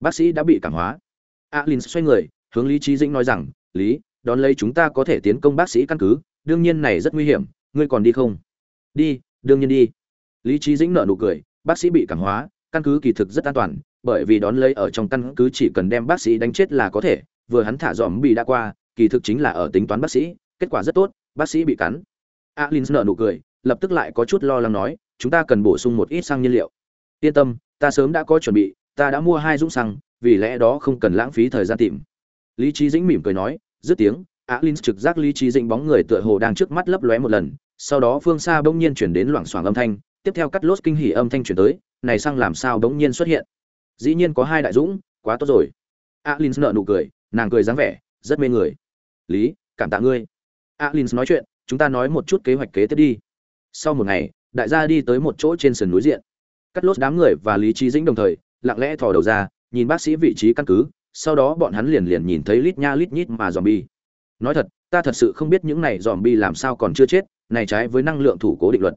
bác sĩ đã bị cảm hóa. Alin xoay người, hướng lý trí dĩnh nói rằng, lý, đón lấy chúng ta có thể tiến công bác sĩ căn cứ, đương nhiên này rất nguy hiểm, ngươi còn đi không? Đi, đương nhiên đi. Lý trí dĩnh nợ nụ cười, bác sĩ bị cảm hóa, căn cứ kỳ thực rất an toàn, bởi vì đón lấy ở trong căn cứ chỉ cần đem bác sĩ đánh chết là có thể, vừa hắn thả dòm bị đã qua, kỳ thực chính là ở tính toán bác sĩ, kết quả rất tốt, bác sĩ bị cắn. Alin nợ nụ cười, lập tức lại có chút lo lắng nói, chúng ta cần bổ sung một ít xăng nhiên liệu. Yên tâm, ta sớm đã có chuẩn bị ta đã mua hai dũng xăng, vì lẽ đó không cần lãng phí thời gian tìm. Lý trí dĩnh mỉm cười nói, dứt tiếng alin trực giác lý trí dĩnh bóng người tựa hồ đang trước mắt lấp lóe một lần, sau đó phương xa bỗng nhiên chuyển đến loảng xoảng âm thanh, tiếp theo cắt lốt kinh hỉ âm thanh chuyển tới, này xăng làm sao bỗng nhiên xuất hiện? Dĩ nhiên có hai đại dũng, quá tốt rồi. Alin nợ nụ cười, nàng cười dáng vẻ, rất mê người. Lý, cảm tạ ngươi. Alin nói chuyện, chúng ta nói một chút kế hoạch kế tiếp đi. Sau một ngày, đại gia đi tới một chỗ trên sườn núi diện. Cắt lốt đám người và lý trí dĩnh đồng thời lặng lẽ thò đầu ra, nhìn bác sĩ vị trí căn cứ, sau đó bọn hắn liền liền nhìn thấy lít nha lít nhít mà zombie. bi nói thật, ta thật sự không biết những này zombie bi làm sao còn chưa chết, này trái với năng lượng thủ cố định luật.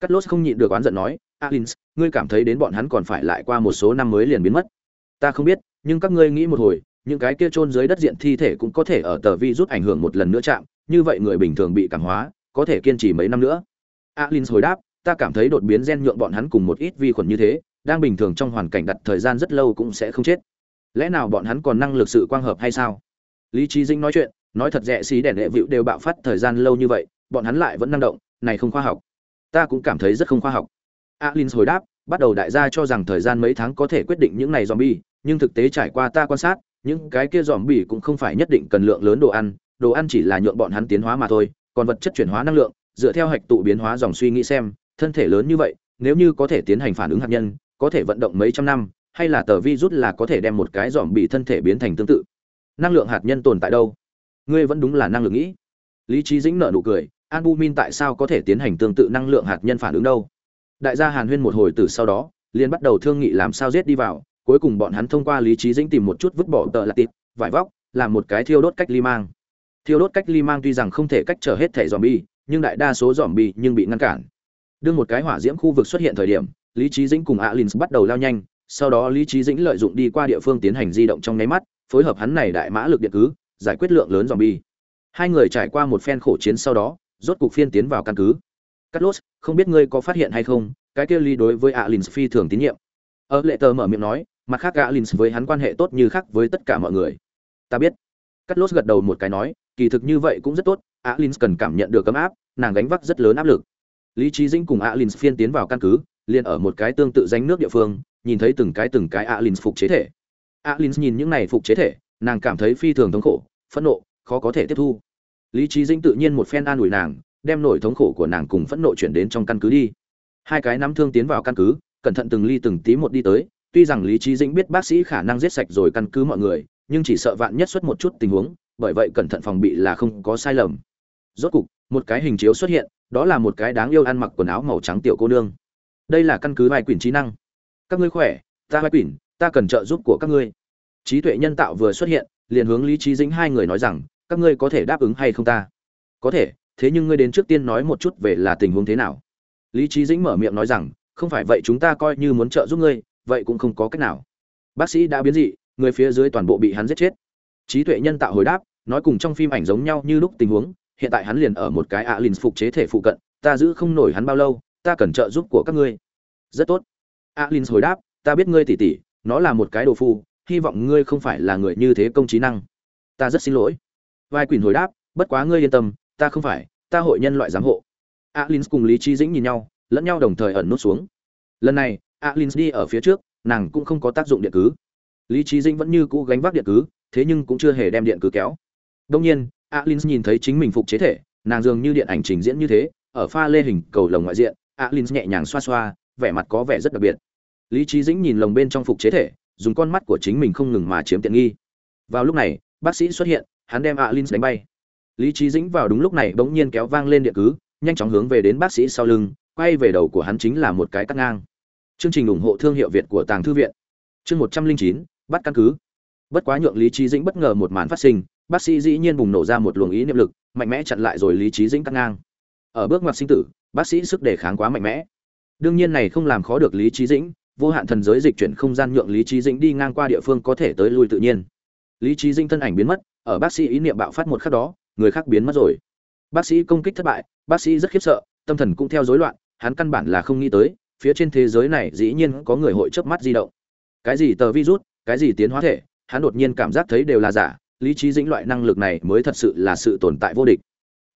Cắt lốt không nhịn được oán giận nói, alins, ngươi cảm thấy đến bọn hắn còn phải lại qua một số năm mới liền biến mất? Ta không biết, nhưng các ngươi nghĩ một hồi, những cái kia chôn dưới đất diện thi thể cũng có thể ở tờ vi rút ảnh hưởng một lần nữa chạm, như vậy người bình thường bị cảm hóa, có thể kiên trì mấy năm nữa. Alins hồi đáp, ta cảm thấy đột biến gen nhượng bọn hắn cùng một ít vi khuẩn như thế đang bình thường trong hoàn cảnh đặt thời gian rất lâu cũng sẽ không chết. Lẽ nào bọn hắn còn năng lực sự quang hợp hay sao? Lý trí dinh nói chuyện, nói thật rẻ xí đèn hệ vịu đều bạo phát thời gian lâu như vậy, bọn hắn lại vẫn năng động, này không khoa học. Ta cũng cảm thấy rất không khoa học. Alin hồi đáp, bắt đầu đại gia cho rằng thời gian mấy tháng có thể quyết định những này bi nhưng thực tế trải qua ta quan sát, những cái kia zombie cũng không phải nhất định cần lượng lớn đồ ăn đồ ăn chỉ là nhượng bọn hắn tiến hóa mà thôi, còn vật chất chuyển hóa năng lượng, dựa theo hạch tụ biến hóa dòng suy nghĩ xem, thân thể lớn như vậy, nếu như có thể tiến hành phản ứng hạt nhân có thể vận động mấy trăm năm, hay là tờ virus là có thể đem một cái dòm bị thân thể biến thành tương tự. Năng lượng hạt nhân tồn tại đâu? Ngươi vẫn đúng là năng lượng nghĩ. Lý trí dĩnh nợ nụ cười albumin tại sao có thể tiến hành tương tự năng lượng hạt nhân phản ứng đâu? Đại gia hàn huyên một hồi từ sau đó, liền bắt đầu thương nghị làm sao giết đi vào, cuối cùng bọn hắn thông qua lý trí dĩnh tìm một chút vứt bỏ tờ là tịt, vải vóc, làm một cái thiêu đốt cách ly mang. Thiêu đốt cách ly mang tuy rằng không thể cách trở hết thể dòm bi, nhưng đại đa số dòm bi nhưng bị ngăn cản. Đương một cái hỏa diễm khu vực xuất hiện thời điểm lý trí dĩnh cùng alin bắt đầu lao nhanh, sau đó lý trí dĩnh lợi dụng đi qua địa phương tiến hành di động trong nháy mắt, phối hợp hắn này đại mã lực điện cứ, giải quyết lượng lớn dòm bi hai người trải qua một phen khổ chiến sau đó, rốt cục phiên tiến vào căn cứ. Carlos lốt không biết ngươi có phát hiện hay không, cái kia ly đối với alin phi thường tín nhiệm. Ở lệ tờ mở miệng nói, mặt khác alin với hắn quan hệ tốt như khác với tất cả mọi người. Ta biết. Carlos lốt gật đầu một cái nói, kỳ thực như vậy cũng rất tốt, alin cần cảm nhận được ấm áp, nàng gánh vác rất lớn áp lực. Lý trí dĩnh cùng alin phiên tiến vào căn cứ liền ở một cái tương tự danh nước địa phương, nhìn thấy từng cái từng cái alin phục chế thể. Alin nhìn những này phục chế thể, nàng cảm thấy phi thường thống khổ, phẫn nộ, khó có thể tiếp thu. Lý trí dĩnh tự nhiên một phen an ủi nàng, đem nỗi thống khổ của nàng cùng phẫn nộ chuyển đến trong căn cứ đi. Hai cái nắm thương tiến vào căn cứ, cẩn thận từng ly từng tí một đi tới, tuy rằng lý trí dĩnh biết bác sĩ khả năng giết sạch rồi căn cứ mọi người, nhưng chỉ sợ vạn nhất xuất một chút tình huống, bởi vậy cẩn thận phòng bị là không có sai lầm. Rốt cục, một cái hình chiếu xuất hiện, đó là một cái đáng yêu ăn mặc quần áo màu trắng tiểu cô nương đây là căn cứ vai quyển trí năng. Các ngươi khỏe, ta vai quyển ta cần trợ giúp của các ngươi. Trí tuệ nhân tạo vừa xuất hiện, liền hướng lý trí dĩnh hai người nói rằng, các ngươi có thể đáp ứng hay không ta? Có thể, thế nhưng ngươi đến trước tiên nói một chút về là tình huống thế nào. Lý trí dĩnh mở miệng nói rằng, không phải vậy chúng ta coi như muốn trợ giúp ngươi, vậy cũng không có cách nào. Bác sĩ đã biến dị, người phía dưới toàn bộ bị hắn giết chết. Trí tuệ nhân tạo hồi đáp, nói cùng trong phim ảnh giống nhau như lúc tình huống, hiện tại hắn liền ở một cái ạ lìn phục chế thể phụ cận, ta giữ không nổi hắn bao lâu, ta cần trợ giúp của các ngươi rất tốt. Alin hồi đáp, ta biết ngươi tỉ tỉ, nó là một cái đồ phu, hy vọng ngươi không phải là người như thế công trí năng. Ta rất xin lỗi. Vai quỳnh hồi đáp, bất quá ngươi yên tâm, ta không phải, ta hội nhân loại giám hộ. Alin cùng lý trí dĩnh nhìn nhau, lẫn nhau đồng thời ẩn nút xuống. Lần này, alin đi ở phía trước, nàng cũng không có tác dụng điện cứ. Lý trí dĩnh vẫn như cũ gánh vác điện cứ, thế nhưng cũng chưa hề đem điện cứ kéo. Đông nhiên, alin nhìn thấy chính mình phục chế thể, nàng dường như điện ảnh trình diễn như thế, ở pha lê hình cầu lồng ngoại diện, alin nhẹ nhàng xoa xoa vẻ mặt có vẻ rất đặc biệt. Lý trí dĩnh nhìn lồng bên trong phục chế thể, dùng con mắt của chính mình không ngừng mà chiếm tiện nghi. Vào lúc này, bác sĩ xuất hiện, hắn đem alin đánh bay. Lý trí dĩnh vào đúng lúc này bỗng nhiên kéo vang lên điện cứ, nhanh chóng hướng về đến bác sĩ sau lưng, quay về đầu của hắn chính là một cái cắt ngang. Chương trình ủng hộ thương hiệu việt của tàng thư viện. Chương một trăm linh chín, bắt căn cứ. Bất quá nhượng lý trí dĩnh bất ngờ một màn phát sinh, bác sĩ dĩ nhiên bùng nổ ra một luồng ý niệm lực, mạnh mẽ chặn lại rồi lý trí dĩnh cắt ngang. Ở bước ngoặt sinh tử, bác sĩ sức đề kháng quá mạnh mẽ đương nhiên này không làm khó được lý trí dĩnh, vô hạn thần giới dịch chuyển không gian nhượng lý trí dĩnh đi ngang qua địa phương có thể tới lui tự nhiên. Lý trí dĩnh thân ảnh biến mất, ở bác sĩ ý niệm bạo phát một khắc đó, người khác biến mất rồi. Bác sĩ công kích thất bại, bác sĩ rất khiếp sợ, tâm thần cũng theo rối loạn, hắn căn bản là không nghĩ tới, phía trên thế giới này dĩ nhiên có người hội chớp mắt di động. Cái gì tờ virus, cái gì tiến hóa thể, hắn đột nhiên cảm giác thấy đều là giả, lý trí dĩnh loại năng lực này mới thật sự là sự tồn tại vô địch.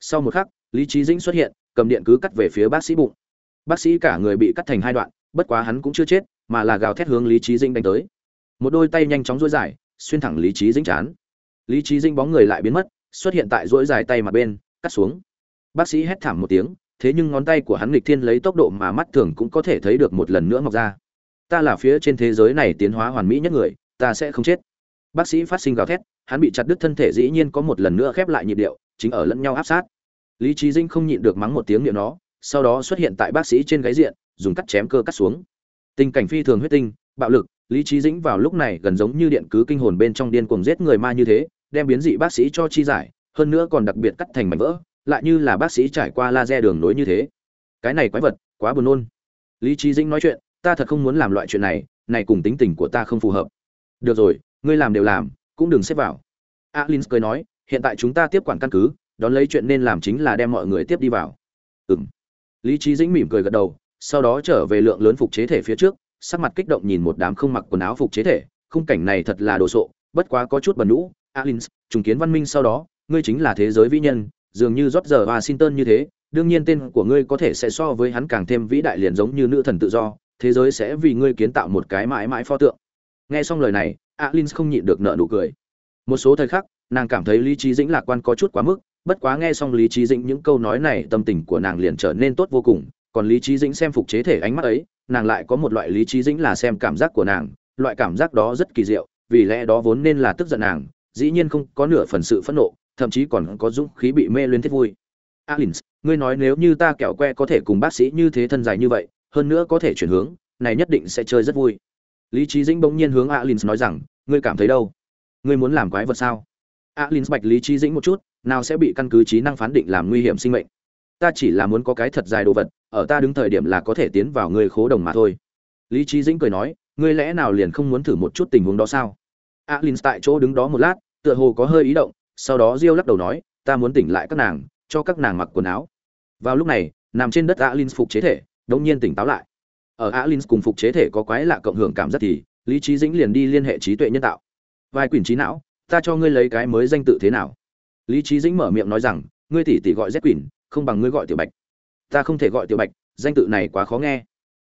Sau một khắc, lý trí dĩnh xuất hiện, cầm điện cứ cắt về phía bác sĩ bụng bác sĩ cả người bị cắt thành hai đoạn, bất quá hắn cũng chưa chết, mà là gào thét hướng lý trí dĩnh đánh tới. Một đôi tay nhanh chóng dối dài, xuyên thẳng lý trí dĩnh chán. Lý trí dĩnh bóng người lại biến mất, xuất hiện tại dối dài tay mặt bên, cắt xuống. Bác sĩ hét thảm một tiếng, thế nhưng ngón tay của hắn nghịch thiên lấy tốc độ mà mắt thường cũng có thể thấy được một lần nữa mọc ra. Ta là phía trên thế giới này tiến hóa hoàn mỹ nhất người, ta sẽ không chết. Bác sĩ phát sinh gào thét, hắn bị chặt đứt thân thể dĩ nhiên có một lần nữa khép lại nhịp điệu, chính ở lẫn nhau áp sát. Lý trí dinh không nhịn được mắng một tiếng niệm nó sau đó xuất hiện tại bác sĩ trên gáy diện, dùng cắt chém cơ cắt xuống. Tình cảnh phi thường huyết tinh, bạo lực, lý trí dĩnh vào lúc này gần giống như điện cứ kinh hồn bên trong điên cuồng giết người ma như thế, đem biến dị bác sĩ cho chi giải, hơn nữa còn đặc biệt cắt thành mảnh vỡ, lại như là bác sĩ trải qua laser đường nối như thế. Cái này quái vật, quá buồn nôn. Lý trí dĩnh nói chuyện, ta thật không muốn làm loại chuyện này này cùng tính tình của ta không phù hợp. Được rồi, ngươi làm đều làm, cũng đừng xếp vào. Alin cười nói, hiện tại chúng ta tiếp quản căn cứ, đón lấy chuyện nên làm chính là đem mọi người tiếp đi vào. Ừng lý trí dĩnh mỉm cười gật đầu, sau đó trở về lượng lớn phục chế thể phía trước, sắc mặt kích động nhìn một đám không mặc quần áo phục chế thể, khung cảnh này thật là đồ sộ, bất quá có chút bẩn nũ alins, trùng kiến văn minh sau đó, ngươi chính là thế giới vĩ nhân, dường như rót giờ washington như thế, đương nhiên tên của ngươi có thể sẽ so với hắn càng thêm vĩ đại liền giống như nữ thần tự do, thế giới sẽ vì ngươi kiến tạo một cái mãi mãi pho tượng. Nghe xong lời này, alins không nhịn được nợ nụ cười. Một số thời khắc, nàng cảm thấy lý trí dĩnh lạc quan có chút quá mức bất quá nghe xong lý trí dĩnh những câu nói này, tâm tình của nàng liền trở nên tốt vô cùng. Còn lý trí dĩnh xem phục chế thể ánh mắt ấy, nàng lại có một loại lý trí dĩnh là xem cảm giác của nàng, loại cảm giác đó rất kỳ diệu, vì lẽ đó vốn nên là tức giận nàng, dĩ nhiên không có nửa phần sự phẫn nộ, thậm chí còn có dũng khí bị mê lên thiết vui. Alins, ngươi nói nếu như ta kẹo que có thể cùng bác sĩ như thế thân dài như vậy, hơn nữa có thể chuyển hướng, này nhất định sẽ chơi rất vui. Lý trí dĩnh bỗng nhiên hướng alins nói rằng, ngươi cảm thấy đâu? Ngươi muốn làm quái vật sao? Alins bạch lý trí dĩnh một chút nào sẽ bị căn cứ trí năng phán định làm nguy hiểm sinh mệnh. Ta chỉ là muốn có cái thật dài đồ vật, ở ta đứng thời điểm là có thể tiến vào ngươi khố đồng mà thôi. Lý trí dĩnh cười nói, ngươi lẽ nào liền không muốn thử một chút tình huống đó sao? Alins tại chỗ đứng đó một lát, tựa hồ có hơi ý động, sau đó diêu lắc đầu nói, ta muốn tỉnh lại các nàng, cho các nàng mặc quần áo. Vào lúc này, nằm trên đất alin phục chế thể, đống nhiên tỉnh táo lại. Ở alin cùng phục chế thể có quái lạ cộng hưởng cảm giác thì, lý trí dĩnh liền đi liên hệ trí tuệ nhân tạo. Vai quyển trí não, ta cho ngươi lấy cái mới danh tự thế nào? Lý trí dĩnh mở miệng nói rằng ngươi tỷ tỷ gọi z quỷ, không bằng ngươi gọi tiểu bạch. Ta không thể gọi tiểu bạch danh tự này quá khó nghe.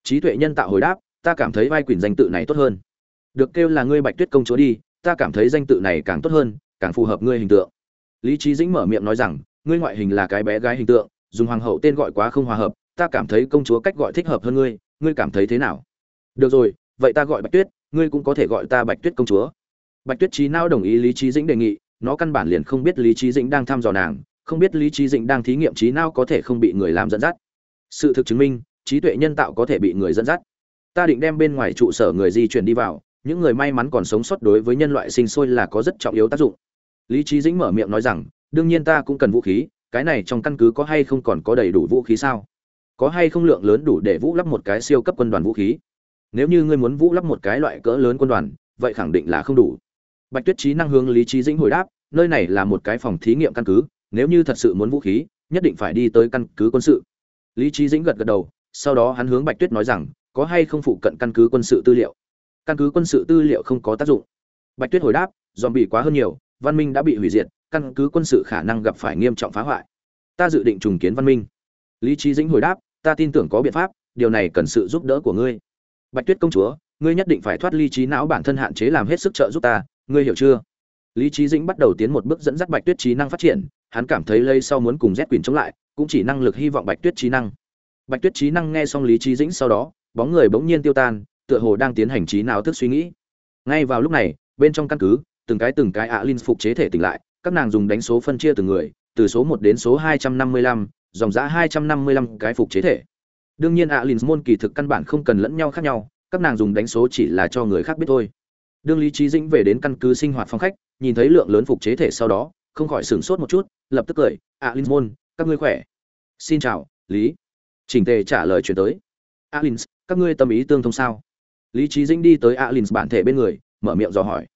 Trí tuệ nhân tạo hồi đáp ta cảm thấy vai quỷ danh tự này tốt hơn. Được kêu là ngươi bạch tuyết công chúa đi ta cảm thấy danh tự này càng tốt hơn càng phù hợp ngươi hình tượng. Lý trí dĩnh mở miệng nói rằng ngươi ngoại hình là cái bé gái hình tượng dùng hoàng hậu tên gọi quá không hòa hợp ta cảm thấy công chúa cách gọi thích hợp hơn ngươi ngươi cảm thấy thế nào? Được rồi vậy ta gọi bạch tuyết ngươi cũng có thể gọi ta bạch tuyết công chúa. Bạch tuyết trí não đồng ý lý trí dĩnh đề nghị nó căn bản liền không biết lý trí dĩnh đang thăm dò nàng, không biết lý trí dĩnh đang thí nghiệm trí não có thể không bị người làm dẫn dắt. Sự thực chứng minh, trí tuệ nhân tạo có thể bị người dẫn dắt. Ta định đem bên ngoài trụ sở người di chuyển đi vào, những người may mắn còn sống sót đối với nhân loại sinh sôi là có rất trọng yếu tác dụng. Lý trí dĩnh mở miệng nói rằng, đương nhiên ta cũng cần vũ khí, cái này trong căn cứ có hay không còn có đầy đủ vũ khí sao? Có hay không lượng lớn đủ để vũ lắp một cái siêu cấp quân đoàn vũ khí? Nếu như ngươi muốn vũ lắp một cái loại cỡ lớn quân đoàn, vậy khẳng định là không đủ bạch tuyết trí năng hướng lý trí dĩnh hồi đáp, nơi này là một cái phòng thí nghiệm căn cứ, nếu như thật sự muốn vũ khí, nhất định phải đi tới căn cứ quân sự. Lý trí dĩnh gật gật đầu, sau đó hắn hướng bạch tuyết nói rằng, có hay không phụ cận căn cứ quân sự tư liệu? Căn cứ quân sự tư liệu không có tác dụng. Bạch tuyết hồi đáp dòm bị quá hơn nhiều, văn minh đã bị hủy diệt, căn cứ quân sự khả năng gặp phải nghiêm trọng phá hoại. Ta dự định trùng kiến văn minh. Lý trí dĩnh hồi đáp, ta tin tưởng có biện pháp, điều này cần sự giúp đỡ của ngươi. Bạch tuyết công chúa, ngươi nhất định phải thoát ly trí não bản thân hạn chế làm hết sức trợ giúp ta ngươi hiểu chưa? Lý trí dĩnh bắt đầu tiến một bước dẫn dắt bạch tuyết trí năng phát triển, hắn cảm thấy lây sau muốn cùng z quyền chống lại, cũng chỉ năng lực hy vọng bạch tuyết trí năng. Bạch tuyết trí năng nghe xong lý trí dĩnh sau đó, bóng người bỗng nhiên tiêu tan, tựa hồ đang tiến hành trí não thức suy nghĩ. Ngay vào lúc này, bên trong căn cứ, từng cái từng cái ạ linh phục chế thể tỉnh lại, các nàng dùng đánh số phân chia từng người, từ số một đến số hai trăm năm mươi lăm, dòng giã hai trăm năm mươi lăm cái phục chế thể. Đương nhiên ạ linh môn kỳ thực căn bản không cần lẫn nhau khác nhau, các nàng dùng đánh số chỉ là cho người khác biết thôi đương lý trí dĩnh về đến căn cứ sinh hoạt phòng khách nhìn thấy lượng lớn phục chế thể sau đó không khỏi sửng sốt một chút lập tức cười ạ linh môn các ngươi khỏe? Xin chào lý. Chỉnh tề trả lời chuyển tới A Link, các ngươi tâm ý tương thông sao? Lý trí dĩnh đi tới A Link bản thể bên người mở miệng dò hỏi.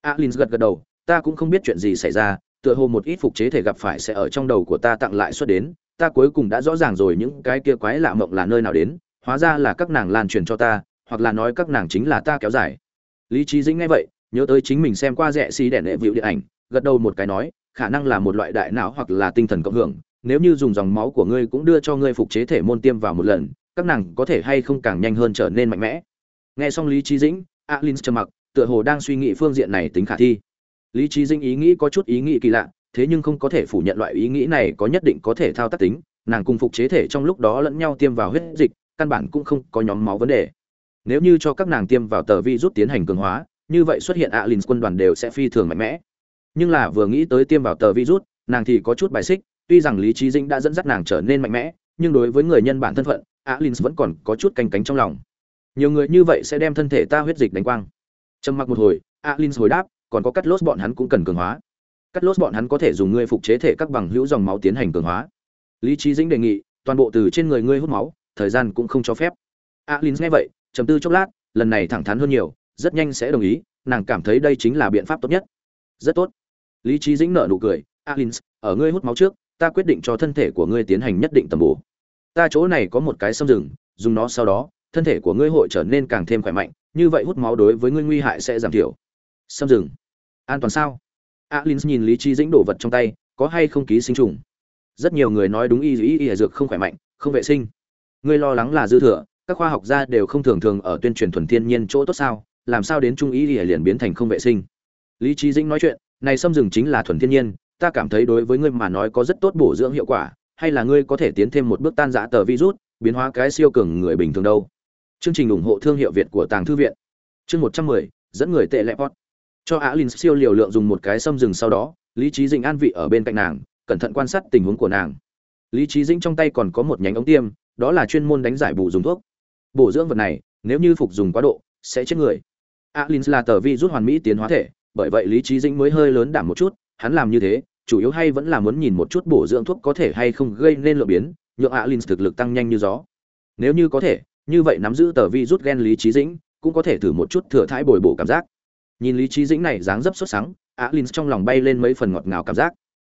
A Link gật gật đầu ta cũng không biết chuyện gì xảy ra tựa hồ một ít phục chế thể gặp phải sẽ ở trong đầu của ta tặng lại xuất đến ta cuối cùng đã rõ ràng rồi những cái kia quái lạ mộng là nơi nào đến hóa ra là các nàng lan truyền cho ta hoặc là nói các nàng chính là ta kéo dài lý trí dĩnh nghe vậy, nhớ tới chính mình xem qua rẽ xi đèn đệ vịu điện ảnh, gật đầu một cái nói, khả năng là một loại đại não hoặc là tinh thần cộng hưởng, nếu như dùng dòng máu của ngươi cũng đưa cho ngươi phục chế thể môn tiêm vào một lần, các nàng có thể hay không càng nhanh hơn trở nên mạnh mẽ. Nghe xong lý trí dĩnh alin trầm mặc, tựa hồ đang suy nghĩ phương diện này tính khả thi. Lý trí dĩnh ý nghĩ có chút ý nghĩ kỳ lạ, thế nhưng không có thể phủ nhận loại ý nghĩ này có nhất định có thể thao tác tính, nàng cùng phục chế thể trong lúc đó lẫn nhau tiêm vào huyết dịch, căn bản cũng không có nhóm máu vấn đề nếu như cho các nàng tiêm vào tờ vi rút tiến hành cường hóa như vậy xuất hiện alin quân đoàn đều sẽ phi thường mạnh mẽ. Nhưng là vừa nghĩ tới tiêm vào tờ rút, nàng thì có chút bài xích tuy rằng lý trí dĩnh đã dẫn dắt nàng trở nên mạnh mẽ nhưng đối với người nhân bản thân phận alin vẫn còn có chút canh cánh trong lòng. Nhiều người như vậy sẽ đem thân thể ta huyết dịch đánh quang. Trầm mặc một hồi alin hồi đáp còn có cắt lốt bọn hắn cũng cần cường hóa. Cắt lốt bọn hắn có thể dùng ngươi phục chế thể các bằng hữu dòng máu tiến hành cường hóa. Lý trí dĩnh đề nghị toàn bộ từ trên người ngươi hút máu thời gian cũng không cho phép. Alin nghe vậy trầm tư chốc lát, lần này thẳng thắn hơn nhiều, rất nhanh sẽ đồng ý, nàng cảm thấy đây chính là biện pháp tốt nhất. Rất tốt. Lý trí dĩnh nở nụ cười alins ở ngươi hút máu trước, ta quyết định cho thân thể của ngươi tiến hành nhất định tầm bổ. Ta chỗ này có một cái xâm rừng, dùng nó sau đó, thân thể của ngươi hội trở nên càng thêm khỏe mạnh, như vậy hút máu đối với ngươi nguy hại sẽ giảm thiểu. Xâm rừng. An toàn sao? Alin nhìn lý trí dĩnh đổ vật trong tay, có hay không ký sinh trùng? Rất nhiều người nói đúng y y y dược không khỏe mạnh, không vệ sinh. Ngươi lo lắng là dư thừa các khoa học gia đều không thường thường ở tuyên truyền thuần thiên nhiên chỗ tốt sao, làm sao đến trung ý thì liền biến thành không vệ sinh. Lý trí dĩnh nói chuyện, này xâm rừng chính là thuần thiên nhiên, ta cảm thấy đối với ngươi mà nói có rất tốt bổ dưỡng hiệu quả, hay là ngươi có thể tiến thêm một bước tan giã tờ virus, biến hóa cái siêu cường người bình thường đâu? Chương trình ủng hộ thương hiệu việt của tàng thư viện. Chương một trăm mười, dẫn người tệ lẽ pot. Cho á linh siêu liều lượng dùng một cái xâm rừng sau đó, lý trí dĩnh an vị ở bên cạnh nàng, cẩn thận quan sát tình huống của nàng. Lý trí dĩnh trong tay còn có một nhánh ống tiêm, đó là chuyên môn đánh giải bù dùng thuốc bổ dưỡng vật này, nếu như phục dùng quá độ, sẽ chết người. Alin là tờ vi rút hoàn mỹ tiến hóa thể, bởi vậy lý trí dĩnh mới hơi lớn đảm một chút, hắn làm như thế, chủ yếu hay vẫn là muốn nhìn một chút bổ dưỡng thuốc có thể hay không gây nên lượng biến, nhượng alin thực lực tăng nhanh như gió. Nếu như có thể, như vậy nắm giữ tờ vi rút gen lý trí dĩnh cũng có thể thử một chút thừa thãi bồi bổ cảm giác. Nhìn lý trí dĩnh này dáng dấp xuất sáng, alin trong lòng bay lên mấy phần ngọt ngào cảm giác.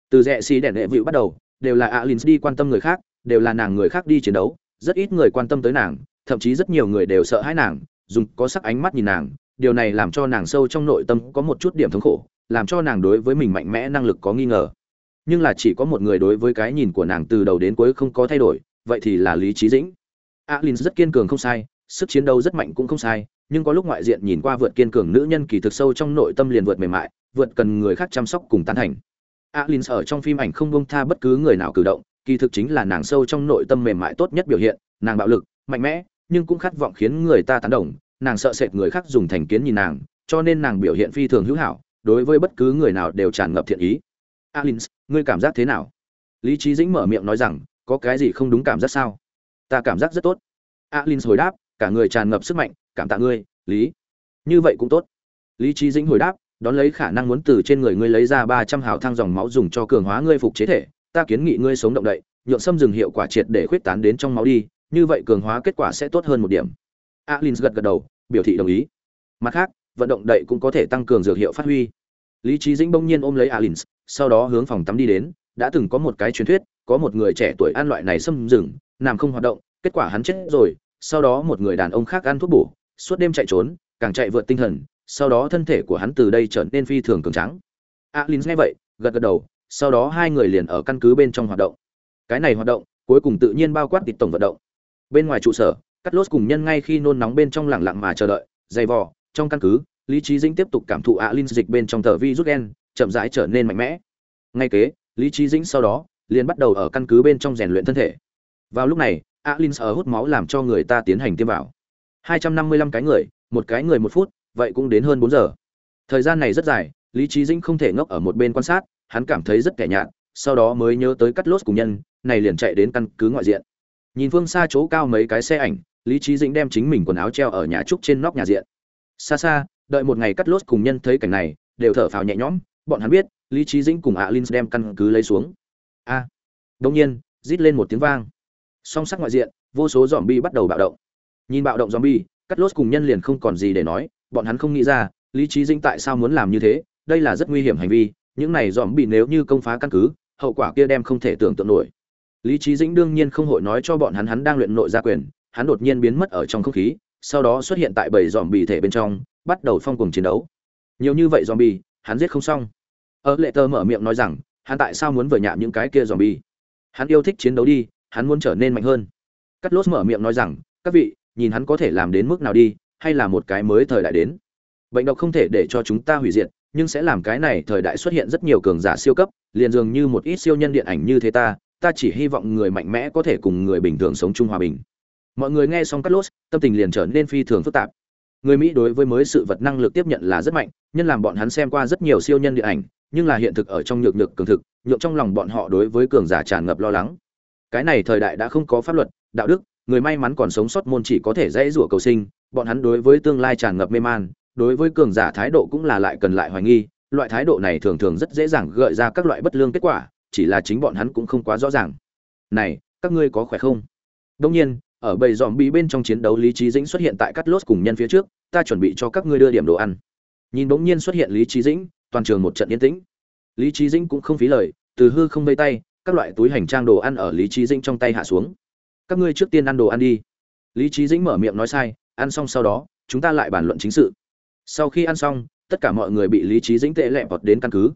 Từ rẽ xì đèn đệ vịu bắt đầu, đều là alin đi quan tâm người khác, đều là nàng người khác đi chiến đấu, rất ít người quan tâm tới nàng thậm chí rất nhiều người đều sợ hãi nàng, dùng có sắc ánh mắt nhìn nàng, điều này làm cho nàng sâu trong nội tâm có một chút điểm thống khổ, làm cho nàng đối với mình mạnh mẽ năng lực có nghi ngờ. Nhưng là chỉ có một người đối với cái nhìn của nàng từ đầu đến cuối không có thay đổi, vậy thì là lý trí dĩnh. Alin rất kiên cường không sai, sức chiến đấu rất mạnh cũng không sai, nhưng có lúc ngoại diện nhìn qua vượt kiên cường nữ nhân kỳ thực sâu trong nội tâm liền vượt mềm mại, vượt cần người khác chăm sóc cùng tán thành. Alin ở trong phim ảnh không bông tha bất cứ người nào cử động, kỳ thực chính là nàng sâu trong nội tâm mềm mại tốt nhất biểu hiện, nàng bạo lực, mạnh mẽ nhưng cũng khát vọng khiến người ta tán đồng, nàng sợ sệt người khác dùng thành kiến nhìn nàng, cho nên nàng biểu hiện phi thường hữu hảo, đối với bất cứ người nào đều tràn ngập thiện ý. Alin ngươi cảm giác thế nào? Lý trí dĩnh mở miệng nói rằng, có cái gì không đúng cảm giác sao? Ta cảm giác rất tốt. Alin hồi đáp, cả người tràn ngập sức mạnh, cảm tạ ngươi, lý. Như vậy cũng tốt. Lý trí dĩnh hồi đáp, đón lấy khả năng muốn từ trên người ngươi lấy ra ba trăm hào thang dòng máu dùng cho cường hóa ngươi phục chế thể, ta kiến nghị ngươi sống động đậy, nhuộm xâm rừng hiệu quả triệt để khuyết tán đến trong máu đi như vậy cường hóa kết quả sẽ tốt hơn một điểm. Alin gật gật đầu, biểu thị đồng ý. Mặt khác, vận động đậy cũng có thể tăng cường dược hiệu phát huy. Lý trí dĩnh bỗng nhiên ôm lấy alin, sau đó hướng phòng tắm đi đến. Đã từng có một cái truyền thuyết, có một người trẻ tuổi ăn loại này xâm rừng, nằm không hoạt động, kết quả hắn chết rồi, sau đó một người đàn ông khác ăn thuốc bổ, suốt đêm chạy trốn, càng chạy vượt tinh thần, sau đó thân thể của hắn từ đây trở nên phi thường cường tráng. Alin nghe vậy, gật gật đầu, sau đó hai người liền ở căn cứ bên trong hoạt động. Cái này hoạt động, cuối cùng tự nhiên bao quát tịt tổng vận động bên ngoài trụ sở cắt lốt cùng nhân ngay khi nôn nóng bên trong lẳng lặng mà chờ đợi, dày vò, trong căn cứ, lý trí dĩnh tiếp tục cảm thụ ạ linh dịch bên trong tờ vi rút gen, chậm rãi trở nên mạnh mẽ. Ngay kế, lý trí dĩnh sau đó, liền bắt đầu ở căn cứ bên trong rèn luyện thân thể. Vào lúc này, ạ linh ở hút máu làm cho người ta tiến hành tiêm vào. Hai trăm năm mươi lăm cái người, một cái người một phút, vậy cũng đến hơn bốn giờ. Thời gian này rất dài, lý trí dĩnh không thể ngốc ở một bên quan sát, hắn cảm thấy rất kẻ nhạt, sau đó mới nhớ tới cắt lốt cùng nhân, này liền chạy đến căn cứ ngoại diện nhìn phương xa chỗ cao mấy cái xe ảnh lý trí dĩnh đem chính mình quần áo treo ở nhà trúc trên nóc nhà diện. Xa xa đợi một ngày cắt lốt cùng nhân thấy cảnh này đều thở phào nhẹ nhõm bọn hắn biết lý trí dĩnh cùng alin đem căn cứ lấy xuống. A. À, đông nhiên rít lên một tiếng vang. Song sắc ngoại diện vô số dòm bi bắt đầu bạo động. Nhìn bạo động dòm bi cắt lốt cùng nhân liền không còn gì để nói bọn hắn không nghĩ ra lý trí dĩnh tại sao muốn làm như thế đây là rất nguy hiểm hành vi những này dòm bị nếu như công phá căn cứ hậu quả kia đem không thể tưởng tượng nổi lý trí dĩnh đương nhiên không hội nói cho bọn hắn hắn đang luyện nội gia quyền, hắn đột nhiên biến mất ở trong không khí, sau đó xuất hiện tại bảy dòm bì thể bên trong, bắt đầu phong cuồng chiến đấu. Nhiều như vậy dòm hắn giết không xong. Ở lệ tơ mở miệng nói rằng, hắn tại sao muốn vừa nhạm những cái kia dòm hắn yêu thích chiến đấu đi, hắn muốn trở nên mạnh hơn. Cắt lốt mở miệng nói rằng, các vị, nhìn hắn có thể làm đến mức nào đi, hay là một cái mới thời đại đến. Bệnh độc không thể để cho chúng ta hủy diệt, nhưng sẽ làm cái này thời đại xuất hiện rất nhiều cường giả siêu cấp, liền dường như một ít siêu nhân điện ảnh như thế ta ta chỉ hy vọng người mạnh mẽ có thể cùng người bình thường sống chung hòa bình. Mọi người nghe xong cắt lốt tâm tình liền trở nên phi thường phức tạp. Người mỹ đối với mới sự vật năng lực tiếp nhận là rất mạnh, nhân làm bọn hắn xem qua rất nhiều siêu nhân điện ảnh, nhưng là hiện thực ở trong nhược nhược cường thực nhược trong lòng bọn họ đối với cường giả tràn ngập lo lắng. Cái này thời đại đã không có pháp luật, đạo đức, người may mắn còn sống sót môn chỉ có thể dễ rủa cầu sinh, bọn hắn đối với tương lai tràn ngập mê man, đối với cường giả thái độ cũng là lại cần lại hoài nghi, loại thái độ này thường thường rất dễ dàng gợi ra các loại bất lương kết quả chỉ là chính bọn hắn cũng không quá rõ ràng. Này, các ngươi có khỏe không? Đương nhiên, ở bầy dòm bị bên trong chiến đấu lý trí dĩnh xuất hiện tại cắt lốt cùng nhân phía trước, ta chuẩn bị cho các ngươi đưa điểm đồ ăn. Nhìn bỗng nhiên xuất hiện lý trí dĩnh, toàn trường một trận yên tĩnh. Lý trí dĩnh cũng không phí lời, từ hư không vây tay, các loại túi hành trang đồ ăn ở lý trí dĩnh trong tay hạ xuống. Các ngươi trước tiên ăn đồ ăn đi. Lý trí dĩnh mở miệng nói sai, ăn xong sau đó, chúng ta lại bàn luận chính sự. Sau khi ăn xong, tất cả mọi người bị lý trí dĩnh tệ lẹ vọt đến căn cứ.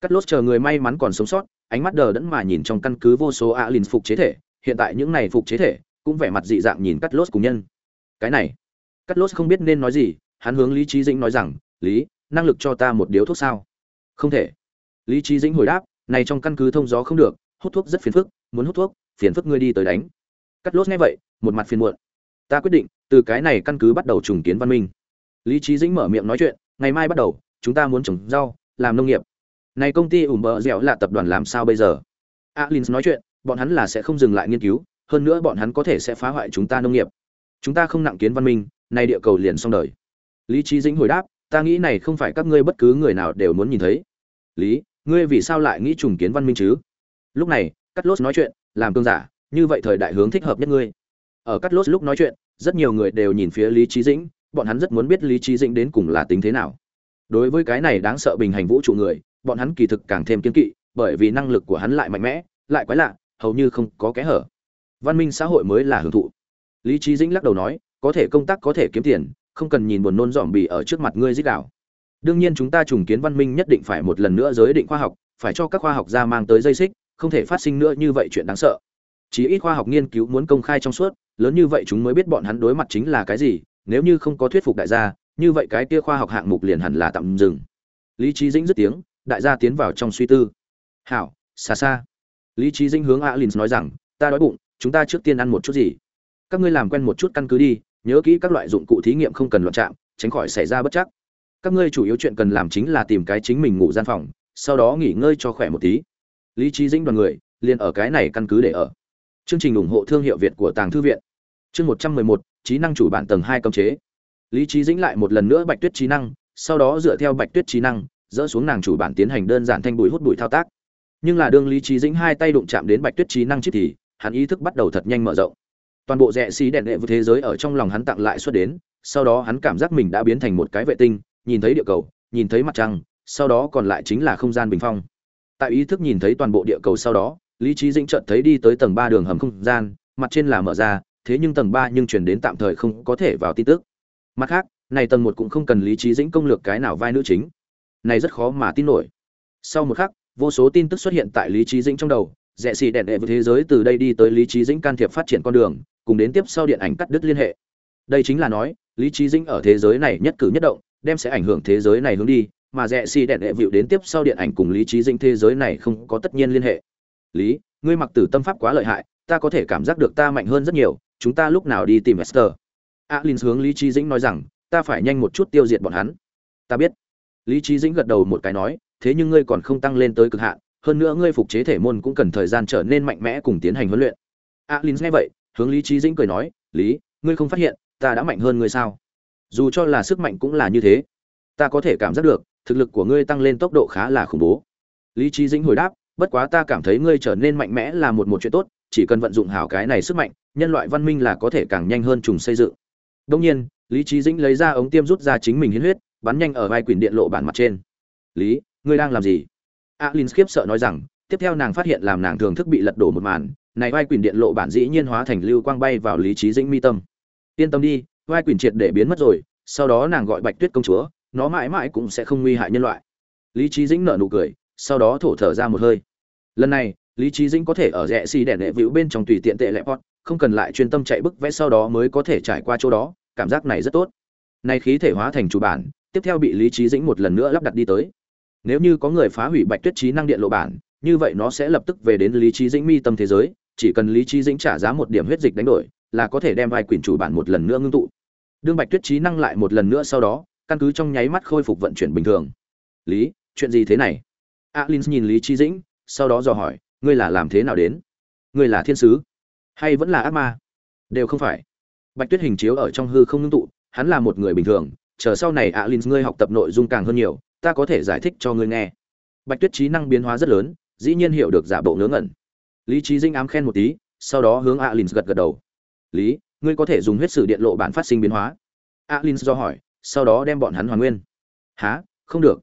Cắt lốt chờ người may mắn còn sống sót ánh mắt đờ đẫn mà nhìn trong căn cứ vô số a lìn phục chế thể, hiện tại những này phục chế thể cũng vẻ mặt dị dạng nhìn cắt lốt cùng nhân. Cái này cắt lốt không biết nên nói gì, hắn hướng lý trí dĩnh nói rằng, lý, năng lực cho ta một điếu thuốc sao? Không thể. Lý trí dĩnh hồi đáp, này trong căn cứ thông gió không được, hút thuốc rất phiền phức, muốn hút thuốc, phiền phức ngươi đi tới đánh. Cắt lốt nghe vậy, một mặt phiền muộn. Ta quyết định, từ cái này căn cứ bắt đầu trùng kiến văn minh. Lý trí dĩnh mở miệng nói chuyện, ngày mai bắt đầu, chúng ta muốn trồng rau, làm nông nghiệp này công ty ủm bờ dẻo là tập đoàn làm sao bây giờ? Alin nói chuyện, bọn hắn là sẽ không dừng lại nghiên cứu, hơn nữa bọn hắn có thể sẽ phá hoại chúng ta nông nghiệp. Chúng ta không nặng kiến văn minh, nay địa cầu liền xong đời. Lý trí dĩnh hồi đáp, ta nghĩ này không phải các ngươi bất cứ người nào đều muốn nhìn thấy. Lý, ngươi vì sao lại nghĩ trùng kiến văn minh chứ? Lúc này cắt lốt nói chuyện, làm cương giả, như vậy thời đại hướng thích hợp nhất ngươi. Ở cắt lốt lúc nói chuyện, rất nhiều người đều nhìn phía lý trí dĩnh, bọn hắn rất muốn biết lý trí dĩnh đến cùng là tính thế nào. Đối với cái này đáng sợ bình hành vũ trụ người bọn hắn kỳ thực càng thêm kiên kỵ, bởi vì năng lực của hắn lại mạnh mẽ, lại quái lạ, hầu như không có kẽ hở. Văn minh xã hội mới là hưởng thụ. Lý Chí dĩnh lắc đầu nói, có thể công tác có thể kiếm tiền, không cần nhìn buồn nôn dòm bì ở trước mặt ngươi giết đảo đương nhiên chúng ta trùng kiến văn minh nhất định phải một lần nữa giới định khoa học, phải cho các khoa học gia mang tới dây xích, không thể phát sinh nữa như vậy chuyện đáng sợ. Chỉ ít khoa học nghiên cứu muốn công khai trong suốt, lớn như vậy chúng mới biết bọn hắn đối mặt chính là cái gì, nếu như không có thuyết phục đại gia, như vậy cái kia khoa học hạng mục liền hẳn là tạm dừng. Lý Chí dĩnh dứt tiếng đại gia tiến vào trong suy tư. Hảo, xa xa. Lý trí dĩnh hướng alin nói rằng, ta đói bụng, chúng ta trước tiên ăn một chút gì. Các ngươi làm quen một chút căn cứ đi, nhớ kỹ các loại dụng cụ thí nghiệm không cần loạn chạm tránh khỏi xảy ra bất chắc. Các ngươi chủ yếu chuyện cần làm chính là tìm cái chính mình ngủ gian phòng, sau đó nghỉ ngơi cho khỏe một tí. Lý trí dĩnh đoàn người, liền ở cái này căn cứ để ở. Chương trình ủng hộ thương hiệu việt của tàng thư viện. Chương một trăm mười một, trí năng chủ bản tầng hai cấm chế. Lý trí dĩnh lại một lần nữa bạch tuyết trí năng, sau đó dựa theo bạch tuyết trí năng dỡ xuống nàng chủ bản tiến hành đơn giản thanh bụi hút bụi thao tác. Nhưng là đương lý trí dĩnh hai tay đụng chạm đến bạch tuyết trí năng chip thì, hắn ý thức bắt đầu thật nhanh mở rộng. Toàn bộ rẽ xí đèn đệ với thế giới ở trong lòng hắn tặng lại xuất đến, sau đó hắn cảm giác mình đã biến thành một cái vệ tinh, nhìn thấy địa cầu, nhìn thấy mặt trăng, sau đó còn lại chính là không gian bình phong. Tại ý thức nhìn thấy toàn bộ địa cầu sau đó, lý trí dĩnh chợt thấy đi tới tầng ba đường hầm không gian, mặt trên là mở ra, thế nhưng tầng ba nhưng chuyển đến tạm thời không có thể vào tin tức. Mặt khác, này tầng một cũng không cần lý trí dĩnh công lược cái nào vai nữ chính này rất khó mà tin nổi sau một khắc vô số tin tức xuất hiện tại lý trí dĩnh trong đầu rẽ xì đèn đệ với thế giới từ đây đi tới lý trí dĩnh can thiệp phát triển con đường cùng đến tiếp sau điện ảnh cắt đứt liên hệ đây chính là nói lý trí dĩnh ở thế giới này nhất cử nhất động đem sẽ ảnh hưởng thế giới này hướng đi mà rẽ xì đèn đệ vịu đến tiếp sau điện ảnh cùng lý trí dĩnh thế giới này không có tất nhiên liên hệ lý ngươi mặc tử tâm pháp quá lợi hại ta có thể cảm giác được ta mạnh hơn rất nhiều chúng ta lúc nào đi tìm Esther. Alin hướng Lý trí Dĩnh nói rằng, ta phải nhanh một chút tiêu diệt bọn hắn. Ta biết. Lý Chí Dĩnh gật đầu một cái nói, thế nhưng ngươi còn không tăng lên tới cực hạn, hơn nữa ngươi phục chế thể môn cũng cần thời gian trở nên mạnh mẽ cùng tiến hành huấn luyện. Alin nghe vậy, hướng Lý Chí Dĩnh cười nói, "Lý, ngươi không phát hiện ta đã mạnh hơn ngươi sao? Dù cho là sức mạnh cũng là như thế. Ta có thể cảm giác được, thực lực của ngươi tăng lên tốc độ khá là khủng bố." Lý Chí Dĩnh hồi đáp, "Bất quá ta cảm thấy ngươi trở nên mạnh mẽ là một một chuyện tốt, chỉ cần vận dụng hảo cái này sức mạnh, nhân loại văn minh là có thể càng nhanh hơn trùng xây dựng. Đương nhiên, lý Chí dĩnh lấy ra ống tiêm rút ra chính mình hiến huyết bắn nhanh ở vai quyền điện lộ bản mặt trên. Lý, ngươi đang làm gì? Alin khiếp sợ nói rằng, tiếp theo nàng phát hiện làm nàng thường thức bị lật đổ một màn, này vai quyền điện lộ bản dĩ nhiên hóa thành lưu quang bay vào lý trí dĩnh mi tâm. Yên tâm đi, vai quyền triệt để biến mất rồi, sau đó nàng gọi bạch tuyết công chúa, nó mãi mãi cũng sẽ không nguy hại nhân loại. Lý trí dĩnh nở nụ cười, sau đó thổ thở ra một hơi. Lần này, lý trí dĩnh có thể ở rẽ xì đẻ đệ vĩu bên trong tùy tiện tệ lẹp pot không cần lại chuyên tâm chạy bức vẽ sau đó mới có thể trải qua chỗ đó, cảm giác này rất tốt. Nay khí thể hóa thành chủ bản tiếp theo bị lý trí dĩnh một lần nữa lắp đặt đi tới. Nếu như có người phá hủy bạch tuyết trí năng điện lộ bản, như vậy nó sẽ lập tức về đến lý trí dĩnh mi tâm thế giới, chỉ cần lý trí dĩnh trả giá một điểm huyết dịch đánh đổi, là có thể đem vai quyển chủ bản một lần nữa ngưng tụ. Đương bạch tuyết trí năng lại một lần nữa sau đó, căn cứ trong nháy mắt khôi phục vận chuyển bình thường. Lý, chuyện gì thế này? Alin nhìn lý trí dĩnh, sau đó dò hỏi, ngươi là làm thế nào đến? Ngươi là thiên sứ, hay vẫn là ác ma? Đều không phải. Bạch tuyết hình chiếu ở trong hư không ngưng tụ, hắn là một người bình thường chờ sau này alin ngươi học tập nội dung càng hơn nhiều, ta có thể giải thích cho ngươi nghe. Bạch tuyết trí năng biến hóa rất lớn, dĩ nhiên hiểu được giả bộ ngớ ngẩn. Lý trí dinh ám khen một tí, sau đó hướng alin gật gật đầu. Lý, ngươi có thể dùng huyết sử điện lộ bản phát sinh biến hóa. alin do hỏi, sau đó đem bọn hắn hoàn nguyên. Há không được.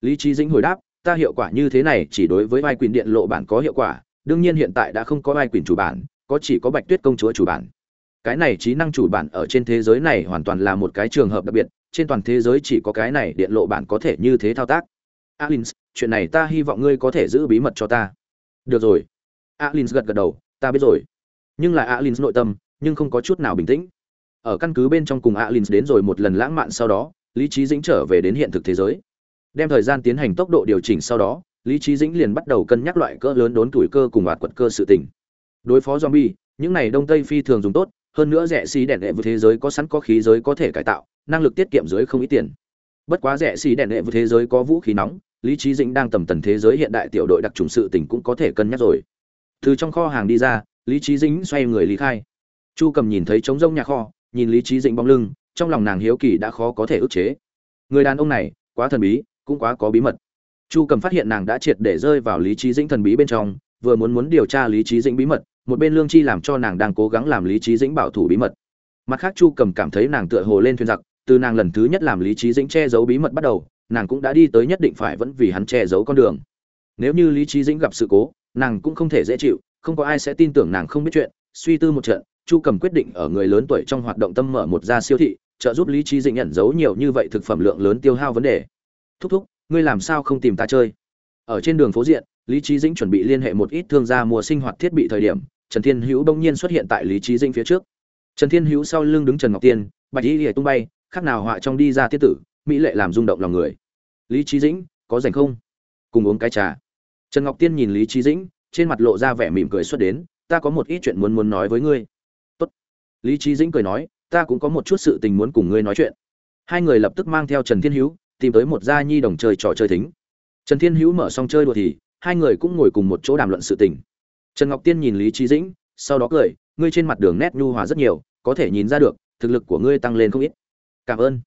Lý trí dĩnh hồi đáp, ta hiệu quả như thế này chỉ đối với vai quyền điện lộ bản có hiệu quả, đương nhiên hiện tại đã không có vai quyền chủ bản, có chỉ có bạch tuyết công chúa chủ bản. Cái này trí năng chủ bản ở trên thế giới này hoàn toàn là một cái trường hợp đặc biệt trên toàn thế giới chỉ có cái này điện lộ bản có thể như thế thao tác. Alins, chuyện này ta hy vọng ngươi có thể giữ bí mật cho ta. Được rồi. Alins gật gật đầu, ta biết rồi. Nhưng là alins nội tâm, nhưng không có chút nào bình tĩnh. Ở căn cứ bên trong cùng alins đến rồi một lần lãng mạn sau đó, lý trí dĩnh trở về đến hiện thực thế giới. Đem thời gian tiến hành tốc độ điều chỉnh sau đó, lý trí dĩnh liền bắt đầu cân nhắc loại cỡ lớn đốn tuổi cơ cùng hoạt quật cơ sự tình. Đối phó zombie, những này đông tây phi thường dùng tốt, hơn nữa rẻ xì đèn đệ với thế giới có sẵn có khí giới có thể cải tạo năng lực tiết kiệm dưới không ít tiền. Bất quá rẻ xì đèn đệ với thế giới có vũ khí nóng, lý trí dĩnh đang tầm tần thế giới hiện đại tiểu đội đặc trùng sự tình cũng có thể cân nhắc rồi. Từ trong kho hàng đi ra, lý trí dĩnh xoay người lý khai. Chu cầm nhìn thấy trống rông nhà kho, nhìn lý trí dĩnh bóng lưng, trong lòng nàng hiếu kỳ đã khó có thể ức chế. Người đàn ông này, quá thần bí, cũng quá có bí mật. Chu cầm phát hiện nàng đã triệt để rơi vào lý trí dĩnh thần bí bên trong, vừa muốn muốn điều tra lý trí dĩnh bí mật, một bên lương chi làm cho nàng đang cố gắng làm lý trí dĩnh bảo thủ bí mật. Mặt khác chu cầm cảm thấy nàng tựa hồ lên thuyền giặc từ nàng lần thứ nhất làm lý trí dĩnh che giấu bí mật bắt đầu, nàng cũng đã đi tới nhất định phải vẫn vì hắn che giấu con đường. Nếu như lý trí dĩnh gặp sự cố, nàng cũng không thể dễ chịu, không có ai sẽ tin tưởng nàng không biết chuyện. Suy tư một trận, chu cầm quyết định ở người lớn tuổi trong hoạt động tâm mở một gia siêu thị, trợ giúp lý trí dĩnh nhận giấu nhiều như vậy thực phẩm lượng lớn tiêu hao vấn đề. Thúc thúc, ngươi làm sao không tìm ta chơi? Ở trên đường phố diện, lý trí dĩnh chuẩn bị liên hệ một ít thương gia mua sinh hoạt thiết bị thời điểm, trần thiên hữu bỗng nhiên xuất hiện tại lý trí dĩnh phía trước. Trần thiên hữu sau lưng đứng trần ngọc tiên, bạch y lìa tung bay khác nào họa trong đi ra tiết tử, mỹ lệ làm rung động lòng người. Lý trí dĩnh, có rảnh không? Cùng uống cái trà. Trần ngọc tiên nhìn lý trí dĩnh, trên mặt lộ ra vẻ mỉm cười xuất đến, ta có một ít chuyện muốn muốn nói với ngươi. Tốt. lý trí dĩnh cười nói, ta cũng có một chút sự tình muốn cùng ngươi nói chuyện. Hai người lập tức mang theo trần thiên hữu, tìm tới một gia nhi đồng chơi trò chơi thính. Trần thiên hữu mở xong chơi đùa thì, hai người cũng ngồi cùng một chỗ đàm luận sự tình. Trần ngọc tiên nhìn lý trí dĩnh, sau đó cười, ngươi trên mặt đường nét nhu hòa rất nhiều, có thể nhìn ra được, thực lực của ngươi tăng lên không ít cảm ơn.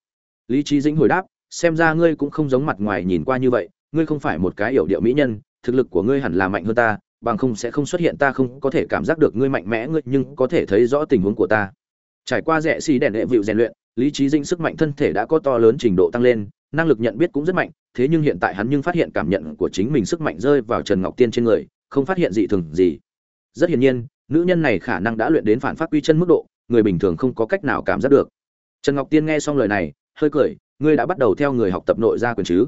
Lý trí dĩnh hồi đáp, xem ra ngươi cũng không giống mặt ngoài nhìn qua như vậy, ngươi không phải một cái yểu điệu mỹ nhân, thực lực của ngươi hẳn là mạnh hơn ta, bằng không sẽ không xuất hiện ta không có thể cảm giác được ngươi mạnh mẽ ngươi, nhưng có thể thấy rõ tình huống của ta. Trải qua rẽ xì đèn đệ vịu rèn luyện, lý trí dĩnh sức mạnh thân thể đã có to lớn trình độ tăng lên, năng lực nhận biết cũng rất mạnh, thế nhưng hiện tại hắn nhưng phát hiện cảm nhận của chính mình sức mạnh rơi vào trần ngọc tiên trên người, không phát hiện gì thường gì. Rất hiển nhiên, nữ nhân này khả năng đã luyện đến phản phát quy chân mức độ, người bình thường không có cách nào cảm giác được trần ngọc tiên nghe xong lời này, hơi cười, ngươi đã bắt đầu theo người học tập nội gia quyền chứ?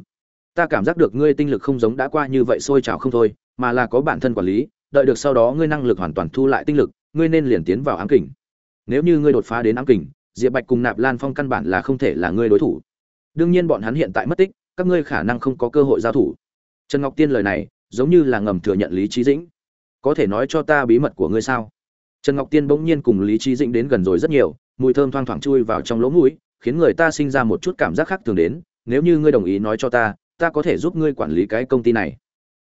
Ta cảm giác được ngươi tinh lực không giống đã qua như vậy sôi trào không thôi, mà là có bản thân quản lý, đợi được sau đó ngươi năng lực hoàn toàn thu lại tinh lực, ngươi nên liền tiến vào ám kình. Nếu như ngươi đột phá đến ám kình, diệp bạch cùng nạp lan phong căn bản là không thể là ngươi đối thủ. Đương nhiên bọn hắn hiện tại mất tích, các ngươi khả năng không có cơ hội giao thủ. Trần ngọc tiên lời này, giống như là ngầm thừa nhận lý trí dĩnh. Có thể nói cho ta bí mật của ngươi sao? Trần ngọc tiên bỗng nhiên cùng lý trí dĩnh đến gần rồi rất nhiều, mùi thơm thoang thoảng chui vào trong lỗ mũi, khiến người ta sinh ra một chút cảm giác khác thường đến, nếu như ngươi đồng ý nói cho ta ta có thể giúp ngươi quản lý cái công ty này.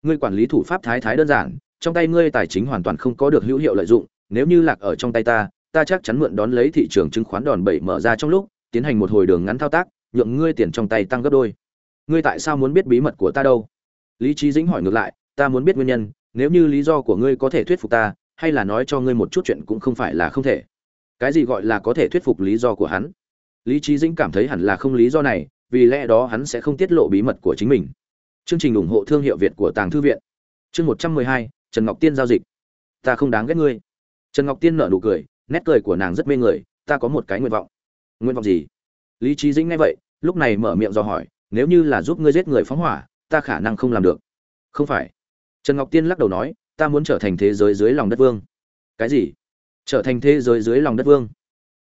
Ngươi quản lý thủ pháp thái thái đơn giản, trong tay ngươi tài chính hoàn toàn không có được hữu hiệu lợi dụng, nếu như lạc ở trong tay ta ta chắc chắn mượn đón lấy thị trường chứng khoán đòn bẩy mở ra trong lúc, tiến hành một hồi đường ngắn thao tác, nhượng ngươi tiền trong tay tăng gấp đôi. Ngươi tại sao muốn biết bí mật của ta đâu? Lý trí dĩnh hỏi ngược lại, ta muốn biết nguyên nhân, nếu như lý do của ngươi có thể thuyết phục ta hay là nói cho ngươi một chút chuyện cũng không phải là không thể. Cái gì gọi là có thể thuyết phục lý do của hắn? Lý trí dĩnh cảm thấy hẳn là không lý do này, vì lẽ đó hắn sẽ không tiết lộ bí mật của chính mình. Chương trình ủng hộ thương hiệu việt của tàng thư viện. Chương một trăm mười hai, trần ngọc tiên giao dịch. Ta không đáng ghét ngươi. Trần ngọc tiên nở nụ cười, nét cười của nàng rất mê người, ta có một cái nguyện vọng. Nguyện vọng gì? Lý trí dĩnh nghe vậy, lúc này mở miệng do hỏi, nếu như là giúp ngươi giết người phóng hỏa, ta khả năng không làm được. Không phải. Trần ngọc tiên lắc đầu nói ta muốn trở thành thế giới dưới lòng đất vương. Cái gì? Trở thành thế giới dưới lòng đất vương?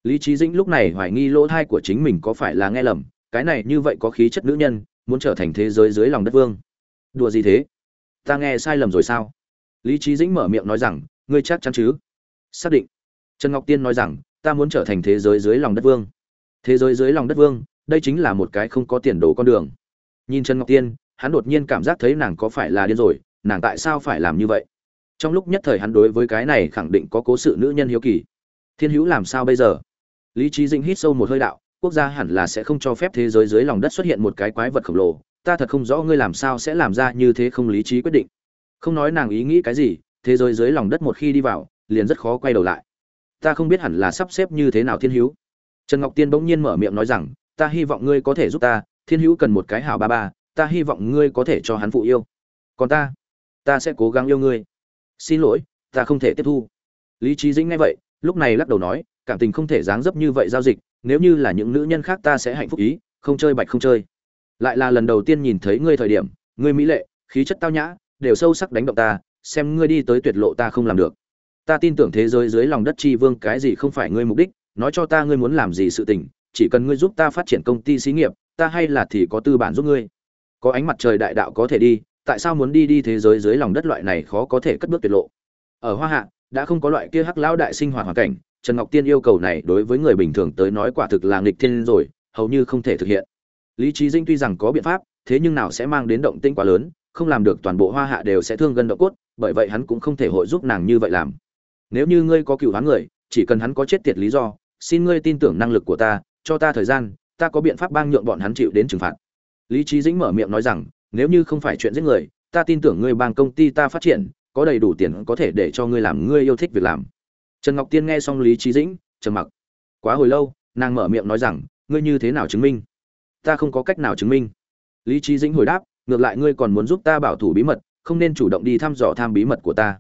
Lý trí dĩnh lúc này hoài nghi lỗ thai của chính mình có phải là nghe lầm, cái này như vậy có khí chất nữ nhân, muốn trở thành thế giới dưới lòng đất vương. Đùa gì thế? Ta nghe sai lầm rồi sao? Lý trí dĩnh mở miệng nói rằng, ngươi chắc chắn chứ? Xác định. Trần ngọc tiên nói rằng, ta muốn trở thành thế giới dưới lòng đất vương. Thế giới dưới lòng đất vương, đây chính là một cái không có tiền đồ con đường. Nhìn trần ngọc tiên, hắn đột nhiên cảm giác thấy nàng có phải là điên rồi, nàng tại sao phải làm như vậy? Trong lúc nhất thời hắn đối với cái này khẳng định có cố sự nữ nhân hiếu kỳ. Thiên hữu làm sao bây giờ? Lý trí dĩnh hít sâu một hơi đạo, quốc gia hẳn là sẽ không cho phép thế giới dưới lòng đất xuất hiện một cái quái vật khổng lồ, ta thật không rõ ngươi làm sao sẽ làm ra như thế không lý trí quyết định. Không nói nàng ý nghĩ cái gì, thế giới dưới lòng đất một khi đi vào, liền rất khó quay đầu lại. Ta không biết hẳn là sắp xếp như thế nào thiên hữu. Trần ngọc tiên bỗng nhiên mở miệng nói rằng, ta hy vọng ngươi có thể giúp ta, thiên hữu cần một cái hảo ba ba, ta hy vọng ngươi có thể cho hắn phụ yêu. Còn ta ta sẽ cố gắng yêu ngươi xin lỗi, ta không thể tiếp thu. Lý trí dĩnh nghe vậy, lúc này lắc đầu nói, cảm tình không thể dáng dấp như vậy giao dịch, nếu như là những nữ nhân khác ta sẽ hạnh phúc ý, không chơi bạch không chơi. Lại là lần đầu tiên nhìn thấy ngươi thời điểm, ngươi mỹ lệ, khí chất tao nhã, đều sâu sắc đánh động ta, xem ngươi đi tới tuyệt lộ ta không làm được. Ta tin tưởng thế giới dưới lòng đất tri vương cái gì không phải ngươi mục đích, nói cho ta ngươi muốn làm gì sự tình, chỉ cần ngươi giúp ta phát triển công ty xí nghiệp, ta hay là thì có tư bản giúp ngươi. Có ánh mặt trời đại đạo có thể đi tại sao muốn đi đi thế giới dưới lòng đất loại này khó có thể cất bước tuyệt lộ? Ở hoa hạ, đã không có loại kia hắc lão đại sinh hoạt hoàn cảnh, trần ngọc tiên yêu cầu này đối với người bình thường tới nói quả thực là nghịch thiên rồi, hầu như không thể thực hiện. Lý trí dinh tuy rằng có biện pháp, thế nhưng nào sẽ mang đến động tĩnh quá lớn, không làm được toàn bộ hoa hạ đều sẽ thương gân động cốt, bởi vậy hắn cũng không thể hội giúp nàng như vậy làm. Nếu như ngươi có cựu hắn người, chỉ cần hắn có chết tiệt lý do, xin ngươi tin tưởng năng lực của ta, cho ta thời gian, ta có biện pháp bang nhượng bọn hắn chịu đến trừng phạt. Lý trí dĩnh mở miệng nói rằng nếu như không phải chuyện giết người, ta tin tưởng ngươi bang công ty ta phát triển, có đầy đủ tiền có thể để cho ngươi làm ngươi yêu thích việc làm. Trần ngọc tiên nghe xong lý trí dĩnh, trầm mặc. Quá hồi lâu, nàng mở miệng nói rằng, ngươi như thế nào chứng minh? Ta không có cách nào chứng minh. Lý trí dĩnh hồi đáp, ngược lại ngươi còn muốn giúp ta bảo thủ bí mật, không nên chủ động đi thăm dò tham bí mật của ta.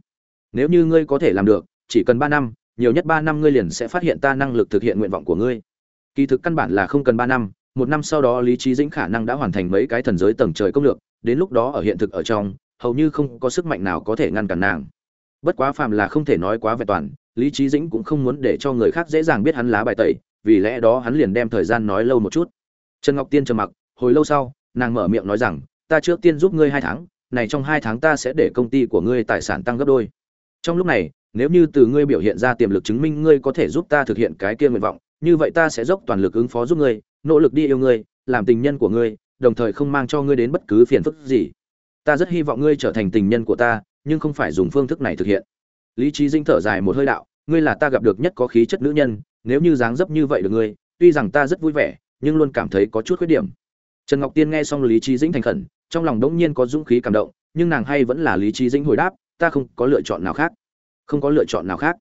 Nếu như ngươi có thể làm được, chỉ cần ba năm, nhiều nhất ba năm ngươi liền sẽ phát hiện ta năng lực thực hiện nguyện vọng của ngươi. Kỳ thực căn bản là không cần ba năm một năm sau đó lý trí dĩnh khả năng đã hoàn thành mấy cái thần giới tầng trời công lược, đến lúc đó ở hiện thực ở trong, hầu như không có sức mạnh nào có thể ngăn cản nàng. Bất quá phàm là không thể nói quá vẹn toàn, lý trí dĩnh cũng không muốn để cho người khác dễ dàng biết hắn lá bài tẩy, vì lẽ đó hắn liền đem thời gian nói lâu một chút. Trần ngọc tiên trầm mặc, hồi lâu sau, nàng mở miệng nói rằng, ta trước tiên giúp ngươi hai tháng, này trong hai tháng ta sẽ để công ty của ngươi tài sản tăng gấp đôi. Trong lúc này, nếu như từ ngươi biểu hiện ra tiềm lực chứng minh ngươi có thể giúp ta thực hiện cái kia nguyện vọng, như vậy ta sẽ dốc toàn lực ứng phó giúp ngươi nỗ lực đi yêu ngươi, làm tình nhân của ngươi, đồng thời không mang cho ngươi đến bất cứ phiền phức gì. Ta rất hy vọng ngươi trở thành tình nhân của ta, nhưng không phải dùng phương thức này thực hiện. Lý trí dinh thở dài một hơi đạo, ngươi là ta gặp được nhất có khí chất nữ nhân, nếu như dáng dấp như vậy được ngươi, tuy rằng ta rất vui vẻ, nhưng luôn cảm thấy có chút khuyết điểm. Trần ngọc tiên nghe xong lý trí dĩnh thành khẩn, trong lòng đống nhiên có dũng khí cảm động, nhưng nàng hay vẫn là lý trí dĩnh hồi đáp, ta không có lựa chọn nào khác. Không có lựa chọn nào khác.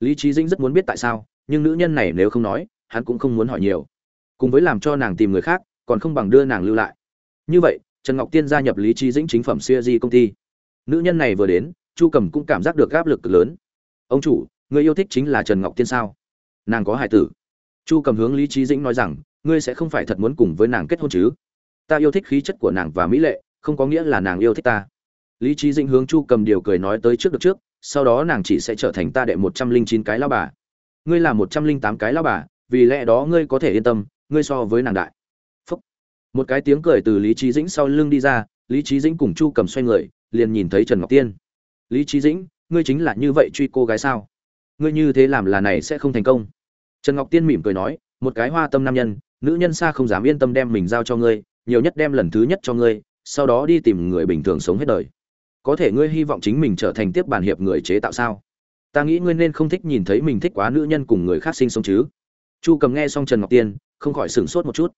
Lý trí dĩnh rất muốn biết tại sao, nhưng nữ nhân này nếu không nói, hắn cũng không muốn hỏi nhiều cùng với làm cho nàng tìm người khác, còn không bằng đưa nàng lưu lại. Như vậy, trần ngọc tiên gia nhập lý trí dĩnh chính phẩm siêu di công ty. Nữ nhân này vừa đến, chu cầm cũng cảm giác được áp lực cực lớn. Ông chủ, người yêu thích chính là trần ngọc tiên sao? Nàng có hải tử. Chu cầm hướng lý trí dĩnh nói rằng, ngươi sẽ không phải thật muốn cùng với nàng kết hôn chứ? Ta yêu thích khí chất của nàng và mỹ lệ, không có nghĩa là nàng yêu thích ta. Lý trí dĩnh hướng chu cầm điều cười nói tới trước được trước, sau đó nàng chỉ sẽ trở thành ta đệ một trăm linh chín cái lao bà. Ngươi là một trăm linh tám cái lao bà, vì lẽ đó ngươi có thể yên tâm ngươi so với nàng đại. Phúc. một cái tiếng cười từ lý trí dĩnh sau lưng đi ra, lý trí dĩnh cùng chu cầm xoay người, liền nhìn thấy trần ngọc tiên. Lý trí dĩnh, ngươi chính là như vậy truy cô gái sao? Ngươi như thế làm là này sẽ không thành công. Trần ngọc tiên mỉm cười nói, một cái hoa tâm nam nhân, nữ nhân xa không dám yên tâm đem mình giao cho ngươi, nhiều nhất đem lần thứ nhất cho ngươi, sau đó đi tìm người bình thường sống hết đời. Có thể ngươi hy vọng chính mình trở thành tiếp bản hiệp người chế tạo sao? Ta nghĩ ngươi nên không thích nhìn thấy mình thích quá nữ nhân cùng người khác sinh sống chứ. Chu cầm nghe xong trần ngọc tiên không khỏi sửng sốt một chút.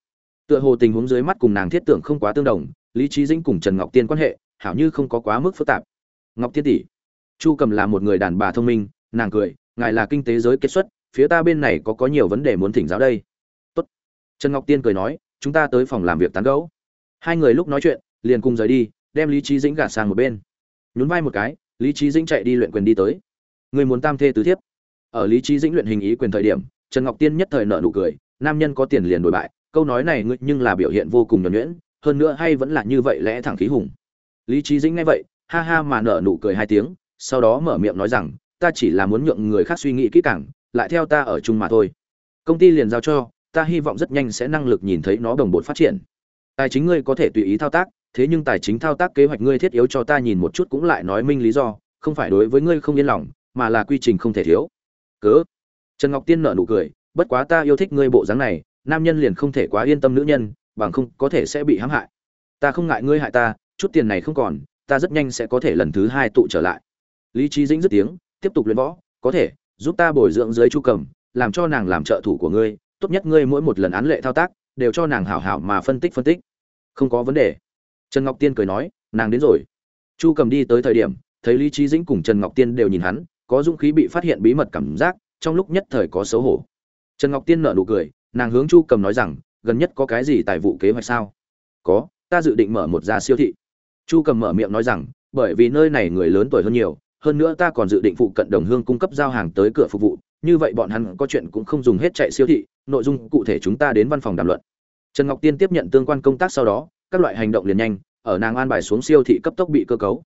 Tựa hồ tình huống dưới mắt cùng nàng thiết tưởng không quá tương đồng, lý trí dĩnh cùng trần ngọc tiên quan hệ, hảo như không có quá mức phức tạp. Ngọc tiên tỷ, chu cầm là một người đàn bà thông minh, nàng cười, ngài là kinh tế giới kết xuất, phía ta bên này có có nhiều vấn đề muốn thỉnh giáo đây. Tốt. Trần ngọc tiên cười nói, chúng ta tới phòng làm việc tán gẫu. Hai người lúc nói chuyện, liền cùng rời đi, đem lý trí dĩnh gạt sang một bên. Nhún vai một cái, lý trí dĩnh chạy đi luyện quyền đi tới. Người muốn tam thê tứ thiếp. Ở lý trí dĩnh luyện hình ý quyền thời điểm, trần ngọc tiên nhất thời nợ nụ cười nam nhân có tiền liền đổi bại, câu nói này ngươi nhưng là biểu hiện vô cùng nhuẩn nhuyễn, hơn nữa hay vẫn là như vậy lẽ thẳng khí hùng. Lý trí dĩnh nghe vậy, ha ha mà nở nụ cười hai tiếng, sau đó mở miệng nói rằng, ta chỉ là muốn nhượng người khác suy nghĩ kỹ càng, lại theo ta ở chung mà thôi. Công ty liền giao cho, ta hy vọng rất nhanh sẽ năng lực nhìn thấy nó đồng bộ phát triển. Tài chính ngươi có thể tùy ý thao tác, thế nhưng tài chính thao tác kế hoạch ngươi thiết yếu cho ta nhìn một chút cũng lại nói minh lý do, không phải đối với ngươi không yên lòng, mà là quy trình không thể thiếu. Cớ. Trần ngọc tiên nở nụ cười bất quá ta yêu thích ngươi bộ dáng này, nam nhân liền không thể quá yên tâm nữ nhân, bằng không có thể sẽ bị hãm hại. Ta không ngại ngươi hại ta, chút tiền này không còn, ta rất nhanh sẽ có thể lần thứ hai tụ trở lại. Lý trí dĩnh dứt tiếng, tiếp tục luyện võ, có thể, giúp ta bồi dưỡng dưới chu cầm làm cho nàng làm trợ thủ của ngươi, tốt nhất ngươi mỗi một lần án lệ thao tác, đều cho nàng hảo hảo mà phân tích phân tích. Không có vấn đề. Trần ngọc tiên cười nói, nàng đến rồi. Chu cầm đi tới thời điểm, thấy lý trí dĩnh cùng trần ngọc tiên đều nhìn hắn, có dũng khí bị phát hiện bí mật cảm giác, trong lúc nhất thời có xấu hổ trần ngọc tiên nở nụ cười, nàng hướng chu cầm nói rằng, gần nhất có cái gì tài vụ kế hoạch sao? Có, ta dự định mở một gia siêu thị. Chu cầm mở miệng nói rằng, bởi vì nơi này người lớn tuổi hơn nhiều, hơn nữa ta còn dự định phụ cận đồng hương cung cấp giao hàng tới cửa phục vụ, như vậy bọn hắn có chuyện cũng không dùng hết chạy siêu thị, nội dung cụ thể chúng ta đến văn phòng đàm luận. Trần ngọc tiên tiếp nhận tương quan công tác sau đó, các loại hành động liền nhanh, ở nàng an bài xuống siêu thị cấp tốc bị cơ cấu.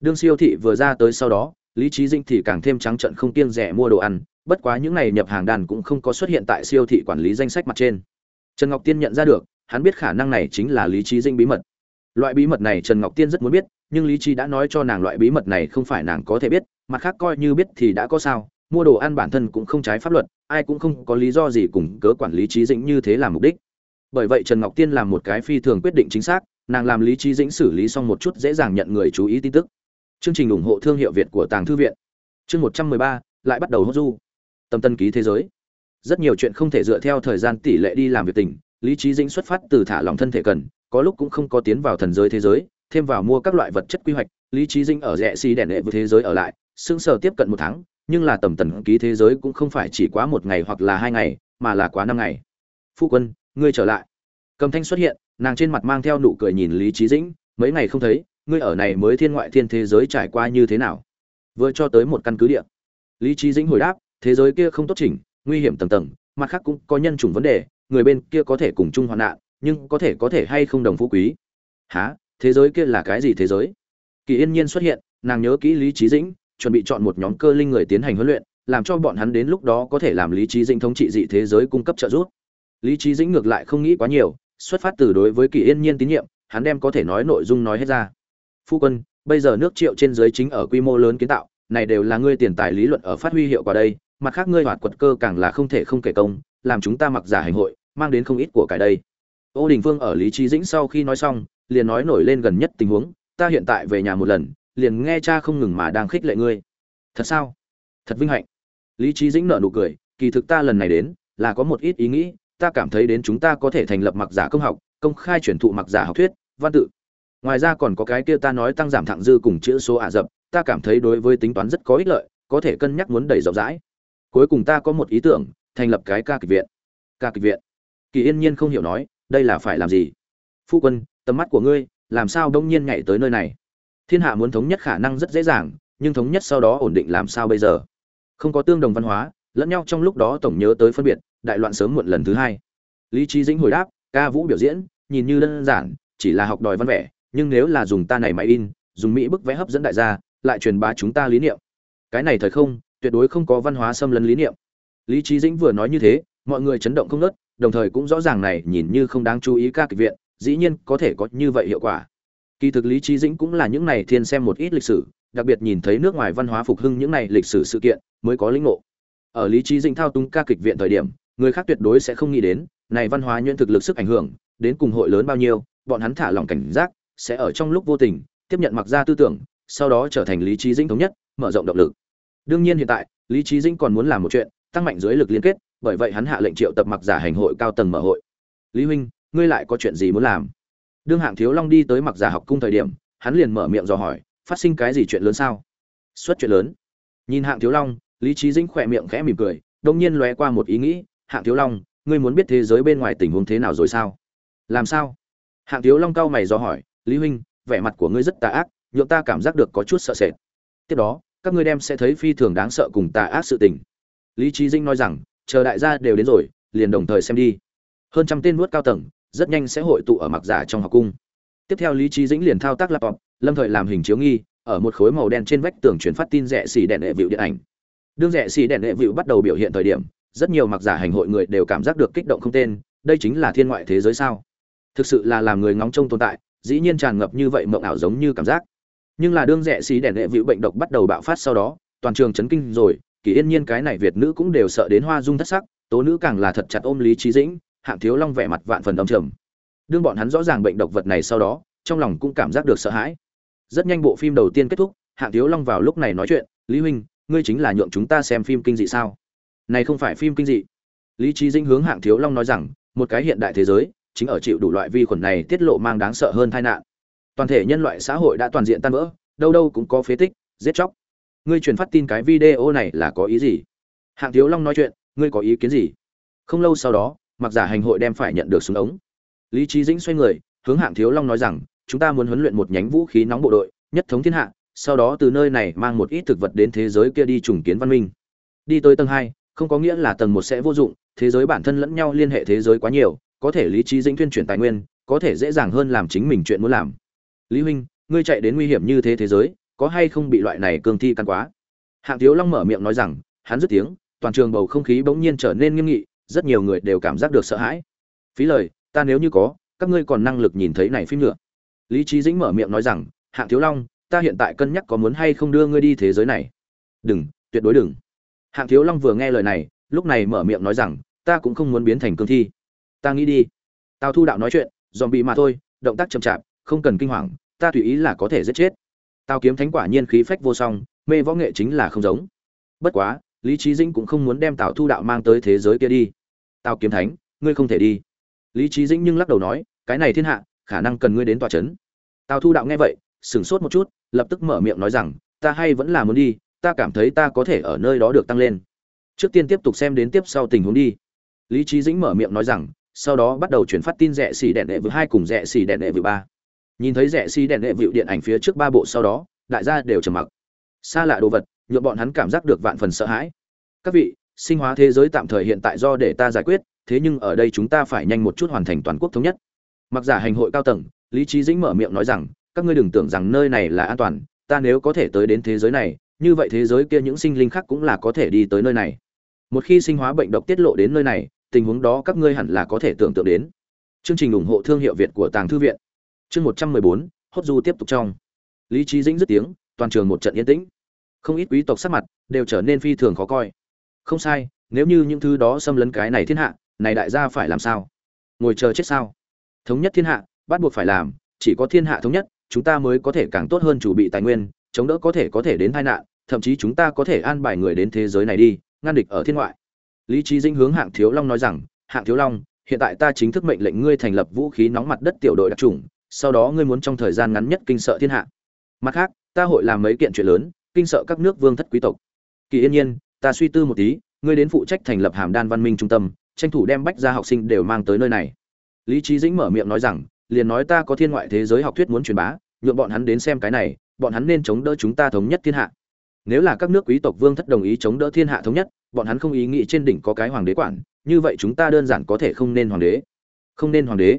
Đương siêu thị vừa ra tới sau đó lý trí dinh thì càng thêm trắng trận không kiêng rẻ mua đồ ăn, bất quá những ngày nhập hàng đàn cũng không có xuất hiện tại siêu thị quản lý danh sách mặt trên. Trần ngọc tiên nhận ra được, hắn biết khả năng này chính là lý trí dinh bí mật. Loại bí mật này trần ngọc tiên rất muốn biết, nhưng lý trí đã nói cho nàng loại bí mật này không phải nàng có thể biết, mặt khác coi như biết thì đã có sao, mua đồ ăn bản thân cũng không trái pháp luật, ai cũng không có lý do gì cùng cớ quản lý trí dĩnh như thế làm mục đích. Bởi vậy trần ngọc tiên làm một cái phi thường quyết định chính xác, nàng làm lý trí dĩnh xử lý xong một chút dễ dàng nhận người chú ý tin tức chương trình ủng hộ thương hiệu việt của tàng thư viện. Chương một trăm mười ba, lại bắt đầu hốt du. Tâm tân ký thế giới. Rất nhiều chuyện không thể dựa theo thời gian tỷ lệ đi làm việc tình, lý trí dĩnh xuất phát từ thả lòng thân thể cần, có lúc cũng không có tiến vào thần giới thế giới, thêm vào mua các loại vật chất quy hoạch, lý trí dĩnh ở rẽ xi đèn đệ với thế giới ở lại xương sở tiếp cận một tháng, nhưng là tầm tần ký thế giới cũng không phải chỉ quá một ngày hoặc là hai ngày, mà là quá năm ngày. Phu quân, ngươi trở lại. Cầm thanh xuất hiện, nàng trên mặt mang theo nụ cười nhìn lý trí dĩnh, mấy ngày không thấy ngươi ở này mới thiên ngoại thiên thế giới trải qua như thế nào? Vừa cho tới một căn cứ địa. Lý trí dĩnh hồi đáp, thế giới kia không tốt chỉnh, nguy hiểm tầng tầng, mặt khác cũng có nhân chủng vấn đề, người bên kia có thể cùng chung hoạn nạn, nhưng có thể có thể hay không đồng phú quý. Há thế giới kia là cái gì thế giới? Kỳ yên nhiên xuất hiện, nàng nhớ kỹ lý trí dĩnh, chuẩn bị chọn một nhóm cơ linh người tiến hành huấn luyện, làm cho bọn hắn đến lúc đó có thể làm lý trí dĩnh thống trị dị thế giới cung cấp trợ giúp. Lý trí dĩnh ngược lại không nghĩ quá nhiều, xuất phát từ đối với kỳ yên nhiên tín nhiệm, hắn đem có thể nói nội dung nói hết ra phu quân, bây giờ nước triệu trên giới chính ở quy mô lớn kiến tạo, này đều là ngươi tiền tài lý luận ở phát huy hiệu quả đây, mặt khác ngươi hoạt quật cơ càng là không thể không kể công, làm chúng ta mặc giả hành hội, mang đến không ít của cải đây. Ô đình Vương ở lý trí dĩnh sau khi nói xong, liền nói nổi lên gần nhất tình huống, ta hiện tại về nhà một lần, liền nghe cha không ngừng mà đang khích lệ ngươi. Thật sao? Thật vinh hạnh. Lý trí dĩnh nợ nụ cười, kỳ thực ta lần này đến, là có một ít ý nghĩ, ta cảm thấy đến chúng ta có thể thành lập mặc giả công học, công khai truyền thụ mặc giả học thuyết, văn tự ngoài ra còn có cái kia ta nói tăng giảm thẳng dư cùng chữ số ả rập, ta cảm thấy đối với tính toán rất có ích lợi, có thể cân nhắc muốn đẩy rộng rãi. Cuối cùng ta có một ý tưởng, thành lập cái ca kịch viện. Ca kịch viện. Kỳ yên nhiên không hiểu nói, đây là phải làm gì? Phu quân, tầm mắt của ngươi, làm sao đông nhiên nhảy tới nơi này? Thiên hạ muốn thống nhất khả năng rất dễ dàng, nhưng thống nhất sau đó ổn định làm sao bây giờ? Không có tương đồng văn hóa, lẫn nhau trong lúc đó tổng nhớ tới phân biệt, đại loạn sớm muộn lần thứ hai. Lý trí dĩnh hồi đáp, ca vũ biểu diễn, nhìn như đơn giản, chỉ là học đòi văn vẻ nhưng nếu là dùng ta này máy in, dùng mỹ bức vẽ hấp dẫn đại gia, lại truyền bá chúng ta lý niệm. Cái này thời không, tuyệt đối không có văn hóa xâm lấn lý niệm. Lý trí dĩnh vừa nói như thế, mọi người chấn động không nớt đồng thời cũng rõ ràng này nhìn như không đáng chú ý ca kịch viện, dĩ nhiên có thể có như vậy hiệu quả. Kỳ thực lý trí dĩnh cũng là những này thiên xem một ít lịch sử, đặc biệt nhìn thấy nước ngoài văn hóa phục hưng những này lịch sử sự kiện, mới có lĩnh ngộ. Ở lý trí dĩnh thao túng ca kịch viện thời điểm, người khác tuyệt đối sẽ không nghĩ đến, này văn hóa nhuyễn thực lực sức ảnh hưởng, đến cùng hội lớn bao nhiêu, bọn hắn thả lỏng cảnh giác sẽ ở trong lúc vô tình, tiếp nhận mặc ra tư tưởng, sau đó trở thành lý trí dĩnh thống nhất, mở rộng động lực. Đương nhiên hiện tại, lý trí dĩnh còn muốn làm một chuyện, tăng mạnh dưới lực liên kết, bởi vậy hắn hạ lệnh triệu tập mặc giả hành hội cao tầng mở hội. Lý huynh, ngươi lại có chuyện gì muốn làm? Đương hạng thiếu long đi tới mặc giả học cung thời điểm, hắn liền mở miệng dò hỏi, phát sinh cái gì chuyện lớn sao? Xuất chuyện lớn. Nhìn hạng thiếu long, lý trí dĩnh khỏe miệng khẽ mỉm cười đông nhiên lóe qua một ý nghĩ, hạng thiếu long, ngươi muốn biết thế giới bên ngoài tình huống thế nào rồi sao? Làm sao? Hạng thiếu long cao mày do hỏi lý huynh, vẻ mặt của ngươi rất tà ác, nhượng ta cảm giác được có chút sợ sệt. Tiếp đó, các ngươi đem sẽ thấy phi thường đáng sợ cùng tà ác sự tình. Lý trí dinh nói rằng, chờ đại gia đều đến rồi, liền đồng thời xem đi. Hơn trăm tên nuốt cao tầng, rất nhanh sẽ hội tụ ở mặc giả trong học cung. Tiếp theo lý trí dĩnh liền thao tác laptop, lâm thời làm hình chiếu nghi, ở một khối màu đen trên vách tường truyền phát tin rẻ xì đèn hệ vịu điện ảnh. Đương rẻ xì đèn hệ vịu bắt đầu biểu hiện thời điểm, rất nhiều mặc giả hành hội người đều cảm giác được kích động không tên, đây chính là thiên ngoại thế giới sao? Thực sự là làm người ngóng trông tồn tại dĩ nhiên tràn ngập như vậy mộng ảo giống như cảm giác. Nhưng là đương rẻ xí đèn đệ vịu bệnh độc bắt đầu bạo phát sau đó, toàn trường chấn kinh rồi, kỳ yên nhiên cái này việt nữ cũng đều sợ đến hoa dung thất sắc, tố nữ càng là thật chặt ôm lý trí dĩnh, hạng thiếu long vẻ mặt vạn phần đông trầm. Đương bọn hắn rõ ràng bệnh độc vật này sau đó, trong lòng cũng cảm giác được sợ hãi. Rất nhanh bộ phim đầu tiên kết thúc, hạng thiếu long vào lúc này nói chuyện, lý huynh, ngươi chính là nhượng chúng ta xem phim kinh dị sao? Này không phải phim kinh dị. Lý trí dĩnh hướng hạng thiếu long nói rằng, một cái hiện đại thế giới chính ở chịu đủ loại vi khuẩn này tiết lộ mang đáng sợ hơn tai nạn. Toàn thể nhân loại xã hội đã toàn diện tan vỡ, đâu đâu cũng có phế tích, giết chóc. Ngươi truyền phát tin cái video này là có ý gì? Hạng thiếu long nói chuyện, ngươi có ý kiến gì? Không lâu sau đó, mặc giả hành hội đem phải nhận được súng ống. Lý trí dĩnh xoay người, hướng hạng thiếu long nói rằng, chúng ta muốn huấn luyện một nhánh vũ khí nóng bộ đội, nhất thống thiên hạ, sau đó từ nơi này mang một ít thực vật đến thế giới kia đi trùng kiến văn minh. Đi tới tầng hai, không có nghĩa là tầng một sẽ vô dụng, thế giới bản thân lẫn nhau liên hệ thế giới quá nhiều có thể lý trí dĩnh tuyên truyền tài nguyên, có thể dễ dàng hơn làm chính mình chuyện muốn làm. Lý huynh, ngươi chạy đến nguy hiểm như thế thế giới, có hay không bị loại này cương thi căn quá? Hạng thiếu long mở miệng nói rằng, hắn dứt tiếng, toàn trường bầu không khí bỗng nhiên trở nên nghiêm nghị, rất nhiều người đều cảm giác được sợ hãi. Phí lời, ta nếu như có, các ngươi còn năng lực nhìn thấy này phim nữa. Lý trí dĩnh mở miệng nói rằng, hạng thiếu long, ta hiện tại cân nhắc có muốn hay không đưa ngươi đi thế giới này. Đừng, tuyệt đối đừng. Hạng thiếu long vừa nghe lời này, lúc này mở miệng nói rằng, ta cũng không muốn biến thành cương thi ta nghĩ đi. Tào thu đạo nói chuyện dòm bị mà thôi, động tác chậm chạp, không cần kinh hoàng, ta tùy ý là có thể giết chết. Tào kiếm thánh quả nhiên khí phách vô song, mê võ nghệ chính là không giống. Bất quá, lý trí dĩnh cũng không muốn đem tào thu đạo mang tới thế giới kia đi. Tào kiếm thánh, ngươi không thể đi. Lý trí dĩnh nhưng lắc đầu nói, cái này thiên hạ, khả năng cần ngươi đến tòa c h ấ n tào thu đạo nghe vậy, sửng sốt một chút, lập tức mở miệng nói rằng, ta hay vẫn là muốn đi, ta cảm thấy ta có thể ở nơi đó được tăng lên. Trước tiên tiếp tục xem đến tiếp sau tình huống đi. Lý trí dĩnh mở miệng nói rằng sau đó bắt đầu chuyển phát tin rẻ xì đèn đệ vự hai cùng rẻ xì đèn đệ vự ba. Nhìn thấy rẻ xì đèn đệ vự điện ảnh phía trước ba bộ sau đó, đại gia đều trầm mặc. Xa lạ đồ vật nhuộm bọn hắn cảm giác được vạn phần sợ hãi. Các vị, sinh hóa thế giới tạm thời hiện tại do để ta giải quyết, thế nhưng ở đây chúng ta phải nhanh một chút hoàn thành toàn quốc thống nhất. Mặc giả hành hội cao tầng, lý trí dĩnh mở miệng nói rằng, các ngươi đừng tưởng rằng nơi này là an toàn, ta nếu có thể tới đến thế giới này, như vậy thế giới kia những sinh linh khác cũng là có thể đi tới nơi này. Một khi sinh hóa bệnh độc tiết lộ đến nơi này tình huống đó các ngươi hẳn là có thể tưởng tượng đến. Chương trình ủng hộ thương hiệu việt của tàng thư viện. Chương một trăm mười bốn, hốt du tiếp tục trong. Lý trí dĩnh dứt tiếng, toàn trường một trận yên tĩnh. Không ít quý tộc sắc mặt đều trở nên phi thường khó coi. Không sai, nếu như những thứ đó xâm lấn cái này thiên hạ, này đại gia phải làm sao? Ngồi chờ chết sao? Thống nhất thiên hạ, bắt buộc phải làm, chỉ có thiên hạ thống nhất, chúng ta mới có thể càng tốt hơn chủ bị tài nguyên, chống đỡ có thể có thể đến tai nạn, thậm chí chúng ta có thể an bài người đến thế giới này đi, ngăn địch ở thiên ngoại lý trí Dĩnh hướng hạng thiếu long nói rằng, hạng thiếu long, hiện tại ta chính thức mệnh lệnh ngươi thành lập vũ khí nóng mặt đất tiểu đội đặc trùng sau đó ngươi muốn trong thời gian ngắn nhất kinh sợ thiên hạ. Mặt khác, ta hội làm mấy kiện chuyện lớn, kinh sợ các nước vương thất quý tộc. Kỳ yên nhiên, ta suy tư một tí, ngươi đến phụ trách thành lập hàm đan văn minh trung tâm, tranh thủ đem bách gia học sinh đều mang tới nơi này. Lý trí dĩnh mở miệng nói rằng, liền nói ta có thiên ngoại thế giới học thuyết muốn truyền bá, nhượng bọn hắn đến xem cái này, bọn hắn nên chống đỡ chúng ta thống nhất thiên hạ. Nếu là các nước quý tộc vương thất đồng ý chống đỡ thiên hạ thống nhất bọn hắn không ý nghĩ trên đỉnh có cái hoàng đế quản, như vậy chúng ta đơn giản có thể không nên hoàng đế. Không nên hoàng đế.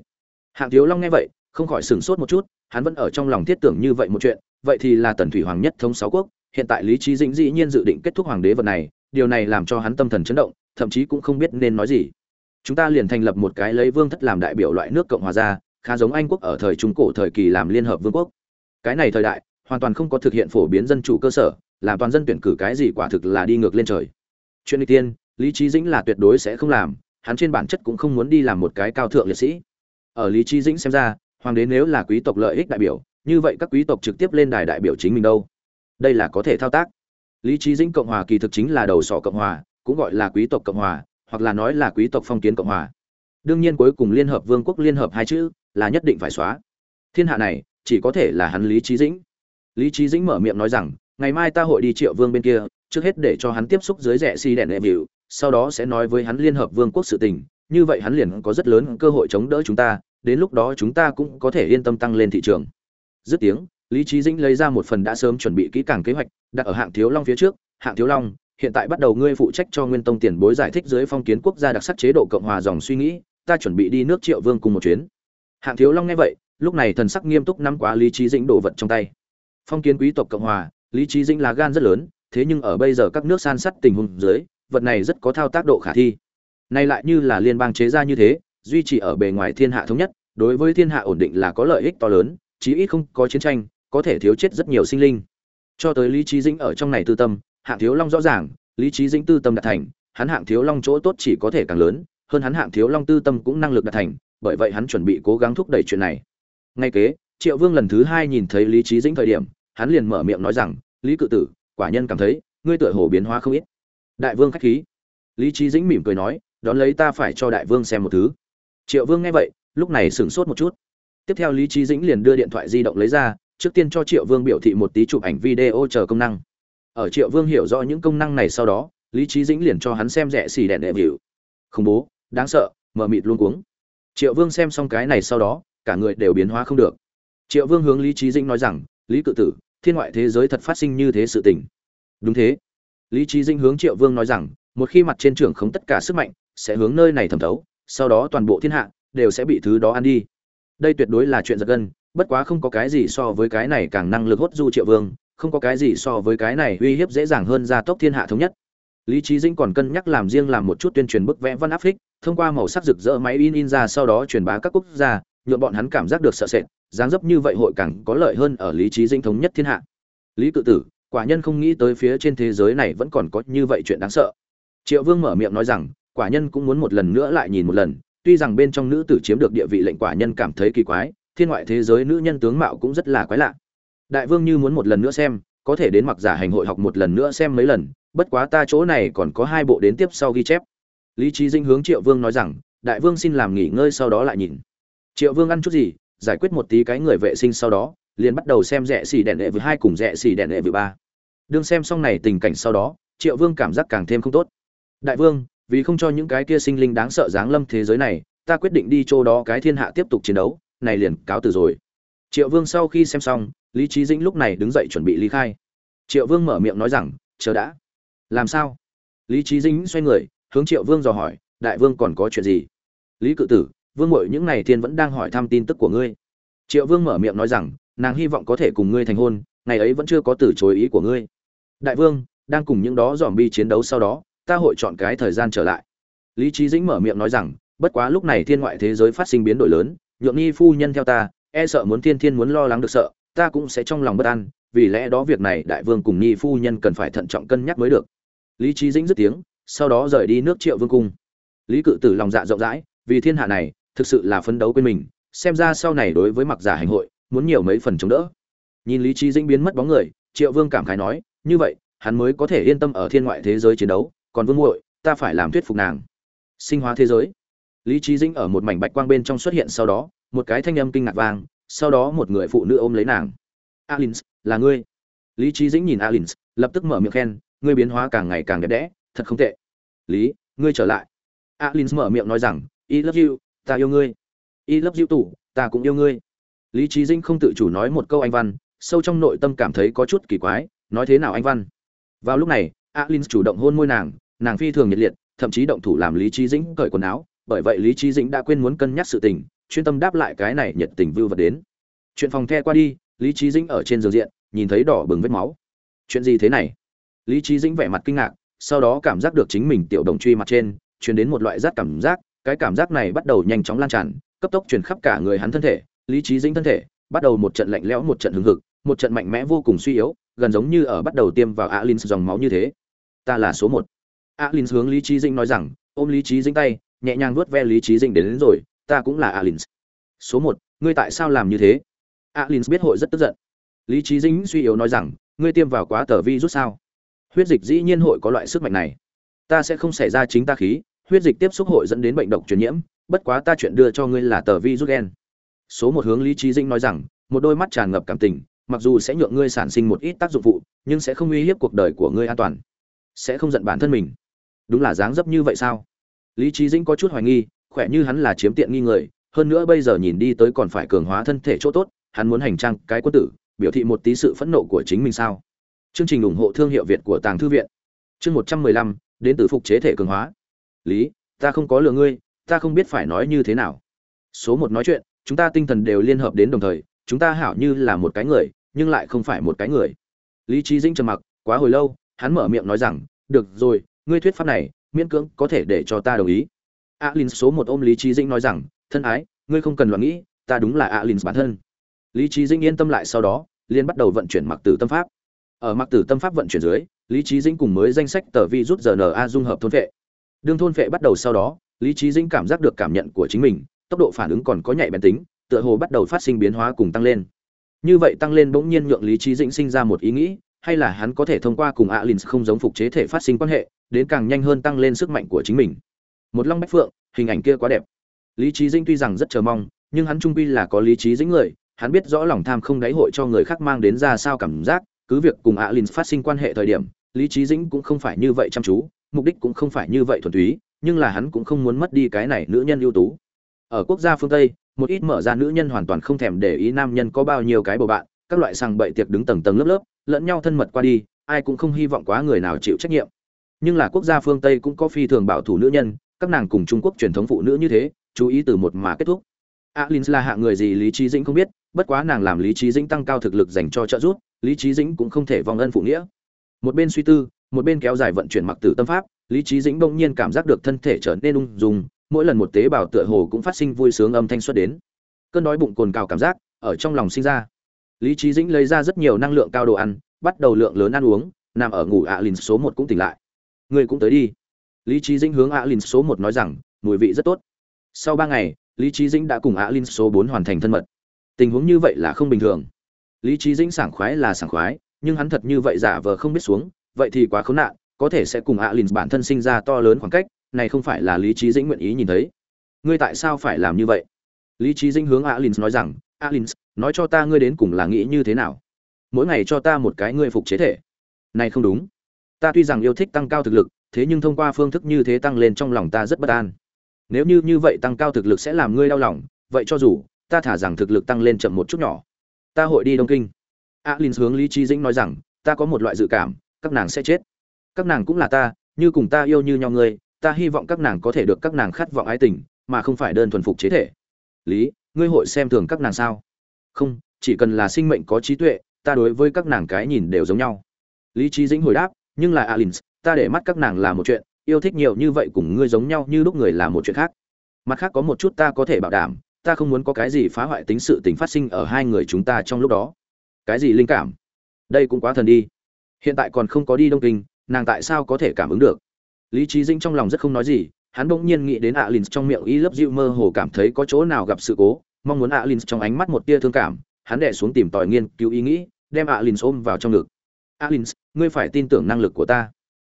Hạng thiếu long nghe vậy, không khỏi sửng sốt một chút, hắn vẫn ở trong lòng thiết tưởng như vậy một chuyện, vậy thì là tần thủy hoàng nhất thống sáu quốc, hiện tại lý trí dĩnh dĩ nhiên dự định kết thúc hoàng đế vật này, điều này làm cho hắn tâm thần chấn động, thậm chí cũng không biết nên nói gì. Chúng ta liền thành lập một cái lấy vương thất làm đại biểu loại nước cộng hòa ra, khá giống anh quốc ở thời trung cổ thời kỳ làm liên hợp vương quốc. Cái này thời đại, hoàn toàn không có thực hiện phổ biến dân chủ cơ sở, làm toàn dân tuyển cử cái gì quả thực là đi ngược lên trời chuyện đi tiên, lý trí dĩnh là tuyệt đối sẽ không làm, hắn trên bản chất cũng không muốn đi làm một cái cao thượng liệt sĩ. Ở lý trí dĩnh xem ra, hoàng đế nếu là quý tộc lợi ích đại biểu, như vậy các quý tộc trực tiếp lên đài đại biểu chính mình đâu? Đây là có thể thao tác. Lý trí dĩnh cộng hòa kỳ thực chính là đầu sỏ cộng hòa, cũng gọi là quý tộc cộng hòa, hoặc là nói là quý tộc phong kiến cộng hòa. Đương nhiên cuối cùng liên hợp vương quốc liên hợp hai chữ là nhất định phải xóa. Thiên hạ này, chỉ có thể là hắn lý trí dĩnh. Lý trí dĩnh mở miệng nói rằng, ngày mai ta hội đi triệu vương bên kia trước hết để cho hắn tiếp xúc dưới rẻ si đèn đệ biểu sau đó sẽ nói với hắn liên hợp vương quốc sự tình, như vậy hắn liền có rất lớn cơ hội chống đỡ chúng ta, đến lúc đó chúng ta cũng có thể yên tâm tăng lên thị trường. Dứt tiếng, lý trí dĩnh lấy ra một phần đã sớm chuẩn bị kỹ càng kế hoạch, đặt ở hạng thiếu long phía trước, hạng thiếu long, hiện tại bắt đầu ngươi phụ trách cho nguyên tông tiền bối giải thích dưới phong kiến quốc gia đặc sắc chế độ cộng hòa dòng suy nghĩ, ta chuẩn bị đi nước triệu vương cùng một chuyến. Hạng thiếu long nghe vậy, lúc này thần sắc nghiêm túc nắm quá lý trí dĩnh đổ vật trong tay. Phong kiến quý tộc cộng hòa, lý trí dĩnh là gan rất lớn thế nhưng ở bây giờ các nước san sắt tình huống dưới, vật này rất có thao tác độ khả thi. Nay lại như là liên bang chế ra như thế, duy trì ở bề ngoài thiên hạ thống nhất, đối với thiên hạ ổn định là có lợi ích to lớn, chí ít không có chiến tranh, có thể thiếu chết rất nhiều sinh linh. Cho tới lý trí dĩnh ở trong này tư tâm, hạng thiếu long rõ ràng, lý trí dĩnh tư tâm đạt thành, hắn hạng thiếu long chỗ tốt chỉ có thể càng lớn, hơn hắn hạng thiếu long tư tâm cũng năng lực đạt thành, bởi vậy hắn chuẩn bị cố gắng thúc đẩy chuyện này. Ngay kế, triệu vương lần thứ hai nhìn thấy lý trí dĩnh thời điểm, hắn liền mở miệng nói rằng, lý cự tử quả nhân cảm thấy, ngươi tựa hồ biến hóa không ít. Đại vương khách khí. Lý trí dĩnh mỉm cười nói, đón lấy ta phải cho đại vương xem một thứ. Triệu vương nghe vậy, lúc này sửng sốt một chút. Tiếp theo lý trí dĩnh liền đưa điện thoại di động lấy ra, trước tiên cho triệu vương biểu thị một tí chụp ảnh video chờ công năng. Ở triệu vương hiểu rõ những công năng này sau đó, lý trí dĩnh liền cho hắn xem rẻ xì đèn đệ vịu khủng bố, đáng sợ, mờ mịt luôn cuống. Triệu vương xem xong cái này sau đó, cả người đều biến hóa không được. Triệu vương hướng lý trí dĩnh nói rằng, lý cự tử thiên ngoại thế giới thật phát sinh như thế sự tình. Đúng thế. Lý trí dinh hướng triệu vương nói rằng, một khi mặt trên trưởng không tất cả sức mạnh, sẽ hướng nơi này thẩm thấu, sau đó toàn bộ thiên hạ đều sẽ bị thứ đó ăn đi. Đây tuyệt đối là chuyện giật gân, bất quá không có cái gì so với cái này càng năng lực hốt du triệu vương, không có cái gì so với cái này uy hiếp dễ dàng hơn gia tốc thiên hạ thống nhất. Lý trí dĩnh còn cân nhắc làm riêng làm một chút tuyên truyền bức vẽ văn áp phích, thông qua màu sắc rực rỡ máy in in ra sau đó truyền bá các quốc gia nhuộm bọn hắn cảm giác được sợ sệt, dáng dấp như vậy hội càng có lợi hơn ở lý trí dinh thống nhất thiên hạ. Lý cự tử, quả nhân không nghĩ tới phía trên thế giới này vẫn còn có như vậy chuyện đáng sợ. Triệu vương mở miệng nói rằng, quả nhân cũng muốn một lần nữa lại nhìn một lần, tuy rằng bên trong nữ tử chiếm được địa vị lệnh quả nhân cảm thấy kỳ quái, thiên ngoại thế giới nữ nhân tướng mạo cũng rất là quái lạ. Đại vương như muốn một lần nữa xem, có thể đến mặc giả hành hội học một lần nữa xem mấy lần, bất quá ta chỗ này còn có hai bộ đến tiếp sau ghi chép. Lý trí dinh hướng triệu vương nói rằng, đại vương xin làm nghỉ ngơi sau đó lại nhìn triệu vương ăn chút gì, giải quyết một tí cái người vệ sinh sau đó, liền bắt đầu xem rẻ xì đèn đệ với hai cùng rẻ xì đèn đệ với ba. Đương xem xong này tình cảnh sau đó, triệu vương cảm giác càng thêm không tốt. Đại vương, vì không cho những cái kia sinh linh đáng sợ giáng lâm thế giới này, ta quyết định đi chỗ đó cái thiên hạ tiếp tục chiến đấu, này liền cáo từ rồi. Triệu vương sau khi xem xong, lý trí dĩnh lúc này đứng dậy chuẩn bị ly khai. Triệu vương mở miệng nói rằng, chờ đã. Làm sao? Lý trí dĩnh xoay người, hướng triệu vương dò hỏi, đại vương còn có chuyện gì? Lý cự tử vương mội những ngày thiên vẫn đang hỏi thăm tin tức của ngươi. Triệu vương mở miệng nói rằng, nàng hy vọng có thể cùng ngươi thành hôn, ngày ấy vẫn chưa có từ chối ý của ngươi. Đại vương, đang cùng những đó dòm bi chiến đấu sau đó, ta hội chọn cái thời gian trở lại. Lý trí dĩnh mở miệng nói rằng, bất quá lúc này thiên ngoại thế giới phát sinh biến đổi lớn, nhượng nghi phu nhân theo ta e sợ muốn thiên thiên muốn lo lắng được sợ, ta cũng sẽ trong lòng bất an, vì lẽ đó việc này đại vương cùng nghi phu nhân cần phải thận trọng cân nhắc mới được. Lý trí dĩnh dứt tiếng, sau đó rời đi nước triệu vương cung. Lý cự tử lòng dạ rộng rãi, vì thiên hạ này thực sự là phấn đấu quên mình, xem ra sau này đối với mặc giả hành hội, muốn nhiều mấy phần chống đỡ. Nhìn lý trí dĩnh biến mất bóng người, triệu vương cảm khái nói, như vậy, hắn mới có thể yên tâm ở thiên ngoại thế giới chiến đấu, còn vương muội, ta phải làm thuyết phục nàng. Sinh hóa thế giới. Lý trí dĩnh ở một mảnh bạch quang bên trong xuất hiện sau đó, một cái thanh âm kinh ngạc vang, sau đó một người phụ nữ ôm lấy nàng. Alins, là ngươi? Lý trí dĩnh nhìn alins, lập tức mở miệng khen, ngươi biến hóa càng ngày càng đẹp đẽ, thật không tệ. Lý, ngươi trở lại. Alins mở miệng nói rằng, i love you ta yêu ngươi. Y lấp dịu tủ, ta cũng yêu ngươi. Lý trí dĩnh không tự chủ nói một câu anh văn, sâu trong nội tâm cảm thấy có chút kỳ quái, nói thế nào anh văn? Vào lúc này alins chủ động hôn môi nàng nàng phi thường nhiệt liệt, thậm chí động thủ làm lý trí dĩnh cởi quần áo, bởi vậy lý trí dĩnh đã quên muốn cân nhắc sự tình, chuyên tâm đáp lại cái này nhiệt tình vưu vật đến. Chuyện phòng the qua đi, lý trí dĩnh ở trên giường diện, nhìn thấy đỏ bừng vết máu. Chuyện gì thế này? Lý trí dĩnh vẻ mặt kinh ngạc, sau đó cảm giác được chính mình tiểu đồng truy mặt trên, truyền đến một loại rát cảm giác cái cảm giác này bắt đầu nhanh chóng lan tràn cấp tốc truyền khắp cả người hắn thân thể lý trí dĩnh thân thể bắt đầu một trận lạnh lẽo một trận hưng hực một trận mạnh mẽ vô cùng suy yếu gần giống như ở bắt đầu tiêm vào alin dòng máu như thế. Ta là số một. Alin hướng lý trí dĩnh nói rằng ôm lý trí dĩnh tay nhẹ nhàng vuốt ve lý trí dĩnh đến, đến rồi ta cũng là alin. Số một ngươi tại sao làm như thế? Alin biết hội rất tức giận. Lý trí dĩnh suy yếu nói rằng ngươi tiêm vào quá tờ vi rút sao? Huyết dịch dĩ nhiên hội có loại sức mạnh này. Ta sẽ không xảy ra chính ta khí huyết dịch tiếp xúc hội dẫn đến bệnh độc truyền nhiễm, bất quá ta chuyện đưa cho ngươi là tờ vi rút gen. Số một hướng lý trí dĩnh nói rằng, một đôi mắt tràn ngập cảm tình, mặc dù sẽ nhượng ngươi sản sinh một ít tác dụng phụ, nhưng sẽ không uy hiếp cuộc đời của ngươi an toàn. Sẽ không giận bản thân mình. Đúng là dáng dấp như vậy sao? Lý trí dĩnh có chút hoài nghi, khỏe như hắn là chiếm tiện nghi người, hơn nữa bây giờ nhìn đi tới còn phải cường hóa thân thể chỗ tốt, hắn muốn hành trang cái quân tử, biểu thị một tí sự phẫn nộ của chính mình sao? Chương trình ủng hộ thương hiệu việt của tàng thư viện. Chương một trăm mười lăm, đến từ phục chế thể cường hóa lý, ta không có lừa ngươi, ta không biết phải nói như thế nào. Số một nói chuyện, chúng ta tinh thần đều liên hợp đến đồng thời, chúng ta hảo như là một cái người, nhưng lại không phải một cái người. Lý trí dĩnh trầm mặc, quá hồi lâu, hắn mở miệng nói rằng, được rồi, ngươi thuyết pháp này, miễn cưỡng có thể để cho ta đồng ý. Alin số một ôm lý trí dĩnh nói rằng, thân ái, ngươi không cần lo nghĩ, ta đúng là alin bản thân. Lý trí dĩnh yên tâm lại sau đó liên bắt đầu vận chuyển mặc tử tâm pháp. Ở mặc tử tâm pháp vận chuyển dưới, lý trí dĩnh cùng mới danh sách tờ vi rút rna dung hợp thôn vệ đương thôn phệ bắt đầu sau đó, lý trí dĩnh cảm giác được cảm nhận của chính mình, tốc độ phản ứng còn có nhạy bén tính, tựa hồ bắt đầu phát sinh biến hóa cùng tăng lên. Như vậy tăng lên bỗng nhiên nhượng lý trí dĩnh sinh ra một ý nghĩ, hay là hắn có thể thông qua cùng alin không giống phục chế thể phát sinh quan hệ, đến càng nhanh hơn tăng lên sức mạnh của chính mình. Một long bách phượng, hình ảnh kia quá đẹp. Lý trí dĩnh tuy rằng rất chờ mong, nhưng hắn trung quy là có lý trí dĩnh người, hắn biết rõ lòng tham không đáy hội cho người khác mang đến ra sao cảm giác, cứ việc cùng alin phát sinh quan hệ thời điểm, lý trí dĩnh cũng không phải như vậy chăm chú mục đích cũng không phải như vậy thuần túy, nhưng là hắn cũng không muốn mất đi cái này nữ nhân ưu tú. Ở quốc gia phương tây, một ít mở ra nữ nhân hoàn toàn không thèm để ý nam nhân có bao nhiêu cái bầu bạn, các loại sàng bậy tiệc đứng tầng tầng lớp lớp, lẫn nhau thân mật qua đi, ai cũng không hy vọng quá người nào chịu trách nhiệm. Nhưng là quốc gia phương tây cũng có phi thường bảo thủ nữ nhân, các nàng cùng trung quốc truyền thống phụ nữ như thế, chú ý từ một mà kết thúc. Alin là hạ người gì lý trí dĩnh không biết, bất quá nàng làm lý trí dĩnh tăng cao thực lực dành cho trợ giúp, lý trí dĩnh cũng không thể vong ân phụ nghĩa. Một bên suy tư một bên kéo dài vận chuyển mặc tử tâm pháp, lý trí dĩnh bỗng nhiên cảm giác được thân thể trở nên ung dung, mỗi lần một tế bào tựa hồ cũng phát sinh vui sướng âm thanh xuất đến. Cơn đói bụng cồn cào cảm giác ở trong lòng sinh ra. Lý trí dĩnh lấy ra rất nhiều năng lượng cao đồ ăn, bắt đầu lượng lớn ăn uống, nằm ở ngủ ạ lìn số một cũng tỉnh lại. Người cũng tới đi. Lý trí dĩnh hướng ạ lìn số một nói rằng, mùi vị rất tốt. Sau ba ngày, lý trí dĩnh đã cùng ạ lìn số bốn hoàn thành thân mật. Tình huống như vậy là không bình thường. Lý trí dĩnh sảng khoái là sảng khoái, nhưng hắn thật như vậy giả vờ không biết xuống vậy thì quá khốn nạn, có thể sẽ cùng alin bản thân sinh ra to lớn khoảng cách, này không phải là lý trí dĩnh nguyện ý nhìn thấy. Ngươi tại sao phải làm như vậy? Lý trí dĩnh hướng alin nói rằng, alin, nói cho ta ngươi đến cùng là nghĩ như thế nào? Mỗi ngày cho ta một cái ngươi phục chế thể. Này không đúng. Ta tuy rằng yêu thích tăng cao thực lực, thế nhưng thông qua phương thức như thế tăng lên trong lòng ta rất bất an. Nếu như như vậy tăng cao thực lực sẽ làm ngươi đau lòng, vậy cho dù, ta thả rằng thực lực tăng lên chậm một chút nhỏ. Ta hội đi đông kinh. Alin hướng lý trí dĩnh nói rằng, ta có một loại dự cảm các nàng sẽ chết. Các nàng cũng là ta, như cùng ta yêu như nhau ngươi, ta hy vọng các nàng có thể được các nàng khát vọng ái tình, mà không phải đơn thuần phục chế thể. Lý, ngươi hội xem thường các nàng sao? Không, chỉ cần là sinh mệnh có trí tuệ, ta đối với các nàng cái nhìn đều giống nhau. Lý trí dĩnh hồi đáp, nhưng là alin ta để mắt các nàng là một chuyện, yêu thích nhiều như vậy cùng ngươi giống nhau như lúc người là một chuyện khác. Mặt khác có một chút ta có thể bảo đảm, ta không muốn có cái gì phá hoại tính sự tình phát sinh ở hai người chúng ta trong lúc đó. Cái gì linh cảm? Đây cũng quá thần đi hiện tại còn không có đi đông kinh, nàng tại sao có thể cảm ứng được? Lý trí dĩnh trong lòng rất không nói gì, hắn bỗng nhiên nghĩ đến alin trong miệng y lớp dịu mơ hồ cảm thấy có chỗ nào gặp sự cố, mong muốn alin trong ánh mắt một tia thương cảm, hắn đẻ xuống tìm tòi nghiên cứu ý nghĩ, đem alin ôm vào trong ngực. Alin ngươi phải tin tưởng năng lực của ta.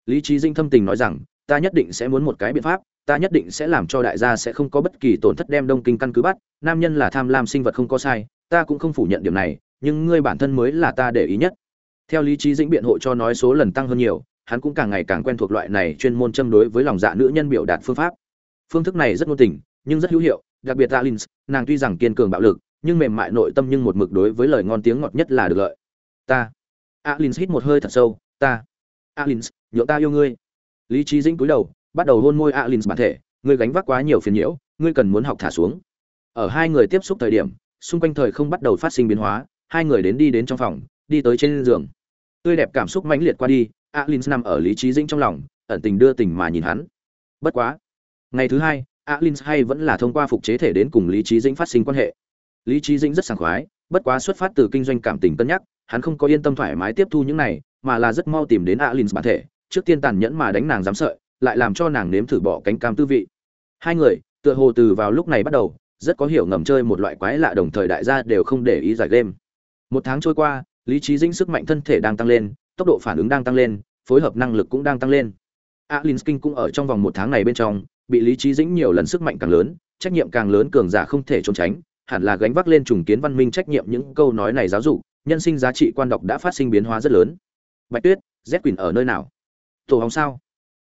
Lý trí dĩnh thâm tình nói rằng, ta nhất định sẽ muốn một cái biện pháp, ta nhất định sẽ làm cho đại gia sẽ không có bất kỳ tổn thất đem đông kinh căn cứ bắt, nam nhân là tham lam sinh vật không có sai, ta cũng không phủ nhận điểm này, nhưng ngươi bản thân mới là ta để ý nhất theo lý trí dĩnh biện hộ cho nói số lần tăng hơn nhiều, hắn cũng càng ngày càng quen thuộc loại này chuyên môn châm đối với lòng dạ nữ nhân biểu đạt phương pháp. Phương thức này rất ngôn tình, nhưng rất hữu hiệu, đặc biệt alin nàng tuy rằng kiên cường bạo lực, nhưng mềm mại nội tâm nhưng một mực đối với lời ngon tiếng ngọt nhất là được lợi. Ta. Alin hít một hơi thật sâu, ta. Alin nhượng ta yêu ngươi. Lý trí dĩnh cúi đầu, bắt đầu hôn môi alin bản thể, ngươi gánh vác quá nhiều phiền nhiễu, ngươi cần muốn học thả xuống. Ở hai người tiếp xúc thời điểm, xung quanh thời không bắt đầu phát sinh biến hóa, hai người đến đi đến trong phòng, đi tới trên giường tươi đẹp cảm xúc mãnh liệt qua đi, alin nằm ở lý trí dĩnh trong lòng, ẩn tình đưa tình mà nhìn hắn. Bất quá, ngày thứ hai, alin hay vẫn là thông qua phục chế thể đến cùng lý trí dĩnh phát sinh quan hệ. Lý trí dĩnh rất sảng khoái, bất quá xuất phát từ kinh doanh cảm tình cân nhắc, hắn không có yên tâm thoải mái tiếp thu những này, mà là rất mau tìm đến alin bản thể, trước tiên tàn nhẫn mà đánh nàng dám sợi, lại làm cho nàng nếm thử bỏ cánh cam tư vị. Hai người, tựa hồ từ vào lúc này bắt đầu, rất có hiểu ngầm chơi một loại quái lạ đồng thời đại gia đều không để ý giải game. Một tháng trôi qua lý trí dĩnh sức mạnh thân thể đang tăng lên, tốc độ phản ứng đang tăng lên, phối hợp năng lực cũng đang tăng lên. Alinskin cũng ở trong vòng một tháng này bên trong, bị lý trí dĩnh nhiều lần sức mạnh càng lớn, trách nhiệm càng lớn cường giả không thể trốn tránh, hẳn là gánh vác lên trùng kiến văn minh trách nhiệm những câu nói này giáo dục, nhân sinh giá trị quan đọc đã phát sinh biến hóa rất lớn. Bạch tuyết z quỳnh ở nơi nào? Tổ hóng sao?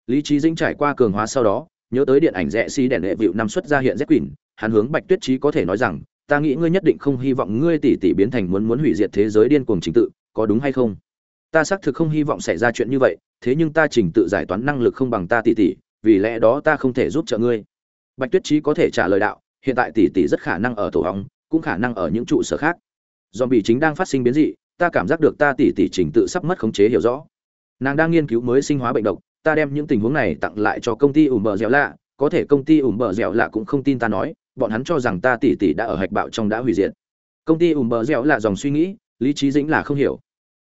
Lý trí dĩnh trải qua cường hóa sau đó, nhớ tới điện ảnh rẽ xi đèn hệ vịu năm xuất ra hiện z quỳnh, hắn hướng bạch tuyết trí có thể nói rằng ta nghĩ ngươi nhất định không hy vọng ngươi tỷ tỷ biến thành muốn muốn hủy diệt thế giới điên cuồng trình tự có đúng hay không? Ta xác thực không hy vọng xảy ra chuyện như vậy thế nhưng ta trình tự giải toán năng lực không bằng ta tỷ tỷ vì lẽ đó ta không thể giúp trợ ngươi. Bạch tuyết trí có thể trả lời đạo hiện tại tỷ tỷ rất khả năng ở tổ ong, cũng khả năng ở những trụ sở khác. Do bị chính đang phát sinh biến dị ta cảm giác được ta tỷ tỷ trình tự sắp mất khống chế hiểu rõ. Nàng đang nghiên cứu mới sinh hóa bệnh độc ta đem những tình huống này tặng lại cho công ty ủ bờ dẻo lạ có thể công ty ủ bờ dẻo lạ cũng không tin ta nói bọn hắn cho rằng ta tỷ tỷ đã ở hạch bạo trong đã hủy diệt. Công ty ủm bờ dẻo là dòng suy nghĩ, lý trí dĩnh là không hiểu.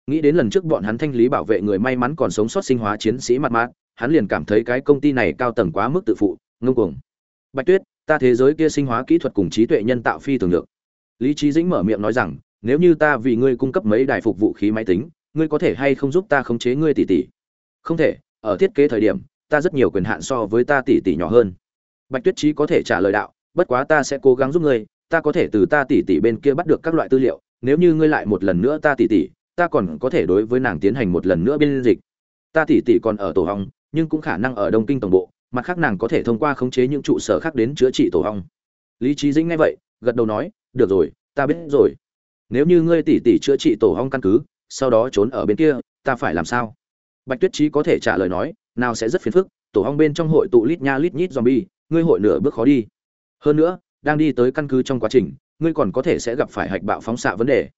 Nghĩ đến lần trước bọn hắn thanh lý bảo vệ người may mắn còn sống sót sinh hóa chiến sĩ mặt mát hắn liền cảm thấy cái công ty này cao tầng quá mức tự phụ, ngông cuồng. Bạch tuyết, ta thế giới kia sinh hóa kỹ thuật cùng trí tuệ nhân tạo phi thường được. Lý trí dĩnh mở miệng nói rằng, nếu như ta vì ngươi cung cấp mấy đài phục vụ khí máy tính, ngươi có thể hay không giúp ta khống chế ngươi tỷ tỷ không thể, ở thiết kế thời điểm, ta rất nhiều quyền hạn so với ta tỷ tỷ nhỏ hơn. Bạch tuyết trí có thể trả lời đạo bất quá ta sẽ cố gắng giúp ngươi, ta có thể từ ta tỷ tỷ bên kia bắt được các loại tư liệu, nếu như ngươi lại một lần nữa ta tỷ tỷ ta còn có thể đối với nàng tiến hành một lần nữa biên dịch. Ta tỷ tỷ còn ở tổ hong, nhưng cũng khả năng ở đông kinh tổng bộ, mặt khác nàng có thể thông qua khống chế những trụ sở khác đến chữa trị tổ hong. Lý trí dĩnh nghe vậy, gật đầu nói, được rồi, ta biết rồi. Nếu như ngươi tỷ tỷ chữa trị tổ hong căn cứ, sau đó trốn ở bên kia, ta phải làm sao? Bạch tuyết Chí có thể trả lời nói, nào sẽ rất phiền phức, tổ hong bên trong hội tụ lít nha lít nhít zombie, ngươi hội nửa bước khó đi hơn nữa, đang đi tới căn cứ trong quá trình, ngươi còn có thể sẽ gặp phải hạch bạo phóng xạ vấn đề.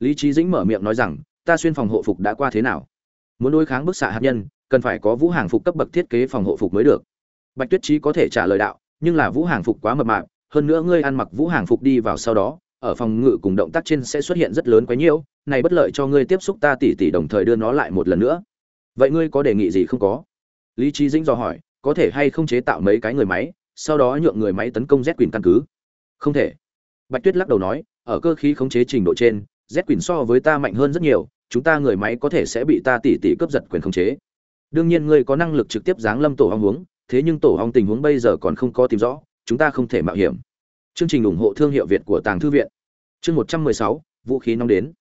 Lý trí dĩnh mở miệng nói rằng, ta xuyên phòng hộ phục đã qua thế nào? Muốn đối kháng bức xạ hạt nhân, cần phải có vũ hàng phục cấp bậc thiết kế phòng hộ phục mới được. Bạch tuyết trí có thể trả lời đạo, nhưng là vũ hàng phục quá mập mạp, hơn nữa ngươi ăn mặc vũ hàng phục đi vào sau đó, ở phòng ngự cùng động tác trên sẽ xuất hiện rất lớn quấy nhiễu, này bất lợi cho ngươi tiếp xúc ta tỉ tỉ đồng thời đưa nó lại một lần nữa. Vậy ngươi có đề nghị gì không có? Lý trí dĩnh dò hỏi, có thể hay không chế tạo mấy cái người máy sau đó nhượng người máy tấn công z quyền căn cứ. Không thể. Bạch tuyết lắc đầu nói, ở cơ khí khống chế trình độ trên, z quyền so với ta mạnh hơn rất nhiều, chúng ta người máy có thể sẽ bị ta tỉ tỉ cướp giật quyền khống chế. Đương nhiên ngươi có năng lực trực tiếp giáng lâm tổ hong huống thế nhưng tổ hong tình huống bây giờ còn không có tìm rõ, chúng ta không thể mạo hiểm. Chương trình ủng hộ thương hiệu việt của tàng thư viện. Chương một trăm mười sáu, vũ khí nóng đến.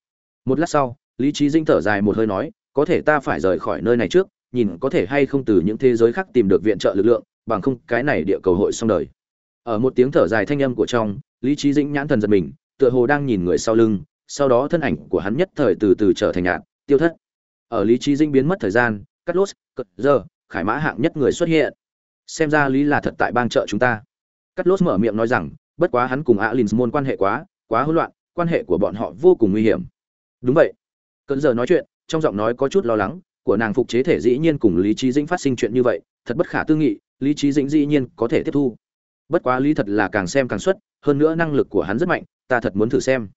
Một lát sau, lý trí dinh thở dài một hơi nói, có thể ta phải rời khỏi nơi này trước, nhìn có thể hay không từ những thế giới khác tìm được viện trợ lực lượng bằng không cái này địa cầu hội xong đời. Ở một tiếng thở dài thanh âm của trong, lý trí dĩnh nhãn thần giật mình, tựa hồ đang nhìn người sau lưng, sau đó thân ảnh của hắn nhất thời từ từ trở thành nhạt, tiêu thất. Ở lý trí dĩnh biến mất thời gian cắt lốt giờ khải mã hạng nhất người xuất hiện. Xem ra lý là thật tại bang trợ chúng ta. Cắt lốt mở miệng nói rằng, bất quá hắn cùng alin môn quan hệ quá quá hỗn loạn, quan hệ của bọn họ vô cùng nguy hiểm. Đúng vậy. Cận giờ nói chuyện, trong giọng nói có chút lo lắng, của nàng phục chế thể dĩ nhiên cùng lý trí dĩnh phát sinh chuyện như vậy, thật bất khả tư nghị lý trí dĩnh dĩ nhiên có thể tiếp thu. Bất quá lý thật là càng xem càng xuất, hơn nữa năng lực của hắn rất mạnh, ta thật muốn thử xem.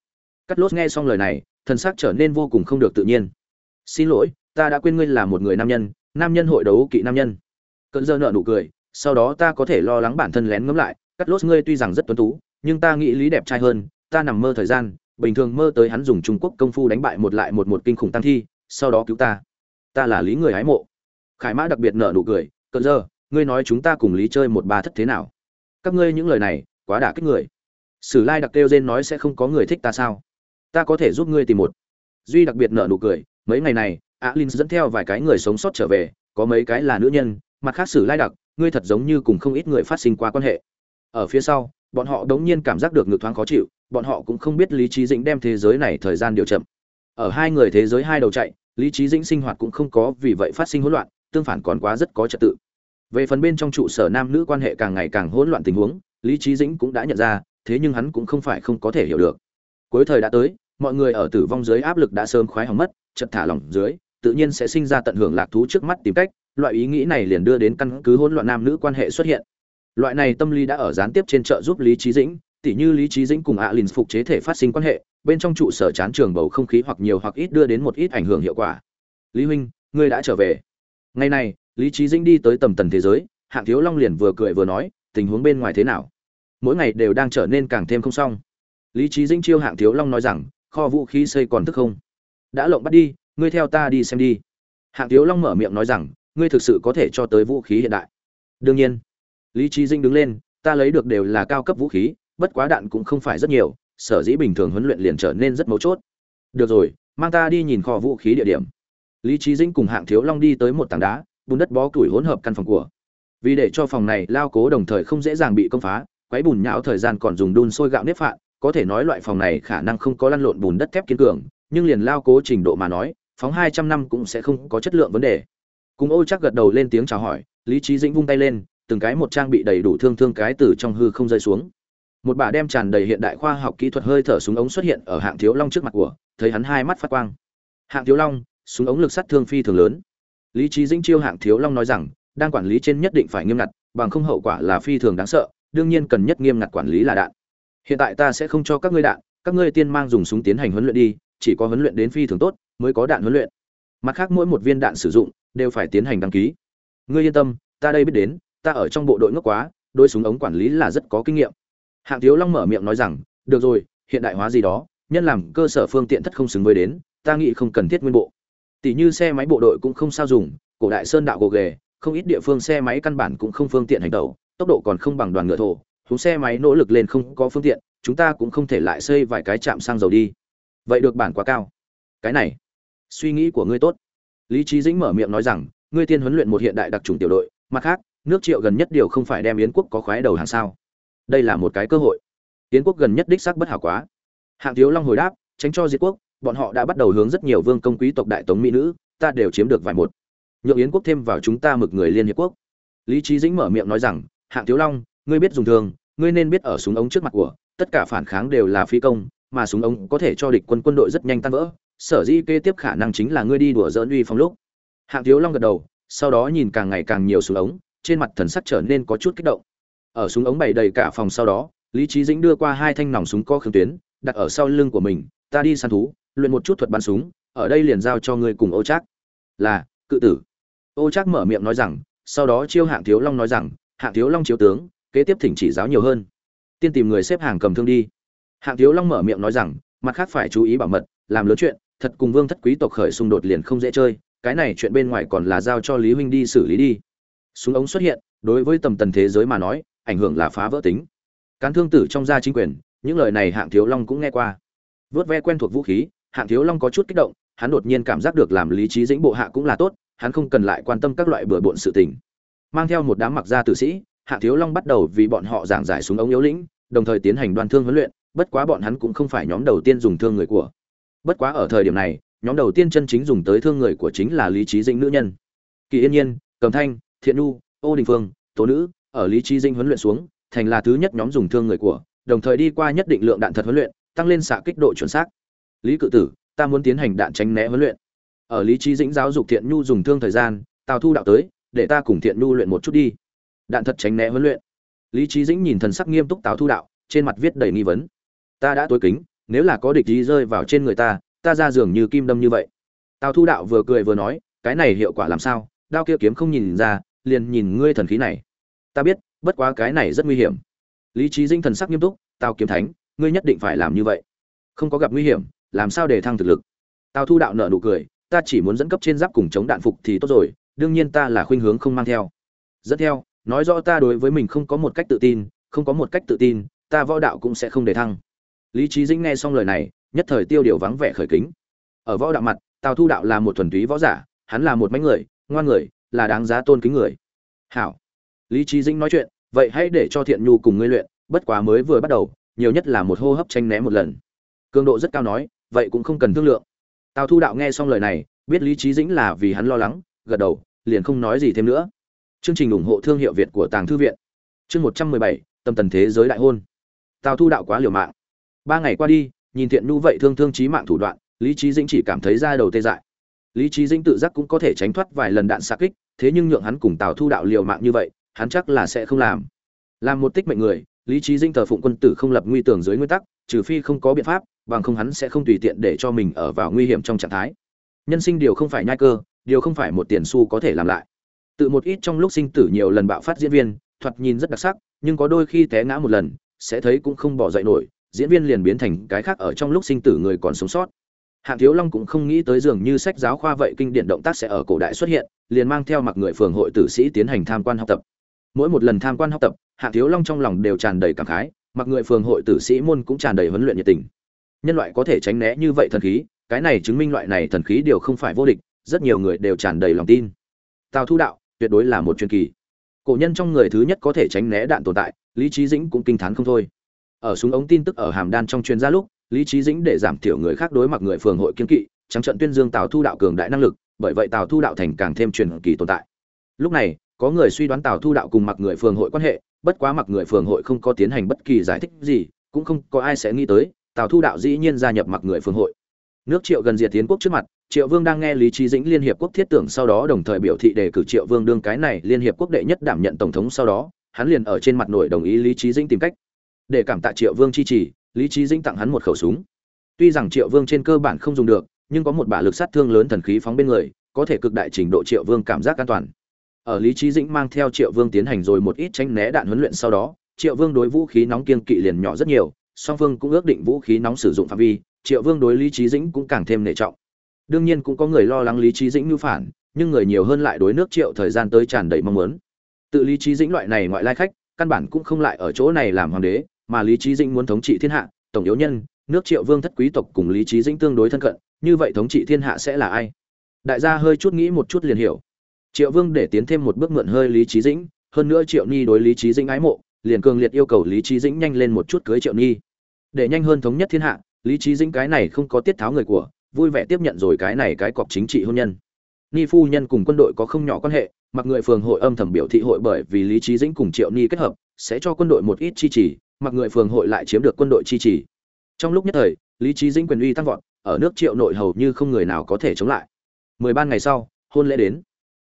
Cắt lốt nghe xong lời này thân xác trở nên vô cùng không được tự nhiên. Xin lỗi, ta đã quên ngươi là một người nam nhân nam nhân hội đấu kỵ nam nhân. Cận Dơ nợ nụ cười, sau đó ta có thể lo lắng bản thân lén ngấm lại cắt lốt ngươi tuy rằng rất tuấn tú, nhưng ta nghĩ lý đẹp trai hơn, ta nằm mơ thời gian, bình thường mơ tới hắn dùng trung quốc công phu đánh bại một lại một một kinh khủng tăng thi, sau đó cứu ta. Ta là lý người hái mộ. Khải mã đặc biệt nợ nụ cười cận Dơ ngươi nói chúng ta cùng lý chơi một ba thất thế nào? Các ngươi những lời này, quá đả kích người. Sử lai đặc kêu rên nói sẽ không có người thích ta sao? Ta có thể giúp ngươi tìm một. Duy đặc biệt nợ nụ cười, mấy ngày này Á Linh dẫn theo vài cái người sống sót trở về, có mấy cái là nữ nhân, mặt khác sử lai đặc, ngươi thật giống như cùng không ít người phát sinh qua quan hệ. Ở phía sau, bọn họ đống nhiên cảm giác được ngược thoáng khó chịu, bọn họ cũng không biết lý trí dĩnh đem thế giới này thời gian điều chậm. Ở hai người thế giới hai đầu chạy, lý trí dĩnh sinh hoạt cũng không có vì vậy phát sinh hỗn loạn, tương phản còn quá rất có trật tự về phần bên trong trụ sở nam nữ quan hệ càng ngày càng hỗn loạn tình huống, lý trí dĩnh cũng đã nhận ra, thế nhưng hắn cũng không phải không có thể hiểu được. Cuối thời đã tới, mọi người ở tử vong dưới áp lực đã sớm khoái hỏng mất chật thả lỏng dưới, tự nhiên sẽ sinh ra tận hưởng lạc thú trước mắt tìm cách, loại ý nghĩ này liền đưa đến căn cứ hỗn loạn nam nữ quan hệ xuất hiện. Loại này tâm lý đã ở gián tiếp trên chợ giúp lý trí dĩnh, tỉ như lý trí dĩnh cùng ạ à phục chế thể phát sinh quan hệ, bên trong trụ sở chán trường bầu không khí hoặc nhiều hoặc ít đưa đến một ít ảnh hưởng hiệu quả. Lý huynh, ngươi đã trở về. Ngày này lý trí dĩnh đi tới tầm tần thế giới, hạng thiếu long liền vừa cười vừa nói, tình huống bên ngoài thế nào? Mỗi ngày đều đang trở nên càng thêm không xong. Lý trí dĩnh chiêu hạng thiếu long nói rằng, kho vũ khí xây còn thức không? Đã lộng bắt đi, ngươi theo ta đi xem đi. Hạng thiếu long mở miệng nói rằng, ngươi thực sự có thể cho tới vũ khí hiện đại. Đương nhiên. Lý trí Dinh đứng lên, ta lấy được đều là cao cấp vũ khí, bất quá đạn cũng không phải rất nhiều, sở dĩ bình thường huấn luyện liền trở nên rất mấu chốt. Được rồi, mang ta đi nhìn kho vũ khí địa điểm. Lý trí Dinh cùng hạng thiếu long đi tới một tảng đá bùn đất bó củi hỗn hợp căn phòng của. Vì để cho phòng này lao cố đồng thời không dễ dàng bị công phá quấy bùn nhão thời gian còn dùng đun sôi gạo nếp phạn có thể nói loại phòng này khả năng không có lăn lộn bùn đất thép kiên cường, nhưng liền lao cố trình độ mà nói, phóng hai trăm năm cũng sẽ không có chất lượng vấn đề. Cùng ô chắc gật đầu lên tiếng chào hỏi, lý trí dĩnh vung tay lên, từng cái một trang bị đầy đủ thương thương cái từ trong hư không rơi xuống. Một bà đem tràn đầy hiện đại khoa học kỹ thuật hơi thở súng ống xuất hiện ở hạng thiếu long trước mặt của, thấy hắn hai mắt phát quang. Hạng thiếu long, súng ống lực sát thương phi thường lớn lý trí dĩnh chiêu hạng thiếu long nói rằng, đang quản lý trên nhất định phải nghiêm ngặt, bằng không hậu quả là phi thường đáng sợ, đương nhiên cần nhất nghiêm ngặt quản lý là đạn. Hiện tại ta sẽ không cho các ngươi đạn, các ngươi tiên mang dùng súng tiến hành huấn luyện đi, chỉ có huấn luyện đến phi thường tốt, mới có đạn huấn luyện. Mặt khác mỗi một viên đạn sử dụng, đều phải tiến hành đăng ký. Ngươi yên tâm, ta đây biết đến, ta ở trong bộ đội ngốc quá đôi súng ống quản lý là rất có kinh nghiệm. Hạng thiếu long mở miệng nói rằng, được rồi, hiện đại hóa gì đó, nhân làm cơ sở phương tiện thất không xứng với đến, ta nghĩ không cần thiết nguyên bộ tỷ như xe máy bộ đội cũng không sao dùng cổ đại sơn đạo gồ ghề không ít địa phương xe máy căn bản cũng không phương tiện hành động, tốc độ còn không bằng đoàn ngựa thổ chúng xe máy nỗ lực lên không có phương tiện chúng ta cũng không thể lại xây vài cái trạm xăng dầu đi. Vậy được bản quá cao. Cái này suy nghĩ của ngươi tốt. Lý Chí dĩnh mở miệng nói rằng ngươi tiên huấn luyện một hiện đại đặc trùng tiểu đội mặt khác nước triệu gần nhất điều không phải đem yến quốc có khoái đầu hàng sao? Đây là một cái cơ hội. Yến quốc gần nhất đích xác bất hảo quá. Hạng thiếu long hồi đáp tránh cho diệt quốc bọn họ đã bắt đầu hướng rất nhiều vương công quý tộc đại tống mỹ nữ, ta đều chiếm được vài một. Nhượng yến quốc thêm vào chúng ta mực người liên hiệp quốc. Lý trí dĩnh mở miệng nói rằng, hạng thiếu long, ngươi biết dùng thường, ngươi nên biết ở súng ống trước mặt của, tất cả phản kháng đều là phi công, mà súng ống có thể cho địch quân quân đội rất nhanh tan vỡ. Sở dĩ kế tiếp khả năng chính là ngươi đi đùa dỡn uy phong lúc. Hạng thiếu long gật đầu, sau đó nhìn càng ngày càng nhiều súng ống, trên mặt thần sắc trở nên có chút kích động. Ở súng ống bày đầy cả phòng sau đó, lý trí dĩnh đưa qua hai thanh nòng súng co khương tuyến, đặt ở sau lưng của mình, ta đi săn thú luyện một chút thuật bắn súng, ở đây liền giao cho ngươi cùng ô trác. Là, cự tử. Ô trác mở miệng nói rằng, sau đó chiêu hạng thiếu long nói rằng, hạng thiếu long chiếu tướng, kế tiếp thỉnh chỉ giáo nhiều hơn. Tiên tìm người xếp hàng cầm thương đi. Hạng thiếu long mở miệng nói rằng, mặt khác phải chú ý bảo mật, làm lớn chuyện, thật cùng vương thất quý tộc khởi xung đột liền không dễ chơi, cái này chuyện bên ngoài còn là giao cho lý huynh đi xử lý đi. Súng ống xuất hiện, đối với tầm tần thế giới mà nói, ảnh hưởng là phá vỡ tính. Cán thương tử trong gia chính quyền, những lời này hạng thiếu long cũng nghe qua. Vớt ve quen thuộc vũ khí hạng thiếu long có chút kích động, hắn đột nhiên cảm giác được làm lý trí dĩnh bộ hạ cũng là tốt, hắn không cần lại quan tâm các loại bừa bộn sự tình. Mang theo một đám mặc gia tử sĩ, hạng thiếu long bắt đầu vì bọn họ giảng giải súng ống yếu lĩnh, đồng thời tiến hành đoan thương huấn luyện, bất quá bọn hắn cũng không phải nhóm đầu tiên dùng thương người của. Bất quá ở thời điểm này, nhóm đầu tiên chân chính dùng tới thương người của chính là lý trí dĩnh nữ nhân. Kỳ yên nhiên, cầm thanh, thiện nu, ô đình phương, tố nữ, ở lý trí dĩnh huấn luyện xuống, thành là thứ nhất nhóm dùng thương người của, đồng thời đi qua nhất định lượng đạn thật huấn luyện, tăng lên xạ kích độ chuẩn xác lý cự tử, ta muốn tiến hành đạn tránh né huấn luyện. Ở lý trí dĩnh giáo dục thiện nhu dùng thương thời gian, tào thu đạo tới, để ta cùng thiện nhu luyện một chút đi. Đạn thật tránh né huấn luyện. Lý trí dĩnh nhìn thần sắc nghiêm túc tào thu đạo, trên mặt viết đầy nghi vấn. Ta đã tối kính, nếu là có địch ý rơi vào trên người ta ta ra giường như kim đâm như vậy. Tào thu đạo vừa cười vừa nói, cái này hiệu quả làm sao? Đao kia kiếm không nhìn ra, liền nhìn ngươi thần khí này. Ta biết, bất quá cái này rất nguy hiểm. Lý trí dinh thần sắc nghiêm túc, tào kiếm thánh, ngươi nhất định phải làm như vậy. Không có gặp nguy hiểm làm sao để thăng thực lực? Tào thu đạo nợ nụ cười, ta chỉ muốn dẫn cấp trên giáp cùng chống đạn phục thì tốt rồi, đương nhiên ta là khuynh hướng không mang theo. Dẫn theo, nói rõ ta đối với mình không có một cách tự tin, không có một cách tự tin, ta võ đạo cũng sẽ không để thăng. Lý trí dĩnh nghe xong lời này, nhất thời tiêu điều vắng vẻ khởi kính. Ở võ đạo mặt, tào thu đạo là một thuần túy võ giả, hắn là một mánh người, ngoan người, là đáng giá tôn kính người. Hảo. Lý trí dĩnh nói chuyện, vậy hãy để cho thiện nhu cùng ngươi luyện, bất quá mới vừa bắt đầu, nhiều nhất là một hô hấp tranh né một lần. Cường độ rất cao nói vậy cũng không cần thương lượng. Tào thu đạo nghe xong lời này, biết lý trí dĩnh là vì hắn lo lắng, gật đầu, liền không nói gì thêm nữa. Chương trình ủng hộ thương hiệu việt của tàng thư viện. Chương một trăm mười bảy, tâm tần thế giới đại hôn. Tào thu đạo quá liều mạng. Ba ngày qua đi, nhìn thiện nhu vậy thương thương trí mạng thủ đoạn, lý trí dĩnh chỉ cảm thấy da đầu tê dại. Lý trí dĩnh tự giác cũng có thể tránh thoát vài lần đạn xa kích, thế nhưng nhượng hắn cùng tào thu đạo liều mạng như vậy, hắn chắc là sẽ không làm. Làm một tích mệnh người, lý trí dĩnh thờ phụng quân tử không lập nguy tưởng dưới nguyên tắc, trừ phi không có biện pháp bằng không hắn sẽ không tùy tiện để cho mình ở vào nguy hiểm trong trạng thái. Nhân sinh điều không phải nhai cơ, điều không phải một tiền xu có thể làm lại. Tự một ít trong lúc sinh tử nhiều lần bạo phát diễn viên, thoạt nhìn rất đặc sắc, nhưng có đôi khi té ngã một lần, sẽ thấy cũng không bỏ dậy nổi, diễn viên liền biến thành cái khác ở trong lúc sinh tử người còn sống sót. Hạng thiếu long cũng không nghĩ tới dường như sách giáo khoa vậy kinh điển động tác sẽ ở cổ đại xuất hiện, liền mang theo mặc người phường hội tử sĩ tiến hành tham quan học tập. Mỗi một lần tham quan học tập, hạng thiếu long trong lòng đều tràn đầy cảm khái, mặc người phường hội tử sĩ môn cũng tràn đầy huấn luyện nhiệt tình nhân loại có thể tránh né như vậy thần khí, cái này chứng minh loại này thần khí đều không phải vô địch, rất nhiều người đều tràn đầy lòng tin. Tào thu đạo, tuyệt đối là một truyền kỳ. Cổ nhân trong người thứ nhất có thể tránh né đạn tồn tại, lý trí dĩnh cũng kinh t h á n không thôi. Ở súng ống tin tức ở hàm đan trong chuyên gia lúc, lý trí dĩnh để giảm thiểu người khác đối mặt người phường hội kiên kỵ, trắng trận tuyên dương tào thu đạo cường đại năng lực, bởi vậy tào thu đạo thành càng thêm truyền kỳ tồn tại. Lúc này, có người suy đoán tào thu đạo cùng mặc người phường hội quan hệ, bất quá mặc người phường hội không có tiến hành bất kỳ giải thích gì, cũng không có ai sẽ nghĩ tới tào thu đạo dĩ nhiên gia nhập mặc người phương hội. Nước triệu gần diệt tiến quốc trước mặt, triệu vương đang nghe lý trí dĩnh liên hiệp quốc thiết tưởng sau đó đồng thời biểu thị đề cử triệu vương đương cái này liên hiệp quốc đệ nhất đảm nhận tổng thống sau đó, hắn liền ở trên mặt nổi đồng ý lý trí dĩnh tìm cách. Để cảm tạ triệu vương chi trì, lý trí dĩnh tặng hắn một khẩu súng. Tuy rằng triệu vương trên cơ bản không dùng được, nhưng có một bả lực sát thương lớn thần khí phóng bên người, có thể cực đại trình độ triệu vương cảm giác an toàn. Ở lý trí dĩnh mang theo triệu vương tiến hành rồi một ít tránh né đạn huấn luyện sau đó, triệu vương đối vũ khí nóng kiên kỵ liền nhỏ rất nhiều song phương cũng ước định vũ khí nóng sử dụng phạm vi, triệu vương đối lý trí dĩnh cũng càng thêm nể trọng. Đương nhiên cũng có người lo lắng lý trí dĩnh mưu phản, nhưng người nhiều hơn lại đối nước triệu thời gian tới tràn đầy mong muốn. Tự lý trí dĩnh loại này ngoại lai khách, căn bản cũng không lại ở chỗ này làm hoàng đế, mà lý trí dĩnh muốn thống trị thiên hạ, tổng yếu nhân, nước triệu vương thất quý tộc cùng lý trí dĩnh tương đối thân cận, như vậy thống trị thiên hạ sẽ là ai? Đại gia hơi chút nghĩ một chút liền hiểu. Triệu vương để tiến thêm một bước mượn hơi lý trí dĩnh, hơn nữa triệu ni đối lý trí dĩnh ái mộ, liền cường liệt yêu cầu lý trí dĩnh nhanh lên một chút cưới triệu ni để nhanh hơn thống nhất thiên hạ, lý trí dĩnh cái này không có tiết tháo người của, vui vẻ tiếp nhận rồi cái này cái cọc chính trị hôn nhân. Ni phu nhân cùng quân đội có không nhỏ quan hệ, mặc người phường hội âm thầm biểu thị hội bởi vì lý trí dĩnh cùng triệu ni kết hợp, sẽ cho quân đội một ít chi trì, mặc người phường hội lại chiếm được quân đội chi trì. Trong lúc nhất thời, lý trí dĩnh quyền uy tăng vọt, ở nước triệu nội hầu như không người nào có thể chống lại. Mười ba ngày sau, hôn lễ đến.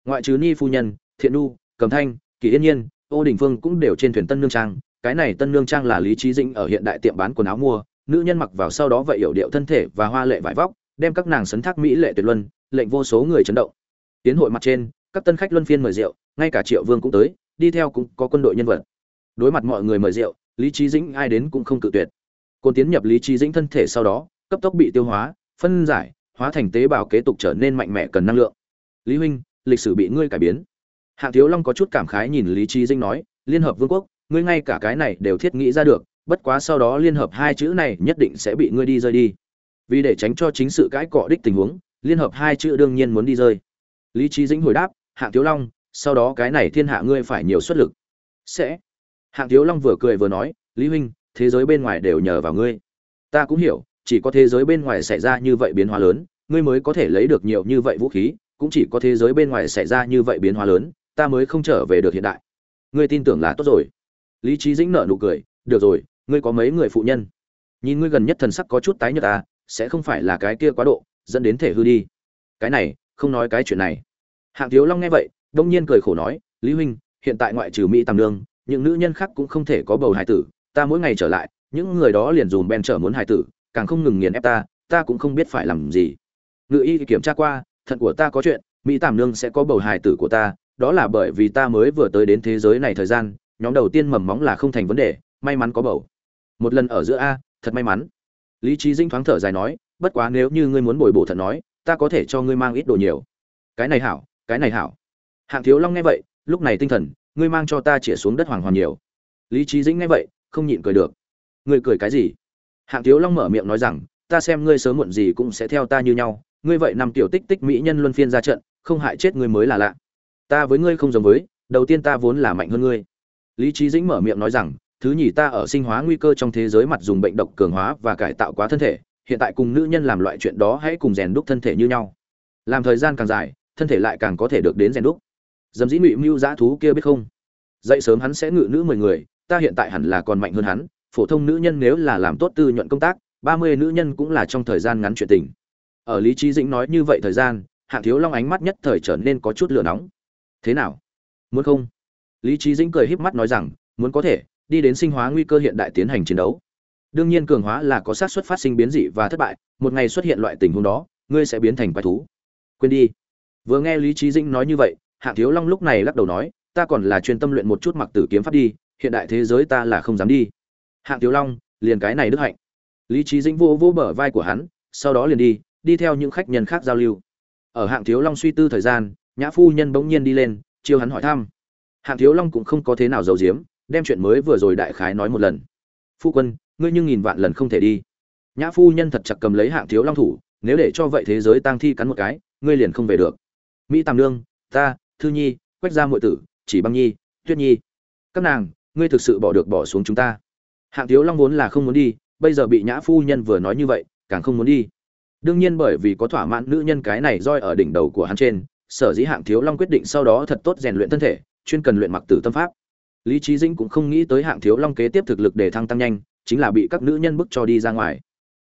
Ngoại trừ ni phu nhân, thiện nu, cầm thanh, kỳ yên nhiên, ô đình phương cũng đều trên thuyền tân nương trang cái này tân nương trang là lý trí dĩnh ở hiện đại tiệm bán quần áo mua, nữ nhân mặc vào sau đó vậy hiểu điệu thân thể và hoa lệ vải vóc, đem các nàng sấn thác mỹ lệ tuyệt luân, lệnh vô số người chấn động. Tiến hội mặt trên, các tân khách luân phiên mời rượu, ngay cả triệu vương cũng tới, đi theo cũng có quân đội nhân vật. Đối mặt mọi người mời rượu, lý trí dĩnh ai đến cũng không cự tuyệt. Côn tiến nhập lý trí dĩnh thân thể sau đó, cấp tốc bị tiêu hóa, phân giải, hóa thành tế bào kế tục trở nên mạnh mẽ cần năng lượng. Lý huynh, lịch sử bị ngươi cải biến. Hạ thiếu long có chút cảm khái nhìn lý trí dĩnh nói, liên hợp vương quốc ngươi ngay cả cái này đều thiết nghĩ ra được, bất quá sau đó liên hợp hai chữ này nhất định sẽ bị ngươi đi rơi đi. Vì để tránh cho chính sự cãi cọ đích tình huống, liên hợp hai chữ đương nhiên muốn đi rơi. Lý trí dĩnh hồi đáp hạng thiếu long, sau đó cái này thiên hạ ngươi phải nhiều xuất lực. Sẽ. Hạng thiếu long vừa cười vừa nói, lý huynh, thế giới bên ngoài đều nhờ vào ngươi. Ta cũng hiểu, chỉ có thế giới bên ngoài xảy ra như vậy biến hóa lớn, ngươi mới có thể lấy được nhiều như vậy vũ khí, cũng chỉ có thế giới bên ngoài xảy ra như vậy biến hóa lớn, ta mới không trở về được hiện đại. Ngươi tin tưởng là tốt rồi lý trí dĩnh nợ nụ cười, được rồi, ngươi có mấy người phụ nhân? Nhìn ngươi gần nhất thần sắc có chút tái nhợt à sẽ không phải là cái kia quá độ, dẫn đến thể hư đi. Cái này, không nói cái chuyện này. Hạng thiếu long nghe vậy, đông nhiên cười khổ nói, lý huynh, hiện tại ngoại trừ mỹ tam nương, những nữ nhân khác cũng không thể có bầu hài tử, ta mỗi ngày trở lại, những người đó liền dùm ben trở muốn hài tử, càng không ngừng nghiền ép ta ta cũng không biết phải làm gì. Ngự y kiểm tra qua, thận của ta có chuyện, mỹ tàm nương sẽ có bầu hài tử của ta, đó là bởi vì ta mới vừa tới đến thế giới này thời gian nhóm đầu tiên mầm móng là không thành vấn đề, may mắn có bầu. Một lần ở giữa a, thật may mắn. Lý trí dinh thoáng thở dài nói, bất quá nếu như ngươi muốn bồi bổ thật nói, ta có thể cho ngươi mang ít đồ nhiều. Cái này hảo, cái này hảo. Hạng thiếu long nghe vậy, lúc này tinh thần, ngươi mang cho ta chĩa xuống đất hoàng hoàn nhiều. Lý trí dĩnh nghe vậy, không nhịn cười được. Ngươi cười cái gì? Hạng thiếu long mở miệng nói rằng, ta xem ngươi sớm muộn gì cũng sẽ theo ta như nhau, ngươi vậy nằm tiểu tích tích mỹ nhân luân phiên ra trận, không hại chết ngươi mới là lạ. Ta với ngươi không giống với, đầu tiên ta vốn là mạnh hơn ngươi lý trí dĩnh mở miệng nói rằng, thứ nhì ta ở sinh hóa nguy cơ trong thế giới mặt dùng bệnh độc cường hóa và cải tạo quá thân thể, hiện tại cùng nữ nhân làm loại chuyện đó hãy cùng rèn đúc thân thể như nhau. Làm thời gian càng dài, thân thể lại càng có thể được đến rèn đúc. Dầm dĩ ngụy mưu dã thú kia biết không? Dậy sớm hắn sẽ ngự nữ mười người, ta hiện tại hẳn là còn mạnh hơn hắn, phổ thông nữ nhân nếu là làm tốt tư nhuận công tác, ba mươi nữ nhân cũng là trong thời gian ngắn chuyện tình. Ở lý trí dĩnh nói như vậy thời gian, hạng thiếu long ánh mắt nhất thời trở nên có chút lửa nóng. Thế nào? Muốn không? Lý trí dĩnh cười híp mắt nói rằng, muốn có thể, đi đến sinh hóa nguy cơ hiện đại tiến hành chiến đấu. Đương nhiên cường hóa là có xác suất phát sinh biến dị và thất bại, một ngày xuất hiện loại tình huống đó, ngươi sẽ biến thành quái thú. Quên đi. Vừa nghe lý trí dĩnh nói như vậy, hạng thiếu long lúc này lắc đầu nói, ta còn là chuyên tâm luyện một chút mặc tử kiếm pháp đi, hiện đại thế giới ta là không dám đi. Hạng thiếu long, liền cái này đức hạnh. Lý trí dĩnh vô vô bờ vai của hắn, sau đó liền đi đi theo những khách nhân khác giao lưu. Ở hạng thiếu long suy tư thời gian, nhã phu nhân bỗng nhiên đi lên, chiêu hắn hỏi thăm hạng thiếu long cũng không có thế nào giấu giếm, đem chuyện mới vừa rồi đại khái nói một lần. Phu quân, ngươi nhưng nghìn vạn lần không thể đi. Nhã phu nhân thật chặt cầm lấy hạng thiếu long thủ, nếu để cho vậy thế giới tang thi cắn một cái, ngươi liền không về được. Mỹ tam nương, ta, thư nhi, quách gia muội tử, chỉ băng nhi, tuyết nhi, các nàng, ngươi thực sự bỏ được bỏ xuống chúng ta. Hạng thiếu long vốn là không muốn đi, bây giờ bị nhã phu nhân vừa nói như vậy, càng không muốn đi. Đương nhiên bởi vì có thỏa mãn nữ nhân cái này roi ở đỉnh đầu của hắn trên, sở dĩ hạng thiếu long quyết định sau đó thật tốt rèn luyện thân thể chuyên cần luyện mặc tử tâm pháp. Lý trí dĩnh cũng không nghĩ tới hạng thiếu long kế tiếp thực lực để thăng tăng nhanh, chính là bị các nữ nhân bức cho đi ra ngoài.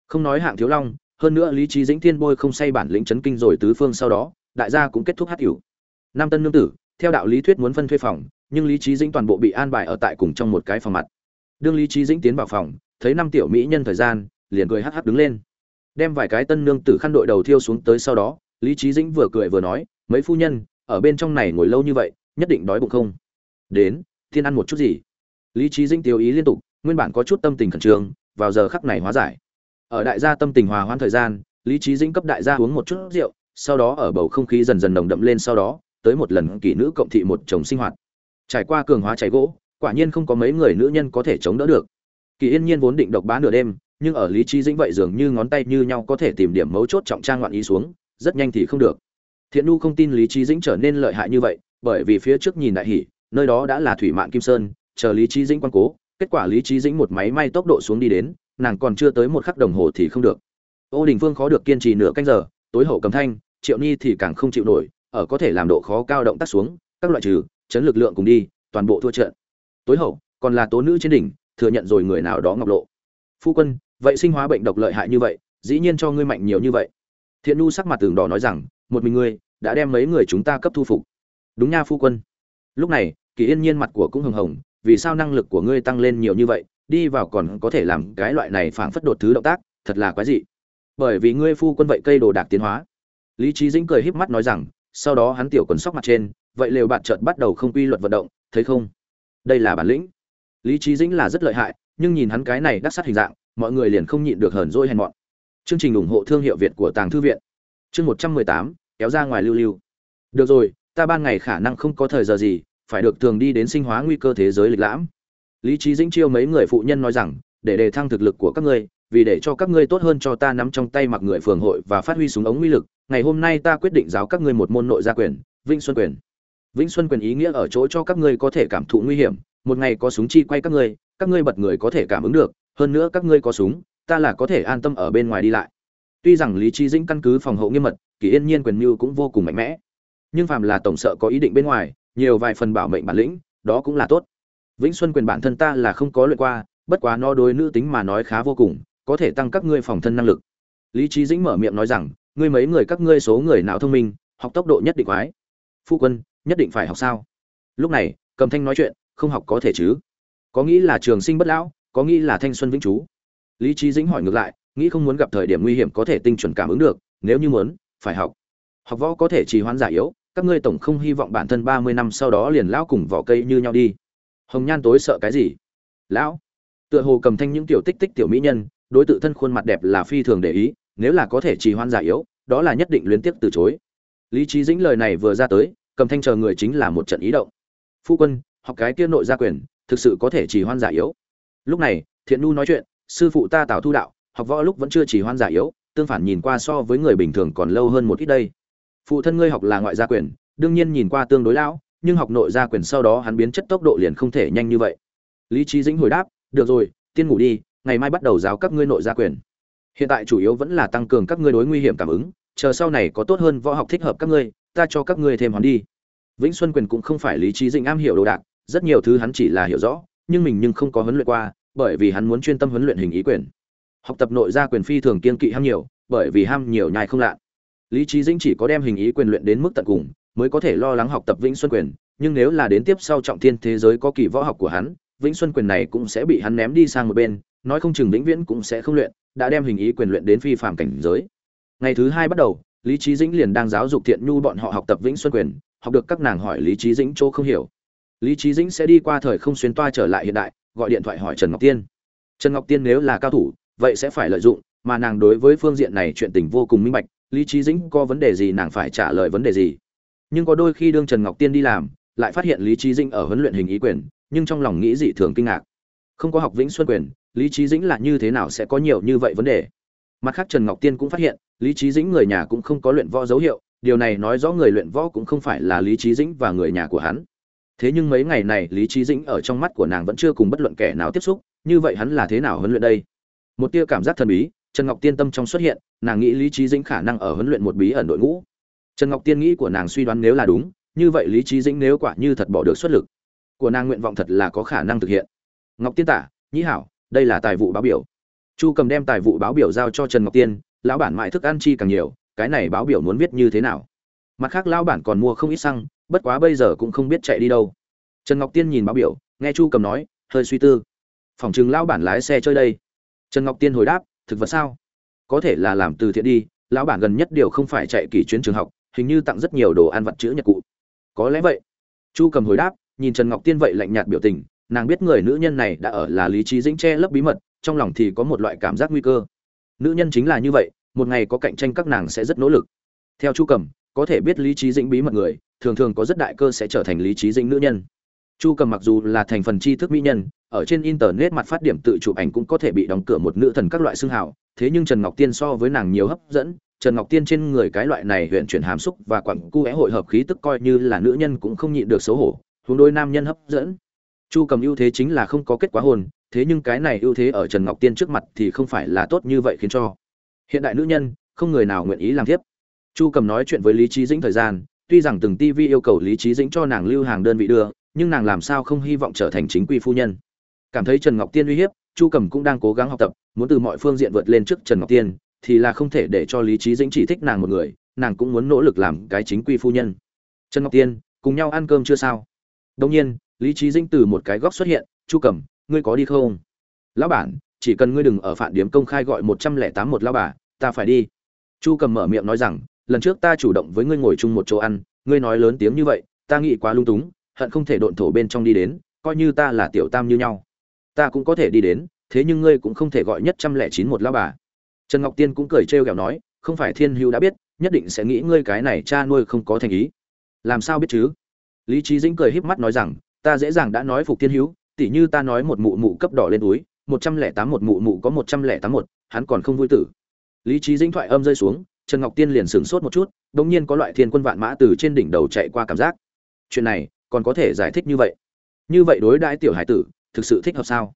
Không nói hạng thiếu long, hơn nữa lý trí dĩnh thiên bôi không say bản lĩnh chấn kinh rồi tứ phương sau đó, đại gia cũng kết thúc hát cửu nam tân nương tử, theo đạo lý thuyết muốn phân thuê phòng, nhưng lý trí dĩnh toàn bộ bị an bài ở tại cùng trong một cái phòng mặt. Đương lý trí dĩnh tiến vào phòng, thấy năm tiểu mỹ nhân thời gian, liền cười hắc hắc đứng lên. Đem vài cái tân nương tử khăn đội đầu thiêu xuống tới sau đó, lý trí dĩnh vừa cười vừa nói, mấy phu nhân, ở bên trong này ngồi lâu như vậy nhất định đói bụng không? Đến, thiên ăn một chút gì? Lý trí dĩnh tiêu ý liên tục, nguyên bản có chút tâm tình khẩn trương, vào giờ khắc này hóa giải. Ở đại gia tâm tình hòa hoãn thời gian, lý trí dĩnh cấp đại gia uống một chút rượu, sau đó ở bầu không khí dần dần nồng đậm lên sau đó, tới một lần kỷ nữ cộng thị một chồng sinh hoạt. Trải qua cường hóa cháy gỗ, quả nhiên không có mấy người nữ nhân có thể chống đỡ được. Kỳ yên nhiên vốn định độc bá nửa đêm, nhưng ở lý trí dĩnh vậy dường như ngón tay như nhau có thể tìm điểm mấu chốt trọng trang loạn ý xuống, rất nhanh thì không được. Thiện nu không tin lý trí dĩnh trở nên lợi hại như vậy bởi vì phía trước nhìn đại hỉ, nơi đó đã là thủy mạn kim sơn, chờ lý trí dĩnh quan cố, kết quả lý trí dĩnh một máy may tốc độ xuống đi đến, nàng còn chưa tới một khắc đồng hồ thì không được. Ô đình phương khó được kiên trì nửa canh giờ, tối hậu cầm thanh, triệu ni thì càng không chịu nổi, ở có thể làm độ khó cao động tác xuống, các loại trừ, chấn lực lượng cùng đi, toàn bộ thua trận. Tối hậu, còn là tố nữ trên đỉnh, thừa nhận rồi người nào đó ngọc lộ. Phu quân, vậy sinh hóa bệnh độc lợi hại như vậy, dĩ nhiên cho ngươi mạnh nhiều như vậy. Thiện nu sắc mặt tường đỏ nói rằng, một mình ngươi, đã đem mấy người chúng ta cấp thu phục đúng nha phu quân. Lúc này, kỳ yên nhiên mặt của cũng hồng hồng, vì sao năng lực của ngươi tăng lên nhiều như vậy, đi vào còn có thể làm cái loại này phảng phất đột thứ động tác, thật là quái dị. Bởi vì ngươi phu quân vậy cây đồ đạc tiến hóa. Lý trí dĩnh cười híp mắt nói rằng, sau đó hắn tiểu quần sóc mặt trên, vậy lều bạt chợt bắt đầu không quy luật vận động, thấy không? Đây là bản lĩnh. Lý trí dĩnh là rất lợi hại, nhưng nhìn hắn cái này đắc sát hình dạng, mọi người liền không nhịn được hờn dỗi hèn mọn. Chương trình ủng hộ thương hiệu việt của tàng thư viện. Chương một trăm mười tám, kéo ra ngoài lưu lưu. Được rồi ta ban ngày khả năng không có thời giờ gì, phải được thường đi đến sinh hóa nguy cơ thế giới lịch lãm. Lý trí dĩnh chiêu mấy người phụ nhân nói rằng, để đề thăng thực lực của các ngươi, vì để cho các ngươi tốt hơn cho ta nắm trong tay mặc người phường hội và phát huy súng ống uy lực, ngày hôm nay ta quyết định giáo các ngươi một môn nội gia quyền, vĩnh xuân quyền. Vĩnh xuân quyền ý nghĩa ở chỗ cho các ngươi có thể cảm thụ nguy hiểm, một ngày có súng chi quay các ngươi các ngươi bật người có thể cảm ứng được, hơn nữa các ngươi có súng, ta là có thể an tâm ở bên ngoài đi lại. Tuy rằng lý trí dĩnh căn cứ phòng hộ nghiêm mật, kỳ yên nhiên quyền mưu cũng vô cùng mạnh mẽ nhưng phàm là tổng sợ có ý định bên ngoài, nhiều vài phần bảo mệnh bản lĩnh, đó cũng là tốt. Vĩnh xuân quyền bản thân ta là không có luyện qua, bất quá nó đối nữ tính mà nói khá vô cùng, có thể tăng các ngươi phòng thân năng lực. Lý trí dĩnh mở miệng nói rằng, ngươi mấy người các ngươi số người não thông minh, học tốc độ nhất định quái. Phu quân, nhất định phải học sao? Lúc này, cầm thanh nói chuyện, không học có thể chứ? Có nghĩ là trường sinh bất lão, có nghĩ là thanh xuân vĩnh chú lý trí dĩnh hỏi ngược lại, nghĩ không muốn gặp thời điểm nguy hiểm có thể tinh chuẩn cảm ứng được, nếu như muốn, phải học. Học võ có thể trì hoãn giả yếu các ngươi tổng không hy vọng bản thân ba mươi năm sau đó liền lão cùng vỏ cây như nhau đi. Hồng nhan tối sợ cái gì? Lão, tựa hồ cầm thanh những tiểu tích tích tiểu mỹ nhân, đối tự thân khuôn mặt đẹp là phi thường để ý, nếu là có thể trì hoãn giả yếu, đó là nhất định liên tiếp từ chối. Lý trí dĩnh lời này vừa ra tới, cầm thanh chờ người chính là một trận ý động. Phu quân, học cái kia nội gia quyền, thực sự có thể trì hoãn giả yếu. Lúc này, thiện nu nói chuyện, sư phụ ta tào thu đạo, học võ lúc vẫn chưa trì hoãn giả yếu, tương phản nhìn qua so với người bình thường còn lâu hơn một ít đây phụ thân ngươi học là ngoại gia quyền, đương nhiên nhìn qua tương đối lão, nhưng học nội gia quyền sau đó hắn biến chất tốc độ liền không thể nhanh như vậy. Lý trí dĩnh hồi đáp, được rồi, tiên ngủ đi, ngày mai bắt đầu giáo các ngươi nội gia quyền. Hiện tại chủ yếu vẫn là tăng cường các ngươi đối nguy hiểm cảm ứng, chờ sau này có tốt hơn võ học thích hợp các ngươi, ta cho các ngươi thêm hoán đi. Vĩnh xuân quyền cũng không phải lý trí dĩnh am hiểu đồ đạc, rất nhiều thứ hắn chỉ là hiểu rõ, nhưng mình nhưng không có huấn luyện qua, bởi vì hắn muốn chuyên tâm huấn luyện hình ý quyền. Học tập nội gia quyền phi thường kiên kỵ ham nhiều, bởi vì ham nhiều nhai không lạ lý trí dĩnh chỉ có đem hình ý quyền luyện đến mức tận cùng, mới có thể lo lắng học tập vĩnh xuân quyền, nhưng nếu là đến tiếp sau trọng thiên thế giới có kỳ võ học của hắn, vĩnh xuân quyền này cũng sẽ bị hắn ném đi sang một bên, nói không chừng vĩnh viễn cũng sẽ không luyện, đã đem hình ý quyền luyện đến phi phạm cảnh giới. Ngày thứ hai bắt đầu, lý trí dĩnh liền đang giáo dục thiện nhu bọn họ học tập vĩnh xuân quyền, học được các nàng hỏi lý trí dĩnh chỗ không hiểu. Lý trí dĩnh sẽ đi qua thời không xuyên toa trở lại hiện đại, gọi điện thoại hỏi trần ngọc tiên. Trần ngọc tiên nếu là cao thủ, vậy sẽ phải lợi dụng, mà nàng đối với phương diện này chuyện tình vô cùng minh bạch lý trí dĩnh có vấn đề gì nàng phải trả lời vấn đề gì. Nhưng có đôi khi đương trần ngọc tiên đi làm, lại phát hiện lý trí dĩnh ở huấn luyện hình ý quyền, nhưng trong lòng nghĩ dị thường kinh ngạc. Không có học vĩnh xuân quyền, lý trí dĩnh là như thế nào sẽ có nhiều như vậy vấn đề? Mặt khác trần ngọc tiên cũng phát hiện, lý trí dĩnh người nhà cũng không có luyện võ dấu hiệu, điều này nói rõ người luyện võ cũng không phải là lý trí dĩnh và người nhà của hắn. Thế nhưng mấy ngày này lý trí dĩnh ở trong mắt của nàng vẫn chưa cùng bất luận kẻ nào tiếp xúc, như vậy hắn là thế nào huấn luyện đây? Một tia cảm giác thần bí trần ngọc tiên tâm trong xuất hiện, nàng nghĩ lý Chí dĩnh khả năng ở huấn luyện một bí ẩn đội ngũ. Trần ngọc tiên nghĩ của nàng suy đoán nếu là đúng, như vậy lý Chí dĩnh nếu quả như thật bỏ được xuất lực, của nàng nguyện vọng thật là có khả năng thực hiện. Ngọc tiên tả, nhĩ hảo, đây là tài vụ báo biểu. Chu cầm đem tài vụ báo biểu giao cho trần ngọc tiên, lão bản mại thức ăn chi càng nhiều, cái này báo biểu muốn viết như thế nào? Mặt khác, lão bản còn mua không ít xăng, bất quá bây giờ cũng không biết chạy đi đâu. Trần ngọc tiên nhìn báo biểu, nghe chu cầm nói, hơi suy tư. Phòng trường lão bản lái xe chơi đây. Trần ngọc tiên hồi đáp thực vật sao? Có thể là làm từ thiện đi, lão bản gần nhất điều không phải chạy kỳ chuyến trường học, hình như tặng rất nhiều đồ ăn vặt chữ nhật cụ. Có lẽ vậy. Chu cầm hồi đáp, nhìn trần ngọc tiên vậy lạnh nhạt biểu tình, nàng biết người nữ nhân này đã ở là lý trí dĩnh che lấp bí mật, trong lòng thì có một loại cảm giác nguy cơ. Nữ nhân chính là như vậy, một ngày có cạnh tranh các nàng sẽ rất nỗ lực. Theo chu cầm, có thể biết lý trí dĩnh bí mật người, thường thường có rất đại cơ sẽ trở thành lý trí dĩnh nữ nhân. Chu cầm mặc dù là thành phần tri thức mỹ nhân ở trên internet mặt phát điểm tự chụp ảnh cũng có thể bị đóng cửa một nữ thần các loại xương hào. Thế nhưng trần ngọc tiên so với nàng nhiều hấp dẫn. Trần ngọc tiên trên người cái loại này huyện chuyển hàm xúc và quặng cu é hội hợp khí tức coi như là nữ nhân cũng không nhịn được xấu hổ, hướng đôi nam nhân hấp dẫn. Chu cầm ưu thế chính là không có kết quả hôn thế nhưng cái này ưu thế ở trần ngọc tiên trước mặt thì không phải là tốt như vậy khiến cho hiện đại nữ nhân không người nào nguyện ý làm tiếp chu cầm nói chuyện với lý trí dĩnh thời gian, tuy rằng từng tv yêu cầu lý trí dĩnh cho nàng lưu hàng đơn vị đưa, nhưng nàng làm sao không hy vọng trở thành chính quy phu nhân cảm thấy trần ngọc tiên uy hiếp, chu cầm cũng đang cố gắng học tập, muốn từ mọi phương diện vượt lên trước trần ngọc tiên, thì là không thể để cho lý trí dĩnh chỉ thích nàng một người, nàng cũng muốn nỗ lực làm cái chính quy phu nhân. Trần ngọc tiên, cùng nhau ăn cơm chưa sao? Đông nhiên, lý trí dĩnh từ một cái góc xuất hiện, chu cầm ngươi có đi không? Lão bản, chỉ cần ngươi đừng ở phản điếm công khai gọi một trăm lẻ tám một lao bà, ta phải đi. Chu cầm mở miệng nói rằng, lần trước ta chủ động với ngươi ngồi chung một chỗ ăn, ngươi nói lớn tiếng như vậy, ta nghĩ quá lung túng, hận không thể độn thổ bên trong đi đến, coi như ta là tiểu tam như nhau ta cũng có thể đi đến, thế nhưng ngươi cũng không thể gọi nhất trăm lẻ chín một lao bà. Trần ngọc tiên cũng cười trêu ghẹo nói, không phải thiên hữu đã biết, nhất định sẽ nghĩ ngươi cái này cha nuôi không có thành ý. Làm sao biết chứ? Lý trí dĩnh cười híp mắt nói rằng, ta dễ dàng đã nói phục thiên hữu tỉ như ta nói một mụ mụ cấp đỏ lên túi, một trăm lẻ tám một mụ mụ có một trăm lẻ tám một, hắn còn không vui tử. Lý trí dĩnh thoại âm rơi xuống, trần ngọc tiên liền sửng sốt một chút đ ỗ n g nhiên có loại thiên quân vạn mã từ trên đỉnh đầu chạy qua cảm giác. Chuyện này còn có thể giải thích như vậy. Như vậy đối đãi tiểu hải tử thực sự thích hợp sao?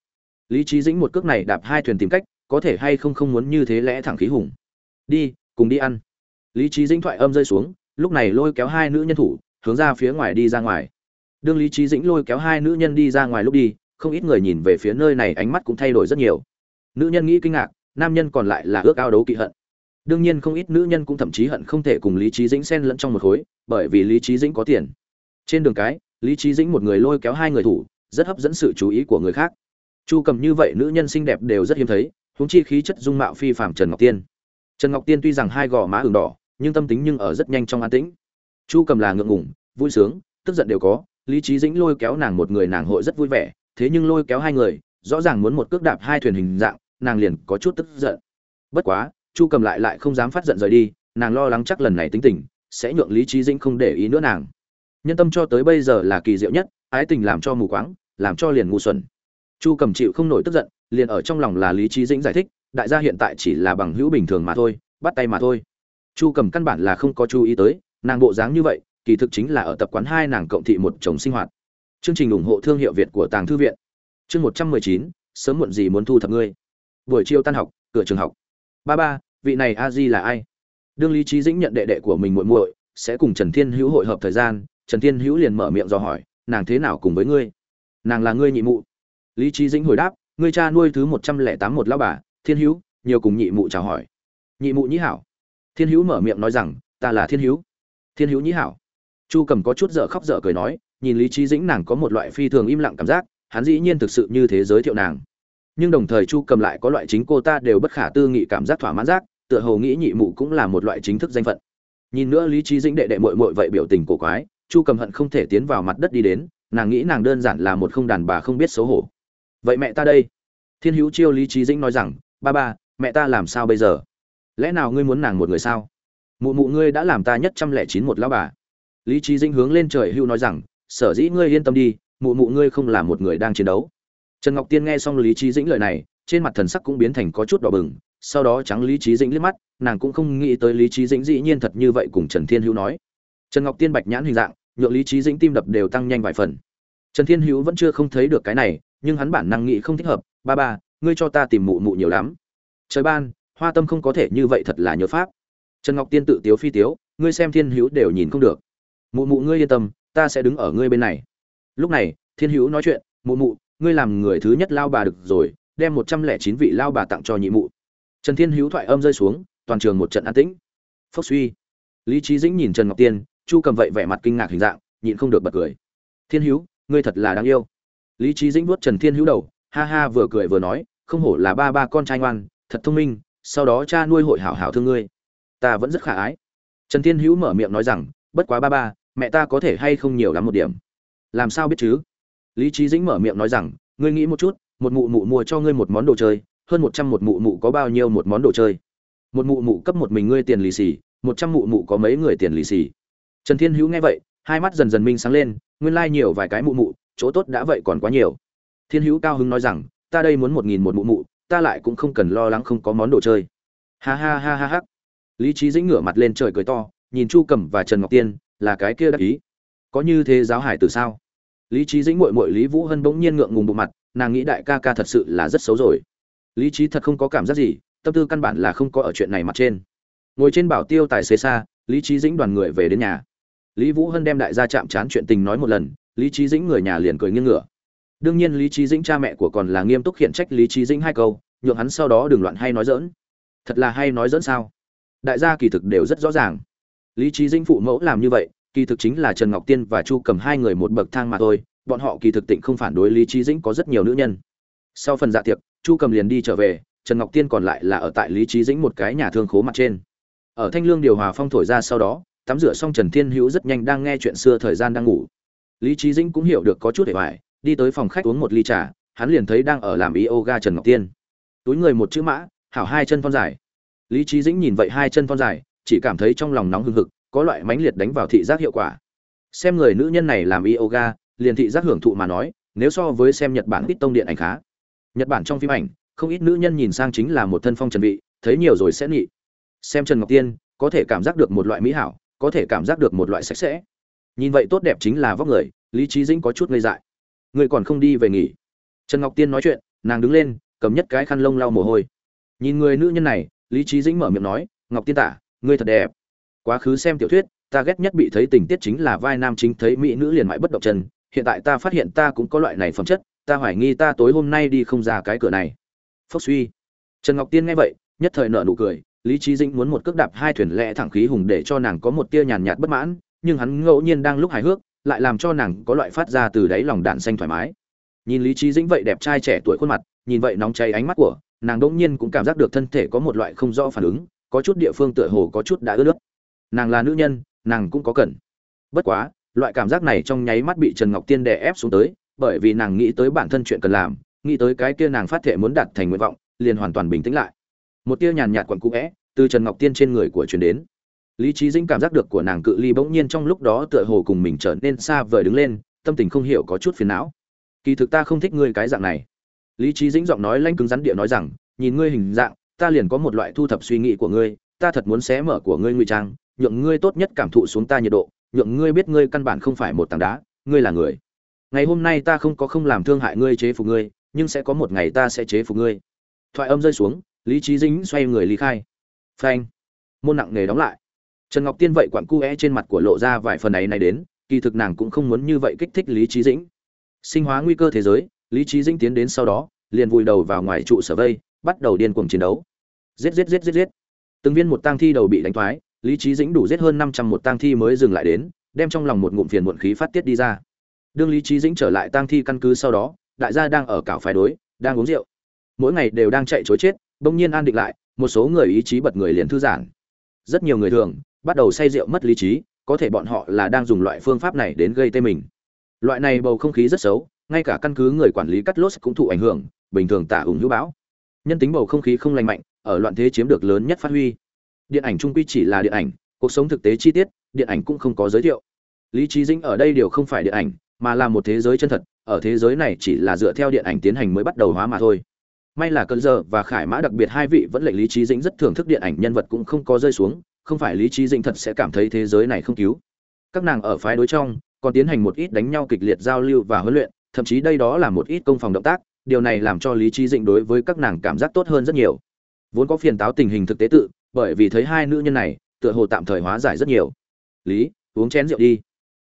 Lý trí dĩnh một cước này đạp hai thuyền tìm cách, có thể hay không không muốn như thế lẽ thẳng khí hùng. Đi, cùng đi ăn. Lý trí dĩnh thoại âm rơi xuống, lúc này lôi kéo hai nữ nhân thủ, hướng ra phía ngoài đi ra ngoài. Đương lý trí dĩnh lôi kéo hai nữ nhân đi ra ngoài lúc đi, không ít người nhìn về phía nơi này ánh mắt cũng thay đổi rất nhiều. Nữ nhân nghĩ kinh ngạc, nam nhân còn lại là ước ao đấu kỵ hận. Đương nhiên không ít nữ nhân cũng thậm chí hận không thể cùng lý trí dĩnh xen lẫn trong một khối, bởi vì lý trí dĩnh có tiền. Trên đường cái, lý trí dĩnh một người lôi kéo hai người thủ rất hấp dẫn sự chú ý của người khác. Chu cầm như vậy nữ nhân xinh đẹp đều rất hiếm thấy, huống chi khí chất dung mạo phi phàm trần ngọc tiên. Trần ngọc tiên tuy rằng hai gò má ửng đỏ, nhưng tâm tính nhưng ở rất nhanh trong an tĩnh. Chu cầm là ngượng ngủng vui sướng, tức giận đều có, lý trí dĩnh lôi kéo nàng một người nàng hội rất vui vẻ, thế nhưng lôi kéo hai người, rõ ràng muốn một cước đạp hai thuyền hình dạng, nàng liền có chút tức giận. Bất quá, chu cầm lại lại không dám phát giận rời đi, nàng lo lắng chắc lần này tính tình, sẽ nhượng lý trí dĩnh không để ý nữa nàng. Nhân tâm cho tới bây giờ là kỳ diệu nhất ái tình làm cho mù quáng, làm cho liền ngu xuẩn. Chu cầm chịu không nổi tức giận, liền ở trong lòng là lý trí dĩnh giải thích, đại gia hiện tại chỉ là bằng hữu bình thường mà thôi, bắt tay mà thôi. Chu cầm căn bản là không có chú ý tới, nàng bộ dáng như vậy, kỳ thực chính là ở tập quán hai nàng cộng thị một chồng sinh hoạt. Chương trình ủng hộ thương hiệu việt của tàng thư viện. Chương một trăm mười chín, sớm muộn gì muốn thu thập ngươi. Buổi chiều tan học, cửa trường học. Ba ba, vị này a di là ai? Đương lý trí dĩnh nhận đệ đệ của mình muội muội, sẽ cùng trần thiên hữu hội hợp thời gian, trần thiên hữu liền mở miệng dò hỏi nàng thế nào cùng với ngươi? Nàng là ngươi nhị mụ. Lý trí dĩnh hồi đáp, ngươi cha nuôi thứ một trăm lẻ tám một lao bà, thiên hữu, nhiều cùng nhị mụ chào hỏi. Nhị mụ nhĩ hảo. Thiên hữu mở miệng nói rằng, ta là thiên hữu. Thiên hữu nhĩ hảo. Chu cầm có chút dở khóc dở cười nói, nhìn lý trí dĩnh nàng có một loại phi thường im lặng cảm giác, hắn dĩ nhiên thực sự như thế giới thiệu nàng. Nhưng đồng thời chu cầm lại có loại chính cô ta đều bất khả tư nghị cảm giác thỏa mãn giác, tựa hồ nghĩ nhị mụ cũng là một loại chính thức danh phận. Nhìn nữa lý trí dĩnh đệ đệ mội mội vậy biểu tình cổ quái chu cầm hận không thể tiến vào mặt đất đi đến, nàng nghĩ nàng đơn giản là một không đàn bà không biết xấu hổ. Vậy mẹ ta đây? Thiên hữu chiêu lý trí dĩnh nói rằng, ba ba, mẹ ta làm sao bây giờ? Lẽ nào ngươi muốn nàng một người sao? Mụ mụ ngươi đã làm ta nhất trăm lẻ chín một lão bà. Lý trí dĩnh hướng lên trời hưu nói rằng, sở dĩ ngươi yên tâm đi, mụ mụ ngươi không là một người đang chiến đấu. Trần ngọc tiên nghe xong lý trí dĩnh lời này, trên mặt thần sắc cũng biến thành có chút đỏ bừng, sau đó trắng lý trí dĩnh liếc mắt, nàng cũng không nghĩ tới lý trí dĩnh dĩ nhiên thật như vậy cùng trần thiên hữu nói trần ngọc tiên bạch nhãn hình dạng, nhượng lý trí dĩnh tim đập đều tăng nhanh vài phần. Trần thiên hữu vẫn chưa không thấy được cái này, nhưng hắn bản năng nghĩ không thích hợp, ba ba, ngươi cho ta tìm mụ mụ nhiều lắm. Trời ban, hoa tâm không có thể như vậy thật là nhớ pháp. Trần ngọc tiên tự tiếu phi tiếu, ngươi xem thiên hữu đều nhìn không được. Mụ mụ ngươi yên tâm, ta sẽ đứng ở ngươi bên này. Lúc này, thiên hữu nói chuyện, mụ mụ, ngươi làm người thứ nhất lao bà được rồi, đem một trăm lẻ chín vị lao bà tặng cho nhị mụ. Trần thiên hữu thoại âm rơi xuống, toàn trường một trận an tĩnh. Phốc suy. Lý trí dĩnh nhìn trần ngọc tiên chu cầm vậy vẻ mặt kinh ngạc hình dạng, nhịn không được bật cười. Thiên hữu, ngươi thật là đáng yêu. Lý trí dĩnh vuốt trần thiên hữu đầu, ha ha vừa cười vừa nói, không hổ là ba ba con trai ngoan, thật thông minh, sau đó cha nuôi hội hảo hảo thương ngươi. Ta vẫn rất khả ái. Trần thiên hữu mở miệng nói rằng, bất quá ba ba, mẹ ta có thể hay không nhiều lắm một điểm. Làm sao biết chứ? Lý trí dĩnh mở miệng nói rằng, ngươi nghĩ một chút, một mụ mụ mua cho ngươi một món đồ chơi, hơn một trăm một mụ mụ có bao nhiêu một món đồ chơi? Một mụ mụ cấp một mình ngươi tiền lì xì, một trăm mụ mụ có mấy người tiền lì xì? Trần thiên hữu nghe vậy, hai mắt dần dần minh sáng lên, nguyên lai nhiều vài cái mụ mụ, chỗ tốt đã vậy còn quá nhiều. Thiên hữu cao hứng nói rằng, ta đây muốn một nghìn một mụ mụ, ta lại cũng không cần lo lắng không có món đồ chơi. Ha ha ha ha ha. Lý trí dĩnh ngửa mặt lên trời cười to, nhìn chu cẩm và trần ngọc tiên, là cái kia đắc ý. Có như thế giáo hải từ sao? Lý trí dĩnh mội mội lý vũ hân bỗng nhiên ngượng ngùng bộ mặt, nàng nghĩ đại ca ca thật sự là rất xấu rồi. Lý trí thật không có cảm giác gì, tâm tư căn bản là không có ở chuyện này mặt trên. Ngồi trên bảo tiêu tài xế xa, lý trí dĩnh đoàn người về đến nhà lý vũ hân đem đại gia chạm chán chuyện tình nói một lần, lý trí dĩnh người nhà liền cười nghiêng ngửa. Đương nhiên lý trí dĩnh cha mẹ của còn là nghiêm túc khiển trách lý trí dĩnh hai câu, nhượng hắn sau đó đừng loạn hay nói dỡn thật là hay nói dỡn sao? Đại gia kỳ thực đều rất rõ ràng. Lý trí dĩnh phụ mẫu làm như vậy, kỳ thực chính là trần ngọc tiên và chu cầm hai người một bậc thang mà thôi, bọn họ kỳ thực tịnh không phản đối lý trí dĩnh có rất nhiều nữ nhân. Sau phần dạ tiệc, chu cầm liền đi trở về, trần ngọc tiên còn lại là ở tại lý trí dĩnh một cái nhà thương khố mặt trên. Ở thanh lương điều hòa phong thổi ra sau đó tắm rửa xong trần thiên hữu rất nhanh đang nghe chuyện xưa thời gian đang ngủ. Lý trí dĩnh cũng hiểu được có chút để hoài, đi tới phòng khách uống một ly trà, hắn liền thấy đang ở làm yoga trần ngọc tiên. Túi người một chữ mã, hảo hai chân thon dài. Lý trí dĩnh nhìn vậy hai chân thon dài, chỉ cảm thấy trong lòng nóng hừng hực, có loại mãnh liệt đánh vào thị giác hiệu quả. Xem người nữ nhân này làm yoga, liền thị giác hưởng thụ mà nói, nếu so với xem nhật bản ít tông điện ảnh khá. Nhật bản trong phim ảnh, không ít nữ nhân nhìn sang chính là một thân phong trần vị, thấy nhiều rồi sẽ nhị xem trần ngọc tiên, có thể cảm giác được một loại mỹ hảo có thể cảm giác được một loại sạch sẽ. Nhìn vậy tốt đẹp chính là vóc người, lý trí dĩnh có chút ngây dại. Người còn không đi về nghỉ. Trần ngọc tiên nói chuyện, nàng đứng lên, cầm nhất cái khăn lông lau mồ hôi. Nhìn người nữ nhân này, lý trí dĩnh mở miệng nói, ngọc tiên tả, ngươi thật đẹp. Quá khứ xem tiểu thuyết, ta ghét nhất bị thấy tình tiết chính là vai nam chính thấy mỹ nữ liền mãi bất động chân. Hiện tại ta phát hiện ta cũng có loại này phẩm chất, ta hoài nghi ta tối hôm nay đi không ra cái cửa này. Phốc suy. Trần ngọc tiên nghe vậy, nhất thời nợ nụ cười lý trí dĩnh muốn một cước đạp hai thuyền lẽ thẳng khí hùng để cho nàng có một tia nhàn nhạt bất mãn, nhưng hắn ngẫu nhiên đang lúc hài hước, lại làm cho nàng có loại phát ra từ đáy lòng đạn xanh thoải mái. Nhìn lý trí dĩnh vậy đẹp trai trẻ tuổi khuôn mặt, nhìn vậy nóng cháy ánh mắt của, nàng đỗng nhiên cũng cảm giác được thân thể có một loại không rõ phản ứng, có chút địa phương tựa hồ có chút đã ướt nước. Nàng là nữ nhân, nàng cũng có cần. Bất quá, loại cảm giác này trong nháy mắt bị trần ngọc tiên đè ép xuống tới, bởi vì nàng nghĩ tới bản thân chuyện cần làm, nghĩ tới cái kia nàng phát thể muốn đạt thành nguyện vọng, liền hoàn toàn bình tĩnh lại. Một tia nhàn nhạt quặn cũ vẽ từ trần ngọc tiên trên người của truyền đến. Lý trí dĩnh cảm giác được của nàng cự ly bỗng nhiên trong lúc đó tựa hồ cùng mình trở nên xa vời đứng lên, tâm tình không hiểu có chút phiền não. Kỳ thực ta không thích ngươi cái dạng này. Lý trí dĩnh giọng nói lanh cứng rắn địa nói rằng, nhìn ngươi hình dạng, ta liền có một loại thu thập suy nghĩ của ngươi, ta thật muốn xé mở của ngươi ngụy trang, nhượng ngươi tốt nhất cảm thụ xuống ta nhiệt độ, nhượng ngươi biết ngươi căn bản không phải một tảng đá, ngươi là người. Ngày hôm nay ta không có không làm thương hại ngươi, chế phục ngươi, nhưng sẽ có một ngày ta sẽ chế phục ngươi. Thoại âm rơi xuống, lý trí dĩnh xoay người lý khai phanh, môn nặng nghề đóng lại. Trần ngọc tiên vậy quặn cu é trên mặt của lộ ra vài phần ấy này đến, kỳ thực nàng cũng không muốn như vậy kích thích lý trí dĩnh. Sinh hóa nguy cơ thế giới, lý trí dĩnh tiến đến sau đó, liền vùi đầu vào ngoài trụ sở vây, bắt đầu điên cuồng chiến đấu. Giết giết giết giết giết. Từng viên một tang thi đầu bị đánh thoái, lý trí dĩnh đủ giết hơn năm trăm một tang thi mới dừng lại đến, đem trong lòng một ngụm phiền muộn khí phát tiết đi ra. Đương lý trí dĩnh trở lại tang thi căn cứ sau đó, đại gia đang ở cảo phái đối, đang uống rượu. Mỗi ngày đều đang chạy chối chết, bỗng nhiên an định lại một số người ý chí bật người liền thư giãn. Rất nhiều người thường bắt đầu say rượu mất lý trí, có thể bọn họ là đang dùng loại phương pháp này đến gây tê mình. Loại này bầu không khí rất xấu, ngay cả căn cứ người quản lý cắt lốt cũng thụ ảnh hưởng, bình thường tả ủng hữu bão. Nhân tính bầu không khí không lành mạnh, ở loạn thế chiếm được lớn nhất phát huy. Điện ảnh trung quy chỉ là điện ảnh, cuộc sống thực tế chi tiết, điện ảnh cũng không có giới thiệu. Lý trí dĩnh ở đây đều không phải điện ảnh, mà là một thế giới chân thật, ở thế giới này chỉ là dựa theo điện ảnh tiến hành mới bắt đầu hóa mà thôi may là cơn giờ và khải mã đặc biệt hai vị vẫn lệnh lý trí dĩnh rất thưởng thức điện ảnh nhân vật cũng không có rơi xuống, không phải lý trí dĩnh thật sẽ cảm thấy thế giới này không cứu. Các nàng ở phái đối trong, còn tiến hành một ít đánh nhau kịch liệt giao lưu và huấn luyện, thậm chí đây đó là một ít công phòng động tác, điều này làm cho lý trí dĩnh đối với các nàng cảm giác tốt hơn rất nhiều. Vốn có phiền táo tình hình thực tế tự, bởi vì thấy hai nữ nhân này, tựa hồ tạm thời hóa giải rất nhiều. Lý, uống chén rượu đi.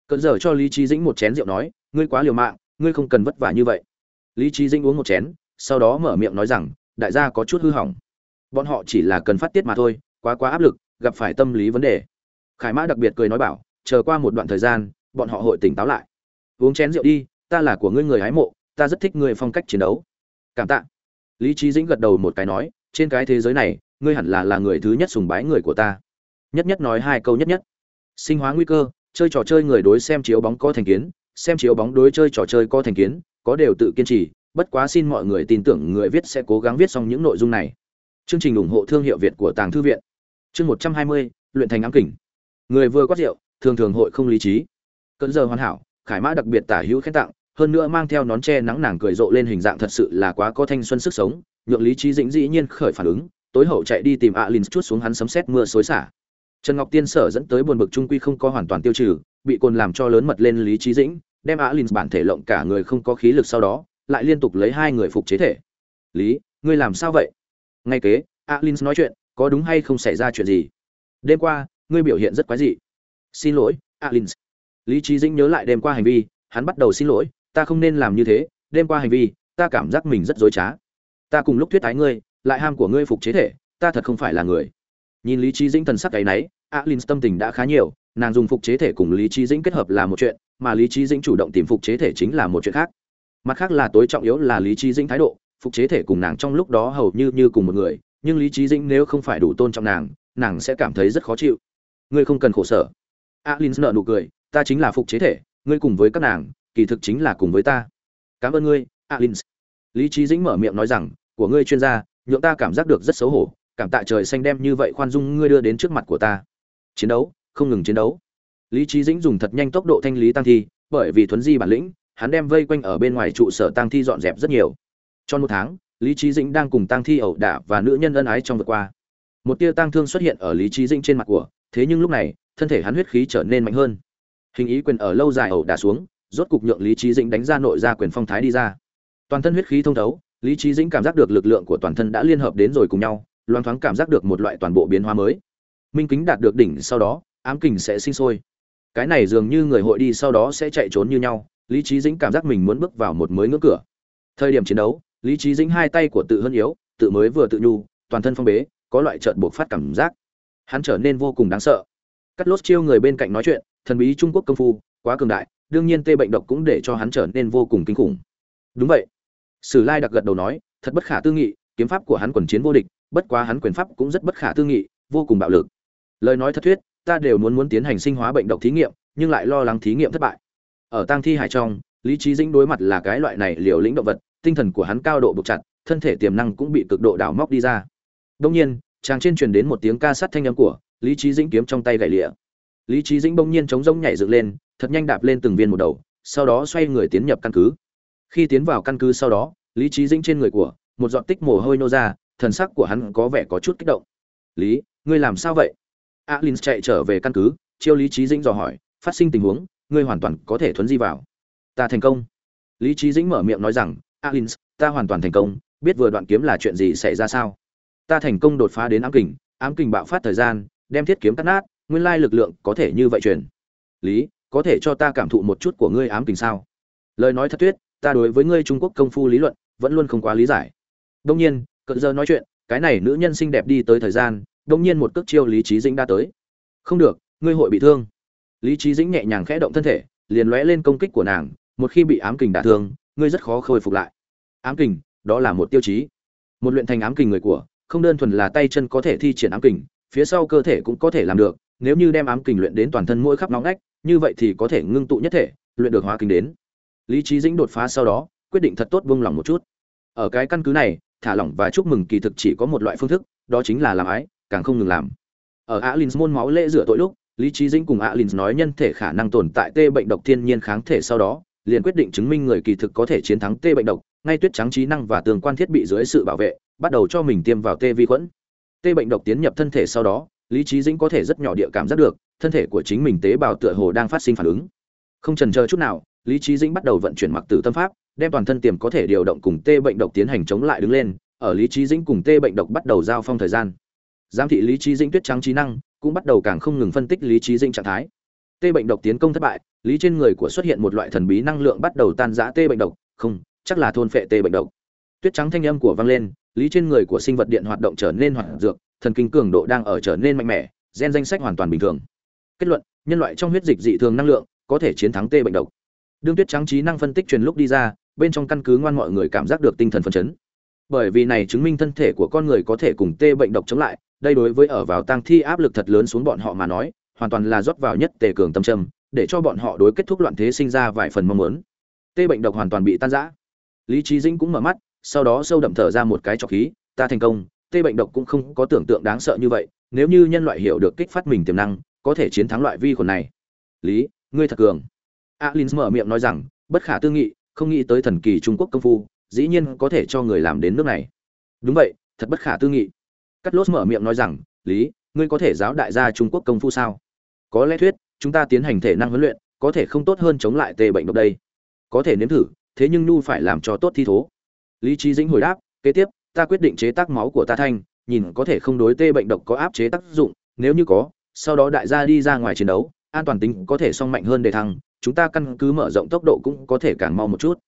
Cơn giờ cho lý trí dĩnh một chén rượu nói, ngươi quá liều mạng, ngươi không cần vất vả như vậy. Lý trí dĩnh uống một chén sau đó mở miệng nói rằng, đại gia có chút hư hỏng. Bọn họ chỉ là cần phát tiết mà thôi, quá quá áp lực, gặp phải tâm lý vấn đề. Khải mã đặc biệt cười nói bảo, chờ qua một đoạn thời gian, bọn họ hội tỉnh táo lại. Uống chén rượu đi, ta là của ngươi người hái mộ, ta rất thích ngươi phong cách chiến đấu. Cảm tạ. Lý trí dĩnh gật đầu một cái nói, trên cái thế giới này, ngươi hẳn là là người thứ nhất sùng bái người của ta. Nhất nhất nói hai câu nhất nhất. Sinh hóa nguy cơ, chơi trò chơi người đối xem chiếu bóng có thành kiến, xem chiếu bóng đối chơi trò chơi có thành kiến, có đều tự kiên trì bất quá xin mọi người tin tưởng người viết sẽ cố gắng viết xong những nội dung này. Chương trình ủng hộ thương hiệu việt của tàng thư viện. Chương một trăm hai mươi, luyện thành ám kình. Người vừa quát rượu, thường thường hội không lý trí. Cận giờ hoàn hảo, khải mã đặc biệt tả hữu khen tặng, hơn nữa mang theo nón che nắng nàng cười rộ lên hình dạng thật sự là quá có thanh xuân sức sống, nhượng lý trí dĩnh dĩ nhiên khởi phản ứng, tối hậu chạy đi tìm Alins chút xuống hắn sấm sét mưa xối xả. Trần ngọc tiên sở dẫn tới buồn bực trung quy không có hoàn toàn tiêu trừ, bị cồn làm cho lớn mật lên lý trí dĩnh, đem Alins bản thể lộng cả người không có khí lực sau đó lại liên tục lấy hai người phục chế thể. Lý, ngươi làm sao vậy? Ngay kế, alin nói chuyện, có đúng hay không xảy ra chuyện gì? Đêm qua, ngươi biểu hiện rất quái dị. Xin lỗi, alin. Lý trí dĩnh nhớ lại đêm qua hành vi, hắn bắt đầu xin lỗi, ta không nên làm như thế, đêm qua hành vi, ta cảm giác mình rất dối trá. Ta cùng lúc thuyết ái ngươi, lại ham của ngươi phục chế thể, ta thật không phải là người. Nhìn lý trí dĩnh thần sắc cái náy alin tâm tình đã khá nhiều, nàng dùng phục chế thể cùng lý trí dĩnh kết hợp là một chuyện, mà lý trí dĩnh chủ động tìm phục chế thể chính là một chuyện khác mặt khác là tối trọng yếu là lý trí dĩnh thái độ, phục chế thể cùng nàng trong lúc đó hầu như như cùng một người, nhưng lý trí dĩnh nếu không phải đủ tôn trọng nàng nàng sẽ cảm thấy rất khó chịu. Ngươi không cần khổ sở. Alin nợ nụ cười, ta chính là phục chế thể, ngươi cùng với các nàng, kỳ thực chính là cùng với ta. Cảm ơn ngươi, alin. Lý trí dĩnh mở miệng nói rằng, của ngươi chuyên gia, nhượng ta cảm giác được rất xấu hổ, cảm tạ trời xanh đem như vậy khoan dung ngươi đưa đến trước mặt của ta. Chiến đấu, không ngừng chiến đấu. Lý trí dĩnh dùng thật nhanh tốc độ thanh lý tăng thi, bởi vì thuấn di bản lĩnh hắn đem vây quanh ở bên ngoài trụ sở tang thi dọn dẹp rất nhiều. Trong một tháng, lý trí dĩnh đang cùng tang thi ẩu đả và nữ nhân ân ái trong vượt qua. Một tia tăng thương xuất hiện ở lý trí dĩnh trên mặt của, thế nhưng lúc này, thân thể hắn huyết khí trở nên mạnh hơn. Hình ý quyền ở lâu dài ẩu đả xuống, rốt cục nhượng lý trí dĩnh đánh ra nội ra quyền phong thái đi ra. Toàn thân huyết khí thông thấu, lý trí dĩnh cảm giác được lực lượng của toàn thân đã liên hợp đến rồi cùng nhau, loang thoáng cảm giác được một loại toàn bộ biến hóa mới. Minh kính đạt được đỉnh sau đó, ám kình sẽ sinh sôi. Cái này dường như người hội đi sau đó sẽ chạy trốn như nhau lý trí dĩnh cảm giác mình muốn bước vào một mới ngưỡng cửa. Thời điểm chiến đấu, lý trí dĩnh hai tay của tự hơn yếu, tự mới vừa tự nhu, toàn thân phong bế, có loại trợn buộc phát cảm giác. Hắn trở nên vô cùng đáng sợ. Cắt lốt chiêu người bên cạnh nói chuyện, thần bí trung quốc công phu, quá cường đại, đương nhiên tê bệnh độc cũng để cho hắn trở nên vô cùng kinh khủng. Đúng vậy. Sử lai đặc gật đầu nói, thật bất khả tư nghị, kiếm pháp của hắn quần chiến vô địch, bất quá hắn quyền pháp cũng rất bất khả tư nghị, vô cùng bạo lực. Lời nói thật thuyết, ta đều muốn muốn tiến hành sinh hóa bệnh độc thí nghiệm, nhưng lại lo lắng thí nghiệm thất bại ở tang thi hải trong, lý trí dĩnh đối mặt là cái loại này liều lĩnh động vật, tinh thần của hắn cao độ buộc chặt, thân thể tiềm năng cũng bị cực độ đảo móc đi ra. Đông nhiên, chàng trên truyền đến một tiếng ca sắt thanh âm của lý trí dĩnh kiếm trong tay gậy lịa. Lý trí dĩnh bỗng nhiên chống rông nhảy dựng lên, thật nhanh đạp lên từng viên một đầu, sau đó xoay người tiến nhập căn cứ. Khi tiến vào căn cứ sau đó, lý trí dĩnh trên người của một giọt tích mồ hôi nô ra, thần sắc của hắn có vẻ có chút kích động. Lý, ngươi làm sao vậy? Alin chạy trở về căn cứ, chiêu lý trí dĩnh dò hỏi, phát sinh tình huống ngươi hoàn toàn có thể thuấn di vào. Ta thành công. Lý trí dĩnh mở miệng nói rằng alin ta hoàn toàn thành công, biết vừa đoạn kiếm là chuyện gì xảy ra sao? Ta thành công đột phá đến ám kình ám kình bạo phát thời gian, đem thiết kiếm cắt nát, nguyên lai lực lượng có thể như vậy truyền. Lý, có thể cho ta cảm thụ một chút của ngươi ám kình sao? Lời nói thật tuyết, ta đối với ngươi trung quốc công phu lý luận, vẫn luôn không quá lý giải. Đông nhiên cận giờ nói chuyện, cái này nữ nhân xinh đẹp đi tới thời gian đông nhiên một cước chiêu lý trí dĩnh đã tới. Không được, ngươi hội bị thương lý trí dĩnh nhẹ nhàng khẽ động thân thể, liền lóe lên công kích của nàng, một khi bị ám kình đả thương, ngươi rất khó khôi phục lại. Ám kình, đó là một tiêu chí. Một luyện thành ám kình người của, không đơn thuần là tay chân có thể thi triển ám kình, phía sau cơ thể cũng có thể làm được, nếu như đem ám kình luyện đến toàn thân mỗi khắp nóng nách như vậy thì có thể ngưng tụ nhất thể, luyện được hóa kình đến. Lý trí dĩnh đột phá sau đó, quyết định thật tốt buông lỏng một chút. Ở cái căn cứ này, thả lỏng và chúc mừng kỳ thực chỉ có một loại phương thức, đó chính là làm ái, càng không ngừng làm. Ở alin môn máu lễ rửa tội lúc lý trí dĩnh cùng alin nói nhân thể khả năng tồn tại tê bệnh độc thiên nhiên kháng thể sau đó, liền quyết định chứng minh người kỳ thực có thể chiến thắng tê bệnh độc, ngay tuyết trắng trí năng và tường quan thiết bị dưới sự bảo vệ, bắt đầu cho mình tiêm vào tê vi khuẩn. Tê bệnh độc tiến nhập thân thể sau đó, lý trí dĩnh có thể rất nhỏ địa cảm giác được, thân thể của chính mình tế bào tựa hồ đang phát sinh phản ứng. Không trần chờ chút nào, lý trí dĩnh bắt đầu vận chuyển mặc tử tâm pháp, đem toàn thân tiềm có thể điều động cùng tê bệnh độc tiến hành chống lại đứng lên, ở lý trí dĩnh cùng tê bệnh độc bắt đầu giao phong thời gian. Giám thị lý trí dĩnh tuyết trắng trí năng cũng bắt đầu càng không ngừng phân tích lý trí dĩnh trạng thái. Tê bệnh độc tiến công thất bại, lý trên người của xuất hiện một loại thần bí năng lượng bắt đầu tan giã tê bệnh độc. Không, chắc là thôn phệ tê bệnh độc. Tuyết trắng thanh âm của vang lên, lý trên người của sinh vật điện hoạt động trở nên hoạt dược, thần kinh cường độ đang ở trở nên mạnh mẽ, gen danh sách hoàn toàn bình thường. Kết luận, nhân loại trong huyết dịch dị thường năng lượng, có thể chiến thắng tê bệnh độc. Đương tuyết trắng trí năng phân tích truyền lúc đi ra, bên trong căn cứ ngoan mọi người cảm giác được tinh thần phấn chấn. Bởi vì này chứng minh thân thể của con người có thể cùng tê bệnh độc chống lại đây đối với ở vào tăng thi áp lực thật lớn xuống bọn họ mà nói, hoàn toàn là rót vào nhất tề cường tâm trầm, để cho bọn họ đối kết thúc loạn thế sinh ra vài phần mong muốn. Tê bệnh độc hoàn toàn bị tan rã. Lý trí dĩnh cũng mở mắt, sau đó sâu đậm thở ra một cái trọc khí, ta thành công, tê bệnh độc cũng không có tưởng tượng đáng sợ như vậy, nếu như nhân loại hiểu được kích phát mình tiềm năng, có thể chiến thắng loại vi khuẩn này. Lý, ngươi thật cường. Alin mở miệng nói rằng, bất khả tư nghị, không nghĩ tới thần kỳ trung quốc công phu, dĩ nhiên có thể cho người làm đến nước này. Đúng vậy, thật bất khả tư nghị cắt lốt mở miệng nói rằng, lý, ngươi có thể giáo đại gia trung quốc công phu sao? Có lẽ thuyết, chúng ta tiến hành thể năng huấn luyện, có thể không tốt hơn chống lại tê bệnh độc đây. Có thể nếm thử, thế nhưng nu phải làm cho tốt thi thố. Lý trí dĩnh hồi đáp, kế tiếp, ta quyết định chế tác máu của ta thanh, nhìn có thể không đối tê bệnh độc có áp chế tác dụng, nếu như có, sau đó đại gia đi ra ngoài chiến đấu, an toàn tính có thể song mạnh hơn đề thăng, chúng ta căn cứ mở rộng tốc độ cũng có thể càng mau một chút.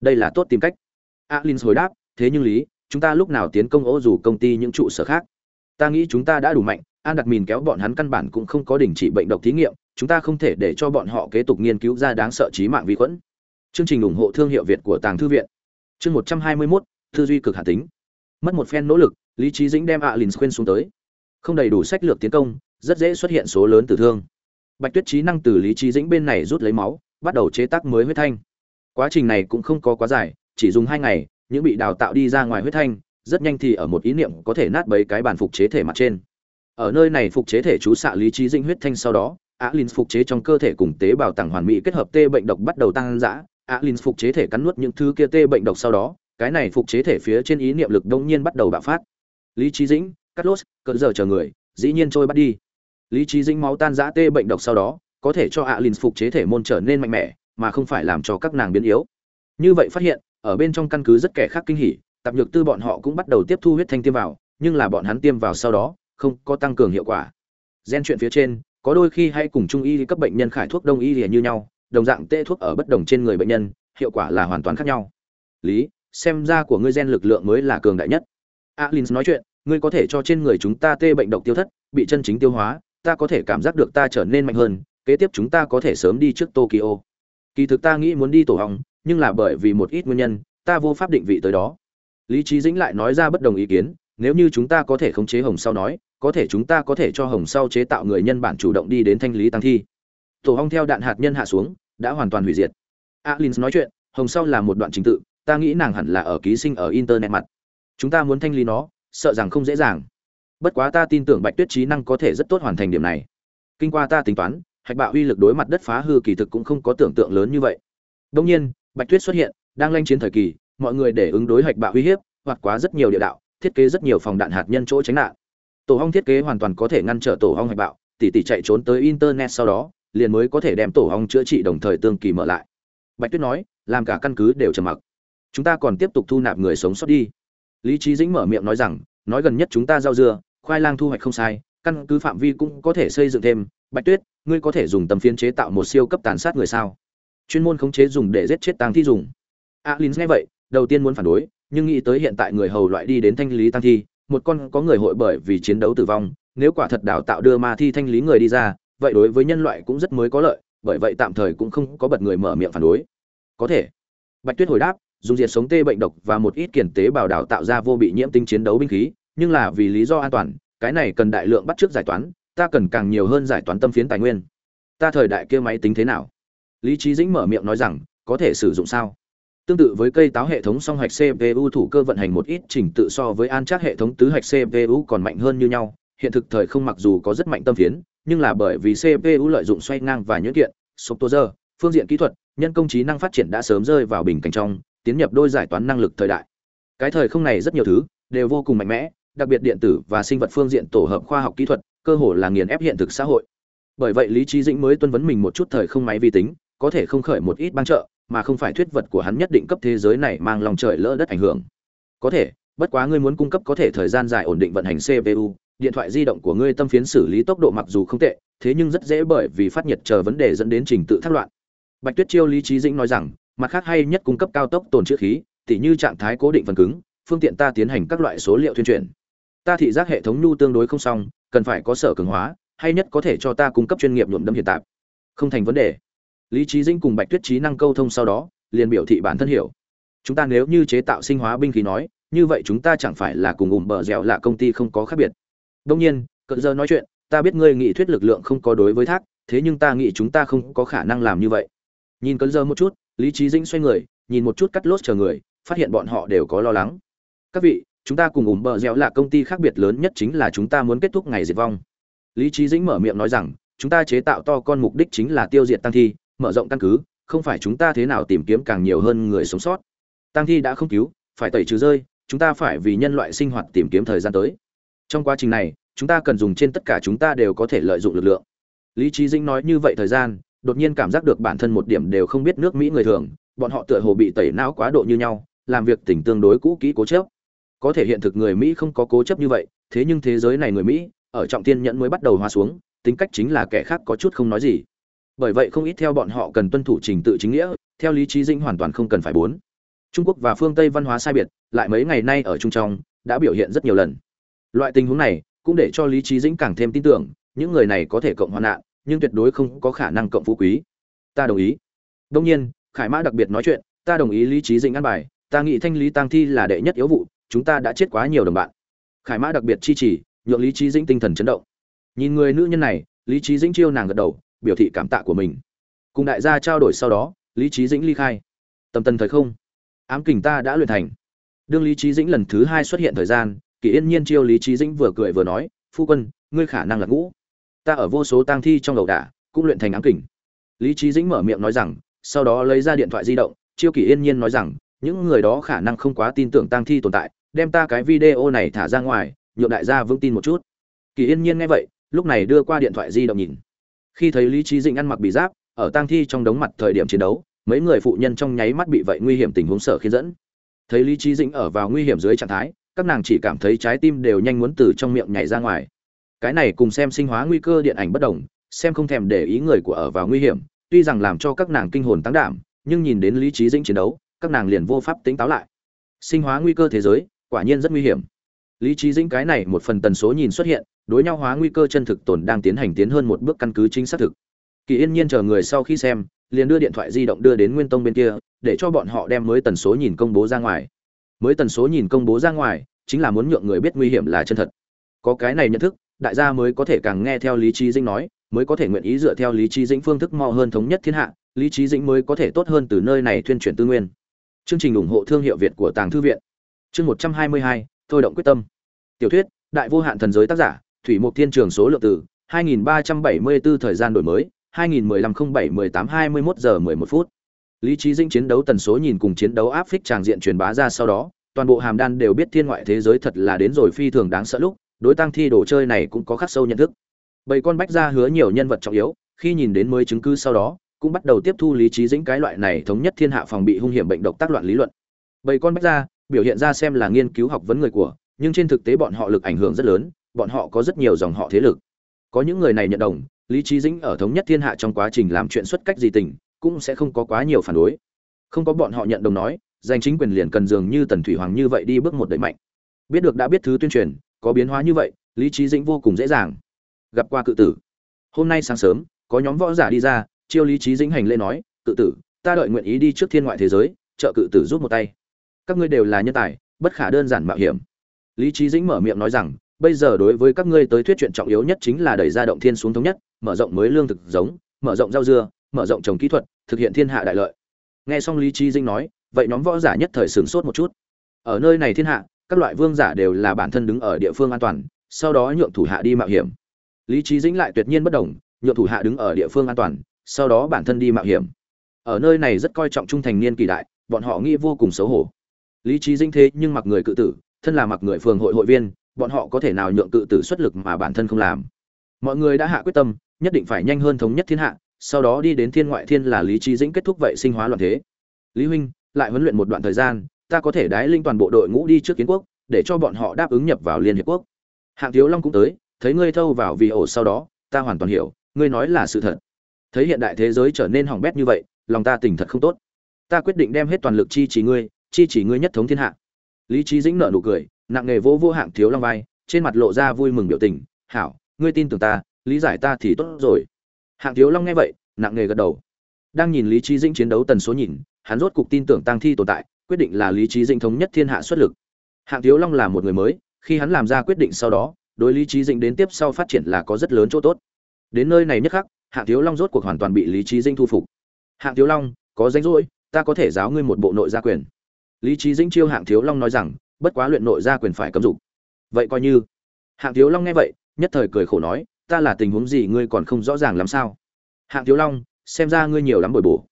Đây là tốt tìm cách. Alin hồi đáp, thế nhưng lý chúng ta lúc nào tiến công ô dù công ty những trụ sở khác? Ta nghĩ chúng ta đã đủ mạnh, an đặt mìn kéo bọn hắn căn bản cũng không có đình chỉ bệnh độc thí nghiệm, chúng ta không thể để cho bọn họ kế tục nghiên cứu ra đáng sợ trí mạng vi khuẩn. Chương trình ủng hộ thương hiệu việt của tàng thư viện. Chương một trăm hai mươi mốt, tư duy cực hạ tính. Mất một phen nỗ lực, lý trí dĩnh đem alin khuyên xuống tới. Không đầy đủ sách lược tiến công, rất dễ xuất hiện số lớn tử thương. Bạch tuyết trí năng từ lý trí dĩnh bên này rút lấy máu, bắt đầu chế tác mới huyết thanh. Quá trình này cũng không có quá dài, chỉ dùng hai ngày những bị đào tạo đi ra ngoài huyết thanh, rất nhanh thì ở một ý niệm có thể nát bấy cái bản phục chế thể mặt trên. Ở nơi này phục chế thể chú xạ lý trí dĩnh huyết thanh sau đó alin phục chế trong cơ thể cùng tế bào tàng hoàn mỹ kết hợp tê bệnh độc bắt đầu tăng dã. Alin phục chế thể cắn nuốt những thứ kia tê bệnh độc sau đó, cái này phục chế thể phía trên ý niệm lực đông nhiên bắt đầu bạo phát. Lý trí dĩnh cắt lốt cỡ giờ chờ người, dĩ nhiên trôi bắt đi. Lý trí dĩnh máu tan giã tê bệnh độc sau đó, có thể cho alin phục chế thể môn trở nên mạnh mẽ, mà không phải làm cho các nàng biến yếu. Như vậy phát hiện ở bên trong căn cứ rất kẻ khác kinh hỉ, tạp nhược tư bọn họ cũng bắt đầu tiếp thu huyết thanh tiêm vào, nhưng là bọn hắn tiêm vào sau đó, không có tăng cường hiệu quả. Gen chuyện phía trên, có đôi khi hay cùng trung y cấp bệnh nhân khải thuốc đông y liền như nhau, đồng dạng tê thuốc ở bất đồng trên người bệnh nhân, hiệu quả là hoàn toàn khác nhau. Lý, xem ra của ngươi gen lực lượng mới là cường đại nhất. Alin nói chuyện, ngươi có thể cho trên người chúng ta tê bệnh độc tiêu thất, bị chân chính tiêu hóa, ta có thể cảm giác được ta trở nên mạnh hơn, kế tiếp chúng ta có thể sớm đi trước tokyo. Kỳ thực ta nghĩ muốn đi tổ hong nhưng là bởi vì một ít nguyên nhân, ta vô pháp định vị tới đó. Lý trí dĩnh lại nói ra bất đồng ý kiến, nếu như chúng ta có thể khống chế hồng sau nói, có thể chúng ta có thể cho hồng sau chế tạo người nhân bản chủ động đi đến thanh lý tăng thi. Tổ hong theo đạn hạt nhân hạ xuống, đã hoàn toàn hủy diệt. Alin nói chuyện, hồng sau là một đoạn trình tự, ta nghĩ nàng hẳn là ở ký sinh ở internet mặt. Chúng ta muốn thanh lý nó, sợ rằng không dễ dàng. Bất quá ta tin tưởng bạch tuyết trí năng có thể rất tốt hoàn thành điểm này. Kinh qua ta tính toán, hạch bạo uy lực đối mặt đất phá hư kỳ thực cũng không có tưởng tượng lớn như vậy. Đương nhiên bạch tuyết xuất hiện, đang lanh chiến thời kỳ, mọi người để ứng đối hạch bạo uy hiếp, hoặc quá rất nhiều địa đạo, thiết kế rất nhiều phòng đạn hạt nhân chỗ tránh nạn. Tổ hong thiết kế hoàn toàn có thể ngăn trở tổ hong hạch bạo, tỉ tỉ chạy trốn tới internet sau đó, liền mới có thể đem tổ hong chữa trị đồng thời tương kỳ mở lại. Bạch tuyết nói, làm cả căn cứ đều trầm mặc. Chúng ta còn tiếp tục thu nạp người sống sót đi. Lý trí dĩnh mở miệng nói rằng, nói gần nhất chúng ta giao dưa, khoai lang thu hoạch không sai, căn cứ phạm vi cũng có thể xây dựng thêm. Bạch tuyết, ngươi có thể dùng tầm phiên chế tạo một siêu cấp tàn sát người sao? Chuyên môn khống chế dùng để giết chết tang thi dùng. Alin nghe vậy, đầu tiên muốn phản đối, nhưng nghĩ tới hiện tại người hầu loại đi đến thanh lý tang thi, một con có người hội bởi vì chiến đấu tử vong, nếu quả thật đào tạo đưa ma thi thanh lý người đi ra, vậy đối với nhân loại cũng rất mới có lợi, bởi vậy tạm thời cũng không có bật người mở miệng phản đối. Có thể. Bạch tuyết hồi đáp, dùng diệt sống tê bệnh độc và một ít kiển tế bào đào tạo ra vô bị nhiễm tinh chiến đấu binh khí, nhưng là vì lý do an toàn, cái này cần đại lượng bắt trước giải toán, ta cần càng nhiều hơn giải toán tâm phiến tài nguyên. Ta thời đại kia máy tính thế nào? Lý trí dĩnh mở miệng nói rằng, có thể sử dụng sao? Tương tự với cây táo hệ thống song hạch cpu thủ cơ vận hành một ít trình tự so với an chắc hệ thống tứ hạch cpu còn mạnh hơn như nhau. Hiện thực thời không mặc dù có rất mạnh tâm phiến, nhưng là bởi vì cpu lợi dụng xoay ngang và nhuyễn kiện, software, phương diện kỹ thuật, nhân công trí năng phát triển đã sớm rơi vào bình cảnh trong, tiến nhập đôi giải toán năng lực thời đại. Cái thời không này rất nhiều thứ đều vô cùng mạnh mẽ, đặc biệt điện tử và sinh vật phương diện tổ hợp khoa học kỹ thuật, cơ hồ là nghiền ép hiện thực xã hội. Bởi vậy lý trí dĩnh mới tuân vấn mình một chút thời không máy vi tính có thể không khởi một ít bang trợ, mà không phải thuyết vật của hắn nhất định cấp thế giới này mang lòng trời lỡ đất ảnh hưởng. Có thể, bất quá ngươi muốn cung cấp có thể thời gian dài ổn định vận hành cpu điện thoại di động của ngươi tâm phiến xử lý tốc độ mặc dù không tệ, thế nhưng rất dễ bởi vì phát nhiệt chờ vấn đề dẫn đến trình tự thác loạn. Bạch tuyết chiêu lý trí dĩnh nói rằng, mặt khác hay nhất cung cấp cao tốc tồn chữ khí, tỉ như trạng thái cố định phần cứng, phương tiện ta tiến hành các loại số liệu tuyên truyền. Ta thị giác hệ thống nhu tương đối không xong, cần phải có sở cường hóa, hay nhất có thể cho ta cung cấp chuyên nghiệp nhuộm đâm hiện tại. Không thành vấn đề lý trí dĩnh cùng bạch tuyết trí năng câu thông sau đó, liền biểu thị bản thân hiểu. Chúng ta nếu như chế tạo sinh hóa binh khí nói, như vậy chúng ta chẳng phải là cùng ủng bờ dẻo là công ty không có khác biệt. Đông nhiên, cận giờ nói chuyện, ta biết ngươi nghị thuyết lực lượng không có đối với thác, thế nhưng ta nghĩ chúng ta không có khả năng làm như vậy. Nhìn cận giờ một chút, lý trí dĩnh xoay người, nhìn một chút cắt lốt chờ người, phát hiện bọn họ đều có lo lắng. Các vị, chúng ta cùng ủng bờ dẻo là công ty khác biệt lớn nhất chính là chúng ta muốn kết thúc ngày diệt vong. Lý trí dĩnh mở miệng nói rằng, chúng ta chế tạo to con mục đích chính là tiêu diệt tăng thi mở rộng căn cứ, không phải chúng ta thế nào tìm kiếm càng nhiều hơn người sống sót. Tăng thi đã không cứu, phải tẩy trừ rơi, chúng ta phải vì nhân loại sinh hoạt tìm kiếm thời gian tới. Trong quá trình này, chúng ta cần dùng trên tất cả chúng ta đều có thể lợi dụng lực lượng. Lý trí dĩnh nói như vậy thời gian, đột nhiên cảm giác được bản thân một điểm đều không biết nước mỹ người thường, bọn họ tựa hồ bị tẩy não quá độ như nhau, làm việc tỉnh tương đối cũ kỹ cố chấp. Có thể hiện thực người mỹ không có cố chấp như vậy, thế nhưng thế giới này người mỹ, ở trọng tiên nhẫn mới bắt đầu hoa xuống, tính cách chính là kẻ khác có chút không nói gì bởi vậy không ít theo bọn họ cần tuân thủ trình tự chính nghĩa, theo lý trí dĩnh hoàn toàn không cần phải bốn. Trung quốc và phương tây văn hóa sai biệt, lại mấy ngày nay ở trung trong, đã biểu hiện rất nhiều lần. Loại tình huống này cũng để cho lý trí dĩnh càng thêm tin tưởng, những người này có thể cộng hoạn nạn, nhưng tuyệt đối không có khả năng cộng phú quý. Ta đồng ý. Đông nhiên, khải mã đặc biệt nói chuyện, ta đồng ý lý trí dĩnh ăn bài, ta nghĩ thanh lý tăng thi là đệ nhất yếu vụ, chúng ta đã chết quá nhiều đồng bạn. Khải mã đặc biệt chi trì nhượng lý trí dĩnh tinh thần chấn động. Nhìn người nữ nhân này, lý trí dĩnh chiêu nàng gật đầu biểu thị cảm tạ của mình. Cùng đại gia trao đổi sau đó, lý trí dĩnh ly khai. Tầm tần thời không, ám kình ta đã luyện thành. Đương lý trí dĩnh lần thứ hai xuất hiện thời gian, kỳ yên nhiên chiêu lý trí dĩnh vừa cười vừa nói, phu quân, ngươi khả năng là ngũ. Ta ở vô số tang thi trong đầu đả, cũng luyện thành ám kình. Lý trí dĩnh mở miệng nói rằng, sau đó lấy ra điện thoại di động, chiêu kỳ yên nhiên nói rằng, những người đó khả năng không quá tin tưởng tang thi tồn tại, đem ta cái video này thả ra ngoài, nhượng đại gia vững tin một chút. Kỳ yên nhiên nghe vậy, lúc này đưa qua điện thoại di động nhìn khi thấy lý trí dĩnh ăn mặc bị giáp, ở tang thi trong đống mặt thời điểm chiến đấu, mấy người phụ nhân trong nháy mắt bị vậy nguy hiểm tình huống sở khiến dẫn. Thấy lý trí dĩnh ở vào nguy hiểm dưới trạng thái, các nàng chỉ cảm thấy trái tim đều nhanh muốn từ trong miệng nhảy ra ngoài. Cái này cùng xem sinh hóa nguy cơ điện ảnh bất đồng, xem không thèm để ý người của ở vào nguy hiểm, tuy rằng làm cho các nàng kinh hồn tăng đảm, nhưng nhìn đến lý trí dĩnh chiến đấu, các nàng liền vô pháp tính táo lại. Sinh hóa nguy cơ thế giới, quả nhiên rất nguy hiểm. Lý trí dĩnh cái này một phần tần số nhìn xuất hiện đối nhau hóa nguy cơ chân thực tồn đang tiến hành tiến hơn một bước căn cứ chính xác thực. Kỳ yên nhiên chờ người sau khi xem, liền đưa điện thoại di động đưa đến nguyên tông bên kia, để cho bọn họ đem mới tần số nhìn công bố ra ngoài. Mới tần số nhìn công bố ra ngoài, chính là muốn nhượng người biết nguy hiểm là chân thật. Có cái này nhận thức, đại gia mới có thể càng nghe theo lý trí dĩnh nói, mới có thể nguyện ý dựa theo lý trí dĩnh phương thức mau hơn thống nhất thiên hạ, lý trí dĩnh mới có thể tốt hơn từ nơi này thuyên chuyển tư nguyên. Chương trình ủng hộ thương hiệu việt của tàng thư viện. Chương một trăm hai mươi hai, thôi động quyết tâm. Tiểu thuyết, đại vô hạn thần giới tác giả thủy mục thiên trường số lượng từ 2374 thời gian đổi mới 2015 07 18 21 giờ 11 phút. Lý trí dĩnh chiến đấu tần số nhìn cùng chiến đấu áp phích tràng diện truyền bá ra sau đó, toàn bộ hàm đan đều biết thiên ngoại thế giới thật là đến rồi phi thường đáng sợ lúc, đối tăng thi đồ chơi này cũng có khắc sâu nhận thức. Bảy con bách ra hứa nhiều nhân vật trọng yếu, khi nhìn đến mới chứng cứ sau đó, cũng bắt đầu tiếp thu lý trí dĩnh cái loại này thống nhất thiên hạ phòng bị hung hiểm bệnh độc tác loạn lý luận. Bảy con bách ra biểu hiện ra xem là nghiên cứu học vấn người của, nhưng trên thực tế bọn họ lực ảnh hưởng rất lớn bọn họ có rất nhiều dòng họ thế lực. Có những người này nhận đồng, lý trí dĩnh ở thống nhất thiên hạ trong quá trình làm chuyện xuất cách gì tình, cũng sẽ không có quá nhiều phản đối. Không có bọn họ nhận đồng nói, giành chính quyền liền cần dường như tần thủy hoàng như vậy đi bước một đẩy mạnh. Biết được đã biết thứ tuyên truyền, có biến hóa như vậy, lý trí dĩnh vô cùng dễ dàng gặp qua cự tử. Hôm nay sáng sớm, có nhóm võ giả đi ra, chiêu lý trí dĩnh hành lễ nói, cự tử, ta đợi nguyện ý đi trước thiên ngoại thế giới, trợ cự tử giúp một tay. Các ngươi đều là nhân tài, bất khả đơn giản mạo hiểm. Lý trí dĩnh mở miệng nói rằng bây giờ đối với các ngươi tới thuyết chuyện trọng yếu nhất chính là đẩy ra động thiên xuống thống nhất, mở rộng mới lương thực giống, mở rộng rau dưa, mở rộng trồng kỹ thuật, thực hiện thiên hạ đại lợi. Nghe xong lý trí dĩnh nói, vậy nhóm võ giả nhất thời sửng sốt một chút. Ở nơi này thiên hạ, các loại vương giả đều là bản thân đứng ở địa phương an toàn, sau đó nhượng thủ hạ đi mạo hiểm. Lý trí dĩnh lại tuyệt nhiên bất đồng, nhượng thủ hạ đứng ở địa phương an toàn, sau đó bản thân đi mạo hiểm. Ở nơi này rất coi trọng trung thành niên kỳ đại, bọn họ nghĩ vô cùng xấu hổ. Lý trí dĩnh thế nhưng mặc người cự tử, thân là mặc người phường hội hội viên bọn họ có thể nào nhượng cự tử xuất lực mà bản thân không làm. Mọi người đã hạ quyết tâm, nhất định phải nhanh hơn thống nhất thiên hạ, sau đó đi đến thiên ngoại thiên là lý trí dĩnh kết thúc vậy sinh hóa loạn thế. Lý huynh, lại huấn luyện một đoạn thời gian, ta có thể đái linh toàn bộ đội ngũ đi trước kiến quốc, để cho bọn họ đáp ứng nhập vào liên hiệp quốc. Hạng thiếu long cũng tới, thấy ngươi thâu vào vì ổ sau đó, ta hoàn toàn hiểu, ngươi nói là sự thật. Thấy hiện đại thế giới trở nên hỏng bét như vậy, lòng ta tình thật không tốt. Ta quyết định đem hết toàn lực chi chỉ ngươi, chi chỉ ngươi nhất thống thiên hạ. Lý trí dĩnh nợ nụ cười nặng nghề vỗ vô hạng thiếu long vai, trên mặt lộ ra vui mừng biểu tình, hảo, ngươi tin tưởng ta, lý giải ta thì tốt rồi. Hạng thiếu long nghe vậy, nặng nghề gật đầu. Đang nhìn lý trí dĩnh chiến đấu tần số nhìn, hắn rốt cục tin tưởng tăng thi tồn tại, quyết định là lý trí dĩnh thống nhất thiên hạ xuất lực. Hạng thiếu long là một người mới, khi hắn làm ra quyết định sau đó, đối lý trí dĩnh đến tiếp sau phát triển là có rất lớn chỗ tốt. Đến nơi này nhất khắc, hạng thiếu long rốt cuộc hoàn toàn bị lý trí dĩnh thu phục. Hạng thiếu long, có danh rỗi, ta có thể giáo ngươi một bộ nội gia quyền. Lý trí dĩnh chiêu hạng thiếu long nói rằng bất quá luyện nội gia quyền phải cấm dục. Vậy coi như. Hạng thiếu long nghe vậy, nhất thời cười khổ nói, ta là tình huống gì ngươi còn không rõ ràng làm sao? Hạng thiếu long, xem ra ngươi nhiều lắm bồi bổ.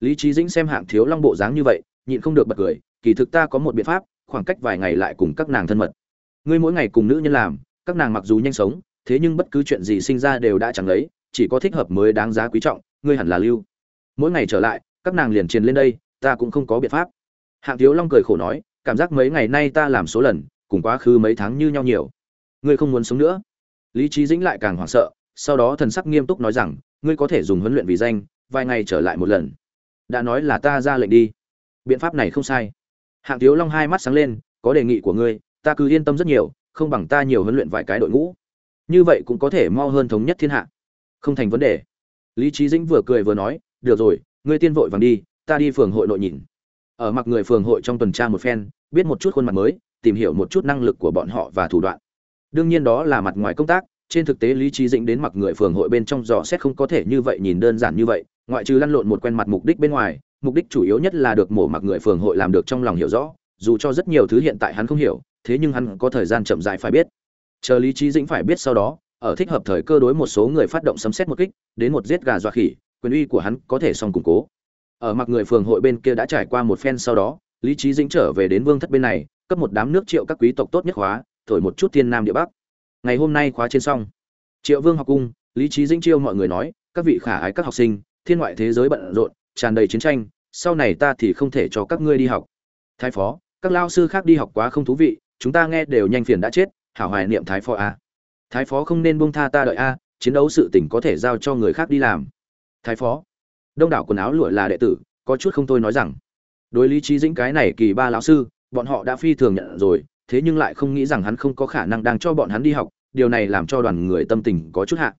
Lý trí dĩnh xem hạng thiếu long bộ dáng như vậy, nhịn không được bật cười, kỳ thực ta có một biện pháp, khoảng cách vài ngày lại cùng các nàng thân mật. Ngươi mỗi ngày cùng nữ nhân làm, các nàng mặc dù nhanh sống, thế nhưng bất cứ chuyện gì sinh ra đều đã chẳng lấy, chỉ có thích hợp mới đáng giá quý trọng, ngươi hẳn là lưu. Mỗi ngày trở lại, các nàng liền truyền lên đây, ta cũng không có biện pháp. Hạng thiếu long cười khổ nói cảm giác mấy ngày nay ta làm số lần, cùng quá khứ mấy tháng như nhau nhiều. Ngươi không muốn sống nữa. Lý trí dĩnh lại càng hoảng sợ, sau đó thần sắc nghiêm túc nói rằng, ngươi có thể dùng huấn luyện vì danh, vài ngày trở lại một lần. Đã nói là ta ra lệnh đi. Biện pháp này không sai. Hạng thiếu long hai mắt sáng lên, có đề nghị của ngươi, ta cứ yên tâm rất nhiều, không bằng ta nhiều huấn luyện vài cái đội ngũ. Như vậy cũng có thể mau hơn thống nhất thiên hạ. Không thành vấn đề. Lý trí dĩnh vừa cười vừa nói, được rồi, ngươi tiên vội vàng đi, ta đi phường hội nội nhìn ở mặc người phường hội trong tuần tra một phen, biết một chút khuôn mặt mới, tìm hiểu một chút năng lực của bọn họ và thủ đoạn. Đương nhiên đó là mặt ngoài công tác, trên thực tế lý trí dĩnh đến mặc người phường hội bên trong dò xét không có thể như vậy nhìn đơn giản như vậy, ngoại trừ lăn lộn một quen mặt mục đích bên ngoài, mục đích chủ yếu nhất là được mổ mặc người phường hội làm được trong lòng hiểu rõ, dù cho rất nhiều thứ hiện tại hắn không hiểu, thế nhưng hắn có thời gian chậm dài phải biết. Chờ lý trí dĩnh phải biết sau đó, ở thích hợp thời cơ đối một số người phát động sấm xét một kích, đến một giết gà dọa khỉ, quyền uy của hắn có thể xong củng cố ở mặc người phường hội bên kia đã trải qua một phen sau đó, lý trí dĩnh trở về đến vương thất bên này, cấp một đám nước triệu các quý tộc tốt nhất khóa, thổi một chút thiên nam địa bắc. Ngày hôm nay khóa trên xong, triệu vương học cung, lý trí dĩnh chiêu mọi người nói, các vị khả ái các học sinh, thiên ngoại thế giới bận rộn, tràn đầy chiến tranh, sau này ta thì không thể cho các ngươi đi học. Thái phó, các lao sư khác đi học quá không thú vị, chúng ta nghe đều nhanh phiền đã chết, hảo hoài niệm thái phó a. Thái phó không nên buông tha ta đợi a, chiến đấu sự tình có thể giao cho người khác đi làm. Thái phó đông đảo quần áo lụa là đệ tử, có chút không tôi nói rằng, đối lý trí dĩnh cái này kỳ ba lão sư, bọn họ đã phi thường nhận rồi, thế nhưng lại không nghĩ rằng hắn không có khả năng đang cho bọn hắn đi học, điều này làm cho đoàn người tâm tình có chút hạ.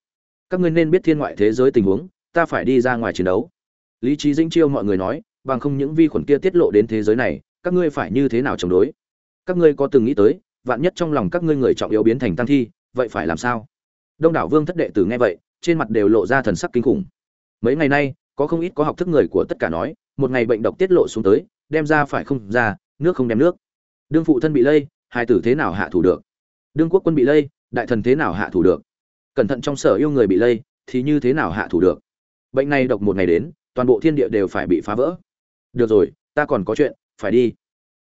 Các ngươi nên biết thiên ngoại thế giới tình huống, ta phải đi ra ngoài chiến đấu. Lý trí dĩnh chiêu mọi người nói, bằng không những vi khuẩn kia tiết lộ đến thế giới này, các ngươi phải như thế nào chống đối? Các ngươi có từng nghĩ tới, vạn nhất trong lòng các ngươi người trọng yếu biến thành tăng thi, vậy phải làm sao? Đông đảo vương thất đệ tử nghe vậy, trên mặt đều lộ ra thần sắc kinh khủng. Mấy ngày nay có không ít có học thức người của tất cả nói, một ngày bệnh độc tiết lộ xuống tới, đem ra phải không ra, nước không đem nước. Đương phụ thân bị lây hai tử thế nào hạ thủ được? Đương quốc quân bị lây, đại thần thế nào hạ thủ được? Cẩn thận trong sở yêu người bị lây, thì như thế nào hạ thủ được? Bệnh này độc một ngày đến, toàn bộ thiên địa đều phải bị phá vỡ. Được rồi, ta còn có chuyện, phải đi.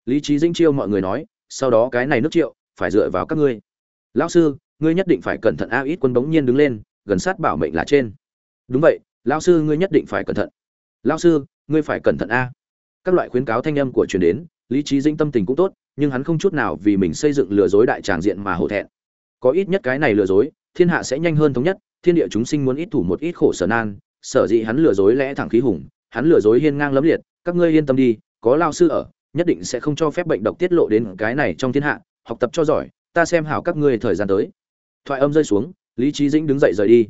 Lý trí dinh chiêu mọi người nói, sau đó cái này nước triệu, phải dựa vào các ngươi. Lão sư, ngươi nhất định phải cẩn thận a ít quân bỗng nhiên đứng lên, gần sát bảo mệnh là trên. Đúng vậy lão sư, ngươi nhất định phải cẩn thận. Lão sư, ngươi phải cẩn thận a. Các loại khuyến cáo thanh âm của truyền đến, lý trí dinh tâm tình cũng tốt, nhưng hắn không chút nào vì mình xây dựng lừa dối đại tràng diện mà hổ thẹn. Có ít nhất cái này lừa dối, thiên hạ sẽ nhanh hơn thống nhất, thiên địa chúng sinh muốn ít thủ một ít khổ sở nan, sở dĩ hắn lừa dối lẽ thẳng khí hùng, hắn lừa dối hiên ngang lấm liệt, các ngươi yên tâm đi, có lao sư ở, nhất định sẽ không cho phép bệnh độc tiết lộ đến cái này trong thiên hạ, học tập cho giỏi, ta xem hảo các ngươi thời gian tới. Thoại âm rơi xuống, lý trí dĩnh đứng dậy rời đi.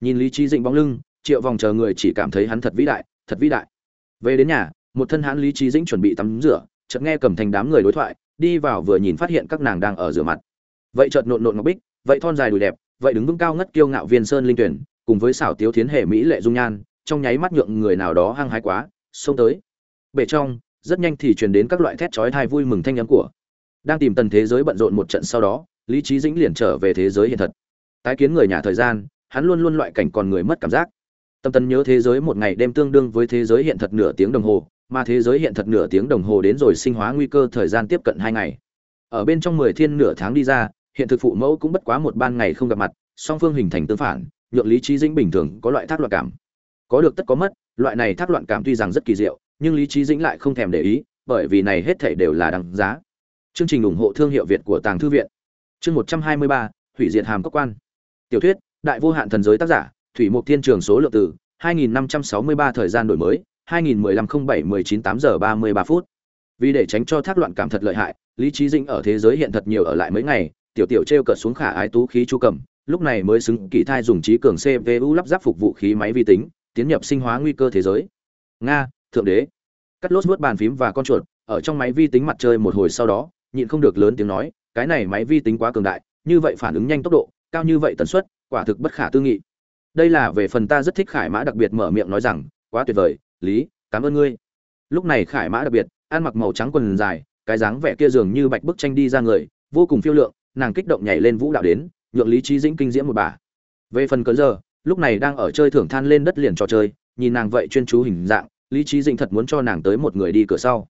Nhìn lý trí dĩnh bóng lưng triệu vòng chờ người chỉ cảm thấy hắn thật vĩ đại, thật vĩ đại. Về đến nhà, một thân hãn lý trí dĩnh chuẩn bị tắm rửa, chợt nghe cầm thành đám người đối thoại, đi vào vừa nhìn phát hiện các nàng đang ở rửa mặt. Vậy chợt nộn nộn ngọc bích, vậy thon dài đùi đẹp, vậy đứng vững cao ngất kiêu ngạo viên sơn linh tuyển, cùng với xảo tiếu thiến hệ mỹ lệ dung nhan, trong nháy mắt nhượng người nào đó hăng hái quá, xông tới. Bể trong, rất nhanh thì truyền đến các loại thét chói thai vui mừng thanh âm của. Đang tìm tần thế giới bận rộn một trận sau đó, lý trí dĩnh liền trở về thế giới hiện thật. Tái kiến người nhà thời gian, hắn luôn luôn loại cảnh còn người mất cảm giác tâm tần nhớ thế giới một ngày đêm tương đương với thế giới hiện thật nửa tiếng đồng hồ, mà thế giới hiện thật nửa tiếng đồng hồ đến rồi sinh hóa nguy cơ thời gian tiếp cận hai ngày. Ở bên trong mười thiên nửa tháng đi ra, hiện thực phụ mẫu cũng bất quá một ban ngày không gặp mặt, song phương hình thành tương phản, nhượng lý trí dĩnh bình thường có loại thác loạn cảm. Có được tất có mất, loại này thác loạn cảm tuy rằng rất kỳ diệu, nhưng lý trí dĩnh lại không thèm để ý, bởi vì này hết thảy đều là đằng giá. Chương trình ủng hộ thương hiệu việt của tàng thư viện. Chương một trăm hai mươi ba, hủy diệt hàm cốc quan. Tiểu thuyết, đại vô hạn thần giới tác giả thủy mục thiên trường số lượng từ 2563 thời gian đổi mới 20150719 8 giờ 33 phút. Vì để tránh cho thác loạn cảm thật lợi hại, lý trí dĩnh ở thế giới hiện thật nhiều ở lại mấy ngày, tiểu tiểu treo cợt xuống khả ái tú khí chu cầm, lúc này mới xứng kỳ thai dùng trí cường cpu lắp ráp phục vụ khí máy vi tính, tiến nhập sinh hóa nguy cơ thế giới. Nga, thượng đế. Cắt lốt vuốt bàn phím và con chuột, ở trong máy vi tính mặt trời một hồi sau đó, nhịn không được lớn tiếng nói, cái này máy vi tính quá cường đại, như vậy phản ứng nhanh tốc độ, cao như vậy tần suất, quả thực bất khả tư nghị đây là về phần ta rất thích khải mã đặc biệt mở miệng nói rằng, quá tuyệt vời, lý, cảm ơn ngươi. Lúc này khải mã đặc biệt, ăn mặc màu trắng quần dài, cái dáng vẻ kia dường như bạch bức tranh đi ra người, vô cùng phiêu lượng, nàng kích động nhảy lên vũ đạo đến, nhượng lý trí dĩnh kinh diễm một bà. Về phần cớ giờ, lúc này đang ở chơi thưởng than lên đất liền trò chơi, nhìn nàng vậy chuyên chú hình dạng, lý trí dĩnh thật muốn cho nàng tới một người đi cửa sau.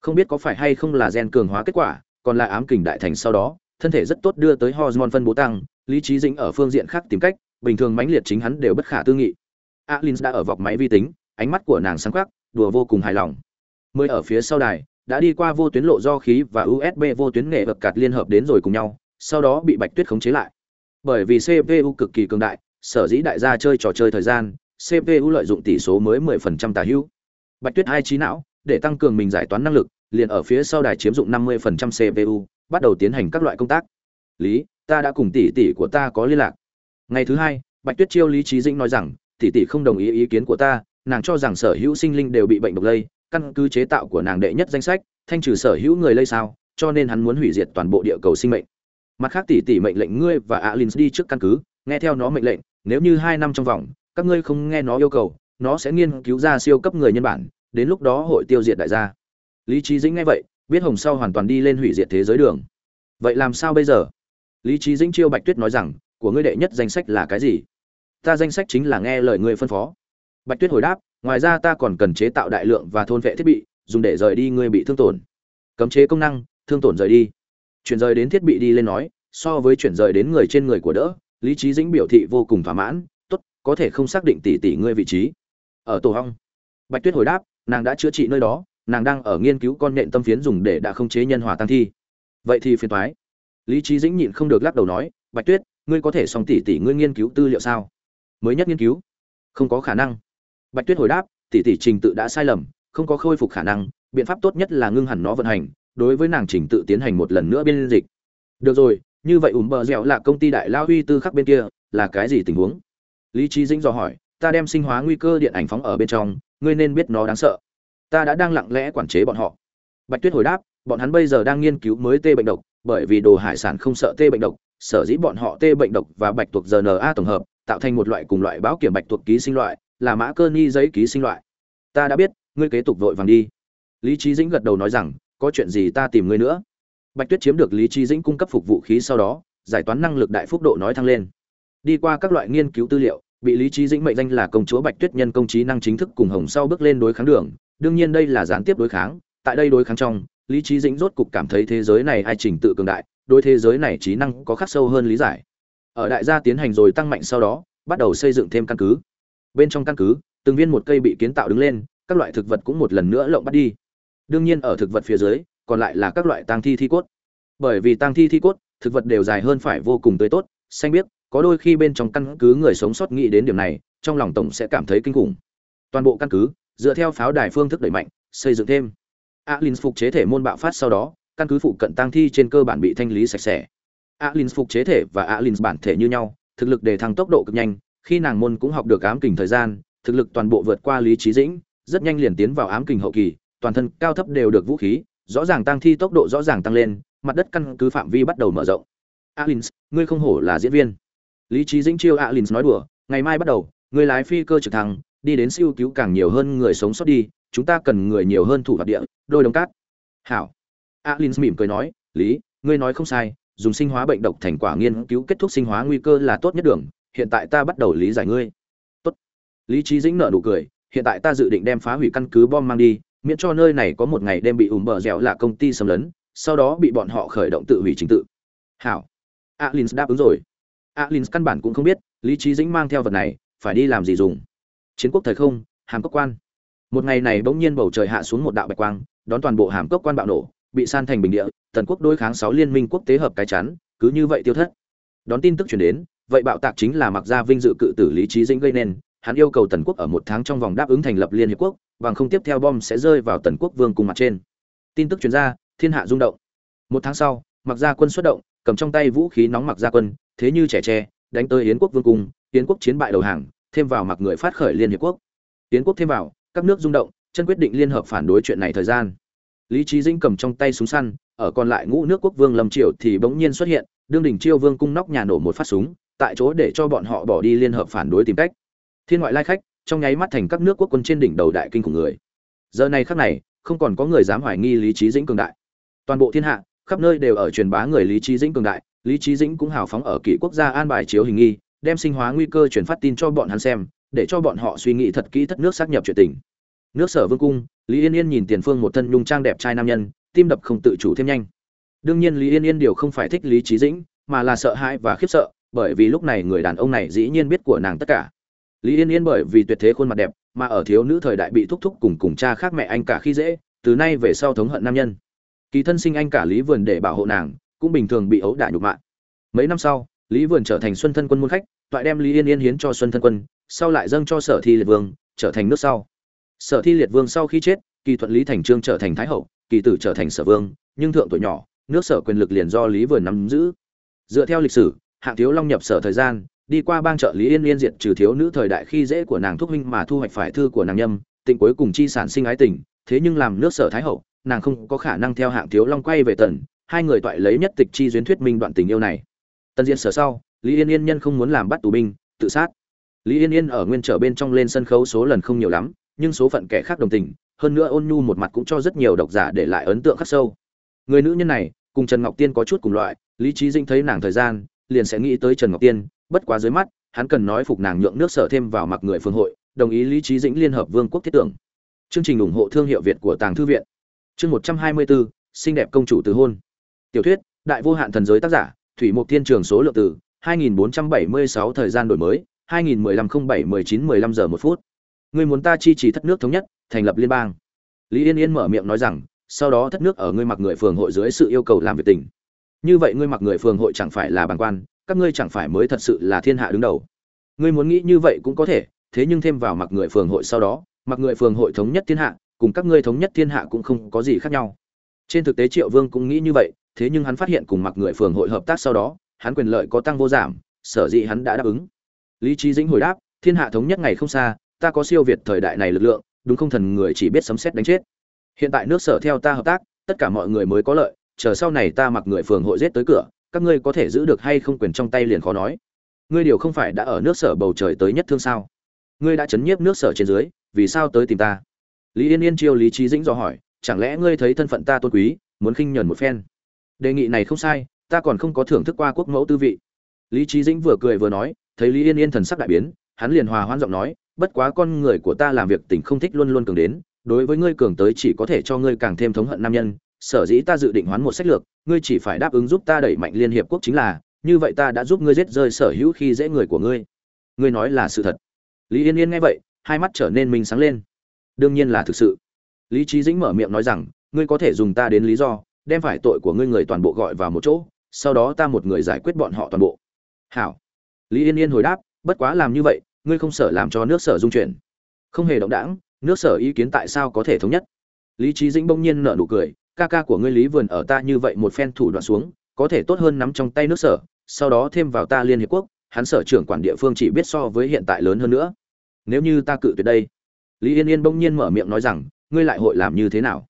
Không biết có phải hay không là gen cường hóa kết quả, còn là ám kình đại thành sau đó, thân thể rất tốt đưa tới hormone phân bố tăng, lý trí dĩnh ở phương diện khác tìm cách bình thường mãnh liệt chính hắn đều bất khả tư nghị. Alin đã ở vọc máy vi tính ánh mắt của nàng sáng quắc, đùa vô cùng hài lòng. Mới ở phía sau đài đã đi qua vô tuyến lộ do khí và usb vô tuyến nghệ vật cạt liên hợp đến rồi cùng nhau sau đó bị bạch tuyết khống chế lại. Bởi vì cpu cực kỳ cường đại sở dĩ đại gia chơi trò chơi thời gian cpu lợi dụng tỷ số mới 10% tả hữu. Bạch tuyết hai trí não để tăng cường mình giải toán năng lực liền ở phía sau đài chiếm dụng 50% cpu bắt đầu tiến hành các loại công tác. Lý ta đã cùng tỷ tỷ của ta có liên lạc ngày thứ hai, bạch tuyết chiêu lý trí dĩnh nói rằng, tỷ tỷ không đồng ý ý kiến của ta, nàng cho rằng sở hữu sinh linh đều bị bệnh độc lây, căn cứ chế tạo của nàng đệ nhất danh sách, thanh trừ sở hữu người lây sao, cho nên hắn muốn hủy diệt toàn bộ địa cầu sinh mệnh. Mặt khác tỷ tỷ mệnh lệnh ngươi và alin đi trước căn cứ, nghe theo nó mệnh lệnh, nếu như hai năm trong vòng, các ngươi không nghe nó yêu cầu, nó sẽ nghiên cứu ra siêu cấp người nhân bản, đến lúc đó hội tiêu diệt đại gia. Lý trí dĩnh nghe vậy, biết hồng sau hoàn toàn đi lên hủy diệt thế giới đường. Vậy làm sao bây giờ? Lý trí dĩnh chiêu bạch tuyết nói rằng của ngươi đệ nhất danh sách là cái gì? Ta danh sách chính là nghe lời ngươi phân phó. Bạch tuyết hồi đáp, ngoài ra ta còn cần chế tạo đại lượng và thôn vệ thiết bị, dùng để rời đi ngươi bị thương tổn. Cấm chế công năng, thương tổn rời đi. Chuyển rời đến thiết bị đi lên nói, so với chuyển rời đến người trên người của đỡ, lý trí dĩnh biểu thị vô cùng thỏa mãn, tốt, có thể không xác định tỷ tỷ ngươi vị trí. Ở tổ hong, bạch tuyết hồi đáp, nàng đã chữa trị nơi đó, nàng đang ở nghiên cứu con nện tâm phiến dùng để đã không chế nhân hòa tăng thi. Vậy thì phiền thoái lý trí dĩnh nhịn không được lắc đầu nói, bạch tuyết ngươi có thể xong tỷ tỷ ngươi nghiên cứu tư liệu sao? Mới nhất nghiên cứu. Không có khả năng. Bạch tuyết hồi đáp, tỷ tỷ trình tự đã sai lầm, không có khôi phục khả năng, biện pháp tốt nhất là ngưng hẳn nó vận hành, đối với nàng trình tự tiến hành một lần nữa biên dịch. Được rồi, như vậy ủm bờ dẻo là công ty đại lao huy tư khắc bên kia, là cái gì tình huống? Lý trí dĩnh dò hỏi, ta đem sinh hóa nguy cơ điện ảnh phóng ở bên trong, ngươi nên biết nó đáng sợ. Ta đã đang lặng lẽ quản chế bọn họ. Bạch tuyết hồi đáp, bọn hắn bây giờ đang nghiên cứu mới tê bệnh độc, bởi vì đồ hải sản không sợ tê bệnh độc sở dĩ bọn họ tê bệnh độc và bạch tuộc rna tổng hợp, tạo thành một loại cùng loại báo kiểm bạch tuộc ký sinh loại, là mã cơ ni giấy ký sinh loại. Ta đã biết, ngươi kế tục vội vàng đi. Lý trí dĩnh gật đầu nói rằng, có chuyện gì ta tìm ngươi nữa. Bạch tuyết chiếm được lý trí dĩnh cung cấp phục vụ khí sau đó, giải toán năng lực đại phúc độ nói thăng lên. Đi qua các loại nghiên cứu tư liệu, bị lý trí dĩnh mệnh danh là công chúa bạch tuyết nhân công trí năng chính thức cùng hồng sau bước lên đối kháng đường. Đương nhiên đây là gián tiếp đối kháng, tại đây đối kháng trong, lý trí dĩnh rốt cục cảm thấy thế giới này ai trình tự cường đại đối thế giới này trí năng có khắc sâu hơn lý giải. Ở đại gia tiến hành rồi tăng mạnh sau đó, bắt đầu xây dựng thêm căn cứ. Bên trong căn cứ, từng viên một cây bị kiến tạo đứng lên, các loại thực vật cũng một lần nữa lộng bắt đi. Đương nhiên ở thực vật phía dưới, còn lại là các loại tang thi thi cốt. Bởi vì tang thi thi cốt, thực vật đều dài hơn phải vô cùng tươi tốt, xanh biếc, có đôi khi bên trong căn cứ người sống sót nghĩ đến điểm này, trong lòng tổng sẽ cảm thấy kinh khủng. Toàn bộ căn cứ, dựa theo pháo đài phương thức đẩy mạnh, xây dựng thêm. Alin phục chế thể môn bạo phát sau đó căn cứ phụ cận tăng thi trên cơ bản bị thanh lý sạch sẽ. Alins phục chế thể và alins bản thể như nhau, thực lực đề thăng tốc độ cực nhanh, khi nàng môn cũng học được ám kình thời gian, thực lực toàn bộ vượt qua lý trí dĩnh, rất nhanh liền tiến vào ám kình hậu kỳ, toàn thân cao thấp đều được vũ khí, rõ ràng tăng thi tốc độ rõ ràng tăng lên, mặt đất căn cứ phạm vi bắt đầu mở rộng. Alins, ngươi không hổ là diễn viên. Lý trí dĩnh chiêu alins nói đùa, ngày mai bắt đầu, ngươi lái phi cơ trực thăng, đi đến siêu cứu càng nhiều hơn người sống sót đi, chúng ta cần người nhiều hơn thủ vật địa, đôi đồng cát. Hảo alins mỉm cười nói, lý, ngươi nói không sai, dùng sinh hóa bệnh độc thành quả nghiên cứu kết thúc sinh hóa nguy cơ là tốt nhất đường, hiện tại ta bắt đầu lý giải ngươi. Tốt. Lý trí dĩnh nợ nụ cười, hiện tại ta dự định đem phá hủy căn cứ bom mang đi, miễn cho nơi này có một ngày đem bị ùm bờ dẻo là công ty xâm lấn, sau đó bị bọn họ khởi động tự hủy trình tự. Hảo. Alin đáp ứng rồi. Alin căn bản cũng không biết, lý trí dĩnh mang theo vật này, phải đi làm gì dùng. Chiến quốc thời không, hàm cốc quan. Một ngày này bỗng nhiên bầu trời hạ xuống một đạo bạch quang, đón toàn bộ hàm cốc quan bạo nổ bị san thành bình địa, tần quốc đối kháng sáu liên minh quốc tế hợp cái chắn, cứ như vậy tiêu thất. Đón tin tức chuyển đến, vậy bạo tạc chính là mặc gia vinh dự cự tử lý trí dĩnh gây nên, hắn yêu cầu tần quốc ở một tháng trong vòng đáp ứng thành lập liên hiệp quốc và không tiếp theo bom sẽ rơi vào tần quốc vương cùng mặt trên. Tin tức chuyển ra, thiên hạ rung động. Một tháng sau mặc gia quân xuất động, cầm trong tay vũ khí nóng mặc gia quân, thế như trẻ tre, đánh tới yến quốc vương cung, yến quốc chiến bại đầu hàng, thêm vào mặc người phát khởi liên hiệp quốc. Yến quốc thêm vào, các nước rung động, chân quyết định liên hợp phản đối chuyện này thời gian lý trí dĩnh cầm trong tay súng săn, ở còn lại ngũ nước quốc vương lâm triều thì bỗng nhiên xuất hiện, đương đỉnh chiêu vương cung nóc nhà nổ một phát súng, tại chỗ để cho bọn họ bỏ đi liên hợp phản đối tìm cách. Thiên ngoại lai khách, trong nháy mắt thành các nước quốc quân trên đỉnh đầu đại kinh của người. Giờ này khắc này, không còn có người dám hoài nghi lý trí dĩnh cường đại. Toàn bộ thiên hạ, khắp nơi đều ở truyền bá người lý trí dĩnh cường đại, lý trí dĩnh cũng hào phóng ở kỷ quốc gia an bài chiếu hình nghi, đem sinh hóa nguy cơ truyền phát tin cho bọn hắn xem, để cho bọn họ suy nghĩ thật kỹ thất nước xác nhập chuyện tình nước sở vương cung, lý yên yên nhìn tiền phương một thân nhung trang đẹp trai nam nhân, tim đập không tự chủ thêm nhanh. Đương nhiên lý yên yên điều không phải thích lý trí dĩnh, mà là sợ hãi và khiếp sợ, bởi vì lúc này người đàn ông này dĩ nhiên biết của nàng tất cả. Lý yên yên bởi vì tuyệt thế khuôn mặt đẹp, mà ở thiếu nữ thời đại bị thúc thúc cùng cùng cha khác mẹ anh cả khi dễ, từ nay về sau thống hận nam nhân. Kỳ thân sinh anh cả lý vườn để bảo hộ nàng, cũng bình thường bị ấu đả nhục mạ. Mấy năm sau, lý vườn trở thành xuân thân quân môn khách, toại đem lý yên yên hiến cho xuân thân quân, sau lại dâng cho sở thi liệt vương, trở thành nước sau sở thi liệt vương sau khi chết, kỳ thuận lý thành trương trở thành thái hậu, kỳ tử trở thành sở vương, nhưng thượng tuổi nhỏ, nước sở quyền lực liền do lý vừa nắm giữ. Dựa theo lịch sử, hạng thiếu long nhập sở thời gian, đi qua bang trợ lý yên yên diện trừ thiếu nữ thời đại khi dễ của nàng thúc huynh mà thu hoạch phải thư của nàng nhâm, tịnh cuối cùng chi sản sinh ái tình, thế nhưng làm nước sở thái hậu, nàng không có khả năng theo hạng thiếu long quay về tần, hai người toại lấy nhất tịch chi duyên thuyết minh đoạn tình yêu này. Tần diện sở sau, lý yên yên nhân không muốn làm bắt tù binh, tự sát. Lý yên yên ở nguyên trở bên trong lên sân khấu số lần không nhiều lắm nhưng số phận kẻ khác đồng tình, hơn nữa ôn nhu một mặt cũng cho rất nhiều độc giả để lại ấn tượng khắc sâu. Người nữ nhân này, cùng trần ngọc tiên có chút cùng loại, lý trí dinh thấy nàng thời gian, liền sẽ nghĩ tới trần ngọc tiên, bất quá dưới mắt, hắn cần nói phục nàng nhượng nước sở thêm vào mặc người phương hội, đồng ý lý trí dĩnh liên hợp vương quốc thiết tưởng. Chương trình ủng hộ thương hiệu việt của tàng thư viện. Chương một trăm hai mươi bốn xinh đẹp công chủ từ hôn. Tiểu thuyết, đại vô hạn thần giới tác giả, thủy mục thiên trường số lượng từ 2476 thời gian đổi mới 2015 07 19 15 giờ một phút ngươi muốn ta chi trì thất nước thống nhất, thành lập liên bang. Lý yên yên mở miệng nói rằng, sau đó thất nước ở ngươi mặc người phường hội dưới sự yêu cầu làm việc tỉnh như vậy ngươi mặc người phường hội chẳng phải là bàng quan, các ngươi chẳng phải mới thật sự là thiên hạ đứng đầu. Ngươi muốn nghĩ như vậy cũng có thể, thế nhưng thêm vào mặc người phường hội sau đó, mặc người phường hội thống nhất thiên hạ, cùng các ngươi thống nhất thiên hạ cũng không có gì khác nhau. Trên thực tế triệu vương cũng nghĩ như vậy, thế nhưng hắn phát hiện cùng mặc người phường hội hợp tác sau đó, hắn quyền lợi có tăng vô giảm, sở dĩ hắn đã đáp ứng. Lý trí dĩnh hồi đáp, thiên hạ thống nhất ngày không xa ta có siêu việt thời đại này lực lượng, đúng không thần người chỉ biết sấm xét đánh chết. Hiện tại nước sở theo ta hợp tác, tất cả mọi người mới có lợi, chờ sau này ta mặc người phường hội giết tới cửa, các ngươi có thể giữ được hay không quyền trong tay liền khó nói. Ngươi điều không phải đã ở nước sở bầu trời tới nhất thương sao? Ngươi đã chấn nhiếp nước sở trên dưới, vì sao tới tìm ta? Lý yên yên chiêu lý trí dĩnh dò hỏi, chẳng lẽ ngươi thấy thân phận ta tôn quý, muốn khinh nhờn một phen? Đề nghị này không sai, ta còn không có thưởng thức qua quốc mẫu tư vị. Lý trí dĩnh vừa cười vừa nói, thấy lý yên yên thần sắc đại biến, hắn liền hòa hoan giọng nói bất quá con người của ta làm việc tình không thích luôn luôn cường đến, đối với ngươi cường tới chỉ có thể cho ngươi càng thêm thống hận nam nhân, sở dĩ ta dự định hoán một sách lược, ngươi chỉ phải đáp ứng giúp ta đẩy mạnh liên hiệp quốc chính là, như vậy ta đã giúp ngươi giết rơi sở hữu khi dễ người của ngươi. Ngươi nói là sự thật. Lý yên yên nghe vậy, hai mắt trở nên minh sáng lên. Đương nhiên là thực sự. Lý trí dĩnh mở miệng nói rằng, ngươi có thể dùng ta đến lý do, đem phải tội của ngươi người toàn bộ gọi vào một chỗ, sau đó ta một người giải quyết bọn họ toàn bộ. Hảo. Lý yên yên hồi đáp, bất quá làm như vậy ngươi không sợ làm cho nước sở dung chuyển? Không hề động đãng nước sở ý kiến tại sao có thể thống nhất? Lý trí dĩnh bỗng nhiên nở nụ cười, ca ca của ngươi lý vườn ở ta như vậy một phen thủ đoạn xuống, có thể tốt hơn nắm trong tay nước sở, sau đó thêm vào ta liên hiệp quốc, hắn sở trưởng quản địa phương chỉ biết so với hiện tại lớn hơn nữa. Nếu như ta cự tuyệt đây, lý yên yên bỗng nhiên mở miệng nói rằng, ngươi lại hội làm như thế nào?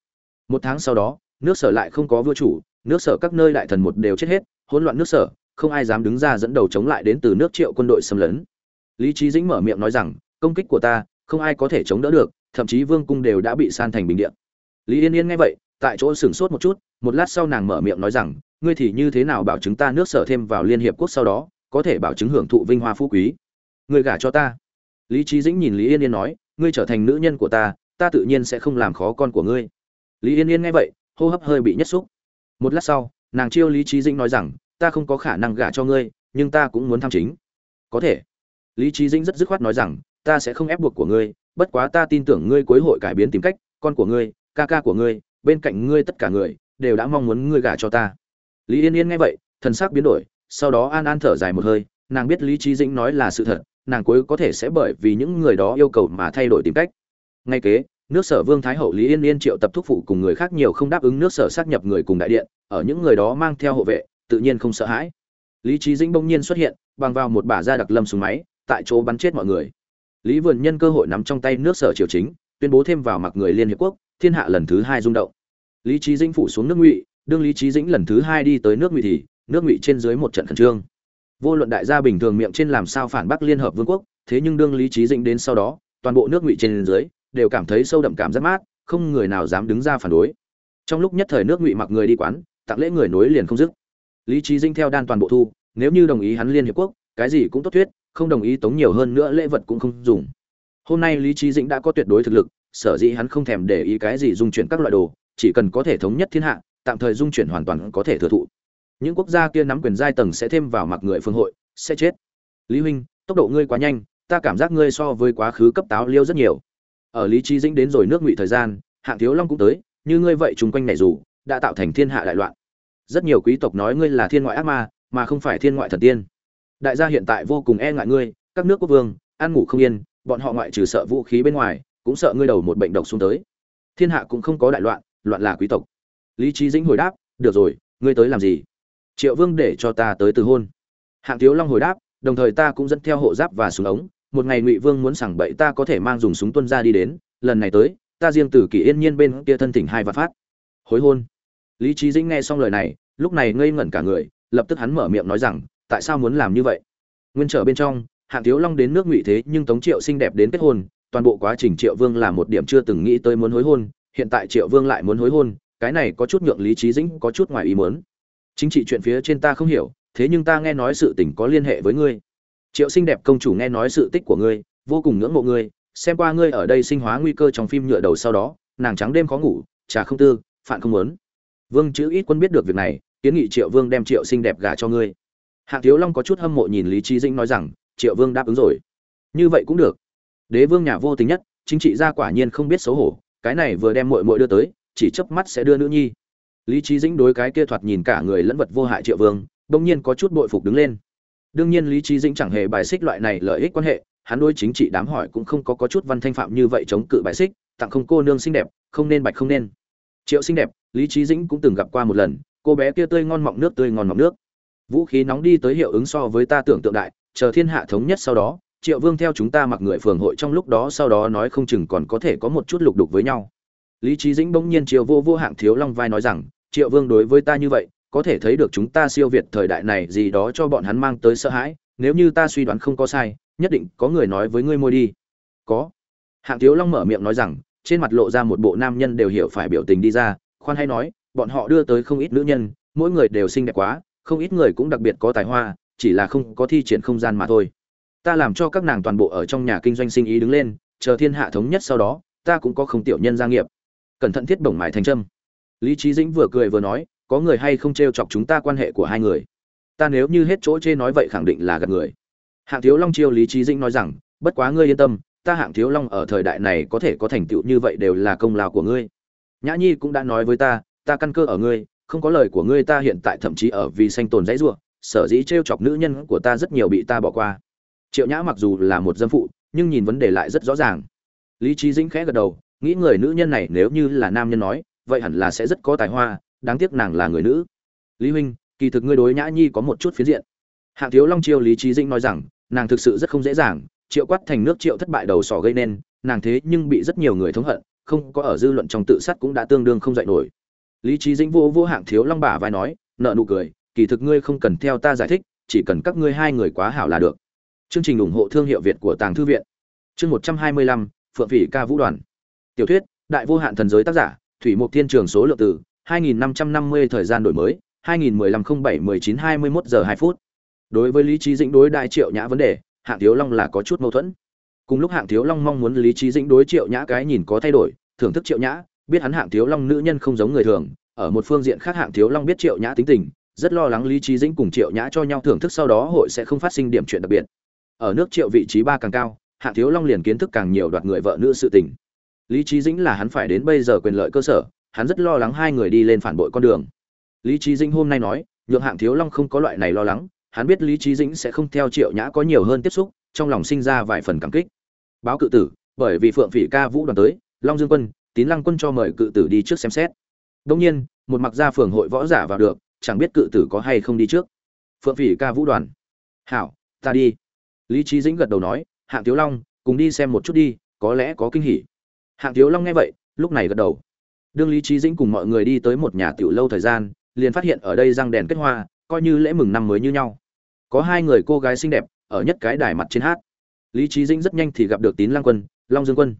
Một tháng sau đó, nước sở lại không có vua chủ, nước sở các nơi đại thần một đều chết hết, hỗn loạn nước sở, không ai dám đứng ra dẫn đầu chống lại đến từ nước triệu quân đội xâm lấn lý trí dĩnh mở miệng nói rằng, công kích của ta, không ai có thể chống đỡ được, thậm chí vương cung đều đã bị san thành bình điện lý yên yên nghe vậy, tại chỗ sửng sốt một chút, một lát sau nàng mở miệng nói rằng, ngươi thì như thế nào bảo chứng ta nước sở thêm vào liên hiệp quốc sau đó, có thể bảo chứng hưởng thụ vinh hoa phú quý? Ngươi gả cho ta. Lý trí dĩnh nhìn lý yên yên nói, ngươi trở thành nữ nhân của ta ta tự nhiên sẽ không làm khó con của ngươi. Lý yên yên nghe vậy, hô hấp hơi bị nhất xúc. Một lát sau, nàng chiêu lý trí dĩnh nói rằng, ta không có khả năng gả cho ngươi, nhưng ta cũng muốn tham chính. Có thể lý trí dĩnh rất dứt khoát nói rằng, ta sẽ không ép buộc của ngươi, bất quá ta tin tưởng ngươi cuối hội cải biến tìm cách, con của ngươi, ca ca của ngươi, bên cạnh ngươi tất cả người, đều đã mong muốn ngươi gả cho ta. Lý yên yên nghe vậy, thần sắc biến đổi, sau đó an an thở dài một hơi, nàng biết lý trí dĩnh nói là sự thật, nàng cuối có thể sẽ bởi vì những người đó yêu cầu mà thay đổi tìm cách. Ngay kế, nước sở vương thái hậu lý yên yên triệu tập thúc phụ cùng người khác nhiều không đáp ứng nước sở xác nhập người cùng đại điện, ở những người đó mang theo hộ vệ, tự nhiên không sợ hãi. Lý trí dĩnh bỗng nhiên xuất hiện, bằng vào một bả da đặc lâm súng máy tại chỗ bắn chết mọi người. Lý vườn nhân cơ hội nắm trong tay nước sở triều chính, tuyên bố thêm vào mặc người liên hiệp quốc, thiên hạ lần thứ hai rung động. Lý trí dĩnh phủ xuống nước ngụy, đương lý trí dĩnh lần thứ hai đi tới nước ngụy thì, nước ngụy trên dưới một trận khẩn trương. Vô luận đại gia bình thường miệng trên làm sao phản bác liên hợp vương quốc, thế nhưng đương lý trí dĩnh đến sau đó, toàn bộ nước ngụy trên dưới đều cảm thấy sâu đậm cảm giác mát, không người nào dám đứng ra phản đối. Trong lúc nhất thời nước ngụy mặc người đi quán, tặng lễ người nối liền không dứt. Lý trí dĩnh theo đan toàn bộ thu, nếu như đồng ý hắn liên hiệp quốc, cái gì cũng tốt thuyết không đồng ý tống nhiều hơn nữa lễ vật cũng không dùng. Hôm nay lý trí dĩnh đã có tuyệt đối thực lực, sở dĩ hắn không thèm để ý cái gì dung chuyển các loại đồ, chỉ cần có thể thống nhất thiên hạ, tạm thời dung chuyển hoàn toàn có thể thừa thụ. Những quốc gia kia nắm quyền giai tầng sẽ thêm vào mặt người phương hội, sẽ chết. Lý huynh, tốc độ ngươi quá nhanh, ta cảm giác ngươi so với quá khứ cấp táo liêu rất nhiều. Ở lý trí dĩnh đến rồi nước ngụy thời gian, hạng thiếu long cũng tới, như ngươi vậy chung quanh này dù, đã tạo thành thiên hạ đại loạn. Rất nhiều quý tộc nói ngươi là thiên ngoại ác ma, mà không phải thiên ngoại thần tiên đại gia hiện tại vô cùng e ngại ngươi, các nước quốc vương, ăn ngủ không yên, bọn họ ngoại trừ sợ vũ khí bên ngoài, cũng sợ ngươi đầu một bệnh độc xuống tới. Thiên hạ cũng không có đại loạn loạn là quý tộc. Lý trí dĩnh hồi đáp, được rồi, ngươi tới làm gì? Triệu vương để cho ta tới từ hôn. Hạng thiếu long hồi đáp, đồng thời ta cũng dẫn theo hộ giáp và súng ống, một ngày ngụy vương muốn sảng bậy ta có thể mang dùng súng tuân ra đi đến, lần này tới, ta riêng từ kỷ yên nhiên bên kia thân thỉnh hai vạn phát. Hối hôn. Lý trí dĩnh nghe xong lời này, lúc này ngây ngẩn cả người, lập tức hắn mở miệng nói rằng tại sao muốn làm như vậy? Nguyên trở bên trong, hạng thiếu long đến nước ngụy thế nhưng tống triệu xinh đẹp đến kết hôn, toàn bộ quá trình triệu vương là một điểm chưa từng nghĩ tới muốn hối hôn, hiện tại triệu vương lại muốn hối hôn, cái này có chút nhượng lý trí dĩnh, có chút ngoài ý muốn. Chính trị chuyện phía trên ta không hiểu, thế nhưng ta nghe nói sự tình có liên hệ với ngươi. Triệu xinh đẹp công chủ nghe nói sự tích của ngươi, vô cùng ngưỡng mộ ngươi, xem qua ngươi ở đây sinh hóa nguy cơ trong phim nhựa đầu sau đó, nàng trắng đêm khó ngủ, trà không tư, phạn không muốn. Vương chữ ít quân biết được việc này, kiến nghị triệu vương đem triệu xinh đẹp gả cho ngươi hạng thiếu long có chút hâm mộ nhìn lý trí dĩnh nói rằng, triệu vương đáp ứng rồi. Như vậy cũng được. Đế vương nhà vô tình nhất, chính trị gia quả nhiên không biết xấu hổ, cái này vừa đem muội muội đưa tới, chỉ chớp mắt sẽ đưa nữ nhi. Lý trí dĩnh đối cái kia thoạt nhìn cả người lẫn vật vô hại triệu vương đông nhiên có chút bội phục đứng lên. Đương nhiên lý trí dĩnh chẳng hề bài xích loại này lợi ích quan hệ, hắn đối chính trị đám hỏi cũng không có có chút văn thanh phạm như vậy chống cự bài xích, tặng không cô nương xinh đẹp, không nên bạch không nên. Triệu xinh đẹp, lý trí dĩnh cũng từng gặp qua một lần, cô bé kia tươi ngon mọng nước tươi ngon mọng nước vũ khí nóng đi tới hiệu ứng so với ta tưởng tượng đại, chờ thiên hạ thống nhất sau đó, triệu vương theo chúng ta mặc người phường hội trong lúc đó sau đó nói không chừng còn có thể có một chút lục đục với nhau. Lý trí dĩnh bỗng nhiên triệu vô vô hạng thiếu long vai nói rằng, triệu vương đối với ta như vậy, có thể thấy được chúng ta siêu việt thời đại này gì đó cho bọn hắn mang tới sợ hãi, nếu như ta suy đoán không có sai, nhất định có người nói với ngươi môi đi. Có. Hạng thiếu long mở miệng nói rằng, trên mặt lộ ra một bộ nam nhân đều hiểu phải biểu tình đi ra, khoan hay nói, bọn họ đưa tới không ít nữ nhân, mỗi người đều xinh đẹp quá không ít người cũng đặc biệt có tài hoa, chỉ là không có thi triển không gian mà thôi. Ta làm cho các nàng toàn bộ ở trong nhà kinh doanh sinh ý đứng lên, chờ thiên hạ thống nhất sau đó, ta cũng có không tiểu nhân gia nghiệp. Cẩn thận thiết bổng mại thành trâm lý trí dĩnh vừa cười vừa nói, có người hay không t r e o chọc chúng ta quan hệ của hai người? Ta nếu như hết chỗ chê nói vậy khẳng định là gặp người. Hạng thiếu long chiêu lý trí dĩnh nói rằng, bất quá ngươi yên tâm, ta hạng thiếu long ở thời đại này có thể có thành tựu như vậy đều là công lao của ngươi. Nhã nhi cũng đã nói với ta ta căn cơ ở ngươi không có lời của ngươi ta hiện tại thậm chí ở vì sanh tồn dãy rủa, sở dĩ trêu chọc nữ nhân của ta rất nhiều bị ta bỏ qua. Triệu nhã mặc dù là một dâm phụ nhưng nhìn vấn đề lại rất rõ ràng. Lý trí dĩnh khẽ gật đầu nghĩ người nữ nhân này nếu như là nam nhân nói vậy hẳn là sẽ rất có tài hoa đáng tiếc nàng là người nữ. Lý huynh kỳ thực ngươi đối nhã nhi có một chút phiến diện. Hạng thiếu long chiêu lý trí dĩnh nói rằng nàng thực sự rất không dễ dàng triệu quát thành nước triệu thất bại đầu sỏ gây nên nàng thế nhưng bị rất nhiều người thống hận không có ở dư luận trong tự sát cũng đã tương đương không dạy nổi lý trí dĩnh vô vô hạng thiếu long bả vai nói, nợ nụ cười, kỳ thực ngươi không cần theo ta giải thích, chỉ cần các ngươi hai người quá hảo là được. Chương trình ủng hộ thương hiệu việt của tàng thư viện. Chương một trăm hai mươi lăm, phượng phỉ ca vũ đoàn. Tiểu thuyết, đại vô hạn thần giới tác giả, thủy mục thiên trường số lượng từ 2550 thời gian đổi mới 2015 07 19 21 giờ 2 phút. Đối với lý trí dĩnh đối đại triệu nhã vấn đề, hạng thiếu long là có chút mâu thuẫn. Cùng lúc hạng thiếu long mong muốn lý trí dĩnh đối triệu nhã cái nhìn có thay đổi, thưởng thức triệu nhã biết hắn hạng thiếu long nữ nhân không giống người thường, ở một phương diện khác hạng thiếu long biết triệu nhã tính tình, rất lo lắng lý trí dĩnh cùng triệu nhã cho nhau thưởng thức sau đó hội sẽ không phát sinh điểm chuyện đặc biệt. Ở nước triệu vị trí ba càng cao, hạng thiếu long liền kiến thức càng nhiều đoạt người vợ nữ sự tình. Lý trí dĩnh là hắn phải đến bây giờ quyền lợi cơ sở, hắn rất lo lắng hai người đi lên phản bội con đường. Lý trí dĩnh hôm nay nói, nhượng hạng thiếu long không có loại này lo lắng, hắn biết lý trí dĩnh sẽ không theo triệu nhã có nhiều hơn tiếp xúc, trong lòng sinh ra vài phần cảm kích. Báo cự tử, bởi vì phượng phỉ ca vũ đoàn tới, long dương quân tín lăng quân cho mời cự tử đi trước xem xét. Đông nhiên, một mặc gia phường hội võ giả vào được, chẳng biết cự tử có hay không đi trước. Phượng phỉ ca vũ đoàn. Hảo, ta đi. Lý trí dĩnh gật đầu nói, hạng thiếu long, cùng đi xem một chút đi, có lẽ có kinh hỉ. Hạng thiếu long nghe vậy, lúc này gật đầu. Đương lý trí dĩnh cùng mọi người đi tới một nhà tiểu lâu thời gian, liền phát hiện ở đây răng đèn kết hoa, coi như lễ mừng năm mới như nhau. Có hai người cô gái xinh đẹp, ở nhất cái đài mặt trên hát. Lý trí dĩnh rất nhanh thì gặp được tín lăng quân, long dương quân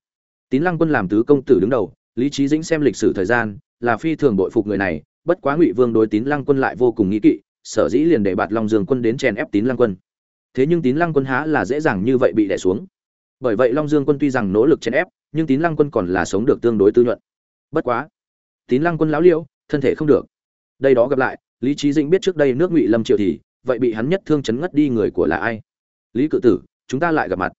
tín lăng quân làm tứ công tử đứng đầu, lý trí dĩnh xem lịch sử thời gian, là phi thường bội phục người này, bất quá ngụy vương đối tín lăng quân lại vô cùng nghĩ kỵ, sở dĩ liền để bạt long dương quân đến chèn ép tín lăng quân. Thế nhưng tín lăng quân há là dễ dàng như vậy bị đẻ xuống. Bởi vậy long dương quân tuy rằng nỗ lực chèn ép, nhưng tín lăng quân còn là sống được tương đối tư nhuận. Bất quá, tín lăng quân lão liễu thân thể không được. Đây đó gặp lại, lý trí dĩnh biết trước đây nước ngụy lâm triệu thì, vậy bị hắn nhất thương chấn ngất đi người của là ai? Lý cự tử, chúng ta lại gặp mặt.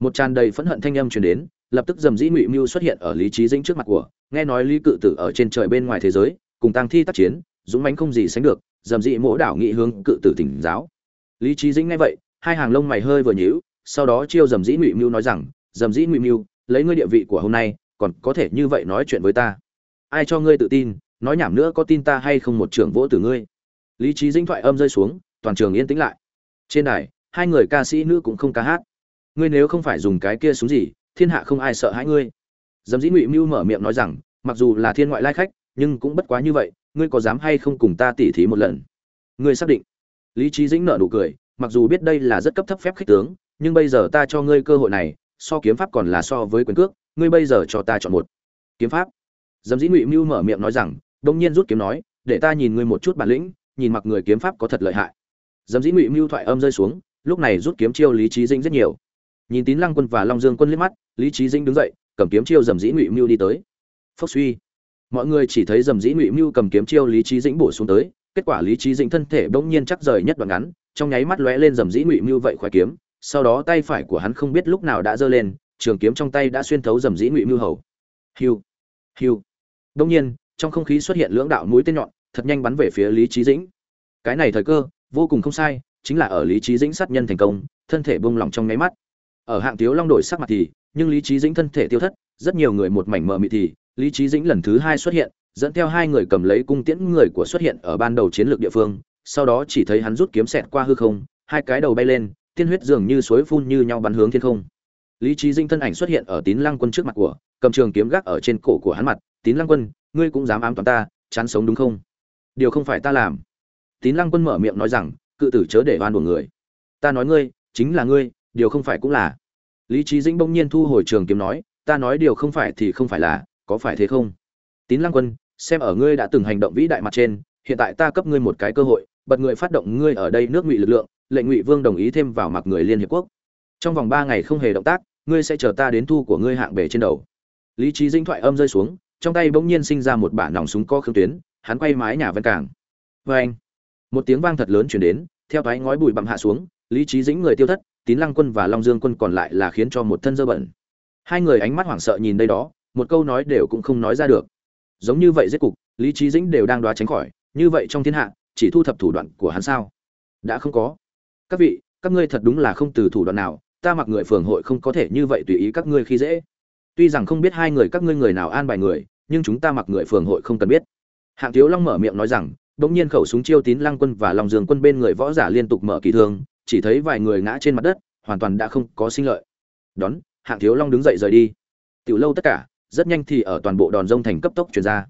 Một tràn đầy phẫn hận thanh âm truyền đến lập tức dầm dĩ ngụy mưu xuất hiện ở lý trí dĩnh trước mặt của, nghe nói lý cự tử ở trên trời bên ngoài thế giới, cùng tăng thi tác chiến, dũng mãnh không gì sánh được, dầm dĩ mỗ đảo nghị hướng cự tử tỉnh giáo. Lý trí dĩnh nghe vậy, hai hàng lông mày hơi vừa nhíu, sau đó chiêu dầm dĩ ngụy mưu nói rằng, dầm dĩ ngụy mưu, lấy ngươi địa vị của hôm nay, còn có thể như vậy nói chuyện với ta? Ai cho ngươi tự tin, nói nhảm nữa có tin ta hay không một trưởng vỗ tử ngươi? Lý trí dĩnh thoại âm rơi xuống, toàn trường yên tĩnh lại. Trên đài, hai người ca sĩ nữ cũng không ca hát. Ngươi nếu không phải dùng cái kia xuống gì thiên hạ không ai sợ hãi ngươi. Dầm dĩ ngụy mưu mở miệng nói rằng, mặc dù là thiên ngoại lai khách, nhưng cũng bất quá như vậy, ngươi có dám hay không cùng ta tỉ thí một lần? Ngươi xác định. Lý trí dĩnh nợ nụ cười, mặc dù biết đây là rất cấp thấp phép khích tướng, nhưng bây giờ ta cho ngươi cơ hội này, so kiếm pháp còn là so với quyền cước, ngươi bây giờ cho ta chọn một. Kiếm pháp. Dầm dĩ ngụy mưu mở miệng nói rằng, đông nhiên rút kiếm nói, để ta nhìn ngươi một chút bản lĩnh, nhìn mặc người kiếm pháp có thật lợi hại. Dầm dĩ ngụy mưu thoại âm rơi xuống, lúc này rút kiếm chiêu lý trí dĩnh rất nhiều. Nhìn tín lăng quân và long dương quân liếc mắt lý trí dĩnh đứng dậy, cầm kiếm chiêu dầm dĩ ngụy mưu đi tới. Phốc suy. Mọi người chỉ thấy dầm dĩ ngụy mưu cầm kiếm chiêu lý trí dĩnh bổ xuống tới, kết quả lý trí dĩnh thân thể bỗng nhiên chắc rời nhất đoạn ngắn, trong nháy mắt lóe lên dầm dĩ ngụy mưu vậy khoái kiếm, sau đó tay phải của hắn không biết lúc nào đã giơ lên, trường kiếm trong tay đã xuyên thấu dầm dĩ ngụy mưu hầu. Hiu hiu. Đông nhiên, trong không khí xuất hiện lưỡng đạo mũi tên nhọn, thật nhanh bắn về phía lý trí dĩnh. Cái này thời cơ, vô cùng không sai, chính là ở lý trí dĩnh sát nhân thành công, thân thể bông lỏng trong nháy mắt. Ở hạng thiếu long đổi sắc mặt thì nhưng lý trí dĩnh thân thể tiêu thất, rất nhiều người một mảnh mờ mịt thì, lý trí dĩnh lần thứ hai xuất hiện, dẫn theo hai người cầm lấy cung tiễn người của xuất hiện ở ban đầu chiến lược địa phương, sau đó chỉ thấy hắn rút kiếm xẹt qua hư không, hai cái đầu bay lên, tiên huyết dường như suối phun như nhau bắn hướng thiên không. Lý trí dĩnh thân ảnh xuất hiện ở tín lăng quân trước mặt của, cầm trường kiếm gác ở trên cổ của hắn mặt, tín lăng quân, ngươi cũng dám ám toán ta, chán sống đúng không? Điều không phải ta làm. Tín lăng quân mở miệng nói rằng, cự tử chớ để oan của người. Ta nói ngươi, chính là ngươi, điều không phải cũng là lý trí dĩnh bỗng nhiên thu hồi trường kiếm nói, ta nói điều không phải thì không phải là, có phải thế không? Tín lăng quân, xem ở ngươi đã từng hành động vĩ đại mặt trên, hiện tại ta cấp ngươi một cái cơ hội, bật người phát động ngươi ở đây nước ngụy lực lượng, lệnh ngụy vương đồng ý thêm vào mặc người liên hiệp quốc. Trong vòng ba ngày không hề động tác, ngươi sẽ chờ ta đến thu của ngươi hạng bể trên đầu. Lý trí dĩnh thoại âm rơi xuống, trong tay bỗng nhiên sinh ra một bả nòng súng co khương tuyến, hắn quay mái nhà ven cảng. Vê anh một tiếng vang thật lớn chuyển đến, theo thoái ngói bụi bặm hạ xuống, lý trí dĩnh người tiêu thất tín lăng quân và long dương quân còn lại là khiến cho một thân dơ bẩn. Hai người ánh mắt hoảng sợ nhìn đây đó, một câu nói đều cũng không nói ra được. Giống như vậy giết cục, lý trí dĩnh đều đang đoá tránh khỏi, như vậy trong thiên hạ, chỉ thu thập thủ đoạn của hắn sao? Đã không có. Các vị, các ngươi thật đúng là không từ thủ đoạn nào, ta mặc người phường hội không có thể như vậy tùy ý các ngươi khi dễ. Tuy rằng không biết hai người các ngươi người nào an bài người, nhưng chúng ta mặc người phường hội không cần biết. Hạng thiếu long mở miệng nói rằng bỗng nhiên khẩu súng chiêu tín lăng quân và lòng dương quân bên người võ giả liên tục mở kỳ thương chỉ thấy vài người ngã trên mặt đất, hoàn toàn đã không có sinh lợi. Đón, hạng thiếu long đứng dậy rời đi. Tiểu lâu tất cả, rất nhanh thì ở toàn bộ đòn rông thành cấp tốc chuyển ra.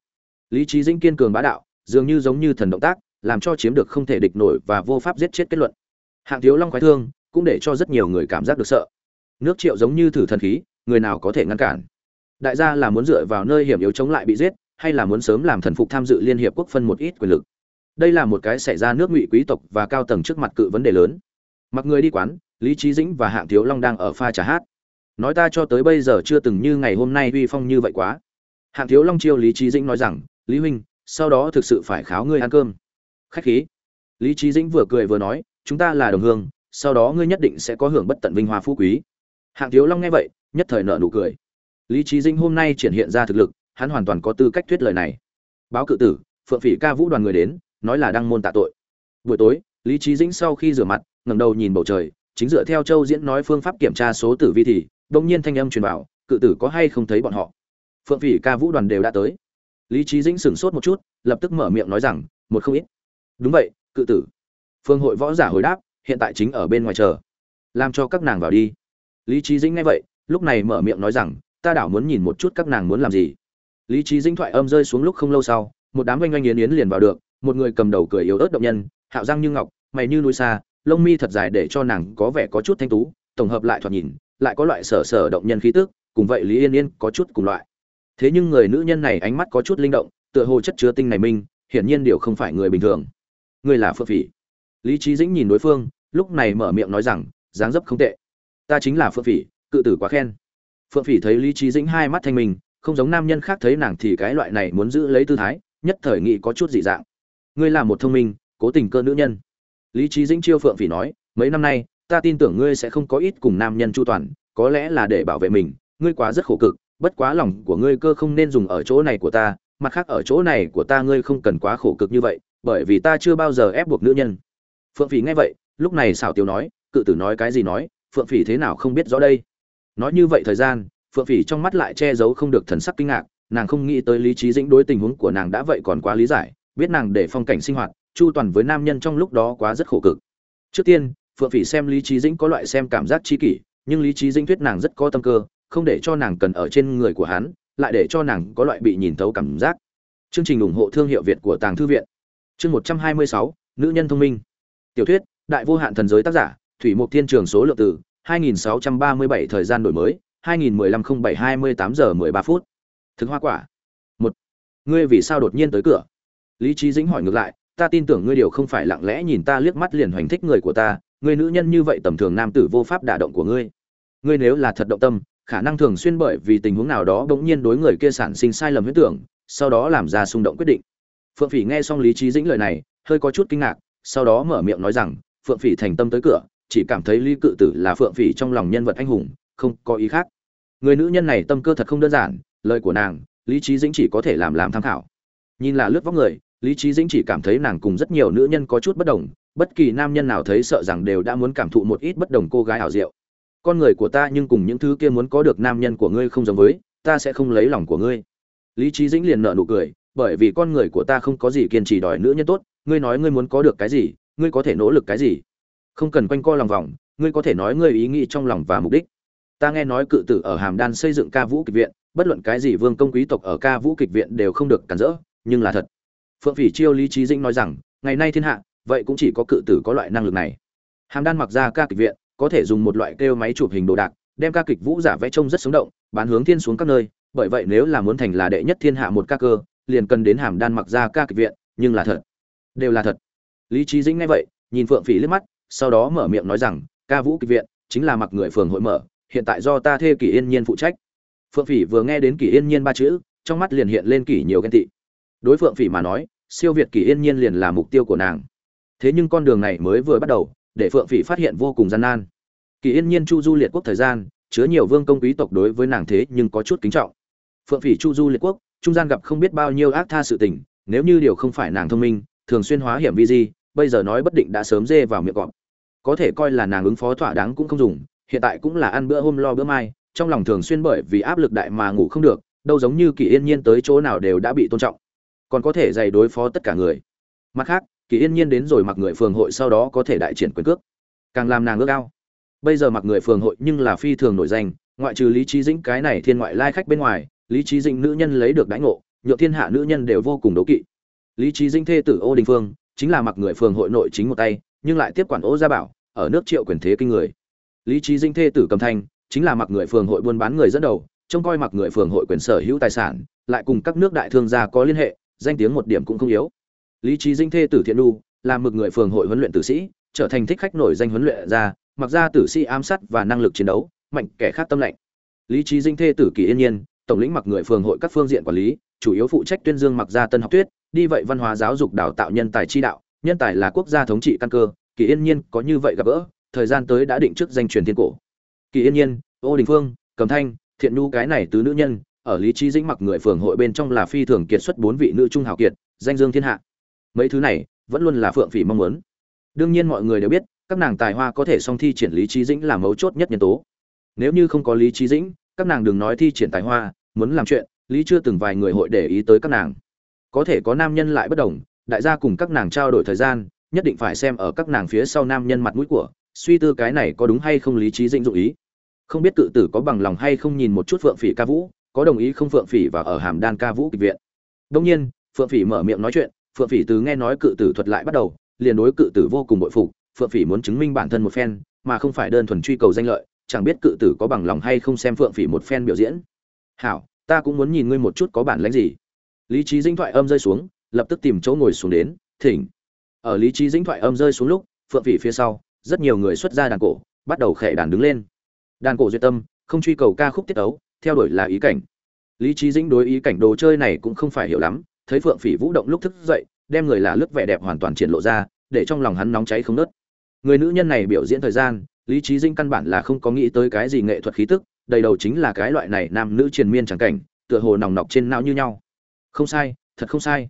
Lý trí dĩnh kiên cường bá đạo, dường như giống như thần động tác, làm cho chiếm được không thể địch nổi và vô pháp giết chết kết luận. Hạng thiếu long khoái thương, cũng để cho rất nhiều người cảm giác được sợ. Nước triệu giống như thử thần khí, người nào có thể ngăn cản? Đại gia là muốn dựa vào nơi hiểm yếu chống lại bị giết, hay là muốn sớm làm thần phục tham dự liên hiệp quốc phân một ít quyền lực? Đây là một cái xảy ra nước ngụy quý tộc và cao tầng trước mặt cự vấn đề lớn mặc người đi quán, lý trí dĩnh và hạng thiếu long đang ở pha trà hát. Nói ta cho tới bây giờ chưa từng như ngày hôm nay uy phong như vậy quá. Hạng thiếu long chiêu lý trí dĩnh nói rằng, lý huynh, sau đó thực sự phải kháo ngươi ăn cơm. Khách khí. Lý trí dĩnh vừa cười vừa nói, chúng ta là đồng hương, sau đó ngươi nhất định sẽ có hưởng bất tận vinh hoa phú quý. Hạng thiếu long nghe vậy, nhất thời nợ nụ cười. Lý trí dĩnh hôm nay triển hiện ra thực lực, hắn hoàn toàn có tư cách thuyết lời này. Báo cự tử, phượng phỉ ca vũ đoàn người đến, nói là đăng môn tạ tội. Buổi tối, lý trí dĩnh sau khi rửa mặt ngẩng đầu nhìn bầu trời chính dựa theo châu diễn nói phương pháp kiểm tra số tử vi thì đông nhiên thanh âm truyền vào, cự tử có hay không thấy bọn họ? Phượng phỉ ca vũ đoàn đều đã tới. Lý Chí dĩnh sửng sốt một chút lập tức mở miệng nói rằng một không ít. Đúng vậy cự tử. Phương hội võ giả hồi đáp hiện tại chính ở bên ngoài chờ. Làm cho các nàng vào đi. Lý Chí dĩnh nghe vậy lúc này mở miệng nói rằng ta đảo muốn nhìn một chút các nàng muốn làm gì. Lý Chí dĩnh thoại âm rơi xuống lúc không lâu sau một đám oanh oanh yến yến liền vào được một người cầm đầu cười yếu ớt động nhân hạo răng như ngọc mày như núi xa lông mi thật dài để cho nàng có vẻ có chút thanh tú, tổng hợp lại thoạt nhìn, lại có loại sở sở động nhân khí tức, cùng vậy lý yên yên có chút cùng loại. Thế nhưng người nữ nhân này ánh mắt có chút linh động, tựa hồ chất chứa tinh này minh, hiển nhiên điều không phải người bình thường. Người là phượng phỉ. Lý trí dĩnh nhìn đối phương, lúc này mở miệng nói rằng, dáng dấp không tệ. Ta chính là phượng phỉ, cự tử quá khen. Phượng phỉ thấy lý trí dĩnh hai mắt thanh minh, không giống nam nhân khác thấy nàng thì cái loại này muốn giữ lấy tư thái, nhất thời nghị có chút dị dạng. Ngươi là một thông minh, cố tình cơ nữ nhân lý trí dĩnh chiêu phượng phỉ nói, mấy năm nay, ta tin tưởng ngươi sẽ không có ít cùng nam nhân chu toàn, có lẽ là để bảo vệ mình, ngươi quá rất khổ cực, bất quá lòng của ngươi cơ không nên dùng ở chỗ này của ta, mặt khác ở chỗ này của ta ngươi không cần quá khổ cực như vậy, bởi vì ta chưa bao giờ ép buộc nữ nhân. Phượng phỉ nghe vậy, lúc này xảo tiêu nói, cự tử nói cái gì nói, phượng phỉ thế nào không biết rõ đây. Nói như vậy thời gian, phượng phỉ trong mắt lại che giấu không được thần sắc kinh ngạc, nàng không nghĩ tới lý trí dĩnh đối tình huống của nàng đã vậy còn quá lý giải, biết nàng để phong cảnh sinh hoạt chu toàn với nam nhân trong lúc đó quá rất khổ cực. Trước tiên, phượng phỉ xem lý trí dĩnh có loại xem cảm giác chi kỷ, nhưng lý trí dĩnh thuyết nàng rất có tâm cơ, không để cho nàng cần ở trên người của hắn, lại để cho nàng có loại bị nhìn thấu cảm giác. Chương trình ủng hộ thương hiệu việt của tàng thư viện. Chương một trăm hai mươi sáu, nữ nhân thông minh. Tiểu thuyết, đại vô hạn thần giới tác giả, thủy mục thiên trường số lượng từ 2637 thời gian đổi mới 2015 07 28 giờ 13 phút. Thực hoa quả. Một. Ngươi vì sao đột nhiên tới cửa? Lý trí dĩnh hỏi ngược lại ta tin tưởng ngươi điều không phải lặng lẽ nhìn ta liếc mắt liền hoành thích người của ta ngươi nữ nhân như vậy tầm thường nam tử vô pháp đả động của ngươi. Ngươi nếu là thật động tâm, khả năng thường xuyên bởi vì tình huống nào đó bỗng nhiên đối người kia sản sinh sai lầm huyết tưởng, sau đó làm ra xung động quyết định. Phượng phỉ nghe xong lý trí dĩnh lời này, hơi có chút kinh ngạc, sau đó mở miệng nói rằng, phượng phỉ thành tâm tới cửa, chỉ cảm thấy lý cự tử là phượng phỉ trong lòng nhân vật anh hùng, không có ý khác. Người nữ nhân này tâm cơ thật không đơn giản, lời của nàng, lý trí dĩnh chỉ có thể làm làm tham khảo. Nhìn là lướt vóc người lý trí dĩnh chỉ cảm thấy nàng cùng rất nhiều nữ nhân có chút bất đồng, bất kỳ nam nhân nào thấy sợ rằng đều đã muốn cảm thụ một ít bất đồng cô gái ảo diệu. Con người của ta nhưng cùng những thứ kia muốn có được nam nhân của ngươi không giống với, ta sẽ không lấy lòng của ngươi. Lý trí dĩnh liền nợ nụ cười, bởi vì con người của ta không có gì kiên trì đòi nữ nhân tốt, ngươi nói ngươi muốn có được cái gì, ngươi có thể nỗ lực cái gì? Không cần quanh co lòng vòng, ngươi có thể nói ngươi ý nghĩ trong lòng và mục đích. Ta nghe nói cự tử ở hàm đan xây dựng ca vũ kịch viện, bất luận cái gì vương công quý tộc ở ca vũ kịch viện đều không được cản rỡ, nhưng là thật phượng phỉ chiêu lý trí dĩnh nói rằng, ngày nay thiên hạ, vậy cũng chỉ có cự tử có loại năng lực này. Hàm đan mặc ra ca kịch viện, có thể dùng một loại kêu máy chụp hình đồ đạc, đem ca kịch vũ giả vẽ trông rất sống động, bán hướng thiên xuống các nơi. Bởi vậy nếu là muốn thành là đệ nhất thiên hạ một ca cơ, liền cần đến hàm đan mặc ra ca kịch viện, nhưng là thật, đều là thật. Lý trí dĩnh nghe vậy, nhìn phượng phỉ liếc mắt, sau đó mở miệng nói rằng, ca vũ kịch viện chính là mặc người phường hội mở, hiện tại do ta thuê kỷ yên nhiên phụ trách. Phượng phỉ vừa nghe đến kỷ yên nhiên ba chữ, trong mắt liền hiện lên kỷ nhiều ghen tị đối phượng phỉ mà nói, siêu việt kỷ yên nhiên liền là mục tiêu của nàng. Thế nhưng con đường này mới vừa bắt đầu, để phượng phỉ phát hiện vô cùng gian nan. Kỷ yên nhiên chu du liệt quốc thời gian, chứa nhiều vương công quý tộc đối với nàng thế nhưng có chút kính trọng. Phượng phỉ chu du liệt quốc, trung gian gặp không biết bao nhiêu ác tha sự tình, nếu như điều không phải nàng thông minh, thường xuyên hóa hiểm vi di, bây giờ nói bất định đã sớm dê vào miệng cọp. Có thể coi là nàng ứng phó thỏa đáng cũng không dùng, hiện tại cũng là ăn bữa hôm lo bữa mai, trong lòng thường xuyên bởi vì áp lực đại mà ngủ không được, đâu giống như kỳ yên nhiên tới chỗ nào đều đã bị tôn trọng còn có thể dày đối phó tất cả người. Mặt khác, kỳ yên nhiên đến rồi mặc người phường hội sau đó có thể đại triển quyền cước. Càng làm nàng ước ao. Bây giờ mặc người phường hội nhưng là phi thường nổi danh, ngoại trừ lý trí dĩnh cái này thiên ngoại lai khách bên ngoài, lý trí dĩnh nữ nhân lấy được đãi ngộ nhựa thiên hạ nữ nhân đều vô cùng đố kỵ. Lý trí dĩnh thê tử ô đình phương, chính là mặc người phường hội nội chính một tay, nhưng lại tiếp quản ô gia bảo, ở nước triệu quyền thế kinh người. Lý trí dĩnh thê tử cầm thanh, chính là mặc người phường hội buôn bán người dẫn đầu, trông coi mặc người phường hội quyền sở hữu tài sản, lại cùng các nước đại thương gia có liên hệ danh tiếng một điểm cũng không yếu lý trí dinh thê tử thiện Nu, là mực người phường hội huấn luyện tử sĩ trở thành thích khách nổi danh huấn luyện ra mặc ra tử sĩ ám sát và năng lực chiến đấu mạnh kẻ khác tâm lạnh. lý trí dinh thê tử kỳ yên nhiên tổng lĩnh mặc người phường hội các phương diện quản lý chủ yếu phụ trách tuyên dương mặc gia tân học tuyết, đi vậy văn hóa giáo dục đào tạo nhân tài chi đạo nhân tài là quốc gia thống trị căn cơ kỳ yên nhiên có như vậy gặp gỡ thời gian tới đã định trước danh truyền thiên cổ kỳ yên nhiên ô đình phương cầm thanh thiện nhu cái này tứ nữ nhân ở lý trí dĩnh mặc người phường hội bên trong là phi thường kiệt xuất bốn vị nữ trung hào kiệt, danh dương thiên hạ. Mấy thứ này, vẫn luôn là phượng phỉ mong muốn. Đương nhiên mọi người đều biết, các nàng tài hoa có thể song thi triển lý trí dĩnh là mấu chốt nhất nhân tố. Nếu như không có lý trí dĩnh, các nàng đừng nói thi triển tài hoa, muốn làm chuyện, lý chưa từng vài người hội để ý tới các nàng. Có thể có nam nhân lại bất đồng, đại gia cùng các nàng trao đổi thời gian, nhất định phải xem ở các nàng phía sau nam nhân mặt mũi của, suy tư cái này có đúng hay không lý trí dĩnh dụ ý. Không biết cự tử có bằng lòng hay không nhìn một chút phượng phỉ ca vũ có đồng ý không phượng phỉ và ở hàm đan ca vũ kịch viện. Đông nhiên, phượng phỉ mở miệng nói chuyện, phượng phỉ từ nghe nói cự tử thuật lại bắt đầu, liền đối cự tử vô cùng bội phục, phượng phỉ muốn chứng minh bản thân một phen, mà không phải đơn thuần truy cầu danh lợi, chẳng biết cự tử có bằng lòng hay không xem phượng phỉ một phen biểu diễn. Hảo, ta cũng muốn nhìn ngươi một chút có bản lãnh gì. Lý trí dĩnh thoại âm rơi xuống, lập tức tìm chỗ ngồi xuống đến, thỉnh. Ở lý trí dĩnh thoại âm rơi xuống lúc, phượng phỉ phía sau, rất nhiều người xuất ra đàn cổ, bắt đầu khệ đàn đứng lên. Đàn cổ duyệt tâm, không truy cầu ca khúc tiết ấu theo đuổi là ý cảnh. Lý trí dĩnh đối ý cảnh đồ chơi này cũng không phải hiểu lắm, thấy phượng phỉ vũ động lúc thức dậy, đem người là lướt vẻ đẹp hoàn toàn triển lộ ra, để trong lòng hắn nóng cháy không nớt người nữ nhân này biểu diễn thời gian, lý trí dĩnh căn bản là không có nghĩ tới cái gì nghệ thuật khí tức, đầy đầu chính là cái loại này nam nữ triền miên chẳng cảnh, tựa hồ nòng nọc trên não như nhau. Không sai, thật không sai.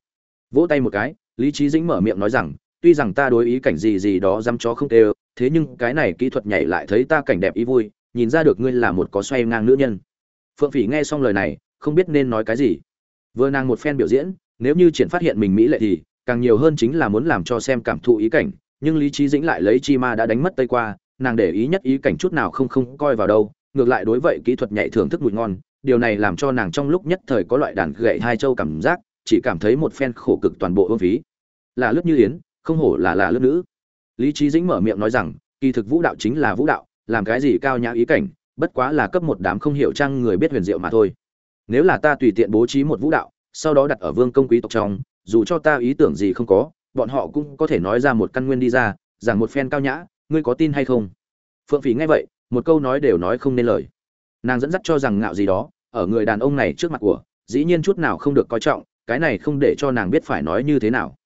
Vỗ tay một cái, lý trí dĩnh mở miệng nói rằng, tuy rằng ta đối ý cảnh gì gì đó dám chó không tê thế nhưng cái này kỹ thuật nhảy lại thấy ta cảnh đẹp ý vui, nhìn ra được ngươi là một có xoay ngang nữ nhân phượng phỉ nghe xong lời này, không biết nên nói cái gì. Vừa nàng một phen biểu diễn, nếu như triển phát hiện mình mỹ lệ thì, càng nhiều hơn chính là muốn làm cho xem cảm thụ ý cảnh, nhưng lý trí dĩnh lại lấy chi ma đã đánh mất tây qua, nàng để ý nhất ý cảnh chút nào không không coi vào đâu, ngược lại đối vậy kỹ thuật nhạy thưởng thức mùi ngon, điều này làm cho nàng trong lúc nhất thời có loại đàn gậy hai châu cảm giác, chỉ cảm thấy một phen khổ cực toàn bộ ương phí. Là lướt như yến, không hổ là là lướt nữ. Lý trí dĩnh mở miệng nói rằng, kỳ thực vũ đạo chính là vũ đạo, làm cái gì cao nhã ý cảnh bất quá là cấp một đám không hiểu trang người biết huyền diệu mà thôi. Nếu là ta tùy tiện bố trí một vũ đạo, sau đó đặt ở vương công quý tộc trong, dù cho ta ý tưởng gì không có, bọn họ cũng có thể nói ra một căn nguyên đi ra rằng một phen cao nhã, ngươi có tin hay không? Phượng phỉ nghe vậy, một câu nói đều nói không nên lời. Nàng dẫn dắt cho rằng ngạo gì đó, ở người đàn ông này trước mặt của, dĩ nhiên chút nào không được coi trọng, cái này không để cho nàng biết phải nói như thế nào.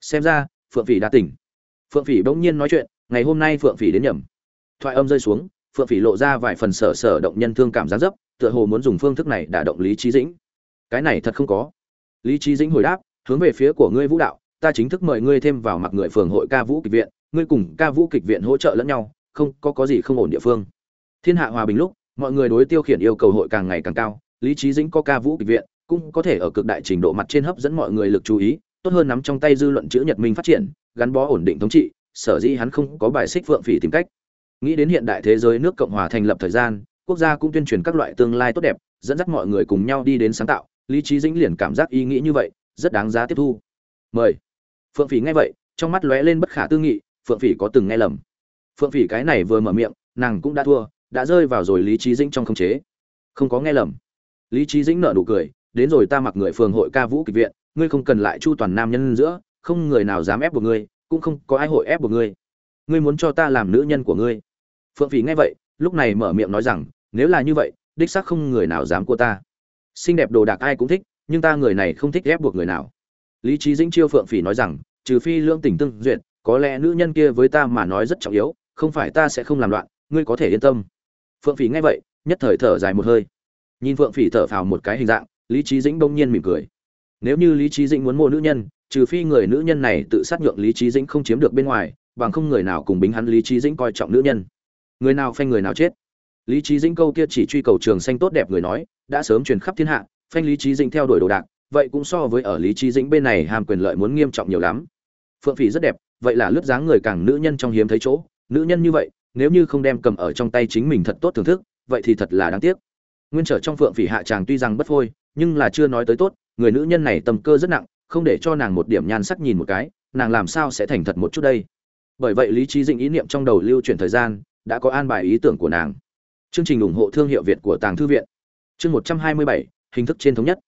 Xem ra, phượng phỉ đã tỉnh. Phượng phỉ bỗng nhiên nói chuyện, ngày hôm nay phượng phỉ đến nhầm. Thoại âm rơi xuống phượng phỉ lộ ra vài phần sở sở động nhân thương cảm gián dấp, tựa hồ muốn dùng phương thức này đả động lý trí dĩnh. Cái này thật không có. Lý trí dĩnh hồi đáp, hướng về phía của ngươi vũ đạo, ta chính thức mời ngươi thêm vào mặc người phường hội ca vũ kịch viện, ngươi cùng ca vũ kịch viện hỗ trợ lẫn nhau, không, có có gì không ổn địa phương. Thiên hạ hòa bình lúc, mọi người đối tiêu khiển yêu cầu hội càng ngày càng cao, lý trí dĩnh có ca vũ kịch viện, cũng có thể ở cực đại trình độ mặt trên hấp dẫn mọi người lực chú ý, tốt hơn nắm trong tay dư luận chữ nhật minh phát triển, gắn bó ổn định thống trị, sở dĩ hắn không có bài xích phượng phỉ tìm cách nghĩ đến hiện đại thế giới nước cộng hòa thành lập thời gian, quốc gia cũng tuyên truyền các loại tương lai tốt đẹp, dẫn dắt mọi người cùng nhau đi đến sáng tạo, lý trí dĩnh liền cảm giác ý nghĩ như vậy, rất đáng giá tiếp thu. Mời. Phượng phỉ nghe vậy, trong mắt lóe lên bất khả tư nghị, phượng phỉ có từng nghe lầm. Phượng phỉ cái này vừa mở miệng, nàng cũng đã thua, đã rơi vào rồi lý trí dĩnh trong không chế. Không có nghe lầm. Lý trí dĩnh nở nụ cười, đến rồi ta mặc người phường hội ca vũ kịch viện, ngươi không cần lại chu toàn nam nhân giữa, không người nào dám ép buộc ngươi, cũng không có ai hội ép buộc ngươi. Ngươi muốn cho ta làm nữ nhân của ngươi phượng phỉ nghe vậy, lúc này mở miệng nói rằng, nếu là như vậy, đích xác không người nào dám cua ta. Xinh đẹp đồ đạc ai cũng thích, nhưng ta người này không thích ép buộc người nào. Lý trí dĩnh chiêu phượng phỉ nói rằng, trừ phi lương tình tương duyệt, có lẽ nữ nhân kia với ta mà nói rất trọng yếu, không phải ta sẽ không làm loạn, ngươi có thể yên tâm. Phượng phỉ nghe vậy, nhất thời thở dài một hơi. Nhìn phượng phỉ thở phào một cái hình dạng, lý trí dĩnh bỗng nhiên mỉm cười. Nếu như lý trí dĩnh muốn mua nữ nhân, trừ phi người nữ nhân này tự sát nhượng lý trí dĩnh không chiếm được bên ngoài, bằng không người nào cùng bính hắn lý trí dĩnh coi trọng nữ nhân người nào phanh người nào chết. Lý trí dĩnh câu kia chỉ truy cầu trường xanh tốt đẹp người nói, đã sớm truyền khắp thiên hạ, phanh lý trí dĩnh theo đuổi đồ đạc, vậy cũng so với ở lý trí dĩnh bên này hàm quyền lợi muốn nghiêm trọng nhiều lắm. Phượng phỉ rất đẹp, vậy là lướt dáng người càng nữ nhân trong hiếm thấy chỗ, nữ nhân như vậy, nếu như không đem cầm ở trong tay chính mình thật tốt thưởng thức, vậy thì thật là đáng tiếc. Nguyên trở trong phượng phỉ hạ chàng tuy rằng bất phôi, nhưng là chưa nói tới tốt, người nữ nhân này tầm cơ rất nặng, không để cho nàng một điểm nhan sắc nhìn một cái, nàng làm sao sẽ thành thật một chút đây? Bởi vậy lý trí dĩnh ý niệm trong đầu lưu chuyển thời gian đã có an bài ý tưởng của nàng. Chương trình ủng hộ thương hiệu việt của tàng thư viện. Chương một trăm hai mươi bảy, hình thức trên thống nhất.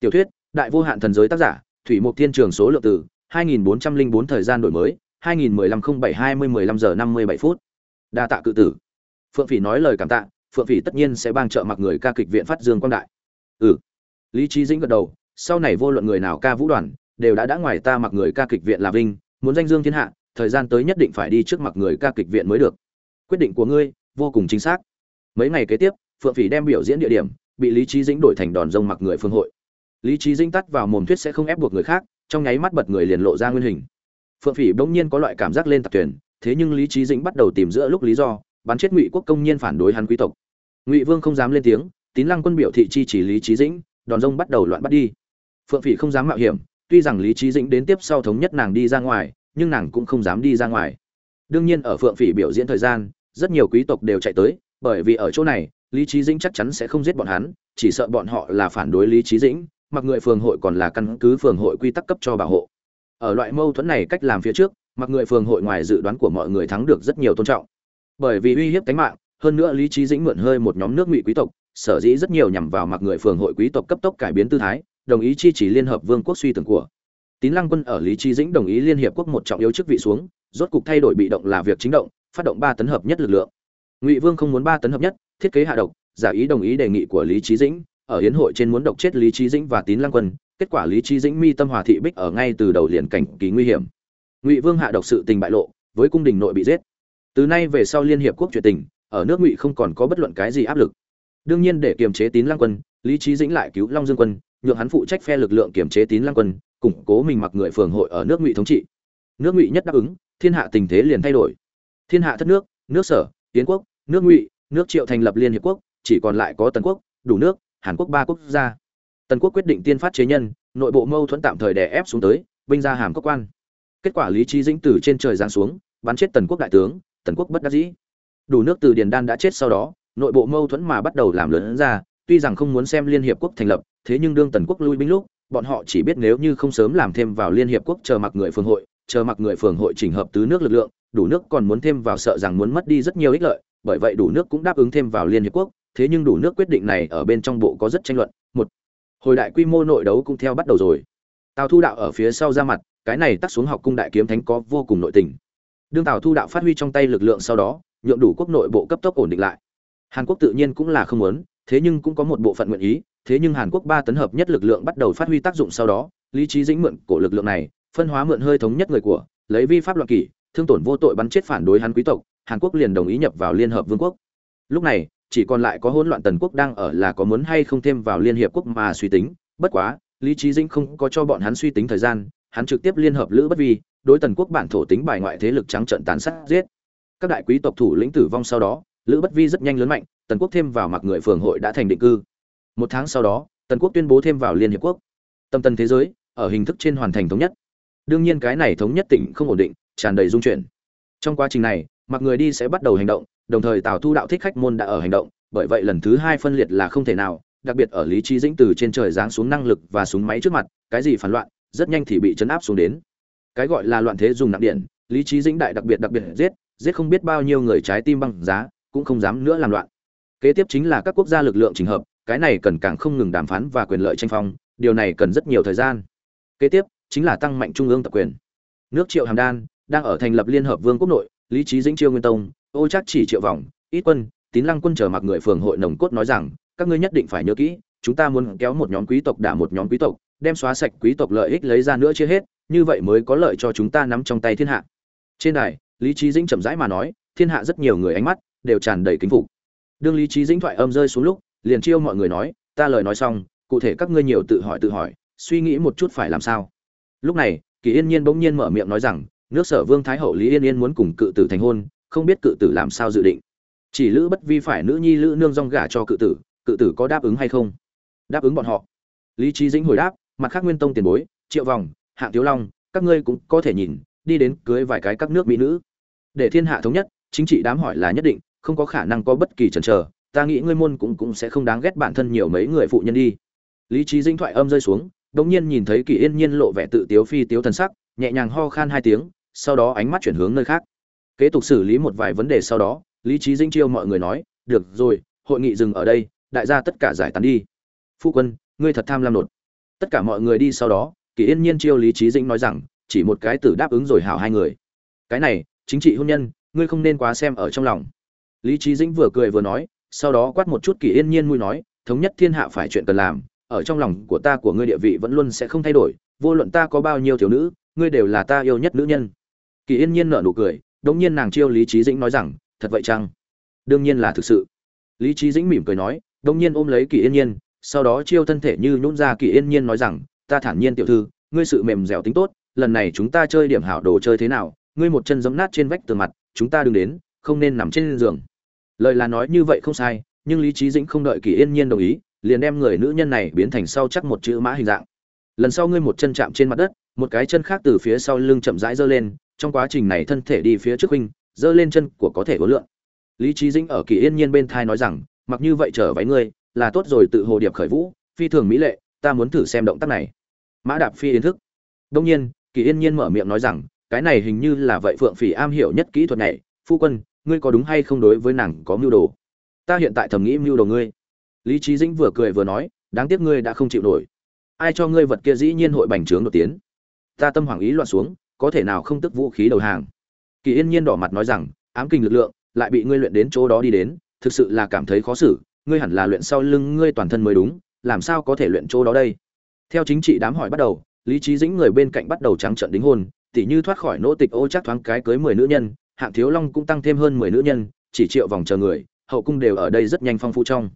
Tiểu thuyết, đại vô hạn thần giới tác giả, thủy mục thiên trường số lượng từ 2404 thời gian đổi mới 2015 07 20 15 giờ 57 phút. Đa tạ cự tử. Phượng phỉ nói lời cảm tạ, phượng phỉ tất nhiên sẽ bang trợ mặc người ca kịch viện phát dương quang đại. Ừ. Lý Chí dĩnh gật đầu, sau này vô luận người nào ca vũ đoàn, đều đã đã ngoài ta mặc người ca kịch viện là vinh, muốn danh dương thiên hạ, thời gian tới nhất định phải đi trước mặc người ca kịch viện mới được quyết định của ngươi vô cùng chính xác. Mấy ngày kế tiếp, phượng phỉ đem biểu diễn địa điểm bị lý trí dĩnh đổi thành đòn rông mặc người phương hội. Lý trí dĩnh tắt vào mồm thuyết sẽ không ép buộc người khác, trong nháy mắt bật người liền lộ ra nguyên hình. Phượng phỉ bỗng nhiên có loại cảm giác lên tập tuyển thế nhưng lý trí dĩnh bắt đầu tìm giữa lúc lý do, bắn chết ngụy quốc công nhiên phản đối hắn quý tộc. Ngụy vương không dám lên tiếng, tín lăng quân biểu thị chi chỉ lý trí dĩnh, đòn rông bắt đầu loạn bắt đi. Phượng phỉ không dám mạo hiểm, tuy rằng lý trí dĩnh đến tiếp sau thống nhất nàng đi ra ngoài, nhưng nàng cũng không dám đi ra ngoài. Đương nhiên ở phượng phỉ biểu diễn thời gian rất nhiều quý tộc đều chạy tới, bởi vì ở chỗ này, lý trí dĩnh chắc chắn sẽ không giết bọn hắn, chỉ sợ bọn họ là phản đối lý trí dĩnh, mặc người phường hội còn là căn cứ phường hội quy tắc cấp cho bảo hộ. Ở loại mâu thuẫn này cách làm phía trước, mặc người phường hội ngoài dự đoán của mọi người thắng được rất nhiều tôn trọng. Bởi vì uy hiếp tính mạng, hơn nữa lý trí dĩnh mượn hơi một nhóm nước ngụy quý tộc, sở dĩ rất nhiều nhằm vào mặc người phường hội quý tộc cấp tốc cải biến tư thái, đồng ý chi chỉ liên hợp vương quốc suy tưởng của. Tín lăng quân ở lý trí dĩnh đồng ý liên hiệp quốc một trọng yếu chức vị xuống, rốt cục thay đổi bị động là việc chính động phát động ba tấn hợp nhất lực lượng. Ngụy vương không muốn ba tấn hợp nhất, thiết kế hạ độc, giả ý đồng ý đề nghị của lý trí dĩnh, ở hiến hội trên muốn độc chết lý trí dĩnh và tín lăng quân, kết quả lý trí dĩnh mi tâm hòa thị bích ở ngay từ đầu liền cảnh kỳ nguy hiểm. Ngụy vương hạ độc sự tình bại lộ, với cung đình nội bị giết. Từ nay về sau liên hiệp quốc chuyện tình, ở nước ngụy không còn có bất luận cái gì áp lực. Đương nhiên để kiềm chế tín lăng quân, lý trí dĩnh lại cứu long dương quân, nhượng hắn phụ trách phe lực lượng kiềm chế tín lăng quân, củng cố mình mặc người phường hội ở nước ngụy thống trị. Nước ngụy nhất đáp ứng, thiên hạ tình thế liền thay đổi thiên hạ thất nước nước sở tiến quốc, nước ngụy, nước triệu thành lập liên hiệp quốc, chỉ còn lại có tần quốc, đủ nước, hàn quốc ba quốc gia. Tần quốc quyết định tiên phát chế nhân, nội bộ mâu thuẫn tạm thời đè ép xuống tới, binh ra hàm quốc quan. Kết quả lý trí dĩnh từ trên trời giáng xuống, bắn chết tần quốc đại tướng, tần quốc bất đắc dĩ. Đủ nước từ điền đan đã chết sau đó, nội bộ mâu thuẫn mà bắt đầu làm lớn ra, tuy rằng không muốn xem liên hiệp quốc thành lập, thế nhưng đương tần quốc lui binh lúc, bọn họ chỉ biết nếu như không sớm làm thêm vào liên hiệp quốc chờ mặc người phường hội, chờ mặc người phường hội chỉnh hợp tứ nước lực lượng đủ nước còn muốn thêm vào sợ rằng muốn mất đi rất nhiều ích lợi, bởi vậy đủ nước cũng đáp ứng thêm vào liên hiệp quốc, thế nhưng đủ nước quyết định này ở bên trong bộ có rất tranh luận. Một, hồi đại quy mô nội đấu cũng theo bắt đầu rồi. Tào thu đạo ở phía sau ra mặt, cái này tắt xuống học cung đại kiếm thánh có vô cùng nội tình. Đương tào thu đạo phát huy trong tay lực lượng sau đó, nhượng đủ quốc nội bộ cấp tốc ổn định lại. Hàn quốc tự nhiên cũng là không muốn, thế nhưng cũng có một bộ phận nguyện ý, thế nhưng hàn quốc ba tấn hợp nhất lực lượng bắt đầu phát huy tác dụng sau đó, lý trí dĩnh mượn cổ lực lượng này, phân hóa mượn hơi thống nhất người của, lấy vi pháp luật kỷ thương tổn vô tội bắn chết phản đối hắn quý tộc, hàn quốc liền đồng ý nhập vào liên hợp vương quốc. Lúc này, chỉ còn lại có hỗn loạn tần quốc đang ở là có muốn hay không thêm vào liên hiệp quốc mà suy tính. Bất quá, lý trí dĩnh không có cho bọn hắn suy tính thời gian, hắn trực tiếp liên hợp lữ bất vi, đối tần quốc bản thổ tính bài ngoại thế lực trắng trận tàn sát giết. Các đại quý tộc thủ lĩnh tử vong sau đó, lữ bất vi rất nhanh lớn mạnh, tần quốc thêm vào mặc người phường hội đã thành định cư. Một tháng sau đó, tần quốc tuyên bố thêm vào liên hiệp quốc. Tâm tần thế giới, ở hình thức trên hoàn thành thống nhất. Đương nhiên cái này thống nhất tỉnh không ổn định tràn đầy dung chuyển. Trong quá trình này mặc người đi sẽ bắt đầu hành động, đồng thời tào thu đạo thích khách môn đã ở hành động, bởi vậy lần thứ hai phân liệt là không thể nào, đặc biệt ở lý trí dĩnh từ trên trời giáng xuống năng lực và súng máy trước mặt, cái gì phản loạn, rất nhanh thì bị chấn áp xuống đến. Cái gọi là loạn thế dùng nặng điện, lý trí dĩnh đại đặc biệt đặc biệt giết giết không biết bao nhiêu người trái tim băng giá, cũng không dám nữa làm loạn. Kế tiếp chính là các quốc gia lực lượng trình hợp, cái này cần càng không ngừng đàm phán và quyền lợi tranh phong, điều này cần rất nhiều thời gian. Kế tiếp, chính là tăng mạnh trung ương tập quyền. Nước triệu hàm đan đang ở thành lập liên hợp vương quốc nội, lý trí dĩnh chiêu nguyên tông, ô chắc chỉ triệu vòng ít quân, tín lăng quân chờ mặc người phường hội nồng cốt nói rằng, các ngươi nhất định phải nhớ kỹ, chúng ta muốn kéo một nhóm quý tộc đả một nhóm quý tộc, đem xóa sạch quý tộc lợi ích lấy ra nữa chia hết, như vậy mới có lợi cho chúng ta nắm trong tay thiên hạ. Trên đài, lý trí dĩnh chậm rãi mà nói, thiên hạ rất nhiều người ánh mắt đều tràn đầy kính phục. Đương lý trí dĩnh thoại âm rơi xuống lúc, liền chiêu mọi người nói, ta lời nói xong, cụ thể các ngươi nhiều tự hỏi tự hỏi, suy nghĩ một chút phải làm sao? Lúc này, kỳ yên nhiên bỗng nhiên mở miệng nói rằng nước sở vương thái hậu lý yên yên muốn cùng cự tử thành hôn, không biết cự tử làm sao dự định. Chỉ lữ bất vi phải nữ nhi lữ nương rong gả cho cự tử cự tử có đáp ứng hay không? Đáp ứng bọn họ. Lý trí dĩnh hồi đáp, mặt khác nguyên tông tiền bối, triệu vòng, hạng thiếu long, các ngươi cũng có thể nhìn, đi đến cưới vài cái các nước mỹ nữ. Để thiên hạ thống nhất, chính trị đám hỏi là nhất định, không có khả năng có bất kỳ chần chờ, ta nghĩ ngươi môn cũng cũng sẽ không đáng ghét bản thân nhiều mấy người phụ nhân đi. Lý trí dĩnh thoại âm rơi xuống đống nhiên nhìn thấy kỳ yên nhiên lộ vẻ tự tiếu phi tiếu thần sắc, nhẹ nhàng ho khan hai tiếng sau đó ánh mắt chuyển hướng nơi khác. Kế tục xử lý một vài vấn đề sau đó, lý trí dinh chiêu mọi người nói, được rồi, hội nghị dừng ở đây, đại gia tất cả giải tán đi. Phu quân, ngươi thật tham lam nột. Tất cả mọi người đi sau đó, kỳ yên nhiên chiêu lý trí Dĩnh nói rằng, chỉ một cái tử đáp ứng rồi hảo hai người. Cái này, chính trị hôn nhân, ngươi không nên quá xem ở trong lòng. Lý trí dĩnh vừa cười vừa nói, sau đó quát một chút kỳ yên nhiên mui nói, thống nhất thiên hạ phải chuyện cần làm, ở trong lòng của ta của ngươi địa vị vẫn luôn sẽ không thay đổi, vô luận ta có bao nhiêu thiếu nữ, ngươi đều là ta yêu nhất nữ nhân kỳ yên nhiên nở nụ cười, đống nhiên nàng chiêu lý trí dĩnh nói rằng, thật vậy chăng? Đương nhiên là thực sự. Lý trí dĩnh mỉm cười nói đông nhiên ôm lấy kỳ yên nhiên, sau đó chiêu thân thể như nhún ra kỳ yên nhiên nói rằng, ta thản nhiên tiểu thư, ngươi sự mềm dẻo tính tốt, lần này chúng ta chơi điểm hảo đồ chơi thế nào, ngươi một chân giấm nát trên vách tường mặt, chúng ta đừng đến, không nên nằm trên giường. Lời là nói như vậy không sai, nhưng lý trí dĩnh không đợi kỳ yên nhiên đồng ý, liền đem người nữ nhân này biến thành sau chắc một chữ mã hình dạng. Lần sau ngươi một chân chạm trên mặt đất, một cái chân khác từ phía sau lưng chậm rãi giơ lên trong quá trình này thân thể đi phía trước huynh, giơ lên chân của có thể vốn lượn. Lý trí dĩnh ở kỳ yên nhiên bên thai nói rằng, mặc như vậy trở váy ngươi, là tốt rồi tự hồ điệp khởi vũ, phi thường mỹ lệ, ta muốn thử xem động tác này. Mã đạp phi yến thức. Đông nhiên, kỳ yên nhiên mở miệng nói rằng, cái này hình như là vậy phượng phỉ am hiểu nhất kỹ thuật này, phu quân, ngươi có đúng hay không đối với nàng có mưu đồ? Ta hiện tại thầm nghĩ mưu đồ ngươi. Lý trí dĩnh vừa cười vừa nói, đáng tiếc ngươi đã không chịu nổi. Ai cho ngươi vật kia dĩ nhiên hội bành trướng đột tiến. Ta tâm hoàng ý loạn xuống có thể nào không tức vũ khí đầu hàng? Kỳ yên nhiên đỏ mặt nói rằng, ám kinh lực lượng, lại bị ngươi luyện đến chỗ đó đi đến, thực sự là cảm thấy khó xử, ngươi hẳn là luyện sau lưng ngươi toàn thân mới đúng, làm sao có thể luyện chỗ đó đây? Theo chính trị đám hỏi bắt đầu, lý trí dĩnh người bên cạnh bắt đầu trắng trận đính hôn, tỉ như thoát khỏi nỗ tịch ô chắc thoáng cái cưới mười nữ nhân, hạng thiếu long cũng tăng thêm hơn mười nữ nhân, chỉ triệu vòng chờ người, hậu cung đều ở đây rất nhanh phong phú trong.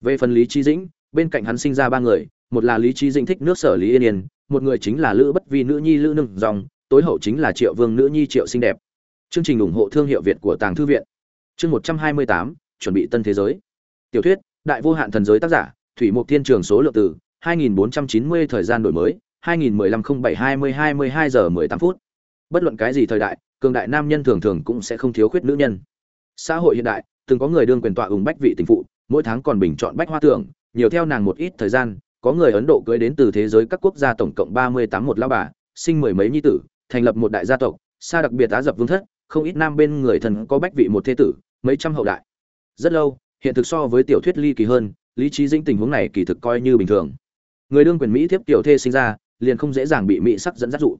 Về phần lý trí dĩnh, bên cạnh hắn sinh ra ba người, một là lý trí dĩnh thích nước sở lý yên yên, một người chính là lữ bất vi nữ nhi lữ nương dòng tối hậu chính là triệu vương nữ nhi triệu xinh đẹp. Chương trình ủng hộ thương hiệu việt của tàng thư viện. Chương một trăm hai mươi tám, chuẩn bị tân thế giới. Tiểu thuyết, đại vô hạn thần giới tác giả, thủy mục thiên trường số lượng từ 2490 thời gian đổi mới 2015 07 20 22 giờ 18 phút. Bất luận cái gì thời đại, cường đại nam nhân thường thường cũng sẽ không thiếu khuyết nữ nhân. Xã hội hiện đại, từng có người đương quyền tọa ủng bách vị tình phụ, mỗi tháng còn bình chọn bách hoa tưởng, nhiều theo nàng một ít thời gian, có người ấn độ cưới đến từ thế giới các quốc gia tổng cộng 38 một lão bà, sinh mười mấy nhi tử thành lập một đại gia tộc xa đặc biệt á dập vương thất, không ít nam bên người thần có bách vị một thế tử, mấy trăm hậu đại. Rất lâu, hiện thực so với tiểu thuyết ly kỳ hơn, lý trí dĩnh tình huống này kỳ thực coi như bình thường. Người đương quyền mỹ thiếp tiểu thê sinh ra, liền không dễ dàng bị mỹ sắc dẫn dắt dụ.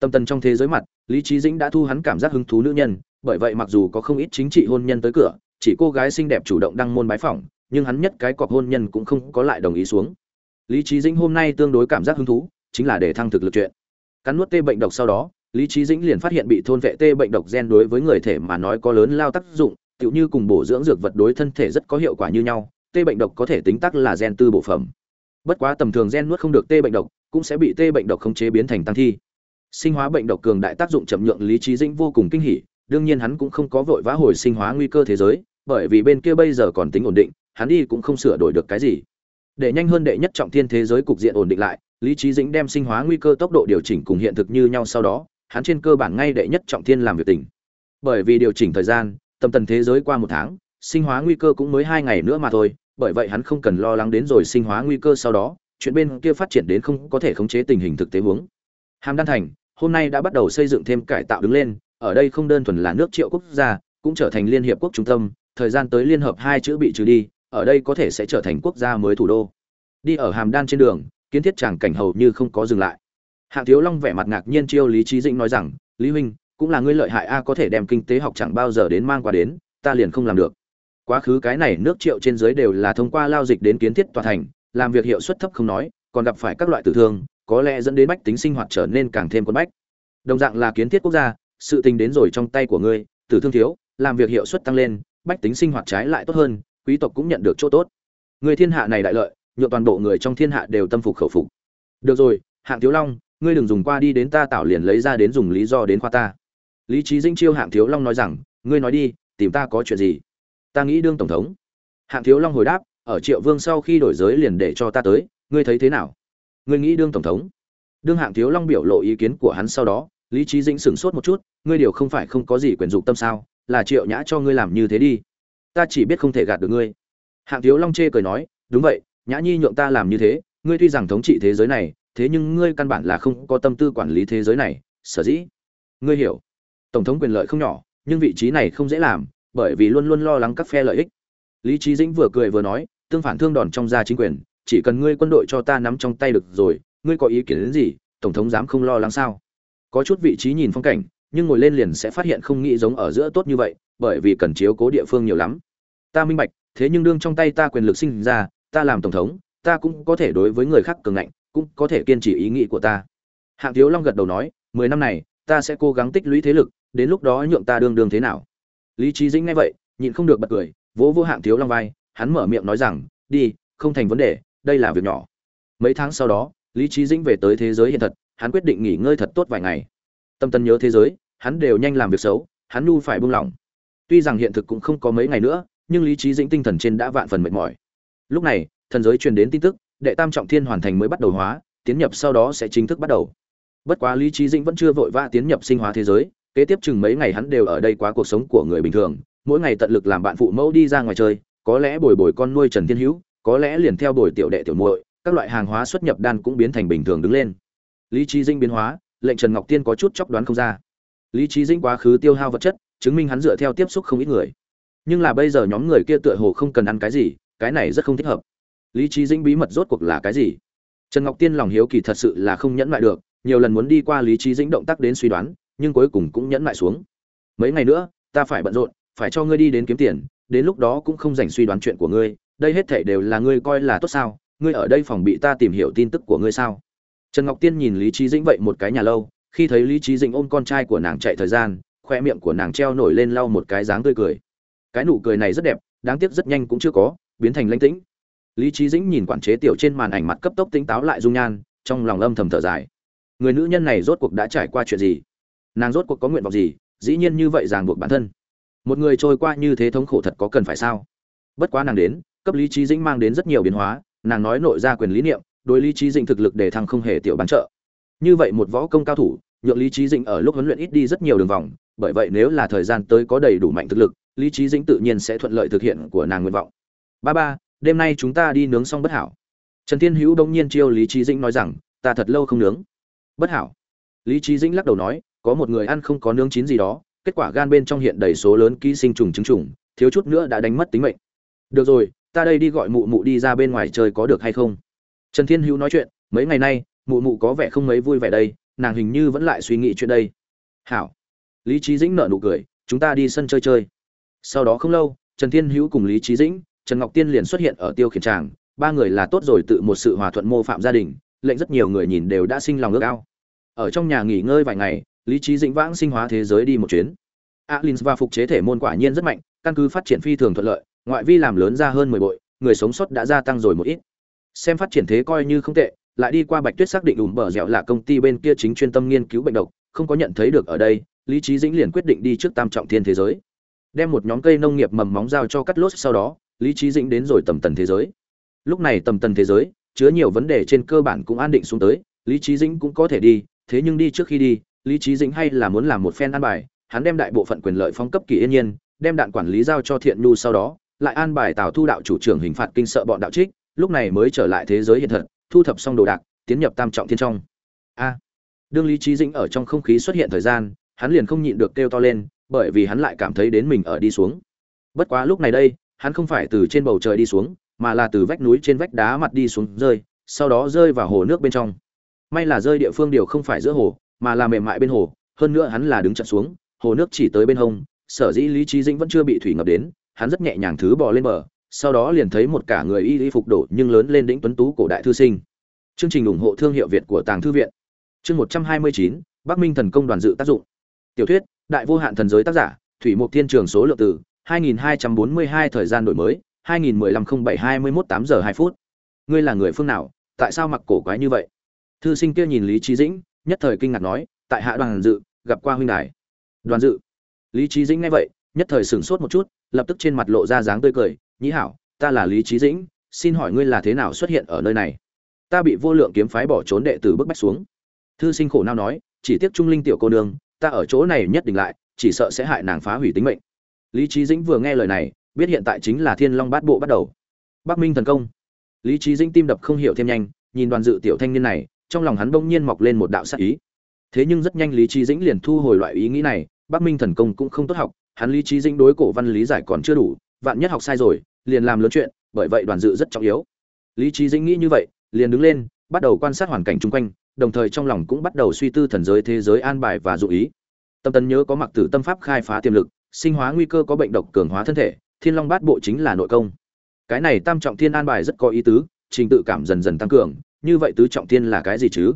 Tâm tần trong thế giới mặt, lý trí dĩnh đã thu hắn cảm giác hứng thú nữ nhân, bởi vậy mặc dù có không ít chính trị hôn nhân tới cửa, chỉ cô gái xinh đẹp chủ động đăng môn bái phỏng, nhưng hắn nhất cái cọc hôn nhân cũng không có lại đồng ý xuống. Lý trí dĩnh hôm nay tương đối cảm giác hứng thú, chính là để thăng thực lực chuyện cắn nuốt tê bệnh độc sau đó, lý trí dĩnh liền phát hiện bị thôn vệ tê bệnh độc gen đối với người thể mà nói có lớn lao tác dụng, tựu như cùng bổ dưỡng dược vật đối thân thể rất có hiệu quả như nhau, tê bệnh độc có thể tính tác là gen tư bộ phẩm. Bất quá tầm thường gen nuốt không được tê bệnh độc, cũng sẽ bị tê bệnh độc không chế biến thành tăng thi. Sinh hóa bệnh độc cường đại tác dụng chậm nhượng lý trí dĩnh vô cùng kinh hỉ, đương nhiên hắn cũng không có vội vã hồi sinh hóa nguy cơ thế giới, bởi vì bên kia bây giờ còn tính ổn định, hắn đi cũng không sửa đổi được cái gì. Để nhanh hơn đệ nhất trọng thiên thế giới cục diện ổn định lại lý trí dĩnh đem sinh hóa nguy cơ tốc độ điều chỉnh cùng hiện thực như nhau sau đó, hắn trên cơ bản ngay đệ nhất trọng thiên làm việc tỉnh bởi vì điều chỉnh thời gian tâm tần thế giới qua một tháng, sinh hóa nguy cơ cũng mới hai ngày nữa mà thôi, bởi vậy hắn không cần lo lắng đến rồi sinh hóa nguy cơ sau đó, chuyện bên kia phát triển đến không có thể khống chế tình hình thực tế huống. Hàm đan thành, hôm nay đã bắt đầu xây dựng thêm cải tạo đứng lên, ở đây không đơn thuần là nước triệu quốc gia, cũng trở thành liên hiệp quốc trung tâm, thời gian tới liên hợp hai chữ bị trừ đi, ở đây có thể sẽ trở thành quốc gia mới thủ đô. Đi ở hàm đan trên đường kiến thiết tràng cảnh hầu như không có dừng lại. Hạng thiếu long vẻ mặt ngạc nhiên chiêu lý trí dĩnh nói rằng, lý huynh, cũng là ngươi lợi hại a, có thể đem kinh tế học chẳng bao giờ đến mang qua đến, ta liền không làm được. Quá khứ cái này nước triệu trên dưới đều là thông qua lao dịch đến kiến thiết tòa thành, làm việc hiệu suất thấp không nói, còn gặp phải các loại tử thương, có lẽ dẫn đến bách tính sinh hoạt trở nên càng thêm quân bách. Đồng dạng là kiến thiết quốc gia, sự tình đến rồi trong tay của ngươi, tử thương thiếu, làm việc hiệu suất tăng lên, bách tính sinh hoạt trái lại tốt hơn, quý tộc cũng nhận được chỗ tốt. Người thiên hạ này đại lợi nhượng toàn bộ người trong thiên hạ đều tâm phục khẩu phục. Được rồi, hạng thiếu long, ngươi đừng dùng qua đi đến ta tạo liền lấy ra đến dùng lý do đến khoa ta. Lý trí dinh chiêu hạng thiếu long nói rằng, ngươi nói đi, tìm ta có chuyện gì? Ta nghĩ đương tổng thống. Hạng thiếu long hồi đáp, ở triệu vương sau khi đổi giới liền để cho ta tới, ngươi thấy thế nào? Ngươi nghĩ đương tổng thống? Đương hạng thiếu long biểu lộ ý kiến của hắn sau đó, lý trí dĩnh sửng sốt một chút, ngươi điều không phải không có gì quyền dục tâm sao, là triệu nhã cho ngươi làm như thế đi. Ta chỉ biết không thể gạt được ngươi. Hạng thiếu long chê cười nói, đúng vậy nhã nhi nhượng ta làm như thế, ngươi tuy rằng thống trị thế giới này, thế nhưng ngươi căn bản là không có tâm tư quản lý thế giới này, sở dĩ? Ngươi hiểu. Tổng thống quyền lợi không nhỏ, nhưng vị trí này không dễ làm, bởi vì luôn luôn lo lắng các phe lợi ích. Lý trí dĩnh vừa cười vừa nói, tương phản thương đòn trong gia chính quyền, chỉ cần ngươi quân đội cho ta nắm trong tay được rồi, ngươi có ý kiến đến gì, tổng thống dám không lo lắng sao? Có chút vị trí nhìn phong cảnh, nhưng ngồi lên liền sẽ phát hiện không nghĩ giống ở giữa tốt như vậy, bởi vì cần chiếu cố địa phương nhiều lắm. Ta minh bạch, thế nhưng đương trong tay ta quyền lực sinh ra ta làm tổng thống, ta cũng có thể đối với người khác cường ngạnh, cũng có thể kiên trì ý nghĩ của ta. Hạng thiếu long gật đầu nói, mười năm này, ta sẽ cố gắng tích lũy thế lực, đến lúc đó nhượng ta đương đương thế nào. Lý trí dĩnh nghe vậy, nhịn không được bật cười, vỗ vô hạng thiếu long vai, hắn mở miệng nói rằng, đi, không thành vấn đề, đây là việc nhỏ. Mấy tháng sau đó, lý trí dĩnh về tới thế giới hiện thật, hắn quyết định nghỉ ngơi thật tốt vài ngày. Tâm tân nhớ thế giới, hắn đều nhanh làm việc xấu, hắn nu phải buông lỏng. Tuy rằng hiện thực cũng không có mấy ngày nữa, nhưng lý trí dĩnh tinh thần trên đã vạn phần mệt mỏi lúc này, thần giới truyền đến tin tức, đệ tam trọng thiên hoàn thành mới bắt đầu hóa, tiến nhập sau đó sẽ chính thức bắt đầu. Bất quá lý trí dĩnh vẫn chưa vội vã tiến nhập sinh hóa thế giới, kế tiếp chừng mấy ngày hắn đều ở đây quá cuộc sống của người bình thường, mỗi ngày tận lực làm bạn phụ mẫu đi ra ngoài chơi, có lẽ bồi bồi con nuôi trần thiên hữu, có lẽ liền theo bồi tiểu đệ tiểu muội, các loại hàng hóa xuất nhập đan cũng biến thành bình thường đứng lên. Lý trí dinh biến hóa, lệnh trần ngọc tiên có chút chóc đoán không ra. Lý trí dinh quá khứ tiêu hao vật chất, chứng minh hắn dựa theo tiếp xúc không ít người. Nhưng là bây giờ nhóm người kia tựa hồ không cần ăn cái gì cái này rất không thích hợp. Lý trí dĩnh bí mật rốt cuộc là cái gì? Trần ngọc tiên lòng hiếu kỳ thật sự là không nhẫn lại được, nhiều lần muốn đi qua lý trí dĩnh động tác đến suy đoán, nhưng cuối cùng cũng nhẫn lại xuống. Mấy ngày nữa, ta phải bận rộn, phải cho ngươi đi đến kiếm tiền, đến lúc đó cũng không dành suy đoán chuyện của ngươi, đây hết thể đều là ngươi coi là tốt sao? Ngươi ở đây phòng bị ta tìm hiểu tin tức của ngươi sao? Trần ngọc tiên nhìn lý trí dĩnh vậy một cái nhà lâu, khi thấy lý trí dĩnh ôm con trai của nàng chạy thời gian, khoe miệng của nàng treo nổi lên lau một cái dáng tươi cười. Cái nụ cười này rất đẹp, đáng tiếc rất nhanh cũng chưa có biến thành lãnh tĩnh. Lý trí dĩnh nhìn quản chế tiểu trên màn ảnh mặt cấp tốc tính táo lại dung nhan, trong lòng âm thầm thở dài. Người nữ nhân này rốt cuộc đã trải qua chuyện gì? Nàng rốt cuộc có nguyện vọng gì? Dĩ nhiên như vậy ràng buộc bản thân. Một người trôi qua như thế thống khổ thật có cần phải sao? Bất quá nàng đến, cấp lý trí dĩnh mang đến rất nhiều biến hóa, nàng nói nội ra quyền lý niệm, đối lý trí dĩnh thực lực để thăng không hề tiểu bán trợ. Như vậy một võ công cao thủ, nhượng lý trí dĩnh ở lúc huấn luyện ít đi rất nhiều đường vòng, bởi vậy nếu là thời gian tới có đầy đủ mạnh thực lực, lý trí dĩnh tự nhiên sẽ thuận lợi thực hiện của nàng nguyện vọng ba ba, đêm nay chúng ta đi nướng xong bất hảo. Trần thiên hữu đông nhiên chiêu lý trí dĩnh nói rằng, ta thật lâu không nướng. Bất hảo? Lý trí dĩnh lắc đầu nói, có một người ăn không có nướng chín gì đó, kết quả gan bên trong hiện đầy số lớn ký sinh trùng chứng trùng, thiếu chút nữa đã đánh mất tính mệnh. Được rồi, ta đây đi gọi mụ mụ đi ra bên ngoài chơi có được hay không? Trần thiên hữu nói chuyện, mấy ngày nay, mụ mụ có vẻ không mấy vui vẻ đây, nàng hình như vẫn lại suy nghĩ chuyện đây. Hảo. Lý trí dĩnh nở nụ cười, chúng ta đi sân chơi chơi. Sau đó không lâu, trần thiên hữu cùng lý trí dĩnh trần ngọc tiên liền xuất hiện ở tiêu khiển tràng, ba người là tốt rồi tự một sự hòa thuận mô phạm gia đình, lệnh rất nhiều người nhìn đều đã sinh lòng ước ao. Ở trong nhà nghỉ ngơi vài ngày, lý trí dĩnh vãng sinh hóa thế giới đi một chuyến. Alins và phục chế thể môn quả nhiên rất mạnh, căn cứ phát triển phi thường thuận lợi, ngoại vi làm lớn ra hơn mười bội, người sống sót đã gia tăng rồi một ít. Xem phát triển thế coi như không tệ, lại đi qua bạch tuyết xác định ủm bờ dẻo là công ty bên kia chính chuyên tâm nghiên cứu bệnh độc, không có nhận thấy được ở đây, lý trí dĩnh liền quyết định đi trước tam trọng thiên thế giới. Đem một nhóm cây nông nghiệp mầm móng giao cho cắt lốt sau đó lý trí dĩnh đến rồi tầm tần thế giới. Lúc này tầm tần thế giới, chứa nhiều vấn đề trên cơ bản cũng an định xuống tới, lý trí dĩnh cũng có thể đi, thế nhưng đi trước khi đi, lý trí dĩnh hay là muốn làm một phen an bài, hắn đem đại bộ phận quyền lợi phong cấp kỳ yên nhiên, đem đạn quản lý giao cho thiện nhu sau đó, lại an bài tào thu đạo chủ trưởng hình phạt kinh sợ bọn đạo trích, lúc này mới trở lại thế giới hiện thật, thu thập xong đồ đạc, tiến nhập tam trọng thiên trong. A! Đương lý trí dĩnh ở trong không khí xuất hiện thời gian, hắn liền không nhịn được kêu to lên, bởi vì hắn lại cảm thấy đến mình ở đi xuống. Bất quá lúc này đây hắn không phải từ trên bầu trời đi xuống, mà là từ vách núi trên vách đá mặt đi xuống rơi, sau đó rơi vào hồ nước bên trong. May là rơi địa phương điều không phải giữa hồ, mà là mềm mại bên hồ, hơn nữa hắn là đứng chặn xuống, hồ nước chỉ tới bên hông, sở dĩ lý trí dĩnh vẫn chưa bị thủy ngập đến, hắn rất nhẹ nhàng thứ bò lên bờ, sau đó liền thấy một cả người y y phục đổ nhưng lớn lên đỉnh tuấn tú cổ đại thư sinh. Chương trình ủng hộ thương hiệu việt của tàng thư viện. Chương một trăm hai mươi chín, bắc minh thần công đoàn dự tác dụng. Tiểu thuyết, đại vô hạn thần giới tác giả, thủy mục thiên trường số lượng từ 2242 thời gian đổi mới 20150721 8 giờ 2 phút. Ngươi là người phương nào? Tại sao mặc cổ quái như vậy? Thư sinh kia nhìn lý Chí dĩnh, nhất thời kinh ngạc nói, tại hạ đoàn dự, gặp qua huynh đài. Đoàn dự. Lý Chí dĩnh nghe vậy, nhất thời sửng sốt một chút, lập tức trên mặt lộ ra dáng tươi cười, nhĩ hảo, ta là lý Chí dĩnh, xin hỏi ngươi là thế nào xuất hiện ở nơi này? Ta bị vô lượng kiếm phái bỏ trốn đệ tử bức bách xuống. Thư sinh khổ não nói, chỉ tiếc trung linh tiểu cô nương, ta ở chỗ này nhất định lại, chỉ sợ sẽ hại nàng phá hủy tính mệnh lý trí dĩnh vừa nghe lời này, biết hiện tại chính là thiên long bát bộ bắt đầu. Bắc minh thần công. Lý trí dĩnh tim đập không hiểu thêm nhanh, nhìn đoàn dự tiểu thanh niên này, trong lòng hắn bỗng nhiên mọc lên một đạo sát ý. Thế nhưng rất nhanh lý trí dĩnh liền thu hồi loại ý nghĩ này, bắc minh thần công cũng không tốt học, hắn lý trí dĩnh đối cổ văn lý giải còn chưa đủ, vạn nhất học sai rồi, liền làm lớn chuyện, bởi vậy đoàn dự rất trọng yếu. Lý trí dĩnh nghĩ như vậy, liền đứng lên, bắt đầu quan sát hoàn cảnh chung quanh, đồng thời trong lòng cũng bắt đầu suy tư thần giới, thế giới an bài và dụ ý. Tâm tấn nhớ có mặc tử tâm pháp khai phá tiềm lực sinh hóa nguy cơ có bệnh độc cường hóa thân thể, thiên long bát bộ chính là nội công. Cái này tam trọng thiên an bài rất có ý tứ, trình tự cảm dần dần tăng cường, như vậy tứ trọng thiên là cái gì chứ?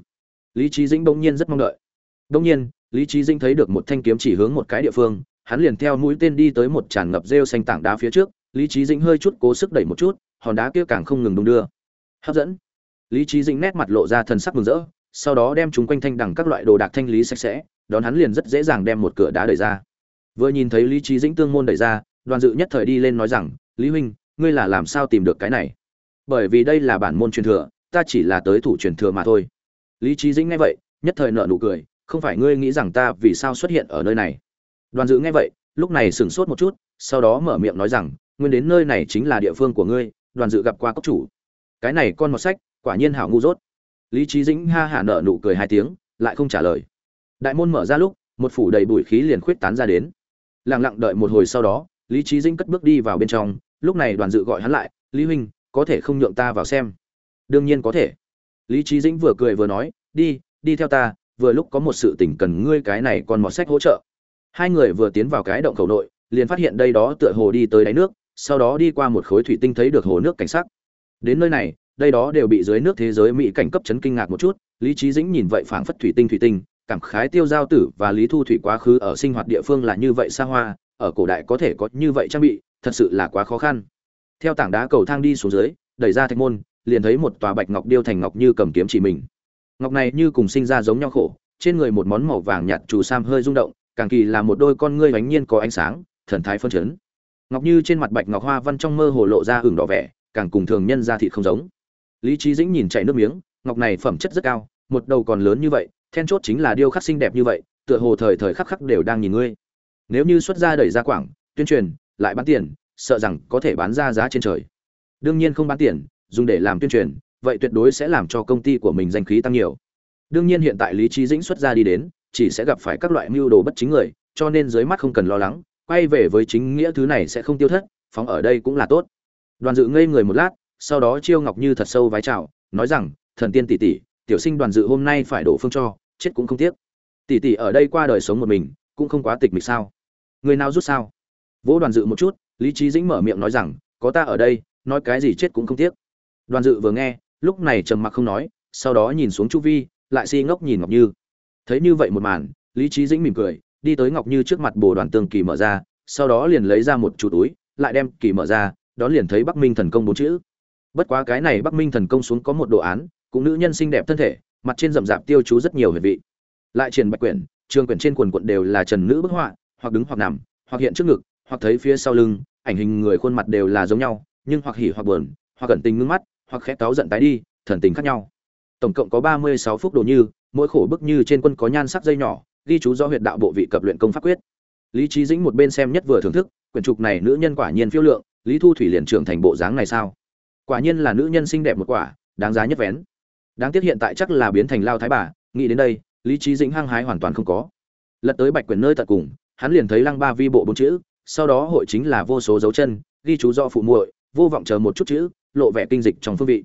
Lý trí dĩnh bỗng nhiên rất mong đợi. Bỗng nhiên, lý trí dĩnh thấy được một thanh kiếm chỉ hướng một cái địa phương, hắn liền theo mũi tên đi tới một tràn ngập rêu xanh tảng đá phía trước, lý trí dĩnh hơi chút cố sức đẩy một chút, hòn đá kia càng không ngừng đung đưa. Hấp dẫn. Lý trí dĩnh nét mặt lộ ra thần sắc mừng rỡ, sau đó đem chúng quanh thanh đằng các loại đồ đạc thanh lý sạch sẽ, đón hắn liền rất dễ dàng đem một cửa đá đẩy ra vừa nhìn thấy lý trí dĩnh tương môn đẩy ra, đoàn dự nhất thời đi lên nói rằng, lý huynh, ngươi là làm sao tìm được cái này? Bởi vì đây là bản môn truyền thừa, ta chỉ là tới thủ truyền thừa mà thôi. Lý trí dĩnh nghe vậy, nhất thời nợ nụ cười, không phải ngươi nghĩ rằng ta vì sao xuất hiện ở nơi này? Đoàn dự nghe vậy, lúc này sửng sốt một chút, sau đó mở miệng nói rằng, nguyên đến nơi này chính là địa phương của ngươi, đoàn dự gặp qua cốc chủ. Cái này con một sách, quả nhiên hảo ngu dốt. Lý trí dĩnh ha hả nợ nụ cười hai tiếng, lại không trả lời. Đại môn mở ra lúc, một phủ đầy bụi khí liền khuyết tán ra đến lặng lặng đợi một hồi sau đó, lý trí dĩnh cất bước đi vào bên trong, lúc này đoàn dự gọi hắn lại, lý huynh, có thể không nhượng ta vào xem? Đương nhiên có thể. Lý trí dĩnh vừa cười vừa nói, đi đi theo ta, vừa lúc có một sự tình cần ngươi cái này còn một sách hỗ trợ. Hai người vừa tiến vào cái động khẩu nội, liền phát hiện đây đó tựa hồ đi tới đáy nước, sau đó đi qua một khối thủy tinh thấy được hồ nước cảnh sắc. Đến nơi này, đây đó đều bị dưới nước thế giới mỹ cảnh cấp chấn kinh ngạc một chút, lý trí dĩnh nhìn vậy phảng phất thủy tinh thủy tinh cảm khái tiêu giao tử và lý thu thủy quá khứ ở sinh hoạt địa phương là như vậy xa hoa, ở cổ đại có thể có như vậy trang bị, thật sự là quá khó khăn. Theo tảng đá cầu thang đi xuống dưới, đẩy ra thạch môn, liền thấy một tòa bạch ngọc điêu thành ngọc như cầm kiếm chỉ mình. Ngọc này như cùng sinh ra giống nhau khổ, trên người một món màu vàng nhạt chủ sam hơi rung động, càng kỳ là một đôi con ngươi bánh nhiên có ánh sáng, thần thái phân chấn. Ngọc như trên mặt bạch ngọc hoa văn trong mơ hồ lộ ra hừng đỏ vẻ, càng cùng thường nhân ra thị không giống. Lý trí dĩnh nhìn chảy nước miếng, ngọc này phẩm chất rất cao, một đầu còn lớn như vậy then chốt chính là điêu khắc xinh đẹp như vậy, tựa hồ thời thời khắc khắc đều đang nhìn ngươi. Nếu như xuất ra đẩy ra quảng, tuyên truyền, lại bán tiền, sợ rằng có thể bán ra giá trên trời. Đương nhiên không bán tiền, dùng để làm tuyên truyền, vậy tuyệt đối sẽ làm cho công ty của mình danh khí tăng nhiều. Đương nhiên hiện tại lý trí dĩnh xuất ra đi đến, chỉ sẽ gặp phải các loại mưu đồ bất chính người, cho nên dưới mắt không cần lo lắng, quay về với chính nghĩa thứ này sẽ không tiêu thất, phóng ở đây cũng là tốt. Đoàn dự ngây người một lát, sau đó chiêu ngọc như thật sâu vái chào, nói rằng, thần tiên tỷ tỷ, tiểu sinh đoàn dự hôm nay phải đổ phương cho chết cũng không tiếc. Tỷ tỷ ở đây qua đời sống một mình, cũng không quá tịch mịch sao? Người nào rút sao? Vỗ đoàn dự một chút, lý trí dĩnh mở miệng nói rằng, có ta ở đây, nói cái gì chết cũng không tiếc. Đoàn dự vừa nghe, lúc này trầm mặc không nói, sau đó nhìn xuống chu vi, lại si ngốc nhìn ngọc như. Thấy như vậy một màn, lý trí dĩnh mỉm cười, đi tới ngọc như trước mặt bồ đoàn tương kỳ mở ra, sau đó liền lấy ra một chú túi, lại đem kỳ mở ra, đón liền thấy bắc minh thần công bốn chữ. Bất quá cái này bắc minh thần công xuống có một đồ án, cũng nữ nhân xinh đẹp thân thể mặt trên rậm rạp tiêu chú rất nhiều huyệt vị. Lại triển bạch quyển, trường quyển trên quần quận đều là trần nữ bức họa, hoặc đứng hoặc nằm, hoặc hiện trước ngực, hoặc thấy phía sau lưng, ảnh hình người khuôn mặt đều là giống nhau, nhưng hoặc hỉ hoặc buồn, hoặc cẩn tình ngưng mắt, hoặc khẽ cáu giận tái đi, thần tình khác nhau. Tổng cộng có ba mươi sáu phút đồ như, mỗi khổ bức như trên quân có nhan sắc dây nhỏ, ghi chú do huyệt đạo bộ vị cập luyện công pháp quyết. Lý trí dĩnh một bên xem nhất vừa thưởng thức, quyển trục này nữ nhân quả nhiên phiêu lượng, lý thu thủy liền trưởng thành bộ dáng này sao? Quả nhiên là nữ nhân xinh đẹp một quả, đáng giá nhất vén đáng tiếc hiện tại chắc là biến thành lao thái bà, nghĩ đến đây, lý trí dĩnh hăng hái hoàn toàn không có. Lật tới bạch quyển nơi tận cùng, hắn liền thấy lăng ba vi bộ bốn chữ, sau đó hội chính là vô số dấu chân, ghi chú do phụ muội, vô vọng chờ một chút chữ, lộ vẻ kinh dịch trong phương vị.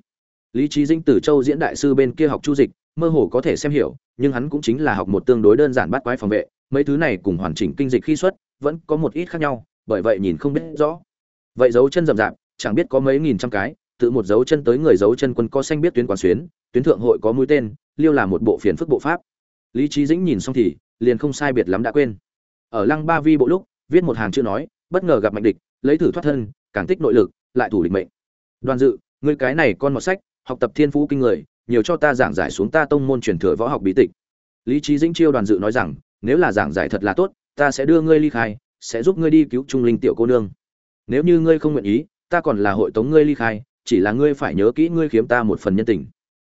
Lý trí dĩnh từ châu diễn đại sư bên kia học chu dịch, mơ hồ có thể xem hiểu, nhưng hắn cũng chính là học một tương đối đơn giản bắt quái phòng vệ, mấy thứ này cùng hoàn chỉnh kinh dịch khi xuất, vẫn có một ít khác nhau, bởi vậy nhìn không biết rõ. Vậy dấu chân rậm rạp, chẳng biết có mấy nghìn trăm cái, tự một dấu chân tới người dấu chân quân có xanh biết tuyến quản xuyến tuyến thượng hội có mũi tên, liêu là một bộ phiền phức bộ pháp. Lý trí dĩnh nhìn xong thì liền không sai biệt lắm đã quên. Ở lăng ba vi bộ lúc, viết một hàng chữ nói, bất ngờ gặp mạnh địch, lấy thử thoát thân, càng tích nội lực, lại thủ địch mệnh. Đoàn dự, ngươi cái này con một sách, học tập thiên phú kinh người, nhiều cho ta giảng giải xuống ta tông môn truyền thừa võ học bí tịch. Lý trí dĩnh chiêu đoàn dự nói rằng, nếu là giảng giải thật là tốt, ta sẽ đưa ngươi ly khai, sẽ giúp ngươi đi cứu trung linh tiểu cô nương. Nếu như ngươi không nguyện ý, ta còn là hội tống ngươi ly khai, chỉ là ngươi phải nhớ kỹ ngươi khiếm ta một phần nhân tình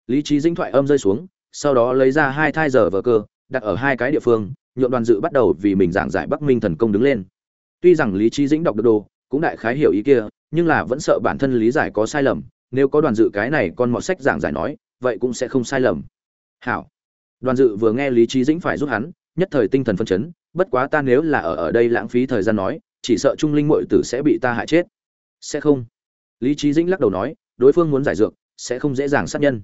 lý trí dĩnh thoại âm rơi xuống, sau đó lấy ra hai thai giờ vờ cơ, đặt ở hai cái địa phương nhuộm đoàn dự bắt đầu vì mình giảng giải bắc minh thần công đứng lên. Tuy rằng lý trí dĩnh đọc được đồ, cũng đại khái hiểu ý kia, nhưng là vẫn sợ bản thân lý giải có sai lầm, nếu có đoàn dự cái này con mọt sách giảng giải nói, vậy cũng sẽ không sai lầm. Hảo. Đoàn dự vừa nghe lý trí dĩnh phải giúp hắn, nhất thời tinh thần phân chấn, bất quá ta nếu là ở ở đây lãng phí thời gian nói, chỉ sợ trung linh Mội tử sẽ bị ta hại chết. Sẽ không. Lý trí dĩnh lắc đầu nói, đối phương muốn giải dược, sẽ không dễ dàng sát nhân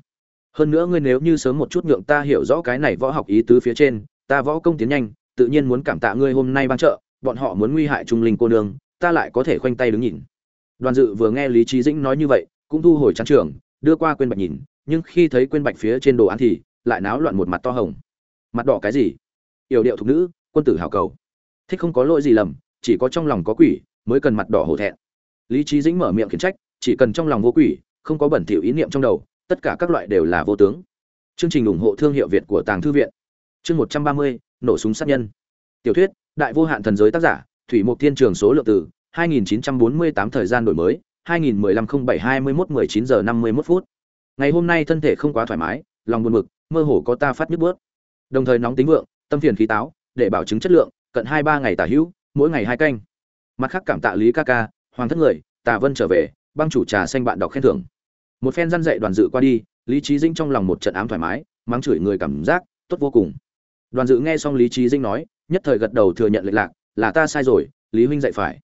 hơn nữa ngươi nếu như sớm một chút nhượng ta hiểu rõ cái này võ học ý tứ phía trên, ta võ công tiến nhanh, tự nhiên muốn cảm tạ ngươi hôm nay ban trợ, bọn họ muốn nguy hại trung linh cô nương, ta lại có thể khoanh tay đứng nhìn. Đoàn dự vừa nghe lý trí dĩnh nói như vậy, cũng thu hồi trắng trường, đưa qua quên bạch nhìn, nhưng khi thấy quên bạch phía trên đồ án thì lại náo loạn một mặt to hồng. Mặt đỏ cái gì? Yểu điệu thục nữ, quân tử hào cầu. Thích không có lỗi gì lầm, chỉ có trong lòng có quỷ, mới cần mặt đỏ hổ thẹn. Lý trí dĩnh mở miệng khiển trách, chỉ cần trong lòng vô quỷ, không có bẩn thỉu ý niệm trong đầu tất cả các loại đều là vô tướng. Chương trình ủng hộ thương hiệu việt của tàng thư viện. Chương một trăm ba mươi, nổ súng sát nhân. Tiểu thuyết, đại vô hạn thần giới tác giả, thủy mục thiên trường số lượng từ 2948 thời gian đổi mới 2015 07 21 19 giờ 51 phút. Ngày hôm nay thân thể không quá thoải mái, lòng buồn bực, mơ hồ có ta phát nhức bước. Đồng thời nóng tính vượng, tâm phiền khí táo, để bảo chứng chất lượng, cận hai ba ngày tả hữu, mỗi ngày hai canh. Mặt khác cảm tạ lý ca ca, hoàng thất người, tà vân trở về, băng chủ trà xanh bạn đọc khen thưởng một phen răn dậy đoàn dự qua đi, lý trí dinh trong lòng một trận ám thoải mái, mắng chửi người cảm giác tốt vô cùng. Đoàn dự nghe xong lý trí dinh nói, nhất thời gật đầu thừa nhận lệch lạc, là ta sai rồi, lý huynh dạy phải.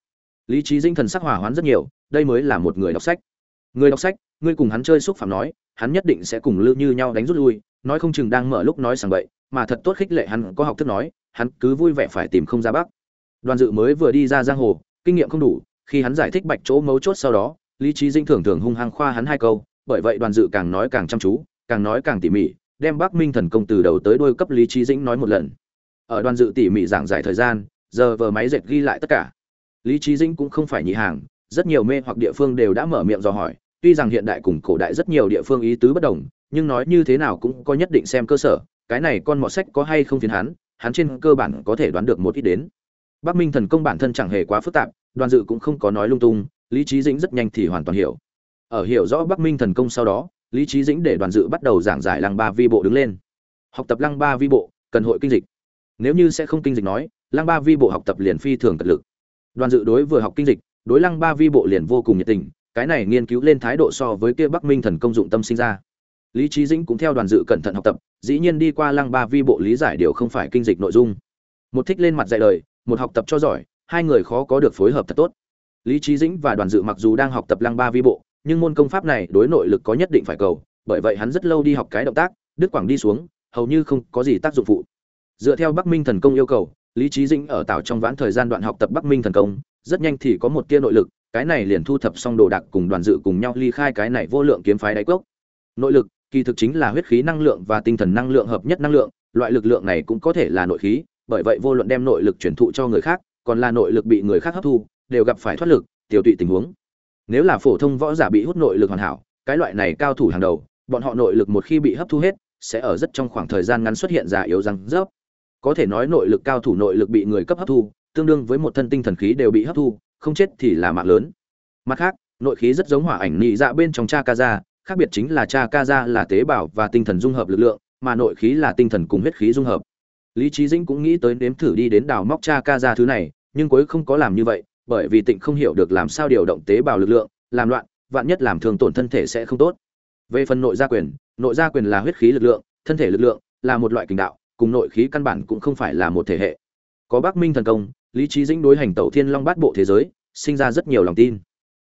Lý trí dinh thần sắc hỏa hoán rất nhiều, đây mới là một người đọc sách. Người đọc sách, ngươi cùng hắn chơi xúc phạm nói, hắn nhất định sẽ cùng lưu như nhau đánh rút lui, nói không chừng đang mở lúc nói sảng bậy, mà thật tốt khích lệ hắn có học thức nói, hắn cứ vui vẻ phải tìm không ra bắc đoàn dự mới vừa đi ra giang hồ, kinh nghiệm không đủ, khi hắn giải thích bạch chỗ mấu chốt sau đó lý trí dinh thường thường hung hăng khoa hắn hai câu, bởi vậy đoàn dự càng nói càng chăm chú, càng nói càng tỉ mỉ, đem bắc minh thần công từ đầu tới đuôi cấp lý trí dĩnh nói một lần. Ở đoàn dự tỉ mỉ giảng giải thời gian, giờ vờ máy dệt ghi lại tất cả. Lý trí dĩnh cũng không phải nhị hàng, rất nhiều mê hoặc địa phương đều đã mở miệng dò hỏi, tuy rằng hiện đại cùng cổ đại rất nhiều địa phương ý tứ bất đồng, nhưng nói như thế nào cũng có nhất định xem cơ sở, cái này con mọt sách có hay không phiền hắn hắn trên cơ bản có thể đoán được một ít đến. Bắc minh thần công bản thân chẳng hề quá phức tạp, đoàn dự cũng không có nói lung tung lý trí dĩnh rất nhanh thì hoàn toàn hiểu. Ở hiểu rõ bắc minh thần công sau đó, lý trí dĩnh để đoàn dự bắt đầu giảng giải lăng ba vi bộ đứng lên. Học tập lăng ba vi bộ, cần hội kinh dịch. Nếu như sẽ không kinh dịch nói, lăng ba vi bộ học tập liền phi thường cật lực. Đoàn dự đối vừa học kinh dịch, đối lăng ba vi bộ liền vô cùng nhiệt tình, cái này nghiên cứu lên thái độ so với kia bắc minh thần công dụng tâm sinh ra. Lý trí dĩnh cũng theo đoàn dự cẩn thận học tập, dĩ nhiên đi qua lăng ba vi bộ lý giải điều không phải kinh dịch nội dung. Một thích lên mặt dạy đời một học tập cho giỏi, hai người khó có được phối hợp thật tốt lý trí dĩnh và đoàn dự mặc dù đang học tập lăng ba vi bộ, nhưng môn công pháp này đối nội lực có nhất định phải cầu, bởi vậy hắn rất lâu đi học cái động tác, đứt quảng đi xuống, hầu như không có gì tác dụng phụ. Dựa theo bắc minh thần công yêu cầu, lý trí dĩnh ở tảo trong vãn thời gian đoạn học tập bắc minh thần công, rất nhanh thì có một tia nội lực, cái này liền thu thập xong đồ đạc cùng đoàn dự cùng nhau ly khai cái này vô lượng kiếm phái đáy cốc. Nội lực, kỳ thực chính là huyết khí năng lượng và tinh thần năng lượng hợp nhất năng lượng, loại lực lượng này cũng có thể là nội khí, bởi vậy vô luận đem nội lực chuyển thụ cho người khác, còn là nội lực bị người khác hấp thu đều gặp phải thoát lực, tiểu tụy tình huống. Nếu là phổ thông võ giả bị hút nội lực hoàn hảo, cái loại này cao thủ hàng đầu, bọn họ nội lực một khi bị hấp thu hết, sẽ ở rất trong khoảng thời gian ngắn xuất hiện già yếu răng rớp. Có thể nói nội lực cao thủ nội lực bị người cấp hấp thu, tương đương với một thân tinh thần khí đều bị hấp thu, không chết thì là mạng lớn. Mặt khác, nội khí rất giống hỏa ảnh nhị dạ bên trong cha ca ra khác biệt chính là cha ca ra là tế bào và tinh thần dung hợp lực lượng, mà nội khí là tinh thần cùng huyết khí dung hợp. Lý trí dĩnh cũng nghĩ tới nếm thử đi đến đào móc cha ca ra thứ này, nhưng cuối không có làm như vậy bởi vì tịnh không hiểu được làm sao điều động tế bào lực lượng, làm loạn, vạn nhất làm thường tổn thân thể sẽ không tốt. Về phần nội gia quyền, nội gia quyền là huyết khí lực lượng, thân thể lực lượng là một loại kình đạo, cùng nội khí căn bản cũng không phải là một thể hệ. Có bắc minh thần công, lý trí dĩnh đối hành tẩu thiên long bát bộ thế giới, sinh ra rất nhiều lòng tin.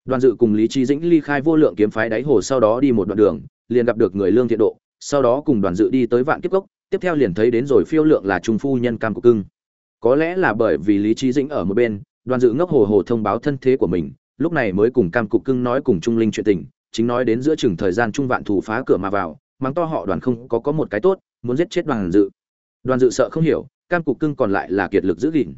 Đoàn dự cùng lý trí dĩnh ly khai vô lượng kiếm phái đáy hồ sau đó đi một đoạn đường, liền gặp được người lương thiện độ, sau đó cùng đoàn dự đi tới vạn kiếp cốc, tiếp theo liền thấy đến rồi phiêu lượng là trung phu nhân cam cục cưng. Có lẽ là bởi vì lý trí dĩnh ở một bên đoàn dự ngốc hồ hồ thông báo thân thế của mình, lúc này mới cùng cam cục cưng nói cùng trung linh chuyện tình, chính nói đến giữa chừng thời gian trung vạn thủ phá cửa mà vào, mắng to họ đoàn không có có một cái tốt, muốn giết chết đoàn dự. Đoàn dự sợ không hiểu, cam cục cưng còn lại là kiệt lực giữ gìn.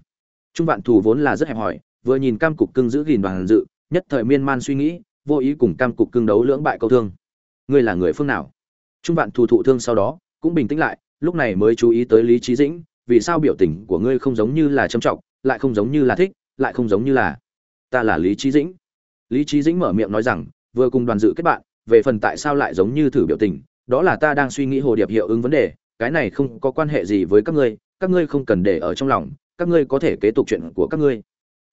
Trung vạn thủ vốn là rất hẹp hòi, vừa nhìn cam cục cưng giữ gìn đoàn dự, nhất thời miên man suy nghĩ, vô ý cùng cam cục cưng đấu lưỡng bại câu thương. Ngươi là người phương nào? Trung vạn thủ thụ thương sau đó, cũng bình tĩnh lại, lúc này mới chú ý tới lý trí dĩnh, vì sao biểu tình của ngươi không giống như là trầm trọng, lại không giống như là thích lại không giống như là, ta là lý trí dĩnh. Lý trí dĩnh mở miệng nói rằng, vừa cùng đoàn dự kết bạn, về phần tại sao lại giống như thử biểu tình, đó là ta đang suy nghĩ hồ điệp hiệu ứng vấn đề, cái này không có quan hệ gì với các ngươi các ngươi không cần để ở trong lòng, các ngươi có thể kế tục chuyện của các ngươi.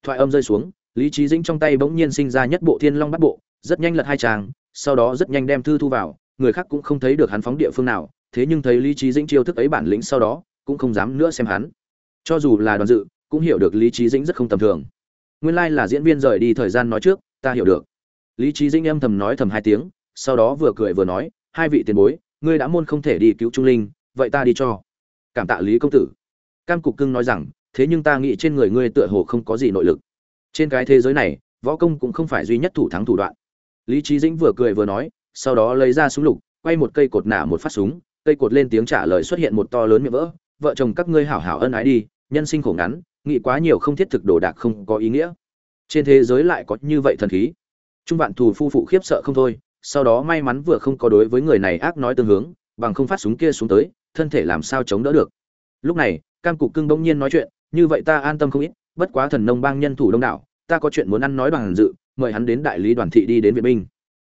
Thoại âm rơi xuống, lý trí dĩnh trong tay bỗng nhiên sinh ra nhất bộ thiên long bắt bộ, rất nhanh lật hai trang sau đó rất nhanh đem thư thu vào, người khác cũng không thấy được hắn phóng địa phương nào, thế nhưng thấy lý trí dĩnh chiêu thức ấy bản lĩnh sau đó, cũng không dám nữa xem hắn. Cho dù là đoàn dự cũng hiểu được lý trí dĩnh rất không tầm thường. Nguyên lai là diễn viên rời đi thời gian nói trước, ta hiểu được. Lý trí dĩnh âm thầm nói thầm hai tiếng, sau đó vừa cười vừa nói, hai vị tiền bối, ngươi đã môn không thể đi cứu trung linh, vậy ta đi cho. Cảm tạ lý công tử. Cam cục cưng nói rằng, thế nhưng ta nghĩ trên người ngươi tựa hồ không có gì nội lực. Trên cái thế giới này, võ công cũng không phải duy nhất thủ thắng thủ đoạn. Lý trí dĩnh vừa cười vừa nói, sau đó lấy ra súng lục, quay một cây cột nả một phát súng, cây cột lên tiếng trả lời xuất hiện một to lớn miệng vỡ, vợ chồng các ngươi hảo hảo ân ái đi, nhân sinh khổ ngắn nghĩ quá nhiều không thiết thực đồ đạc không có ý nghĩa. Trên thế giới lại có như vậy thần khí. Trung vạn thù phu phụ khiếp sợ không thôi, sau đó may mắn vừa không có đối với người này ác nói tương hướng, bằng không phát súng kia xuống tới, thân thể làm sao chống đỡ được. Lúc này, cam cục cưng bỗng nhiên nói chuyện, như vậy ta an tâm không ít, bất quá thần nông bang nhân thủ đông đảo, ta có chuyện muốn ăn nói đoàn dự, mời hắn đến đại lý đoàn thị đi đến viện binh.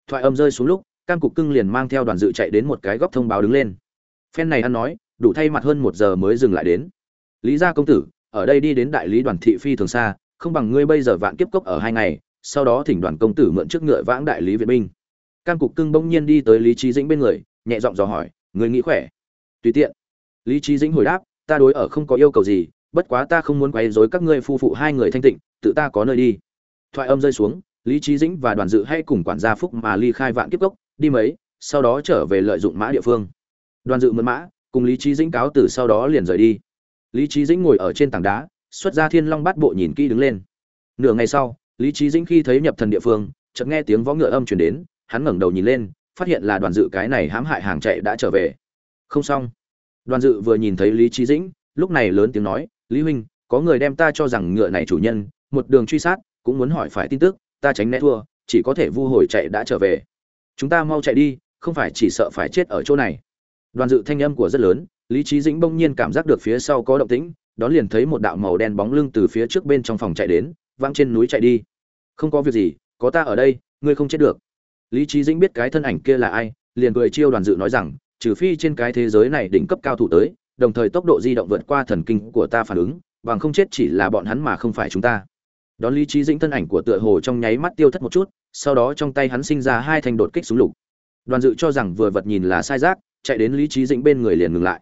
Thoại âm rơi xuống lúc, cam cục cưng liền mang theo đoàn dự chạy đến một cái góc thông báo đứng lên. Phen này ăn nói, đủ thay mặt hơn một giờ mới dừng lại đến. Lý gia công tử ở đây đi đến đại lý đoàn thị phi thường xa, không bằng ngươi bây giờ vạn kiếp cốc ở hai ngày, sau đó thỉnh đoàn công tử mượn trước ngựa vãng đại lý viện binh. Cam cục cưng bỗng nhiên đi tới lý trí dĩnh bên người, nhẹ giọng dò hỏi người nghĩ khỏe? Tùy tiện. Lý trí dĩnh hồi đáp, ta đối ở không có yêu cầu gì, bất quá ta không muốn quấy rối các ngươi phu phụ hai người thanh tịnh, tự ta có nơi đi. Thoại âm rơi xuống, lý trí dĩnh và đoàn dự hay cùng quản gia phúc mà ly khai vạn kiếp cốc, đi mấy, sau đó trở về lợi dụng mã địa phương. Đoàn dự mượn mã, cùng lý trí dĩnh cáo từ sau đó liền rời đi lý trí dĩnh ngồi ở trên tảng đá, xuất ra thiên long bát bộ nhìn kỹ đứng lên. Nửa ngày sau, lý trí dĩnh khi thấy nhập thần địa phương, chợt nghe tiếng võ ngựa âm chuyển đến, hắn ngẩng đầu nhìn lên, phát hiện là đoàn dự cái này hãm hại hàng chạy đã trở về. Không xong. Đoàn dự vừa nhìn thấy lý trí dĩnh, lúc này lớn tiếng nói, lý huynh, có người đem ta cho rằng ngựa này chủ nhân, một đường truy sát, cũng muốn hỏi phải tin tức, ta tránh né thua, chỉ có thể vu hồi chạy đã trở về. Chúng ta mau chạy đi, không phải chỉ sợ phải chết ở chỗ này. Đoàn dự thanh âm của rất lớn lý trí dĩnh bỗng nhiên cảm giác được phía sau có động tĩnh, đón liền thấy một đạo màu đen bóng lưng từ phía trước bên trong phòng chạy đến, vang trên núi chạy đi. Không có việc gì, có ta ở đây, ngươi không chết được. Lý trí dĩnh biết cái thân ảnh kia là ai, liền cười chiêu đoàn dự nói rằng, trừ phi trên cái thế giới này đỉnh cấp cao thủ tới, đồng thời tốc độ di động vượt qua thần kinh của ta phản ứng, bằng không chết chỉ là bọn hắn mà không phải chúng ta. Đón lý trí dĩnh thân ảnh của tựa hồ trong nháy mắt tiêu thất một chút, sau đó trong tay hắn sinh ra hai thanh đột kích súng lục. Đoàn dự cho rằng vừa vật nhìn là sai giác, chạy đến lý trí dĩnh bên người liền ngừng lại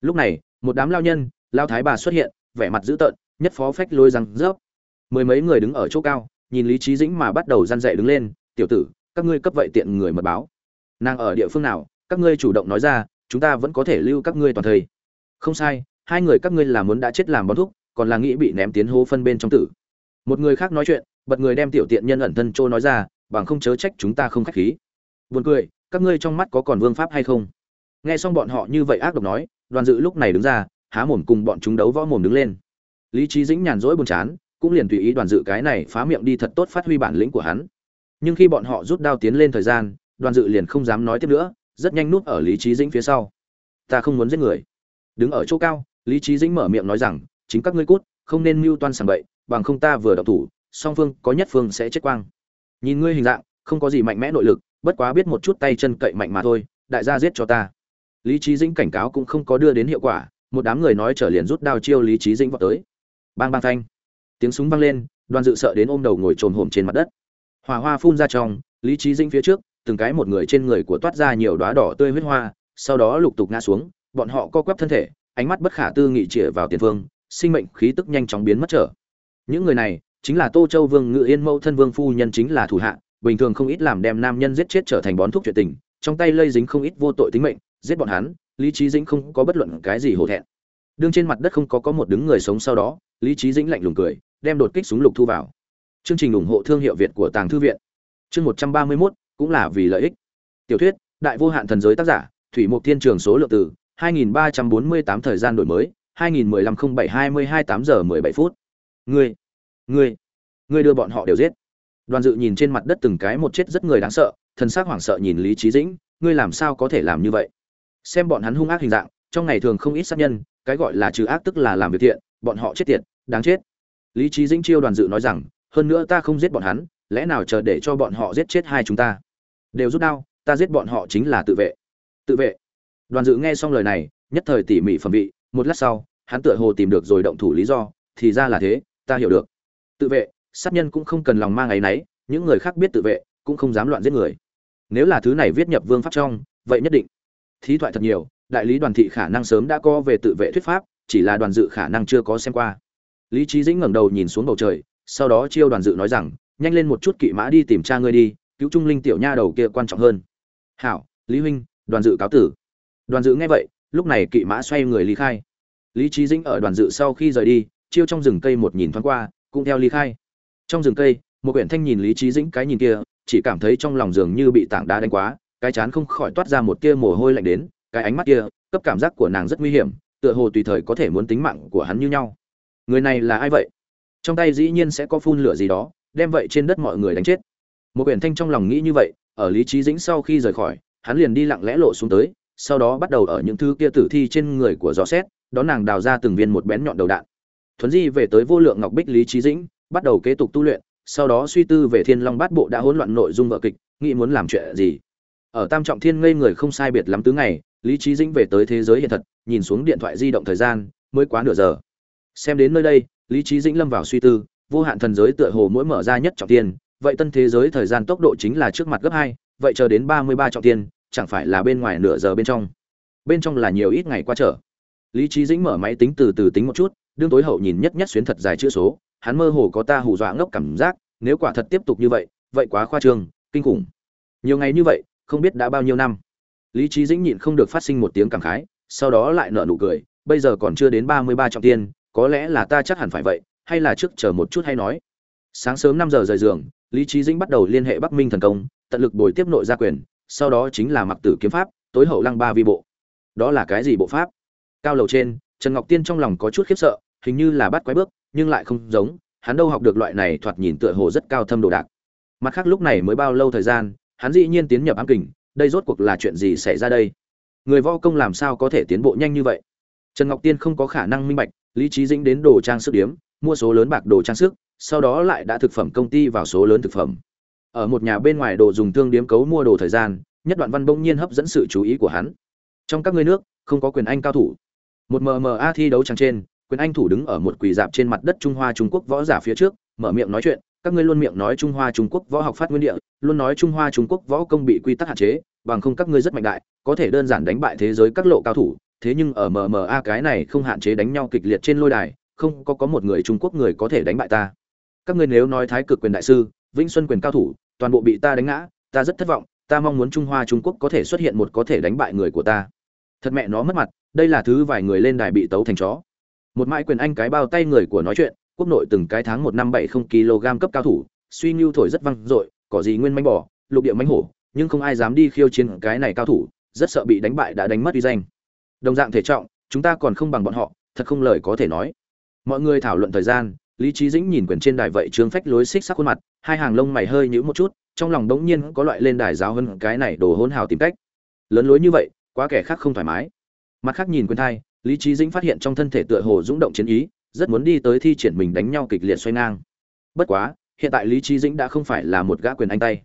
lúc này một đám lao nhân lao thái bà xuất hiện vẻ mặt dữ tợn nhất phó phách lôi răng rớp. Mười mấy người đứng ở chỗ cao nhìn lý trí dĩnh mà bắt đầu răn dậy đứng lên tiểu tử các ngươi cấp vậy tiện người mật báo. Nàng ở địa phương nào các ngươi chủ động nói ra chúng ta vẫn có thể lưu các ngươi toàn thời. Không sai hai người các ngươi là muốn đã chết làm bón thuốc, còn là nghĩ bị ném tiến hố phân bên trong tử. Một người khác nói chuyện bật người đem tiểu tiện nhân ẩn thân trôi nói ra bằng không chớ trách chúng ta không khách khí. Buồn cười các ngươi trong mắt có còn vương pháp hay không? Nghe xong bọn họ như vậy ác độc nói đoàn dự lúc này đứng ra, há mồm cùng bọn chúng đấu võ mồm đứng lên. Lý trí dĩnh nhàn rỗi buồn chán, cũng liền tùy ý đoàn dự cái này phá miệng đi thật tốt phát huy bản lĩnh của hắn. Nhưng khi bọn họ rút đao tiến lên thời gian, đoàn dự liền không dám nói tiếp nữa, rất nhanh núp ở lý trí dĩnh phía sau. Ta không muốn giết người. Đứng ở chỗ cao, lý trí dĩnh mở miệng nói rằng, chính các ngươi cút, không nên mưu toan sàng bậy, bằng không ta vừa đọc thủ, song phương có nhất phương sẽ chết quang. Nhìn ngươi hình dạng, không có gì mạnh mẽ nội lực, bất quá biết một chút tay chân cậy mạnh mà thôi, đại gia giết cho ta lý trí dĩnh cảnh cáo cũng không có đưa đến hiệu quả, một đám người nói trở liền rút đao chiêu lý trí dĩnh vào tới. Bang bang thanh tiếng súng vang lên, đoàn dự sợ đến ôm đầu ngồi trồm hổm trên mặt đất. Hỏa hoa phun ra trong, lý trí dĩnh phía trước, từng cái một người trên người của toát ra nhiều đóa đỏ tươi huyết hoa, sau đó lục tục ngã xuống, bọn họ co quắp thân thể, ánh mắt bất khả tư nghị chĩa vào tiền phương, sinh mệnh khí tức nhanh chóng biến mất trở. Những người này, chính là tô châu vương ngự yên mẫu thân vương phu nhân chính là thủ hạ, bình thường không ít làm đem nam nhân giết chết trở thành bón thuốc chuyện tình, trong tay lây dính không ít vô tội tính mệnh giết bọn hắn, lý trí dĩnh không có bất luận cái gì hổ thẹn. Đương trên mặt đất không có có một đứng người sống sau đó, lý trí dĩnh lạnh lùng cười, đem đột kích súng lục thu vào. Chương trình ủng hộ thương hiệu việt của tàng thư viện. Chương một trăm ba mươi mốt, cũng là vì lợi ích. Tiểu thuyết, đại vô hạn thần giới tác giả, thủy mục thiên trường số lượng từ 2348 thời gian đổi mới 2015 07 22 8 giờ 17 phút. Ngươi ngươi ngươi đưa bọn họ đều giết. Đoàn dự nhìn trên mặt đất từng cái một chết rất người đáng sợ thân xác hoảng sợ nhìn lý trí dĩnh, ngươi làm sao có thể làm như vậy? Xem bọn hắn hung ác hình dạng, trong ngày thường không ít sát nhân, cái gọi là trừ ác tức là làm việc thiện, bọn họ chết tiệt, đáng chết. Lý trí dĩnh chiêu đoàn dự nói rằng, hơn nữa ta không giết bọn hắn, lẽ nào chờ để cho bọn họ giết chết hai chúng ta? Đều rút đao, ta giết bọn họ chính là tự vệ. Tự vệ? Đoàn dự nghe xong lời này, nhất thời tỉ mỉ phẩm vị, một lát sau, hắn tựa hồ tìm được rồi động thủ lý do, thì ra là thế, ta hiểu được. Tự vệ, sát nhân cũng không cần lòng mang áy náy, những người khác biết tự vệ, cũng không dám loạn giết người. Nếu là thứ này viết nhập vương pháp trong, vậy nhất định thí thoại thật nhiều, đại lý đoàn thị khả năng sớm đã có về tự vệ thuyết pháp, chỉ là đoàn dự khả năng chưa có xem qua. Lý trí dĩnh ngẩng đầu nhìn xuống bầu trời, sau đó chiêu đoàn dự nói rằng, nhanh lên một chút kỵ mã đi tìm cha ngươi đi, cứu trung linh tiểu nha đầu kia quan trọng hơn. Hảo, lý huynh, đoàn dự cáo tử. Đoàn dự nghe vậy, lúc này kỵ mã xoay người ly khai. Lý trí dĩnh ở đoàn dự sau khi rời đi, chiêu trong rừng cây một nhìn thoáng qua, cũng theo ly khai. Trong rừng cây, một quyển thanh nhìn lý trí dĩnh cái nhìn kia, chỉ cảm thấy trong lòng giường như bị tảng đá đánh quá cái chán không khỏi toát ra một tia mồ hôi lạnh đến, cái ánh mắt kia, cấp cảm giác của nàng rất nguy hiểm, tựa hồ tùy thời có thể muốn tính mạng của hắn như nhau. Người này là ai vậy? Trong tay dĩ nhiên sẽ có phun lửa gì đó, đem vậy trên đất mọi người đánh chết. Một quyển thanh trong lòng nghĩ như vậy, ở lý trí dĩnh sau khi rời khỏi, hắn liền đi lặng lẽ lộ xuống tới, sau đó bắt đầu ở những thứ kia tử thi trên người của gió xét, đó nàng đào ra từng viên một bén nhọn đầu đạn. Thuấn di về tới vô lượng ngọc bích lý trí dĩnh, bắt đầu kế tục tu luyện, sau đó suy tư về thiên long bát bộ đã hỗn loạn nội dung vợ kịch, nghĩ muốn làm chuyện gì ở tam trọng thiên ngây người không sai biệt lắm tứ ngày, lý trí dĩnh về tới thế giới hiện thật, nhìn xuống điện thoại di động thời gian, mới quá nửa giờ. Xem đến nơi đây, lý trí dĩnh lâm vào suy tư, vô hạn thần giới tựa hồ mỗi mở ra nhất trọng tiên vậy tân thế giới thời gian tốc độ chính là trước mặt gấp hai, vậy chờ đến ba mươi ba trọng tiên chẳng phải là bên ngoài nửa giờ bên trong. Bên trong là nhiều ít ngày qua trở lý trí dĩnh mở máy tính từ từ tính một chút, đương tối hậu nhìn nhất nhất xuyến thật dài chữ số, hắn mơ hồ có ta hù dọa ngốc cảm giác, nếu quả thật tiếp tục như vậy vậy quá khoa trương, kinh khủng. Nhiều ngày như vậy không biết đã bao nhiêu năm. Lý trí dĩnh nhịn không được phát sinh một tiếng cảm khái, sau đó lại nở nụ cười, bây giờ còn chưa đến ba mươi ba trọng tiên, có lẽ là ta chắc hẳn phải vậy, hay là trước chờ một chút hay nói. Sáng sớm năm giờ rời giường, lý trí dĩnh bắt đầu liên hệ bắc minh thần công, tận lực bồi tiếp nội gia quyền, sau đó chính là mặc tử kiếm pháp, tối hậu lăng ba vi bộ. Đó là cái gì bộ pháp? Cao lầu trên, trần ngọc tiên trong lòng có chút khiếp sợ, hình như là bắt quái bước, nhưng lại không giống, hắn đâu học được loại này thoạt nhìn tựa hồ rất cao thâm đồ đạc. Mặt khác lúc này mới bao lâu thời gian hắn dĩ nhiên tiến nhập ám kình, đây rốt cuộc là chuyện gì xảy ra đây? Người vo công làm sao có thể tiến bộ nhanh như vậy? Trần ngọc tiên không có khả năng minh bạch, lý trí dĩnh đến đồ trang sức điếm, mua số lớn bạc đồ trang sức, sau đó lại đã thực phẩm công ty vào số lớn thực phẩm. Ở một nhà bên ngoài đồ dùng thương điếm cấu mua đồ thời gian, nhất đoạn văn bỗng nhiên hấp dẫn sự chú ý của hắn. Trong các ngươi nước, không có quyền anh cao thủ. Một mma thi đấu trang trên, quyền anh thủ đứng ở một quỳ dạp trên mặt đất trung hoa trung quốc võ giả phía trước, mở miệng nói chuyện các ngươi luôn miệng nói trung hoa trung quốc võ học phát nguyên địa, luôn nói trung hoa trung quốc võ công bị quy tắc hạn chế, bằng không các ngươi rất mạnh đại, có thể đơn giản đánh bại thế giới các lộ cao thủ, thế nhưng ở mma cái này không hạn chế đánh nhau kịch liệt trên lôi đài, không có có một người trung quốc người có thể đánh bại ta. Các ngươi nếu nói thái cực quyền đại sư, vĩnh xuân quyền cao thủ, toàn bộ bị ta đánh ngã, ta rất thất vọng, ta mong muốn trung hoa trung quốc có thể xuất hiện một có thể đánh bại người của ta. Thật mẹ nó mất mặt, đây là thứ vài người lên đài bị tấu thành chó. Một mãi quyền anh cái bao tay người của nói chuyện quốc nội từng cái tháng một năm bảy không kg cấp cao thủ, suy ngưu thổi rất văng dội có gì nguyên manh bỏ lục địa manh hổ, nhưng không ai dám đi khiêu chiến cái này cao thủ, rất sợ bị đánh bại đã đánh mất uy danh. Đồng dạng thể trọng, chúng ta còn không bằng bọn họ, thật không lời có thể nói. Mọi người thảo luận thời gian, lý trí dĩnh nhìn quyền trên đài vậy trương phách lối xích sắc khuôn mặt, hai hàng lông mày hơi nhíu một chút, trong lòng đống nhiên có loại lên đài giáo hơn cái này đồ hôn hào tìm cách. Lớn lối như vậy, quá kẻ khác không thoải mái. Mặt khác nhìn quyền thai lý trí dĩnh phát hiện trong thân thể tựa hồ dũng động chiến ý rất muốn đi tới thi triển mình đánh nhau kịch liệt xoay ngang. Bất quá, hiện tại lý trí dĩnh đã không phải là một gã quyền anh tay.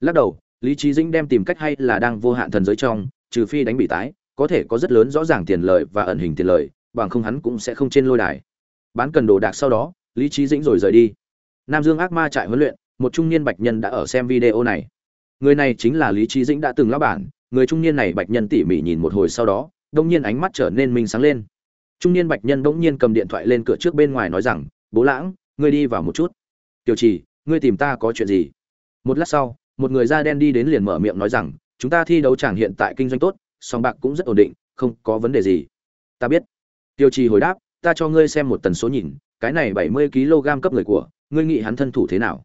Lắc đầu, lý trí dĩnh đem tìm cách hay là đang vô hạn thần giới trong, trừ phi đánh bị tái, có thể có rất lớn rõ ràng tiền lợi và ẩn hình tiền lợi, bằng không hắn cũng sẽ không trên lôi đài. Bán cần đồ đạc sau đó, lý trí dĩnh rồi rời đi. Nam dương ác ma trại huấn luyện, một trung niên bạch nhân đã ở xem video này. Người này chính là lý trí dĩnh đã từng lão bản, người trung niên này bạch nhân tỉ mỉ nhìn một hồi sau đó, đông nhiên ánh mắt trở nên minh sáng lên trung niên bạch nhân bỗng nhiên cầm điện thoại lên cửa trước bên ngoài nói rằng, bố lãng, ngươi đi vào một chút. Tiểu trì, ngươi tìm ta có chuyện gì? Một lát sau, một người da đen đi đến liền mở miệng nói rằng, chúng ta thi đấu chẳng hiện tại kinh doanh tốt, song bạc cũng rất ổn định, không có vấn đề gì. Ta biết. Tiêu trì hồi đáp, ta cho ngươi xem một tần số nhìn, cái này bảy mươi kg cấp người của, ngươi nghĩ hắn thân thủ thế nào?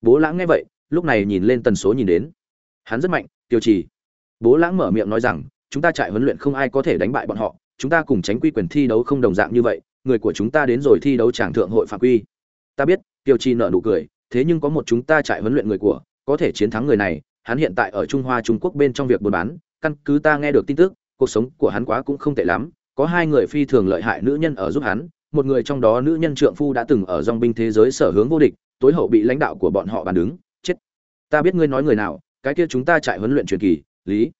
Bố lãng nghe vậy, lúc này nhìn lên tần số nhìn đến. Hắn rất mạnh tiêu trì. Bố lãng mở miệng nói rằng, chúng ta trại huấn luyện không ai có thể đánh bại bọn họ chúng ta cùng tránh quy quyền thi đấu không đồng dạng như vậy, người của chúng ta đến rồi thi đấu tràng thượng hội phạm quy. Ta biết tiêu chi nợ nụ cười, thế nhưng có một chúng ta trại huấn luyện người của, có thể chiến thắng người này, hắn hiện tại ở trung hoa trung quốc bên trong việc buôn bán, căn cứ ta nghe được tin tức, cuộc sống của hắn quá cũng không tệ lắm, có hai người phi thường lợi hại nữ nhân ở giúp hắn, một người trong đó nữ nhân trượng phu đã từng ở dòng binh thế giới sở hướng vô địch, tối hậu bị lãnh đạo của bọn họ bàn đứng, chết. Ta biết ngươi nói người nào, cái kia chúng ta trại huấn luyện truyền kỳ, lý.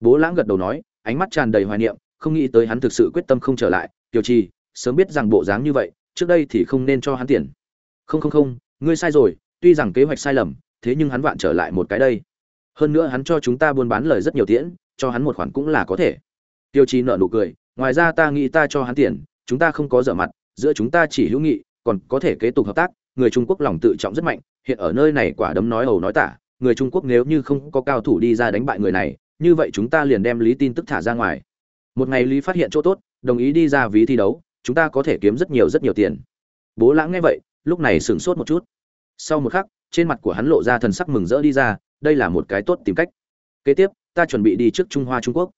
Bố lãng gật đầu nói, ánh mắt tràn đầy hoài niệm không nghĩ tới hắn thực sự quyết tâm không trở lại. Tiểu trì, sớm biết rằng bộ dáng như vậy, trước đây thì không nên cho hắn tiền. Không không không, ngươi sai rồi, tuy rằng kế hoạch sai lầm, thế nhưng hắn vạn trở lại một cái đây. Hơn nữa hắn cho chúng ta buôn bán lời rất nhiều tiễn, cho hắn một khoản cũng là có thể. Tiêu chi nợ nụ cười, ngoài ra ta nghĩ ta cho hắn tiền, chúng ta không có dở mặt, giữa chúng ta chỉ hữu nghị, còn có thể kế tục hợp tác, người trung quốc lòng tự trọng rất mạnh, hiện ở nơi này quả đấm nói ẩu nói tả, người trung quốc nếu như không có cao thủ đi ra đánh bại người này, như vậy chúng ta liền đem lý tin tức thả ra ngoài một ngày lý phát hiện chỗ tốt, đồng ý đi ra ví thi đấu, chúng ta có thể kiếm rất nhiều rất nhiều tiền. Bố lãng nghe vậy, lúc này sửng sốt một chút. Sau một khắc, trên mặt của hắn lộ ra thần sắc mừng rỡ đi ra, đây là một cái tốt tìm cách. Kế tiếp, ta chuẩn bị đi trước trung hoa trung quốc.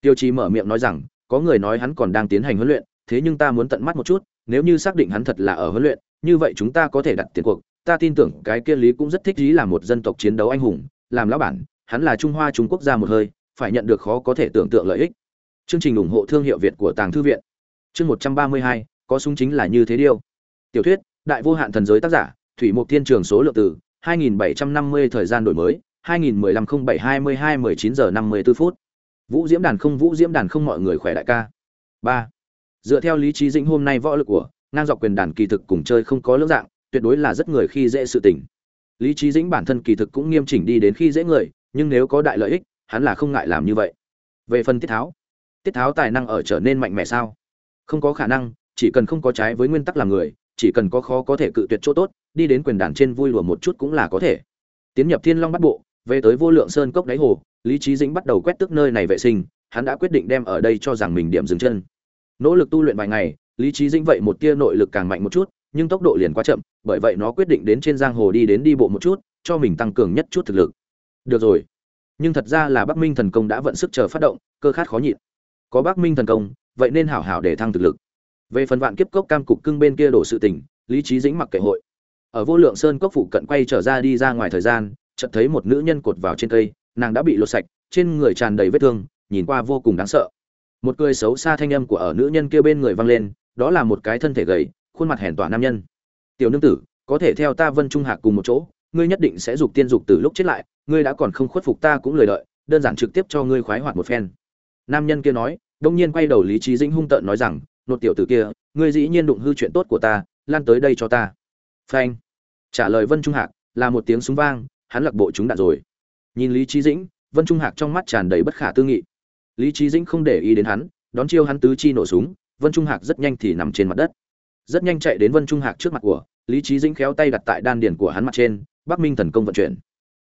Tiêu chí mở miệng nói rằng, có người nói hắn còn đang tiến hành huấn luyện, thế nhưng ta muốn tận mắt một chút, nếu như xác định hắn thật là ở huấn luyện, như vậy chúng ta có thể đặt tiền cuộc. Ta tin tưởng cái kia lý cũng rất thích lý là một dân tộc chiến đấu anh hùng, làm lão bản, hắn là trung hoa trung quốc ra một hơi, phải nhận được khó có thể tưởng tượng lợi ích chương trình ủng hộ thương hiệu việt của tàng thư viện. Chương một trăm ba mươi hai, có súng chính là như thế điêu tiểu thuyết, đại vô hạn thần giới tác giả, thủy mục thiên trường số lượng từ 2750 thời gian đổi mới 2015 07 22 19 giờ 54 phút. Vũ diễm đàn không, vũ diễm đàn không mọi người khỏe đại ca. Ba. Dựa theo lý trí dĩnh hôm nay võ lực của ngang dọc quyền đàn kỳ thực cùng chơi không có lưỡng dạng, tuyệt đối là rất người khi dễ sự tình. Lý trí dĩnh bản thân kỳ thực cũng nghiêm chỉnh đi đến khi dễ người, nhưng nếu có đại lợi ích, hắn là không ngại làm như vậy. Về phần tiết tháo tiết tháo tài năng ở trở nên mạnh mẽ sao? Không có khả năng, chỉ cần không có trái với nguyên tắc làm người, chỉ cần có khó có thể cự tuyệt chỗ tốt, đi đến quyền đàn trên vui lùa một chút cũng là có thể. Tiến nhập thiên long bắt bộ, về tới vô lượng sơn cốc đáy hồ, lý trí dĩnh bắt đầu quét tước nơi này vệ sinh, hắn đã quyết định đem ở đây cho rằng mình điểm dừng chân. Nỗ lực tu luyện vài ngày, lý trí dĩnh vậy một tia nội lực càng mạnh một chút, nhưng tốc độ liền quá chậm, bởi vậy nó quyết định đến trên giang hồ đi đến đi bộ một chút, cho mình tăng cường nhất chút thực lực. Được rồi. Nhưng thật ra là bắc minh thần công đã vận sức chờ phát động, cơ khát khó nhịn có bắc minh thần công, vậy nên hảo hảo để thăng thực lực. Về phần vạn kiếp cốc cam cục cưng bên kia đổ sự tình, lý trí dĩnh mặc kệ hội. Ở vô lượng sơn cốc phụ cận quay trở ra đi ra ngoài thời gian, chợt thấy một nữ nhân cột vào trên cây, nàng đã bị lột sạch, trên người tràn đầy vết thương, nhìn qua vô cùng đáng sợ. Một cười xấu xa thanh âm của ở nữ nhân kia bên người vang lên, đó là một cái thân thể gầy, khuôn mặt hèn tỏa nam nhân. Tiểu nương tử, có thể theo ta vân trung hạc cùng một chỗ, ngươi nhất định sẽ dục tiên dục từ lúc chết lại, ngươi đã còn không khuất phục ta cũng lời đợi, đơn giản trực tiếp cho ngươi khoái hoạt một phen nam nhân kia nói, đông nhiên quay đầu lý trí dĩnh hung tợn nói rằng, nột tiểu tử kia, ngươi dĩ nhiên đụng hư chuyện tốt của ta, lan tới đây cho ta. Phanh. Trả lời vân trung hạc, là một tiếng súng vang, hắn lặc bộ chúng đạn rồi. Nhìn lý trí dĩnh, vân trung hạc trong mắt tràn đầy bất khả tư nghị. Lý trí dĩnh không để ý đến hắn, đón chiêu hắn tứ chi nổ súng, vân trung hạc rất nhanh thì nằm trên mặt đất. Rất nhanh chạy đến vân trung hạc trước mặt của, lý trí dĩnh khéo tay đặt tại đan điền của hắn mặt trên, bắc minh thần công vận chuyển.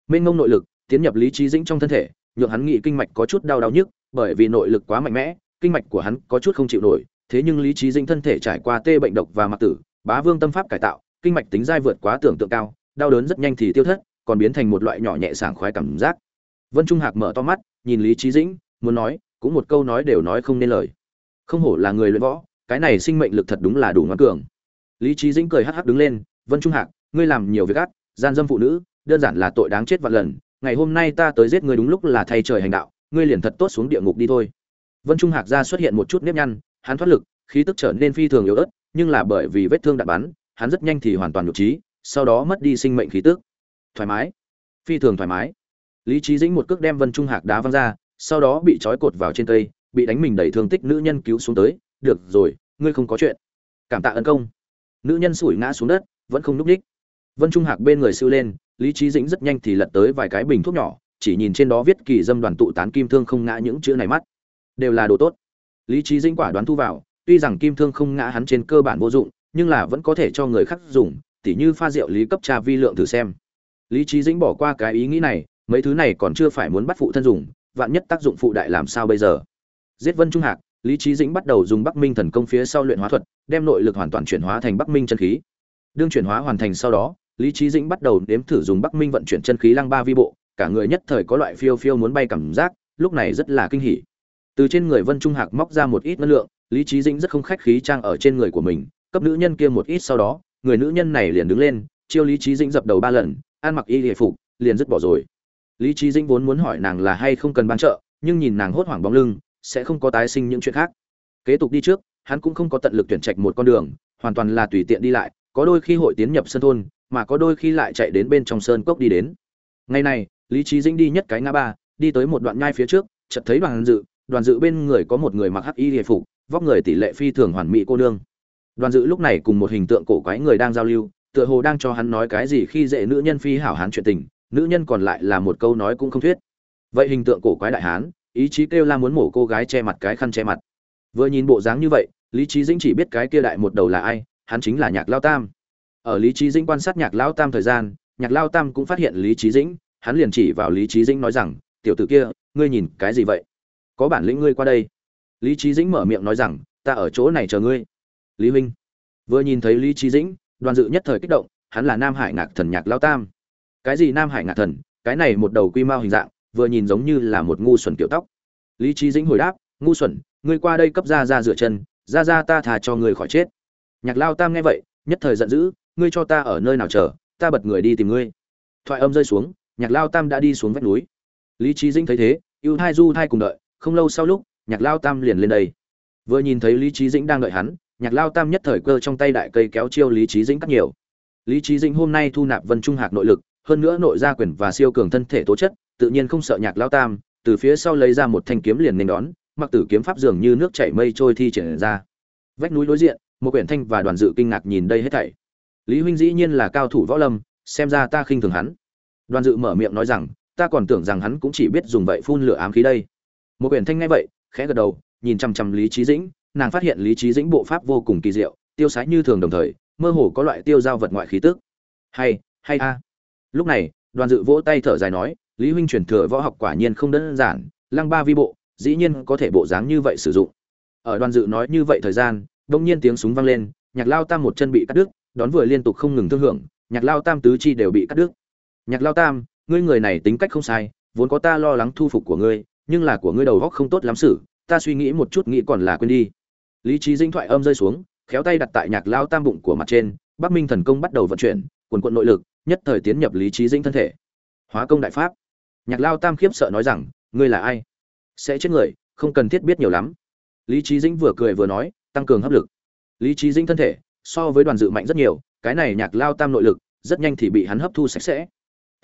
Mênh ngông nội lực, tiến nhập lý trí dĩnh trong thân thể, nhượng hắn nghị kinh mạch có chút đau đau nhức bởi vì nội lực quá mạnh mẽ, kinh mạch của hắn có chút không chịu nổi, thế nhưng lý trí dĩnh thân thể trải qua tê bệnh độc và mặc tử, bá vương tâm pháp cải tạo, kinh mạch tính dai vượt quá tưởng tượng cao, đau đớn rất nhanh thì tiêu thất, còn biến thành một loại nhỏ nhẹ sảng khoái cảm giác. Vân trung hạc mở to mắt, nhìn lý trí dĩnh, muốn nói, cũng một câu nói đều nói không nên lời. Không hổ là người luyện võ, cái này sinh mệnh lực thật đúng là đủ ngoan cường. Lý trí dĩnh cười hắc hắc đứng lên, vân trung hạc, ngươi làm nhiều việc ác, gian dâm phụ nữ, đơn giản là tội đáng chết vạn lần, ngày hôm nay ta tới giết ngươi đúng lúc là thay trời hành đạo ngươi liền thật tốt xuống địa ngục đi thôi. Vân trung hạc ra xuất hiện một chút nếp nhăn, hắn thoát lực, khí tức trở nên phi thường yếu ớt, nhưng là bởi vì vết thương đạn bắn, hắn rất nhanh thì hoàn toàn nhục trí, sau đó mất đi sinh mệnh khí tức. Thoải mái. Phi thường thoải mái. Lý trí dĩnh một cước đem vân trung hạc đá văng ra, sau đó bị trói cột vào trên cây, bị đánh mình đẩy thương tích nữ nhân cứu xuống tới. Được rồi, ngươi không có chuyện. Cảm tạ ân công. Nữ nhân sủi ngã xuống đất, vẫn không núp đích vân trung hạc bên người siêu lên, lý trí dĩnh rất nhanh thì lật tới vài cái bình thuốc nhỏ chỉ nhìn trên đó viết kỳ dâm đoàn tụ tán kim thương không ngã những chữ này mắt. Đều là đồ tốt. Lý trí dĩnh quả đoán thu vào, tuy rằng kim thương không ngã hắn trên cơ bản vô dụng, nhưng là vẫn có thể cho người khác dùng, tỉ như pha rượu lý cấp trà vi lượng thử xem. Lý trí dĩnh bỏ qua cái ý nghĩ này, mấy thứ này còn chưa phải muốn bắt phụ thân dùng, vạn nhất tác dụng phụ đại làm sao bây giờ? Giết vân trung hạc, lý trí dĩnh bắt đầu dùng bắc minh thần công phía sau luyện hóa thuật, đem nội lực hoàn toàn chuyển hóa thành bắc minh chân khí. Đương chuyển hóa hoàn thành sau đó, lý trí dĩnh bắt đầu nếm thử dùng bắc minh vận chuyển chân khí lăng ba vi bộ cả người nhất thời có loại phiêu phiêu muốn bay cảm giác, lúc này rất là kinh hỉ. Từ trên người vân trung hạc móc ra một ít năng lượng, lý trí dĩnh rất không khách khí trang ở trên người của mình, cấp nữ nhân kia một ít sau đó, người nữ nhân này liền đứng lên, chiêu lý trí dĩnh dập đầu ba lần, ăn mặc y hệ phục, liền dứt bỏ rồi. Lý trí dĩnh vốn muốn hỏi nàng là hay không cần ban trợ, nhưng nhìn nàng hốt hoảng bóng lưng, sẽ không có tái sinh những chuyện khác. Kế tục đi trước, hắn cũng không có tận lực tuyển trạch một con đường, hoàn toàn là tùy tiện đi lại, có đôi khi hội tiến nhập sân thôn, mà có đôi khi lại chạy đến bên trong sơn cốc đi đến. Ngày này lý trí dĩnh đi nhất cái ngã ba, đi tới một đoạn nhai phía trước, chợt thấy đoàn dự đoàn dự bên người có một người mặc hắc y hề phục, vóc người tỷ lệ phi thường hoàn mỹ cô nương. Đoàn dự lúc này cùng một hình tượng cổ quái người đang giao lưu, tựa hồ đang cho hắn nói cái gì khi dễ nữ nhân phi hảo hán chuyện tình, nữ nhân còn lại là một câu nói cũng không thuyết. Vậy hình tượng cổ quái đại hán, ý chí kêu la muốn mổ cô gái che mặt cái khăn che mặt. Vừa nhìn bộ dáng như vậy, lý trí dĩnh chỉ biết cái kia đại một đầu là ai, hắn chính là nhạc lao tam. Ở lý trí dĩnh quan sát nhạc lao tam thời gian, nhạc lao tam cũng phát hiện lý trí dĩnh hắn liền chỉ vào lý trí dĩnh nói rằng, tiểu tử kia, ngươi nhìn cái gì vậy? Có bản lĩnh ngươi qua đây. Lý trí dĩnh mở miệng nói rằng, ta ở chỗ này chờ ngươi. Lý huynh. Vừa nhìn thấy lý trí dĩnh, đoàn dự nhất thời kích động, hắn là nam hải ngạc thần nhạc lao tam. Cái gì nam hải ngạc thần? Cái này một đầu quy mao hình dạng, vừa nhìn giống như là một ngu xuẩn kiểu tóc. Lý trí dĩnh hồi đáp, ngu xuẩn, ngươi qua đây cấp ra ra dựa chân, ra ra ta thà cho ngươi khỏi chết. Nhạc lao tam nghe vậy, nhất thời giận dữ, ngươi cho ta ở nơi nào chờ ta ta bật người đi tìm ngươi. Thoại âm rơi xuống nhạc lao tam đã đi xuống vách núi. Lý trí dĩnh thấy thế, ưu thai du thai cùng đợi, không lâu sau lúc, nhạc lao tam liền lên đây. Vừa nhìn thấy lý trí dĩnh đang đợi hắn, nhạc lao tam nhất thời cơ trong tay đại cây kéo chiêu lý trí dĩnh cắt nhiều. Lý trí dĩnh hôm nay thu nạp vân trung hạc nội lực, hơn nữa nội gia quyền và siêu cường thân thể tố chất, tự nhiên không sợ nhạc lao tam, từ phía sau lấy ra một thanh kiếm liền nên đón, mặc tử kiếm pháp dường như nước chảy mây trôi thi triển ra. Vách núi đối diện, một quyển thanh và đoàn dự kinh ngạc nhìn đây hết thảy. Lý huynh dĩ nhiên là cao thủ võ lâm, xem ra ta khinh thường hắn đoàn dự mở miệng nói rằng, ta còn tưởng rằng hắn cũng chỉ biết dùng vậy phun lửa ám khí đây. Một quyển thanh nghe vậy, khẽ gật đầu, nhìn chăm chăm lý trí dĩnh, nàng phát hiện lý trí dĩnh bộ pháp vô cùng kỳ diệu, tiêu sái như thường đồng thời, mơ hồ có loại tiêu giao vật ngoại khí tức. Hay hay a. Lúc này, đoàn dự vỗ tay thở dài nói, lý huynh truyền thừa võ học quả nhiên không đơn giản, lăng ba vi bộ, dĩ nhiên có thể bộ dáng như vậy sử dụng. Ở đoàn dự nói như vậy thời gian, đông nhiên tiếng súng vang lên, nhạc lao tam một chân bị cắt đứt, đón vừa liên tục không ngừng thương hưởng, nhạc lao tam tứ chi đều bị cắt đứt nhạc lao tam, ngươi người này tính cách không sai, vốn có ta lo lắng thu phục của ngươi, nhưng là của ngươi đầu góc không tốt lắm xử, ta suy nghĩ một chút nghĩ còn là quên đi. Lý trí dinh thoại âm rơi xuống, khéo tay đặt tại nhạc lao tam bụng của mặt trên, bắc minh thần công bắt đầu vận chuyển, quần quận nội lực, nhất thời tiến nhập lý trí dinh thân thể. Hóa công đại pháp. Nhạc lao tam khiếp sợ nói rằng, ngươi là ai? Sẽ chết người, không cần thiết biết nhiều lắm. Lý trí dĩnh vừa cười vừa nói, tăng cường hấp lực. Lý trí dĩnh thân thể, so với đoàn dự mạnh rất nhiều, cái này nhạc lao tam nội lực, rất nhanh thì bị hắn hấp thu sạch sẽ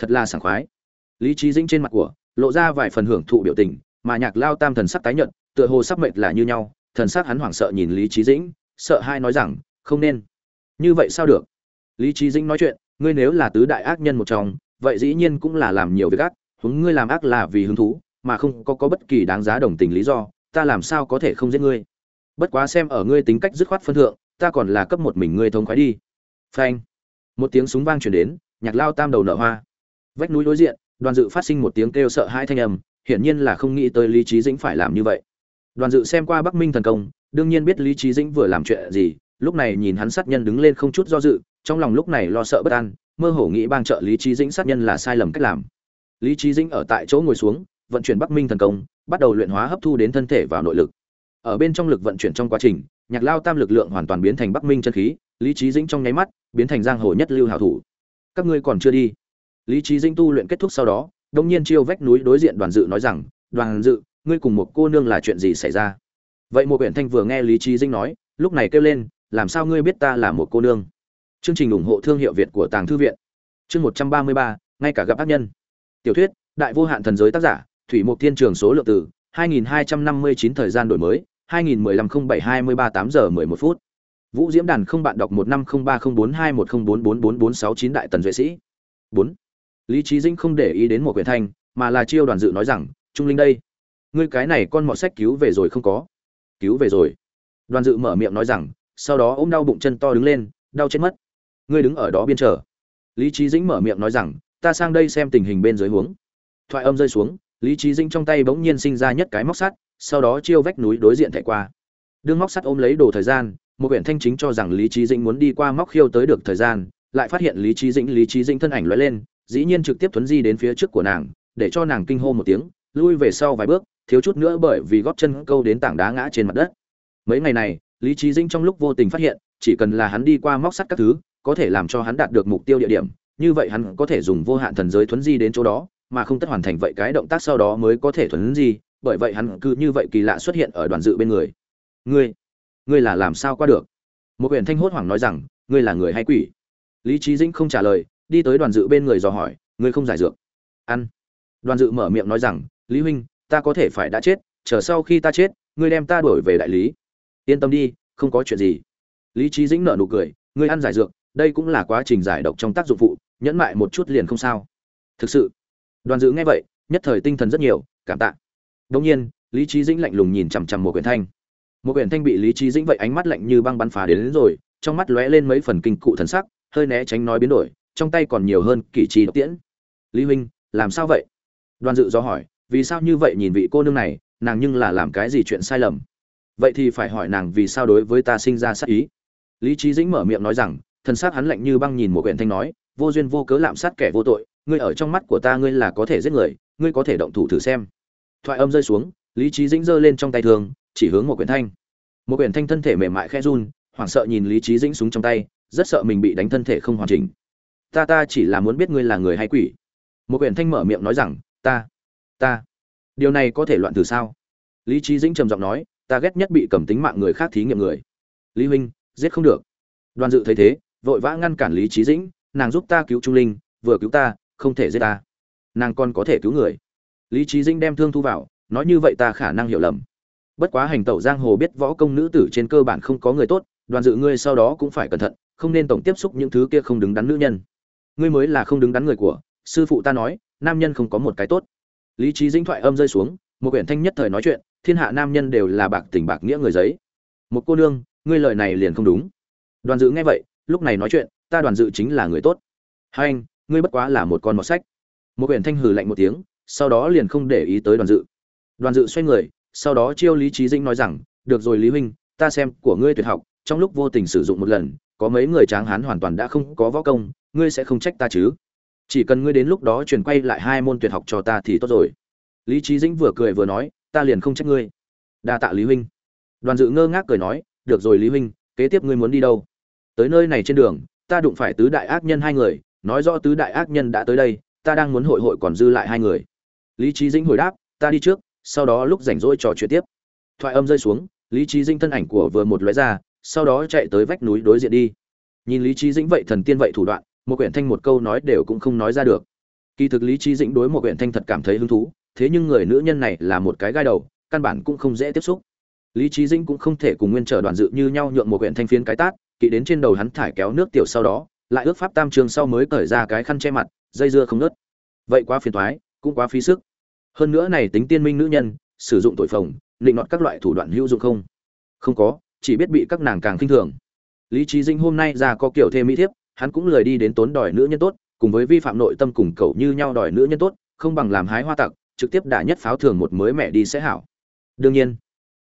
thật là sảng khoái. Lý trí dĩnh trên mặt của lộ ra vài phần hưởng thụ biểu tình mà nhạc lao tam thần sắc tái nhợt, tựa hồ sắp mệt là như nhau thần sắc hắn hoảng sợ nhìn lý trí dĩnh sợ hai nói rằng không nên. Như vậy sao được? Lý trí dĩnh nói chuyện ngươi nếu là tứ đại ác nhân một trong vậy dĩ nhiên cũng là làm nhiều việc ác huống ngươi làm ác là vì hứng thú mà không có có bất kỳ đáng giá đồng tình lý do ta làm sao có thể không giết ngươi? Bất quá xem ở ngươi tính cách dứt khoát phân thượng ta còn là cấp một mình ngươi thông khoái đi. Phanh. Một tiếng súng vang truyền đến nhạc lao tam đầu nở hoa vách núi đối diện, đoàn dự phát sinh một tiếng kêu sợ hai thanh âm, hiển nhiên là không nghĩ tới lý trí dĩnh phải làm như vậy. Đoàn dự xem qua bắc minh thần công, đương nhiên biết lý trí dĩnh vừa làm chuyện gì, lúc này nhìn hắn sát nhân đứng lên không chút do dự, trong lòng lúc này lo sợ bất an, mơ hồ nghĩ bang trợ lý trí dĩnh sát nhân là sai lầm cách làm. Lý trí dĩnh ở tại chỗ ngồi xuống, vận chuyển bắc minh thần công, bắt đầu luyện hóa hấp thu đến thân thể vào nội lực. Ở bên trong lực vận chuyển trong quá trình, nhạc lao tam lực lượng hoàn toàn biến thành bắc minh chân khí, lý trí dĩnh trong nháy mắt, biến thành giang hồ nhất lưu hảo thủ. Các ngươi còn chưa đi lý trí Dinh tu luyện kết thúc sau đó, đông nhiên chiêu vách núi đối diện đoàn dự nói rằng, đoàn dự, ngươi cùng một cô nương là chuyện gì xảy ra? Vậy một huyện thanh vừa nghe lý trí Dinh nói, lúc này kêu lên, làm sao ngươi biết ta là một cô nương? Chương trình ủng hộ thương hiệu việt của tàng thư viện. Chương một trăm ba mươi ba, ngay cả gặp ác nhân. Tiểu thuyết, đại vô hạn thần giới tác giả, thủy mục thiên trường số lượng từ 2259 thời gian đổi mới 2015-07-23-8 giờ 11 phút. Vũ diễm đàn không bạn đọc 15030421044449 đại tần duệ sĩ. 4 lý trí dinh không để ý đến một quyển thanh, mà là chiêu đoàn dự nói rằng, trung linh đây, ngươi cái này con mọt sách cứu về rồi không có. Cứu về rồi? Đoàn dự mở miệng nói rằng, sau đó ôm đau bụng chân to đứng lên, đau chết mất. Ngươi đứng ở đó biên chờ. Lý trí dĩnh mở miệng nói rằng, ta sang đây xem tình hình bên dưới huống. Thoại âm rơi xuống, lý trí dĩnh trong tay bỗng nhiên sinh ra nhất cái móc sắt, sau đó chiêu vách núi đối diện thẻ qua. Đương móc sắt ôm lấy đồ thời gian, một huyện thanh chính cho rằng lý trí dĩnh muốn đi qua móc khiêu tới được thời gian, lại phát hiện lý trí dĩnh, lý trí dĩnh thân ảnh lóe lên dĩ nhiên trực tiếp thuấn di đến phía trước của nàng, để cho nàng kinh hô một tiếng, lui về sau vài bước, thiếu chút nữa bởi vì góp chân câu đến tảng đá ngã trên mặt đất. Mấy ngày này, lý trí dĩnh trong lúc vô tình phát hiện, chỉ cần là hắn đi qua móc sắt các thứ, có thể làm cho hắn đạt được mục tiêu địa điểm, như vậy hắn có thể dùng vô hạn thần giới thuấn di đến chỗ đó, mà không tất hoàn thành vậy cái động tác sau đó mới có thể thuấn di, bởi vậy hắn cứ như vậy kỳ lạ xuất hiện ở đoàn dự bên người. Ngươi ngươi là làm sao qua được? Một huyện thanh hốt hoảng nói rằng, ngươi là người hay quỷ? Lý trí dĩnh không trả lời đi tới đoàn dự bên người dò hỏi ngươi không giải dược? Ăn. Đoàn dự mở miệng nói rằng lý huynh ta có thể phải đã chết chờ sau khi ta chết ngươi đem ta đổi về đại lý. Yên tâm đi không có chuyện gì. Lý trí dĩnh nở nụ cười ngươi ăn giải dược đây cũng là quá trình giải độc trong tác dụng phụ nhẫn mại một chút liền không sao. Thực sự? Đoàn dự nghe vậy nhất thời tinh thần rất nhiều cảm tạ. Đông nhiên lý trí dĩnh lạnh lùng nhìn chằm chằm một quyển thanh. Một quyển thanh bị lý trí dĩnh vậy ánh mắt lạnh như băng bắn phá đến, đến rồi trong mắt lóe lên mấy phần kinh cụ thần sắc hơi né tránh nói biến đổi trong tay còn nhiều hơn kỷ trì độc tiễn. Lý huynh, làm sao vậy? Đoàn dự do hỏi, vì sao như vậy nhìn vị cô nương này, nàng nhưng là làm cái gì chuyện sai lầm? Vậy thì phải hỏi nàng vì sao đối với ta sinh ra sát ý. Lý trí dĩnh mở miệng nói rằng, thần Sát hắn lạnh như băng nhìn một quyển thanh nói, vô duyên vô cớ lạm sát kẻ vô tội, ngươi ở trong mắt của ta ngươi là có thể giết người, ngươi có thể động thủ thử xem. Thoại âm rơi xuống, lý trí dĩnh giơ lên trong tay thường chỉ hướng một quyển thanh. Một quyển thanh thân thể mềm mại khe run, hoảng sợ nhìn lý trí dĩnh súng trong tay, rất sợ mình bị đánh thân thể không hoàn chỉnh ta ta chỉ là muốn biết ngươi là người hay quỷ. Một quyển thanh mở miệng nói rằng, ta ta. Điều này có thể loạn từ sao? Lý trí dĩnh trầm giọng nói, ta ghét nhất bị cầm tính mạng người khác thí nghiệm người. Lý huynh, giết không được. Đoàn dự thấy thế, vội vã ngăn cản lý trí dĩnh, nàng giúp ta cứu trung linh, vừa cứu ta, không thể giết ta. Nàng còn có thể cứu người. Lý trí dĩnh đem thương thu vào, nói như vậy ta khả năng hiểu lầm. Bất quá hành tẩu giang hồ biết võ công nữ tử trên cơ bản không có người tốt, đoàn dự ngươi sau đó cũng phải cẩn thận, không nên tổng tiếp xúc những thứ kia không đứng đắn nữ nhân ngươi mới là không đứng đắn người của, sư phụ ta nói, nam nhân không có một cái tốt. Lý trí dĩnh thoại âm rơi xuống, một quyển thanh nhất thời nói chuyện, thiên hạ nam nhân đều là bạc tình bạc nghĩa người giấy. Một cô nương, ngươi lời này liền không đúng. Đoàn dự nghe vậy, lúc này nói chuyện, ta đoàn dự chính là người tốt. Hai anh, ngươi bất quá là một con mọt sách. Một quyển thanh hừ lạnh một tiếng, sau đó liền không để ý tới đoàn dự. Đoàn dự xoay người, sau đó chiêu lý trí dĩnh nói rằng, được rồi lý huynh, ta xem của ngươi tuyệt học, trong lúc vô tình sử dụng một lần, có mấy người tráng hán hoàn toàn đã không có võ công ngươi sẽ không trách ta chứ? Chỉ cần ngươi đến lúc đó truyền quay lại hai môn tuyệt học cho ta thì tốt rồi. Lý trí dĩnh vừa cười vừa nói, ta liền không trách ngươi. Đa tạ lý huynh. Đoàn dự ngơ ngác cười nói, được rồi lý huynh, kế tiếp ngươi muốn đi đâu? Tới nơi này trên đường, ta đụng phải tứ đại ác nhân hai người, nói rõ tứ đại ác nhân đã tới đây, ta đang muốn hội hội còn dư lại hai người. Lý trí dĩnh hồi đáp, ta đi trước, sau đó lúc rảnh rỗi trò chuyện tiếp. Thoại âm rơi xuống, lý trí dĩnh thân ảnh của vừa một lóe ra, sau đó chạy tới vách núi đối diện đi. Nhìn lý trí dĩnh vậy thần tiên vậy thủ đoạn một quyển thanh một câu nói đều cũng không nói ra được. Kỳ thực lý trí dĩnh đối một quyển thanh thật cảm thấy hứng thú, thế nhưng người nữ nhân này là một cái gai đầu, căn bản cũng không dễ tiếp xúc. Lý trí dĩnh cũng không thể cùng nguyên trở đoàn dự như nhau nhượng một quyển thanh phiến cái tát, kỵ đến trên đầu hắn thải kéo nước tiểu sau đó, lại ước pháp tam trường sau mới cởi ra cái khăn che mặt, dây dưa không nớt vậy quá phiền thoái cũng quá phí sức. Hơn nữa này tính tiên minh nữ nhân, sử dụng tội phồng định nọt các loại thủ đoạn hữu dụng không? Không có, chỉ biết bị các nàng càng khinh thường. Lý trí dĩnh hôm nay ra có kiểu thêm mỹ thiếp hắn cũng lười đi đến tốn đòi nữ nhân tốt, cùng với vi phạm nội tâm cùng cậu như nhau đòi nữ nhân tốt, không bằng làm hái hoa tặc, trực tiếp đả nhất pháo thường một mới mẹ đi sẽ hảo. Đương nhiên,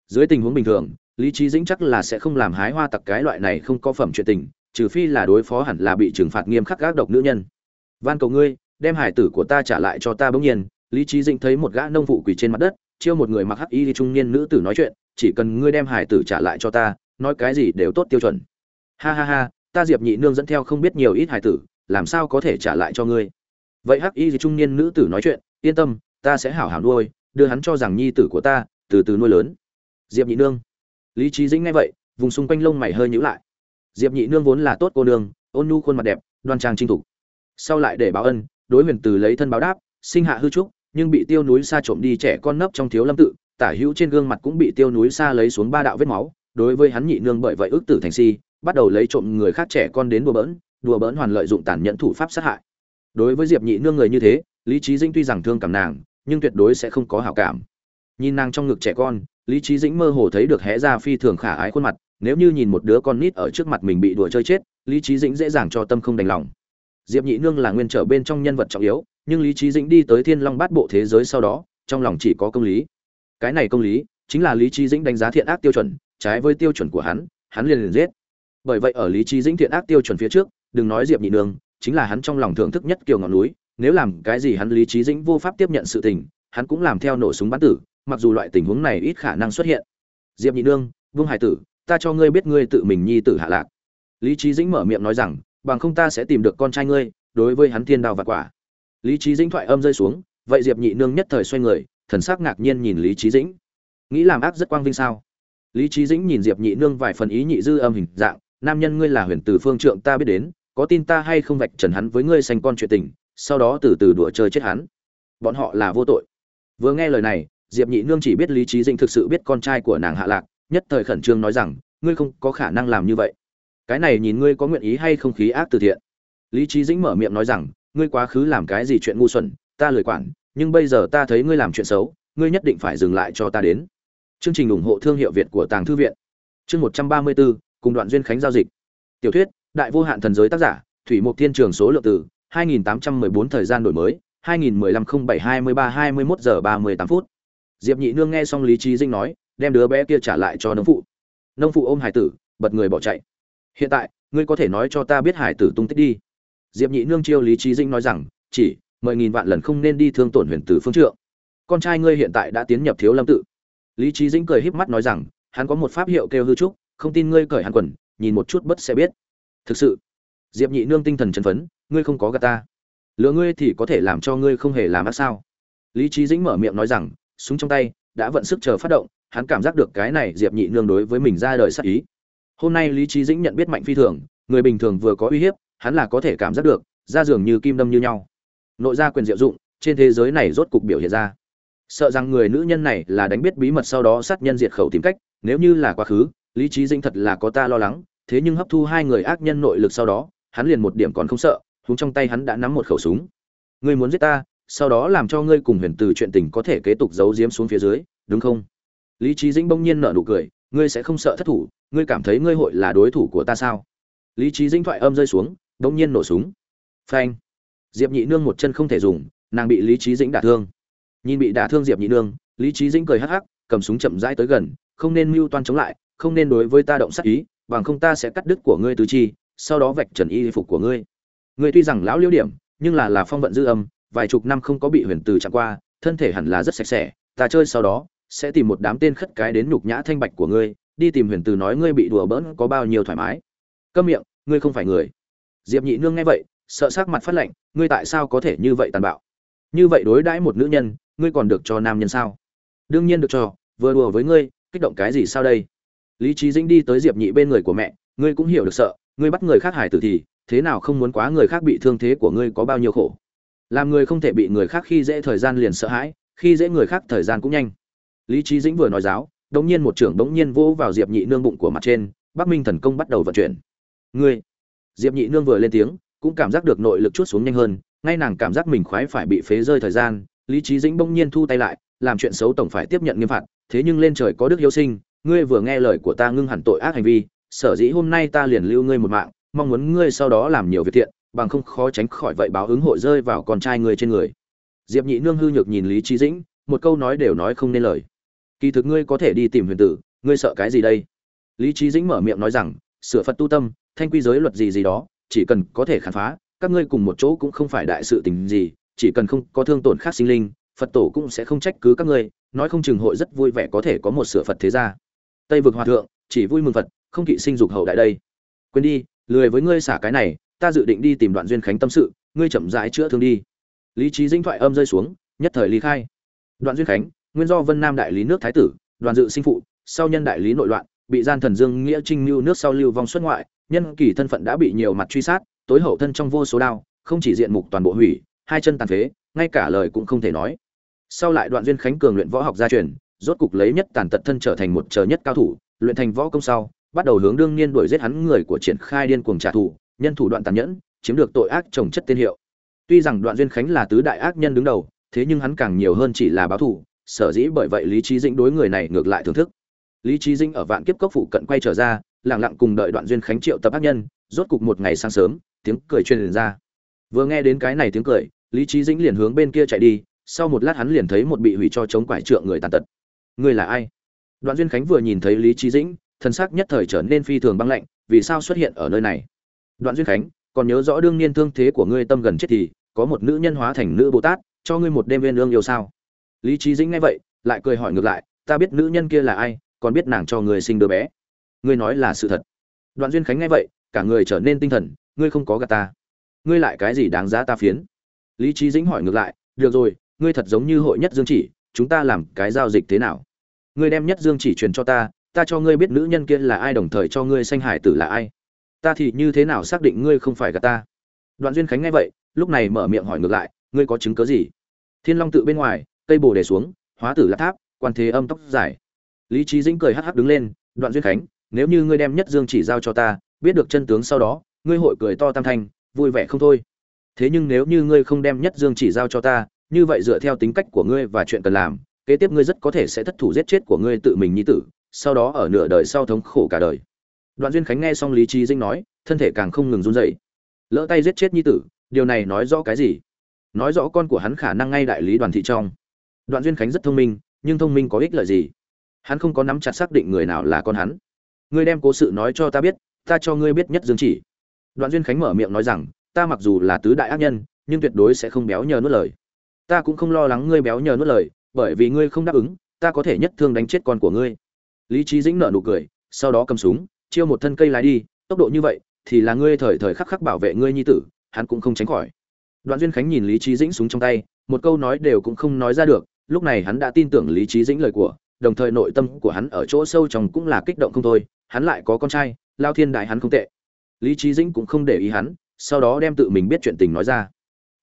dưới tình huống bình thường, lý trí dĩnh chắc là sẽ không làm hái hoa tặc cái loại này không có phẩm chuyện tình, trừ phi là đối phó hẳn là bị trừng phạt nghiêm khắc gác độc nữ nhân. Van cầu ngươi, đem hải tử của ta trả lại cho ta bỗng nhiên, lý trí dĩnh thấy một gã nông phụ quỳ trên mặt đất, chiêu một người mặc hắc y trung niên nữ tử nói chuyện, chỉ cần ngươi đem hải tử trả lại cho ta, nói cái gì đều tốt tiêu chuẩn. Ha ha ha ta diệp nhị nương dẫn theo không biết nhiều ít hải tử, làm sao có thể trả lại cho ngươi? Vậy hắc y gì trung niên nữ tử nói chuyện, yên tâm, ta sẽ hảo hảo nuôi, đưa hắn cho rằng nhi tử của ta, từ từ nuôi lớn. Diệp nhị nương. Lý trí dĩnh nghe vậy, vùng xung quanh lông mày hơi nhíu lại. Diệp nhị nương vốn là tốt cô nương, ôn nhu khuôn mặt đẹp, đoan trang trinh thủ sau lại để báo ân, đối huyền từ lấy thân báo đáp, sinh hạ hư trúc, nhưng bị tiêu núi xa trộm đi trẻ con nấp trong thiếu lâm tự, tả hữu trên gương mặt cũng bị tiêu núi xa lấy xuống ba đạo vết máu, đối với hắn nhị nương bởi vậy ước tử thành si bắt đầu lấy trộm người khác trẻ con đến đùa bỡn đùa bỡn hoàn lợi dụng tàn nhẫn thủ pháp sát hại. Đối với diệp nhị nương người như thế, lý trí dĩnh tuy rằng thương cảm nàng, nhưng tuyệt đối sẽ không có hảo cảm. Nhìn nàng trong ngực trẻ con, lý trí dĩnh mơ hồ thấy được hé ra phi thường khả ái khuôn mặt, nếu như nhìn một đứa con nít ở trước mặt mình bị đùa chơi chết, lý trí dĩnh dễ dàng cho tâm không đành lòng. Diệp nhị nương là nguyên trở bên trong nhân vật trọng yếu, nhưng lý trí dĩnh đi tới thiên long bát bộ thế giới sau đó, trong lòng chỉ có công lý. Cái này công lý, chính là lý trí dĩnh đánh giá thiện ác tiêu chuẩn, trái với tiêu chuẩn của hắn hắn liền liền giết bởi vậy ở lý trí dĩnh thiện ác tiêu chuẩn phía trước, đừng nói diệp nhị nương, chính là hắn trong lòng thưởng thức nhất kiều ngọn núi, nếu làm cái gì hắn lý trí dĩnh vô pháp tiếp nhận sự tình, hắn cũng làm theo nổ súng bắn tử, mặc dù loại tình huống này ít khả năng xuất hiện. Diệp nhị nương, vương hải tử, ta cho ngươi biết ngươi tự mình nhi tử hạ lạc. Lý trí dĩnh mở miệng nói rằng, bằng không ta sẽ tìm được con trai ngươi, đối với hắn thiên đao và quả. Lý trí dĩnh thoại âm rơi xuống, vậy diệp nhị nương nhất thời xoay người, thần sắc ngạc nhiên nhìn lý trí dĩnh. Nghĩ làm ác rất quang vinh sao? Lý trí dĩnh nhìn diệp nhị nương vài phần ý nhị dư âm hình dạng nam nhân ngươi là huyền từ phương trượng, ta biết đến, có tin ta hay không vạch trần hắn với ngươi sanh con chuyện tình, sau đó từ từ đùa chơi chết hắn. Bọn họ là vô tội. Vừa nghe lời này, diệp nhị nương chỉ biết lý trí dĩnh thực sự biết con trai của nàng hạ lạc, nhất thời khẩn trương nói rằng, ngươi không có khả năng làm như vậy. Cái này nhìn ngươi có nguyện ý hay không khí ác từ thiện. Lý trí dĩnh mở miệng nói rằng, ngươi quá khứ làm cái gì chuyện ngu xuẩn, ta lười quản, nhưng bây giờ ta thấy ngươi làm chuyện xấu, ngươi nhất định phải dừng lại cho ta đến. Chương trình ủng hộ thương hiệu việt của tàng thư viện. Chương một trăm ba mươi bốn cùng đoạn duyên khánh giao dịch. Tiểu thuyết, đại vô hạn thần giới tác giả, thủy mục thiên trường số lượng từ 2814 thời gian đổi mới 2015 07 23 21 giờ 38 phút. Diệp nhị nương nghe xong lý trí dinh nói, đem đứa bé kia trả lại cho nông phụ. Nông phụ ôm hải tử, bật người bỏ chạy. Hiện tại, ngươi có thể nói cho ta biết hải tử tung tích đi. Diệp nhị nương chiêu lý trí dinh nói rằng, chỉ mười nghìn vạn lần không nên đi thương tổn huyền tử phương trượng. Con trai ngươi hiện tại đã tiến nhập thiếu lâm tự. Lý trí dĩnh cười híp mắt nói rằng, hắn có một pháp hiệu kêu hư trúc không tin ngươi cởi hàn quần, nhìn một chút bất sẽ biết. Thực sự, diệp nhị nương tinh thần chân phấn, ngươi không có gạt ta. Lựa ngươi thì có thể làm cho ngươi không hề làm ác sao? Lý trí dĩnh mở miệng nói rằng, súng trong tay, đã vận sức chờ phát động, hắn cảm giác được cái này diệp nhị nương đối với mình ra đời sắc ý. Hôm nay lý trí dĩnh nhận biết mạnh phi thường, người bình thường vừa có uy hiếp, hắn là có thể cảm giác được ra dường như kim đâm như nhau. Nội gia quyền diệu dụng, trên thế giới này rốt cục biểu hiện ra. Sợ rằng người nữ nhân này là đánh biết bí mật sau đó sát nhân diệt khẩu tìm cách, nếu như là quá khứ lý trí dĩnh thật là có ta lo lắng, thế nhưng hấp thu hai người ác nhân nội lực sau đó, hắn liền một điểm còn không sợ, húng trong tay hắn đã nắm một khẩu súng. Ngươi muốn giết ta, sau đó làm cho ngươi cùng huyền từ chuyện tình có thể kế tục giấu giếm xuống phía dưới, đúng không? Lý trí dĩnh bỗng nhiên nở nụ cười, ngươi sẽ không sợ thất thủ, ngươi cảm thấy ngươi hội là đối thủ của ta sao? Lý trí dĩnh thoại âm rơi xuống, bỗng nhiên nổ súng. Phanh. Diệp nhị nương một chân không thể dùng, nàng bị lý trí dĩnh đả thương. Nhìn bị đả thương diệp nhị nương, lý trí dĩnh cười hắc hắc, cầm súng chậm rãi tới gần, không nên mưu toan chống lại không nên đối với ta động sát ý, bằng không ta sẽ cắt đứt của ngươi tứ chi, sau đó vạch trần y phục của ngươi. Ngươi tuy rằng lão liêu điểm, nhưng là là phong vận dư âm, vài chục năm không có bị huyền từ chạm qua, thân thể hẳn là rất sạch sẽ, ta chơi sau đó, sẽ tìm một đám tên khất cái đến nhục nhã thanh bạch của ngươi, đi tìm huyền từ nói ngươi bị đùa bỡn có bao nhiêu thoải mái. Câm miệng, ngươi không phải người. Diệp nhị nương nghe vậy, sợ sắc mặt phát lạnh, ngươi tại sao có thể như vậy tàn bạo? Như vậy đối đãi một nữ nhân, ngươi còn được cho nam nhân sao? Đương nhiên được cho, vừa đùa với ngươi, kích động cái gì sao đây? Lý trí dĩnh đi tới diệp nhị bên người của mẹ, ngươi cũng hiểu được sợ, ngươi bắt người khác hải tử thì, thế nào không muốn quá người khác bị thương thế của ngươi có bao nhiêu khổ? Làm người không thể bị người khác khi dễ thời gian liền sợ hãi, khi dễ người khác thời gian cũng nhanh. Lý trí dĩnh vừa nói giáo đống nhiên một trưởng đống nhiên vỗ vào diệp nhị nương bụng của mặt trên, bắc minh thần công bắt đầu vận chuyển. Ngươi! Diệp nhị nương vừa lên tiếng, cũng cảm giác được nội lực chút xuống nhanh hơn, ngay nàng cảm giác mình khoái phải bị phế rơi thời gian, lý trí dĩnh bỗng nhiên thu tay lại, làm chuyện xấu tổng phải tiếp nhận nghiêm phạt, thế nhưng lên trời có đức hiếu sinh ngươi vừa nghe lời của ta ngưng hẳn tội ác hành vi, sở dĩ hôm nay ta liền lưu ngươi một mạng, mong muốn ngươi sau đó làm nhiều việc thiện, bằng không khó tránh khỏi vậy báo ứng hội rơi vào con trai ngươi trên người. Diệp nhị nương hư nhược nhìn lý trí dĩnh, một câu nói đều nói không nên lời. Kỳ thực ngươi có thể đi tìm huyền tử, ngươi sợ cái gì đây? Lý trí dĩnh mở miệng nói rằng, sửa phật tu tâm, thanh quy giới luật gì gì đó, chỉ cần có thể khám phá, các ngươi cùng một chỗ cũng không phải đại sự tình gì, chỉ cần không có thương tổn khác sinh linh, phật tổ cũng sẽ không trách cứ các ngươi, nói không chừng hội rất vui vẻ có thể có một sửa phật thế gia tây vực hòa thượng, chỉ vui mừng phật, không kỵ sinh dục hậu đại đây. Quên đi, lười với ngươi xả cái này, ta dự định đi tìm đoạn duyên khánh tâm sự, ngươi chậm rãi chữa thương đi. Lý trí dinh thoại âm rơi xuống, nhất thời lý khai. Đoạn duyên khánh, nguyên do vân nam đại lý nước thái tử, đoàn dự sinh phụ, sau nhân đại lý nội loạn, bị gian thần dương nghĩa trinh lưu nước sau lưu vong xuất ngoại, nhân kỳ thân phận đã bị nhiều mặt truy sát, tối hậu thân trong vô số đao, không chỉ diện mục toàn bộ hủy, hai chân tàn phế, ngay cả lời cũng không thể nói. Sau lại đoạn duyên khánh cường luyện võ học gia truyền rốt cục lấy nhất tàn tật thân trở thành một chờ nhất cao thủ, luyện thành võ công sau, bắt đầu hướng đương niên đuổi giết hắn người của triển khai điên cuồng trả thù, nhân thủ đoạn tàn nhẫn, chiếm được tội ác trồng chất tên hiệu. Tuy rằng đoạn duyên khánh là tứ đại ác nhân đứng đầu, thế nhưng hắn càng nhiều hơn chỉ là báo thù, sở dĩ bởi vậy lý trí dĩnh đối người này ngược lại thưởng thức. Lý trí dĩnh ở vạn kiếp cốc phụ cận quay trở ra, lặng lặng cùng đợi đoạn duyên khánh triệu tập ác nhân, rốt cục một ngày sáng sớm, tiếng cười truyền ra. Vừa nghe đến cái này tiếng cười, lý trí dĩnh liền hướng bên kia chạy đi, sau một lát hắn liền thấy một bị hủy cho chống quải trượng người tàn tật. Ngươi là ai? Đoạn duyên khánh vừa nhìn thấy lý trí dĩnh thân xác nhất thời trở nên phi thường băng lạnh, vì sao xuất hiện ở nơi này? Đoạn duyên khánh, còn nhớ rõ đương niên thương thế của ngươi tâm gần chết thì, có một nữ nhân hóa thành nữ bồ tát, cho ngươi một đêm viên lương yêu sao? Lý trí dĩnh nghe vậy, lại cười hỏi ngược lại, ta biết nữ nhân kia là ai, còn biết nàng cho người sinh đứa bé. Ngươi nói là sự thật. Đoạn duyên khánh nghe vậy, cả người trở nên tinh thần, ngươi không có gạt ta. Ngươi lại cái gì đáng giá ta phiến? Lý trí dĩnh hỏi ngược lại, được rồi, ngươi thật giống như hội nhất dương chỉ, chúng ta làm cái giao dịch thế nào? Ngươi đem nhất dương chỉ truyền cho ta ta cho ngươi biết nữ nhân kia là ai đồng thời cho ngươi sanh hải tử là ai. Ta thì như thế nào xác định ngươi không phải gạt ta? Đoạn duyên khánh nghe vậy, lúc này mở miệng hỏi ngược lại, ngươi có chứng cớ gì? Thiên long tự bên ngoài, cây bồ đề xuống, hóa tử lát tháp, quan thế âm tóc dài. Lý trí dĩnh cười hắc hắc đứng lên, đoạn duyên khánh, nếu như ngươi đem nhất dương chỉ giao cho ta, biết được chân tướng sau đó, ngươi hội cười to tam thanh, vui vẻ không thôi. Thế nhưng nếu như ngươi không đem nhất dương chỉ giao cho ta, như vậy dựa theo tính cách của ngươi và chuyện cần làm kế tiếp ngươi rất có thể sẽ thất thủ giết chết của ngươi tự mình nhi tử, sau đó ở nửa đời sau thống khổ cả đời. Đoạn duyên khánh nghe xong lý trí dinh nói, thân thể càng không ngừng run dậy lỡ tay giết chết nhi tử, điều này nói rõ cái gì? Nói rõ con của hắn khả năng ngay đại lý đoàn thị trong. Đoạn duyên khánh rất thông minh, nhưng thông minh có ích lợi gì? Hắn không có nắm chặt xác định người nào là con hắn. Ngươi đem cố sự nói cho ta biết, ta cho ngươi biết nhất dương chỉ. Đoạn duyên khánh mở miệng nói rằng, ta mặc dù là tứ đại ác nhân, nhưng tuyệt đối sẽ không béo nhờ nuốt lời. Ta cũng không lo lắng ngươi béo nhờ nuốt lời bởi vì ngươi không đáp ứng, ta có thể nhất thương đánh chết con của ngươi. Lý trí dĩnh nở nụ cười, sau đó cầm súng, chiêu một thân cây lái đi, tốc độ như vậy, thì là ngươi thời thời khắc khắc bảo vệ ngươi nhi tử, hắn cũng không tránh khỏi. Đoạn duyên khánh nhìn lý trí dĩnh súng trong tay, một câu nói đều cũng không nói ra được, lúc này hắn đã tin tưởng lý trí dĩnh lời của, đồng thời nội tâm của hắn ở chỗ sâu trong cũng là kích động không thôi, hắn lại có con trai, lao thiên đại hắn không tệ. Lý trí dĩnh cũng không để ý hắn, sau đó đem tự mình biết chuyện tình nói ra.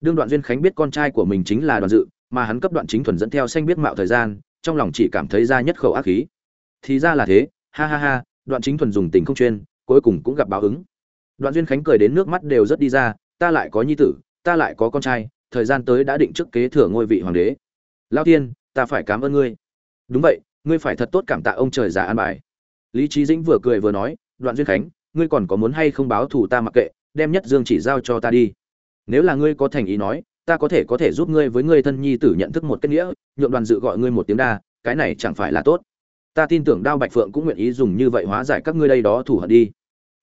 Đương đoạn duyên khánh biết con trai của mình chính là đoàn dự mà hắn cấp đoạn chính thuần dẫn theo xanh biết mạo thời gian, trong lòng chỉ cảm thấy ra nhất khẩu ác khí. Thì ra là thế, ha ha ha, đoạn chính thuần dùng tình không chuyên, cuối cùng cũng gặp báo ứng. Đoạn duyên khánh cười đến nước mắt đều rất đi ra, ta lại có nhi tử, ta lại có con trai, thời gian tới đã định trước kế thừa ngôi vị hoàng đế. Lao tiên, ta phải cảm ơn ngươi. Đúng vậy, ngươi phải thật tốt cảm tạ ông trời già an bài. Lý trí dĩnh vừa cười vừa nói, đoạn duyên khánh, ngươi còn có muốn hay không báo thù ta mặc kệ, đem nhất dương chỉ giao cho ta đi. Nếu là ngươi có thành ý nói ta có thể có thể giúp ngươi với ngươi thân nhi tử nhận thức một kết nghĩa, nhượng đoàn dự gọi ngươi một tiếng đa, cái này chẳng phải là tốt. Ta tin tưởng đao bạch phượng cũng nguyện ý dùng như vậy hóa giải các ngươi đây đó thủ hận đi.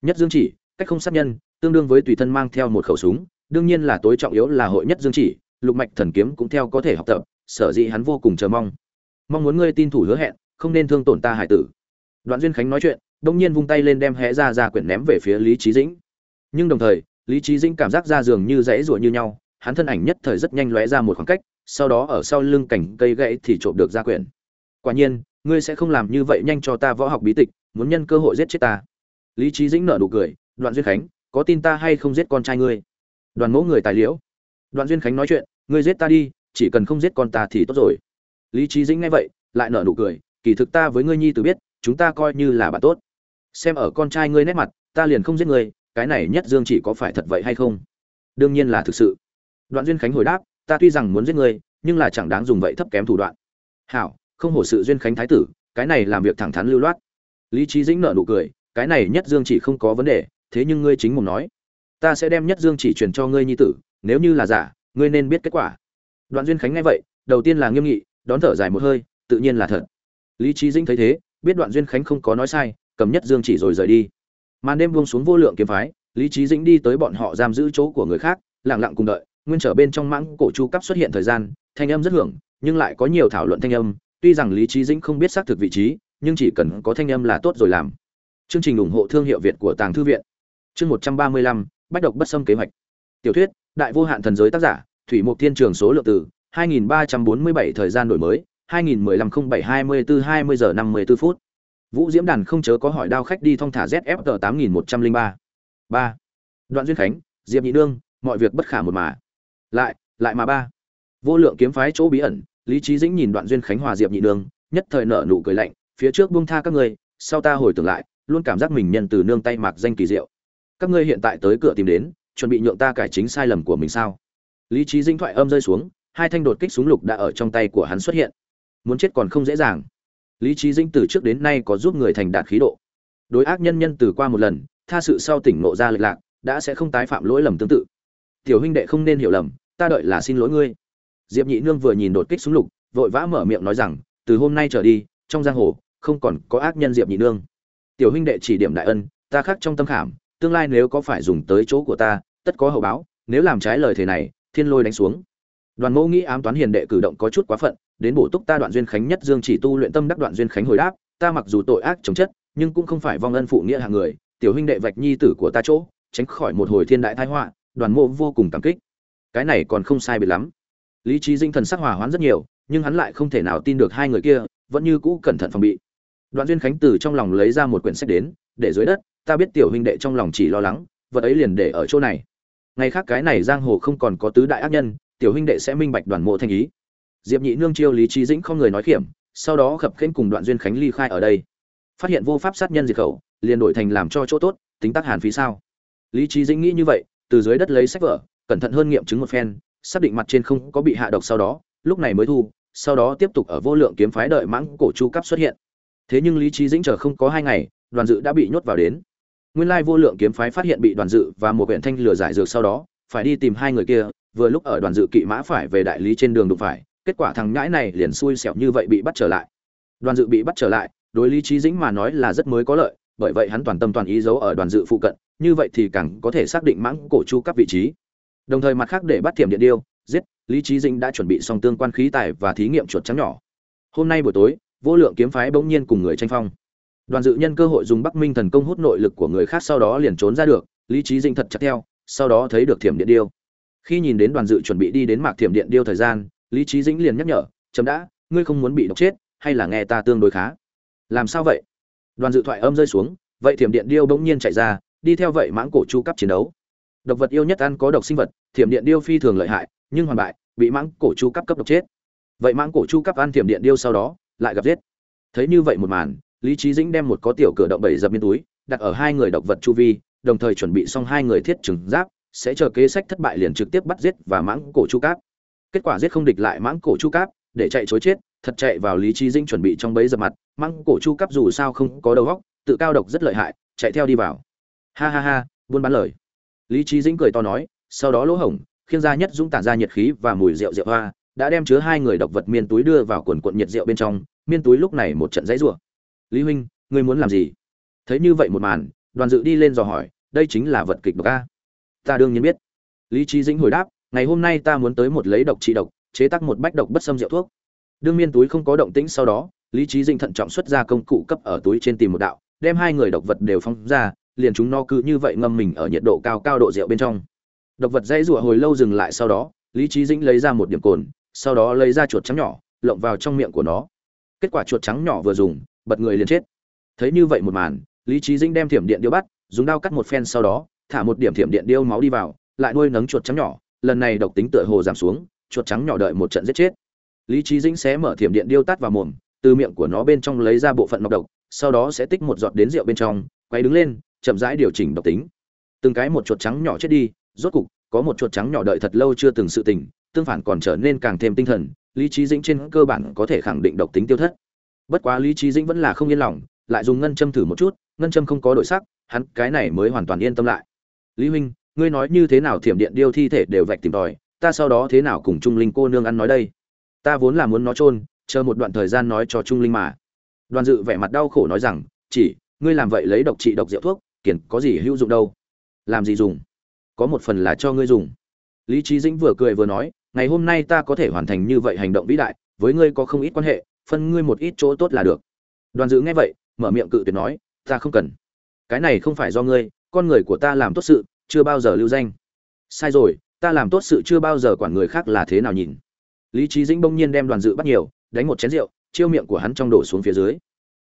Nhất dương chỉ, cách không sát nhân, tương đương với tùy thân mang theo một khẩu súng, đương nhiên là tối trọng yếu là hội nhất dương chỉ, lục mạch thần kiếm cũng theo có thể học tập, sở dĩ hắn vô cùng chờ mong. Mong muốn ngươi tin thủ hứa hẹn, không nên thương tổn ta hải tử. Đoạn duyên khánh nói chuyện đông nhiên vung tay lên đem hẽ ra ra quyển ném về phía lý trí dĩnh. Nhưng đồng thời, lý trí dĩnh cảm giác ra giường như dãy ruột như nhau hắn thân ảnh nhất thời rất nhanh lóe ra một khoảng cách, sau đó ở sau lưng cảnh cây gãy thì trộm được ra quyển. Quả nhiên, ngươi sẽ không làm như vậy nhanh cho ta võ học bí tịch, muốn nhân cơ hội giết chết ta. Lý trí dĩnh nở nụ cười, đoạn duyên khánh, có tin ta hay không giết con trai ngươi? Đoàn mẫu người tài liễu. Đoạn duyên khánh nói chuyện, ngươi giết ta đi, chỉ cần không giết con ta thì tốt rồi. Lý trí dĩnh nghe vậy, lại nở nụ cười, kỳ thực ta với ngươi nhi tử biết, chúng ta coi như là bạn tốt. Xem ở con trai ngươi nét mặt, ta liền không giết ngươi, cái này nhất dương chỉ có phải thật vậy hay không? Đương nhiên là thực sự đoạn duyên khánh hồi đáp, ta tuy rằng muốn giết ngươi, nhưng là chẳng đáng dùng vậy thấp kém thủ đoạn. Hảo, không hổ sự duyên khánh thái tử, cái này làm việc thẳng thắn lưu loát. Lý trí dĩnh nợ nụ cười, cái này nhất dương chỉ không có vấn đề, thế nhưng ngươi chính mồm nói. Ta sẽ đem nhất dương chỉ truyền cho ngươi nhi tử, nếu như là giả, ngươi nên biết kết quả. Đoạn duyên khánh nghe vậy, đầu tiên là nghiêm nghị, đón thở dài một hơi, tự nhiên là thật. Lý trí dĩnh thấy thế, biết đoạn duyên khánh không có nói sai, cầm nhất dương chỉ rồi rời đi. Màn đêm buông xuống vô lượng kiếm phái, lý trí dĩnh đi tới bọn họ giam giữ chỗ của người khác, lặng lặng cùng đợi nguyên trở bên trong mãng cổ chu cấp xuất hiện thời gian, thanh âm rất hưởng, nhưng lại có nhiều thảo luận thanh âm, tuy rằng lý Chí dĩnh không biết xác thực vị trí, nhưng chỉ cần có thanh âm là tốt rồi làm. Chương trình ủng hộ thương hiệu việt của tàng thư viện. Chương một trăm ba mươi lăm, bách độc bất xâm kế hoạch. Tiểu thuyết, đại vô hạn thần giới tác giả, thủy mục thiên trường số lượng từ 2347 thời gian đổi mới 2015 07 24 20 giờ 54 phút. Vũ diễm đàn không chớ có hỏi đao khách đi thông thả zf 8103 ba. Đoạn duyên khánh, diệp nhị nương, mọi việc bất khả một mà lại lại mà ba. Vô lượng kiếm phái chỗ bí ẩn, lý trí dĩnh nhìn đoạn duyên khánh hòa diệp nhị nương nhất thời nở nụ cười lạnh, phía trước buông tha các ngươi, sau ta hồi tưởng lại, luôn cảm giác mình nhân từ nương tay mạc danh kỳ diệu. Các ngươi hiện tại tới cửa tìm đến, chuẩn bị nhượng ta cải chính sai lầm của mình sao? Lý trí dĩnh thoại âm rơi xuống, hai thanh đột kích súng lục đã ở trong tay của hắn xuất hiện. Muốn chết còn không dễ dàng. Lý trí dĩnh từ trước đến nay có giúp người thành đạt khí độ. Đối ác nhân nhân từ qua một lần, tha sự sau tỉnh ngộ ra lệch lạc, đã sẽ không tái phạm lỗi lầm tương tự. Tiểu huynh đệ không nên hiểu lầm ta đợi là xin lỗi ngươi. Diệp nhị nương vừa nhìn đột kích súng lục, vội vã mở miệng nói rằng, từ hôm nay trở đi, trong giang hồ, không còn có ác nhân diệp nhị nương. Tiểu huynh đệ chỉ điểm đại ân, ta khắc trong tâm khảm, tương lai nếu có phải dùng tới chỗ của ta, tất có hậu báo, nếu làm trái lời thề này, thiên lôi đánh xuống. Đoàn mẫu nghĩ ám toán hiền đệ cử động có chút quá phận, đến bổ túc ta đoạn duyên khánh nhất dương chỉ tu luyện tâm đắc đoạn duyên khánh hồi đáp, ta mặc dù tội ác chống chất, nhưng cũng không phải vong ân phụ nghĩa hạng người, tiểu huynh đệ vạch nhi tử của ta chỗ, tránh khỏi một hồi thiên đại thái họa, đoàn mộ vô cùng cảm kích cái này còn không sai biệt lắm. Lý trí dinh thần sắc hòa hoãn rất nhiều, nhưng hắn lại không thể nào tin được hai người kia, vẫn như cũ cẩn thận phòng bị. Đoạn duyên khánh từ trong lòng lấy ra một quyển sách đến, để dưới đất, ta biết tiểu huynh đệ trong lòng chỉ lo lắng, vật ấy liền để ở chỗ này. Ngày khác cái này giang hồ không còn có tứ đại ác nhân, tiểu huynh đệ sẽ minh bạch đoàn mộ thanh ý. Diệp nhị nương chiêu lý trí dĩnh không người nói khiểm, sau đó khập khênh cùng đoạn duyên khánh ly khai ở đây. Phát hiện vô pháp sát nhân diệt khẩu, liền đổi thành làm cho chỗ tốt, tính tác hàn phí sao? Lý trí dĩnh nghĩ như vậy, từ dưới đất lấy sách vở cẩn thận hơn nghiệm chứng một phen, xác định mặt trên không có bị hạ độc sau đó, lúc này mới thu, sau đó tiếp tục ở vô lượng kiếm phái đợi mãng cổ chu cấp xuất hiện. Thế nhưng lý trí dĩnh chờ không có hai ngày, đoàn dự đã bị nhốt vào đến. Nguyên lai vô lượng kiếm phái phát hiện bị đoàn dự và một huyện thanh lừa giải dược sau đó, phải đi tìm hai người kia, vừa lúc ở đoàn dự kỵ mã phải về đại lý trên đường đụng phải, kết quả thằng nhãi này liền xui xẻo như vậy bị bắt trở lại. Đoàn dự bị bắt trở lại, đối lý trí dĩnh mà nói là rất mới có lợi, bởi vậy hắn toàn tâm toàn ý giấu ở đoàn dự phụ cận, như vậy thì càng có thể xác định mãng cổ chu các vị trí đồng thời mặt khác để bắt thiểm điện điêu, giết, lý trí dĩnh đã chuẩn bị xong tương quan khí tài và thí nghiệm chuột trắng nhỏ. Hôm nay buổi tối, vô lượng kiếm phái bỗng nhiên cùng người tranh phong. Đoàn dự nhân cơ hội dùng bắc minh thần công hút nội lực của người khác sau đó liền trốn ra được, lý trí dĩnh thật chặt theo, sau đó thấy được thiểm điện điêu. Khi nhìn đến đoàn dự chuẩn bị đi đến mạc thiểm điện điêu thời gian, lý trí dĩnh liền nhắc nhở, chấm đã, ngươi không muốn bị độc chết, hay là nghe ta tương đối khá? Làm sao vậy? Đoàn dự thoại âm rơi xuống, vậy thiểm điện điêu bỗng nhiên chạy ra, đi theo vậy mãng cổ chu cấp chiến đấu độc vật yêu nhất ăn có độc sinh vật, thiểm điện điêu phi thường lợi hại, nhưng hoàn bại, bị mãng cổ chu cấp cấp độc chết. Vậy mãng cổ chu cấp ăn thiểm điện điêu sau đó, lại gặp giết. Thấy như vậy một màn, lý trí dĩnh đem một có tiểu cửa động bảy dập miên túi, đặt ở hai người độc vật chu vi, đồng thời chuẩn bị xong hai người thiết trừng giáp, sẽ chờ kế sách thất bại liền trực tiếp bắt giết và mãng cổ chu cáp kết quả giết không địch lại mãng cổ chu cáp để chạy chối chết, thật chạy vào lý trí dĩnh chuẩn bị trong bấy dập mặt, mãng cổ chu cáp dù sao không có đầu góc tự cao độc rất lợi hại, chạy theo đi vào. Ha ha ha, buôn bán lời lý trí dĩnh cười to nói, sau đó lỗ hổng khiêng ra nhất dũng tản ra nhiệt khí và mùi rượu rượu hoa, đã đem chứa hai người độc vật miên túi đưa vào quần cuộn nhiệt rượu bên trong, miên túi lúc này một trận dãy rủa. Lý huynh, ngươi muốn làm gì? Thấy như vậy một màn, đoàn dự đi lên dò hỏi, đây chính là vật kịch độc a? Ta đương nhiên biết. Lý trí dĩnh hồi đáp, ngày hôm nay ta muốn tới một lấy độc trị độc, chế tác một bách độc bất xâm rượu thuốc. Đương miên túi không có động tĩnh sau đó, lý trí dĩnh thận trọng xuất ra công cụ cấp ở túi trên tìm một đạo, đem hai người độc vật đều phong ra liền chúng nó cứ như vậy ngâm mình ở nhiệt độ cao cao độ rượu bên trong. Độc vật dãy rủa hồi lâu dừng lại sau đó, lý trí dĩnh lấy ra một điểm cồn, sau đó lấy ra chuột trắng nhỏ, lộng vào trong miệng của nó. Kết quả chuột trắng nhỏ vừa dùng, bật người liền chết. Thấy như vậy một màn, lý trí dĩnh đem thiểm điện điêu bắt, dùng dao cắt một phen sau đó, thả một điểm thiểm điện điêu máu đi vào, lại nuôi nấng chuột trắng nhỏ. Lần này độc tính tựa hồ giảm xuống, chuột trắng nhỏ đợi một trận giết chết. Lý trí dĩnh sẽ mở thiểm điện điêu tắt vào mồm, từ miệng của nó bên trong lấy ra bộ phận nọc độc, sau đó sẽ tích một giọt đến rượu bên trong, quay đứng lên chậm rãi điều chỉnh độc tính. Từng cái một chuột trắng nhỏ chết đi, rốt cục, có một chuột trắng nhỏ đợi thật lâu chưa từng sự tình, tương phản còn trở nên càng thêm tinh thần, lý trí dĩnh trên cơ bản có thể khẳng định độc tính tiêu thất. Bất quá lý trí dĩnh vẫn là không yên lòng, lại dùng ngân châm thử một chút, ngân châm không có đổi sắc, hắn cái này mới hoàn toàn yên tâm lại. Lý huynh, ngươi nói như thế nào thiểm điện điêu thi thể đều vạch tìm tòi, ta sau đó thế nào cùng trung linh cô nương ăn nói đây? Ta vốn là muốn nó chôn, chờ một đoạn thời gian nói cho trung linh mà. Đoàn dự vẻ mặt đau khổ nói rằng, chỉ, ngươi làm vậy lấy độc trị độc rượu thuốc kiển có gì hữu dụng đâu. Làm gì dùng? Có một phần là cho ngươi dùng. Lý trí dĩnh vừa cười vừa nói, ngày hôm nay ta có thể hoàn thành như vậy hành động vĩ đại, với ngươi có không ít quan hệ, phân ngươi một ít chỗ tốt là được. Đoàn dự nghe vậy, mở miệng cự tuyệt nói, ta không cần. Cái này không phải do ngươi, con người của ta làm tốt sự, chưa bao giờ lưu danh. Sai rồi, ta làm tốt sự chưa bao giờ quản người khác là thế nào nhìn. Lý trí dĩnh bỗng nhiên đem đoàn dự bắt nhiều, đánh một chén rượu, chiêu miệng của hắn trong đổ xuống phía dưới.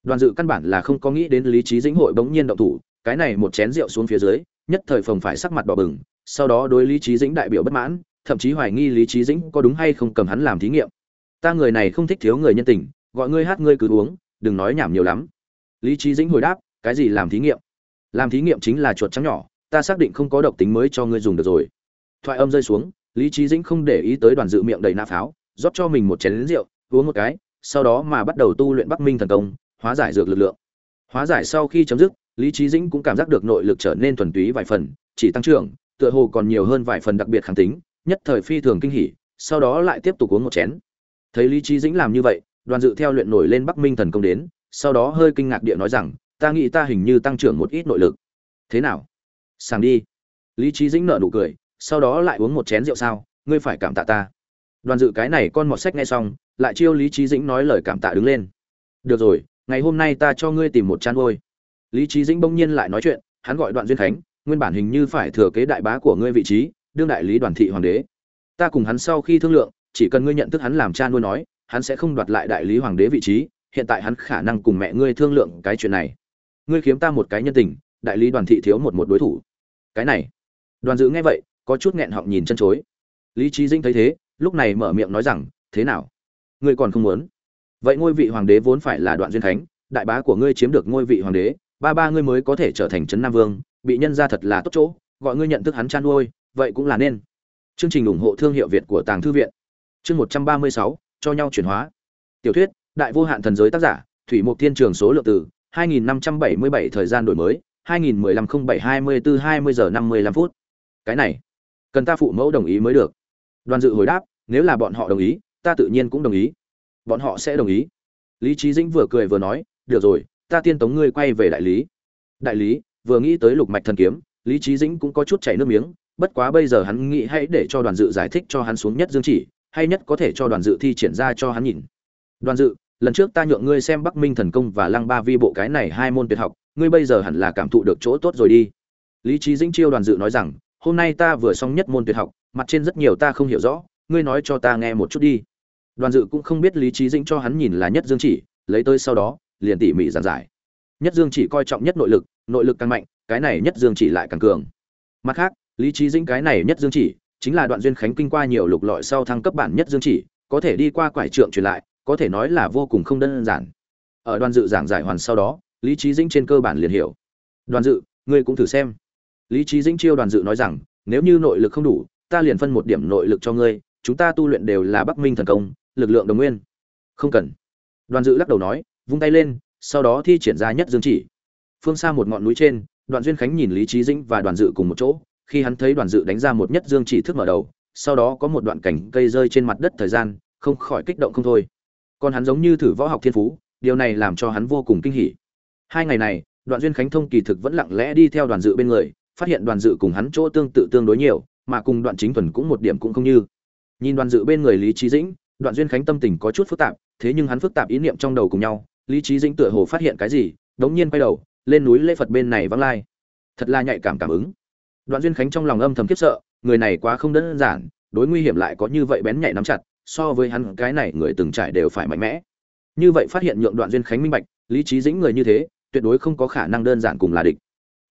Đoàn dự căn bản là không có nghĩ đến lý trí dĩnh hội bỗng nhiên động thủ cái này một chén rượu xuống phía dưới, nhất thời phồng phải sắc mặt đỏ bừng, sau đó đối lý trí dĩnh đại biểu bất mãn, thậm chí hoài nghi lý trí dĩnh có đúng hay không cầm hắn làm thí nghiệm. Ta người này không thích thiếu người nhân tình, gọi ngươi hát ngươi cứ uống, đừng nói nhảm nhiều lắm. Lý trí dĩnh hồi đáp, cái gì làm thí nghiệm? Làm thí nghiệm chính là chuột trắng nhỏ, ta xác định không có độc tính mới cho ngươi dùng được rồi. Thoại âm rơi xuống, lý trí dĩnh không để ý tới đoàn dự miệng đầy nạ pháo, rót cho mình một chén lính rượu, uống một cái, sau đó mà bắt đầu tu luyện bắc minh thần công, hóa giải dược lực lượng. Hóa giải sau khi chấm dứt lý trí dĩnh cũng cảm giác được nội lực trở nên thuần túy vài phần, chỉ tăng trưởng, tựa hồ còn nhiều hơn vài phần đặc biệt kháng tính, nhất thời phi thường kinh hỉ, sau đó lại tiếp tục uống một chén. Thấy lý trí dĩnh làm như vậy, đoàn dự theo luyện nổi lên bắc minh thần công đến, sau đó hơi kinh ngạc địa nói rằng, ta nghĩ ta hình như tăng trưởng một ít nội lực. Thế nào? Sàng đi. Lý trí dĩnh nợ nụ cười, sau đó lại uống một chén rượu sao, ngươi phải cảm tạ ta. Đoàn dự cái này con mọt sách nghe xong, lại chiêu lý trí dĩnh nói lời cảm tạ đứng lên. Được rồi, ngày hôm nay ta cho ngươi tìm một chăn ôi lý trí dĩnh bỗng nhiên lại nói chuyện, hắn gọi đoạn duyên khánh, nguyên bản hình như phải thừa kế đại bá của ngươi vị trí, đương đại lý đoàn thị hoàng đế. Ta cùng hắn sau khi thương lượng, chỉ cần ngươi nhận thức hắn làm cha nuôi nói, hắn sẽ không đoạt lại đại lý hoàng đế vị trí, hiện tại hắn khả năng cùng mẹ ngươi thương lượng cái chuyện này. Ngươi khiếm ta một cái nhân tình, đại lý đoàn thị thiếu một một đối thủ. Cái này. Đoàn dự nghe vậy, có chút nghẹn họng nhìn chân chối. Lý trí dinh thấy thế, lúc này mở miệng nói rằng, thế nào? Ngươi còn không muốn? Vậy ngôi vị hoàng đế vốn phải là đoạn duyên khánh, đại bá của ngươi chiếm được ngôi vị hoàng đế ba ba ngươi mới có thể trở thành trấn nam vương, bị nhân ra thật là tốt chỗ, gọi ngươi nhận thức hắn chăn nuôi vậy cũng là nên. Chương trình ủng hộ thương hiệu việt của tàng thư viện. Chương một trăm ba mươi sáu, cho nhau chuyển hóa. Tiểu thuyết, đại vô hạn thần giới tác giả, thủy mục thiên trường số lượng từ 2577 thời gian đổi mới 2015 07 24 20 giờ 55 phút. Cái này, cần ta phụ mẫu đồng ý mới được. Đoàn dự hồi đáp, nếu là bọn họ đồng ý, ta tự nhiên cũng đồng ý. Bọn họ sẽ đồng ý. Lý trí dĩnh vừa cười vừa nói, được rồi ta tiên tống ngươi quay về đại lý. Đại lý, vừa nghĩ tới lục mạch thần kiếm, lý trí dĩnh cũng có chút chảy nước miếng, bất quá bây giờ hắn nghĩ hãy để cho đoàn dự giải thích cho hắn xuống nhất dương chỉ, hay nhất có thể cho đoàn dự thi triển ra cho hắn nhìn. Đoàn dự, lần trước ta nhượng ngươi xem bắc minh thần công và lăng ba vi bộ cái này hai môn tuyệt học, ngươi bây giờ hẳn là cảm thụ được chỗ tốt rồi đi. Lý trí dĩnh chiêu đoàn dự nói rằng, hôm nay ta vừa xong nhất môn tuyệt học, mặt trên rất nhiều ta không hiểu rõ, ngươi nói cho ta nghe một chút đi. Đoàn dự cũng không biết lý trí dĩnh cho hắn nhìn là nhất dương chỉ, lấy tới sau đó liền tỉ mỉ giảng giải. Nhất dương chỉ coi trọng nhất nội lực nội lực càng mạnh, cái này nhất dương chỉ lại càng cường. Mặt khác, lý trí dĩnh cái này nhất dương chỉ, chính là đoạn duyên khánh kinh qua nhiều lục lọi sau thăng cấp bản nhất dương chỉ, có thể đi qua quải trượng truyền lại, có thể nói là vô cùng không đơn giản. Ở đoàn dự giảng giải hoàn sau đó, lý trí dĩnh trên cơ bản liền hiểu. Đoàn dự, ngươi cũng thử xem. Lý trí dĩnh chiêu đoàn dự nói rằng, nếu như nội lực không đủ, ta liền phân một điểm nội lực cho ngươi, chúng ta tu luyện đều là bắc minh thần công, lực lượng đồng nguyên. Không cần. Đoàn dự lắc đầu nói vung tay lên, sau đó thi triển ra nhất dương chỉ. Phương xa một ngọn núi trên đoàn duyên khánh nhìn lý trí dĩnh và đoàn dự cùng một chỗ, khi hắn thấy đoàn dự đánh ra một nhất dương chỉ thức mở đầu, sau đó có một đoạn cảnh cây rơi trên mặt đất thời gian, không khỏi kích động không thôi. Còn hắn giống như thử võ học thiên phú, điều này làm cho hắn vô cùng kinh hỉ. Hai ngày này, đoạn duyên khánh thông kỳ thực vẫn lặng lẽ đi theo đoàn dự bên người, phát hiện đoàn dự cùng hắn chỗ tương tự tương đối nhiều, mà cùng đoạn chính thuần cũng một điểm cũng không như. Nhìn đoàn dự bên người lý trí dĩnh, đoạn duyên khánh tâm tình có chút phức tạp, thế nhưng hắn phức tạp ý niệm trong đầu cùng nhau lý trí dĩnh tựa hồ phát hiện cái gì, đống nhiên quay đầu, lên núi lễ phật bên này vắng lai. Thật là nhạy cảm cảm ứng. Đoạn duyên khánh trong lòng âm thầm khiếp sợ, người này quá không đơn giản, đối nguy hiểm lại có như vậy bén nhạy nắm chặt, so với hắn, cái này người từng trải đều phải mạnh mẽ. Như vậy phát hiện nhượng đoạn duyên khánh minh bạch, lý trí dĩnh người như thế, tuyệt đối không có khả năng đơn giản cùng là địch.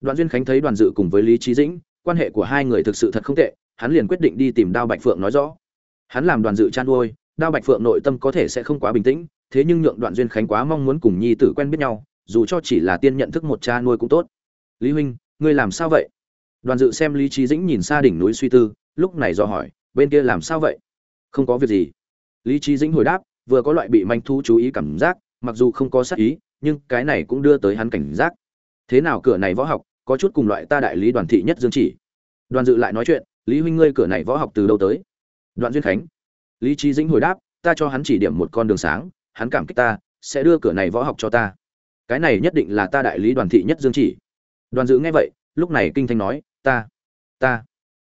Đoạn duyên khánh thấy đoàn dự cùng với lý trí dĩnh, quan hệ của hai người thực sự thật không tệ, hắn liền quyết định đi tìm đao bạch phượng nói rõ. Hắn làm đoàn dự chăn nuôi đao bạch phượng nội tâm có thể sẽ không quá bình tĩnh thế nhưng nhượng đoạn duyên khánh quá mong muốn cùng nhi tử quen biết nhau, dù cho chỉ là tiên nhận thức một cha nuôi cũng tốt. Lý huynh, ngươi làm sao vậy? Đoàn dự xem lý trí dĩnh nhìn xa đỉnh núi suy tư, lúc này do hỏi, bên kia làm sao vậy? Không có việc gì. Lý trí dĩnh hồi đáp, vừa có loại bị manh thu chú ý cảm giác, mặc dù không có sát ý, nhưng cái này cũng đưa tới hắn cảnh giác. Thế nào cửa này võ học, có chút cùng loại ta đại lý đoàn thị nhất dương chỉ. Đoàn dự lại nói chuyện, lý huynh ngươi cửa này võ học từ đâu tới? Đoạn duyên khánh. Lý trí dĩnh hồi đáp, ta cho hắn chỉ điểm một con đường sáng hắn cảm kích ta, sẽ đưa cửa này võ học cho ta. Cái này nhất định là ta đại lý đoàn thị nhất dương chỉ. Đoàn dự nghe vậy, lúc này kinh thanh nói, ta ta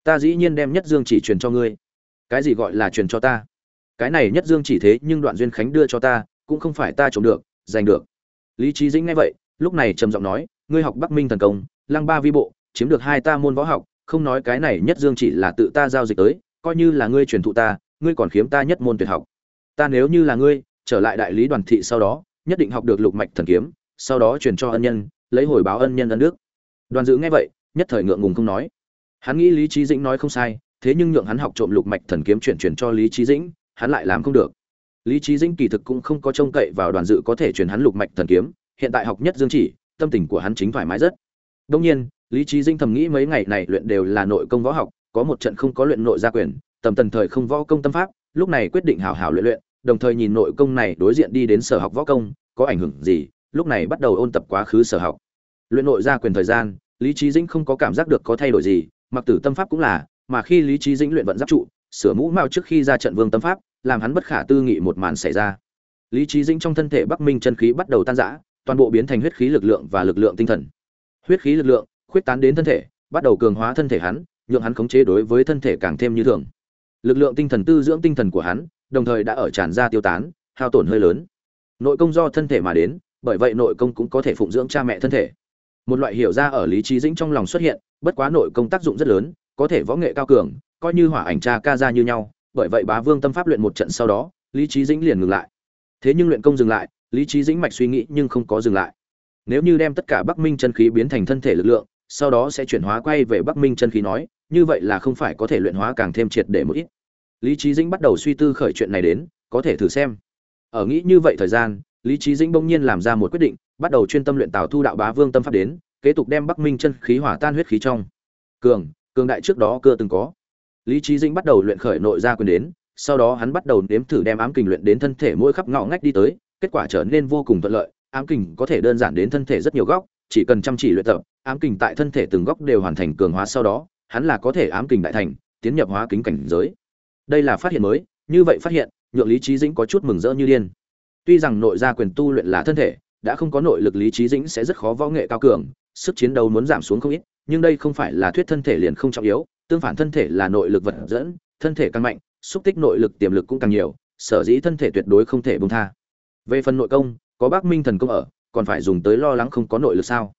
ta dĩ nhiên đem nhất dương chỉ truyền cho ngươi. Cái gì gọi là truyền cho ta? Cái này nhất dương chỉ thế nhưng đoạn duyên khánh đưa cho ta, cũng không phải ta trộm được, giành được. Lý trí dĩnh nghe vậy, lúc này trầm giọng nói, ngươi học bắc minh thần công, lăng ba vi bộ, chiếm được hai ta môn võ học, không nói cái này nhất dương chỉ là tự ta giao dịch tới, coi như là ngươi truyền thụ ta, ngươi còn khiếm ta nhất môn tuyệt học. Ta nếu như là ngươi trở lại đại lý đoàn thị sau đó, nhất định học được lục mạch thần kiếm, sau đó truyền cho ân nhân, lấy hồi báo ân nhân ân đức. Đoàn dự nghe vậy, nhất thời ngượng ngùng không nói. Hắn nghĩ lý trí dĩnh nói không sai, thế nhưng nhượng hắn học trộm lục mạch thần kiếm chuyển chuyển cho lý trí dĩnh, hắn lại làm không được. Lý trí dĩnh kỳ thực cũng không có trông cậy vào đoàn dự có thể truyền hắn lục mạch thần kiếm, hiện tại học nhất dương chỉ, tâm tình của hắn chính thoải mái rất. Đông nhiên, lý trí dĩnh thầm nghĩ mấy ngày này luyện đều là nội công võ học, có một trận không có luyện nội gia quyền, tầm tần thời không võ công tâm pháp, lúc này quyết định hảo hảo luyện luyện đồng thời nhìn nội công này đối diện đi đến sở học võ công, có ảnh hưởng gì? Lúc này bắt đầu ôn tập quá khứ sở học. Luyện nội gia quyền thời gian, lý trí dĩnh không có cảm giác được có thay đổi gì, mặc tử tâm pháp cũng là, mà khi lý trí dĩnh luyện vận giáp trụ, sửa mũ mao trước khi ra trận vương tâm pháp, làm hắn bất khả tư nghị một màn xảy ra. Lý trí dĩnh trong thân thể bắc minh chân khí bắt đầu tan rã, toàn bộ biến thành huyết khí lực lượng và lực lượng tinh thần. Huyết khí lực lượng, khuyết tán đến thân thể, bắt đầu cường hóa thân thể hắn, nhượng hắn khống chế đối với thân thể càng thêm như thường. Lực lượng tinh thần, tư dưỡng tinh thần của hắn đồng thời đã ở tràn ra tiêu tán, hao tổn hơi lớn. Nội công do thân thể mà đến, bởi vậy nội công cũng có thể phụng dưỡng cha mẹ thân thể. Một loại hiểu ra ở lý trí dĩnh trong lòng xuất hiện, bất quá nội công tác dụng rất lớn, có thể võ nghệ cao cường, coi như hỏa ảnh cha ca ra như nhau, bởi vậy bá vương tâm pháp luyện một trận sau đó, lý trí dĩnh liền ngừng lại. Thế nhưng luyện công dừng lại, lý trí dĩnh mạch suy nghĩ nhưng không có dừng lại. Nếu như đem tất cả bắc minh chân khí biến thành thân thể lực lượng, sau đó sẽ chuyển hóa quay về bắc minh chân khí nói, như vậy là không phải có thể luyện hóa càng thêm triệt để một ít lý trí dĩnh bắt đầu suy tư khởi chuyện này đến, có thể thử xem. Ở nghĩ như vậy thời gian, lý trí dĩnh bỗng nhiên làm ra một quyết định, bắt đầu chuyên tâm luyện tào thu đạo bá vương tâm pháp đến, kế tục đem bắc minh chân khí hỏa tan huyết khí trong. Cường cường đại trước đó cơ từng có. Lý trí dĩnh bắt đầu luyện khởi nội gia quyền đến, sau đó hắn bắt đầu nếm thử đem ám kình luyện đến thân thể mỗi khắp ngõ ngách đi tới, kết quả trở nên vô cùng thuận lợi, ám kình có thể đơn giản đến thân thể rất nhiều góc, chỉ cần chăm chỉ luyện tập, ám kình tại thân thể từng góc đều hoàn thành cường hóa sau đó, hắn là có thể ám kình đại thành, tiến nhập hóa kính cảnh giới đây là phát hiện mới, như vậy phát hiện, nhượng lý trí dĩnh có chút mừng rỡ như điên. Tuy rằng nội gia quyền tu luyện là thân thể, đã không có nội lực lý trí dĩnh sẽ rất khó võ nghệ cao cường, sức chiến đấu muốn giảm xuống không ít, nhưng đây không phải là thuyết thân thể liền không trọng yếu, tương phản thân thể là nội lực vật dẫn, thân thể càng mạnh, xúc tích nội lực tiềm lực cũng càng nhiều, sở dĩ thân thể tuyệt đối không thể bông tha. Về phần nội công, có bác minh thần công ở, còn phải dùng tới lo lắng không có nội lực sao?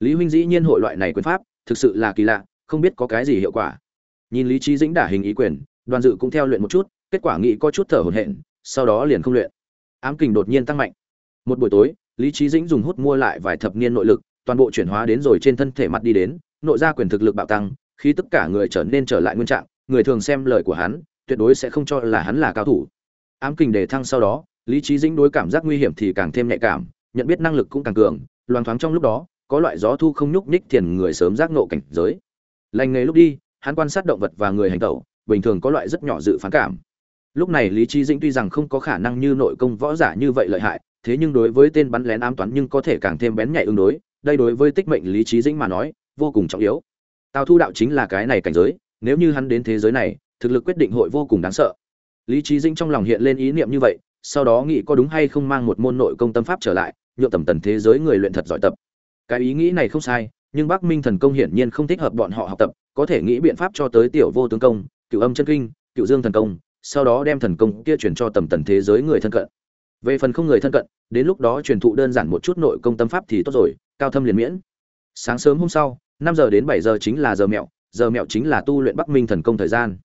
Lý huynh dĩ nhiên hội loại này quyền pháp, thực sự là kỳ lạ, không biết có cái gì hiệu quả. Nhìn lý trí dĩnh đả hình ý quyền đoàn dự cũng theo luyện một chút, kết quả nghĩ có chút thở hổn hển, sau đó liền không luyện. Ám kình đột nhiên tăng mạnh. Một buổi tối, lý trí dĩnh dùng hút mua lại vài thập niên nội lực, toàn bộ chuyển hóa đến rồi trên thân thể mặt đi đến, nội ra quyền thực lực bạo tăng, khi tất cả người trở nên trở lại nguyên trạng, người thường xem lời của hắn, tuyệt đối sẽ không cho là hắn là cao thủ. Ám kình đề thăng sau đó, lý trí dĩnh đối cảm giác nguy hiểm thì càng thêm nhạy cảm, nhận biết năng lực cũng càng cường, loang thoáng trong lúc đó, có loại gió thu không nhúc nhích thiền người sớm giác nộ cảnh giới. Lành nghề lúc đi, hắn quan sát động vật và người hành tẩu bình thường có loại rất nhỏ dự phán cảm. Lúc này lý trí dĩnh tuy rằng không có khả năng như nội công võ giả như vậy lợi hại, thế nhưng đối với tên bắn lén ám toán nhưng có thể càng thêm bén nhạy ứng đối, đây đối với tích mệnh lý trí dĩnh mà nói, vô cùng trọng yếu. Tào thu đạo chính là cái này cảnh giới, nếu như hắn đến thế giới này, thực lực quyết định hội vô cùng đáng sợ. Lý trí dĩnh trong lòng hiện lên ý niệm như vậy, sau đó nghĩ có đúng hay không mang một môn nội công tâm pháp trở lại nhựa tầm tần thế giới người luyện thật giỏi tập. Cái ý nghĩ này không sai, nhưng bắc minh thần công hiển nhiên không thích hợp bọn họ học tập, có thể nghĩ biện pháp cho tới tiểu vô tướng công cựu âm chân kinh cựu dương thần công, sau đó đem thần công kia truyền cho tầm tần thế giới người thân cận. Về phần không người thân cận, đến lúc đó truyền thụ đơn giản một chút nội công tâm pháp thì tốt rồi, cao thâm liền miễn. Sáng sớm hôm sau, năm giờ đến bảy giờ chính là giờ mẹo giờ mẹo chính là tu luyện bắc minh thần công thời gian.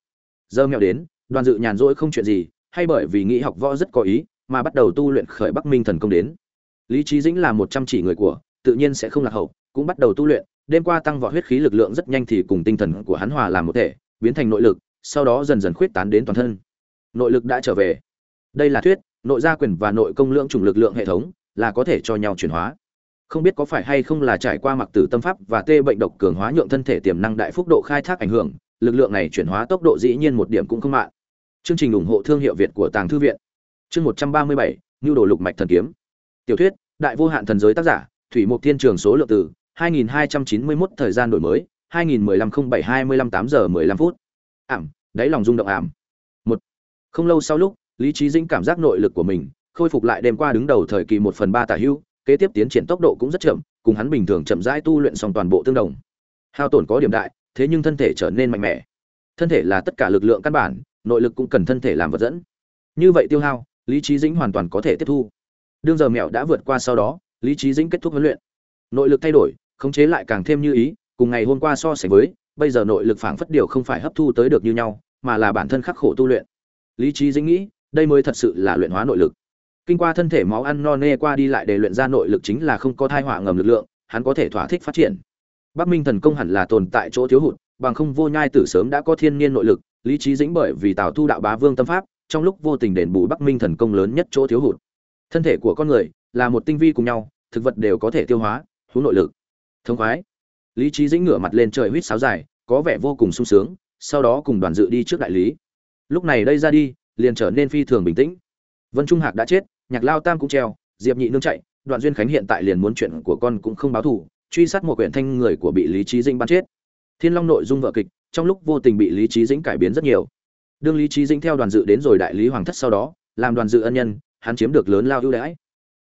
Giờ mẹo đến, đoàn dự nhàn rỗi không chuyện gì, hay bởi vì nghĩ học võ rất có ý, mà bắt đầu tu luyện khởi bắc minh thần công đến. Lý trí dĩnh là một trăm chỉ người của, tự nhiên sẽ không lạc hậu, cũng bắt đầu tu luyện, đêm qua tăng vọt huyết khí lực lượng rất nhanh thì cùng tinh thần của hắn hòa làm một thể, biến thành nội lực sau đó dần dần khuyết tán đến toàn thân. Nội lực đã trở về. Đây là thuyết, nội gia quyền và nội công lượng chủng lực lượng hệ thống, là có thể cho nhau chuyển hóa. Không biết có phải hay không là trải qua mặc tử tâm pháp và tê bệnh độc cường hóa nhượng thân thể tiềm năng đại phúc độ khai thác ảnh hưởng, lực lượng này chuyển hóa tốc độ dĩ nhiên một điểm cũng không mạng chương trình ủng hộ thương hiệu việt của tàng thư viện. Chương một trăm ba mươi bảy nhu đồ lục mạch thần kiếm. Tiểu thuyết, đại vô hạn thần giới tác giả, thủy mục thiên trường số lượng từ 2291 thời gian đổi mới 2015 07 25 8 giờ 15 phút ảm, đáy lòng rung động ảm. Một, không lâu sau lúc, lý trí dĩnh cảm giác nội lực của mình khôi phục lại đêm qua đứng đầu thời kỳ một phần ba tả hưu, kế tiếp tiến triển tốc độ cũng rất chậm, cùng hắn bình thường chậm rãi tu luyện xong toàn bộ tương đồng. Hao tổn có điểm đại, thế nhưng thân thể trở nên mạnh mẽ. Thân thể là tất cả lực lượng căn bản, nội lực cũng cần thân thể làm vật dẫn. Như vậy tiêu hao, lý trí dĩnh hoàn toàn có thể tiếp thu. Đương giờ mẹo đã vượt qua sau đó, lý trí dĩnh kết thúc huấn luyện. Nội lực thay đổi, khống chế lại càng thêm như ý, cùng ngày hôm qua so sánh với bây giờ nội lực phảng phất điều không phải hấp thu tới được như nhau, mà là bản thân khắc khổ tu luyện. Lý trí dĩnh nghĩ, đây mới thật sự là luyện hóa nội lực. Kinh qua thân thể máu ăn no nê qua đi lại để luyện ra nội lực chính là không có thai họa ngầm lực lượng, hắn có thể thỏa thích phát triển. Bắc minh thần công hẳn là tồn tại chỗ thiếu hụt, bằng không vô nhai tử sớm đã có thiên niên nội lực, lý trí dĩnh bởi vì tào thu đạo bá vương tâm pháp, trong lúc vô tình đền bù bắc minh thần công lớn nhất chỗ thiếu hụt. Thân thể của con người là một tinh vi cùng nhau, thực vật đều có thể tiêu hóa thú nội lực. Thông khoái lý trí dĩnh ngửa mặt lên trời huýt sáo dài, có vẻ vô cùng sung sướng, sau đó cùng đoàn dự đi trước đại lý. Lúc này đây ra đi, liền trở nên phi thường bình tĩnh. Vân trung hạc đã chết, nhạc lao tam cũng treo, diệp nhị nương chạy, đoạn duyên khánh hiện tại liền muốn chuyện của con cũng không báo thù, truy sát một quyển thanh người của bị lý trí dĩnh bắn chết. Thiên long nội dung vợ kịch, trong lúc vô tình bị lý trí dĩnh cải biến rất nhiều. Đương lý trí dĩnh theo đoàn dự đến rồi đại lý hoàng thất sau đó, làm đoàn dự ân nhân, hắn chiếm được lớn lao ưu đãi.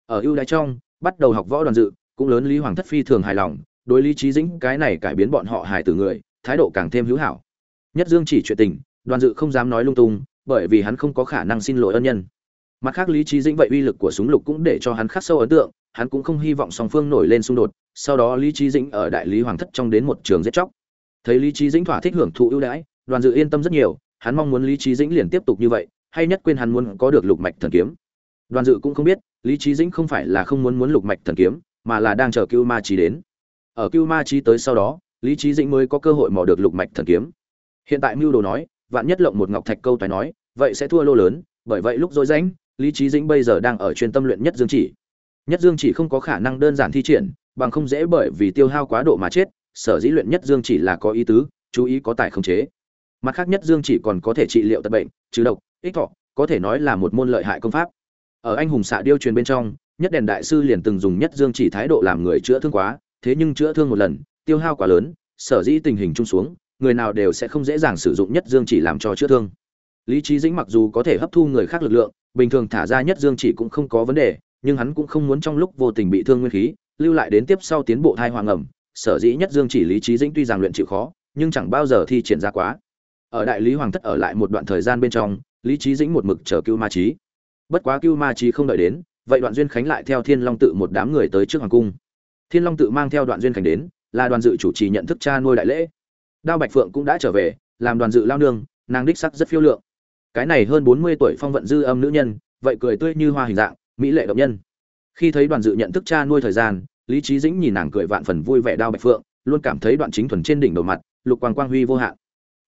Ở ưu đãi trong, bắt đầu học võ đoàn dự, cũng lớn lý hoàng thất phi thường hài lòng đối lý trí dĩnh cái này cải biến bọn họ hài từ người, thái độ càng thêm hữu hảo. Nhất dương chỉ chuyện tình, đoàn dự không dám nói lung tung, bởi vì hắn không có khả năng xin lỗi ân nhân. Mặt khác lý trí dĩnh vậy uy lực của súng lục cũng để cho hắn khắc sâu ấn tượng, hắn cũng không hy vọng song phương nổi lên xung đột, sau đó lý trí dĩnh ở đại lý hoàng thất trong đến một trường giết chóc. Thấy lý trí dĩnh thỏa thích hưởng thụ ưu đãi, đoàn dự yên tâm rất nhiều, hắn mong muốn lý trí dĩnh liền tiếp tục như vậy, hay nhất quên hắn muốn có được lục mạch thần kiếm. Đoàn dự cũng không biết, lý trí dĩnh không phải là không muốn muốn lục mạch thần kiếm, mà là đang chờ cưu ma trí đến ở cưu ma trí tới sau đó, lý trí dĩnh mới có cơ hội mò được lục mạch thần kiếm. Hiện tại mưu đồ nói, vạn nhất lộng một ngọc thạch câu tài nói, vậy sẽ thua lô lớn, bởi vậy lúc dối rãnh, lý trí dĩnh bây giờ đang ở chuyên tâm luyện nhất dương chỉ. Nhất dương chỉ không có khả năng đơn giản thi triển, bằng không dễ bởi vì tiêu hao quá độ mà chết, sở dĩ luyện nhất dương chỉ là có ý tứ, chú ý có tài khống chế. Mặt khác nhất dương chỉ còn có thể trị liệu tật bệnh, trừ độc, ích thọ, có thể nói là một môn lợi hại công pháp. Ở anh hùng xạ điêu truyền bên trong, nhất đèn đại sư liền từng dùng nhất dương chỉ thái độ làm người chữa thương quá thế nhưng chữa thương một lần, tiêu hao quá lớn, sở dĩ tình hình chung xuống, người nào đều sẽ không dễ dàng sử dụng nhất dương chỉ làm cho chữa thương. Lý trí dĩnh mặc dù có thể hấp thu người khác lực lượng, bình thường thả ra nhất dương chỉ cũng không có vấn đề, nhưng hắn cũng không muốn trong lúc vô tình bị thương nguyên khí, lưu lại đến tiếp sau tiến bộ thai hoàng ẩm. Sở dĩ nhất dương chỉ lý trí dĩnh tuy rằng luyện chịu khó, nhưng chẳng bao giờ thi triển ra quá. Ở đại lý hoàng thất ở lại một đoạn thời gian bên trong, lý trí dĩnh một mực chờ cưu ma trí bất quá cưu ma trí không đợi đến, vậy đoạn duyên khánh lại theo thiên long tự một đám người tới trước hoàng cung thiên long tự mang theo đoạn duyên khánh đến, là đoàn dự chủ trì nhận thức cha nuôi đại lễ. Đao bạch phượng cũng đã trở về, làm đoàn dự lao nương, nàng đích sắc rất phiêu lượng. Cái này hơn bốn mươi tuổi phong vận dư âm nữ nhân, vậy cười tươi như hoa hình dạng, mỹ lệ động nhân. Khi thấy đoàn dự nhận thức cha nuôi thời gian, lý trí dĩnh nhìn nàng cười vạn phần vui vẻ đao bạch phượng, luôn cảm thấy đoạn chính thuần trên đỉnh đầu mặt, lục quang quang huy vô hạn.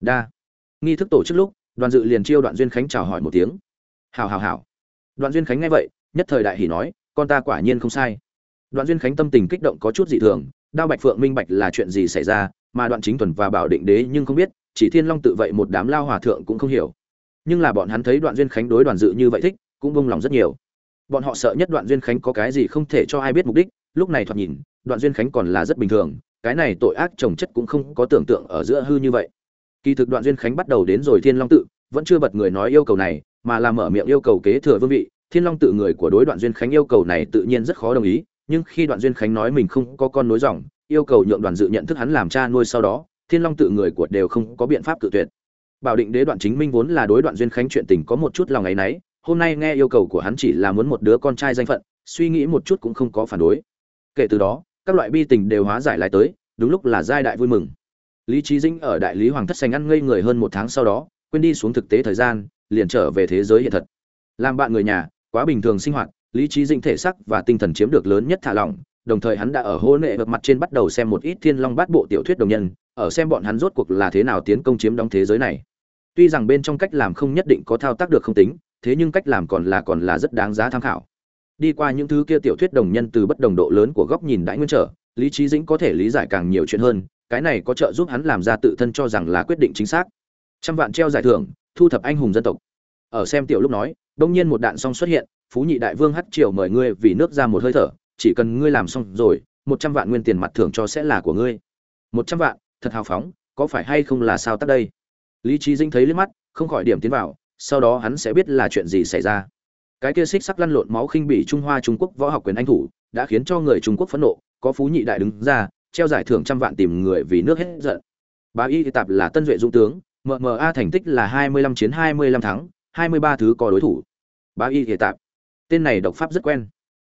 Đa. Nghi thức tổ chức lúc, đoàn dự liền chiêu đoạn duyên khánh chào hỏi một tiếng. Hào hào hào đoạn duyên khánh nghe vậy, nhất thời đại hỉ nói, con ta quả nhiên không sai đoạn duyên khánh tâm tình kích động có chút dị thường, đao bạch phượng minh bạch là chuyện gì xảy ra, mà đoạn chính thuần và bảo định đế nhưng không biết, chỉ thiên long tự vậy một đám lao hòa thượng cũng không hiểu. Nhưng là bọn hắn thấy đoạn duyên khánh đối đoàn dự như vậy thích, cũng vung lòng rất nhiều. Bọn họ sợ nhất đoạn duyên khánh có cái gì không thể cho ai biết mục đích, lúc này thoạt nhìn, đoạn duyên khánh còn là rất bình thường, cái này tội ác trồng chất cũng không có tưởng tượng ở giữa hư như vậy. Kỳ thực đoạn duyên khánh bắt đầu đến rồi thiên long tự, vẫn chưa bật người nói yêu cầu này, mà là mở miệng yêu cầu kế thừa vương vị, thiên long tự người của đối đoạn duyên khánh yêu cầu này tự nhiên rất khó đồng ý nhưng khi đoạn duyên khánh nói mình không có con nối dòng, yêu cầu nhượng đoàn dự nhận thức hắn làm cha nuôi sau đó, thiên long tự người của đều không có biện pháp cự tuyệt. Bảo định đế đoạn chính minh vốn là đối đoạn duyên khánh chuyện tình có một chút lòng ấ y hôm nay nghe yêu cầu của hắn chỉ là muốn một đứa con trai danh phận, suy nghĩ một chút cũng không có phản đối. Kể từ đó, các loại bi tình đều hóa giải lại tới, đúng lúc là giai đại vui mừng. Lý trí dĩnh ở đại lý hoàng thất sành ăn ngây người hơn một tháng sau đó, quên đi xuống thực tế thời gian, liền trở về thế giới hiện thật. Làm bạn người nhà, quá bình thường sinh hoạt lý trí dĩnh thể sắc và tinh thần chiếm được lớn nhất thả lỏng, đồng thời hắn đã ở hô nệ vật mặt trên bắt đầu xem một ít thiên long bát bộ tiểu thuyết đồng nhân, ở xem bọn hắn rốt cuộc là thế nào tiến công chiếm đóng thế giới này. Tuy rằng bên trong cách làm không nhất định có thao tác được không tính, thế nhưng cách làm còn là còn là rất đáng giá tham khảo. Đi qua những thứ kia tiểu thuyết đồng nhân từ bất đồng độ lớn của góc nhìn đãi nguyên trở, lý trí dĩnh có thể lý giải càng nhiều chuyện hơn, cái này có trợ giúp hắn làm ra tự thân cho rằng là quyết định chính xác. Trăm vạn treo giải thưởng, thu thập anh hùng dân tộc. Ở xem tiểu lúc nói, đông nhiên một đạn song xuất hiện phú nhị đại vương hắt triều mời ngươi vì nước ra một hơi thở, chỉ cần ngươi làm xong rồi, một trăm vạn nguyên tiền mặt thưởng cho sẽ là của ngươi. Một trăm vạn, thật hào phóng, có phải hay không là sao tắt đây? Lý trí Dinh thấy liếc mắt, không khỏi điểm tiến vào, sau đó hắn sẽ biết là chuyện gì xảy ra. Cái kia xích sắc lăn lộn máu khinh bỉ trung hoa trung quốc võ học quyền anh thủ, đã khiến cho người trung quốc phẫn nộ, có phú nhị đại đứng ra, treo giải thưởng trăm vạn tìm người vì nước hết giận. Bá y tạp là tân duệ dũng tướng mma thành tích là hai mươi lăm chiến hai mươi lăm thắng, hai mươi ba thứ có đối thủ. Bá y tạp tên này độc pháp rất quen.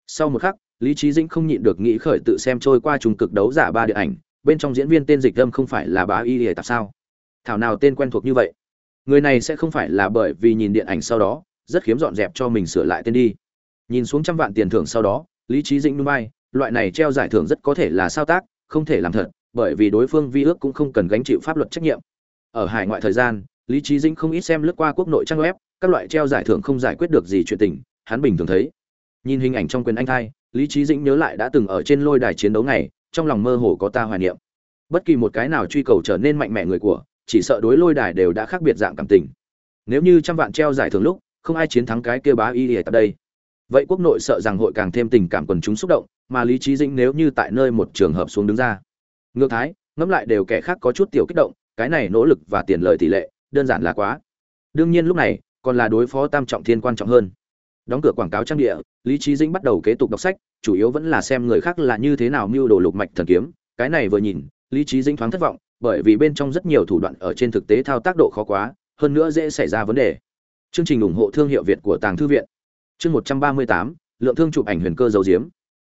Sau một khắc, lý trí dĩnh không nhịn được nghĩ khởi tự xem trôi qua trùng cực đấu giả ba điện ảnh, bên trong diễn viên tên dịch âm không phải là bá y thể tạp sao? Thảo nào tên quen thuộc như vậy? Người này sẽ không phải là bởi vì nhìn điện ảnh sau đó, rất khiếm dọn dẹp cho mình sửa lại tên đi. Nhìn xuống trăm vạn tiền thưởng sau đó, lý trí dĩnh núi bay loại này treo giải thưởng rất có thể là sao tác, không thể làm thật, bởi vì đối phương vi ước cũng không cần gánh chịu pháp luật trách nhiệm. Ở hải ngoại thời gian, lý trí dĩnh không ít xem lướt qua quốc nội trang web, các loại treo giải thưởng không giải quyết được gì chuyện tình hắn bình thường thấy. Nhìn hình ảnh trong quyền anh thai lý trí dĩnh nhớ lại đã từng ở trên lôi đài chiến đấu này trong lòng mơ hồ có ta hoài niệm. Bất kỳ một cái nào truy cầu trở nên mạnh mẽ người của, chỉ sợ đối lôi đài đều đã khác biệt dạng cảm tình. Nếu như trăm vạn treo giải thưởng lúc, không ai chiến thắng cái kia bá y tại đây. Vậy quốc nội sợ rằng hội càng thêm tình cảm quần chúng xúc động, mà lý trí dĩnh nếu như tại nơi một trường hợp xuống đứng ra. Ngược thái, ngẫm lại đều kẻ khác có chút tiểu kích động, cái này nỗ lực và tiền lợi tỷ lệ, đơn giản là quá. Đương nhiên lúc này, còn là đối phó tam trọng thiên quan trọng hơn đóng cửa quảng cáo trang địa, lý trí dĩnh bắt đầu kế tục đọc sách, chủ yếu vẫn là xem người khác là như thế nào mưu đồ lục mạch thần kiếm. Cái này vừa nhìn, lý trí dĩnh thoáng thất vọng, bởi vì bên trong rất nhiều thủ đoạn ở trên thực tế thao tác độ khó quá, hơn nữa dễ xảy ra vấn đề. Chương trình ủng hộ thương hiệu việt của tàng thư viện. Chương một trăm ba mươi tám, lượng thương chụp ảnh huyền cơ dấu diếm.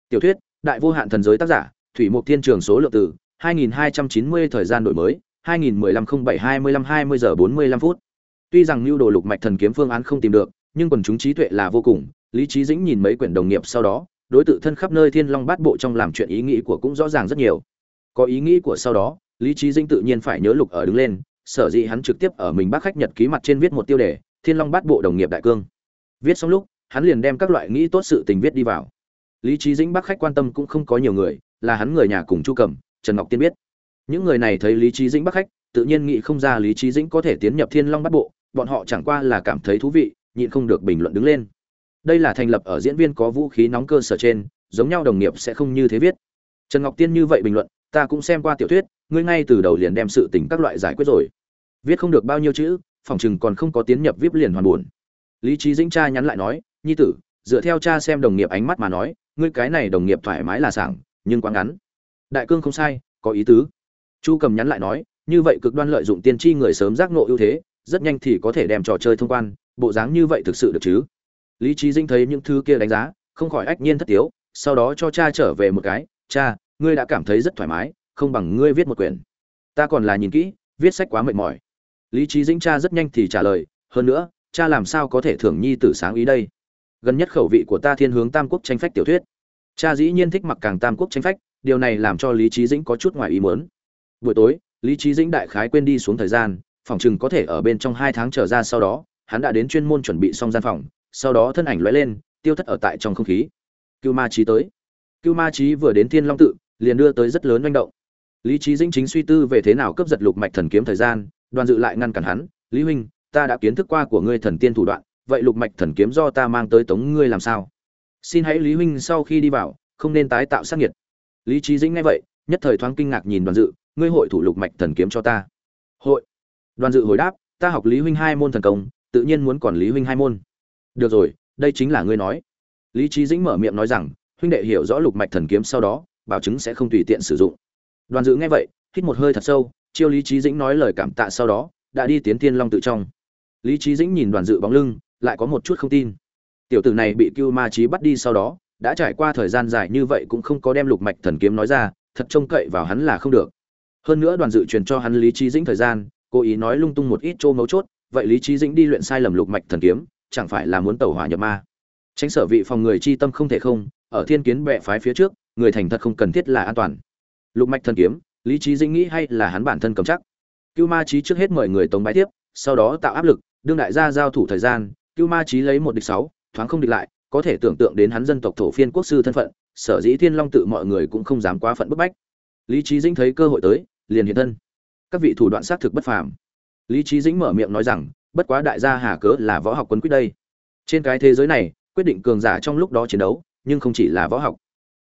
Tiểu thuyết, đại vô hạn thần giới tác giả, thủy mục thiên trường số lượng từ 2290 thời gian đổi mới 2015 07 25 20 giờ 45 phút. Tuy rằng lưu đồ lục mạch thần kiếm phương án không tìm được nhưng quần chúng trí tuệ là vô cùng. Lý trí dĩnh nhìn mấy quyển đồng nghiệp sau đó, đối tự thân khắp nơi thiên long bát bộ trong làm chuyện ý nghĩ của cũng rõ ràng rất nhiều. Có ý nghĩ của sau đó, lý trí dĩnh tự nhiên phải nhớ lục ở đứng lên, sở dĩ hắn trực tiếp ở mình bác khách nhật ký mặt trên viết một tiêu đề, thiên long bát bộ đồng nghiệp đại cương. Viết xong lúc, hắn liền đem các loại nghĩ tốt sự tình viết đi vào. Lý trí dĩnh bác khách quan tâm cũng không có nhiều người, là hắn người nhà cùng chu cầm, trần ngọc tiên biết. Những người này thấy lý trí dĩnh bác khách, tự nhiên nghĩ không ra lý trí dĩnh có thể tiến nhập thiên long bát bộ, bọn họ chẳng qua là cảm thấy thú vị nhịn không được bình luận đứng lên. Đây là thành lập ở diễn viên có vũ khí nóng cơ sở trên, giống nhau đồng nghiệp sẽ không như thế viết. Trần ngọc tiên như vậy bình luận, ta cũng xem qua tiểu thuyết, ngươi ngay từ đầu liền đem sự tình các loại giải quyết rồi. Viết không được bao nhiêu chữ, phòng chừng còn không có tiến nhập vip liền hoàn buồn. Lý trí dĩnh cha nhắn lại nói, nhi tử, dựa theo cha xem đồng nghiệp ánh mắt mà nói, ngươi cái này đồng nghiệp thoải mái là sảng, nhưng quá ngắn. Đại cương không sai, có ý tứ. Chu cầm nhắn lại nói, như vậy cực đoan lợi dụng tiên tri người sớm giác ngộ ưu thế, rất nhanh thì có thể đem trò chơi thông quan bộ dáng như vậy thực sự được chứ? Lý trí dinh thấy những thứ kia đánh giá, không khỏi ách nhiên thất tiếu, sau đó cho cha trở về một cái, cha, ngươi đã cảm thấy rất thoải mái, không bằng ngươi viết một quyển. Ta còn là nhìn kỹ, viết sách quá mệt mỏi. Lý trí dĩnh cha rất nhanh thì trả lời, hơn nữa, cha làm sao có thể thưởng nhi tử sáng ý đây? Gần nhất khẩu vị của ta thiên hướng tam quốc tranh phách tiểu thuyết. Cha dĩ nhiên thích mặc càng tam quốc tranh phách, điều này làm cho lý trí dĩnh có chút ngoài ý muốn. Buổi tối, lý trí dĩnh đại khái quên đi xuống thời gian, phòng chừng có thể ở bên trong hai tháng trở ra sau đó hắn đã đến chuyên môn chuẩn bị xong gian phòng, sau đó thân ảnh lóe lên, tiêu thất ở tại trong không khí. Cưu ma trí tới. Cưu ma trí vừa đến thiên long tự, liền đưa tới rất lớn manh động. Lý trí dĩnh chính suy tư về thế nào cướp giật lục mạch thần kiếm thời gian, đoàn dự lại ngăn cản hắn, lý huynh, ta đã kiến thức qua của ngươi thần tiên thủ đoạn, vậy lục mạch thần kiếm do ta mang tới tống ngươi làm sao? Xin hãy lý huynh sau khi đi vào, không nên tái tạo sát nhiệt lý trí dĩnh nghe vậy, nhất thời thoáng kinh ngạc nhìn đoàn dự, ngươi hội thủ lục mạch thần kiếm cho ta? Hội. Đoàn dự hồi đáp, ta học lý huynh hai môn thần công tự nhiên muốn còn lý huynh hai môn. Được rồi, đây chính là ngươi nói. Lý trí dĩnh mở miệng nói rằng, huynh đệ hiểu rõ lục mạch thần kiếm sau đó, bảo chứng sẽ không tùy tiện sử dụng. Đoàn dự nghe vậy, hít một hơi thật sâu, chiêu lý trí dĩnh nói lời cảm tạ sau đó, đã đi tiến tiên long tự trong. Lý trí dĩnh nhìn đoàn dự bóng lưng, lại có một chút không tin. Tiểu tử này bị cưu ma trí bắt đi sau đó, đã trải qua thời gian dài như vậy cũng không có đem lục mạch thần kiếm nói ra, thật trông cậy vào hắn là không được. Hơn nữa đoàn dự truyền cho hắn lý trí dĩnh thời gian, cố ý nói lung tung một ít chỗ mấu chốt vậy lý trí dĩnh đi luyện sai lầm lục mạch thần kiếm, chẳng phải là muốn tẩu hỏa nhập ma? Tránh sở vị phòng người chi tâm không thể không, ở thiên kiến bệ phái phía trước, người thành thật không cần thiết là an toàn. Lục mạch thần kiếm, lý trí dĩnh nghĩ hay là hắn bản thân cầm chắc. Cưu ma trí trước hết mời người tống bái tiếp, sau đó tạo áp lực, đương đại gia giao thủ thời gian, cưu ma trí lấy một địch sáu, thoáng không địch lại, có thể tưởng tượng đến hắn dân tộc thổ phiên quốc sư thân phận, sở dĩ thiên long tự mọi người cũng không dám quá phận bức bách. Lý trí dĩnh thấy cơ hội tới, liền hiện thân. Các vị thủ đoạn xác thực bất phàm lý trí dĩnh mở miệng nói rằng, bất quá đại gia hà cớ là võ học quân quyết đây. Trên cái thế giới này, quyết định cường giả trong lúc đó chiến đấu, nhưng không chỉ là võ học.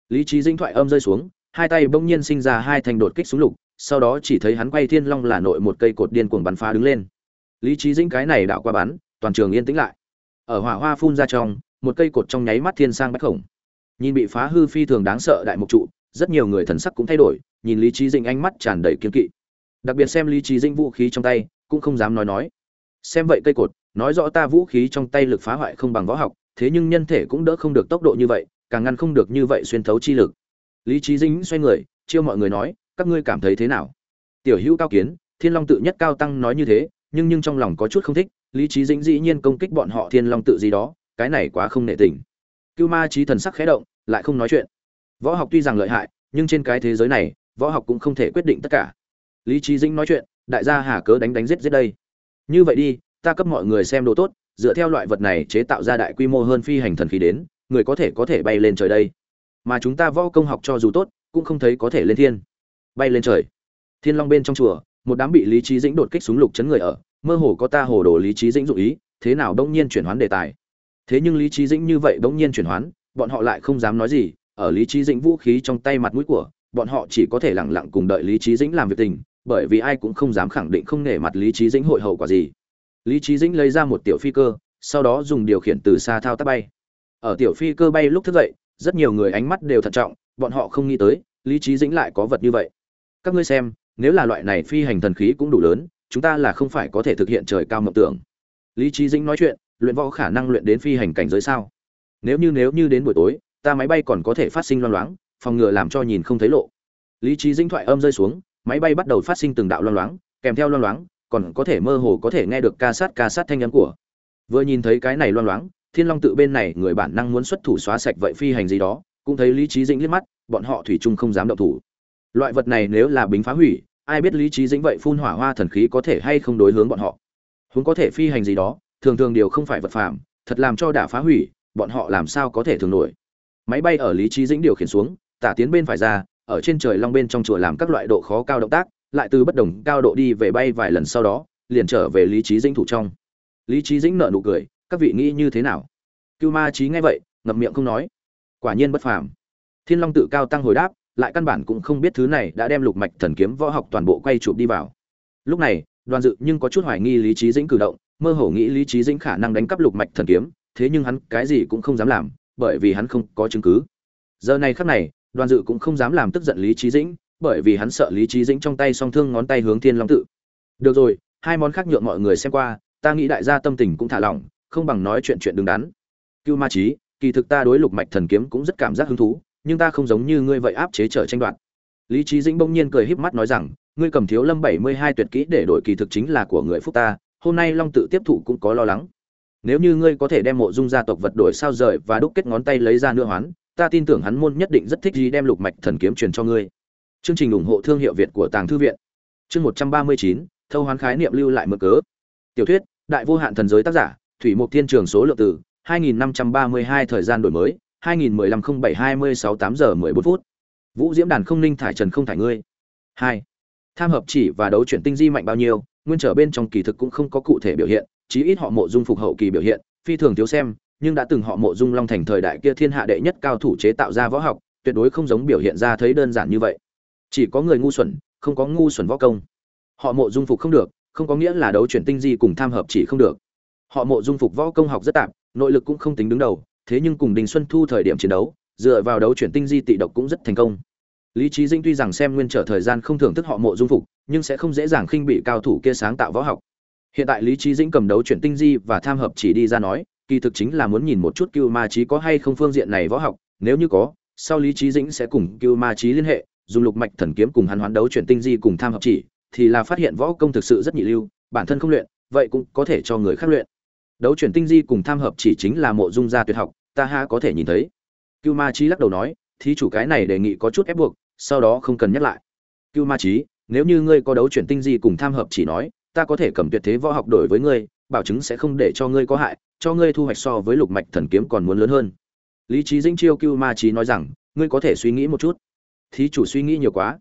Lý trí dĩnh thoại âm rơi xuống, hai tay bỗng nhiên sinh ra hai thành đột kích súng lục, sau đó chỉ thấy hắn quay thiên long là nội một cây cột điên cuồng bắn phá đứng lên. Lý trí dĩnh cái này đạo qua bắn, toàn trường yên tĩnh lại. Ở hỏa hoa phun ra trong, một cây cột trong nháy mắt thiên sang bách khổng. Nhìn bị phá hư phi thường đáng sợ đại mục trụ, rất nhiều người thần sắc cũng thay đổi, nhìn lý trí dĩnh ánh mắt tràn đầy kiên kỵ. Đặc biệt xem lý trí dĩnh vũ khí trong tay cũng không dám nói nói. Xem vậy cây cột, nói rõ ta vũ khí trong tay lực phá hoại không bằng võ học, thế nhưng nhân thể cũng đỡ không được tốc độ như vậy, càng ngăn không được như vậy xuyên thấu chi lực. Lý trí dĩnh xoay người, chiêu mọi người nói, các ngươi cảm thấy thế nào? Tiểu hữu cao kiến, thiên long tự nhất cao tăng nói như thế, nhưng nhưng trong lòng có chút không thích, lý trí dĩnh dĩ nhiên công kích bọn họ thiên long tự gì đó, cái này quá không nệ tình. Cưu ma trí thần sắc khẽ động, lại không nói chuyện. Võ học tuy rằng lợi hại, nhưng trên cái thế giới này, võ học cũng không thể quyết định tất cả. Lý trí dĩnh nói chuyện đại gia hà cớ đánh đánh giết giết đây. Như vậy đi, ta cấp mọi người xem đồ tốt, dựa theo loại vật này chế tạo ra đại quy mô hơn phi hành thần khí đến, người có thể có thể bay lên trời đây. Mà chúng ta võ công học cho dù tốt, cũng không thấy có thể lên thiên. Bay lên trời. Thiên long bên trong chùa, một đám bị lý trí dĩnh đột kích súng lục chấn người ở, mơ hồ có ta hồ đồ lý trí dĩnh dụ ý, thế nào đông nhiên chuyển hoán đề tài. Thế nhưng lý trí dĩnh như vậy đông nhiên chuyển hoán, bọn họ lại không dám nói gì, ở lý trí dĩnh vũ khí trong tay mặt mũi của, bọn họ chỉ có thể lẳng lặng cùng đợi lý trí dĩnh làm việc tình bởi vì ai cũng không dám khẳng định không nể mặt lý trí dĩnh hội hậu quả gì. Lý trí dĩnh lấy ra một tiểu phi cơ, sau đó dùng điều khiển từ xa thao tác bay. Ở tiểu phi cơ bay lúc thức dậy, rất nhiều người ánh mắt đều thận trọng, bọn họ không nghĩ tới, lý trí dĩnh lại có vật như vậy. Các ngươi xem, nếu là loại này phi hành thần khí cũng đủ lớn, chúng ta là không phải có thể thực hiện trời cao mộng tưởng. Lý trí dĩnh nói chuyện, luyện võ khả năng luyện đến phi hành cảnh giới sao? Nếu như nếu như đến buổi tối, ta máy bay còn có thể phát sinh loang loáng, phòng ngừa làm cho nhìn không thấy lộ. Lý trí dĩnh thoại âm rơi xuống máy bay bắt đầu phát sinh từng đạo loang loáng, kèm theo loang loáng, còn có thể mơ hồ có thể nghe được ca sát ca sát thanh âm của. Vừa nhìn thấy cái này loang loáng, thiên long tự bên này người bản năng muốn xuất thủ xóa sạch vậy phi hành gì đó, cũng thấy lý trí dĩnh liếc mắt, bọn họ thủy chung không dám động thủ. Loại vật này nếu là bính phá hủy, ai biết lý trí dĩnh vậy phun hỏa hoa thần khí có thể hay không đối hướng bọn họ. Huống có thể phi hành gì đó, thường thường điều không phải vật phàm, thật làm cho đả phá hủy, bọn họ làm sao có thể thường nổi. Máy bay ở lý trí dĩnh điều khiển xuống, tả tiến bên phải ra ở trên trời long bên trong chùa làm các loại độ khó cao động tác, lại từ bất đồng cao độ đi về bay vài lần sau đó, liền trở về lý trí dĩnh thủ trong. Lý trí dĩnh nợ nụ cười, các vị nghĩ như thế nào? Cưu ma trí nghe vậy, ngậm miệng không nói. Quả nhiên bất phàm. Thiên long tự cao tăng hồi đáp, lại căn bản cũng không biết thứ này đã đem lục mạch thần kiếm võ học toàn bộ quay chụp đi vào. Lúc này, đoàn dự nhưng có chút hoài nghi lý trí dĩnh cử động, mơ hồ nghĩ lý trí dĩnh khả năng đánh cắp lục mạch thần kiếm, thế nhưng hắn cái gì cũng không dám làm, bởi vì hắn không có chứng cứ. Giờ này khắc này đoàn dự cũng không dám làm tức giận lý trí dĩnh, bởi vì hắn sợ lý trí dĩnh trong tay song thương ngón tay hướng thiên long tự. Được rồi, hai món khác nhượng mọi người xem qua, ta nghĩ đại gia tâm tình cũng thả lỏng, không bằng nói chuyện chuyện đứng đắn. Cưu ma trí kỳ thực ta đối lục mạch thần kiếm cũng rất cảm giác hứng thú, nhưng ta không giống như ngươi vậy áp chế trở tranh đoạt. Lý trí dĩnh bỗng nhiên cười híp mắt nói rằng, ngươi cầm thiếu lâm bảy mươi hai tuyệt kỹ để đổi kỳ thực chính là của người phúc ta, hôm nay long tự tiếp thụ cũng có lo lắng. Nếu như ngươi có thể đem mộ dung gia tộc vật đổi sao rời và đúc kết ngón tay lấy ra nữa hoán ta tin tưởng hắn môn nhất định rất thích gì đem lục mạch thần kiếm truyền cho ngươi. Chương trình ủng hộ thương hiệu việt của tàng thư viện. Chương một trăm ba mươi chín, thâu hoán khái niệm lưu lại mở cớ. Tiểu thuyết, đại vô hạn thần giới tác giả, thủy mục thiên trường số lượng từ 2532 thời gian đổi mới 2015 07 26 8 giờ 14 phút. Vũ diễm đàn không Linh thải trần không thải ngươi. Hai, tham hợp chỉ và đấu chuyển tinh di mạnh bao nhiêu, nguyên trở bên trong kỳ thực cũng không có cụ thể biểu hiện, chí ít họ mộ dung phục hậu kỳ biểu hiện, phi thường thiếu xem nhưng đã từng họ mộ dung long thành thời đại kia thiên hạ đệ nhất cao thủ chế tạo ra võ học, tuyệt đối không giống biểu hiện ra thấy đơn giản như vậy. Chỉ có người ngu xuẩn, không có ngu xuẩn võ công. Họ mộ dung phục không được, không có nghĩa là đấu chuyển tinh di cùng tham hợp chỉ không được. Họ mộ dung phục võ công học rất tạp nội lực cũng không tính đứng đầu, thế nhưng cùng đình xuân thu thời điểm chiến đấu, dựa vào đấu chuyển tinh di tị độc cũng rất thành công. Lý trí dinh tuy rằng xem nguyên trở thời gian không thưởng thức họ mộ dung phục, nhưng sẽ không dễ dàng khinh bị cao thủ kia sáng tạo võ học. Hiện tại lý trí dĩnh cầm đấu chuyển tinh di và tham hợp chỉ đi ra nói kỳ thực chính là muốn nhìn một chút cưu ma Chí có hay không phương diện này võ học nếu như có sau lý Chí dĩnh sẽ cùng cưu ma Chí liên hệ dùng lục mạch thần kiếm cùng hắn hoán đấu chuyển tinh di cùng tham hợp chỉ thì là phát hiện võ công thực sự rất nhị lưu bản thân không luyện vậy cũng có thể cho người khác luyện. Đấu chuyển tinh di cùng tham hợp chỉ chính là mộ dung gia tuyệt học ta ha có thể nhìn thấy. Cưu ma Chí lắc đầu nói thí chủ cái này đề nghị có chút ép buộc sau đó không cần nhắc lại. Cưu ma Chí, nếu như ngươi có đấu chuyển tinh di cùng tham hợp chỉ nói ta có thể cầm tuyệt thế võ học đổi với ngươi bảo chứng sẽ không để cho ngươi có hại cho ngươi thu hoạch so với lục mạch thần kiếm còn muốn lớn hơn. Lý trí dĩnh chiêu cưu ma trí nói rằng, ngươi có thể suy nghĩ một chút. Thí chủ suy nghĩ nhiều quá.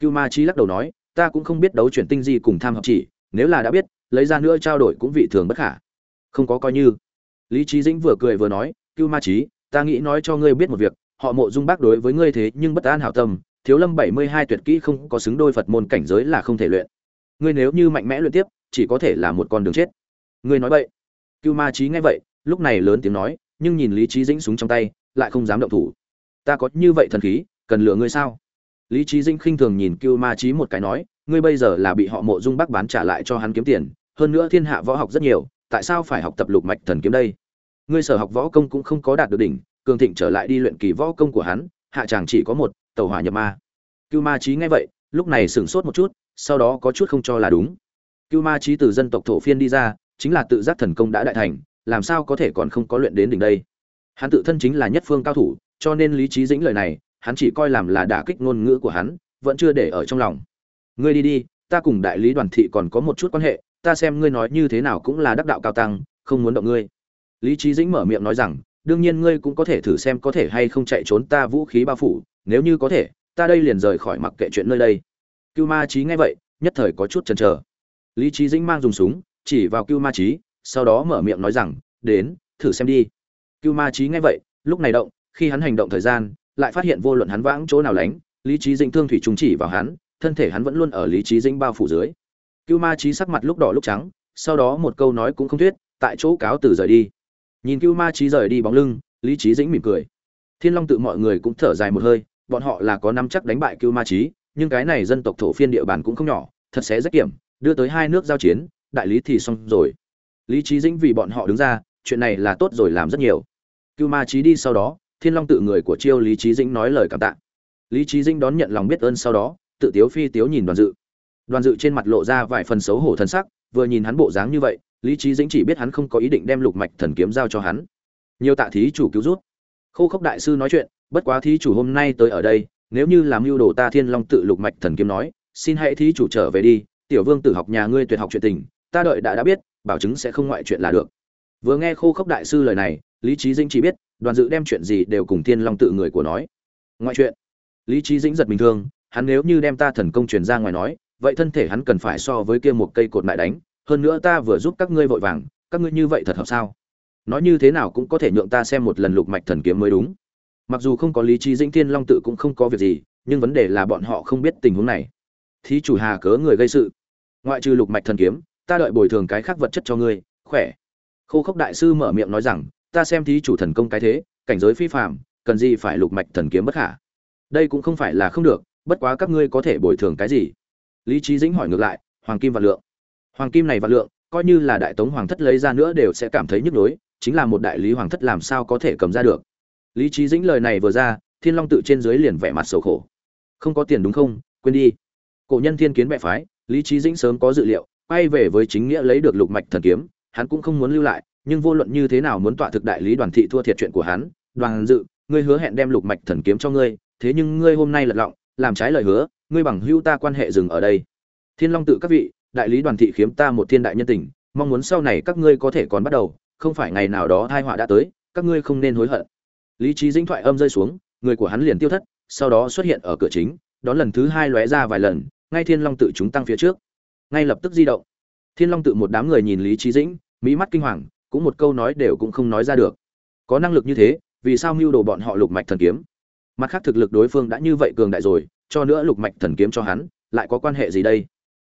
Cưu ma trí lắc đầu nói, ta cũng không biết đấu chuyển tinh di cùng tham học chỉ, nếu là đã biết, lấy ra nữa trao đổi cũng vị thường bất khả. Không có coi như. Lý trí dĩnh vừa cười vừa nói, cưu ma trí ta nghĩ nói cho ngươi biết một việc, họ mộ dung bác đối với ngươi thế nhưng bất an hảo tâm, thiếu lâm bảy mươi hai tuyệt kỹ không có xứng đôi phật môn cảnh giới là không thể luyện. Ngươi nếu như mạnh mẽ luyện tiếp, chỉ có thể là một con đường chết. Ngươi nói vậy cưu ma trí nghe vậy, lúc này lớn tiếng nói, nhưng nhìn lý trí dĩnh súng trong tay, lại không dám động thủ. Ta có như vậy thần khí, cần lựa ngươi sao? Lý trí dĩnh khinh thường nhìn cưu ma trí một cái nói, ngươi bây giờ là bị họ mộ dung bắc bán trả lại cho hắn kiếm tiền, hơn nữa thiên hạ võ học rất nhiều, tại sao phải học tập lục mạch thần kiếm đây? Ngươi sở học võ công cũng không có đạt được đỉnh, cường thịnh trở lại đi luyện kỳ võ công của hắn, hạ chàng chỉ có một, tàu hỏa nhập ma. Cưu ma trí nghe vậy, lúc này sửng sốt một chút, sau đó có chút không cho là đúng. Cưu ma trí từ dân tộc thổ phiên đi ra chính là tự giác thần công đã đại thành, làm sao có thể còn không có luyện đến đỉnh đây? Hắn tự thân chính là nhất phương cao thủ, cho nên lý trí dĩnh lời này, hắn chỉ coi làm là đả kích ngôn ngữ của hắn, vẫn chưa để ở trong lòng. Ngươi đi đi, ta cùng đại lý đoàn thị còn có một chút quan hệ, ta xem ngươi nói như thế nào cũng là đắc đạo cao tăng, không muốn động ngươi. Lý trí dĩnh mở miệng nói rằng, đương nhiên ngươi cũng có thể thử xem có thể hay không chạy trốn ta vũ khí bao phủ, nếu như có thể, ta đây liền rời khỏi mặc kệ chuyện nơi đây. Cưu ma trí nghe vậy, nhất thời có chút chần chờ. Lý trí dĩnh mang dùng súng chỉ vào cưu ma Chí, sau đó mở miệng nói rằng đến thử xem đi. Cưu ma Chí nghe vậy lúc này động khi hắn hành động thời gian lại phát hiện vô luận hắn vãng chỗ nào lánh lý trí dĩnh thương thủy trùng chỉ vào hắn thân thể hắn vẫn luôn ở lý trí dĩnh bao phủ dưới. Cưu ma Chí sắc mặt lúc đỏ lúc trắng sau đó một câu nói cũng không thuyết tại chỗ cáo từ rời đi. Nhìn cưu ma Chí rời đi bóng lưng lý trí dĩnh mỉm cười. Thiên long tự mọi người cũng thở dài một hơi bọn họ là có năm chắc đánh bại cưu ma Chí, nhưng cái này dân tộc thổ phiên địa bàn cũng không nhỏ thật sẽ rất kiểm đưa tới hai nước giao chiến đại lý thì xong rồi. Lý trí dĩnh vì bọn họ đứng ra, chuyện này là tốt rồi làm rất nhiều. Cưu ma trí đi sau đó, thiên long tự người của chiêu lý trí dĩnh nói lời cảm tạ. Lý trí dĩnh đón nhận lòng biết ơn sau đó, tự tiếu phi tiếu nhìn đoàn dự. Đoàn dự trên mặt lộ ra vài phần xấu hổ thân sắc, vừa nhìn hắn bộ dáng như vậy, lý trí dĩnh chỉ biết hắn không có ý định đem lục mạch thần kiếm giao cho hắn. Nhiều tạ thí chủ cứu rút khô khốc đại sư nói chuyện, bất quá thí chủ hôm nay tới ở đây, nếu như làm mưu đồ ta thiên long tự lục mạch thần kiếm nói, xin hãy thí chủ trở về đi, tiểu vương tử học nhà ngươi tuyệt học chuyện tình ta đợi đã đã biết, bảo chứng sẽ không ngoại chuyện là được. Vừa nghe khô khốc đại sư lời này, lý trí dĩnh chỉ biết, đoàn dự đem chuyện gì đều cùng thiên long tự người của nói. Ngoại chuyện. Lý trí dĩnh giật bình thường hắn nếu như đem ta thần công truyền ra ngoài nói, vậy thân thể hắn cần phải so với kia một cây cột lại đánh, hơn nữa ta vừa giúp các ngươi vội vàng, các ngươi như vậy thật hợp sao? Nói như thế nào cũng có thể nhượng ta xem một lần lục mạch thần kiếm mới đúng. Mặc dù không có lý trí dĩnh, thiên long tự cũng không có việc gì, nhưng vấn đề là bọn họ không biết tình huống này. Thí chủ hà cớ người gây sự. Ngoại trừ lục mạch thần kiếm ta đợi bồi thường cái khác vật chất cho ngươi, khỏe. Khô khốc đại sư mở miệng nói rằng, ta xem thí chủ thần công cái thế, cảnh giới phi phạm cần gì phải lục mạch thần kiếm bất khả? Đây cũng không phải là không được, bất quá các ngươi có thể bồi thường cái gì? Lý trí dĩnh hỏi ngược lại, hoàng kim và lượng. Hoàng kim này và lượng, coi như là đại tống hoàng thất lấy ra nữa đều sẽ cảm thấy nhức nhối, chính là một đại lý hoàng thất làm sao có thể cầm ra được? Lý trí dĩnh lời này vừa ra, thiên long tự trên dưới liền vẻ mặt sầu khổ. Không có tiền đúng không? Quên đi. Cổ nhân thiên kiến bệ phái, lý trí dĩnh sớm có dự liệu quay về với chính nghĩa lấy được lục mạch thần kiếm, hắn cũng không muốn lưu lại, nhưng vô luận như thế nào muốn tọa thực đại lý đoàn thị thua thiệt chuyện của hắn, đoàn dự, ngươi hứa hẹn đem lục mạch thần kiếm cho ngươi, thế nhưng ngươi hôm nay lật lọng, làm trái lời hứa, ngươi bằng hữu ta quan hệ dừng ở đây. Thiên long tự các vị, đại lý đoàn thị khiếm ta một thiên đại nhân tình, mong muốn sau này các ngươi có thể còn bắt đầu, không phải ngày nào đó tai họa đã tới, các ngươi không nên hối hận. Lý trí dĩnh thoại âm rơi xuống, người của hắn liền tiêu thất, sau đó xuất hiện ở cửa chính, đón lần thứ hai lóe ra vài lần, ngay thiên long tự chúng tăng phía trước ngay lập tức di động. Thiên long tự một đám người nhìn lý trí dĩnh mỹ mắt kinh hoàng, cũng một câu nói đều cũng không nói ra được. Có năng lực như thế, vì sao mưu đồ bọn họ lục mạch thần kiếm? Mặt khác thực lực đối phương đã như vậy cường đại rồi, cho nữa lục mạch thần kiếm cho hắn, lại có quan hệ gì đây?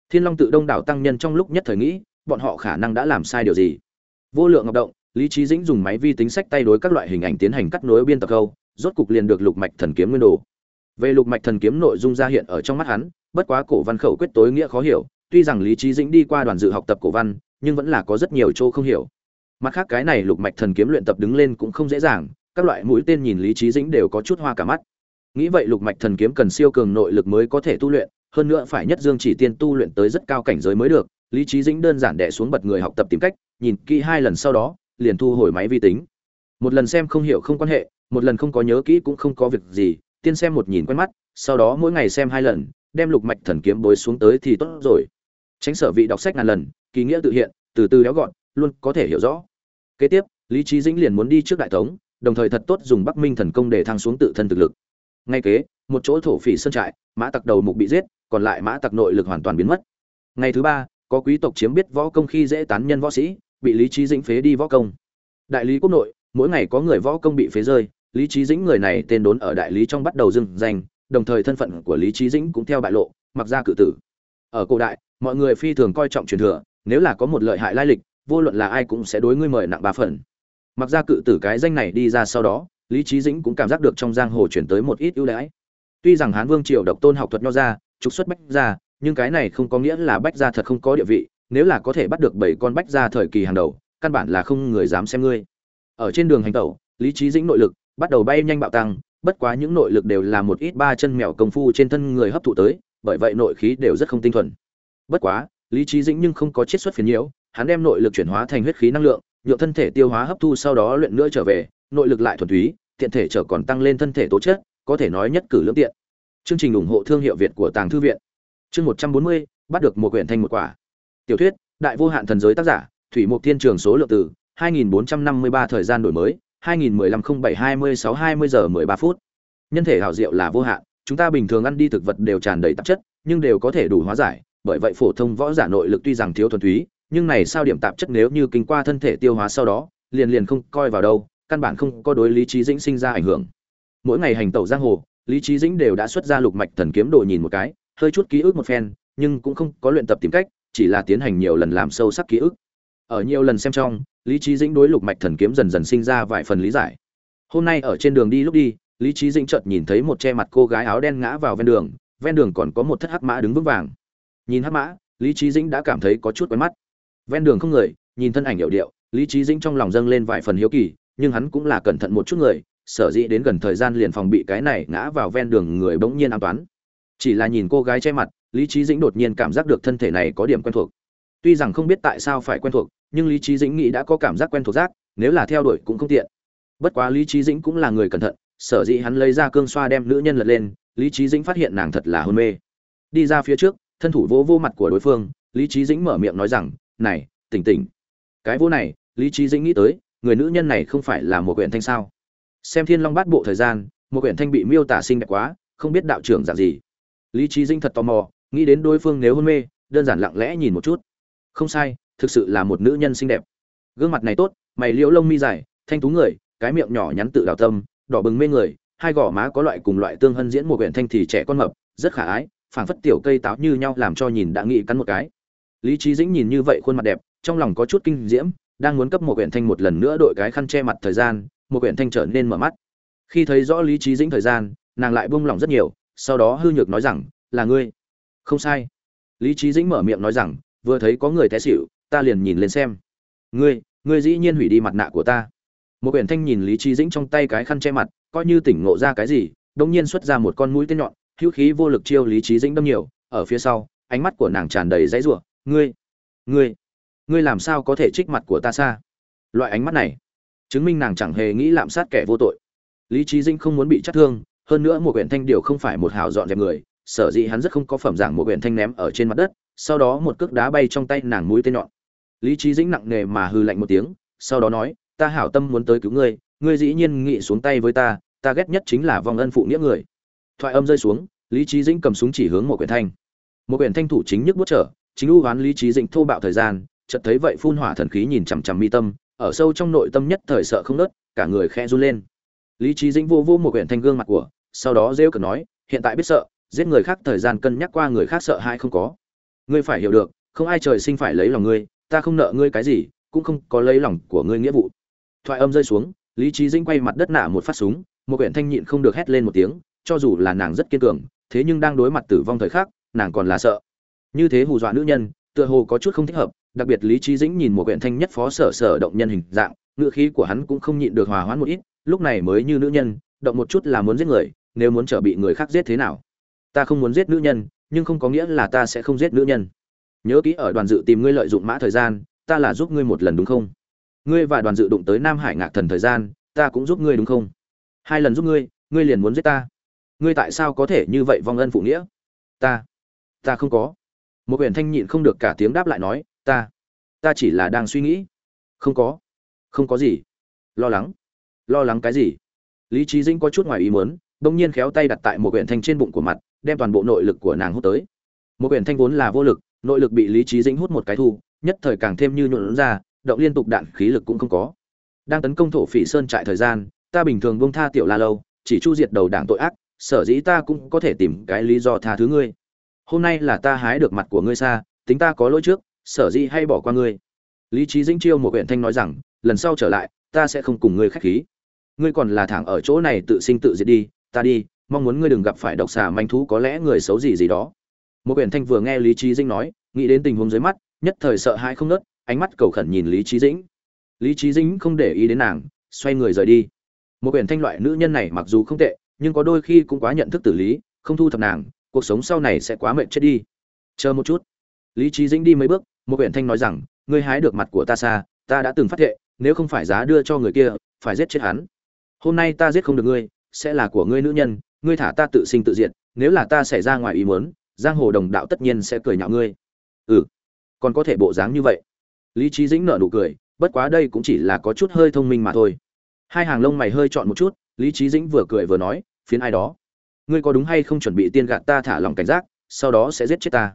Thiên long tự đông đảo tăng nhân trong lúc nhất thời nghĩ, bọn họ khả năng đã làm sai điều gì? Vô lượng ngọc động, lý trí dĩnh dùng máy vi tính sách tay đối các loại hình ảnh tiến hành cắt nối biên tập câu, rốt cục liền được lục mạch thần kiếm nguyên đồ. Về lục mạch thần kiếm nội dung ra hiện ở trong mắt hắn, bất quá cổ văn khẩu quyết tối nghĩa khó hiểu tuy rằng lý trí dĩnh đi qua đoàn dự học tập cổ văn, nhưng vẫn là có rất nhiều chỗ không hiểu. Mặt khác cái này lục mạch thần kiếm luyện tập đứng lên cũng không dễ dàng, các loại mũi tên nhìn lý trí dĩnh đều có chút hoa cả mắt. Nghĩ vậy lục mạch thần kiếm cần siêu cường nội lực mới có thể tu luyện, hơn nữa phải nhất dương chỉ tiên tu luyện tới rất cao cảnh giới mới được. Lý trí dĩnh đơn giản đẻ xuống bật người học tập tìm cách, nhìn kỹ hai lần sau đó, liền thu hồi máy vi tính. Một lần xem không hiểu không quan hệ, một lần không có nhớ kỹ cũng không có việc gì, tiên xem một nhìn quen mắt, sau đó mỗi ngày xem hai lần, đem lục mạch thần kiếm bối xuống tới thì tốt rồi tránh sở vị đọc sách ngàn lần, kỳ nghĩa tự hiện, từ từ đéo gọn, luôn có thể hiểu rõ. Kế tiếp, lý trí dĩnh liền muốn đi trước đại tống, đồng thời thật tốt dùng bắc minh thần công để thăng xuống tự thân thực lực. Ngay kế, một chỗ thổ phỉ sơn trại, mã tặc đầu mục bị giết, còn lại mã tặc nội lực hoàn toàn biến mất. Ngày thứ ba, có quý tộc chiếm biết võ công khi dễ tán nhân võ sĩ, bị lý trí dĩnh phế đi võ công. Đại lý quốc nội, mỗi ngày có người võ công bị phế rơi, lý trí dĩnh người này tên đốn ở đại lý trong bắt đầu dừng danh, đồng thời thân phận của lý trí dĩnh cũng theo bại lộ, mặc ra cự tử. Ở cổ đại mọi người phi thường coi trọng truyền thừa, nếu là có một lợi hại lai lịch, vô luận là ai cũng sẽ đối ngươi mời nặng ba phần. Mặc ra cự tử cái danh này đi ra sau đó, lý trí dĩnh cũng cảm giác được trong giang hồ chuyển tới một ít ưu đãi. Tuy rằng hán vương triều độc tôn học thuật nho ra, trục xuất bách ra nhưng cái này không có nghĩa là bách gia thật không có địa vị, nếu là có thể bắt được bảy con bách gia thời kỳ hàng đầu, căn bản là không người dám xem ngươi. Ở trên đường hành tẩu, lý trí dĩnh nội lực bắt đầu bay nhanh bạo tăng, bất quá những nội lực đều là một ít ba chân mèo công phu trên thân người hấp thụ tới, bởi vậy nội khí đều rất không tinh thuần bất quá, lý trí dĩnh nhưng không có chiết xuất phiền nhiễu, hắn đem nội lực chuyển hóa thành huyết khí năng lượng nhựa thân thể tiêu hóa hấp thu sau đó luyện nữa trở về, nội lực lại thuần túy, tiện thể trở còn tăng lên thân thể tố chất, có thể nói nhất cử lưỡng tiện. Chương trình ủng hộ thương hiệu việt của tàng thư viện. Chương một trăm bốn mươi, bắt được một quyển thanh một quả. Tiểu thuyết, đại vô hạn thần giới tác giả, thủy mục thiên trường số lượng từ 2453 thời gian đổi mới 2015 07 26 20 giờ 13 phút. Nhân thể hảo diệu là vô hạn, chúng ta bình thường ăn đi thực vật đều tràn đầy tạp chất, nhưng đều có thể đủ hóa giải bởi vậy phổ thông võ giả nội lực tuy rằng thiếu thuần túy, nhưng này sao điểm tạp chất nếu như kinh qua thân thể tiêu hóa sau đó, liền liền không coi vào đâu, căn bản không có đối lý trí dĩnh sinh ra ảnh hưởng. Mỗi ngày hành tẩu giang hồ, lý trí dĩnh đều đã xuất ra lục mạch thần kiếm đồ nhìn một cái, hơi chút ký ức một phen, nhưng cũng không có luyện tập tìm cách, chỉ là tiến hành nhiều lần làm sâu sắc ký ức. Ở nhiều lần xem trong, lý trí dĩnh đối lục mạch thần kiếm dần dần sinh ra vài phần lý giải. Hôm nay ở trên đường đi lúc đi, lý trí dĩnh chợt nhìn thấy một che mặt cô gái áo đen ngã vào ven đường ven đường còn có một thất hắc mã đứng vững vàng nhìn hắc mã, lý trí dĩnh đã cảm thấy có chút quen mắt. Ven đường không người, nhìn thân ảnh hiệu điệu, lý trí dĩnh trong lòng dâng lên vài phần hiếu kỳ, nhưng hắn cũng là cẩn thận một chút người, sở dĩ đến gần thời gian liền phòng bị cái này ngã vào ven đường người bỗng nhiên an toán. Chỉ là nhìn cô gái che mặt, lý trí dĩnh đột nhiên cảm giác được thân thể này có điểm quen thuộc. Tuy rằng không biết tại sao phải quen thuộc, nhưng lý trí dĩnh nghĩ đã có cảm giác quen thuộc giác nếu là theo đuổi cũng không tiện. Bất quá lý trí dĩnh cũng là người cẩn thận, sở dĩ hắn lấy ra cương xoa đem nữ nhân lật lên, lý trí dĩnh phát hiện nàng thật là hôn mê. Đi ra phía trước thân thủ vỗ vô mặt của đối phương, lý trí dĩnh mở miệng nói rằng, này, tỉnh tỉnh. Cái vô này, lý trí dĩnh nghĩ tới, người nữ nhân này không phải là một quyển thanh sao? Xem thiên long bát bộ thời gian, một quyển thanh bị miêu tả xinh đẹp quá, không biết đạo trưởng dạng gì. Lý trí dĩnh thật tò mò, nghĩ đến đối phương nếu hôn mê, đơn giản lặng lẽ nhìn một chút. Không sai, thực sự là một nữ nhân xinh đẹp. Gương mặt này tốt, mày liễu lông mi dài, thanh tú người, cái miệng nhỏ nhắn tự đào tâm, đỏ bừng mê người, hai gò má có loại cùng loại tương hân diễn một quyển thanh thì trẻ con mập, rất khả ái phảng phất tiểu cây táo như nhau làm cho nhìn đã nghĩ cắn một cái. Lý trí dĩnh nhìn như vậy khuôn mặt đẹp, trong lòng có chút kinh diễm, đang muốn cấp một quyển thanh một lần nữa đội cái khăn che mặt thời gian một quyển thanh trở nên mở mắt. Khi thấy rõ lý trí dĩnh thời gian, nàng lại buông lỏng rất nhiều, sau đó hư nhược nói rằng, là ngươi. Không sai. Lý trí dĩnh mở miệng nói rằng, vừa thấy có người té xỉu, ta liền nhìn lên xem. Ngươi ngươi dĩ nhiên hủy đi mặt nạ của ta. Một quyển thanh nhìn lý trí dĩnh trong tay cái khăn che mặt, coi như tỉnh ngộ ra cái gì đông nhiên xuất ra một con mũi tên nhọn hữu khí vô lực chiêu lý trí dĩnh đâm nhiều, ở phía sau, ánh mắt của nàng tràn đầy dãy rủa, ngươi ngươi ngươi làm sao có thể trích mặt của ta xa? Loại ánh mắt này, chứng minh nàng chẳng hề nghĩ lạm sát kẻ vô tội. Lý trí dĩnh không muốn bị chắc thương, hơn nữa một quyển thanh điều không phải một hào dọn dẹp người, sở dĩ hắn rất không có phẩm giảng một quyển thanh ném ở trên mặt đất, sau đó một cước đá bay trong tay nàng mũi tên nhọn. Lý trí dĩnh nặng nề mà hư lạnh một tiếng, sau đó nói, ta hảo tâm muốn tới cứu ngươi ngươi dĩ nhiên nghị xuống tay với ta ta ghét nhất chính là vong ân phụ nghĩa người thoại âm rơi xuống, lý trí dĩnh cầm súng chỉ hướng một quyển thanh. Một quyển thanh thủ chính nhức bút trở, chính ưu hoán lý trí dĩnh thô bạo thời gian, chợt thấy vậy phun hỏa thần khí nhìn chằm chằm mi tâm, ở sâu trong nội tâm nhất thời sợ không nớt, cả người khe run lên. Lý trí dĩnh vô vô một quyển thanh gương mặt của, sau đó rêu cần nói, hiện tại biết sợ, giết người khác thời gian cân nhắc qua người khác sợ hay không có. Ngươi phải hiểu được, không ai trời sinh phải lấy lòng ngươi, ta không nợ ngươi cái gì, cũng không có lấy lòng của ngươi nghĩa vụ. Thoại âm rơi xuống, lý trí dĩnh quay mặt đất nạ một phát súng, một quyển thanh nhịn không được hét lên một tiếng cho dù là nàng rất kiên cường, thế nhưng đang đối mặt tử vong thời khắc, nàng còn là sợ. Như thế hù dọa nữ nhân, tựa hồ có chút không thích hợp, đặc biệt lý trí dĩnh nhìn một quyển thanh nhất phó sở sở động nhân hình dạng ngựa khí của hắn cũng không nhịn được hòa hoãn một ít, lúc này mới như nữ nhân, động một chút là muốn giết người, nếu muốn trở bị người khác giết thế nào? Ta không muốn giết nữ nhân, nhưng không có nghĩa là ta sẽ không giết nữ nhân. Nhớ kỹ ở đoàn dự tìm ngươi lợi dụng mã thời gian, ta là giúp ngươi một lần đúng không? Ngươi và đoàn dự đụng tới nam hải ngạc thần thời gian, ta cũng giúp ngươi đúng không? Hai lần giúp ngươi ngươi liền muốn giết ta ngươi tại sao có thể như vậy vong ân phụ nghĩa? Ta ta không có. Một huyện thanh nhịn không được cả tiếng đáp lại nói, ta ta chỉ là đang suy nghĩ. Không có. Không có gì. Lo lắng. Lo lắng cái gì? Lý trí dĩnh có chút ngoài ý muốn, bỗng nhiên khéo tay đặt tại một huyện thanh trên bụng của mặt, đem toàn bộ nội lực của nàng hút tới. Một huyện thanh vốn là vô lực, nội lực bị lý trí dĩnh hút một cái thu, nhất thời càng thêm như nhuộn ra, động liên tục đạn khí lực cũng không có. Đang tấn công thổ phỉ sơn trại thời gian, ta bình thường bông tha tiểu la lâu, chỉ chu diệt đầu đảng tội ác sở dĩ ta cũng có thể tìm cái lý do tha thứ ngươi. Hôm nay là ta hái được mặt của ngươi xa, tính ta có lỗi trước, sở dĩ hay bỏ qua ngươi. Lý trí dĩnh chiêu một huyện thanh nói rằng, lần sau trở lại, ta sẽ không cùng ngươi khách khí. Ngươi còn là thẳng ở chỗ này tự sinh tự diệt đi, ta đi, mong muốn ngươi đừng gặp phải độc xà manh thú có lẽ người xấu gì gì đó. Một huyện thanh vừa nghe lý trí dĩnh nói, nghĩ đến tình huống dưới mắt, nhất thời sợ hãi không nớt ánh mắt cầu khẩn nhìn lý trí dĩnh. Lý trí dĩnh không để ý đến nàng, xoay người rời đi. Một huyện thanh loại nữ nhân này mặc dù không tệ nhưng có đôi khi cũng quá nhận thức tử lý không thu thập nàng cuộc sống sau này sẽ quá mệt chết đi. Chờ một chút. Lý trí dĩnh đi mấy bước một huyện thanh nói rằng ngươi hái được mặt của ta xa ta đã từng phát hiện, nếu không phải giá đưa cho người kia phải giết chết hắn. Hôm nay ta giết không được ngươi sẽ là của ngươi nữ nhân ngươi thả ta tự sinh tự diệt nếu là ta xảy ra ngoài ý muốn giang hồ đồng đạo tất nhiên sẽ cười nhạo ngươi. Ừ còn có thể bộ dáng như vậy. Lý trí dĩnh nở nụ cười bất quá đây cũng chỉ là có chút hơi thông minh mà thôi. Hai hàng lông mày hơi chọn một chút lý trí dĩnh vừa cười vừa nói phiến ai đó. Ngươi có đúng hay không chuẩn bị tiên gạt ta thả lòng cảnh giác, sau đó sẽ giết chết ta?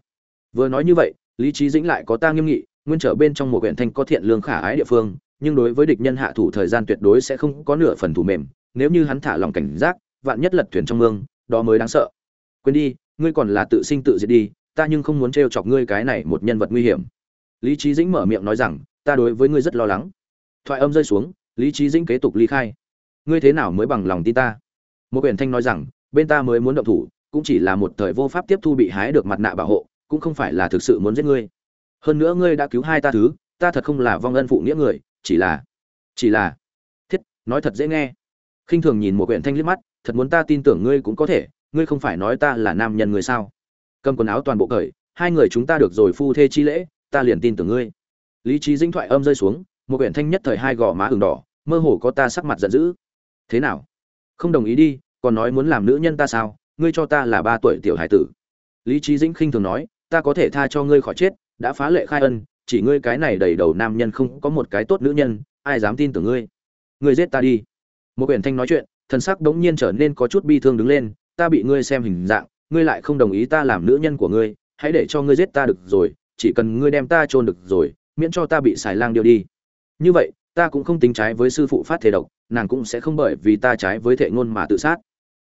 Vừa nói như vậy, lý trí dĩnh lại có ta nghiêm nghị, nguyên trở bên trong một huyện thanh có thiện lương khả ái địa phương, nhưng đối với địch nhân hạ thủ thời gian tuyệt đối sẽ không có nửa phần thủ mềm, nếu như hắn thả lòng cảnh giác, vạn nhất lật thuyền trong mương, đó mới đáng sợ. Quên đi, ngươi còn là tự sinh tự diệt đi, ta nhưng không muốn trêu chọc ngươi cái này một nhân vật nguy hiểm. Lý trí dĩnh mở miệng nói rằng, ta đối với ngươi rất lo lắng. Thoại âm rơi xuống, lý trí dĩnh kế tục ly khai. Ngươi thế nào mới bằng lòng tin ta? Một quyển thanh nói rằng, bên ta mới muốn động thủ, cũng chỉ là một thời vô pháp tiếp thu bị hái được mặt nạ bảo hộ, cũng không phải là thực sự muốn giết ngươi. Hơn nữa ngươi đã cứu hai ta thứ, ta thật không là vong ân phụ nghĩa người, chỉ là chỉ là, thiết, nói thật dễ nghe. Khinh thường nhìn một quyển thanh liếc mắt, thật muốn ta tin tưởng ngươi cũng có thể, ngươi không phải nói ta là nam nhân người sao? Cầm quần áo toàn bộ cởi, hai người chúng ta được rồi phu thê chi lễ, ta liền tin tưởng ngươi. Lý trí dĩnh thoại âm rơi xuống, một quyển thanh nhất thời hai gò má ửng đỏ, mơ hồ có ta sắc mặt giận dữ. Thế nào? Không đồng ý đi còn nói muốn làm nữ nhân ta sao? Ngươi cho ta là ba tuổi tiểu hải tử. Lý trí dĩnh khinh thường nói, ta có thể tha cho ngươi khỏi chết, đã phá lệ khai ân, chỉ ngươi cái này đầy đầu nam nhân không có một cái tốt nữ nhân, ai dám tin tưởng ngươi? Ngươi giết ta đi. Một quyển thanh nói chuyện, thần sắc đống nhiên trở nên có chút bi thương đứng lên, ta bị ngươi xem hình dạng, ngươi lại không đồng ý ta làm nữ nhân của ngươi, hãy để cho ngươi giết ta được rồi, chỉ cần ngươi đem ta chôn được rồi, miễn cho ta bị xài lang điêu đi. Như vậy, ta cũng không tính trái với sư phụ phát thể độc, nàng cũng sẽ không bởi vì ta trái với thể ngôn mà tự sát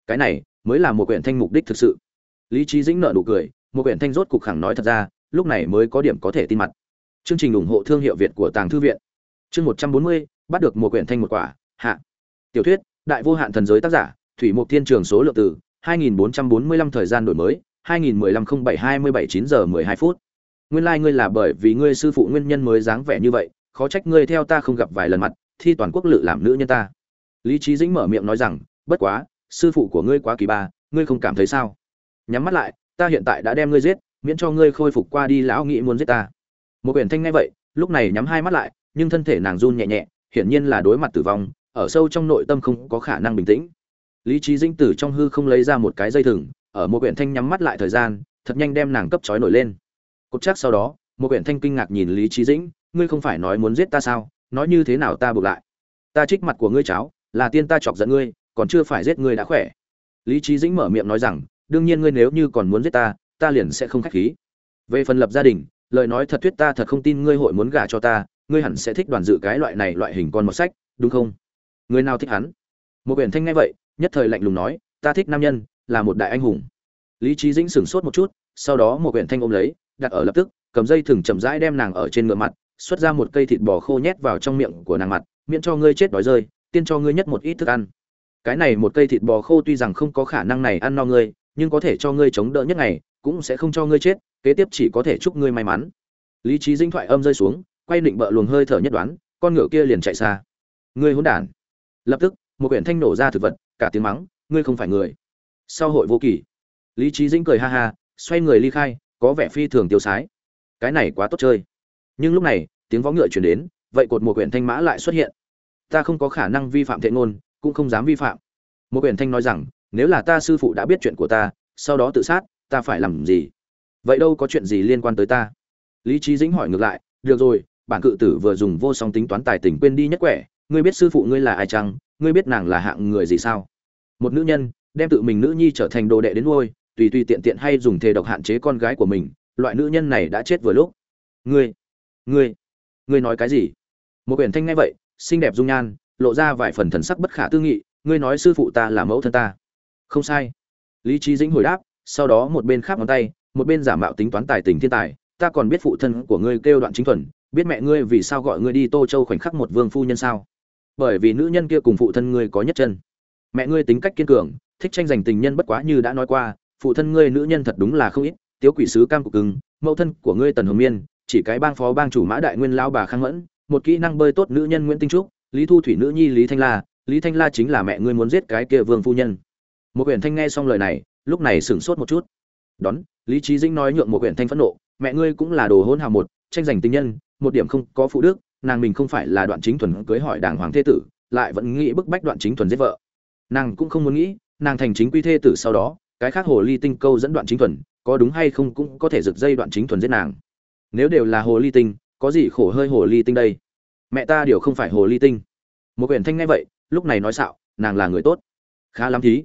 cái này mới là một quyển thanh mục đích thực sự. Lý trí dĩnh nợ nụ cười, một quyển thanh rốt cục khẳng nói thật ra, lúc này mới có điểm có thể tin mặt. Chương trình ủng hộ thương hiệu việt của tàng thư viện. Chương một trăm bốn mươi, bắt được một quyển thanh một quả, hạ. Tiểu thuyết, đại vô hạn thần giới tác giả, thủy mục thiên trường số lượng từ 2445 thời gian đổi mới 2015 07 27 9 giờ 12 phút. Nguyên lai like ngươi là bởi vì ngươi sư phụ nguyên nhân mới dáng vẻ như vậy, khó trách ngươi theo ta không gặp vài lần mặt, thi toàn quốc lự làm nữ nhân ta. Lý trí dĩnh mở miệng nói rằng, bất quá sư phụ của ngươi quá kỳ ba, ngươi không cảm thấy sao? Nhắm mắt lại, ta hiện tại đã đem ngươi giết, miễn cho ngươi khôi phục qua đi lão nghĩ muốn giết ta. Một quyển thanh ngay vậy, lúc này nhắm hai mắt lại, nhưng thân thể nàng run nhẹ nhẹ, hiển nhiên là đối mặt tử vong, ở sâu trong nội tâm không có khả năng bình tĩnh. Lý trí dinh tử trong hư không lấy ra một cái dây thừng, ở một quyển thanh nhắm mắt lại thời gian, thật nhanh đem nàng cấp trói nổi lên. Cột chắc sau đó, một quyển thanh kinh ngạc nhìn lý trí dĩnh, ngươi không phải nói muốn giết ta sao? Nói như thế nào ta buộc lại? Ta trích mặt của ngươi cháo là tiên ta chọc giận ngươi còn chưa phải giết ngươi đã khỏe. Lý trí dĩnh mở miệng nói rằng, đương nhiên ngươi nếu như còn muốn giết ta ta liền sẽ không khách khí. Về phần lập gia đình, lời nói thật thuyết ta thật không tin ngươi hội muốn gả cho ta, ngươi hẳn sẽ thích đoàn dự cái loại này loại hình con một sách, đúng không? Người nào thích hắn? Một quyển thanh nghe vậy, nhất thời lạnh lùng nói, ta thích nam nhân, là một đại anh hùng. Lý trí dĩnh sửng sốt một chút, sau đó một quyển thanh ôm lấy, đặt ở lập tức, cầm dây thừng chậm rãi đem nàng ở trên ngựa mặt, xuất ra một cây thịt bò khô nhét vào trong miệng của nàng mặt, miễn cho ngươi chết đói rơi, tiên cho ngươi nhất một ít thức ăn cái này một cây thịt bò khô tuy rằng không có khả năng này ăn no ngươi, nhưng có thể cho ngươi chống đỡ nhất ngày, cũng sẽ không cho ngươi chết, kế tiếp chỉ có thể chúc ngươi may mắn. Lý trí dinh thoại âm rơi xuống, quay định bợ luồng hơi thở nhất đoán, con ngựa kia liền chạy xa. Ngươi hỗn đản. Lập tức, một quyển thanh nổ ra thực vật, cả tiếng mắng, ngươi không phải người. Sau hội vô kỷ. Lý trí dinh cười ha ha, xoay người ly khai, có vẻ phi thường tiêu sái. Cái này quá tốt chơi. Nhưng lúc này, tiếng vó ngựa chuyển đến, vậy cột một quyển thanh mã lại xuất hiện. Ta không có khả năng vi phạm thệ ngôn cũng không dám vi phạm. Một quyển thanh nói rằng, nếu là ta sư phụ đã biết chuyện của ta, sau đó tự sát, ta phải làm gì? Vậy đâu có chuyện gì liên quan tới ta? Lý trí dĩnh hỏi ngược lại, được rồi, bản cự tử vừa dùng vô song tính toán tài tình quên đi nhất quẻ, ngươi biết sư phụ ngươi là ai chăng? Ngươi biết nàng là hạng người gì sao? Một nữ nhân đem tự mình nữ nhi trở thành đồ đệ đến nuôi, tùy tùy tiện tiện hay dùng thề độc hạn chế con gái của mình, loại nữ nhân này đã chết vừa lúc. Ngươi ngươi ngươi nói cái gì? Một quyển thanh nghe vậy, xinh đẹp dung nhan lộ ra vài phần thần sắc bất khả tư nghị, ngươi nói sư phụ ta là mẫu thân ta. Không sai. Lý trí dĩnh hồi đáp, sau đó một bên khác ngón tay, một bên giả mạo tính toán tài tình thiên tài, ta còn biết phụ thân của ngươi kêu đoạn chính thuần, biết mẹ ngươi vì sao gọi ngươi đi tô châu khoảnh khắc một vương phu nhân sao? Bởi vì nữ nhân kia cùng phụ thân ngươi có nhất chân. Mẹ ngươi tính cách kiên cường, thích tranh giành tình nhân bất quá như đã nói qua, phụ thân ngươi nữ nhân thật đúng là không ít, tiếu quỷ sứ cam cục cứng, mẫu thân của ngươi tần hồng miên, chỉ cái bang phó bang chủ mã đại nguyên lao bà khang mẫn, một kỹ năng bơi tốt nữ nhân nguyễn tinh trúc lý thu thủy nữ nhi lý thanh la, lý thanh la chính là mẹ ngươi muốn giết cái kia vương phu nhân. Một quyển thanh nghe xong lời này, lúc này sửng sốt một chút. Đón, lý trí dĩnh nói nhượng một quyển thanh phẫn nộ, mẹ ngươi cũng là đồ hôn hào một, tranh giành tình nhân, một điểm không có phụ đức, nàng mình không phải là đoạn chính thuần cưới hỏi đảng hoàng thế tử, lại vẫn nghĩ bức bách đoạn chính thuần giết vợ. Nàng cũng không muốn nghĩ, nàng thành chính quy thê tử sau đó, cái khác hồ ly tinh câu dẫn đoạn chính thuần, có đúng hay không cũng có thể giật dây đoạn chính thuần giết nàng. Nếu đều là hồ ly tinh, có gì khổ hơi hồ ly tinh đây? Mẹ ta điều không phải hồ ly tinh. Một quyển thanh nghe vậy, lúc này nói xạo, nàng là người tốt. Khá lắm thí.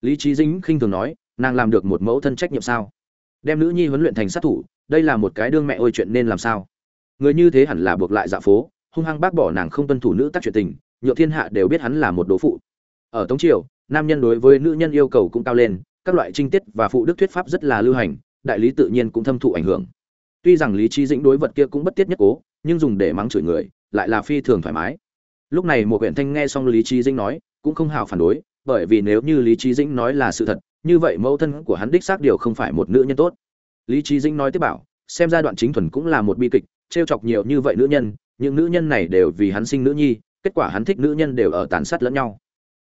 Lý trí dính khinh thường nói, nàng làm được một mẫu thân trách nhiệm sao? Đem nữ nhi huấn luyện thành sát thủ, đây là một cái đương mẹ ôi chuyện nên làm sao? Người như thế hẳn là buộc lại dạ phố, hung hăng bác bỏ nàng không tuân thủ nữ tác chuyện tình nhựa thiên hạ đều biết hắn là một đố phụ. Ở tống triều, nam nhân đối với nữ nhân yêu cầu cũng cao lên, các loại trinh tiết và phụ đức thuyết pháp rất là lưu hành, đại lý tự nhiên cũng thâm thụ ảnh hưởng. Tuy rằng lý trí dĩnh đối vật kia cũng bất tiết nhất cố, nhưng dùng để mắng chửi người lại là phi thường thoải mái. Lúc này một quyển thanh nghe xong lý trí dĩnh nói, cũng không hào phản đối, bởi vì nếu như lý trí dĩnh nói là sự thật, như vậy mẫu thân của hắn đích xác điều không phải một nữ nhân tốt. Lý trí dĩnh nói tiếp bảo, xem ra đoạn chính thuần cũng là một bi kịch, trêu chọc nhiều như vậy nữ nhân, những nữ nhân này đều vì hắn sinh nữ nhi, kết quả hắn thích nữ nhân đều ở tàn sát lẫn nhau.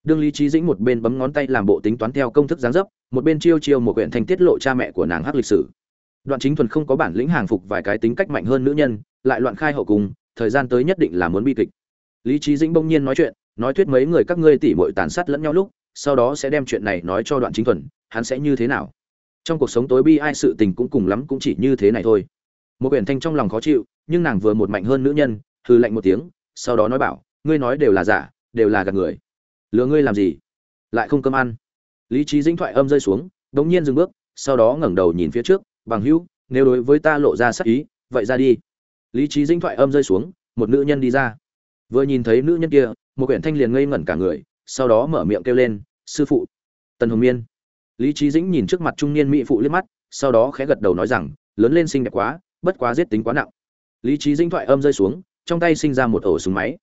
Đương lý trí dĩnh một bên bấm ngón tay làm bộ tính toán theo công thức giáng dấp, một bên chiêu chiêu một quyển thanh tiết lộ cha mẹ của nàng hắc lịch sử. Đoạn chính thuần không có bản lĩnh hàng phục vài cái tính cách mạnh hơn nữ nhân, lại loạn khai hậu cùng thời gian tới nhất định là muốn bi kịch. Lý trí dĩnh bỗng nhiên nói chuyện, nói thuyết mấy người các ngươi tỉ mội tàn sát lẫn nhau lúc, sau đó sẽ đem chuyện này nói cho đoạn chính thuần, hắn sẽ như thế nào? Trong cuộc sống tối bi ai sự tình cũng cùng lắm cũng chỉ như thế này thôi. Một quyển thanh trong lòng khó chịu, nhưng nàng vừa một mạnh hơn nữ nhân hư lạnh một tiếng, sau đó nói bảo, ngươi nói đều là giả, đều là gạt người. Lừa ngươi làm gì? Lại không cơm ăn. Lý trí dĩnh thoại âm rơi xuống, bỗng nhiên dừng bước, sau đó ngẩng đầu nhìn phía trước, bằng hữu, nếu đối với ta lộ ra sắc ý, vậy ra đi lý trí dĩnh thoại âm rơi xuống, một nữ nhân đi ra. Vừa nhìn thấy nữ nhân kia, một quyển thanh liền ngây ngẩn cả người, sau đó mở miệng kêu lên, sư phụ. Tần hồng miên. Lý trí dĩnh nhìn trước mặt trung niên mỹ phụ liếc mắt, sau đó khẽ gật đầu nói rằng, lớn lên xinh đẹp quá, bất quá giết tính quá nặng. Lý trí dĩnh thoại âm rơi xuống, trong tay sinh ra một ổ súng máy.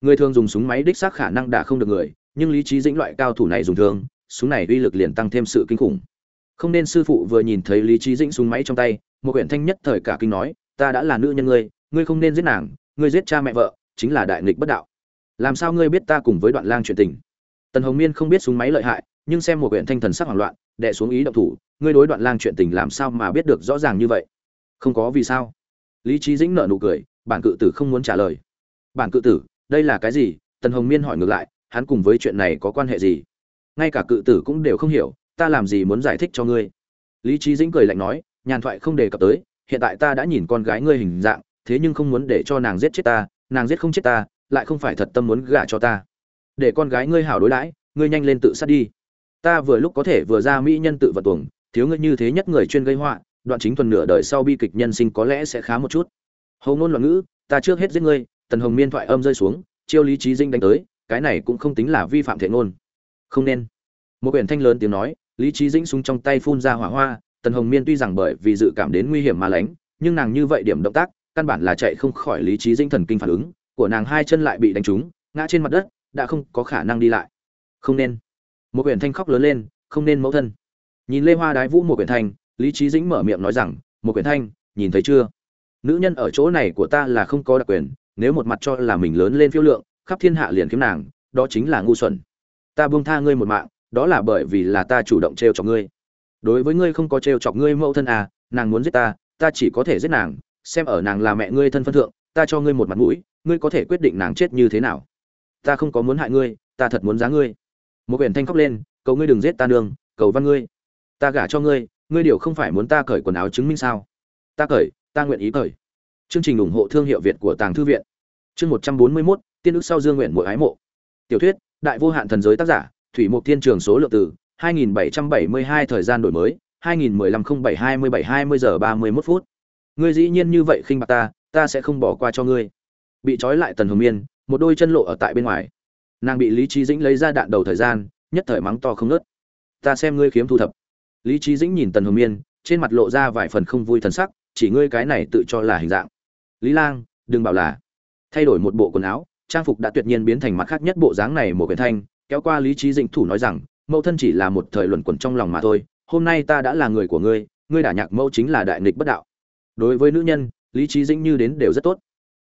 Người thường dùng súng máy đích xác khả năng đả không được người, nhưng lý trí dĩnh loại cao thủ này dùng thường, súng này uy lực liền tăng thêm sự kinh khủng. Không nên sư phụ vừa nhìn thấy lý trí dĩnh súng máy trong tay, một quyển thanh nhất thời cả kinh nói, ta đã là nữ nhân ngươi ngươi không nên giết nàng, ngươi giết cha mẹ vợ, chính là đại nghịch bất đạo. Làm sao ngươi biết ta cùng với đoạn lang chuyện tình? Tần hồng miên không biết súng máy lợi hại, nhưng xem một huyện thanh thần sắc hoảng loạn, đệ xuống ý động thủ, ngươi đối đoạn lang chuyện tình làm sao mà biết được rõ ràng như vậy? Không có vì sao. Lý trí dĩnh nợ nụ cười, bản cự tử không muốn trả lời. Bản cự tử, đây là cái gì? Tần hồng miên hỏi ngược lại, hắn cùng với chuyện này có quan hệ gì? Ngay cả cự tử cũng đều không hiểu, ta làm gì muốn giải thích cho ngươi? Lý trí dĩnh cười lạnh nói, nhàn thoại không đề cập tới, hiện tại ta đã nhìn con gái ngươi hình dạng thế nhưng không muốn để cho nàng giết chết ta, nàng giết không chết ta, lại không phải thật tâm muốn gả cho ta. Để con gái ngươi hảo đối đãi, ngươi nhanh lên tự sát đi. Ta vừa lúc có thể vừa ra mỹ nhân tự vật tuồng, thiếu ngươi như thế nhất người chuyên gây họa, đoạn chính thuần nửa đời sau bi kịch nhân sinh có lẽ sẽ khá một chút. Hầu ngôn loạn ngữ, ta trước hết giết ngươi, tần hồng miên thoại âm rơi xuống, chiêu lý trí dinh đánh tới, cái này cũng không tính là vi phạm thể ngôn. Không nên. Một quyển thanh lớn tiếng nói, lý trí dĩnh súng trong tay phun ra hỏa hoa, tần hồng miên tuy rằng bởi vì dự cảm đến nguy hiểm mà lánh, nhưng nàng như vậy điểm động tác căn bản là chạy không khỏi lý trí dinh thần kinh phản ứng, của nàng hai chân lại bị đánh trúng, ngã trên mặt đất, đã không có khả năng đi lại. Không nên. Một quyển thanh khóc lớn lên, không nên mẫu thân. Nhìn lê hoa đái vũ một quyển thanh, lý trí dĩnh mở miệng nói rằng, một quyển thanh, nhìn thấy chưa? Nữ nhân ở chỗ này của ta là không có đặc quyền, nếu một mặt cho là mình lớn lên phiêu lượng, khắp thiên hạ liền kiếm nàng, đó chính là ngu xuẩn. Ta buông tha ngươi một mạng, đó là bởi vì là ta chủ động trêu chọc ngươi. Đối với ngươi không có trêu chọc ngươi mẫu thân à nàng muốn giết ta ta chỉ có thể giết nàng xem ở nàng là mẹ ngươi thân phân thượng, ta cho ngươi một mặt mũi, ngươi có thể quyết định nàng chết như thế nào. Ta không có muốn hại ngươi, ta thật muốn giá ngươi. Một quyển thanh khóc lên, cầu ngươi đừng giết ta nương, cầu văn ngươi. Ta gả cho ngươi ngươi điều không phải muốn ta cởi quần áo chứng minh sao? Ta cởi, ta nguyện ý cởi. Chương trình ủng hộ thương hiệu việt của tàng thư viện. Chương một trăm bốn mươi mốt, tiên ức sau dương nguyện mỗi ái mộ. Tiểu thuyết, đại vô hạn thần giới tác giả, thủy mục thiên trường số lượng từ 2772 thời gian đổi mới 2015 07 27 20 giờ 31 phút ngươi dĩ nhiên như vậy khinh bạc ta ta sẽ không bỏ qua cho ngươi. Bị trói lại tần hồng miên, một đôi chân lộ ở tại bên ngoài. Nàng bị lý trí dĩnh lấy ra đạn đầu thời gian, nhất thời mắng to không nớt ta xem ngươi khiếm thu thập. Lý trí dĩnh nhìn tần hồng miên, trên mặt lộ ra vài phần không vui thần sắc, chỉ ngươi cái này tự cho là hình dạng. Lý lang, đừng bảo là. Thay đổi một bộ quần áo, trang phục đã tuyệt nhiên biến thành mặt khác nhất bộ dáng này một quyển thanh, kéo qua lý trí dĩnh thủ nói rằng, mẫu thân chỉ là một thời luẩn quẩn trong lòng mà thôi, hôm nay ta đã là người của ngươi ngươi đả nhạc mẫu chính là đại nghịch bất đạo đối với nữ nhân, lý trí dĩnh như đến đều rất tốt.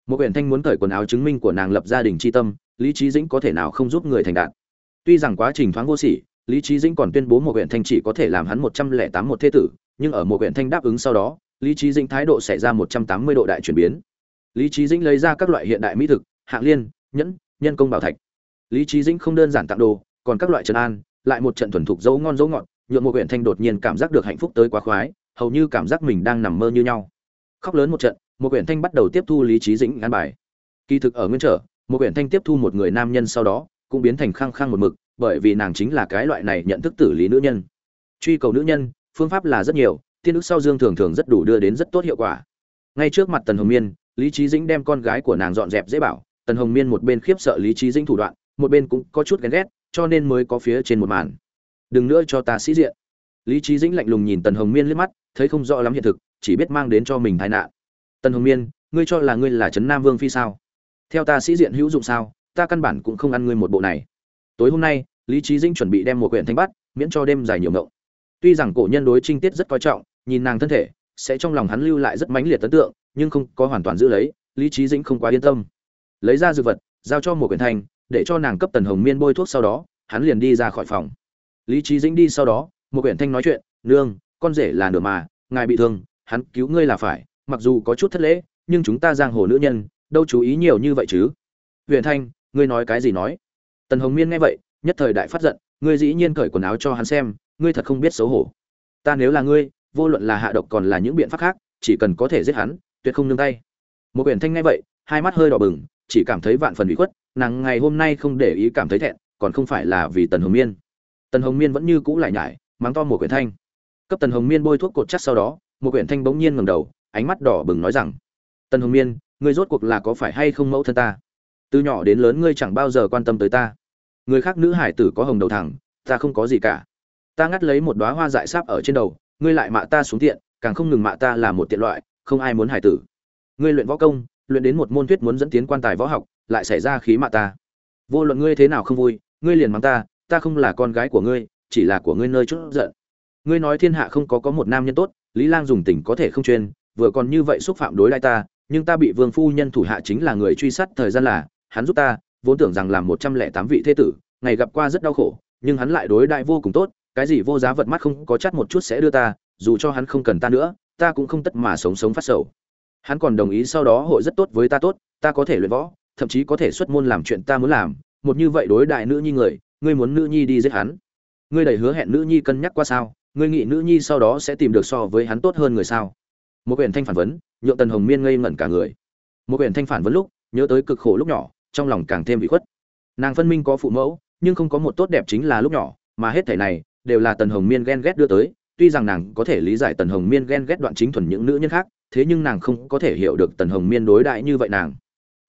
Một quyển thanh muốn cởi quần áo chứng minh của nàng lập gia đình c tâm, lý trí dĩnh có thể nào không giúp người thành đạt? Tuy rằng quá trình thoáng vô sỉ, lý trí dĩnh còn tuyên bố một quyển thanh chỉ có thể làm hắn một trăm lẻ tám một thế tử, nhưng ở một quyển thanh đáp ứng sau đó, lý trí dĩnh thái độ xảy ra một trăm tám mươi độ đại chuyển biến. Lý trí dĩnh lấy ra các loại hiện đại mỹ thực, hạng liên, nhẫn, nhân công bảo thạch. Lý trí dĩnh không đơn giản tặng đồ, còn các loại trần an, lại một trận thuần thục dấu ngon dấu ngọt, nhuộm một huyện thanh đột nhiên cảm giác được hạnh phúc tới quá khoái, hầu như cảm giác mình đang nằm mơ như nhau khóc lớn một trận một quyển thanh bắt đầu tiếp thu lý trí dĩnh ngắn bài. Kỳ thực ở nguyên trở một quyển thanh tiếp thu một người nam nhân sau đó, cũng biến thành khăng khăng một mực, bởi vì nàng chính là cái loại này nhận thức tử lý nữ nhân. Truy cầu nữ nhân, phương pháp là rất nhiều, tiên ức sau dương thường thường rất đủ đưa đến rất tốt hiệu quả. Ngay trước mặt tần hồng miên, lý trí dĩnh đem con gái của nàng dọn dẹp dễ bảo. Tần hồng miên một bên khiếp sợ lý trí dĩnh thủ đoạn, một bên cũng có chút ghen ghét, cho nên mới có phía trên một màn. Đừng nữa cho ta sĩ diện. Lý trí dĩnh lạnh lùng nhìn tần hồng miên liếc mắt, thấy không rõ lắm hiện thực chỉ biết mang đến cho mình tai nạn. Tần hồng miên, ngươi cho là ngươi là trấn nam vương phi sao? Theo ta sĩ diện hữu dụng sao, ta căn bản cũng không ăn ngươi một bộ này. Tối hôm nay, lý trí dĩnh chuẩn bị đem một quyển thanh bắt miễn cho đêm dài nhiều ngộng. Tuy rằng cổ nhân đối trinh tiết rất coi trọng, nhìn nàng thân thể, sẽ trong lòng hắn lưu lại rất mãnh liệt ấn tượng, nhưng không có hoàn toàn giữ lấy, lý trí dĩnh không quá yên tâm. Lấy ra dược vật, giao cho một quyển thanh, để cho nàng cấp tần hồng miên bôi thuốc sau đó, hắn liền đi ra khỏi phòng. Lý trí dĩnh đi sau đó, một quyển thanh nói chuyện, nương, con rể là nửa mà, ngài bị thương hắn cứu ngươi là phải, mặc dù có chút thất lễ, nhưng chúng ta giang hồ nữ nhân, đâu chú ý nhiều như vậy chứ? Huyền thanh, ngươi nói cái gì nói? Tần hồng miên nghe vậy, nhất thời đại phát giận, ngươi dĩ nhiên cởi quần áo cho hắn xem, ngươi thật không biết xấu hổ. Ta nếu là ngươi, vô luận là hạ độc còn là những biện pháp khác, chỉ cần có thể giết hắn, tuyệt không nương tay. Một huyền thanh nghe vậy, hai mắt hơi đỏ bừng, chỉ cảm thấy vạn phần bị khuất, nàng ngày hôm nay không để ý cảm thấy thẹn, còn không phải là vì tần hồng miên. Tần hồng miên vẫn như cũ lại nhải, mắng to một quyển thanh. Cấp tần hồng miên bôi thuốc cột chắc sau đó một quyển thanh bỗng nhiên ngẩng đầu, ánh mắt đỏ bừng nói rằng, tần hồng miên, ngươi rốt cuộc là có phải hay không mẫu thân ta? Từ nhỏ đến lớn ngươi chẳng bao giờ quan tâm tới ta. Người khác nữ hải tử có hồng đầu thẳng, ta không có gì cả. Ta ngắt lấy một đoá hoa dại sáp ở trên đầu, ngươi lại mạ ta xuống tiện, càng không ngừng mạ ta là một tiện loại, không ai muốn hải tử. Ngươi luyện võ công, luyện đến một môn thuyết muốn dẫn tiến quan tài võ học, lại xảy ra khí mạ ta. Vô luận ngươi thế nào không vui, ngươi liền mắng ta ta không là con gái của ngươi, chỉ là của ngươi nơi chút giận. Ngươi nói thiên hạ không có có một nam nhân tốt lý lang dùng tình có thể không chuyên, vừa còn như vậy xúc phạm đối lại ta, nhưng ta bị vương phu nhân thủ hạ chính là người truy sát thời gian là, hắn giúp ta, vốn tưởng rằng làm một trăm lẻ tám vị thế tử, ngày gặp qua rất đau khổ, nhưng hắn lại đối đại vô cùng tốt, cái gì vô giá vật mắt không có chắt một chút sẽ đưa ta, dù cho hắn không cần ta nữa, ta cũng không tất mà sống sống phát sầu. Hắn còn đồng ý sau đó hội rất tốt với ta tốt, ta có thể luyện võ, thậm chí có thể xuất môn làm chuyện ta muốn làm, một như vậy đối đại nữ nhi người, ngươi muốn nữ nhi đi giết hắn. Ngươi đầy hứa hẹn nữ nhi cân nhắc qua sao? Ngươi nghĩ nữ nhi sau đó sẽ tìm được so với hắn tốt hơn người sao? Một quyển thanh phản vấn, nhượng tần hồng miên ngây ngẩn cả người. Một quyển thanh phản vấn lúc, nhớ tới cực khổ lúc nhỏ, trong lòng càng thêm bị khuất. Nàng phân minh có phụ mẫu, nhưng không có một tốt đẹp chính là lúc nhỏ, mà hết thể này, đều là tần hồng miên ghen ghét đưa tới. Tuy rằng nàng có thể lý giải tần hồng miên ghen ghét đoạn chính thuần những nữ nhân khác, thế nhưng nàng không có thể hiểu được tần hồng miên đối đại như vậy nàng.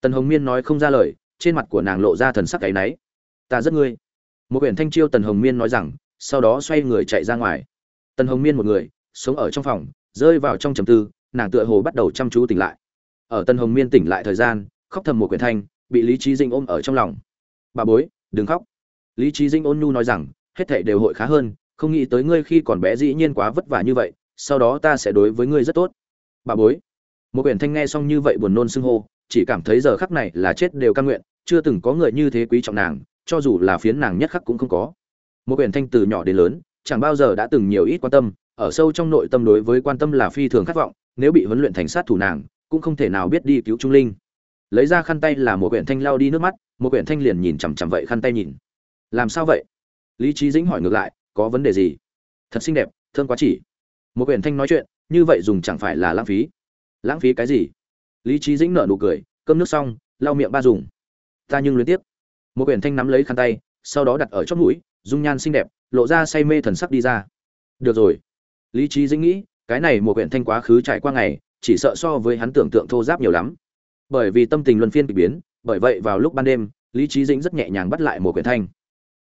Tần hồng miên nói không ra lời, trên mặt của nàng lộ ra thần sắc áy náy. Ta rất ngươi. Một quyển thanh chiêu tần hồng miên nói rằng, sau đó xoay người chạy ra ngoài tần hồng miên một người, sống ở trong phòng, rơi vào trong trầm tư, nàng tựa hồ bắt đầu chăm chú tỉnh lại. Ở tần hồng miên tỉnh lại thời gian, khóc thầm một quyển thanh, bị lý trí dinh ôm ở trong lòng. Bà bối, đừng khóc. Lý trí dinh ôn nhu nói rằng, hết thảy đều hội khá hơn, không nghĩ tới ngươi khi còn bé dĩ nhiên quá vất vả như vậy, sau đó ta sẽ đối với ngươi rất tốt. Bà bối. Một quyển thanh nghe xong như vậy buồn nôn xưng hô, chỉ cảm thấy giờ khắc này là chết đều căn nguyện, chưa từng có người như thế quý trọng nàng, cho dù là phiến nàng nhất khắc cũng không có. Một quyển thanh từ nhỏ đến lớn chẳng bao giờ đã từng nhiều ít quan tâm, ở sâu trong nội tâm đối với quan tâm là phi thường khát vọng, nếu bị huấn luyện thành sát thủ nàng, cũng không thể nào biết đi cứu trung linh. Lấy ra khăn tay là một quyển thanh lao đi nước mắt, một quyển thanh liền nhìn chằm chằm vậy khăn tay nhìn. Làm sao vậy? Lý trí dĩnh hỏi ngược lại, có vấn đề gì? Thật xinh đẹp, thương quá chỉ. Một quyển thanh nói chuyện, như vậy dùng chẳng phải là lãng phí. Lãng phí cái gì? Lý trí dĩnh nở nụ cười, cơm nước xong, lau miệng ba dùng. Ta nhưng luyến tiếp một quyển thanh nắm lấy khăn tay, sau đó đặt ở chót mũi, dung nhan xinh đẹp lộ ra say mê thần sắc đi ra. Được rồi. Lý trí dĩnh nghĩ, cái này một quyển thanh quá khứ trải qua ngày, chỉ sợ so với hắn tưởng tượng thô giáp nhiều lắm. Bởi vì tâm tình luân phiên kỳ biến, bởi vậy vào lúc ban đêm, lý trí dĩnh rất nhẹ nhàng bắt lại một quyển thanh.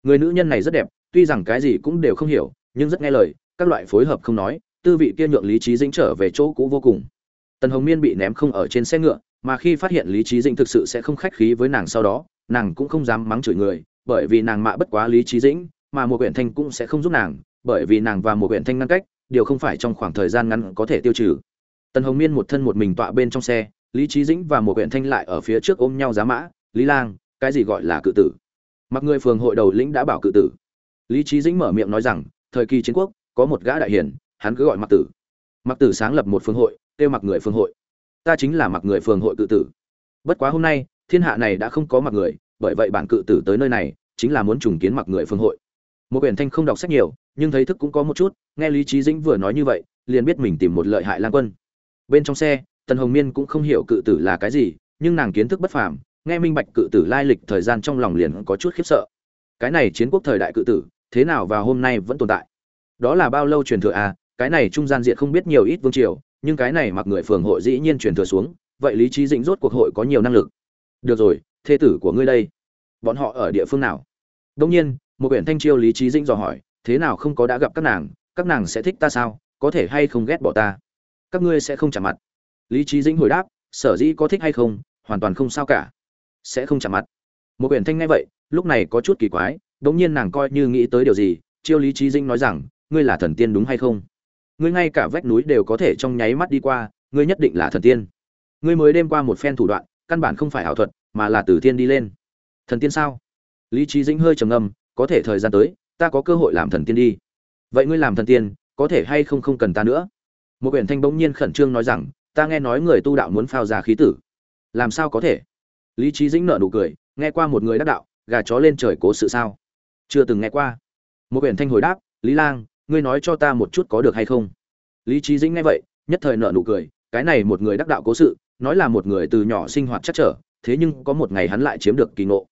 Người nữ nhân này rất đẹp, tuy rằng cái gì cũng đều không hiểu, nhưng rất nghe lời, các loại phối hợp không nói, tư vị kia nhượng lý trí dĩnh trở về chỗ cũ vô cùng. Tần hồng miên bị ném không ở trên xe ngựa, mà khi phát hiện lý trí dĩnh thực sự sẽ không khách khí với nàng sau đó, nàng cũng không dám mắng chửi người, bởi vì nàng mạ bất quá lý trí dĩnh mà một quyển thanh cũng sẽ không giúp nàng bởi vì nàng và một quyển thanh ngăn cách điều không phải trong khoảng thời gian ngắn có thể tiêu trừ. Tần hồng miên một thân một mình tọa bên trong xe lý trí dĩnh và một quyển thanh lại ở phía trước ôm nhau giá mã lý lang cái gì gọi là cự tử? Mặc người phường hội đầu lĩnh đã bảo cự tử. Lý trí dĩnh mở miệng nói rằng thời kỳ chiến quốc có một gã đại hiền, hắn cứ gọi mặc tử. Mặc tử sáng lập một phương hội kêu mặc người phương hội. Ta chính là mặc người phương hội cự tử. Bất quá hôm nay thiên hạ này đã không có mặc người bởi vậy bản cự tử tới nơi này chính là muốn trùng kiến mặc người phương hội một quyển thanh không đọc sách nhiều, nhưng thấy thức cũng có một chút, nghe lý trí dĩnh vừa nói như vậy, liền biết mình tìm một lợi hại lang quân. Bên trong xe, tần hồng miên cũng không hiểu cự tử là cái gì, nhưng nàng kiến thức bất phàm, nghe minh bạch cự tử lai lịch thời gian trong lòng liền có chút khiếp sợ. Cái này chiến quốc thời đại cự tử, thế nào và hôm nay vẫn tồn tại? Đó là bao lâu truyền thừa à? Cái này trung gian diện không biết nhiều ít vương triều, nhưng cái này mặc người phường hội dĩ nhiên truyền thừa xuống, vậy lý trí dĩnh rốt cuộc hội có nhiều năng lực. Được rồi, thê tử của ngươi đây. Bọn họ ở địa phương nào? Đông nhiên một quyển thanh chiêu lý trí dĩnh dò hỏi, thế nào không có đã gặp các nàng các nàng sẽ thích ta sao? Có thể hay không ghét bỏ ta? Các ngươi sẽ không chạm mặt. Lý trí dĩnh hồi đáp, sở dĩ có thích hay không, hoàn toàn không sao cả. Sẽ không chạm mặt. Một quyển thanh nghe vậy, lúc này có chút kỳ quái, đống nhiên nàng coi như nghĩ tới điều gì, chiêu lý trí dĩnh nói rằng, ngươi là thần tiên đúng hay không? Ngươi ngay cả vách núi đều có thể trong nháy mắt đi qua, ngươi nhất định là thần tiên. Ngươi mới đêm qua một phen thủ đoạn, căn bản không phải ảo thuật, mà là từ thiên đi lên. Thần tiên sao? Lý trí dĩnh hơi trầm ngâm có thể thời gian tới, ta có cơ hội làm thần tiên đi. Vậy ngươi làm thần tiên, có thể hay không không cần ta nữa? Một quyển thanh bỗng nhiên khẩn trương nói rằng, ta nghe nói người tu đạo muốn phao ra khí tử. Làm sao có thể? Lý trí dĩnh nợ nụ cười, nghe qua một người đắc đạo, gà chó lên trời cố sự sao? Chưa từng nghe qua. Một quyển thanh hồi đáp, lý lang, ngươi nói cho ta một chút có được hay không? Lý trí dĩnh nghe vậy, nhất thời nợ nụ cười, cái này một người đắc đạo cố sự, nói là một người từ nhỏ sinh hoạt chắc trở, thế nhưng có một ngày hắn lại chiếm được kỳ ngộ.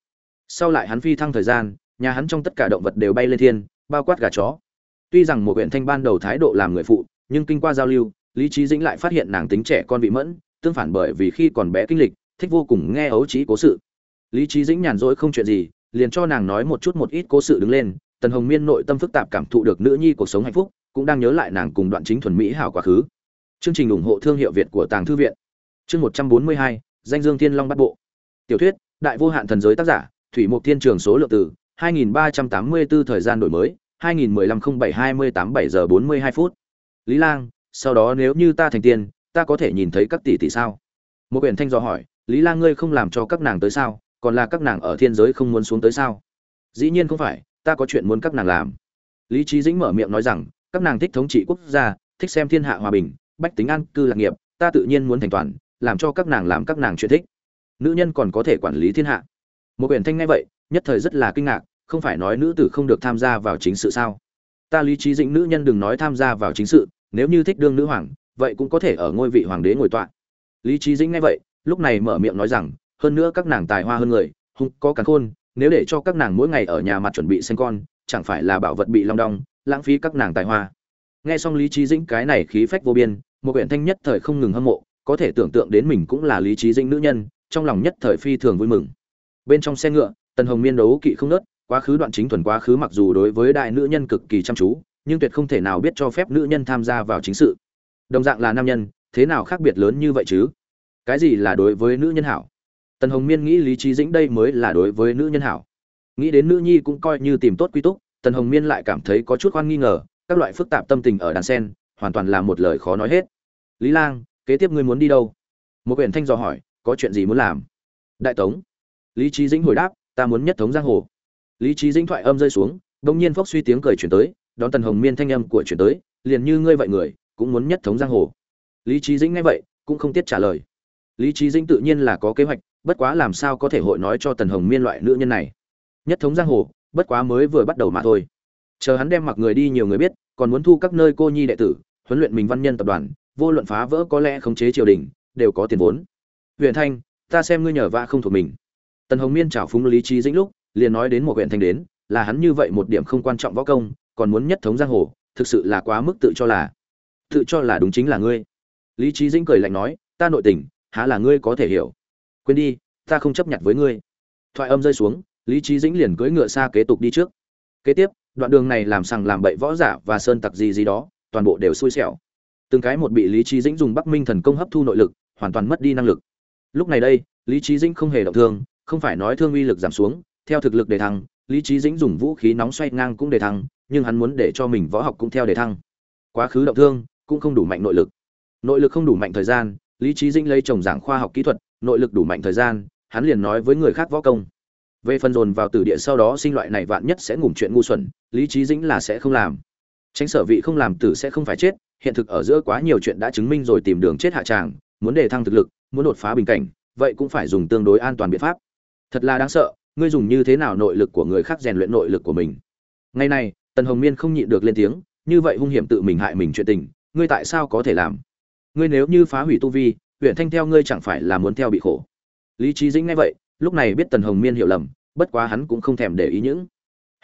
Sau lại hắn phi thăng thời gian nhà hắn trong tất cả động vật đều bay lên thiên, bao quát gà chó. Tuy rằng một huyện thanh ban đầu thái độ làm người phụ, nhưng kinh qua giao lưu, lý trí dĩnh lại phát hiện nàng tính trẻ con vị mẫn, tương phản bởi vì khi còn bé kinh lịch, thích vô cùng nghe ấu trí cố sự. Lý trí dĩnh nhàn rỗi không chuyện gì, liền cho nàng nói một chút một ít cố sự đứng lên, tần hồng miên nội tâm phức tạp cảm thụ được nữ nhi cuộc sống hạnh phúc, cũng đang nhớ lại nàng cùng đoạn chính thuần mỹ hảo quá khứ. Chương trình ủng hộ thương hiệu việt của tàng thư viện. Chương một trăm bốn mươi hai, danh dương thiên long bắt bộ. Tiểu thuyết, đại vô hạn thần giới tác giả, thủy mục thiên trường số lượng từ. 2384 thời gian đổi mới 2015-07-28 giờ 42 phút. Lý lang, sau đó nếu như ta thành tiên, ta có thể nhìn thấy các tỷ tỷ sao? Một quyển thanh do hỏi, lý lang ngươi không làm cho các nàng tới sao? Còn là các nàng ở thiên giới không muốn xuống tới sao? Dĩ nhiên không phải, ta có chuyện muốn các nàng làm. Lý Chí dĩnh mở miệng nói rằng, các nàng thích thống trị quốc gia, thích xem thiên hạ hòa bình, bách tính an cư lạc nghiệp, ta tự nhiên muốn thành toàn, làm cho các nàng làm các nàng chuyện thích. Nữ nhân còn có thể quản lý thiên hạ. Một quyển thanh nghe vậy, nhất thời rất là kinh ngạc không phải nói nữ tử không được tham gia vào chính sự sao? Ta lý trí dĩnh nữ nhân đừng nói tham gia vào chính sự, nếu như thích đương nữ hoàng, vậy cũng có thể ở ngôi vị hoàng đế ngồi tọa. Lý trí dĩnh nghe vậy, lúc này mở miệng nói rằng, hơn nữa các nàng tài hoa hơn người, hung có cắn khôn, nếu để cho các nàng mỗi ngày ở nhà mặt chuẩn bị sinh con, chẳng phải là bảo vật bị long đong, lãng phí các nàng tài hoa. Nghe xong lý trí dĩnh cái này khí phách vô biên, một quyển thanh nhất thời không ngừng hâm mộ, có thể tưởng tượng đến mình cũng là lý trí dĩnh nữ nhân, trong lòng nhất thời phi thường vui mừng. Bên trong xe ngựa, tần hồng miên đấu kỵ không nớt quá khứ đoạn chính thuần quá khứ mặc dù đối với đại nữ nhân cực kỳ chăm chú, nhưng tuyệt không thể nào biết cho phép nữ nhân tham gia vào chính sự. Đồng dạng là nam nhân, thế nào khác biệt lớn như vậy chứ? Cái gì là đối với nữ nhân hảo? Tần hồng miên nghĩ lý trí dĩnh đây mới là đối với nữ nhân hảo. Nghĩ đến nữ nhi cũng coi như tìm tốt quy túc, tần hồng miên lại cảm thấy có chút khoan nghi ngờ, các loại phức tạp tâm tình ở đàn sen, hoàn toàn là một lời khó nói hết. Lý lang, kế tiếp ngươi muốn đi đâu? Một quyển thanh dò hỏi, có chuyện gì muốn làm? Đại tống. Lý trí dĩnh hồi đáp, ta muốn nhất thống giang hồ lý trí dĩnh thoại âm rơi xuống đông nhiên phốc suy tiếng cười chuyển tới, đón tần hồng miên thanh âm của chuyển tới, liền như ngươi vậy người, cũng muốn nhất thống giang hồ. Lý trí dĩnh nghe vậy, cũng không tiết trả lời. Lý trí dĩnh tự nhiên là có kế hoạch, bất quá làm sao có thể hội nói cho tần hồng miên loại nữ nhân này. Nhất thống giang hồ, bất quá mới vừa bắt đầu mà thôi. Chờ hắn đem mặc người đi nhiều người biết, còn muốn thu các nơi cô nhi đệ tử, huấn luyện mình văn nhân tập đoàn, vô luận phá vỡ có lẽ khống chế triều đình, đều có tiền vốn. Huyện thanh, ta xem ngươi nhờ vạ không thuộc mình. Tần hồng miên chào phúng lý trí dĩnh lúc liền nói đến một huyện thanh đến, là hắn như vậy một điểm không quan trọng võ công, còn muốn nhất thống giang hồ, thực sự là quá mức tự cho là, tự cho là đúng chính là ngươi. Lý trí dĩnh cười lạnh nói, ta nội tình, há là ngươi có thể hiểu. Quên đi, ta không chấp nhận với ngươi. Thoại âm rơi xuống, lý trí dĩnh liền cưỡi ngựa xa kế tục đi trước. Kế tiếp, đoạn đường này làm sằng làm bậy võ giả và sơn tặc gì gì đó, toàn bộ đều xui xẻo. Từng cái một bị lý trí dĩnh dùng bắc minh thần công hấp thu nội lực, hoàn toàn mất đi năng lực. Lúc này đây, lý trí dĩnh không hề động thương, không phải nói thương uy lực giảm xuống theo thực lực đề thăng, lý trí dĩnh dùng vũ khí nóng xoay ngang cũng đề thăng, nhưng hắn muốn để cho mình võ học cũng theo đề thăng. Quá khứ động thương cũng không đủ mạnh nội lực. Nội lực không đủ mạnh thời gian, lý trí dĩnh lấy chồng giảng khoa học kỹ thuật, nội lực đủ mạnh thời gian, hắn liền nói với người khác võ công. Về phần dồn vào tử địa sau đó sinh loại này vạn nhất sẽ ngủm chuyện ngu xuẩn, lý trí dĩnh là sẽ không làm. Tránh sở vị không làm tử sẽ không phải chết, hiện thực ở giữa quá nhiều chuyện đã chứng minh rồi tìm đường chết hạ tràng, muốn đề thăng thực lực, muốn đột phá bình cảnh, vậy cũng phải dùng tương đối an toàn biện pháp. Thật là đáng sợ ngươi dùng như thế nào nội lực của người khác rèn luyện nội lực của mình? Ngày nay, tần hồng miên không nhịn được lên tiếng như vậy hung hiểm tự mình hại mình chuyện tình ngươi tại sao có thể làm? Ngươi nếu như phá hủy tu vi huyện thanh theo ngươi chẳng phải là muốn theo bị khổ? Lý trí dĩnh nghe vậy lúc này biết tần hồng miên hiểu lầm bất quá hắn cũng không thèm để ý những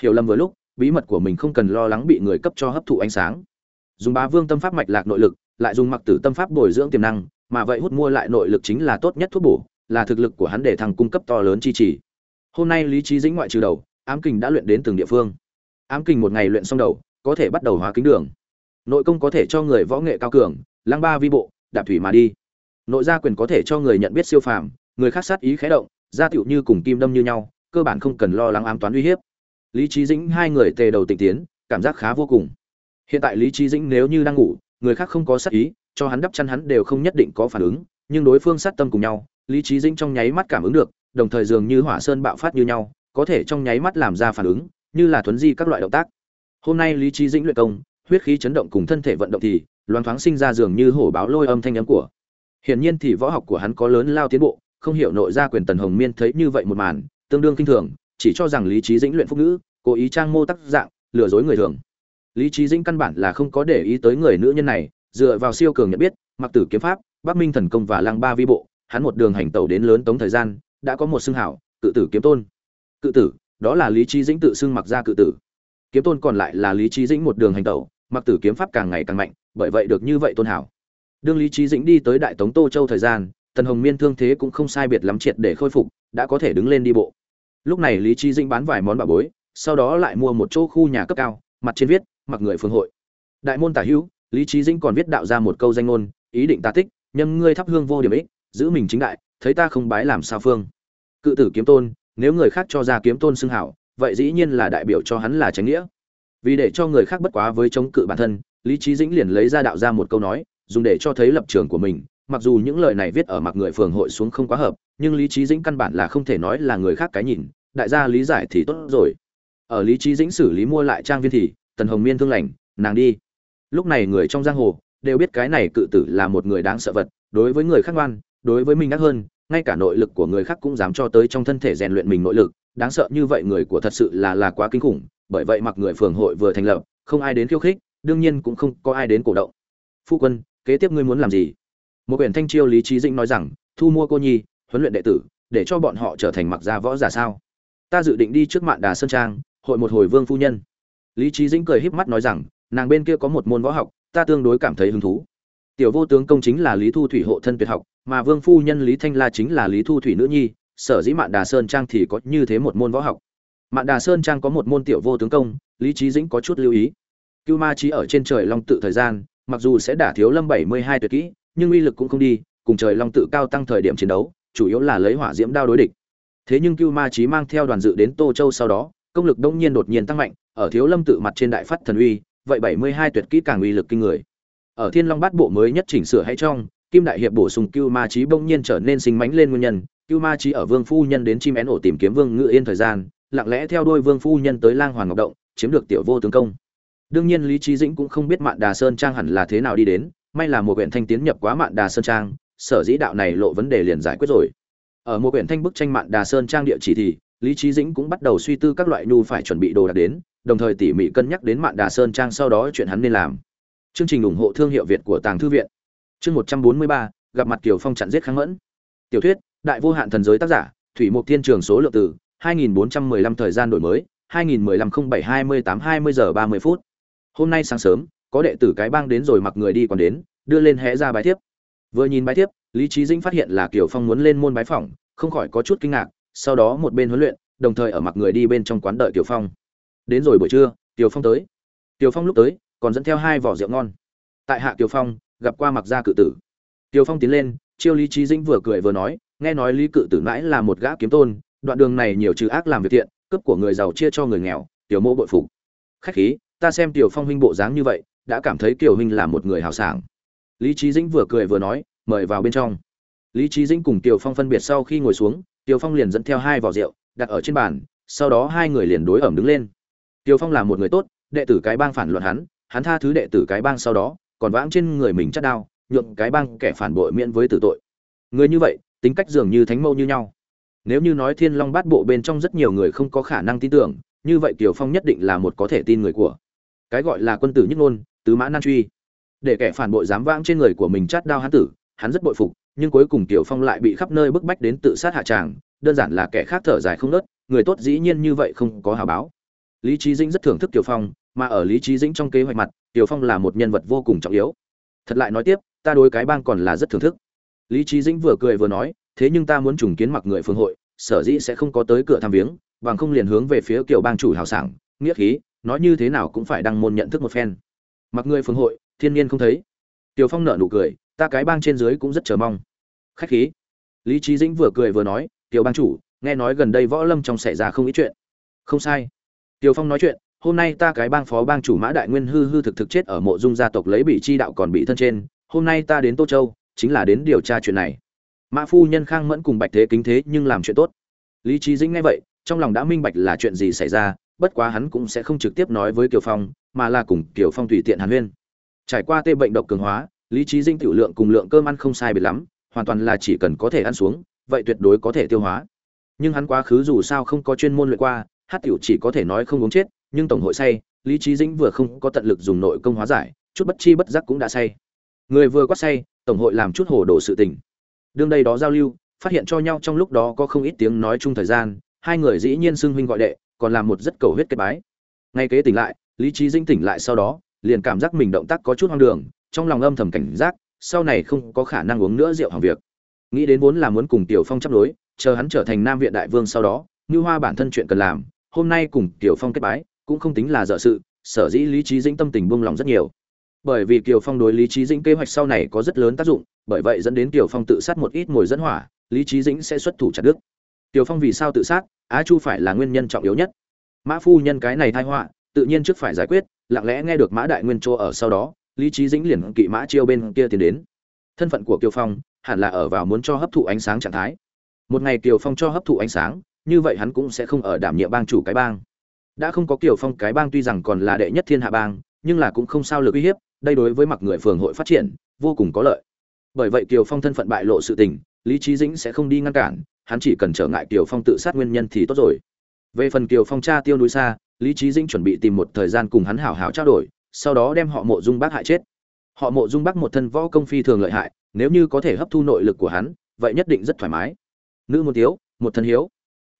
hiểu lầm vừa lúc bí mật của mình không cần lo lắng bị người cấp cho hấp thụ ánh sáng. Dùng bá vương tâm pháp mạch lạc nội lực lại dùng mặc tử tâm pháp bồi dưỡng tiềm năng mà vậy hút mua lại nội lực chính là tốt nhất thuốc bổ là thực lực của hắn để thằng cung cấp to lớn chi trì hôm nay lý trí dĩnh ngoại trừ đầu, ám kình đã luyện đến từng địa phương. Ám kình một ngày luyện xong đầu, có thể bắt đầu hóa kính đường. Nội công có thể cho người võ nghệ cao cường, lăng ba vi bộ, đạp thủy mà đi. Nội gia quyền có thể cho người nhận biết siêu phàm, người khác sát ý khé động, gia tựu như cùng kim đâm như nhau, cơ bản không cần lo lắng ám toán uy hiếp. Lý trí dĩnh hai người tề đầu tịnh tiến, cảm giác khá vô cùng. Hiện tại lý trí dĩnh nếu như đang ngủ, người khác không có sát ý, cho hắn đắp chăn hắn đều không nhất định có phản ứng, nhưng đối phương sát tâm cùng nhau, lý trí dĩnh trong nháy mắt cảm ứng được đồng thời dường như hỏa sơn bạo phát như nhau, có thể trong nháy mắt làm ra phản ứng, như là thuấn di các loại động tác. Hôm nay lý trí dĩnh luyện công, huyết khí chấn động cùng thân thể vận động thì, loáng thoáng sinh ra dường như hổ báo lôi âm thanh âm của. Hiển nhiên thì võ học của hắn có lớn lao tiến bộ, không hiểu nội gia quyền tần hồng miên thấy như vậy một màn, tương đương kinh thường, chỉ cho rằng lý trí dĩnh luyện phúc nữ cố ý trang mô tác dạng, lừa dối người thường. Lý trí dĩnh căn bản là không có để ý tới người nữ nhân này, dựa vào siêu cường nhận biết, mặc tử kiếm pháp, bắc minh thần công và lăng ba vi bộ, hắn một đường hành tẩu đến lớn tống thời gian đã có một xưng hảo, cự tử kiếm tôn. Cự tử, đó là lý trí dĩnh tự xưng mặc ra cự tử. Kiếm tôn còn lại là lý trí dĩnh một đường hành tẩu, mặc tử kiếm pháp càng ngày càng mạnh, bởi vậy được như vậy tôn hảo. Đương lý trí dĩnh đi tới đại tống tô châu thời gian, tần hồng miên thương thế cũng không sai biệt lắm triệt để khôi phục, đã có thể đứng lên đi bộ. Lúc này lý trí dĩnh bán vài món bảo bối, sau đó lại mua một chỗ khu nhà cấp cao, mặt trên viết, mặc người phương hội. Đại môn tả hữu, lý trí dĩnh còn viết đạo ra một câu danh ngôn, ý định ta tích nhâm ngươi thắp hương vô điểm ích, giữ mình chính đại thấy ta không bái làm sao phương. Cự tử kiếm tôn, nếu người khác cho ra kiếm tôn xưng hảo, vậy dĩ nhiên là đại biểu cho hắn là tránh nghĩa. Vì để cho người khác bất quá với chống cự bản thân, lý trí dĩnh liền lấy ra đạo ra một câu nói, dùng để cho thấy lập trường của mình. Mặc dù những lời này viết ở mặt người phường hội xuống không quá hợp, nhưng lý trí dĩnh căn bản là không thể nói là người khác cái nhìn. Đại gia lý giải thì tốt rồi. Ở lý trí dĩnh xử lý mua lại trang viên thì, tần hồng miên thương lành, nàng đi. Lúc này người trong giang hồ đều biết cái này cự tử là một người đáng sợ vật, đối với người khác ngoan đối với mình ác hơn, ngay cả nội lực của người khác cũng dám cho tới trong thân thể rèn luyện mình nội lực, đáng sợ như vậy người của thật sự là là quá kinh khủng, bởi vậy mặc người phường hội vừa thành lập, không ai đến khiêu khích, đương nhiên cũng không có ai đến cổ động. Phu quân, kế tiếp ngươi muốn làm gì? Một quyển thanh chiêu lý trí dĩnh nói rằng, thu mua cô nhi, huấn luyện đệ tử, để cho bọn họ trở thành mặc gia võ giả sao? Ta dự định đi trước mạn đà sơn trang, hội một hồi vương phu nhân. Lý trí dĩnh cười híp mắt nói rằng, nàng bên kia có một môn võ học, ta tương đối cảm thấy hứng thú tiểu vô tướng công chính là lý thu thủy hộ thân tuyệt học, mà vương phu nhân lý thanh la chính là lý thu thủy nữ nhi, sở dĩ mạn đà sơn trang thì có như thế một môn võ học. Mạn đà sơn trang có một môn tiểu vô tướng công, lý trí dĩnh có chút lưu ý. Cưu ma trí ở trên trời long tự thời gian, mặc dù sẽ đả thiếu lâm bảy mươi hai tuyệt kỹ, nhưng uy lực cũng không đi, cùng trời long tự cao tăng thời điểm chiến đấu, chủ yếu là lấy hỏa diễm đao đối địch. Thế nhưng cưu ma trí mang theo đoàn dự đến tô châu sau đó, công lực đông nhiên đột nhiên tăng mạnh, ở thiếu lâm tự mặt trên đại phát thần uy, vậy bảy mươi hai tuyệt kỹ càng uy lực kinh người ở thiên long bát bộ mới nhất chỉnh sửa hay trong, kim đại hiệp bổ sung cưu ma trí bỗng nhiên trở nên sinh mánh lên nguyên nhân. Cưu ma trí ở vương phu nhân đến chim én ổ tìm kiếm vương ngự yên thời gian, lặng lẽ theo đuôi vương phu nhân tới lang hoàng ngọc động, chiếm được tiểu vô tướng công. Đương nhiên lý trí dĩnh cũng không biết mạn đà sơn trang hẳn là thế nào đi đến, may là một huyện thanh tiến nhập quá mạn đà sơn trang, sở dĩ đạo này lộ vấn đề liền giải quyết rồi. Ở một huyện thanh bức tranh mạn đà sơn trang địa chỉ thì, lý trí dĩnh cũng bắt đầu suy tư các loại nhu phải chuẩn bị đồ đạc đến, đồng thời tỉ mỉ cân nhắc đến mạn đà sơn trang sau đó chuyện hắn nên làm chương trình ủng hộ thương hiệu việt của tàng thư viện. Chương một trăm bốn mươi ba, gặp mặt kiều phong chặn giết kháng mẫn. Tiểu thuyết, đại vô hạn thần giới tác giả, thủy mục thiên trường số lượng từ 2415 thời gian đổi mới 2015 07 28 20 giờ 30 phút. Hôm nay sáng sớm, có đệ tử cái bang đến rồi mặc người đi còn đến, đưa lên hé ra bài thiếp. Vừa nhìn bài thiếp, lý trí dĩnh phát hiện là kiều phong muốn lên môn bái phỏng, không khỏi có chút kinh ngạc, sau đó một bên huấn luyện, đồng thời ở mặc người đi bên trong quán đợi kiều phong. Đến rồi buổi trưa, kiều phong tới. Kiều phong lúc tới còn dẫn theo hai vỏ rượu ngon. Tại hạ kiều phong, gặp qua mặc gia cự tử. Kiều phong tiến lên, chiêu lý trí dĩnh vừa cười vừa nói, nghe nói lý cự tử mãi là một gã kiếm tôn, đoạn đường này nhiều trừ ác làm việc thiện, cướp của người giàu chia cho người nghèo, tiểu mô bội phục. Khách khí, ta xem tiểu phong huynh bộ dáng như vậy, đã cảm thấy kiều huynh là một người hào sảng. Lý trí dĩnh vừa cười vừa nói, mời vào bên trong. Lý trí dĩnh cùng tiểu phong phân biệt sau khi ngồi xuống tiểu phong liền dẫn theo hai vỏ rượu, đặt ở trên bàn, sau đó hai người liền đối ẩm đứng lên. Tiểu phong là một người tốt, đệ tử cái bang phản luận hắn hắn tha thứ đệ tử cái bang sau đó, còn vãng trên người mình chắt đao, nhượng cái bang kẻ phản bội miễn với tử tội. Người như vậy, tính cách dường như thánh mâu như nhau. Nếu như nói thiên long bát bộ bên trong rất nhiều người không có khả năng tin tưởng, như vậy kiều phong nhất định là một có thể tin người của. Cái gọi là quân tử nhất ngôn, tứ mã nan truy. Để kẻ phản bội dám vãng trên người của mình chát đao hắn tử, hắn rất bội phục, nhưng cuối cùng kiều phong lại bị khắp nơi bức bách đến tự sát hạ tràng, đơn giản là kẻ khác thở dài không nớt, người tốt dĩ nhiên như vậy không có hào báo. Lý trí dĩnh rất thưởng thức kiều phong mà ở lý trí dĩnh trong kế hoạch mặt, tiểu phong là một nhân vật vô cùng trọng yếu. Thật lại nói tiếp, ta đối cái bang còn là rất thưởng thức. Lý trí dĩnh vừa cười vừa nói, thế nhưng ta muốn trùng kiến mặc người phương hội, sở dĩ sẽ không có tới cửa thăm viếng, bằng không liền hướng về phía kiểu bang chủ hào sảng, nghĩa khí, nói như thế nào cũng phải đăng môn nhận thức một phen. Mặc người phương hội, thiên nhiên không thấy. Tiểu phong nở nụ cười, ta cái bang trên dưới cũng rất chờ mong. Khách khí. Lý trí dĩnh vừa cười vừa nói, tiểu bang chủ, nghe nói gần đây võ lâm trong xảy ra không ít chuyện. Không sai. Tiểu phong nói chuyện hôm nay ta cái bang phó bang chủ mã đại nguyên hư hư thực thực chết ở mộ dung gia tộc lấy bị chi đạo còn bị thân trên, hôm nay ta đến tô châu, chính là đến điều tra chuyện này. Mã phu nhân khang mẫn cùng bạch thế kính thế nhưng làm chuyện tốt. Lý trí dĩnh nghe vậy, trong lòng đã minh bạch là chuyện gì xảy ra, bất quá hắn cũng sẽ không trực tiếp nói với kiều phong, mà là cùng kiều phong tùy tiện hàn huyên. Trải qua tê bệnh độc cường hóa, lý trí dinh tiểu lượng cùng lượng cơm ăn không sai biệt lắm, hoàn toàn là chỉ cần có thể ăn xuống, vậy tuyệt đối có thể tiêu hóa. Nhưng hắn quá khứ dù sao không có chuyên môn luyện qua, hát tiểu chỉ có thể nói không uống chết nhưng tổng hội say, lý trí dĩnh vừa không có tận lực dùng nội công hóa giải, chút bất chi bất giác cũng đã say. Người vừa quát say, tổng hội làm chút hồ đồ sự tình. Đương đây đó giao lưu, phát hiện cho nhau trong lúc đó có không ít tiếng nói chung thời gian, hai người dĩ nhiên xưng huynh gọi đệ, còn làm một rất cầu huyết kết bái. Ngay kế tỉnh lại, lý trí dinh tỉnh lại sau đó, liền cảm giác mình động tác có chút hoang đường, trong lòng âm thầm cảnh giác, sau này không có khả năng uống nữa rượu hàng việc. Nghĩ đến vốn là muốn cùng tiểu phong chấp đối, chờ hắn trở thành nam viện đại vương sau đó, như hoa bản thân chuyện cần làm, hôm nay cùng tiểu phong kết bái cũng không tính là dở sự, sở dĩ lý trí dĩnh tâm tình buông lòng rất nhiều. Bởi vì kiều phong đối lý trí dĩnh kế hoạch sau này có rất lớn tác dụng, bởi vậy dẫn đến kiều phong tự sát một ít mồi dẫn hỏa, lý trí dĩnh sẽ xuất thủ chặt đức kiều phong vì sao tự sát? Á chu phải là nguyên nhân trọng yếu nhất. Mã phu nhân cái này thai họa, tự nhiên trước phải giải quyết, lặng lẽ nghe được mã đại nguyên chỗ ở sau đó, lý trí dĩnh liền kỵ mã chiêu bên kia tiến đến. Thân phận của kiều phong hẳn là ở vào muốn cho hấp thụ ánh sáng trạng thái. Một ngày kiều phong cho hấp thụ ánh sáng, như vậy hắn cũng sẽ không ở đảm nhiệm bang chủ cái bang đã không có kiểu phong, cái bang tuy rằng còn là đệ nhất thiên hạ bang, nhưng là cũng không sao lực uy hiếp, đây đối với mặc người phường hội phát triển, vô cùng có lợi. Bởi vậy kiều phong thân phận bại lộ sự tình, lý trí dĩnh sẽ không đi ngăn cản, hắn chỉ cần trở ngại kiều phong tự sát nguyên nhân thì tốt rồi. Về phần kiều phong cha tiêu núi xa lý trí dĩnh chuẩn bị tìm một thời gian cùng hắn hảo hảo trao đổi, sau đó đem họ mộ dung bác hại chết. Họ mộ dung bác một thân võ công phi thường lợi hại, nếu như có thể hấp thu nội lực của hắn, vậy nhất định rất thoải mái. Nữ một tiếu, một thân hiếu.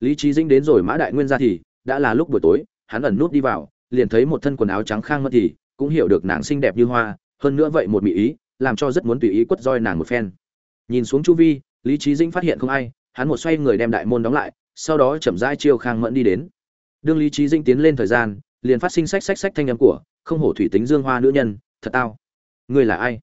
Lý trí dĩnh đến rồi mã đại nguyên ra thì đã là lúc buổi tối, hắn ẩn nút đi vào, liền thấy một thân quần áo trắng khang mất thì cũng hiểu được nàng xinh đẹp như hoa, hơn nữa vậy một mỹ ý, làm cho rất muốn tùy ý quất roi nàng một phen. Nhìn xuống chu vi, lý trí dĩnh phát hiện không ai, hắn một xoay người đem đại môn đóng lại, sau đó chậm rãi chiêu khang mẫn đi đến. Đương lý trí dĩnh tiến lên thời gian, liền phát sinh sách sách sách thanh âm của, không hổ thủy tính dương hoa nữ nhân, thật tao. Ngươi là ai?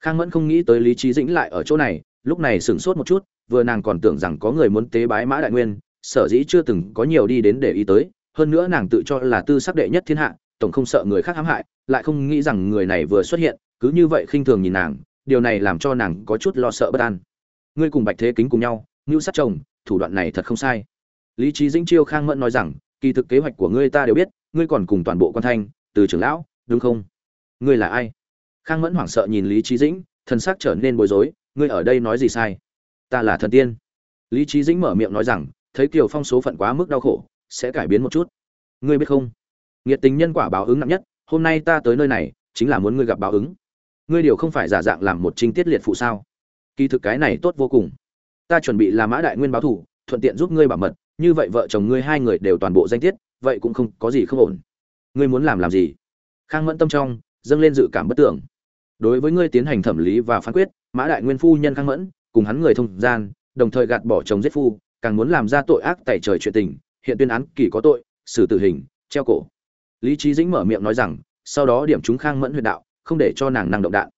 Khang mẫn không nghĩ tới lý trí dĩnh lại ở chỗ này, lúc này sửng sốt một chút, vừa nàng còn tưởng rằng có người muốn tế bái mã đại nguyên sở dĩ chưa từng có nhiều đi đến để ý tới, hơn nữa nàng tự cho là tư sắc đệ nhất thiên hạ, tổng không sợ người khác hãm hại, lại không nghĩ rằng người này vừa xuất hiện, cứ như vậy khinh thường nhìn nàng, điều này làm cho nàng có chút lo sợ bất an. Ngươi cùng bạch thế kính cùng nhau, ngưu sát chồng, thủ đoạn này thật không sai. Lý trí dĩnh chiêu khang mẫn nói rằng, kỳ thực kế hoạch của ngươi ta đều biết, ngươi còn cùng toàn bộ quan thanh, từ trưởng lão, đúng không? Ngươi là ai? Khang mẫn hoảng sợ nhìn lý trí dĩnh thân sắc trở nên bối rối, ngươi ở đây nói gì sai? Ta là thần tiên. Lý trí dĩnh mở miệng nói rằng thấy kiều phong số phận quá mức đau khổ, sẽ cải biến một chút. Ngươi biết không? Nghiệt tình nhân quả báo ứng nặng nhất, hôm nay ta tới nơi này, chính là muốn ngươi gặp báo ứng. Ngươi điều không phải giả dạng làm một trinh tiết liệt phụ sao? Kỳ thực cái này tốt vô cùng. Ta chuẩn bị làm mã đại nguyên báo thủ, thuận tiện giúp ngươi bảo mật, như vậy vợ chồng ngươi hai người đều toàn bộ danh tiết, vậy cũng không có gì không ổn. Ngươi muốn làm làm gì? Khang mẫn tâm trong, dâng lên dự cảm bất tưởng. Đối với ngươi tiến hành thẩm lý và phán quyết, mã đại nguyên phu nhân khang mẫn, cùng hắn người thông gian, đồng thời gạt bỏ chồng giết phu càng muốn làm ra tội ác tại trời chuyện tình, hiện tuyên án kỳ có tội, xử tử hình, treo cổ. Lý trí dĩnh mở miệng nói rằng, sau đó điểm chúng khang mẫn huyệt đạo, không để cho nàng năng động đạn.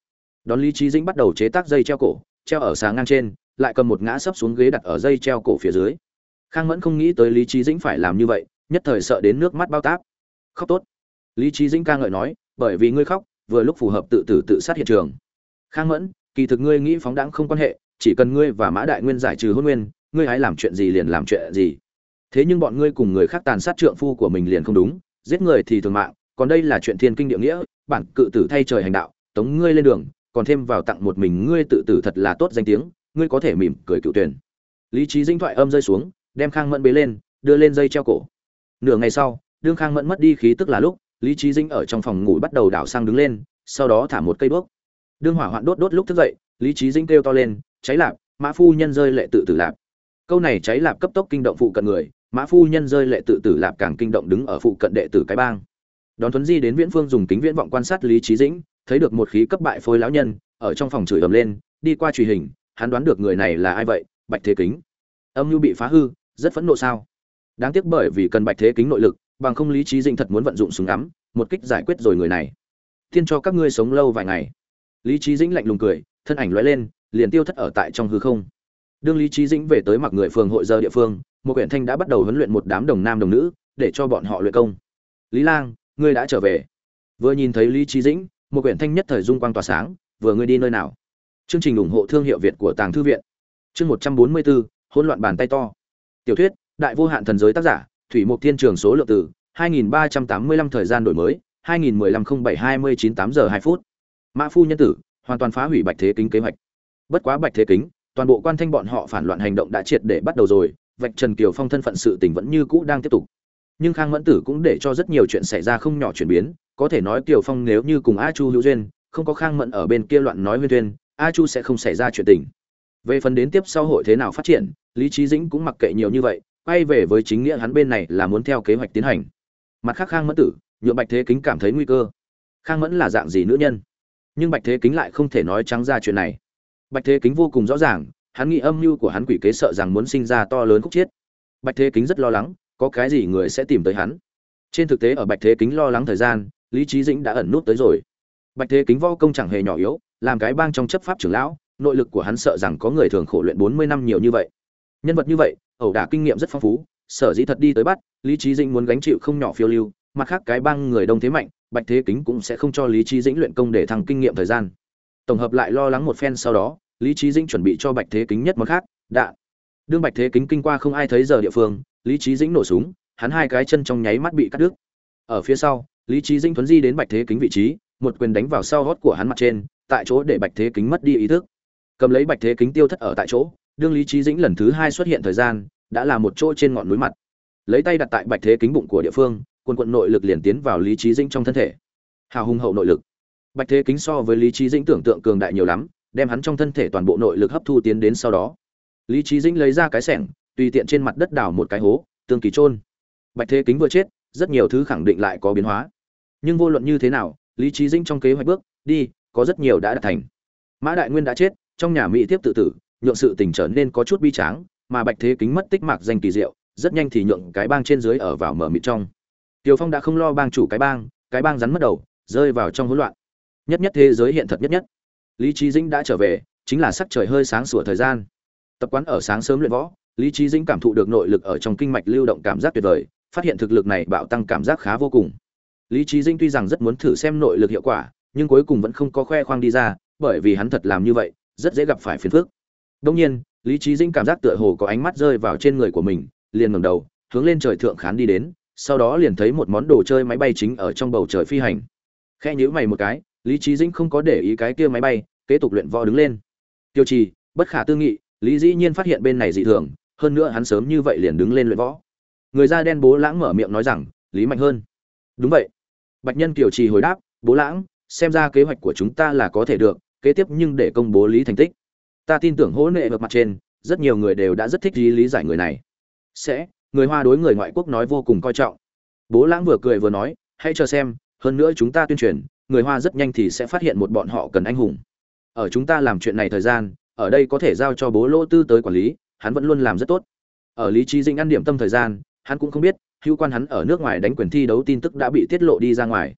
Đón lý trí dĩnh bắt đầu chế tác dây treo cổ, treo ở sáng ngang trên, lại cầm một ngã sấp xuống ghế đặt ở dây treo cổ phía dưới. Khang mẫn không nghĩ tới lý trí dĩnh phải làm như vậy, nhất thời sợ đến nước mắt bao táp. Khóc tốt. Lý trí dĩnh ca ngợi nói, bởi vì ngươi khóc, vừa lúc phù hợp tự tử tự sát hiện trường. Khang mẫn, kỳ thực ngươi nghĩ phóng đãng không quan hệ, chỉ cần ngươi và mã đại nguyên giải trừ hôn nguyên ngươi hãy làm chuyện gì liền làm chuyện gì. Thế nhưng bọn ngươi cùng người khác tàn sát trượng phu của mình liền không đúng, giết người thì thường mạng, còn đây là chuyện thiên kinh địa nghĩa, bản cự tử thay trời hành đạo, tống ngươi lên đường, còn thêm vào tặng một mình ngươi tự tử thật là tốt danh tiếng, ngươi có thể mỉm cười cựu tuyển. Lý trí dinh thoại âm rơi xuống, đem khang mẫn bế lên, đưa lên dây treo cổ. Nửa ngày sau, đương khang mẫn mất đi khí tức là lúc, lý trí dinh ở trong phòng ngủ bắt đầu đảo sang đứng lên, sau đó thả một cây bước đương hỏa hoạn đốt đốt lúc thức dậy, lý trí dinh kêu to lên, cháy lạp, mã phu nhân rơi lệ tự tử lạp câu này cháy lạp cấp tốc kinh động phụ cận người, mã phu nhân rơi lệ tự tử lạp càng kinh động đứng ở phụ cận đệ tử cái bang. Đón thuấn di đến viễn phương dùng kính viễn vọng quan sát lý trí dĩnh, thấy được một khí cấp bại phôi lão nhân, ở trong phòng chửi ầm lên, đi qua truy hình, hắn đoán được người này là ai vậy, bạch thế kính. Âm nhu bị phá hư, rất phẫn nộ sao? Đáng tiếc bởi vì cần bạch thế kính nội lực, bằng không lý trí dĩnh thật muốn vận dụng súng ngắm, một kích giải quyết rồi người này. Thiên cho các ngươi sống lâu vài ngày. Lý trí dĩnh lạnh lùng cười, thân ảnh lóe lên, liền tiêu thất ở tại trong hư không đương lý trí dĩnh về tới mặc người phường hội giờ địa phương, một huyện thanh đã bắt đầu huấn luyện một đám đồng nam đồng nữ, để cho bọn họ luyện công. Lý lang, ngươi đã trở về. Vừa nhìn thấy lý trí dĩnh, một huyện thanh nhất thời dung quang tỏa sáng, vừa ngươi đi nơi nào? Chương trình ủng hộ thương hiệu việt của tàng thư viện. Chương một trăm bốn mươi bốn hỗn loạn bàn tay to. Tiểu thuyết, đại vô hạn thần giới tác giả, thủy mục thiên trường số lượng từ 2385 thời gian đổi mới 2015-07-29-8 giờ 2 phút. Mã phu nhân tử, hoàn toàn phá hủy bạch thế kính kế hoạch. Bất quá bạch thế kính toàn bộ quan thanh bọn họ phản loạn hành động đã triệt để bắt đầu rồi, vạch trần kiều phong thân phận sự tình vẫn như cũ đang tiếp tục. Nhưng khang mẫn tử cũng để cho rất nhiều chuyện xảy ra không nhỏ chuyển biến, có thể nói kiều phong nếu như cùng a chu hữu duyên, không có khang mẫn ở bên kia loạn nói huyên thuyên, a chu sẽ không xảy ra chuyện tình. Về phần đến tiếp sau hội thế nào phát triển, lý trí dĩnh cũng mặc kệ nhiều như vậy, quay về với chính nghĩa hắn bên này là muốn theo kế hoạch tiến hành. Mặt khác khang mẫn tử nhuộm bạch thế kính cảm thấy nguy cơ. Khang mẫn là dạng gì nữ nhân? Nhưng bạch thế kính lại không thể nói trắng ra chuyện này bạch thế kính vô cùng rõ ràng, hắn nghĩ âm mưu của hắn quỷ kế sợ rằng muốn sinh ra to lớn khúc chết. bạch thế kính rất lo lắng, có cái gì người sẽ tìm tới hắn. Trên thực tế ở bạch thế kính lo lắng thời gian, lý Chí dĩnh đã ẩn nút tới rồi. Bạch thế kính võ công chẳng hề nhỏ yếu, làm cái bang trong chấp pháp trưởng lão, nội lực của hắn sợ rằng có người thường khổ luyện bốn mươi năm nhiều như vậy. Nhân vật như vậy, ẩu đả kinh nghiệm rất phong phú, sở dĩ thật đi tới bắt, lý Chí dĩnh muốn gánh chịu không nhỏ phiêu lưu, mặt khác cái bang người đông thế mạnh, bạch thế kính cũng sẽ không cho lý Chí dĩnh luyện công để thăng kinh nghiệm thời gian tổng hợp lại lo lắng một phen sau đó, lý trí dĩnh chuẩn bị cho bạch thế kính nhất món khác đạn đương bạch thế kính kinh qua không ai thấy giờ địa phương, lý trí dĩnh nổ súng, hắn hai cái chân trong nháy mắt bị cắt đứt. Ở phía sau, lý trí dĩnh thuấn di đến bạch thế kính vị trí, một quyền đánh vào sau hót của hắn mặt trên, tại chỗ để bạch thế kính mất đi ý thức. Cầm lấy bạch thế kính tiêu thất ở tại chỗ, đương lý trí dĩnh lần thứ hai xuất hiện thời gian, đã là một chỗ trên ngọn núi mặt. Lấy tay đặt tại bạch thế kính bụng của địa phương quân quận nội lực liền tiến vào lý trí dĩnh trong thân thể. Hào hùng hậu nội lực bạch thế kính so với lý trí dĩnh tưởng tượng cường đại nhiều lắm, đem hắn trong thân thể toàn bộ nội lực hấp thu tiến đến sau đó. Lý trí dĩnh lấy ra cái sẻng, tùy tiện trên mặt đất đào một cái hố, tương kỳ trôn bạch thế kính vừa chết, rất nhiều thứ khẳng định lại có biến hóa. Nhưng vô luận như thế nào, lý trí dĩnh trong kế hoạch bước đi, có rất nhiều đã đạt thành. Mã đại nguyên đã chết, trong nhà mỹ tiếp tự tử, nhượng sự tình trở nên có chút bi tráng, mà bạch thế kính mất tích mạc danh kỳ diệu, rất nhanh thì nhượng cái bang trên dưới ở vào mở mịt trong. Tiều phong đã không lo bang chủ cái bang cái bang rắn mất đầu, rơi vào trong hỗn loạn nhất nhất thế giới hiện thật nhất nhất. Lý trí dĩnh đã trở về, chính là sắc trời hơi sáng sủa thời gian. Tập quán ở sáng sớm luyện võ, lý trí dĩnh cảm thụ được nội lực ở trong kinh mạch lưu động cảm giác tuyệt vời, phát hiện thực lực này bạo tăng cảm giác khá vô cùng. Lý trí dĩnh tuy rằng rất muốn thử xem nội lực hiệu quả, nhưng cuối cùng vẫn không có khoe khoang đi ra, bởi vì hắn thật làm như vậy, rất dễ gặp phải phiền phức. Đông nhiên, lý trí dĩnh cảm giác tựa hồ có ánh mắt rơi vào trên người của mình, liền ngẩng đầu, hướng lên trời thượng khán đi đến, sau đó liền thấy một món đồ chơi máy bay chính ở trong bầu trời phi hành. Khe nhữ mày một cái lý trí dĩnh không có để ý cái kia máy bay, kế tục luyện võ đứng lên. Tiêu trì, bất khả tư nghị, lý dĩ nhiên phát hiện bên này dị thường, hơn nữa hắn sớm như vậy liền đứng lên luyện võ. Người da đen bố lãng mở miệng nói rằng, lý mạnh hơn. Đúng vậy. Bạch nhân kiều trì hồi đáp, bố lãng, xem ra kế hoạch của chúng ta là có thể được, kế tiếp nhưng để công bố lý thành tích. Ta tin tưởng hỗ nệ vượt mặt trên, rất nhiều người đều đã rất thích lý lý giải người này. Sẽ, người hoa đối người ngoại quốc nói vô cùng coi trọng. Bố lãng vừa cười vừa nói, hãy chờ xem, hơn nữa chúng ta tuyên truyền người hoa rất nhanh thì sẽ phát hiện một bọn họ cần anh hùng. Ở chúng ta làm chuyện này thời gian, ở đây có thể giao cho bố lỗ tư tới quản lý, hắn vẫn luôn làm rất tốt. Ở lý trí dinh ăn điểm tâm thời gian, hắn cũng không biết, hữu quan hắn ở nước ngoài đánh quyền thi đấu tin tức đã bị tiết lộ đi ra ngoài.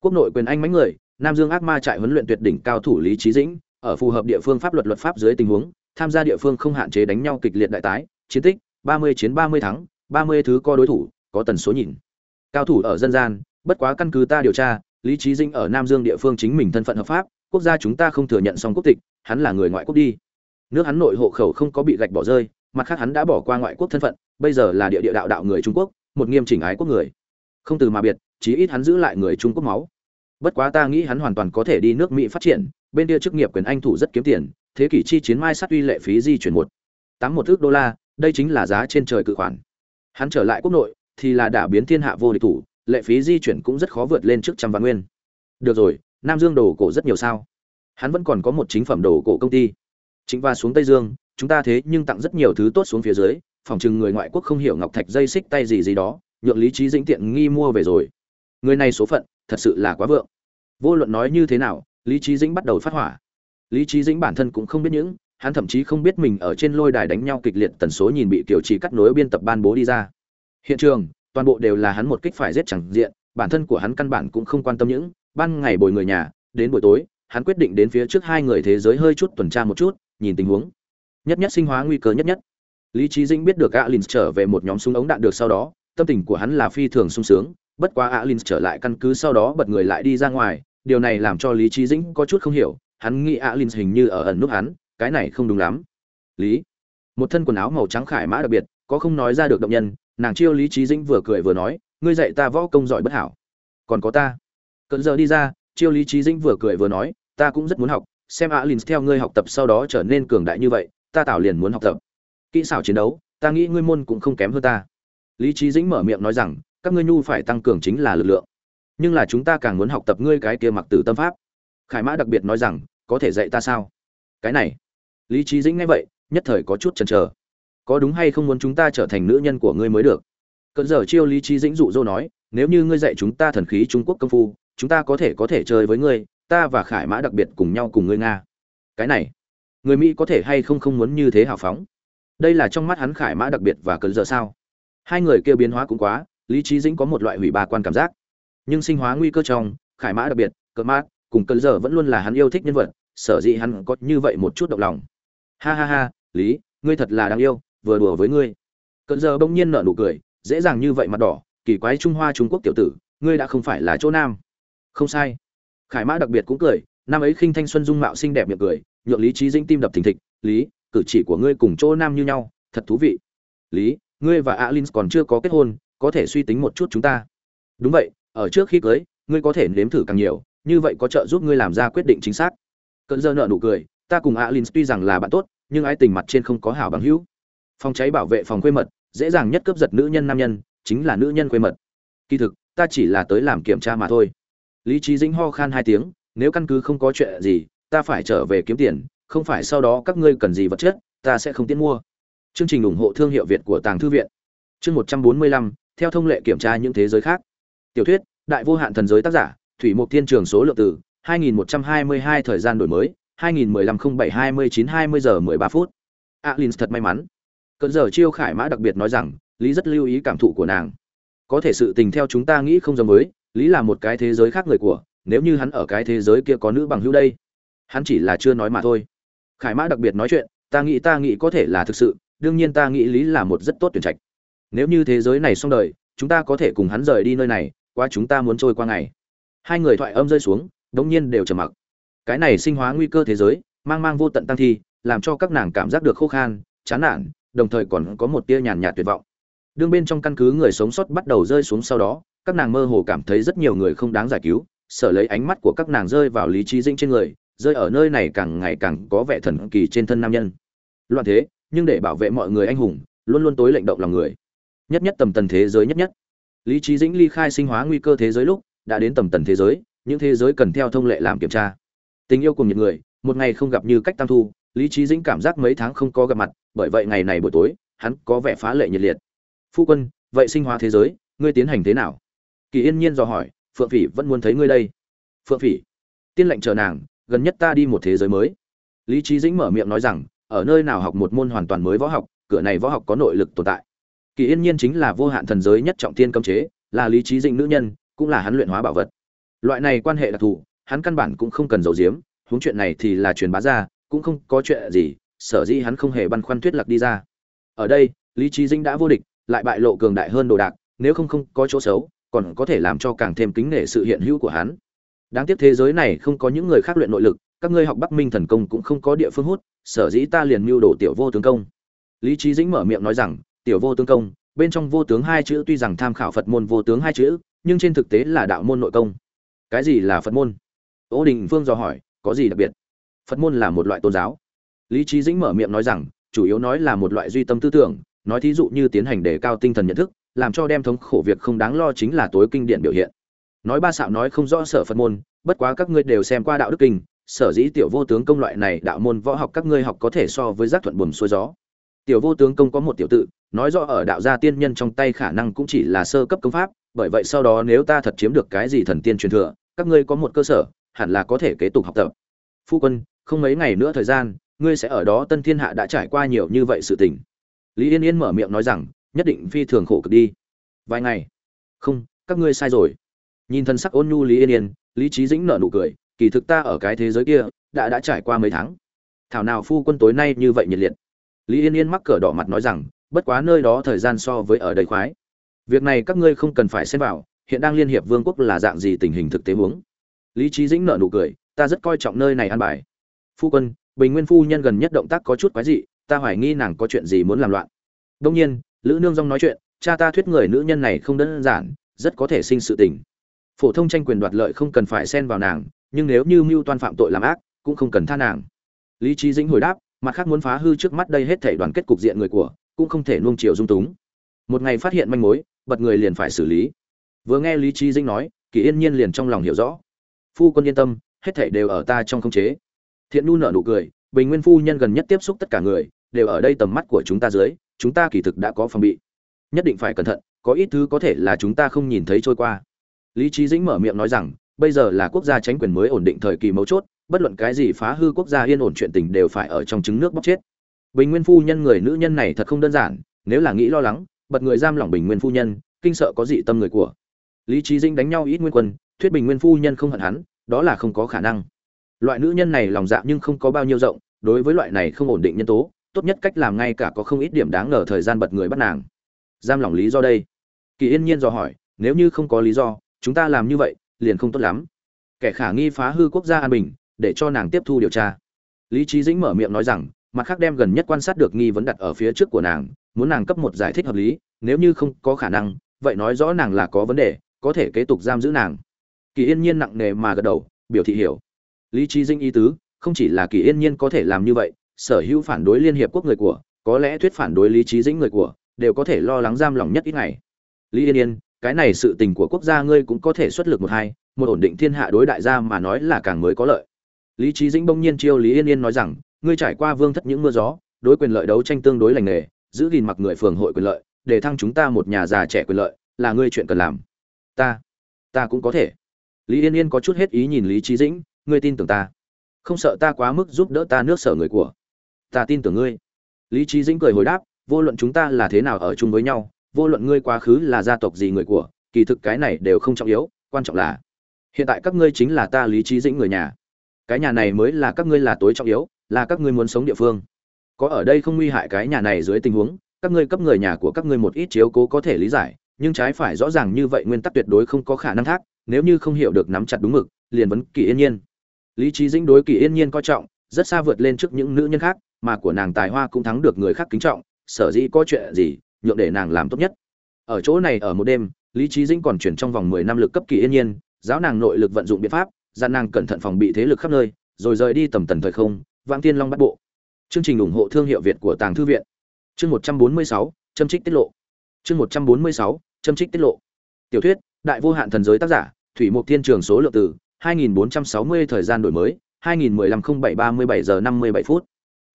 Quốc nội quyền anh mánh người, nam dương ác ma trại huấn luyện tuyệt đỉnh cao thủ lý trí dĩnh, ở phù hợp địa phương pháp luật luật pháp dưới tình huống, tham gia địa phương không hạn chế đánh nhau kịch liệt đại tái, chiến tích, ba mươi chiến ba mươi thắng, ba mươi thứ co đối thủ, có tần số nhìn. Cao thủ ở dân gian, bất quá căn cứ ta điều tra lý trí Dinh ở nam dương địa phương chính mình thân phận hợp pháp, quốc gia chúng ta không thừa nhận xong quốc tịch, hắn là người ngoại quốc đi. Nước hắn nội hộ khẩu không có bị gạch bỏ rơi, mặt khác hắn đã bỏ qua ngoại quốc thân phận, bây giờ là địa địa đạo đạo người trung quốc, một nghiêm chỉnh ái quốc người. Không từ mà biệt, chí ít hắn giữ lại người trung quốc máu. Bất quá ta nghĩ hắn hoàn toàn có thể đi nước mỹ phát triển, bên kia chức nghiệp quyền anh thủ rất kiếm tiền, thế kỷ chi chiến mai sát uy lệ phí di chuyển một. Tám một ước đô la, đây chính là giá trên trời cự khoản. Hắn trở lại quốc nội, thì là đả biến thiên hạ vô địch thủ lệ phí di chuyển cũng rất khó vượt lên trước trăm vạn nguyên. Được rồi, nam dương đồ cổ rất nhiều sao? Hắn vẫn còn có một chính phẩm đồ cổ công ty. Chính va xuống tây dương, chúng ta thế nhưng tặng rất nhiều thứ tốt xuống phía dưới, phòng chừng người ngoại quốc không hiểu ngọc thạch dây xích tay gì gì đó, nhượng lý trí dĩnh tiện nghi mua về rồi. Người này số phận, thật sự là quá vượng. Vô luận nói như thế nào, lý trí dĩnh bắt đầu phát hỏa. Lý trí dĩnh bản thân cũng không biết những, hắn thậm chí không biết mình ở trên lôi đài đánh nhau kịch liệt tần số nhìn bị kiểu chỉ cắt nối biên tập ban bố đi ra. Hiện trường toàn bộ đều là hắn một kích phải giết chẳng diện, bản thân của hắn căn bản cũng không quan tâm những, ban ngày bồi người nhà, đến buổi tối, hắn quyết định đến phía trước hai người thế giới hơi chút tuần tra một chút, nhìn tình huống. Nhất nhất sinh hóa nguy cơ nhất nhất. Lý Chí dĩnh biết được Alins trở về một nhóm súng ống đạn được sau đó, tâm tình của hắn là phi thường sung sướng, bất quá Alins trở lại căn cứ sau đó bật người lại đi ra ngoài, điều này làm cho lý Chí dĩnh có chút không hiểu, hắn nghĩ Alins hình như ở ẩn núp hắn, cái này không đúng lắm. Lý, một thân quần áo màu trắng khải mã đặc biệt, có không nói ra được động nhân nàng chiêu lý trí dĩnh vừa cười vừa nói, ngươi dạy ta võ công giỏi bất hảo. Còn có ta. Cận giờ đi ra, chiêu lý trí dĩnh vừa cười vừa nói, ta cũng rất muốn học, xem alin theo ngươi học tập sau đó trở nên cường đại như vậy, ta tạo liền muốn học tập. Kỹ xảo chiến đấu, ta nghĩ ngươi môn cũng không kém hơn ta. Lý trí dĩnh mở miệng nói rằng, các ngươi nhu phải tăng cường chính là lực lượng. Nhưng là chúng ta càng muốn học tập ngươi cái kia mặc tử tâm pháp. Khải mã đặc biệt nói rằng, có thể dạy ta sao? Cái này. Lý trí dĩnh nghe vậy, nhất thời có chút chần chờ có đúng hay không muốn chúng ta trở thành nữ nhân của ngươi mới được? Cận giờ chiêu lý trí dĩnh dụ dô nói, nếu như ngươi dạy chúng ta thần khí trung quốc công phu, chúng ta có thể có thể chơi với ngươi, ta và khải mã đặc biệt cùng nhau cùng ngươi nga. Cái này, người mỹ có thể hay không không muốn như thế hào phóng? Đây là trong mắt hắn khải mã đặc biệt và cơn giờ sao? Hai người kêu biến hóa cũng quá, lý trí dĩnh có một loại hủy ba quan cảm giác. Nhưng sinh hóa nguy cơ trong, khải mã đặc biệt cơn mát cùng cơn giờ vẫn luôn là hắn yêu thích nhân vật, sở dĩ hắn có như vậy một chút động lòng. Ha ha ha, lý, ngươi thật là đáng yêu vừa đùa với ngươi. Cận giờ bỗng nhiên nở nụ cười, dễ dàng như vậy mặt đỏ, kỳ quái trung hoa trung quốc tiểu tử, ngươi đã không phải là chỗ nam. Không sai. Khải mã đặc biệt cũng cười, năm ấy khinh thanh xuân dung mạo xinh đẹp miệng cười, nhượng lý trí dĩnh tim đập thình thịch, lý, cử chỉ của ngươi cùng chỗ nam như nhau, thật thú vị. Lý, ngươi và alin còn chưa có kết hôn, có thể suy tính một chút chúng ta. Đúng vậy, ở trước khi cưới, ngươi có thể nếm thử càng nhiều, như vậy có trợ giúp ngươi làm ra quyết định chính xác. Cận giờ nợ nụ cười, ta cùng alin tuy rằng là bạn tốt, nhưng ái tình mặt trên không có hảo bằng hữu phòng cháy bảo vệ phòng quê mật, dễ dàng nhất cướp giật nữ nhân nam nhân, chính là nữ nhân quê mật. Kỳ thực, ta chỉ là tới làm kiểm tra mà thôi. Lý trí dĩnh ho khan hai tiếng, nếu căn cứ không có chuyện gì, ta phải trở về kiếm tiền, không phải sau đó các ngươi cần gì vật chất, ta sẽ không tiến mua. Chương trình ủng hộ thương hiệu việt của tàng thư viện. Chương một trăm bốn mươi lăm, theo thông lệ kiểm tra những thế giới khác. Tiểu thuyết, đại vô hạn thần giới tác giả, thủy mục thiên trường số lượng từ 2122 thời gian đổi mới 2015-07-29-20 giờ 13 phút. Alin thật may mắn cơn giờ chiêu khải mã đặc biệt nói rằng, lý rất lưu ý cảm thụ của nàng. Có thể sự tình theo chúng ta nghĩ không giống với, lý là một cái thế giới khác người của, nếu như hắn ở cái thế giới kia có nữ bằng hữu đây, hắn chỉ là chưa nói mà thôi. Khải mã đặc biệt nói chuyện, ta nghĩ ta nghĩ có thể là thực sự, đương nhiên ta nghĩ lý là một rất tốt tuyển trạch. Nếu như thế giới này xong đời, chúng ta có thể cùng hắn rời đi nơi này, qua chúng ta muốn trôi qua ngày. Hai người thoại âm rơi xuống, đống nhiên đều trầm mặc. Cái này sinh hóa nguy cơ thế giới, mang mang vô tận tăng thi, làm cho các nàng cảm giác được khô khan, chán nản đồng thời còn có một tia nhàn nhạt tuyệt vọng. Đương bên trong căn cứ người sống sót bắt đầu rơi xuống sau đó, các nàng mơ hồ cảm thấy rất nhiều người không đáng giải cứu, sở lấy ánh mắt của các nàng rơi vào lý trí dĩnh trên người, rơi ở nơi này càng ngày càng có vẻ thần kỳ trên thân nam nhân. Loạn thế, nhưng để bảo vệ mọi người anh hùng, luôn luôn tối lệnh động lòng người. Nhất nhất tầm tần thế giới nhất nhất. Lý trí dĩnh ly khai sinh hóa nguy cơ thế giới lúc, đã đến tầm tần thế giới, những thế giới cần theo thông lệ làm kiểm tra. Tình yêu cùng những người, một ngày không gặp như cách tam thu lý trí dĩnh cảm giác mấy tháng không có gặp mặt, bởi vậy ngày này buổi tối, hắn có vẻ phá lệ nhiệt liệt. Phu quân vậy sinh hóa thế giới, ngươi tiến hành thế nào? Kỳ yên nhiên dò hỏi, phượng phỉ vẫn muốn thấy ngươi đây. Phượng phỉ? Tiên lệnh chờ nàng, gần nhất ta đi một thế giới mới. Lý trí dĩnh mở miệng nói rằng, ở nơi nào học một môn hoàn toàn mới võ học, cửa này võ học có nội lực tồn tại. Kỳ yên nhiên chính là vô hạn thần giới nhất trọng tiên cấm chế, là lý trí dĩnh nữ nhân, cũng là hắn luyện hóa bảo vật. Loại này quan hệ đặc thù, hắn căn bản cũng không cần giấu giếm, huống chuyện này thì là truyền bá ra cũng không có chuyện gì, sở dĩ hắn không hề băn khoăn thuyết lạc đi ra. Ở đây, lý trí dĩnh đã vô địch, lại bại lộ cường đại hơn đồ đạc, nếu không không có chỗ xấu, còn có thể làm cho càng thêm kính nể sự hiện hữu của hắn. Đáng tiếc thế giới này không có những người khác luyện nội lực, các ngươi học bắc minh thần công cũng không có địa phương hút, sở dĩ ta liền mưu đồ tiểu vô tướng công. Lý trí dĩnh mở miệng nói rằng, tiểu vô tướng công, bên trong vô tướng hai chữ tuy rằng tham khảo phật môn vô tướng hai chữ, nhưng trên thực tế là đạo môn nội công. Cái gì là phật môn? Ô đình phương dò hỏi, có gì đặc biệt? Phật môn là một loại tôn giáo. Lý trí dĩnh mở miệng nói rằng, chủ yếu nói là một loại duy tâm tư tưởng, nói thí dụ như tiến hành đề cao tinh thần nhận thức, làm cho đem thống khổ việc không đáng lo chính là tối kinh điển biểu hiện. Nói ba xạo nói không rõ sở phật môn, bất quá các ngươi đều xem qua đạo đức kinh, sở dĩ tiểu vô tướng công loại này đạo môn võ học các ngươi học có thể so với giác thuận buồm xuôi gió. Tiểu vô tướng công có một tiểu tự, nói rõ ở đạo gia tiên nhân trong tay khả năng cũng chỉ là sơ cấp công pháp, bởi vậy sau đó nếu ta thật chiếm được cái gì thần tiên truyền thừa, các ngươi có một cơ sở, hẳn là có thể kế tục học tập phu quân, không mấy ngày nữa thời gian, ngươi sẽ ở đó tân thiên hạ đã trải qua nhiều như vậy sự tình. Lý yên yên mở miệng nói rằng, nhất định phi thường khổ cực đi. Vài ngày. Không, các ngươi sai rồi. Nhìn thân sắc ôn nhu lý yên yên, lý trí dĩnh nở nụ cười, kỳ thực ta ở cái thế giới kia, đã đã trải qua mấy tháng. Thảo nào phu quân tối nay như vậy nhiệt liệt. Lý yên yên mắc cờ đỏ mặt nói rằng, bất quá nơi đó thời gian so với ở đây khoái. Việc này các ngươi không cần phải xem vào, hiện đang liên hiệp vương quốc là dạng gì tình hình thực tế huống? Lý trí dĩnh nở nụ cười ta rất coi trọng nơi này an bài. Phu quân, bình nguyên phu nhân gần nhất động tác có chút quái dị, ta hoài nghi nàng có chuyện gì muốn làm loạn. Đông nhiên, lữ nương dong nói chuyện, cha ta thuyết người nữ nhân này không đơn giản, rất có thể sinh sự tình. Phổ thông tranh quyền đoạt lợi không cần phải xen vào nàng, nhưng nếu như mưu toan phạm tội làm ác, cũng không cần tha nàng. Lý trí dĩnh hồi đáp, mặt khác muốn phá hư trước mắt đây hết thể đoàn kết cục diện người của, cũng không thể nuông chiều dung túng. Một ngày phát hiện manh mối, bật người liền phải xử lý. Vừa nghe lý trí dĩnh nói, kỳ yên nhiên liền trong lòng hiểu rõ. Phu quân yên tâm hết thảy đều ở ta trong không chế. Thiện nu nở nụ cười, bình nguyên phu nhân gần nhất tiếp xúc tất cả người, đều ở đây tầm mắt của chúng ta dưới, chúng ta kỳ thực đã có phòng bị. Nhất định phải cẩn thận, có ít thứ có thể là chúng ta không nhìn thấy trôi qua. Lý Chí dĩnh mở miệng nói rằng, bây giờ là quốc gia tránh quyền mới ổn định thời kỳ mấu chốt, bất luận cái gì phá hư quốc gia yên ổn chuyện tình đều phải ở trong trứng nước bóc chết. Bình nguyên phu nhân người nữ nhân này thật không đơn giản, nếu là nghĩ lo lắng, bật người giam lỏng bình nguyên phu nhân, kinh sợ có dị tâm người của. Lý Chí dĩnh đánh nhau ít nguyên quân, thuyết bình nguyên phu nhân không hận hắn đó là không có khả năng. Loại nữ nhân này lòng dạ nhưng không có bao nhiêu rộng, đối với loại này không ổn định nhân tố, tốt nhất cách làm ngay cả có không ít điểm đáng ngờ thời gian bật người bắt nàng. Giam lỏng lý do đây. Kỳ yên nhiên dò hỏi, nếu như không có lý do, chúng ta làm như vậy, liền không tốt lắm. Kẻ khả nghi phá hư quốc gia an bình, để cho nàng tiếp thu điều tra. Lý trí dĩnh mở miệng nói rằng, mặt khác đem gần nhất quan sát được nghi vấn đặt ở phía trước của nàng, muốn nàng cấp một giải thích hợp lý, nếu như không có khả năng, vậy nói rõ nàng là có vấn đề, có thể kế tục giam giữ nàng kỳ yên nhiên nặng nề mà gật đầu, biểu thị hiểu. Lý trí dinh ý tứ, không chỉ là kỳ yên nhiên có thể làm như vậy, sở hữu phản đối liên hiệp quốc người của, có lẽ thuyết phản đối lý trí dĩnh người của, đều có thể lo lắng giam lòng nhất ít ngày. Lý yên yên cái này sự tình của quốc gia ngươi cũng có thể xuất lực một hai, một ổn định thiên hạ đối đại gia mà nói là càng mới có lợi. Lý trí dĩnh bỗng nhiên chiêu lý yên yên nói rằng, ngươi trải qua vương thất những mưa gió, đối quyền lợi đấu tranh tương đối lành nghề, giữ gìn mặc người phường hội quyền lợi, để thăng chúng ta một nhà già trẻ quyền lợi, là ngươi chuyện cần làm. Ta ta cũng có thể lý yên yên có chút hết ý nhìn lý trí dĩnh, ngươi tin tưởng ta? Không sợ ta quá mức giúp đỡ ta nước sở người của ta tin tưởng ngươi? Lý trí dĩnh cười hồi đáp, vô luận chúng ta là thế nào ở chung với nhau, vô luận ngươi quá khứ là gia tộc gì người của, kỳ thực cái này đều không trọng yếu, quan trọng là hiện tại các ngươi chính là ta lý trí dĩnh người nhà. Cái nhà này mới là các ngươi là tối trọng yếu, là các ngươi muốn sống địa phương. Có ở đây không nguy hại cái nhà này dưới tình huống, các ngươi cấp người nhà của các ngươi một ít chiếu cố có thể lý giải, nhưng trái phải rõ ràng như vậy nguyên tắc tuyệt đối không có khả năng thác nếu như không hiểu được nắm chặt đúng mực, liền vấn kỳ yên nhiên. Lý trí dĩnh đối kỳ yên nhiên coi trọng, rất xa vượt lên trước những nữ nhân khác, mà của nàng tài hoa cũng thắng được người khác kính trọng, sở dĩ có chuyện gì, nhượng để nàng làm tốt nhất. Ở chỗ này ở một đêm, lý trí dĩnh còn chuyển trong vòng mười năm lực cấp kỳ yên nhiên, giáo nàng nội lực vận dụng biện pháp gian nàng cẩn thận phòng bị thế lực khắp nơi, rồi rời đi tầm tần thời không, vãng tiên long bắt bộ. Chương trình ủng hộ thương hiệu việt của tàng thư viện. Chương một trăm bốn mươi sáu, châm trích tiết lộ. Chương một trăm bốn mươi sáu, châm trích tiết lộ. Tiểu thuyết, đại vô hạn thần giới tác giả thủy mục thiên trường số lượng từ 2460 thời gian đổi mới 20150737 giờ 57 phút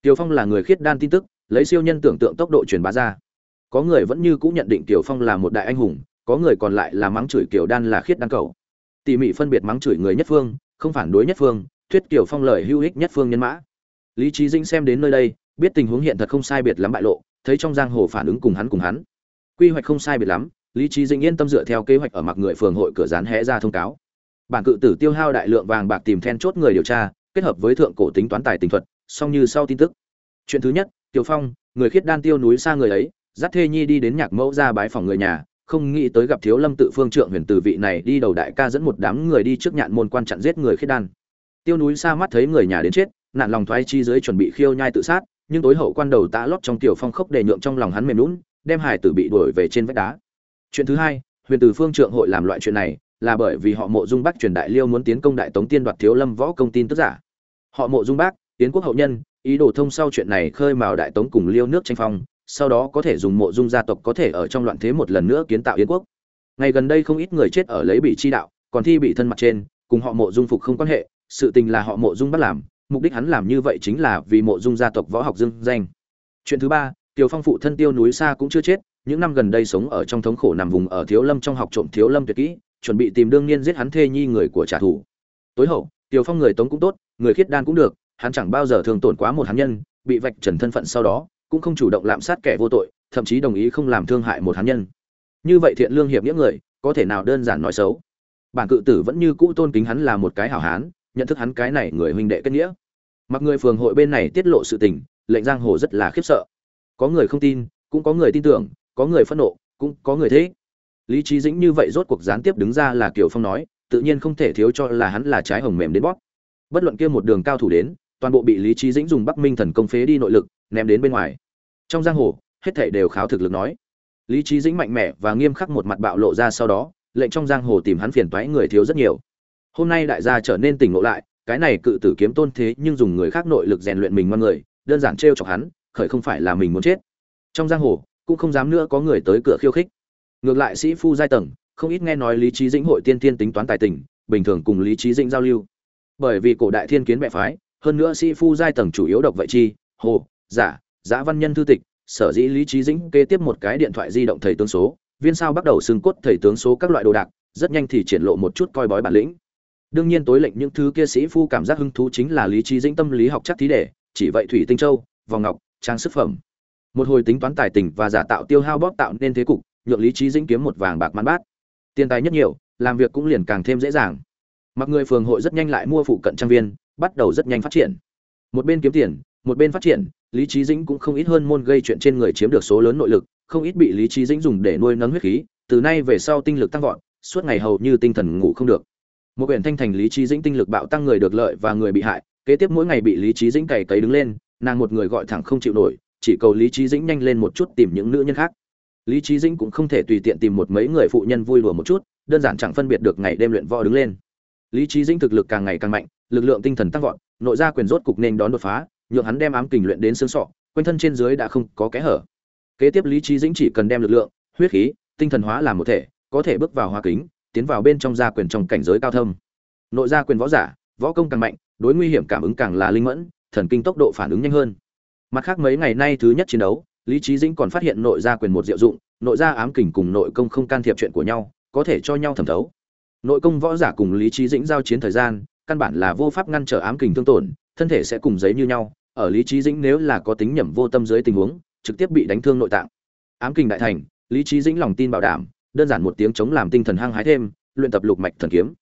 Tiểu Phong là người khiết đan tin tức, lấy siêu nhân tưởng tượng tốc độ truyền bá ra. Có người vẫn như cũ nhận định Tiểu Phong là một đại anh hùng, có người còn lại là mắng chửi Kiều Đan là khiết đan cầu. Tỉ mỉ phân biệt mắng chửi người nhất phương, không phản đối nhất phương, thuyết Tiểu Phong lời hữu ích nhất phương nhân mã. Lý Chí Dĩnh xem đến nơi đây, biết tình huống hiện thật không sai biệt lắm bại lộ, thấy trong giang hồ phản ứng cùng hắn cùng hắn. Quy hoạch không sai biệt lắm, Lý trí Dĩnh yên tâm dựa theo kế hoạch ở mặc người phường hội cửa rán hé ra thông cáo. Bản cự tử tiêu hao đại lượng vàng bạc tìm then chốt người điều tra, kết hợp với thượng cổ tính toán tài tình thuật, song như sau tin tức. Chuyện thứ nhất tiểu phong người khiết đan tiêu núi xa người ấy dắt thê nhi đi đến nhạc mẫu ra bái phòng người nhà không nghĩ tới gặp thiếu lâm tự phương trượng huyền tử vị này đi đầu đại ca dẫn một đám người đi trước nhạn môn quan chặn giết người khiết đan. Tiêu núi xa mắt thấy người nhà đến chết nạn lòng thoái chi dưới chuẩn bị khiêu nhai tự sát nhưng tối hậu quan đầu tạ lót trong tiểu phong khốc để nhượng trong lòng hắn mềm lún đem hải tử bị đuổi về trên vách đá chuyện thứ hai huyền tử phương trượng hội làm loại chuyện này là bởi vì họ mộ dung bác truyền đại liêu muốn tiến công đại tống tiên đoạt thiếu lâm võ công tin tức giả. Họ mộ dung bác tiến quốc hậu nhân ý đồ thông sau chuyện này khơi mào đại tống cùng liêu nước tranh phong sau đó có thể dùng mộ dung gia tộc có thể ở trong loạn thế một lần nữa kiến tạo yến quốc. Ngày gần đây không ít người chết ở lấy bị chi đạo còn thi bị thân mặt trên cùng họ mộ dung phục không quan hệ sự tình là họ mộ dung bắt làm mục đích hắn làm như vậy chính là vì mộ dung gia tộc võ học dương danh. Chuyện thứ ba Tiểu Phong phụ thân Tiêu núi xa cũng chưa chết, những năm gần đây sống ở trong thống khổ nằm vùng ở Thiếu Lâm trong học trộm Thiếu Lâm tuyệt kỹ, chuẩn bị tìm đương nhiên giết hắn thê nhi người của trả thù. Tối hậu, Tiêu Phong người Tống cũng tốt, người khiết đan cũng được, hắn chẳng bao giờ thường tổn quá một hắn nhân, bị vạch trần thân phận sau đó, cũng không chủ động lạm sát kẻ vô tội, thậm chí đồng ý không làm thương hại một hắn nhân. Như vậy thiện lương hiệp nghĩa người, có thể nào đơn giản nói xấu. Bản cự tử vẫn như cũ tôn kính hắn là một cái hảo hán, nhận thức hắn cái này người huynh đệ kết nghĩa. Mặc người phường hội bên này tiết lộ sự tình, lệnh giang hồ rất là khiếp sợ. Có người không tin, cũng có người tin tưởng, có người phẫn nộ, cũng có người thế. Lý Chí Dĩnh như vậy rốt cuộc gián tiếp đứng ra là Kiều Phong nói, tự nhiên không thể thiếu cho là hắn là trái hồng mềm đến bóp. Bất luận kia một đường cao thủ đến, toàn bộ bị lý trí dĩnh dùng bắc minh thần công phế đi nội lực ném đến bên ngoài trong giang hồ hết thảy đều kháo thực lực nói lý trí dĩnh mạnh mẽ và nghiêm khắc một mặt bạo lộ ra sau đó lệnh trong giang hồ tìm hắn phiền toái người thiếu rất nhiều hôm nay đại gia trở nên tỉnh ngộ lại cái này cự tử kiếm tôn thế nhưng dùng người khác nội lực rèn luyện mình ngoan người đơn giản trêu chọc hắn khởi không phải là mình muốn chết trong giang hồ cũng không dám nữa có người tới cửa khiêu khích. Ngược lại sĩ phu giai tầng, không ít nghe nói lý trí dĩnh hội tiên tiên tính toán tài tình, bình thường cùng lý trí dĩnh giao lưu. Bởi vì cổ đại thiên kiến mẹ phái, hơn nữa sĩ phu giai tầng chủ yếu độc vậy chi, hồ, giả giả văn nhân thư tịch, sở dĩ lý trí dĩnh kế tiếp một cái điện thoại di động thầy tướng số, viên sao bắt đầu xưng cốt thầy tướng số các loại đồ đạc, rất nhanh thì triển lộ một chút coi bói bản lĩnh. Đương nhiên tối lệnh những thứ kia sĩ phu cảm giác hứng thú chính là lý trí dĩnh tâm lý học chắc thí đề, chỉ vậy thủy tinh châu, vòng ngọc, trang sức phẩm một hồi tính toán tài tình và giả tạo tiêu hao bóp tạo nên thế cục, nhượng lý trí dĩnh kiếm một vàng bạc man bát. Tiền tài nhất nhiều, làm việc cũng liền càng thêm dễ dàng. Mặc người phường hội rất nhanh lại mua phụ cận trang viên, bắt đầu rất nhanh phát triển. Một bên kiếm tiền, một bên phát triển, lý trí dĩnh cũng không ít hơn môn gây chuyện trên người chiếm được số lớn nội lực, không ít bị lý trí dĩnh dùng để nuôi nấng huyết khí, từ nay về sau tinh lực tăng vọt, suốt ngày hầu như tinh thần ngủ không được. Một quyển thanh thành lý trí dĩnh tinh lực bạo tăng người được lợi và người bị hại, kế tiếp mỗi ngày bị lý trí dĩnh cày cấy đứng lên, nàng một người gọi thẳng không chịu nổi chỉ cầu lý trí dĩnh nhanh lên một chút tìm những nữ nhân khác. Lý trí dĩnh cũng không thể tùy tiện tìm một mấy người phụ nhân vui lùa một chút, đơn giản chẳng phân biệt được ngày đêm luyện võ đứng lên. Lý trí dĩnh thực lực càng ngày càng mạnh, lực lượng tinh thần tăng vọt, nội ra quyền rốt cục nên đón đột phá, nhượng hắn đem ám kình luyện đến xương sọ, quanh thân trên dưới đã không có kẽ hở. Kế tiếp lý trí dĩnh chỉ cần đem lực lượng, huyết khí, tinh thần hóa làm một thể, có thể bước vào hoa kính, tiến vào bên trong gia quyền trong cảnh giới cao thâm. Nội gia quyền võ giả, võ công càng mạnh, đối nguy hiểm cảm ứng càng là linh mẫn, thần kinh tốc độ phản ứng nhanh hơn mặt khác mấy ngày nay thứ nhất chiến đấu, lý trí dĩnh còn phát hiện nội gia quyền một diệu dụng, nội gia ám kình cùng nội công không can thiệp chuyện của nhau, có thể cho nhau thẩm thấu. Nội công võ giả cùng lý trí dĩnh giao chiến thời gian, căn bản là vô pháp ngăn trở ám kình thương tổn, thân thể sẽ cùng giấy như nhau, ở lý trí dĩnh nếu là có tính nhẩm vô tâm dưới tình huống, trực tiếp bị đánh thương nội tạng. Ám kình đại thành, lý trí dĩnh lòng tin bảo đảm, đơn giản một tiếng chống làm tinh thần hăng hái thêm, luyện tập lục mạch thần kiếm.